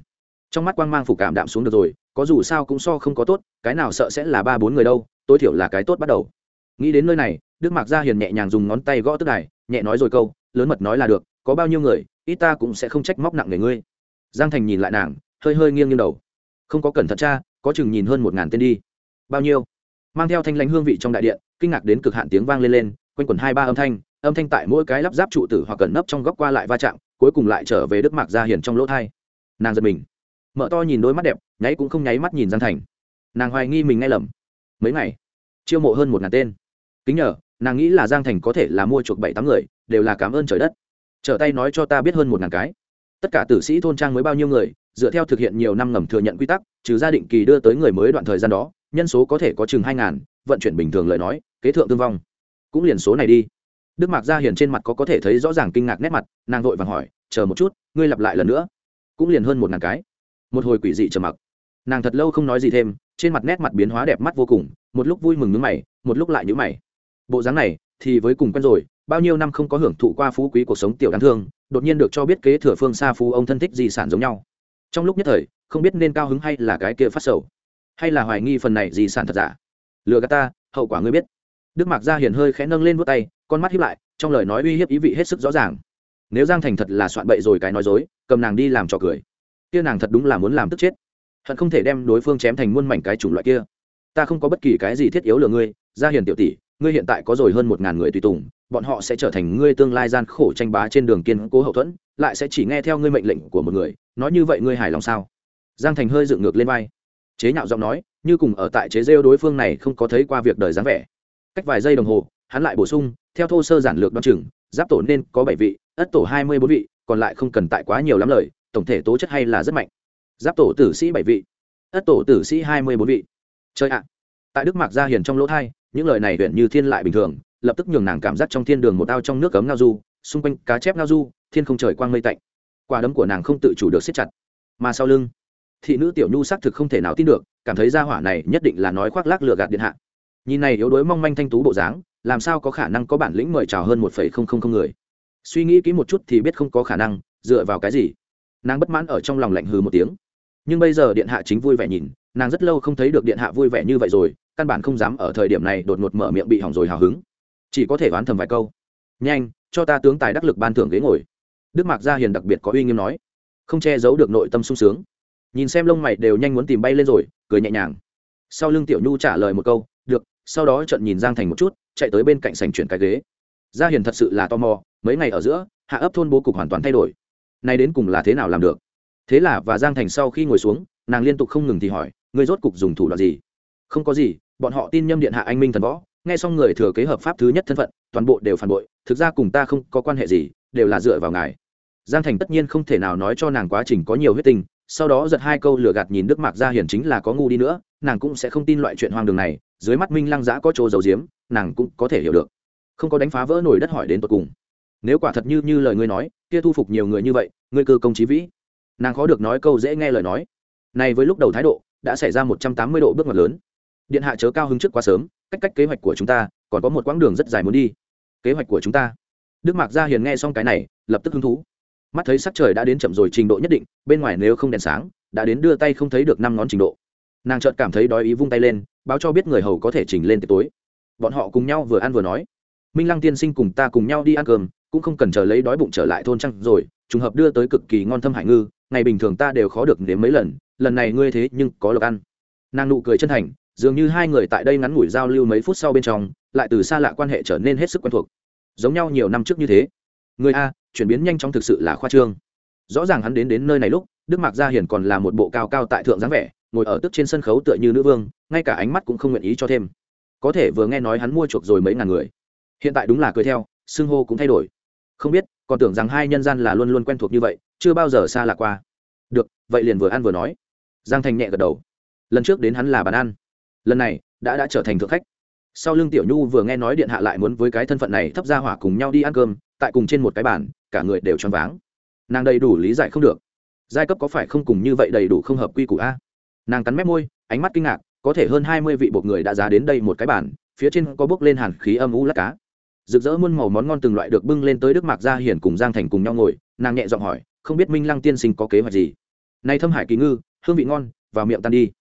Trong mắt quang mang phủ cảm đạm xuống được rồi, có dù sao cũng so không có tốt, cái nào sợ sẽ là ba bốn người đâu, tối thiểu là cái tốt bắt đầu. Nghĩ đến nơi này, đức mạc gia hiền nhẹ nhàng dùng ngón tay gõ tức đài, nhẹ nói rồi câu, lớn mật nói là được, có bao nhiêu người, ít ta cũng sẽ không trách móc nặng người ngươi. Giang thành nhìn lại nàng, hơi hơi nghiêng nghiêng đầu. Không có cẩn thận cha, có chừng nhìn hơn một ngàn tên đi. Bao nhiêu? Mang theo thanh lãnh hương vị trong đại điện, kinh ngạc đến cực hạn tiếng vang lên lên, quanh quẩn hai ba âm thanh âm thanh tại mỗi cái lắp ráp trụ tử hoặc cẩn nấp trong góc qua lại va chạm, cuối cùng lại trở về đức mạc gia hiền trong lỗ thai. Nàng giật mình. Mở to nhìn đôi mắt đẹp, nháy cũng không nháy mắt nhìn giang thành. Nàng hoài nghi mình nghe lầm. Mấy ngày, chiêu mộ hơn một ngàn tên. Kính nhờ, nàng nghĩ là giang thành có thể là mua chuộc bảy tám người, đều là cảm ơn trời đất. Trở tay nói cho ta biết hơn một ngàn cái. Tất cả tử sĩ thôn trang mới bao nhiêu người, dựa theo thực hiện nhiều năm ngầm thừa nhận quy tắc, trừ gia định kỳ đưa tới người mới đoạn thời gian đó nhân số có thể có chừng hai ngàn, vận chuyển bình thường lời nói, kế thượng tương vong. Cũng liền số này đi. Đức mạc gia hiền trên mặt có có thể thấy rõ ràng kinh ngạc nét mặt, nàng vội vàng hỏi, chờ một chút, ngươi lặp lại lần nữa. Cũng liền hơn một ngàn cái. Một hồi quỷ dị trầm mặc. Nàng thật lâu không nói gì thêm, trên mặt nét mặt biến hóa đẹp mắt vô cùng, một lúc vui mừng nhứ mày, một lúc lại nhứ mày. Bộ dáng này, thì với cùng quen rồi, bao nhiêu năm không có hưởng thụ qua phú quý cuộc sống tiểu đáng thương, đột nhiên được cho biết kế thừa phương xa phú ông thân thích di sản giống nhau. Trong lúc nhất thời, không biết nên cao hứng hay là cái kia phát sầu hay là hoài nghi phần này di sản thật giả? Lừa gạt ta, hậu quả ngươi biết. Đức mạc gia hiền hơi khẽ nâng lên vút tay, con mắt hiếp lại, trong lời nói uy hiếp ý vị hết sức rõ ràng. Nếu giang thành thật là soạn bậy rồi cái nói dối, cầm nàng đi làm trò cười. Kia nàng thật đúng là muốn làm tức chết. Hận không thể đem đối phương chém thành muôn mảnh cái chủng loại kia. Ta không có bất kỳ cái gì thiết yếu lừa ngươi, gia hiền tiểu tỷ, ngươi hiện tại có rồi hơn một ngàn người tùy tùng, bọn họ sẽ trở thành ngươi tương lai gian khổ tranh bá trên đường kiên cố hậu thuẫn, lại sẽ chỉ nghe theo ngươi mệnh lệnh của một người, nói như vậy ngươi hài lòng sao? Giang thành hơi dựng ngược lên vai chế nhạo giọng nói, như cùng ở tại chế rêu đối phương này không có thấy qua việc đời dáng vẻ. Cách vài giây đồng hồ, hắn lại bổ sung, theo thô sơ giản lược đ o chừng, giáp tổ nên có bảy vị, ất tổ hai mươi bốn vị, còn lại không cần tại quá nhiều lắm lời, tổng thể tố chất hay là rất mạnh. Giáp tổ tử sĩ bảy vị, ất tổ tử sĩ hai mươi bốn vị. Chơi ạ! Tại đức mạc gia hiền trong lỗ thai, những lời này huyện như thiên lại bình thường, lập tức nhường nàng cảm giác trong thiên đường một ao trong nước cấm ngao du, xung quanh cá chép ngao du, thiên không trời quang mây tạnh. Quả đấm của nàng không tự chủ được siết chặt, mà sau lưng thị nữ tiểu nhu xác thực không thể nào tin được, cảm thấy gia hỏa này nhất định là nói khoác lác lừa gạt điện hạ. Nhìn này yếu đuối mong manh thanh tú bộ dáng, làm sao có khả năng có bản lĩnh mời chào hơn một phẩy không không không người? Suy nghĩ kỹ một chút thì biết không có khả năng, dựa vào cái gì? Nàng bất mãn ở trong lòng lạnh hừ một tiếng. Nhưng bây giờ điện hạ chính vui vẻ nhìn, nàng rất lâu không thấy được điện hạ vui vẻ như vậy rồi, căn bản không dám ở thời điểm này đột ngột mở miệng bị hỏng rồi hào hứng. Chỉ có thể đoán thầm vài câu. Nhanh, cho ta tướng tài đắc lực ban thưởng ghế ngồi. Đức mạc gia hiền đặc biệt có uy nghiêm nói. Không che giấu được nội tâm sung sướng nhìn xem lông mày đều nhanh muốn tìm bay lên rồi, cười nhẹ nhàng. Sau lưng tiểu nhu trả lời một câu, được, sau đó trận nhìn giang thành một chút, chạy tới bên cạnh sành chuyển cái ghế. Gia hiền thật sự là tò mò, mấy ngày ở giữa, hạ ấp thôn bố cục hoàn toàn thay đổi. Nay đến cùng là thế nào làm được? Thế là và giang thành sau khi ngồi xuống, nàng liên tục không ngừng thì hỏi người rốt cục dùng thủ đoạn gì? Không có gì, bọn họ tin nhâm điện hạ anh minh thần võ, nghe xong người thừa kế hợp pháp thứ nhất thân phận, toàn bộ đều phản bội, thực ra cùng ta không có quan hệ gì, đều là dựa vào ngài. Giang thành tất nhiên không thể nào nói cho nàng quá trình có nhiều huyết tình sau đó giật hai câu lừa gạt nhìn đức mạc ra hiển chính là có ngu đi nữa, nàng cũng sẽ không tin loại chuyện hoang đường này, dưới mắt minh lăng giã có chỗ dầu diếm nàng cũng có thể hiểu được. Không có đánh phá vỡ nổi đất hỏi đến tột cùng. Nếu quả thật như như lời ngươi nói, kia thu phục nhiều người như vậy, ngươi cơ công trí vĩ. Nàng khó được nói câu dễ nghe lời nói. Này với lúc đầu thái độ, đã xảy ra một trăm tám mươi độ bước ngoặt lớn. Điện hạ chớ cao hứng trước quá sớm, cách cách kế hoạch của chúng ta, còn có một quãng đường rất dài muốn đi. Kế hoạch của chúng ta. Đức mạc gia hiền nghe xong cái này, lập tức hứng thú mắt thấy sắc trời đã đến chậm rồi trình độ nhất định, bên ngoài nếu không đèn sáng, đã đến đưa tay không thấy được năm ngón trình độ. Nàng chợt cảm thấy đói ý vung tay lên, báo cho biết người hầu có thể trình lên tới tối. Bọn họ cùng nhau vừa ăn vừa nói. Minh lăng tiên sinh cùng ta cùng nhau đi ăn cơm, cũng không cần chờ lấy đói bụng trở lại thôn trăng rồi, trùng hợp đưa tới cực kỳ ngon thâm hải ngư, ngày bình thường ta đều khó được nếm mấy lần lần này ngươi thế nhưng có lộc ăn. Nàng nụ cười chân thành, dường như hai người tại đây ngắn ngủi giao lưu mấy phút sau bên trong, lại từ xa lạ quan hệ trở nên hết sức quen thuộc. Giống nhau nhiều năm trước như thế. Người a chuyển biến nhanh chóng thực sự là khoa trương. Rõ ràng hắn đến đến nơi này lúc, đức mạc gia hiển còn là một bộ cao cao tại thượng dáng vẻ, ngồi ở tức trên sân khấu tựa như nữ vương, ngay cả ánh mắt cũng không nguyện ý cho thêm. Có thể vừa nghe nói hắn mua chuộc rồi mấy ngàn người. Hiện tại đúng là cười theo, xưng hô cũng thay đổi. Không biết, còn tưởng rằng hai nhân gian là luôn luôn quen thuộc như vậy, chưa bao giờ xa lạ qua. Được, vậy liền vừa ăn vừa nói. Giang thành nhẹ gật đầu. Lần trước đến hắn là bàn ăn. Lần này, đã đã trở thành thượng khách. Sau lưng tiểu nhu vừa nghe nói điện hạ lại muốn với cái thân phận này thấp ra hỏa cùng nhau đi ăn cơm, tại cùng trên một cái bàn cả người đều choáng váng. Nàng đầy đủ lý giải không được. Giai cấp có phải không cùng như vậy đầy đủ không hợp quy củ a? Nàng cắn mép môi, ánh mắt kinh ngạc, có thể hơn hai mươi vị bột người đã giá đến đây một cái bàn, phía trên có bước lên hàn khí âm u lát cá. Rực rỡ muôn màu món ngon từng loại được bưng lên tới đức mạc gia hiển cùng giang thành cùng nhau ngồi, nàng nhẹ giọng hỏi, không biết minh lăng tiên sinh có kế hoạch gì? Nay thâm hải kỳ ngư, hương vị ngon, vào miệng tan đi.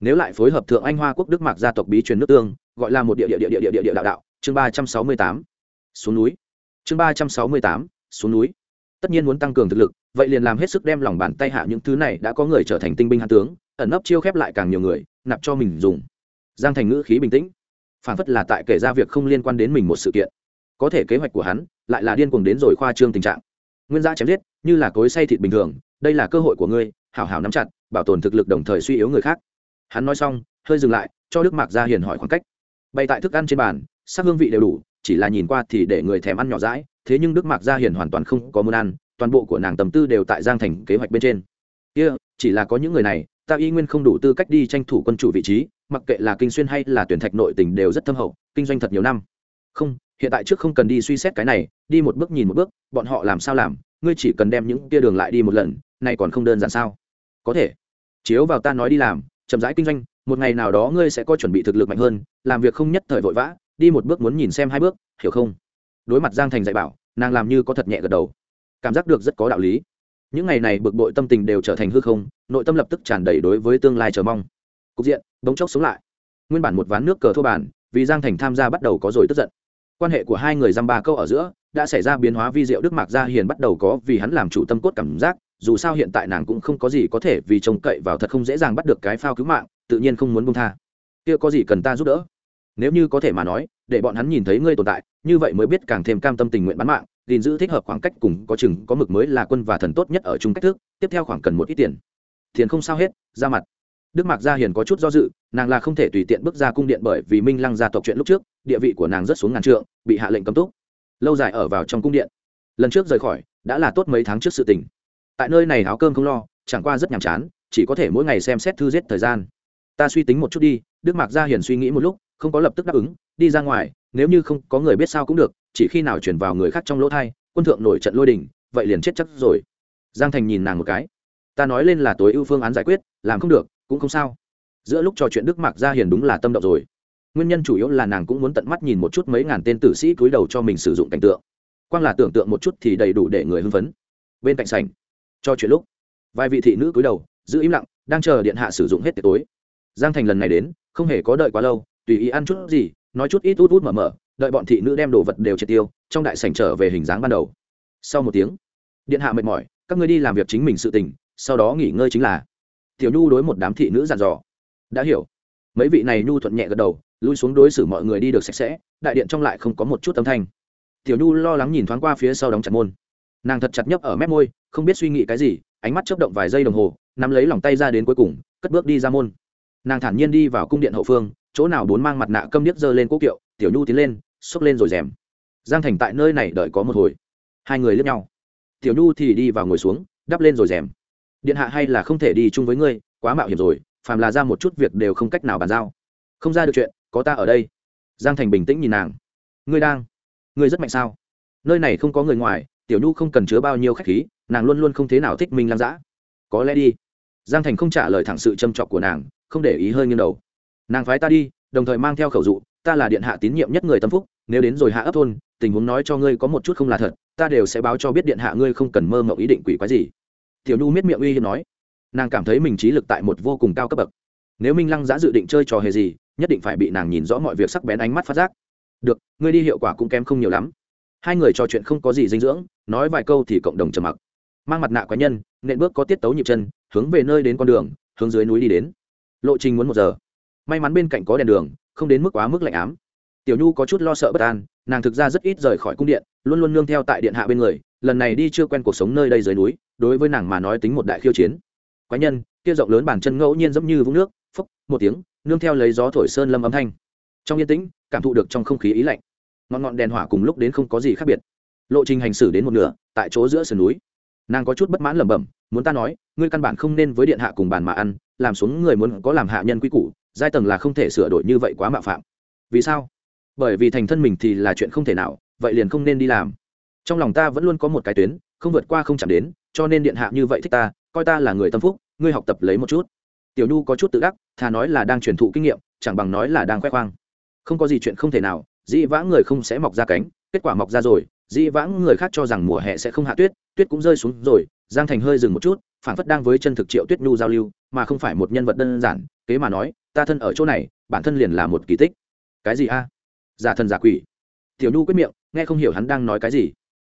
Nếu lại phối hợp thượng anh hoa quốc đức mạc gia tộc bí truyền nước tương, gọi là một địa địa địa địa địa địa địa đạo đạo, chương ba trăm sáu mươi tám. Xuống núi. Chương ba trăm sáu mươi tám xuống núi. Tất nhiên muốn tăng cường thực lực, vậy liền làm hết sức đem lòng bàn tay hạ những thứ này đã có người trở thành tinh binh hạ tướng, ẩn nấp chiêu khép lại càng nhiều người, nạp cho mình dùng. Giang thành ngữ khí bình tĩnh phản phất là tại kể ra việc không liên quan đến mình một sự kiện. Có thể kế hoạch của hắn lại là điên cuồng đến rồi khoa trương tình trạng. Nguyên gia chém giết, như là cối say thịt bình thường, đây là cơ hội của ngươi, hảo hảo nắm chặt, bảo tồn thực lực đồng thời suy yếu người khác. Hắn nói xong, hơi dừng lại, cho đức mạc gia hiền hỏi khoảng cách. Bày tại thức ăn trên bàn, sắc hương vị đều đủ chỉ là nhìn qua thì để người thèm ăn nhỏ rãi thế nhưng đức mạc gia hiền hoàn toàn không có muốn ăn toàn bộ của nàng tầm tư đều tại giang thành kế hoạch bên trên. Kia、yeah, chỉ là có những người này ta y nguyên không đủ tư cách đi tranh thủ quân chủ vị trí mặc kệ là kinh xuyên hay là tuyển thạch nội tình đều rất thâm hậu kinh doanh thật nhiều năm. Không hiện tại trước không cần đi suy xét cái này đi một bước nhìn một bước bọn họ làm sao làm ngươi chỉ cần đem những kia đường lại đi một lần này còn không đơn giản sao? Có thể. Chiếu vào ta nói đi làm chậm rãi kinh doanh một ngày nào đó ngươi sẽ có chuẩn bị thực lực mạnh hơn làm việc không nhất thời vội vã đi một bước muốn nhìn xem hai bước, hiểu không? Đối mặt giang thành dạy bảo, nàng làm như có thật nhẹ gật đầu. Cảm giác được rất có đạo lý. Những ngày này bực bội tâm tình đều trở thành hư không, nội tâm lập tức tràn đầy đối với tương lai chờ mong. Cục diện, bỗng chốc sống lại. Nguyên bản một ván nước cờ thua bản vì giang thành tham gia bắt đầu có rồi tức giận. Quan hệ của hai người dăm ba câu ở giữa, đã xảy ra biến hóa vi diệu đức mạc gia hiền bắt đầu có vì hắn làm chủ tâm cốt cảm giác, dù sao hiện tại nàng cũng không có gì có thể vì trông cậy vào thật không dễ dàng bắt được cái phao cứu mạng, tự nhiên không muốn buông tha. Kia có gì cần ta giúp đỡ? Nếu như có thể mà nói, để bọn hắn nhìn thấy ngươi tồn tại, như vậy mới biết càng thêm cam tâm tình nguyện bán mạng, gìn giữ thích hợp khoảng cách cùng có chừng có mực mới là quân và thần tốt nhất ở chung cách thức, tiếp theo khoảng cần một ít tiền. Tiền không sao hết, ra mặt. Đức mạc gia hiền có chút do dự, nàng là không thể tùy tiện bước ra cung điện bởi vì minh lăng gia tộc chuyện lúc trước, địa vị của nàng rất xuống ngàn trượng, bị hạ lệnh cấm túc. Lâu dài ở vào trong cung điện. Lần trước rời khỏi, đã là tốt mấy tháng trước sự tình. Tại nơi này áo cơm không lo, chẳng qua rất nhàm chán, chỉ có thể mỗi ngày xem xét thư giết thời gian. Ta suy tính một chút đi, đức mạc gia hiền suy nghĩ một lúc không có lập tức đáp ứng, đi ra ngoài, nếu như không có người biết sao cũng được, chỉ khi nào chuyển vào người khác trong lỗ thai, quân thượng nổi trận lôi đình, vậy liền chết chắc rồi. Giang thành nhìn nàng một cái. Ta nói lên là tối ưu phương án giải quyết, làm không được, cũng không sao. Giữa lúc trò chuyện đức mạc gia hiền đúng là tâm động rồi. Nguyên nhân chủ yếu là nàng cũng muốn tận mắt nhìn một chút mấy ngàn tên tử sĩ cúi đầu cho mình sử dụng cảnh tượng. Quang là tưởng tượng một chút thì đầy đủ để người hưng phấn. Bên cạnh sảnh, cho chuyện lúc, vài vị thị nữ cúi đầu, giữ im lặng, đang chờ điện hạ sử dụng hết tiệc tối. Giang thành lần này đến, không hề có đợi quá lâu tùy ý ăn chút gì, nói chút ít út út mở mở, đợi bọn thị nữ đem đồ vật đều triệt tiêu, trong đại sảnh trở về hình dáng ban đầu. Sau một tiếng, điện hạ mệt mỏi, các ngươi đi làm việc chính mình sự tình, sau đó nghỉ ngơi chính là. Tiểu nhu đối một đám thị nữ dặn dò. Đã hiểu. Mấy vị này nhu thuận nhẹ gật đầu, lui xuống đối xử mọi người đi được sạch sẽ, đại điện trong lại không có một chút âm thanh. Tiểu nhu lo lắng nhìn thoáng qua phía sau đóng chặt môn. Nàng thật chặt nhấp ở mép môi, không biết suy nghĩ cái gì, ánh mắt chớp động vài giây đồng hồ, nắm lấy lòng tay ra đến cuối cùng, cất bước đi ra môn. Nàng thản nhiên đi vào cung điện hậu phương chỗ nào bốn mang mặt nạ câm điếc giơ lên quốc kiệu, tiểu nhu tiến lên, xốc lên rồi rèm. Giang thành tại nơi này đợi có một hồi. Hai người liếc nhau. Tiểu nhu thì đi vào ngồi xuống, đắp lên rồi rèm. Điện hạ hay là không thể đi chung với ngươi, quá mạo hiểm rồi, phàm là ra một chút việc đều không cách nào bàn giao. Không ra được chuyện, có ta ở đây. Giang thành bình tĩnh nhìn nàng. Ngươi đang? Ngươi rất mạnh sao? Nơi này không có người ngoài, tiểu nhu không cần chứa bao nhiêu khách khí, nàng luôn luôn không thế nào thích minh lăng dã có lẽ đi. Giang thành không trả lời thẳng sự châm trọc của nàng, không để ý hơi nghiêng đầu nàng phái ta đi, đồng thời mang theo khẩu dụ, ta là điện hạ tín nhiệm nhất người tâm phúc, nếu đến rồi hạ ấp thôn, tình huống nói cho ngươi có một chút không là thật, ta đều sẽ báo cho biết điện hạ ngươi không cần mơ mộng ý định quỷ quái gì. Tiểu nhu miết miệng uy hiếp nói. Nàng cảm thấy mình trí lực tại một vô cùng cao cấp bậc. Nếu minh lăng giã dự định chơi trò hề gì, nhất định phải bị nàng nhìn rõ mọi việc sắc bén ánh mắt phát giác. Được, ngươi đi hiệu quả cũng kém không nhiều lắm. Hai người trò chuyện không có gì dinh dưỡng, nói vài câu thì cộng đồng trầm mặc. Mang mặt nạ quái nhân, nện bước có tiết tấu nhịp chân, hướng về nơi đến con đường, hướng dưới núi đi đến. Lộ trình muốn một giờ may mắn bên cạnh có đèn đường, không đến mức quá mức lạnh ám. Tiểu nhu có chút lo sợ bất an, nàng thực ra rất ít rời khỏi cung điện, luôn luôn nương theo tại điện hạ bên người, lần này đi chưa quen cuộc sống nơi đây dưới núi, đối với nàng mà nói tính một đại khiêu chiến. Quái nhân, kia rộng lớn bàn chân ngẫu nhiên giống như vũng nước, phốc, một tiếng, nương theo lấy gió thổi sơn lâm âm thanh. Trong yên tĩnh, cảm thụ được trong không khí ý lạnh. Ngọn ngọn đèn hỏa cùng lúc đến không có gì khác biệt. Lộ trình hành xử đến một nửa, tại chỗ giữa sườn núi. Nàng có chút bất mãn lẩm bẩm, muốn ta nói, ngươi căn bản không nên với điện hạ cùng bàn mà ăn, làm xuống người muốn có làm hạ nhân quy củ giai tầng là không thể sửa đổi như vậy quá mạo phạm. Vì sao? Bởi vì thành thân mình thì là chuyện không thể nào, vậy liền không nên đi làm. Trong lòng ta vẫn luôn có một cái tuyến, không vượt qua không chạm đến, cho nên điện hạ như vậy thích ta, coi ta là người tâm phúc, ngươi học tập lấy một chút. Tiểu nhu có chút tự đắc, thà nói là đang truyền thụ kinh nghiệm, chẳng bằng nói là đang khoe khoang. Không có gì chuyện không thể nào, dĩ vãng người không sẽ mọc ra cánh, kết quả mọc ra rồi, dĩ vãng người khác cho rằng mùa hè sẽ không hạ tuyết tuyết cũng rơi xuống rồi, giang thành hơi dừng một chút phản phất đang với chân thực triệu tuyết nhu giao lưu, mà không phải một nhân vật đơn giản, kế mà nói ta thân ở chỗ này, bản thân liền là một kỳ tích. Cái gì a? Giả thần giả quỷ. Tiểu nhu quyết miệng, nghe không hiểu hắn đang nói cái gì.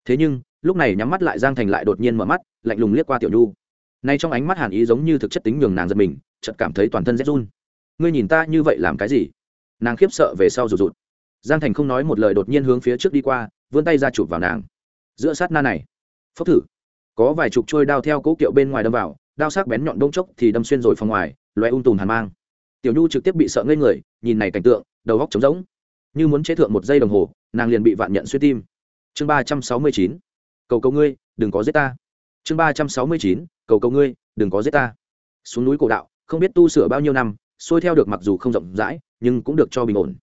Thế nhưng, lúc này nhắm mắt lại giang thành lại đột nhiên mở mắt, lạnh lùng liếc qua tiểu nhu. Nay trong ánh mắt hàn ý giống như thực chất tính nhường nàng giật mình, chợt cảm thấy toàn thân rét run. Ngươi nhìn ta như vậy làm cái gì? Nàng khiếp sợ về sau rụt rụt. Giang thành không nói một lời đột nhiên hướng phía trước đi qua, vươn tay ra chụp vào nàng. Giữa sát na này. Phốc thử. Có vài chục trôi đao theo cỗ kiệu bên ngoài đâm vào, đao sắc bén nhọn đông chốc thì đâm xuyên rồi phòng ngoài loe ung tùn hàn mang tiểu nhu trực tiếp bị sợ ngây người, nhìn này cảnh tượng, đầu góc trống rỗng. Như muốn chế thượng một giây đồng hồ, nàng liền bị vạn nhận xuyên tim. Chương ba trăm sáu mươi chín, cầu cầu ngươi, đừng có giết ta. Chương ba trăm sáu mươi chín, cầu cầu ngươi, đừng có giết ta. Xuống núi cổ đạo, không biết tu sửa bao nhiêu năm, xuôi theo được mặc dù không rộng rãi, nhưng cũng được cho bình ổn.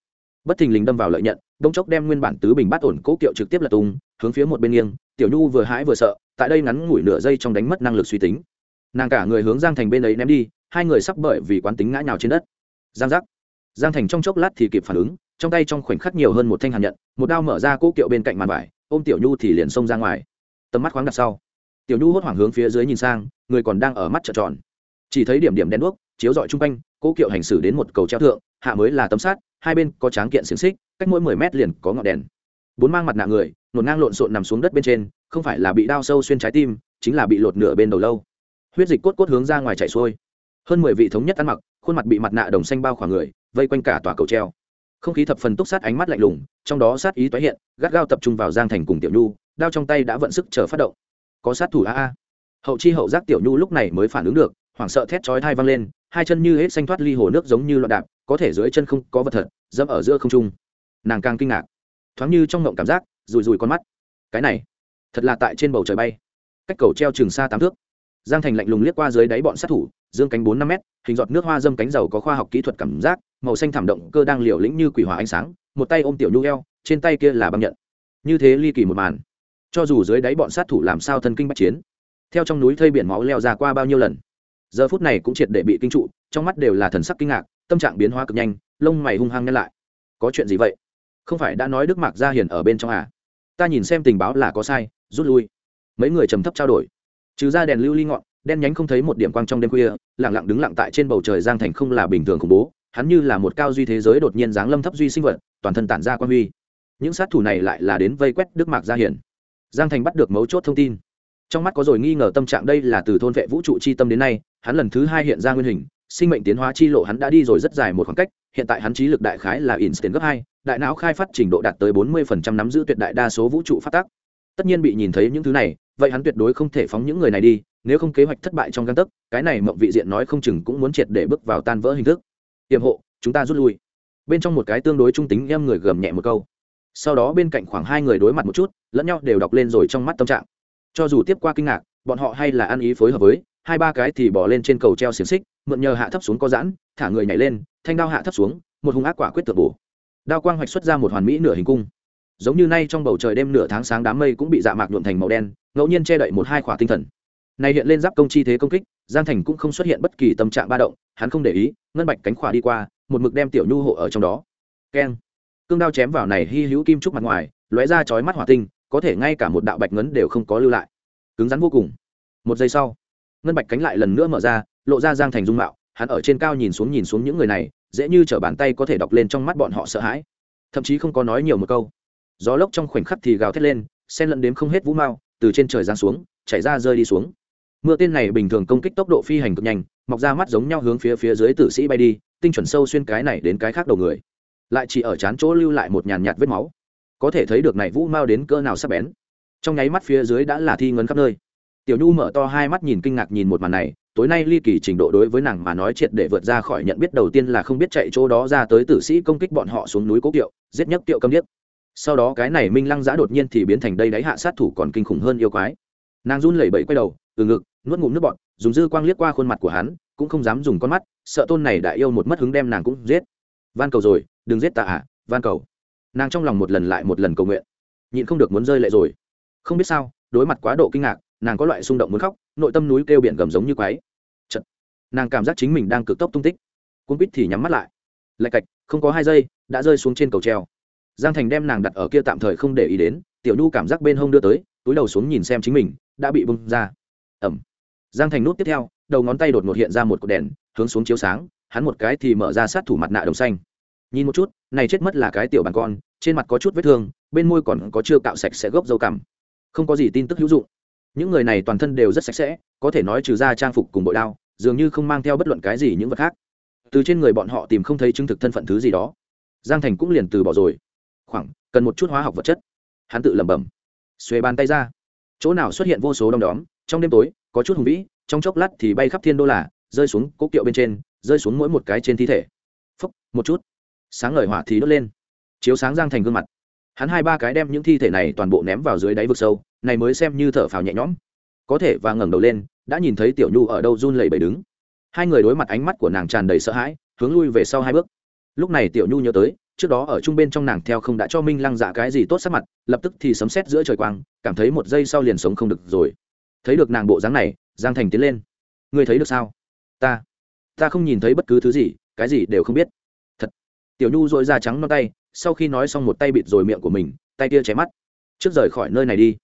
Bất thình lình đâm vào lợi nhận đông chốc đem nguyên bản tứ bình bát ổn cố kiệu trực tiếp là tung, hướng phía một bên nghiêng, tiểu nhu vừa hãi vừa sợ, tại đây ngắn ngủi nửa giây trong đánh mất năng lực suy tính. Nàng cả người hướng giang thành bên ấy ném đi hai người sắp bởi vì quán tính ngã nhào trên đất. Giang giác. Giang thành trong chốc lát thì kịp phản ứng, trong tay trong khoảnh khắc nhiều hơn một thanh hàn nhận, một đao mở ra cỗ kiệu bên cạnh màn vải, ôm tiểu nhu thì liền xông ra ngoài. Tầm mắt khoáng đặt sau. Tiểu nhu hốt hoảng hướng phía dưới nhìn sang, người còn đang ở mắt trợn tròn. Chỉ thấy điểm điểm đen đuốc, chiếu dọi chung quanh, cỗ kiệu hành xử đến một cầu treo thượng, hạ mới là tấm sát hai bên có tráng kiện xiềng xích, cách mỗi mười mét liền có ngọn đèn. Bốn mang mặt nạ người, nổn ngang lộn xộn nằm xuống đất bên trên, không phải là bị đao sâu xuyên trái tim, chính là bị lột nửa bên đầu lâu. Huyết dịch cốt cốt hướng ra ngoài chảy xuôi hơn mười vị thống nhất ăn mặc, khuôn mặt bị mặt nạ đồng xanh bao khoảng người, vây quanh cả tòa cầu treo. Không khí thập phần túc sát ánh mắt lạnh lùng, trong đó sát ý tái hiện, gắt gao tập trung vào giang thành cùng tiểu nhu, đao trong tay đã vận sức chờ phát động. Có sát thủ a a. Hậu chi hậu giác tiểu nhu lúc này mới phản ứng được, hoảng sợ thét chói thai văng lên, hai chân như hết xanh thoát ly hồ nước giống như loạn đạp, có thể dưới chân không có vật thật, dẫm ở giữa không trung. Nàng càng kinh ngạc, thoáng như trong ngộng cảm giác rùi rùi con mắt. Cái này, thật là tại trên bầu trời bay. Cách cầu treo trường xa tám thước. Giang thành lạnh lùng liếc qua dưới đáy bọn sát thủ dương cánh bốn năm mét, hình giọt nước hoa dâm cánh dầu có khoa học kỹ thuật cảm giác, màu xanh thảm động cơ đang liều lĩnh như quỷ hỏa ánh sáng, một tay ôm tiểu nhu eo, trên tay kia là băng nhận. Như thế ly kỳ một màn. Cho dù dưới đáy bọn sát thủ làm sao thân kinh bách chiến, theo trong núi thây biển máu leo ra qua bao nhiêu lần, giờ phút này cũng triệt để bị kinh trụ, trong mắt đều là thần sắc kinh ngạc, tâm trạng biến hóa cực nhanh, lông mày hung hăng nhăn lại. Có chuyện gì vậy? Không phải đã nói đức mạc gia hiền ở bên trong à? Ta nhìn xem tình báo là có sai, rút lui. Mấy người trầm thấp trao đổi. Trừ ra đèn lưu ly ngọn đen nhánh không thấy một điểm quang trong đêm khuya lẳng lặng đứng lặng tại trên bầu trời giang thành không là bình thường khủng bố, hắn như là một cao duy thế giới đột nhiên giáng lâm thấp duy sinh vật, toàn thân tản ra quan huy. Những sát thủ này lại là đến vây quét đức mạc gia hiển. Giang thành bắt được mấu chốt thông tin. Trong mắt có rồi nghi ngờ tâm trạng đây là từ thôn vệ vũ trụ chi tâm đến nay, hắn lần thứ hai hiện ra nguyên hình, sinh mệnh tiến hóa chi lộ hắn đã đi rồi rất dài một khoảng cách, hiện tại hắn trí lực đại khái là instant gấp hai, đại não khai phát trình độ đạt tới bốn mươi phần trăm nắm giữ tuyệt đại đa số vũ trụ phát tác. Tất nhiên bị nhìn thấy những thứ này, vậy hắn tuyệt đối không thể phóng những người này đi nếu không kế hoạch thất bại trong găng tấc, cái này mộng vị diện nói không chừng cũng muốn triệt để bước vào tan vỡ hình thức. Tiềm hộ, chúng ta rút lui. Bên trong một cái tương đối trung tính, em người gầm nhẹ một câu. Sau đó bên cạnh khoảng hai người đối mặt một chút, lẫn nhau đều đọc lên rồi trong mắt tâm trạng. Cho dù tiếp qua kinh ngạc, bọn họ hay là ăn ý phối hợp với, hai ba cái thì bỏ lên trên cầu treo xiềng xích, mượn nhờ hạ thấp xuống có giãn, thả người nhảy lên, thanh đao hạ thấp xuống, một hung ác quả quyết tự bổ. Đao quang hoạch xuất ra một hoàn mỹ nửa hình cung. Giống như nay trong bầu trời đêm nửa tháng sáng đám mây cũng bị dạ mạc nhuộm thành màu đen, ngẫu nhiên che đậy một hai khỏa tinh thần này hiện lên giáp công chi thế công kích, giang thành cũng không xuất hiện bất kỳ tâm trạng ba động, hắn không để ý, ngân bạch cánh khỏa đi qua, một mực đem tiểu nhu hộ ở trong đó. Keng. Cương đao chém vào này hy hữu kim trúc mặt ngoài, lóe ra chói mắt hỏa tinh, có thể ngay cả một đạo bạch ngấn đều không có lưu lại. Cứng rắn vô cùng. Một giây sau, ngân bạch cánh lại lần nữa mở ra, lộ ra giang thành dung mạo, hắn ở trên cao nhìn xuống nhìn xuống những người này, dễ như t bàn tay có thể đọc lên trong mắt bọn họ sợ hãi. Thậm chí không có nói nhiều một câu. Gió lốc trong khoảnh khắc thì gào thét lên sen lẫn đếm không hết vũ mao, từ trên trời giáng xuống, chảy ra rơi đi xuống mưa tên này bình thường công kích tốc độ phi hành cực nhanh, mọc ra mắt giống nhau hướng phía phía dưới tử sĩ bay đi, tinh chuẩn sâu xuyên cái này đến cái khác đầu người. Lại chỉ ở chán chỗ lưu lại một nhàn nhạt vết máu. Có thể thấy được này vũ mao đến cỡ nào sắp bén. Trong nháy mắt phía dưới đã là thi ngấn khắp nơi. Tiểu nhu mở to hai mắt nhìn kinh ngạc nhìn một màn này, tối nay ly kỳ trình độ đối với nàng mà nói triệt để vượt ra khỏi nhận biết đầu tiên là không biết chạy chỗ đó ra tới tử sĩ công kích bọn họ xuống núi cố kiệu, giết nhất kiệu câm điếc. Sau đó cái này minh lăng giã đột nhiên thì biến thành đây đáy hạ sát thủ còn kinh khủng hơn yêu quái nàng run lẩy bẩy quay đầu, từ ngực, nuốt ngụm nước bọt, dùng dư quang liếc qua khuôn mặt của hắn, cũng không dám dùng con mắt, sợ tôn này đại yêu một mất hứng đem nàng cũng giết. Van cầu rồi, đừng giết ta à van cầu. Nàng trong lòng một lần lại một lần cầu nguyện. Nhịn không được muốn rơi lệ rồi. Không biết sao, đối mặt quá độ kinh ngạc, nàng có loại xung động muốn khóc, nội tâm núi kêu biển gầm giống như quái. Chật. nàng cảm giác chính mình đang cực tốc tung tích. Cuốn quýt thì nhắm mắt lại. Lạch cạch, không có hai giây, đã rơi xuống trên cầu treo. Giang thành đem nàng đặt ở kia tạm thời không để ý đến, tiểu nhu cảm giác bên hông đưa tới, túi đầu xuống nhìn xem chính mình đã bị bung ra. Ẩm. Giang thành nút tiếp theo, đầu ngón tay đột ngột hiện ra một cột đèn, hướng xuống chiếu sáng, hắn một cái thì mở ra sát thủ mặt nạ đồng xanh. Nhìn một chút, này chết mất là cái tiểu bàn con, trên mặt có chút vết thương, bên môi còn có chưa cạo sạch sẽ gốc dâu cằm. Không có gì tin tức hữu dụng. Những người này toàn thân đều rất sạch sẽ, có thể nói trừ ra trang phục cùng bội đao, dường như không mang theo bất luận cái gì những vật khác. Từ trên người bọn họ tìm không thấy chứng thực thân phận thứ gì đó. Giang thành cũng liền từ bỏ rồi. Khoảng, cần một chút hóa học vật chất. Hắn tự lẩm bẩm. Xuề bàn tay ra chỗ nào xuất hiện vô số đom đóm, trong đêm tối, có chút hùng vĩ, trong chốc lát thì bay khắp thiên đô là, rơi xuống cố kiệu bên trên, rơi xuống mỗi một cái trên thi thể. Phúc, một chút. Sáng ngời hỏa thì đốt lên. Chiếu sáng giang thành gương mặt. Hắn hai ba cái đem những thi thể này toàn bộ ném vào dưới đáy vực sâu, này mới xem như thở phào nhẹ nhõm. Có thể và ngẩng đầu lên, đã nhìn thấy tiểu nhu ở đâu run lẩy bẩy đứng. Hai người đối mặt ánh mắt của nàng tràn đầy sợ hãi, hướng lui về sau hai bước. Lúc này tiểu nhu nhớ tới trước đó ở trung bên trong nàng theo không đã cho minh lăng dạ cái gì tốt sắc mặt, lập tức thì sấm sét giữa trời quang, cảm thấy một giây sau liền sống không được rồi. Thấy được nàng bộ dáng này, giang thành tiến lên. Ngươi thấy được sao? Ta ta không nhìn thấy bất cứ thứ gì, cái gì đều không biết. Thật. Tiểu nhu dội da trắng non tay, sau khi nói xong một tay bịt rồi miệng của mình, tay kia cháy mắt. Trước rời khỏi nơi này đi.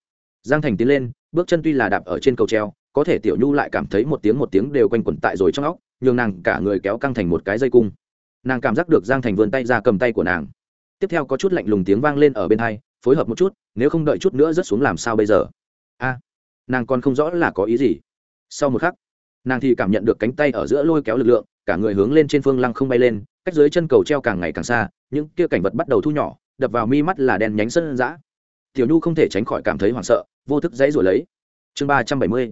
Giang thành tiến lên, bước chân tuy là đạp ở trên cầu treo, có thể tiểu nhu lại cảm thấy một tiếng một tiếng đều quanh quẩn tại rồi trong óc, nhường nàng cả người kéo căng thành một cái dây cung nàng cảm giác được giang thành vươn tay ra cầm tay của nàng tiếp theo có chút lạnh lùng tiếng vang lên ở bên hai phối hợp một chút nếu không đợi chút nữa rớt xuống làm sao bây giờ a à, nàng còn không rõ là có ý gì sau một khắc nàng thì cảm nhận được cánh tay ở giữa lôi kéo lực lượng cả người hướng lên trên phương lăng không bay lên cách dưới chân cầu treo càng ngày càng xa những kia cảnh vật bắt đầu thu nhỏ đập vào mi mắt là đèn nhánh sân giã tiểu nhu không thể tránh khỏi cảm thấy hoảng sợ vô thức dãy rồi lấy chương ba trăm bảy mươi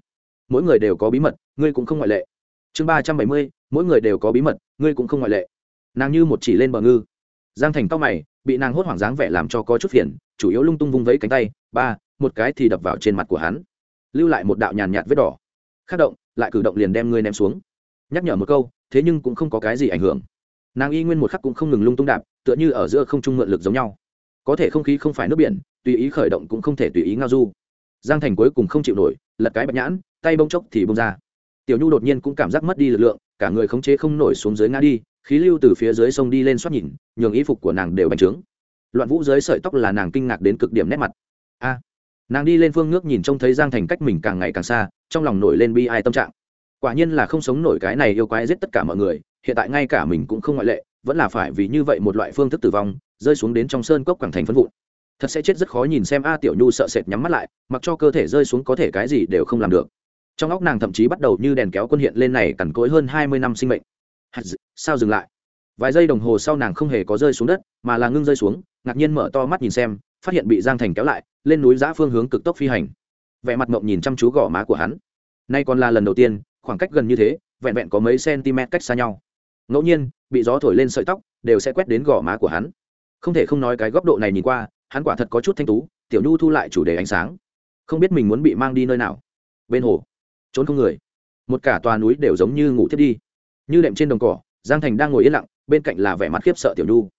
mỗi người đều có bí mật ngươi cũng không ngoại lệ chương ba trăm bảy mươi mỗi người đều có bí mật ngươi cũng không ngoại lệ nàng như một chỉ lên bờ ngư. Giang thành cao mày, bị nàng hốt hoảng dáng vẻ làm cho có chút phiền, chủ yếu lung tung vung vẫy cánh tay, ba, một cái thì đập vào trên mặt của hắn. Lưu lại một đạo nhàn nhạt vết đỏ. Khắc động, lại cử động liền đem ngươi ném xuống. Nhắc nhở một câu, thế nhưng cũng không có cái gì ảnh hưởng. Nàng y nguyên một khắc cũng không ngừng lung tung đạp, tựa như ở giữa không trung mượn lực giống nhau. Có thể không khí không phải nước biển, tùy ý khởi động cũng không thể tùy ý ngao du. Giang thành cuối cùng không chịu nổi, lật cái bạch nhãn, tay bông chốc thì bông ra. Tiểu nhu đột nhiên cũng cảm giác mất đi lực lượng, cả người khống chế không nổi xuống dưới ngã đi khí lưu từ phía dưới sông đi lên xoát nhìn, nhường y phục của nàng đều bành trướng. Loạn vũ dưới sợi tóc là nàng kinh ngạc đến cực điểm nét mặt. A! Nàng đi lên phương nước nhìn trông thấy giang thành cách mình càng ngày càng xa, trong lòng nổi lên bi ai tâm trạng. Quả nhiên là không sống nổi cái này yêu quái giết tất cả mọi người, hiện tại ngay cả mình cũng không ngoại lệ, vẫn là phải vì như vậy một loại phương thức tử vong, rơi xuống đến trong sơn cốc quảng thành phân vụn. Thật sẽ chết rất khó nhìn xem a tiểu nhu sợ sệt nhắm mắt lại, mặc cho cơ thể rơi xuống có thể cái gì đều không làm được. Trong óc nàng thậm chí bắt đầu như đèn kéo quân hiện lên này cằn cỗi hơn hai mươi năm sinh mệnh sao dừng lại? Vài giây đồng hồ sau nàng không hề có rơi xuống đất, mà là ngưng rơi xuống, ngạc nhiên mở to mắt nhìn xem, phát hiện bị giang thành kéo lại, lên núi giã phương hướng cực tốc phi hành. Vẻ mặt mộng nhìn chăm chú gò má của hắn. Nay còn là lần đầu tiên, khoảng cách gần như thế, vẹn vẹn có mấy cm cách xa nhau. Ngẫu nhiên, bị gió thổi lên sợi tóc, đều sẽ quét đến gò má của hắn. Không thể không nói cái góc độ này nhìn qua, hắn quả thật có chút thanh tú, tiểu nhu thu lại chủ đề ánh sáng. Không biết mình muốn bị mang đi nơi nào. Bên hồ, trốn không người. Một cả tòa núi đều giống như ngủ thiết đi. Như đệm trên đồng cỏ giang thành đang ngồi yên lặng, bên cạnh là vẻ mặt khiếp sợ tiểu nhu.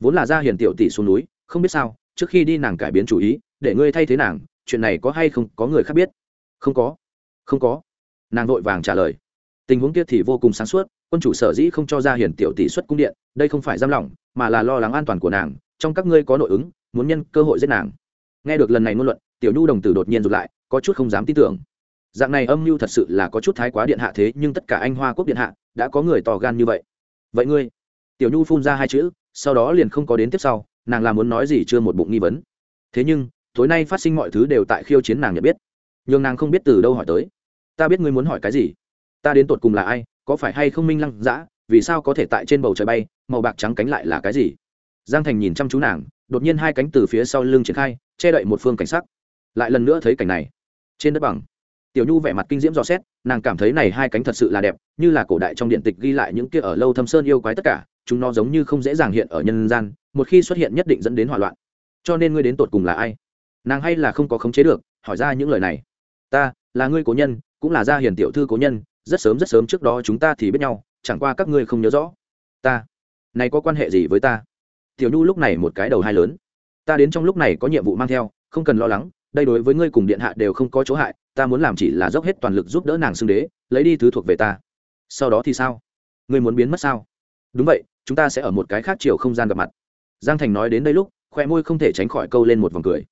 Vốn là ra hiền tiểu tỷ xuống núi, không biết sao, trước khi đi nàng cải biến chủ ý, để ngươi thay thế nàng, chuyện này có hay không, có người khác biết. Không có. Không có. Nàng vội vàng trả lời. Tình huống kia thì vô cùng sáng suốt, quân chủ sở dĩ không cho ra hiền tiểu tỷ xuất cung điện, đây không phải giam lỏng, mà là lo lắng an toàn của nàng, trong các ngươi có nội ứng, muốn nhân cơ hội giết nàng. Nghe được lần này ngôn luận, tiểu nhu đồng tử đột nhiên rụt lại, có chút không dám tin tưởng. Dạng này âm mưu thật sự là có chút thái quá điện hạ thế, nhưng tất cả anh hoa quốc điện hạ, đã có người to gan như vậy vậy ngươi? Tiểu nhu phun ra hai chữ, sau đó liền không có đến tiếp sau, nàng là muốn nói gì chưa một bụng nghi vấn. Thế nhưng, tối nay phát sinh mọi thứ đều tại khiêu chiến nàng nhận biết. N h ư n g nàng không biết từ đâu hỏi tới. Ta biết ngươi muốn hỏi cái gì? Ta đến tột cùng là ai? Có phải hay không minh lăng dã? Vì sao có thể tại trên bầu trời bay, màu bạc trắng cánh lại là cái gì? Giang thành nhìn chăm chú nàng, đột nhiên hai cánh từ phía sau lưng triển khai, che đậy một phương cảnh sắc. Lại lần nữa thấy cảnh này. Trên đất bằng. Tiểu nhu vẻ mặt kinh diễm dò xét nàng cảm thấy này hai cánh thật sự là đẹp, như là cổ đại trong điện tịch ghi lại những kia ở lâu thâm sơn yêu quái tất cả, chúng nó giống như không dễ dàng hiện ở nhân gian, một khi xuất hiện nhất định dẫn đến hỏa loạn. Cho nên ngươi đến tột cùng là ai? Nàng hay là không có khống chế được, hỏi ra những lời này. Ta, là ngươi cố nhân, cũng là gia hiền tiểu thư cố nhân, rất sớm rất sớm trước đó chúng ta thì biết nhau, chẳng qua các ngươi không nhớ rõ. Ta, này có quan hệ gì với ta? Tiểu nhu lúc này một cái đầu hai lớn. Ta đến trong lúc này có nhiệm vụ mang theo, không cần lo lắng, đây đối với ngươi cùng điện hạ đều không có chỗ hại ta muốn làm chỉ là dốc hết toàn lực giúp đỡ nàng xưng đế, lấy đi thứ thuộc về ta. Sau đó thì sao? Ngươi muốn biến mất sao? Đúng vậy, chúng ta sẽ ở một cái khác chiều không gian gặp mặt. Giang thành nói đến đây lúc khoe môi không thể tránh khỏi câu lên một vòng cười.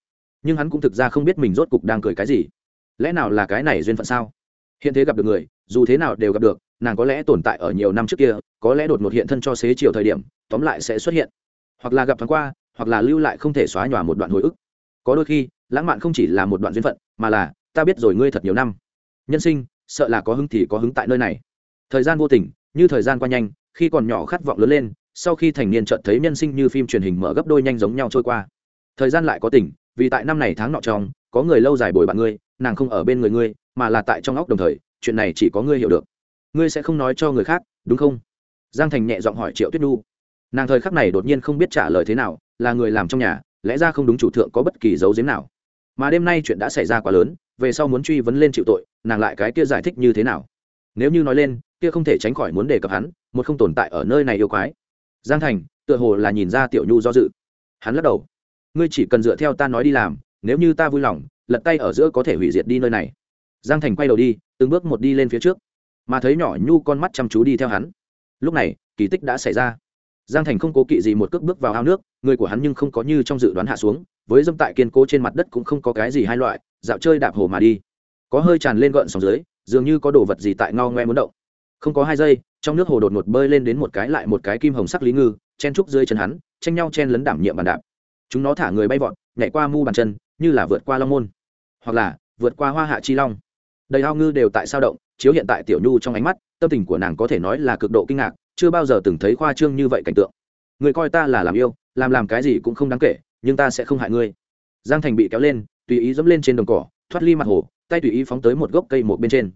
Nhưng hắn cũng thực ra không biết mình rốt cục đang cười cái gì. Lẽ nào là cái này duyên phận sao? Hiện thế gặp được người, dù thế nào đều gặp được, nàng có lẽ tồn tại ở nhiều năm trước kia, có lẽ đột ngột hiện thân cho xế chiều thời điểm, tóm lại sẽ xuất hiện. Hoặc là gặp thoáng qua, hoặc là lưu lại không thể xóa nhòa một đoạn hồi ức. Có đôi khi, lãng mạn không chỉ là một đoạn duyên phận, mà là ta biết rồi ngươi thật nhiều năm. Nhân sinh, sợ là có hứng thì có hứng tại nơi này. Thời gian vô tình, như thời gian qua nhanh, khi còn nhỏ khát vọng lớn lên, sau khi thành niên chợt thấy nhân sinh như phim truyền hình mở gấp đôi nhanh giống nhau trôi qua. Thời gian lại có tỉnh vì tại năm này tháng nọ trong, có người lâu dài bồi bạn ngươi, nàng không ở bên người ngươi, mà là tại trong óc đồng thời, chuyện này chỉ có ngươi hiểu được. Ngươi sẽ không nói cho người khác, đúng không? Giang thành nhẹ giọng hỏi triệu tuyết nhu. Nàng thời khắc này đột nhiên không biết trả lời thế nào, là người làm trong nhà, lẽ ra không đúng chủ thượng có bất kỳ dấu giếm nào. Mà đêm nay chuyện đã xảy ra quá lớn về sau muốn truy vấn lên chịu tội, nàng lại cái kia giải thích như thế nào? Nếu như nói lên, kia không thể tránh khỏi muốn đề cập hắn, một không tồn tại ở nơi này yêu quái. Giang thành, tựa hồ là nhìn ra tiểu nhu do dự. Hắn lắc đầu. Ngươi chỉ cần dựa theo ta nói đi làm, nếu như ta vui lòng, lật tay ở giữa có thể hủy diệt đi nơi này. Giang thành quay đầu đi, từng bước một đi lên phía trước. Mà thấy nhỏ nhu con mắt chăm chú đi theo hắn. Lúc này, kỳ tích đã xảy ra. Giang thành không cố kỵ gì một cước bước vào ao nước, người của hắn nhưng không có như trong dự đoán hạ xuống, với dâm tại kiên cố trên mặt đất cũng không có cái gì hai loại dạo chơi đạp hồ mà đi. Có hơi tràn lên gợn sóng dưới, dường như có đồ vật gì tại ngao ngoe muốn động. Không có hai giây, trong nước hồ đột ngột bơi lên đến một cái lại một cái kim hồng sắc lý ngư, chen trúc dưới chân hắn, tranh nhau chen lấn đảm nhiệm bàn đạp. Chúng nó thả người bay vọt, nhảy qua mu bàn chân, như là vượt qua long môn, hoặc là vượt qua hoa hạ chi long. Đầy ao ngư đều tại sao động, chiếu hiện tại tiểu nhu trong ánh mắt, tâm tình của nàng có thể nói là cực độ kinh ngạc, chưa bao giờ từng thấy khoa trương như vậy cảnh tượng. Người coi ta là làm yêu, làm làm cái gì cũng không đáng kể, nhưng ta sẽ không hại ngươi. Giang thành bị kéo lên tùy ý dẫm lên trên đồng cỏ, thoát ly mặt hồ, tay tùy ý phóng tới một gốc cây một bên trên.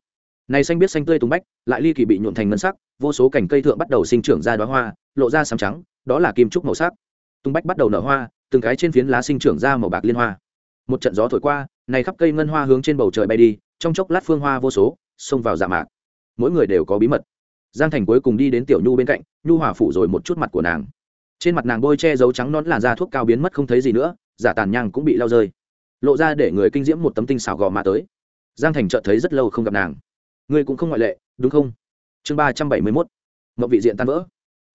Này xanh biết xanh tươi tung bách, lại ly kỳ bị nhuộn thành ngân sắc, vô số cành cây thượng bắt đầu sinh trưởng ra đoá hoa, lộ ra sám trắng, đó là kim trúc màu sắc. Tung bách bắt đầu nở hoa, từng cái trên phiến lá sinh trưởng ra màu bạc liên hoa. Một trận gió thổi qua, này khắp cây ngân hoa hướng trên bầu trời bay đi, trong chốc lát phương hoa vô số, xông vào dạ mạc. Mỗi người đều có bí mật. Giang thành cuối cùng đi đến tiểu nhu bên cạnh, nhu hòa phủ rồi một chút mặt của nàng. Trên mặt nàng bôi che dấu trắng nón làn da thuốc cao biến mất không thấy gì nữa, giả tàn nhang cũng bị lao rơi lộ ra để người kinh diễm một tấm tinh xảo gò má tới. Giang thành chợt thấy rất lâu không gặp nàng. Ngươi cũng không ngoại lệ, đúng không? Chương ba trăm bảy mươi mốt mậu vị diện tan vỡ.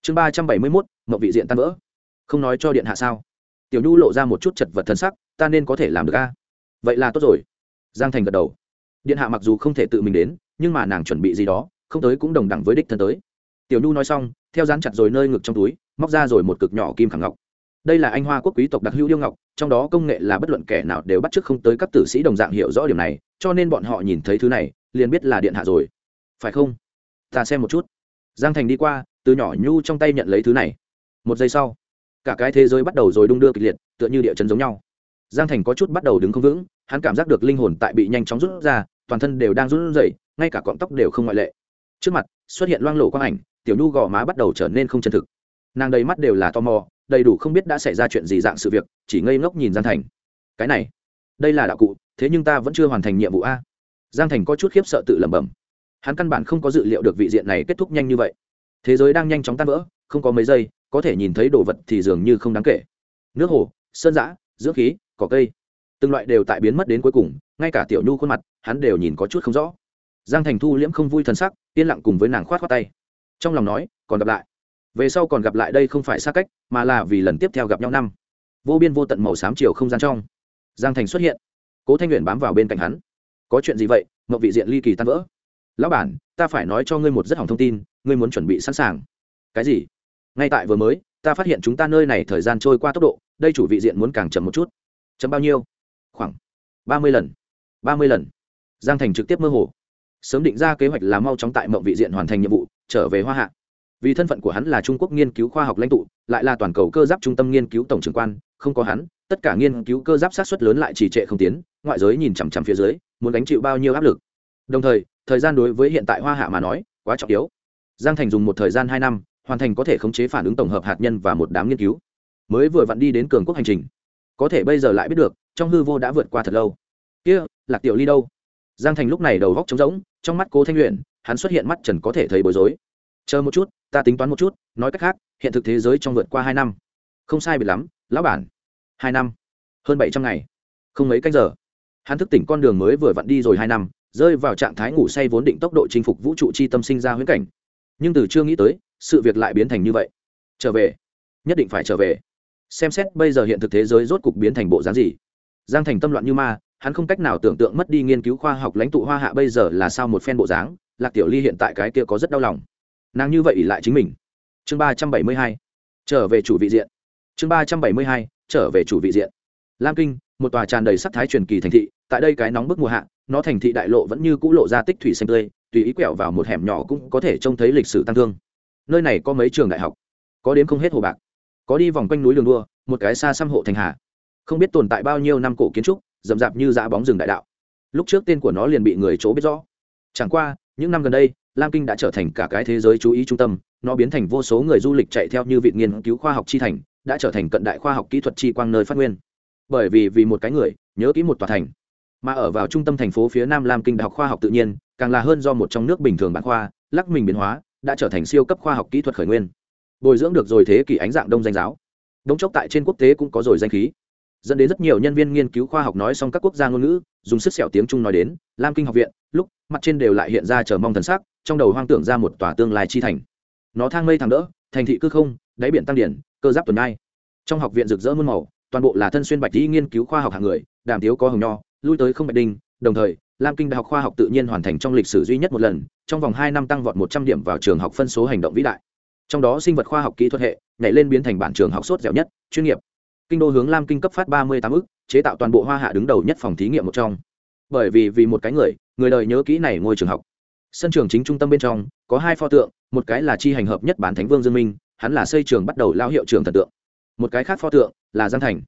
Chương ba trăm bảy mươi mốt mậu vị diện tan vỡ. Không nói cho điện hạ sao? Tiểu nhu lộ ra một chút chật vật thân sắc, ta nên có thể làm được a? Vậy là tốt rồi. Giang thành gật đầu. Điện hạ mặc dù không thể tự mình đến, nhưng mà nàng chuẩn bị gì đó, không tới cũng đồng đẳng với đích thân tới. Tiểu nhu nói xong, theo dán chặt rồi nơi ngực trong túi, móc ra rồi một cực nhỏ kim khẳng ngọc đây là anh hoa quốc quý tộc đặc hữu yêu ngọc, trong đó công nghệ là bất luận kẻ nào đều bắt chước không tới các tử sĩ đồng dạng hiểu rõ điểm này, cho nên bọn họ nhìn thấy thứ này, liền biết là điện hạ rồi. Phải không? Ta xem một chút. Giang thành đi qua, từ nhỏ nhu trong tay nhận lấy thứ này. Một giây sau, cả cái thế giới bắt đầu rồi đung đưa kịch liệt, tựa như địa chấn giống nhau. Giang thành có chút bắt đầu đứng không vững, hắn cảm giác được linh hồn tại bị nhanh chóng rút ra, toàn thân đều đang rút rẩy, ngay cả cọng tóc đều không ngoại lệ. Trước mặt, xuất hiện loang lổ quang ảnh, tiểu nhu gò má bắt đầu trở nên không chân thực. Nàng đầy mắt đều là tò mò đầy đủ không biết đã xảy ra chuyện gì dạng sự việc, chỉ ngây ngốc nhìn giang thành. Cái này, đây là đạo cụ, thế nhưng ta vẫn chưa hoàn thành nhiệm vụ a. Giang thành có chút khiếp sợ tự lẩm bẩm. Hắn căn bản không có dự liệu được vị diện này kết thúc nhanh như vậy. Thế giới đang nhanh chóng tan vỡ, không có mấy giây, có thể nhìn thấy đồ vật thì dường như không đáng kể. Nước hồ, sơn giã, dưỡng khí, cỏ cây. Từng loại đều tại biến mất đến cuối cùng, ngay cả tiểu nhu khuôn mặt, hắn đều nhìn có chút không rõ. Giang thành thu liễm không vui t sắc, yên lặng cùng với nàng khoát khoát tay. Trong lòng nói, còn gặp lại về sau còn gặp lại đây không phải xa cách, mà là vì lần tiếp theo gặp nhau năm. Vô biên vô tận màu xám chiều không gian trong. Giang thành xuất hiện. Cố thanh luyện bám vào bên cạnh hắn. Có chuyện gì vậy? Mậu vị diện ly kỳ tan vỡ. Lão bản, ta phải nói cho ngươi một rất hỏng thông tin, ngươi muốn chuẩn bị sẵn sàng. Cái gì? Ngay tại vừa mới, ta phát hiện chúng ta nơi này thời gian trôi qua tốc độ, đây chủ vị diện muốn càng chậm một chút. Chậm bao nhiêu? Khoảng ba mươi lần. ba mươi lần. Giang thành trực tiếp mơ hồ. Sớm định ra kế hoạch là mau chóng tại mậu vị diện hoàn thành nhiệm vụ, trở về hoa hạ vì thân phận của hắn là trung quốc nghiên cứu khoa học lãnh tụ, lại là toàn cầu cơ giáp trung tâm nghiên cứu tổng trưởng quan, không có hắn, tất cả nghiên cứu cơ giáp sát xuất lớn lại trì trệ không tiến, ngoại giới nhìn chằm chằm phía dưới, muốn gánh chịu bao nhiêu áp lực. Đồng thời thời gian đối với hiện tại hoa hạ mà nói, quá trọng yếu. Giang thành dùng một thời gian hai năm, hoàn thành có thể khống chế phản ứng tổng hợp hạt nhân và một đám nghiên cứu. Mới vừa vặn đi đến cường quốc hành trình. Có thể bây giờ lại biết được, trong hư vô đã vượt qua thật lâu. Kia, lạc tiểu ly đâu? Giang thành lúc này đầu góc trống rỗng, trong mắt cố thanh luyện hắn xuất hiện mắt trần có thể thấy bối rối. Chờ một chút ta tính toán một chút, nói cách khác, hiện thực thế giới trong vượt qua hai năm. Không sai biệt lắm, lão bản. Hai năm. Hơn bảy trăm ngày. Không mấy canh giờ. Hắn thức tỉnh con đường mới vừa vặn đi rồi hai năm, rơi vào trạng thái ngủ say vốn định tốc độ chinh phục vũ trụ chi tâm sinh ra huyễn cảnh. Nhưng từ chưa nghĩ tới, sự việc lại biến thành như vậy. Trở về. Nhất định phải trở về. Xem xét bây giờ hiện thực thế giới rốt cục biến thành bộ dáng gì. Giang thành tâm loạn như ma, hắn không cách nào tưởng tượng mất đi nghiên cứu khoa học lãnh tụ hoa hạ bây giờ là sao một phen bộ dáng. Lạc tiểu ly hiện tại cái kia có rất đau lòng nàng như vậy ỉ lại chính mình. Chương ba trăm bảy mươi hai, trở về chủ vị diện. Chương ba trăm bảy mươi hai, trở về chủ vị diện. Lam kinh, một tòa tràn đầy sắc thái truyền kỳ thành thị, tại đây cái nóng bức mùa hạ, nó thành thị đại lộ vẫn như cũ lộ ra tích thủy xanh tươi, tùy ý quẹo vào một hẻm nhỏ cũng có thể trông thấy lịch sử tăng thương. Nơi này có mấy trường đại học, có đến không hết hồ bạc, có đi vòng quanh núi đường đua, một cái xa xăm hộ thành hà không biết tồn tại bao nhiêu năm cổ kiến trúc, rậm rạp như dã bóng rừng đại đạo. Lúc trước tên của nó liền bị người chỗ biết rõ. Chẳng qua, những năm gần đây lam kinh đã trở thành cả cái thế giới chú ý trung tâm, nó biến thành vô số người du lịch chạy theo như viện nghiên cứu khoa học chi thành, đã trở thành cận đại khoa học kỹ thuật chi quang nơi phát nguyên. Bởi vì vì một cái người, nhớ kỹ một tòa thành. Mà ở vào trung tâm thành phố phía nam lam kinh đại học khoa học tự nhiên, càng là hơn do một trong nước bình thường bản khoa, lắc mình biến hóa, đã trở thành siêu cấp khoa học kỹ thuật khởi nguyên. Bồi dưỡng được rồi thế kỷ ánh dạng đông danh giáo. Đống chốc tại trên quốc tế cũng có rồi danh khí. Dẫn đến rất nhiều nhân viên nghiên cứu khoa học nói xong các quốc gia ngôn ngữ, dùng sức sẹo tiếng trung nói đến, lam kinh học viện, lúc, mặt trên đều lại hiện ra chờ mong thần sắc trong đầu hoang tưởng ra một tòa tương lai chi thành. Nó thang mây thang đỡ, thành thị cư không, đáy biển tăng điển, cơ giáp tuần nai trong học viện rực rỡ muôn màu, toàn bộ là thân xuyên bạch dĩ nghiên cứu khoa học hạng người, đàm tiếu có hồng nho, lui tới không bạch đinh, đồng thời, lam kinh đại học khoa học tự nhiên hoàn thành trong lịch sử duy nhất một lần, trong vòng hai năm tăng vọt một trăm điểm vào trường học phân số hành động vĩ đại. Trong đó sinh vật khoa học kỹ thuật hệ, nhảy lên biến thành bản trường học sốt dẻo nhất, chuyên nghiệp. Kinh đô hướng lam kinh cấp phát ba mươi tám ức, chế tạo toàn bộ hoa hạ đứng đầu nhất phòng thí nghiệm một trong. Bởi vì vì một cái người người đời nhớ kỹ này ngôi trường học sân trường chính trung tâm bên trong, có hai pho tượng, một cái là chi hành hợp nhất bản thánh vương dương minh, hắn là xây trường bắt đầu lao hiệu trường thần tượng. Một cái khác pho tượng là giang thành.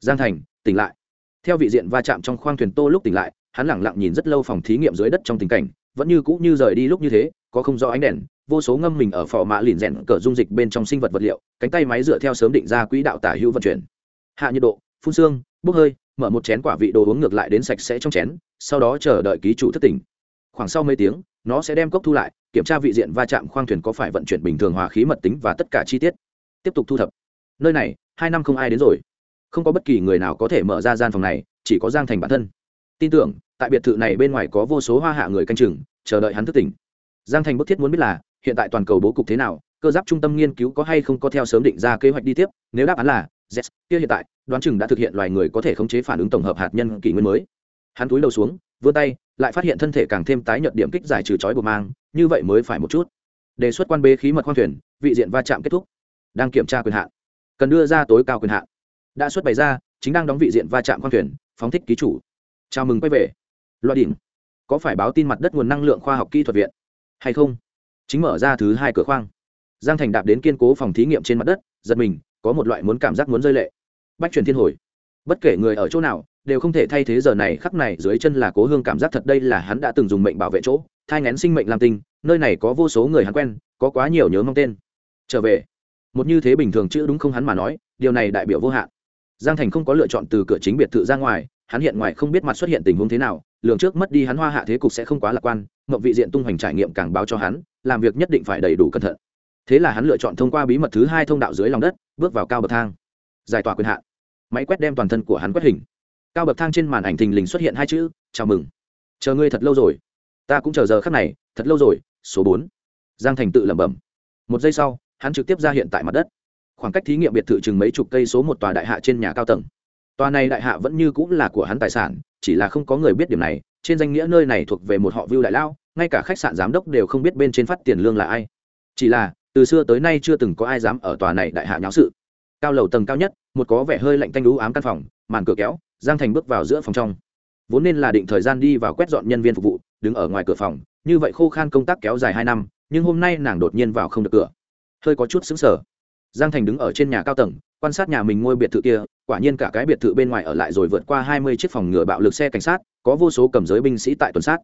Giang thành, tỉnh lại. Theo vị diện va chạm trong khoang thuyền tô lúc tỉnh lại, hắn lẳng lặng nhìn rất lâu phòng thí nghiệm dưới đất trong tình cảnh, vẫn như cũ như rời đi lúc như thế, có không rõ ánh đèn, vô số ngâm mình ở phò mã lìn rèn cờ dung dịch bên trong sinh vật vật liệu, cánh tay máy dựa theo sớm định ra quỹ đạo tả hữu vận chuyển. Hạ nhiệt độ, phun xương, bốc hơi, mở một chén quả vị đồ uống ngược lại đến sạch sẽ trong chén, sau đó chờ đợi ký chủ thất tỉnh khoảng sau mấy tiếng nó sẽ đem cốc thu lại kiểm tra vị diện va chạm khoang thuyền có phải vận chuyển bình thường hòa khí mật tính và tất cả chi tiết. Tiếp tục thu thập. Nơi này hai năm không ai đến rồi. Không có bất kỳ người nào có thể mở ra gian phòng này chỉ có giang thành bản thân. Tin tưởng tại biệt thự này bên ngoài có vô số hoa hạ người canh chừng chờ đợi hắn thức tỉnh. Giang thành bức thiết muốn biết là hiện tại toàn cầu bố cục thế nào cơ giáp trung tâm nghiên cứu có hay không có theo sớm định ra kế hoạch đi tiếp nếu đáp án là yes, kia hiện tại đoán chừng đã thực hiện loài người có thể khống chế phản ứng tổng hợp hạt nhân kỷ nguyên mới. Hắn túi đầu xuống vươn tay, lại phát hiện thân thể càng thêm tái nhợt điểm kích giải trừ chói buộc mang, như vậy mới phải một chút. Đề xuất quan bế khí mật khoang thuyền, vị diện va chạm kết thúc. Đang kiểm tra quyền hạn. Cần đưa ra tối cao quyền hạn. Đã xuất bày ra, chính đang đóng vị diện va chạm khoang thuyền, phóng thích ký chủ. Chào mừng quay về. Loại đỉnh. Có phải báo tin mặt đất nguồn năng lượng khoa học kỹ thuật viện? Hay không? Chính mở ra thứ hai cửa khoang. Giang thành đạp đến kiên cố phòng thí nghiệm trên mặt đất, giật mình, có một loại muốn cảm giác muốn rơi lệ. Bách truyền thiên hồi bất kể người ở chỗ nào, đều không thể thay thế giờ này khắc này dưới chân là cố hương cảm giác thật đây là hắn đã từng dùng mệnh bảo vệ chỗ, thai ngén sinh mệnh làm tinh nơi này có vô số người hắn quen, có quá nhiều nhớ mong tên. Trở về. Một như thế bình thường chữ đúng không hắn mà nói, điều này đại biểu vô hạn. Giang thành không có lựa chọn từ cửa chính biệt thự ra ngoài, hắn hiện ngoài không biết mặt xuất hiện tình huống thế nào, lường trước mất đi hắn hoa hạ thế cục sẽ không quá lạc quan, mộng vị diện tung hoành trải nghiệm càng báo cho hắn, làm việc nhất định phải đầy đủ cẩn thận. Thế là hắn lựa chọn thông qua bí mật thứ hai thông đạo dưới lòng đất, bước vào cao bậc thang. Giải tỏa quyền hạn máy quét đem toàn thân của hắn quét hình. Cao bậc thang trên màn ảnh thình lình xuất hiện hai chữ, chào mừng. Chờ ngươi thật lâu rồi. Ta cũng chờ giờ khắc này, thật lâu rồi, số bốn. Giang thành tự lẩm bẩm. Một giây sau, hắn trực tiếp ra hiện tại mặt đất. Khoảng cách thí nghiệm biệt thự chừng mấy chục cây số một tòa đại hạ trên nhà cao tầng. Tòa này đại hạ vẫn như cũng là của hắn tài sản, chỉ là không có người biết điểm này, trên danh nghĩa nơi này thuộc về một họ vưu đại lao, ngay cả khách sạn giám đốc đều không biết bên trên phát tiền lương là ai. Chỉ là, từ xưa tới nay chưa từng có ai dám ở tòa này đại hạ nháo sự cao lầu tầng cao nhất, một có vẻ hơi lạnh tanh lũ ám căn phòng, màn cửa kéo, giang thành bước vào giữa phòng trong. Vốn nên là định thời gian đi vào quét dọn nhân viên phục vụ, đứng ở ngoài cửa phòng, như vậy khô khan công tác kéo dài hai năm, nhưng hôm nay nàng đột nhiên vào không được cửa. Hơi có chút xứng sở giang thành đứng ở trên nhà cao tầng, quan sát nhà mình ngôi biệt thự kia, quả nhiên cả cái biệt thự bên ngoài ở lại rồi vượt qua hai mươi chiếc phòng ngừa bạo lực xe cảnh sát, có vô số cầm giới binh sĩ tại tuần sát.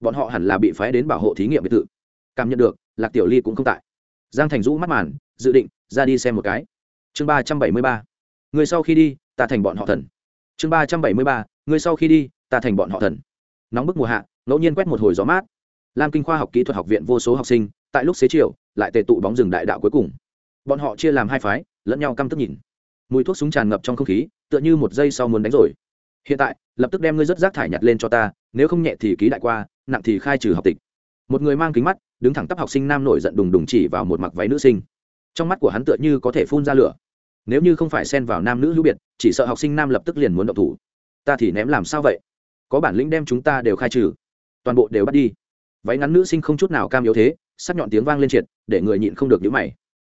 Bọn họ hẳn là bị phái đến bảo hộ thí nghiệm biệt thự. Cảm nhận được, lạc tiểu ly cũng không tại. Giang thành rũ mắt màn, dự định ra đi xem một cái chương ba trăm bảy mươi ba. Người sau khi đi, ta thành bọn họ thần. Chương ba trăm bảy mươi ba. Người sau khi đi, ta thành bọn họ thần. Nóng bức mùa hạ, ngẫu nhiên quét một hồi gió mát. Lam kinh khoa học kỹ thuật học viện vô số học sinh, tại lúc xế chiều, lại tề tụ bóng rừng đại đạo cuối cùng. Bọn họ chia làm hai phái, lẫn nhau căm tức nhìn. Mùi thuốc súng tràn ngập trong không khí, tựa như một giây sau muốn đánh rồi. Hiện tại, lập tức đem ngươi rất rác thải nhặt lên cho ta, nếu không nhẹ thì ký đại qua, nặng thì khai trừ học tịch. Một người mang kính mắt, đứng thẳng tắp học sinh nam nổi giận đùng đùng chỉ vào một mặc váy nữ sinh. Trong mắt của hắn tựa như có thể phun ra lửa nếu như không phải xen vào nam nữ hữu biệt, chỉ sợ học sinh nam lập tức liền muốn động thủ. Ta thì ném làm sao vậy? Có bản lĩnh đem chúng ta đều khai trừ. Toàn bộ đều bắt đi. Váy ngắn nữ sinh không chút nào cam yếu thế, sắc nhọn tiếng vang lên triệt, để người nhịn không được nhíu mày.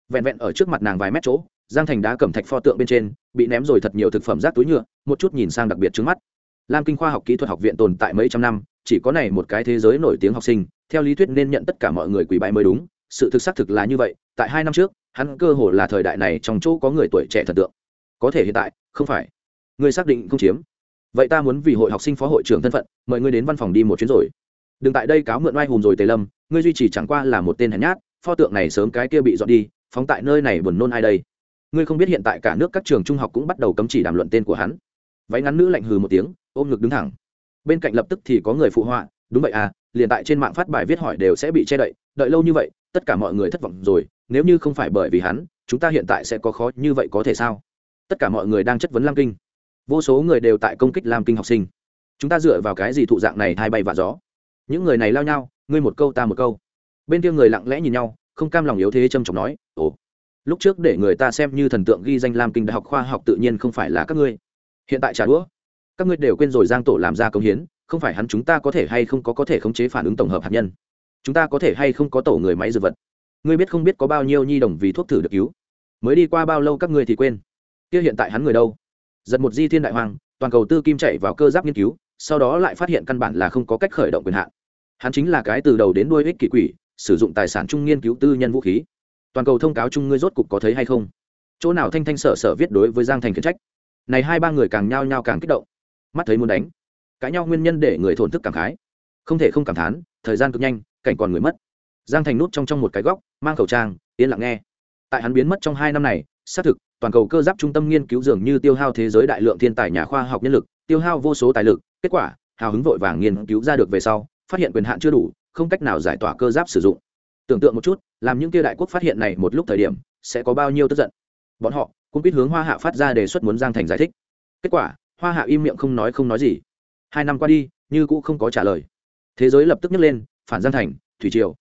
Vẹn vẹn ở trước mặt nàng vài mét chỗ, giang thành đá cẩm thạch pho tượng bên trên, bị ném rồi thật nhiều thực phẩm rác túi nhựa, một chút nhìn sang đặc biệt trước mắt. Lam kinh khoa học kỹ thuật học viện tồn tại mấy trăm năm, chỉ có này một cái thế giới nổi tiếng học sinh, theo lý thuyết nên nhận tất cả mọi người quỳ bái mới đúng, sự thực xác thực là như vậy, tại hai năm trước hắn cơ hồ là thời đại này trong chỗ có người tuổi trẻ thần tượng. Có thể hiện tại, không phải. Người xác định không chiếm. Vậy ta muốn vì hội học sinh phó hội trưởng thân phận, mời ngươi đến văn phòng đi một chuyến rồi. Đừng tại đây cáo mượn oai hùng rồi, tề lâm. Ngươi duy trì chẳng qua là một tên hèn nhát, pho tượng này sớm cái kia bị dọn đi, phóng tại nơi này buồn nôn ai đây? Ngươi không biết hiện tại cả nước các trường trung học cũng bắt đầu cấm chỉ đàm luận tên của hắn. Váy ngắn nữ lạnh hừ một tiếng, ôm ngực đứng thẳng. Bên cạnh lập tức thì có người phụ họa, đúng vậy à liền tại trên mạng phát bài viết hỏi đều sẽ bị che đậy, đợi lâu như vậy, tất cả mọi người thất vọng rồi nếu như không phải bởi vì hắn, chúng ta hiện tại sẽ có khó như vậy có thể sao? Tất cả mọi người đang chất vấn lam kinh. Vô số người đều tại công kích lam kinh học sinh. Chúng ta dựa vào cái gì thụ dạng này thay bay và gió? Những người này lao nhau, ngươi một câu ta một câu. Bên kia người lặng lẽ nhìn nhau, không cam lòng yếu thế trầm trọng nói, ồ, lúc trước để người ta xem như thần tượng ghi danh lam kinh đại học khoa học tự nhiên không phải là các ngươi. Hiện tại trả đũa. Các ngươi đều quên rồi giang tổ làm ra công hiến, không phải hắn chúng ta có thể hay không có có thể khống chế phản ứng tổng hợp hạt nhân. Chúng ta có thể hay không có tổ người máy dược vật ngươi biết không biết có bao nhiêu nhi đồng vì thuốc thử được cứu? Mới đi qua bao lâu các ngươi thì quên? Kia hiện tại hắn người đâu? Giật một di thiên đại hoàng toàn cầu tư kim chạy vào cơ giáp nghiên cứu, sau đó lại phát hiện căn bản là không có cách khởi động quyền hạn. Hắn chính là cái từ đầu đến đuôi ích kỷ quỷ, sử dụng tài sản chung nghiên cứu tư nhân vũ khí. Toàn cầu thông cáo chung ngươi rốt cục có thấy hay không? Chỗ nào thanh thanh sở sở viết đối với giang thành khiển trách. Này hai ba người càng nhao nhao càng kích động. Mắt thấy muốn đánh. Cãi nhau nguyên nhân để người thổn thức cảm khái. Không thể không cảm thán, thời gian cực nhanh, cảnh còn người mất. Giang thành nút trong trong một cái góc mang khẩu trang, yên lặng nghe. Tại hắn biến mất trong hai năm này, xác thực, toàn cầu cơ giáp trung tâm nghiên cứu dường như tiêu hao thế giới đại lượng thiên tài nhà khoa học nhân lực, tiêu hao vô số tài lực, kết quả, hào hứng vội vàng nghiên cứu ra được về sau, phát hiện quyền hạn chưa đủ, không cách nào giải tỏa cơ giáp sử dụng. Tưởng tượng một chút, làm những kia đại quốc phát hiện này một lúc thời điểm, sẽ có bao nhiêu tức giận. Bọn họ cũng biết hướng hoa hạ phát ra đề xuất muốn giang thành giải thích. Kết quả, hoa hạ im miệng không nói không nói gì. Hai năm qua đi, như cũng không có trả lời. Thế giới lập tức nhấc lên, phản giang thành, thủy triều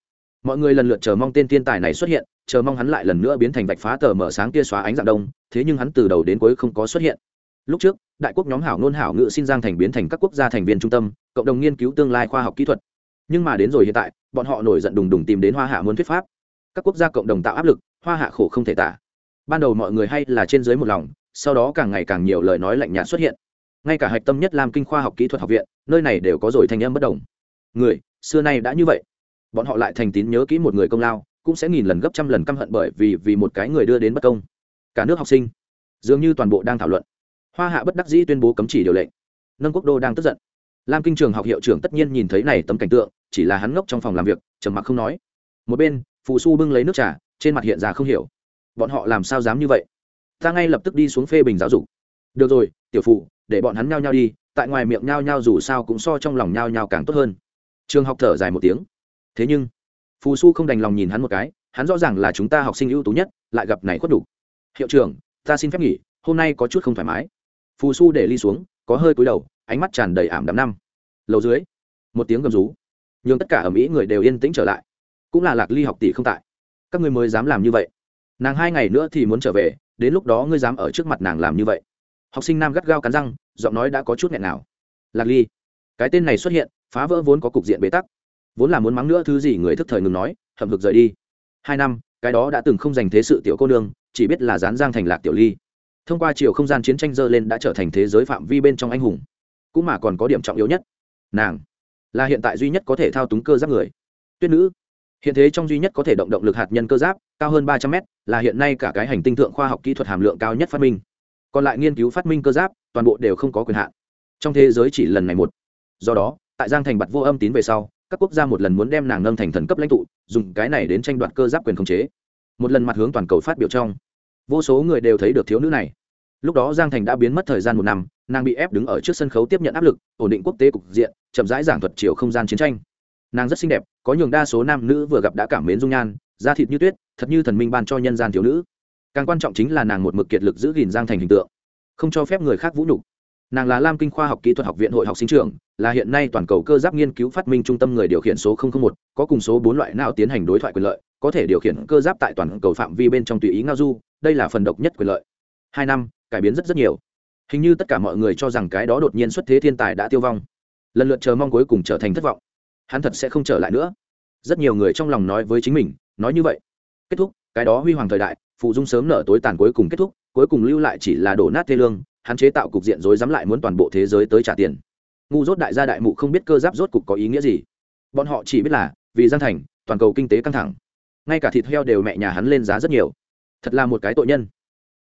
mọi người lần lượt chờ mong tên thiên tài này xuất hiện, chờ mong hắn lại lần nữa biến thành vạch phá tờ mở sáng kia xóa ánh dạng đông, thế nhưng hắn từ đầu đến cuối không có xuất hiện. Lúc trước, đại quốc nhóm hảo nôn hảo ngự xin giang thành biến thành các quốc gia thành viên trung tâm, cộng đồng nghiên cứu tương lai khoa học kỹ thuật. Nhưng mà đến rồi hiện tại, bọn họ nổi giận đùng đùng tìm đến hoa hạ muốn thuyết pháp. Các quốc gia cộng đồng tạo áp lực, hoa hạ khổ không thể tả. Ban đầu mọi người hay là trên dưới một lòng, sau đó càng ngày càng nhiều lời nói lạnh nhạt xuất hiện. Ngay cả hạch tâm nhất làm kinh khoa học kỹ thuật học viện, nơi này đều có rồi thành âm bất đồng. Người, xưa nay đã như vậy bọn họ lại thành tín nhớ kỹ một người công lao, cũng sẽ nghìn lần gấp trăm lần căm hận bởi vì vì một cái người đưa đến bất công. Cả nước học sinh, dường như toàn bộ đang thảo luận. Hoa hạ bất đắc dĩ tuyên bố cấm chỉ điều lệnh. Nâng quốc đô đang tức giận. Lam kinh trường học hiệu trưởng tất nhiên nhìn thấy này tấm cảnh tượng, chỉ là hắn ngốc trong phòng làm việc, trầm mặc không nói. Một bên, phù su bưng lấy nước trà, trên mặt hiện ra không hiểu. Bọn họ làm sao dám như vậy? Ta ngay lập tức đi xuống phê bình giáo dục. Được rồi, tiểu phụ để bọn hắn nhao nhao đi, tại ngoài miệng nhao nhao dù sao cũng so trong lòng nhao nhao càng tốt hơn. Trường học thở dài một tiếng thế nhưng, phù su không đành lòng nhìn hắn một cái, hắn rõ ràng là chúng ta học sinh ưu tú nhất, lại gặp này khuất đủ hiệu trưởng, ta xin phép nghỉ, hôm nay có chút không thoải mái. Phù su để ly xuống, có hơi cúi đầu, ánh mắt tràn đầy ảm đắm năm. Lầu dưới, một tiếng gầm rú. Nhưng tất cả ở mỹ người đều yên tĩnh trở lại. Cũng là lạc ly học tỷ không tại. Các ngươi mới dám làm như vậy. Nàng hai ngày nữa thì muốn trở về, đến lúc đó ngươi dám ở trước mặt nàng làm như vậy. Học sinh nam gắt gao cắn răng, giọng nói đã có chút nghẹn nào. Lạc ly, cái tên này xuất hiện, phá vỡ vốn có cục diện bế tắc vốn là muốn mắng nữa thứ gì người thức thời ngừng nói, hậm hực rời đi. Hai năm, cái đó đã từng không dành thế sự tiểu cô nương, chỉ biết là dán giang thành lạc tiểu ly. Thông qua chiều không gian chiến tranh dơ lên đã trở thành thế giới phạm vi bên trong anh hùng. Cũng mà còn có điểm trọng yếu nhất, nàng là hiện tại duy nhất có thể thao túng cơ giáp người. Tuyết nữ, hiện thế trong duy nhất có thể động động lực hạt nhân cơ giáp, cao hơn ba trăm mét, là hiện nay cả cái hành tinh thượng khoa học kỹ thuật hàm lượng cao nhất phát minh. Còn lại nghiên cứu phát minh cơ giáp, toàn bộ đều không có quyền hạn. Trong thế giới chỉ lần này một. Do đó, tại giang thành bặt vô âm tín về sau các quốc gia một lần muốn đem nàng nâng thành thần cấp lãnh tụ, dùng cái này đến tranh đoạt cơ giáp quyền khống chế. Một lần mặt hướng toàn cầu phát biểu trong, vô số người đều thấy được thiếu nữ này. Lúc đó giang thành đã biến mất thời gian một năm, nàng bị ép đứng ở trước sân khấu tiếp nhận áp lực, ổn định quốc tế cục diện, chậm rãi giảng thuật chiều không gian chiến tranh. Nàng rất xinh đẹp, có nhường đa số nam nữ vừa gặp đã cảm mến dung nhan, da thịt như tuyết, thật như thần minh ban cho nhân gian thiếu nữ. Càng quan trọng chính là nàng một mực kiệt lực giữ gìn giang thành hình tượng, không cho phép người khác vũ nhục nàng là lam kinh khoa học kỹ thuật học viện hội học sinh trường là hiện nay toàn cầu cơ giáp nghiên cứu phát minh trung tâm người điều khiển số một, có cùng số bốn loại nào tiến hành đối thoại quyền lợi, có thể điều khiển cơ giáp tại toàn cầu phạm vi bên trong tùy ý ngao du, đây là phần độc nhất quyền lợi. Hai năm, cải biến rất rất nhiều. Hình như tất cả mọi người cho rằng cái đó đột nhiên xuất thế thiên tài đã tiêu vong. Lần lượt chờ mong cuối cùng trở thành thất vọng. Hắn thật sẽ không trở lại nữa. Rất nhiều người trong lòng nói với chính mình, nói như vậy. Kết thúc, cái đó huy hoàng thời đại, phụ dung sớm nở tối tàn cuối cùng kết thúc, cuối cùng lưu lại chỉ là đổ nát thê lương hắn chế tạo cục diện rối rắm lại muốn toàn bộ thế giới tới trả tiền. Ngu rốt đại gia đại mụ không biết cơ giáp rốt cục có ý nghĩa gì. Bọn họ chỉ biết là, vì giang thành, toàn cầu kinh tế căng thẳng. Ngay cả thịt heo đều mẹ nhà hắn lên giá rất nhiều. Thật là một cái tội nhân.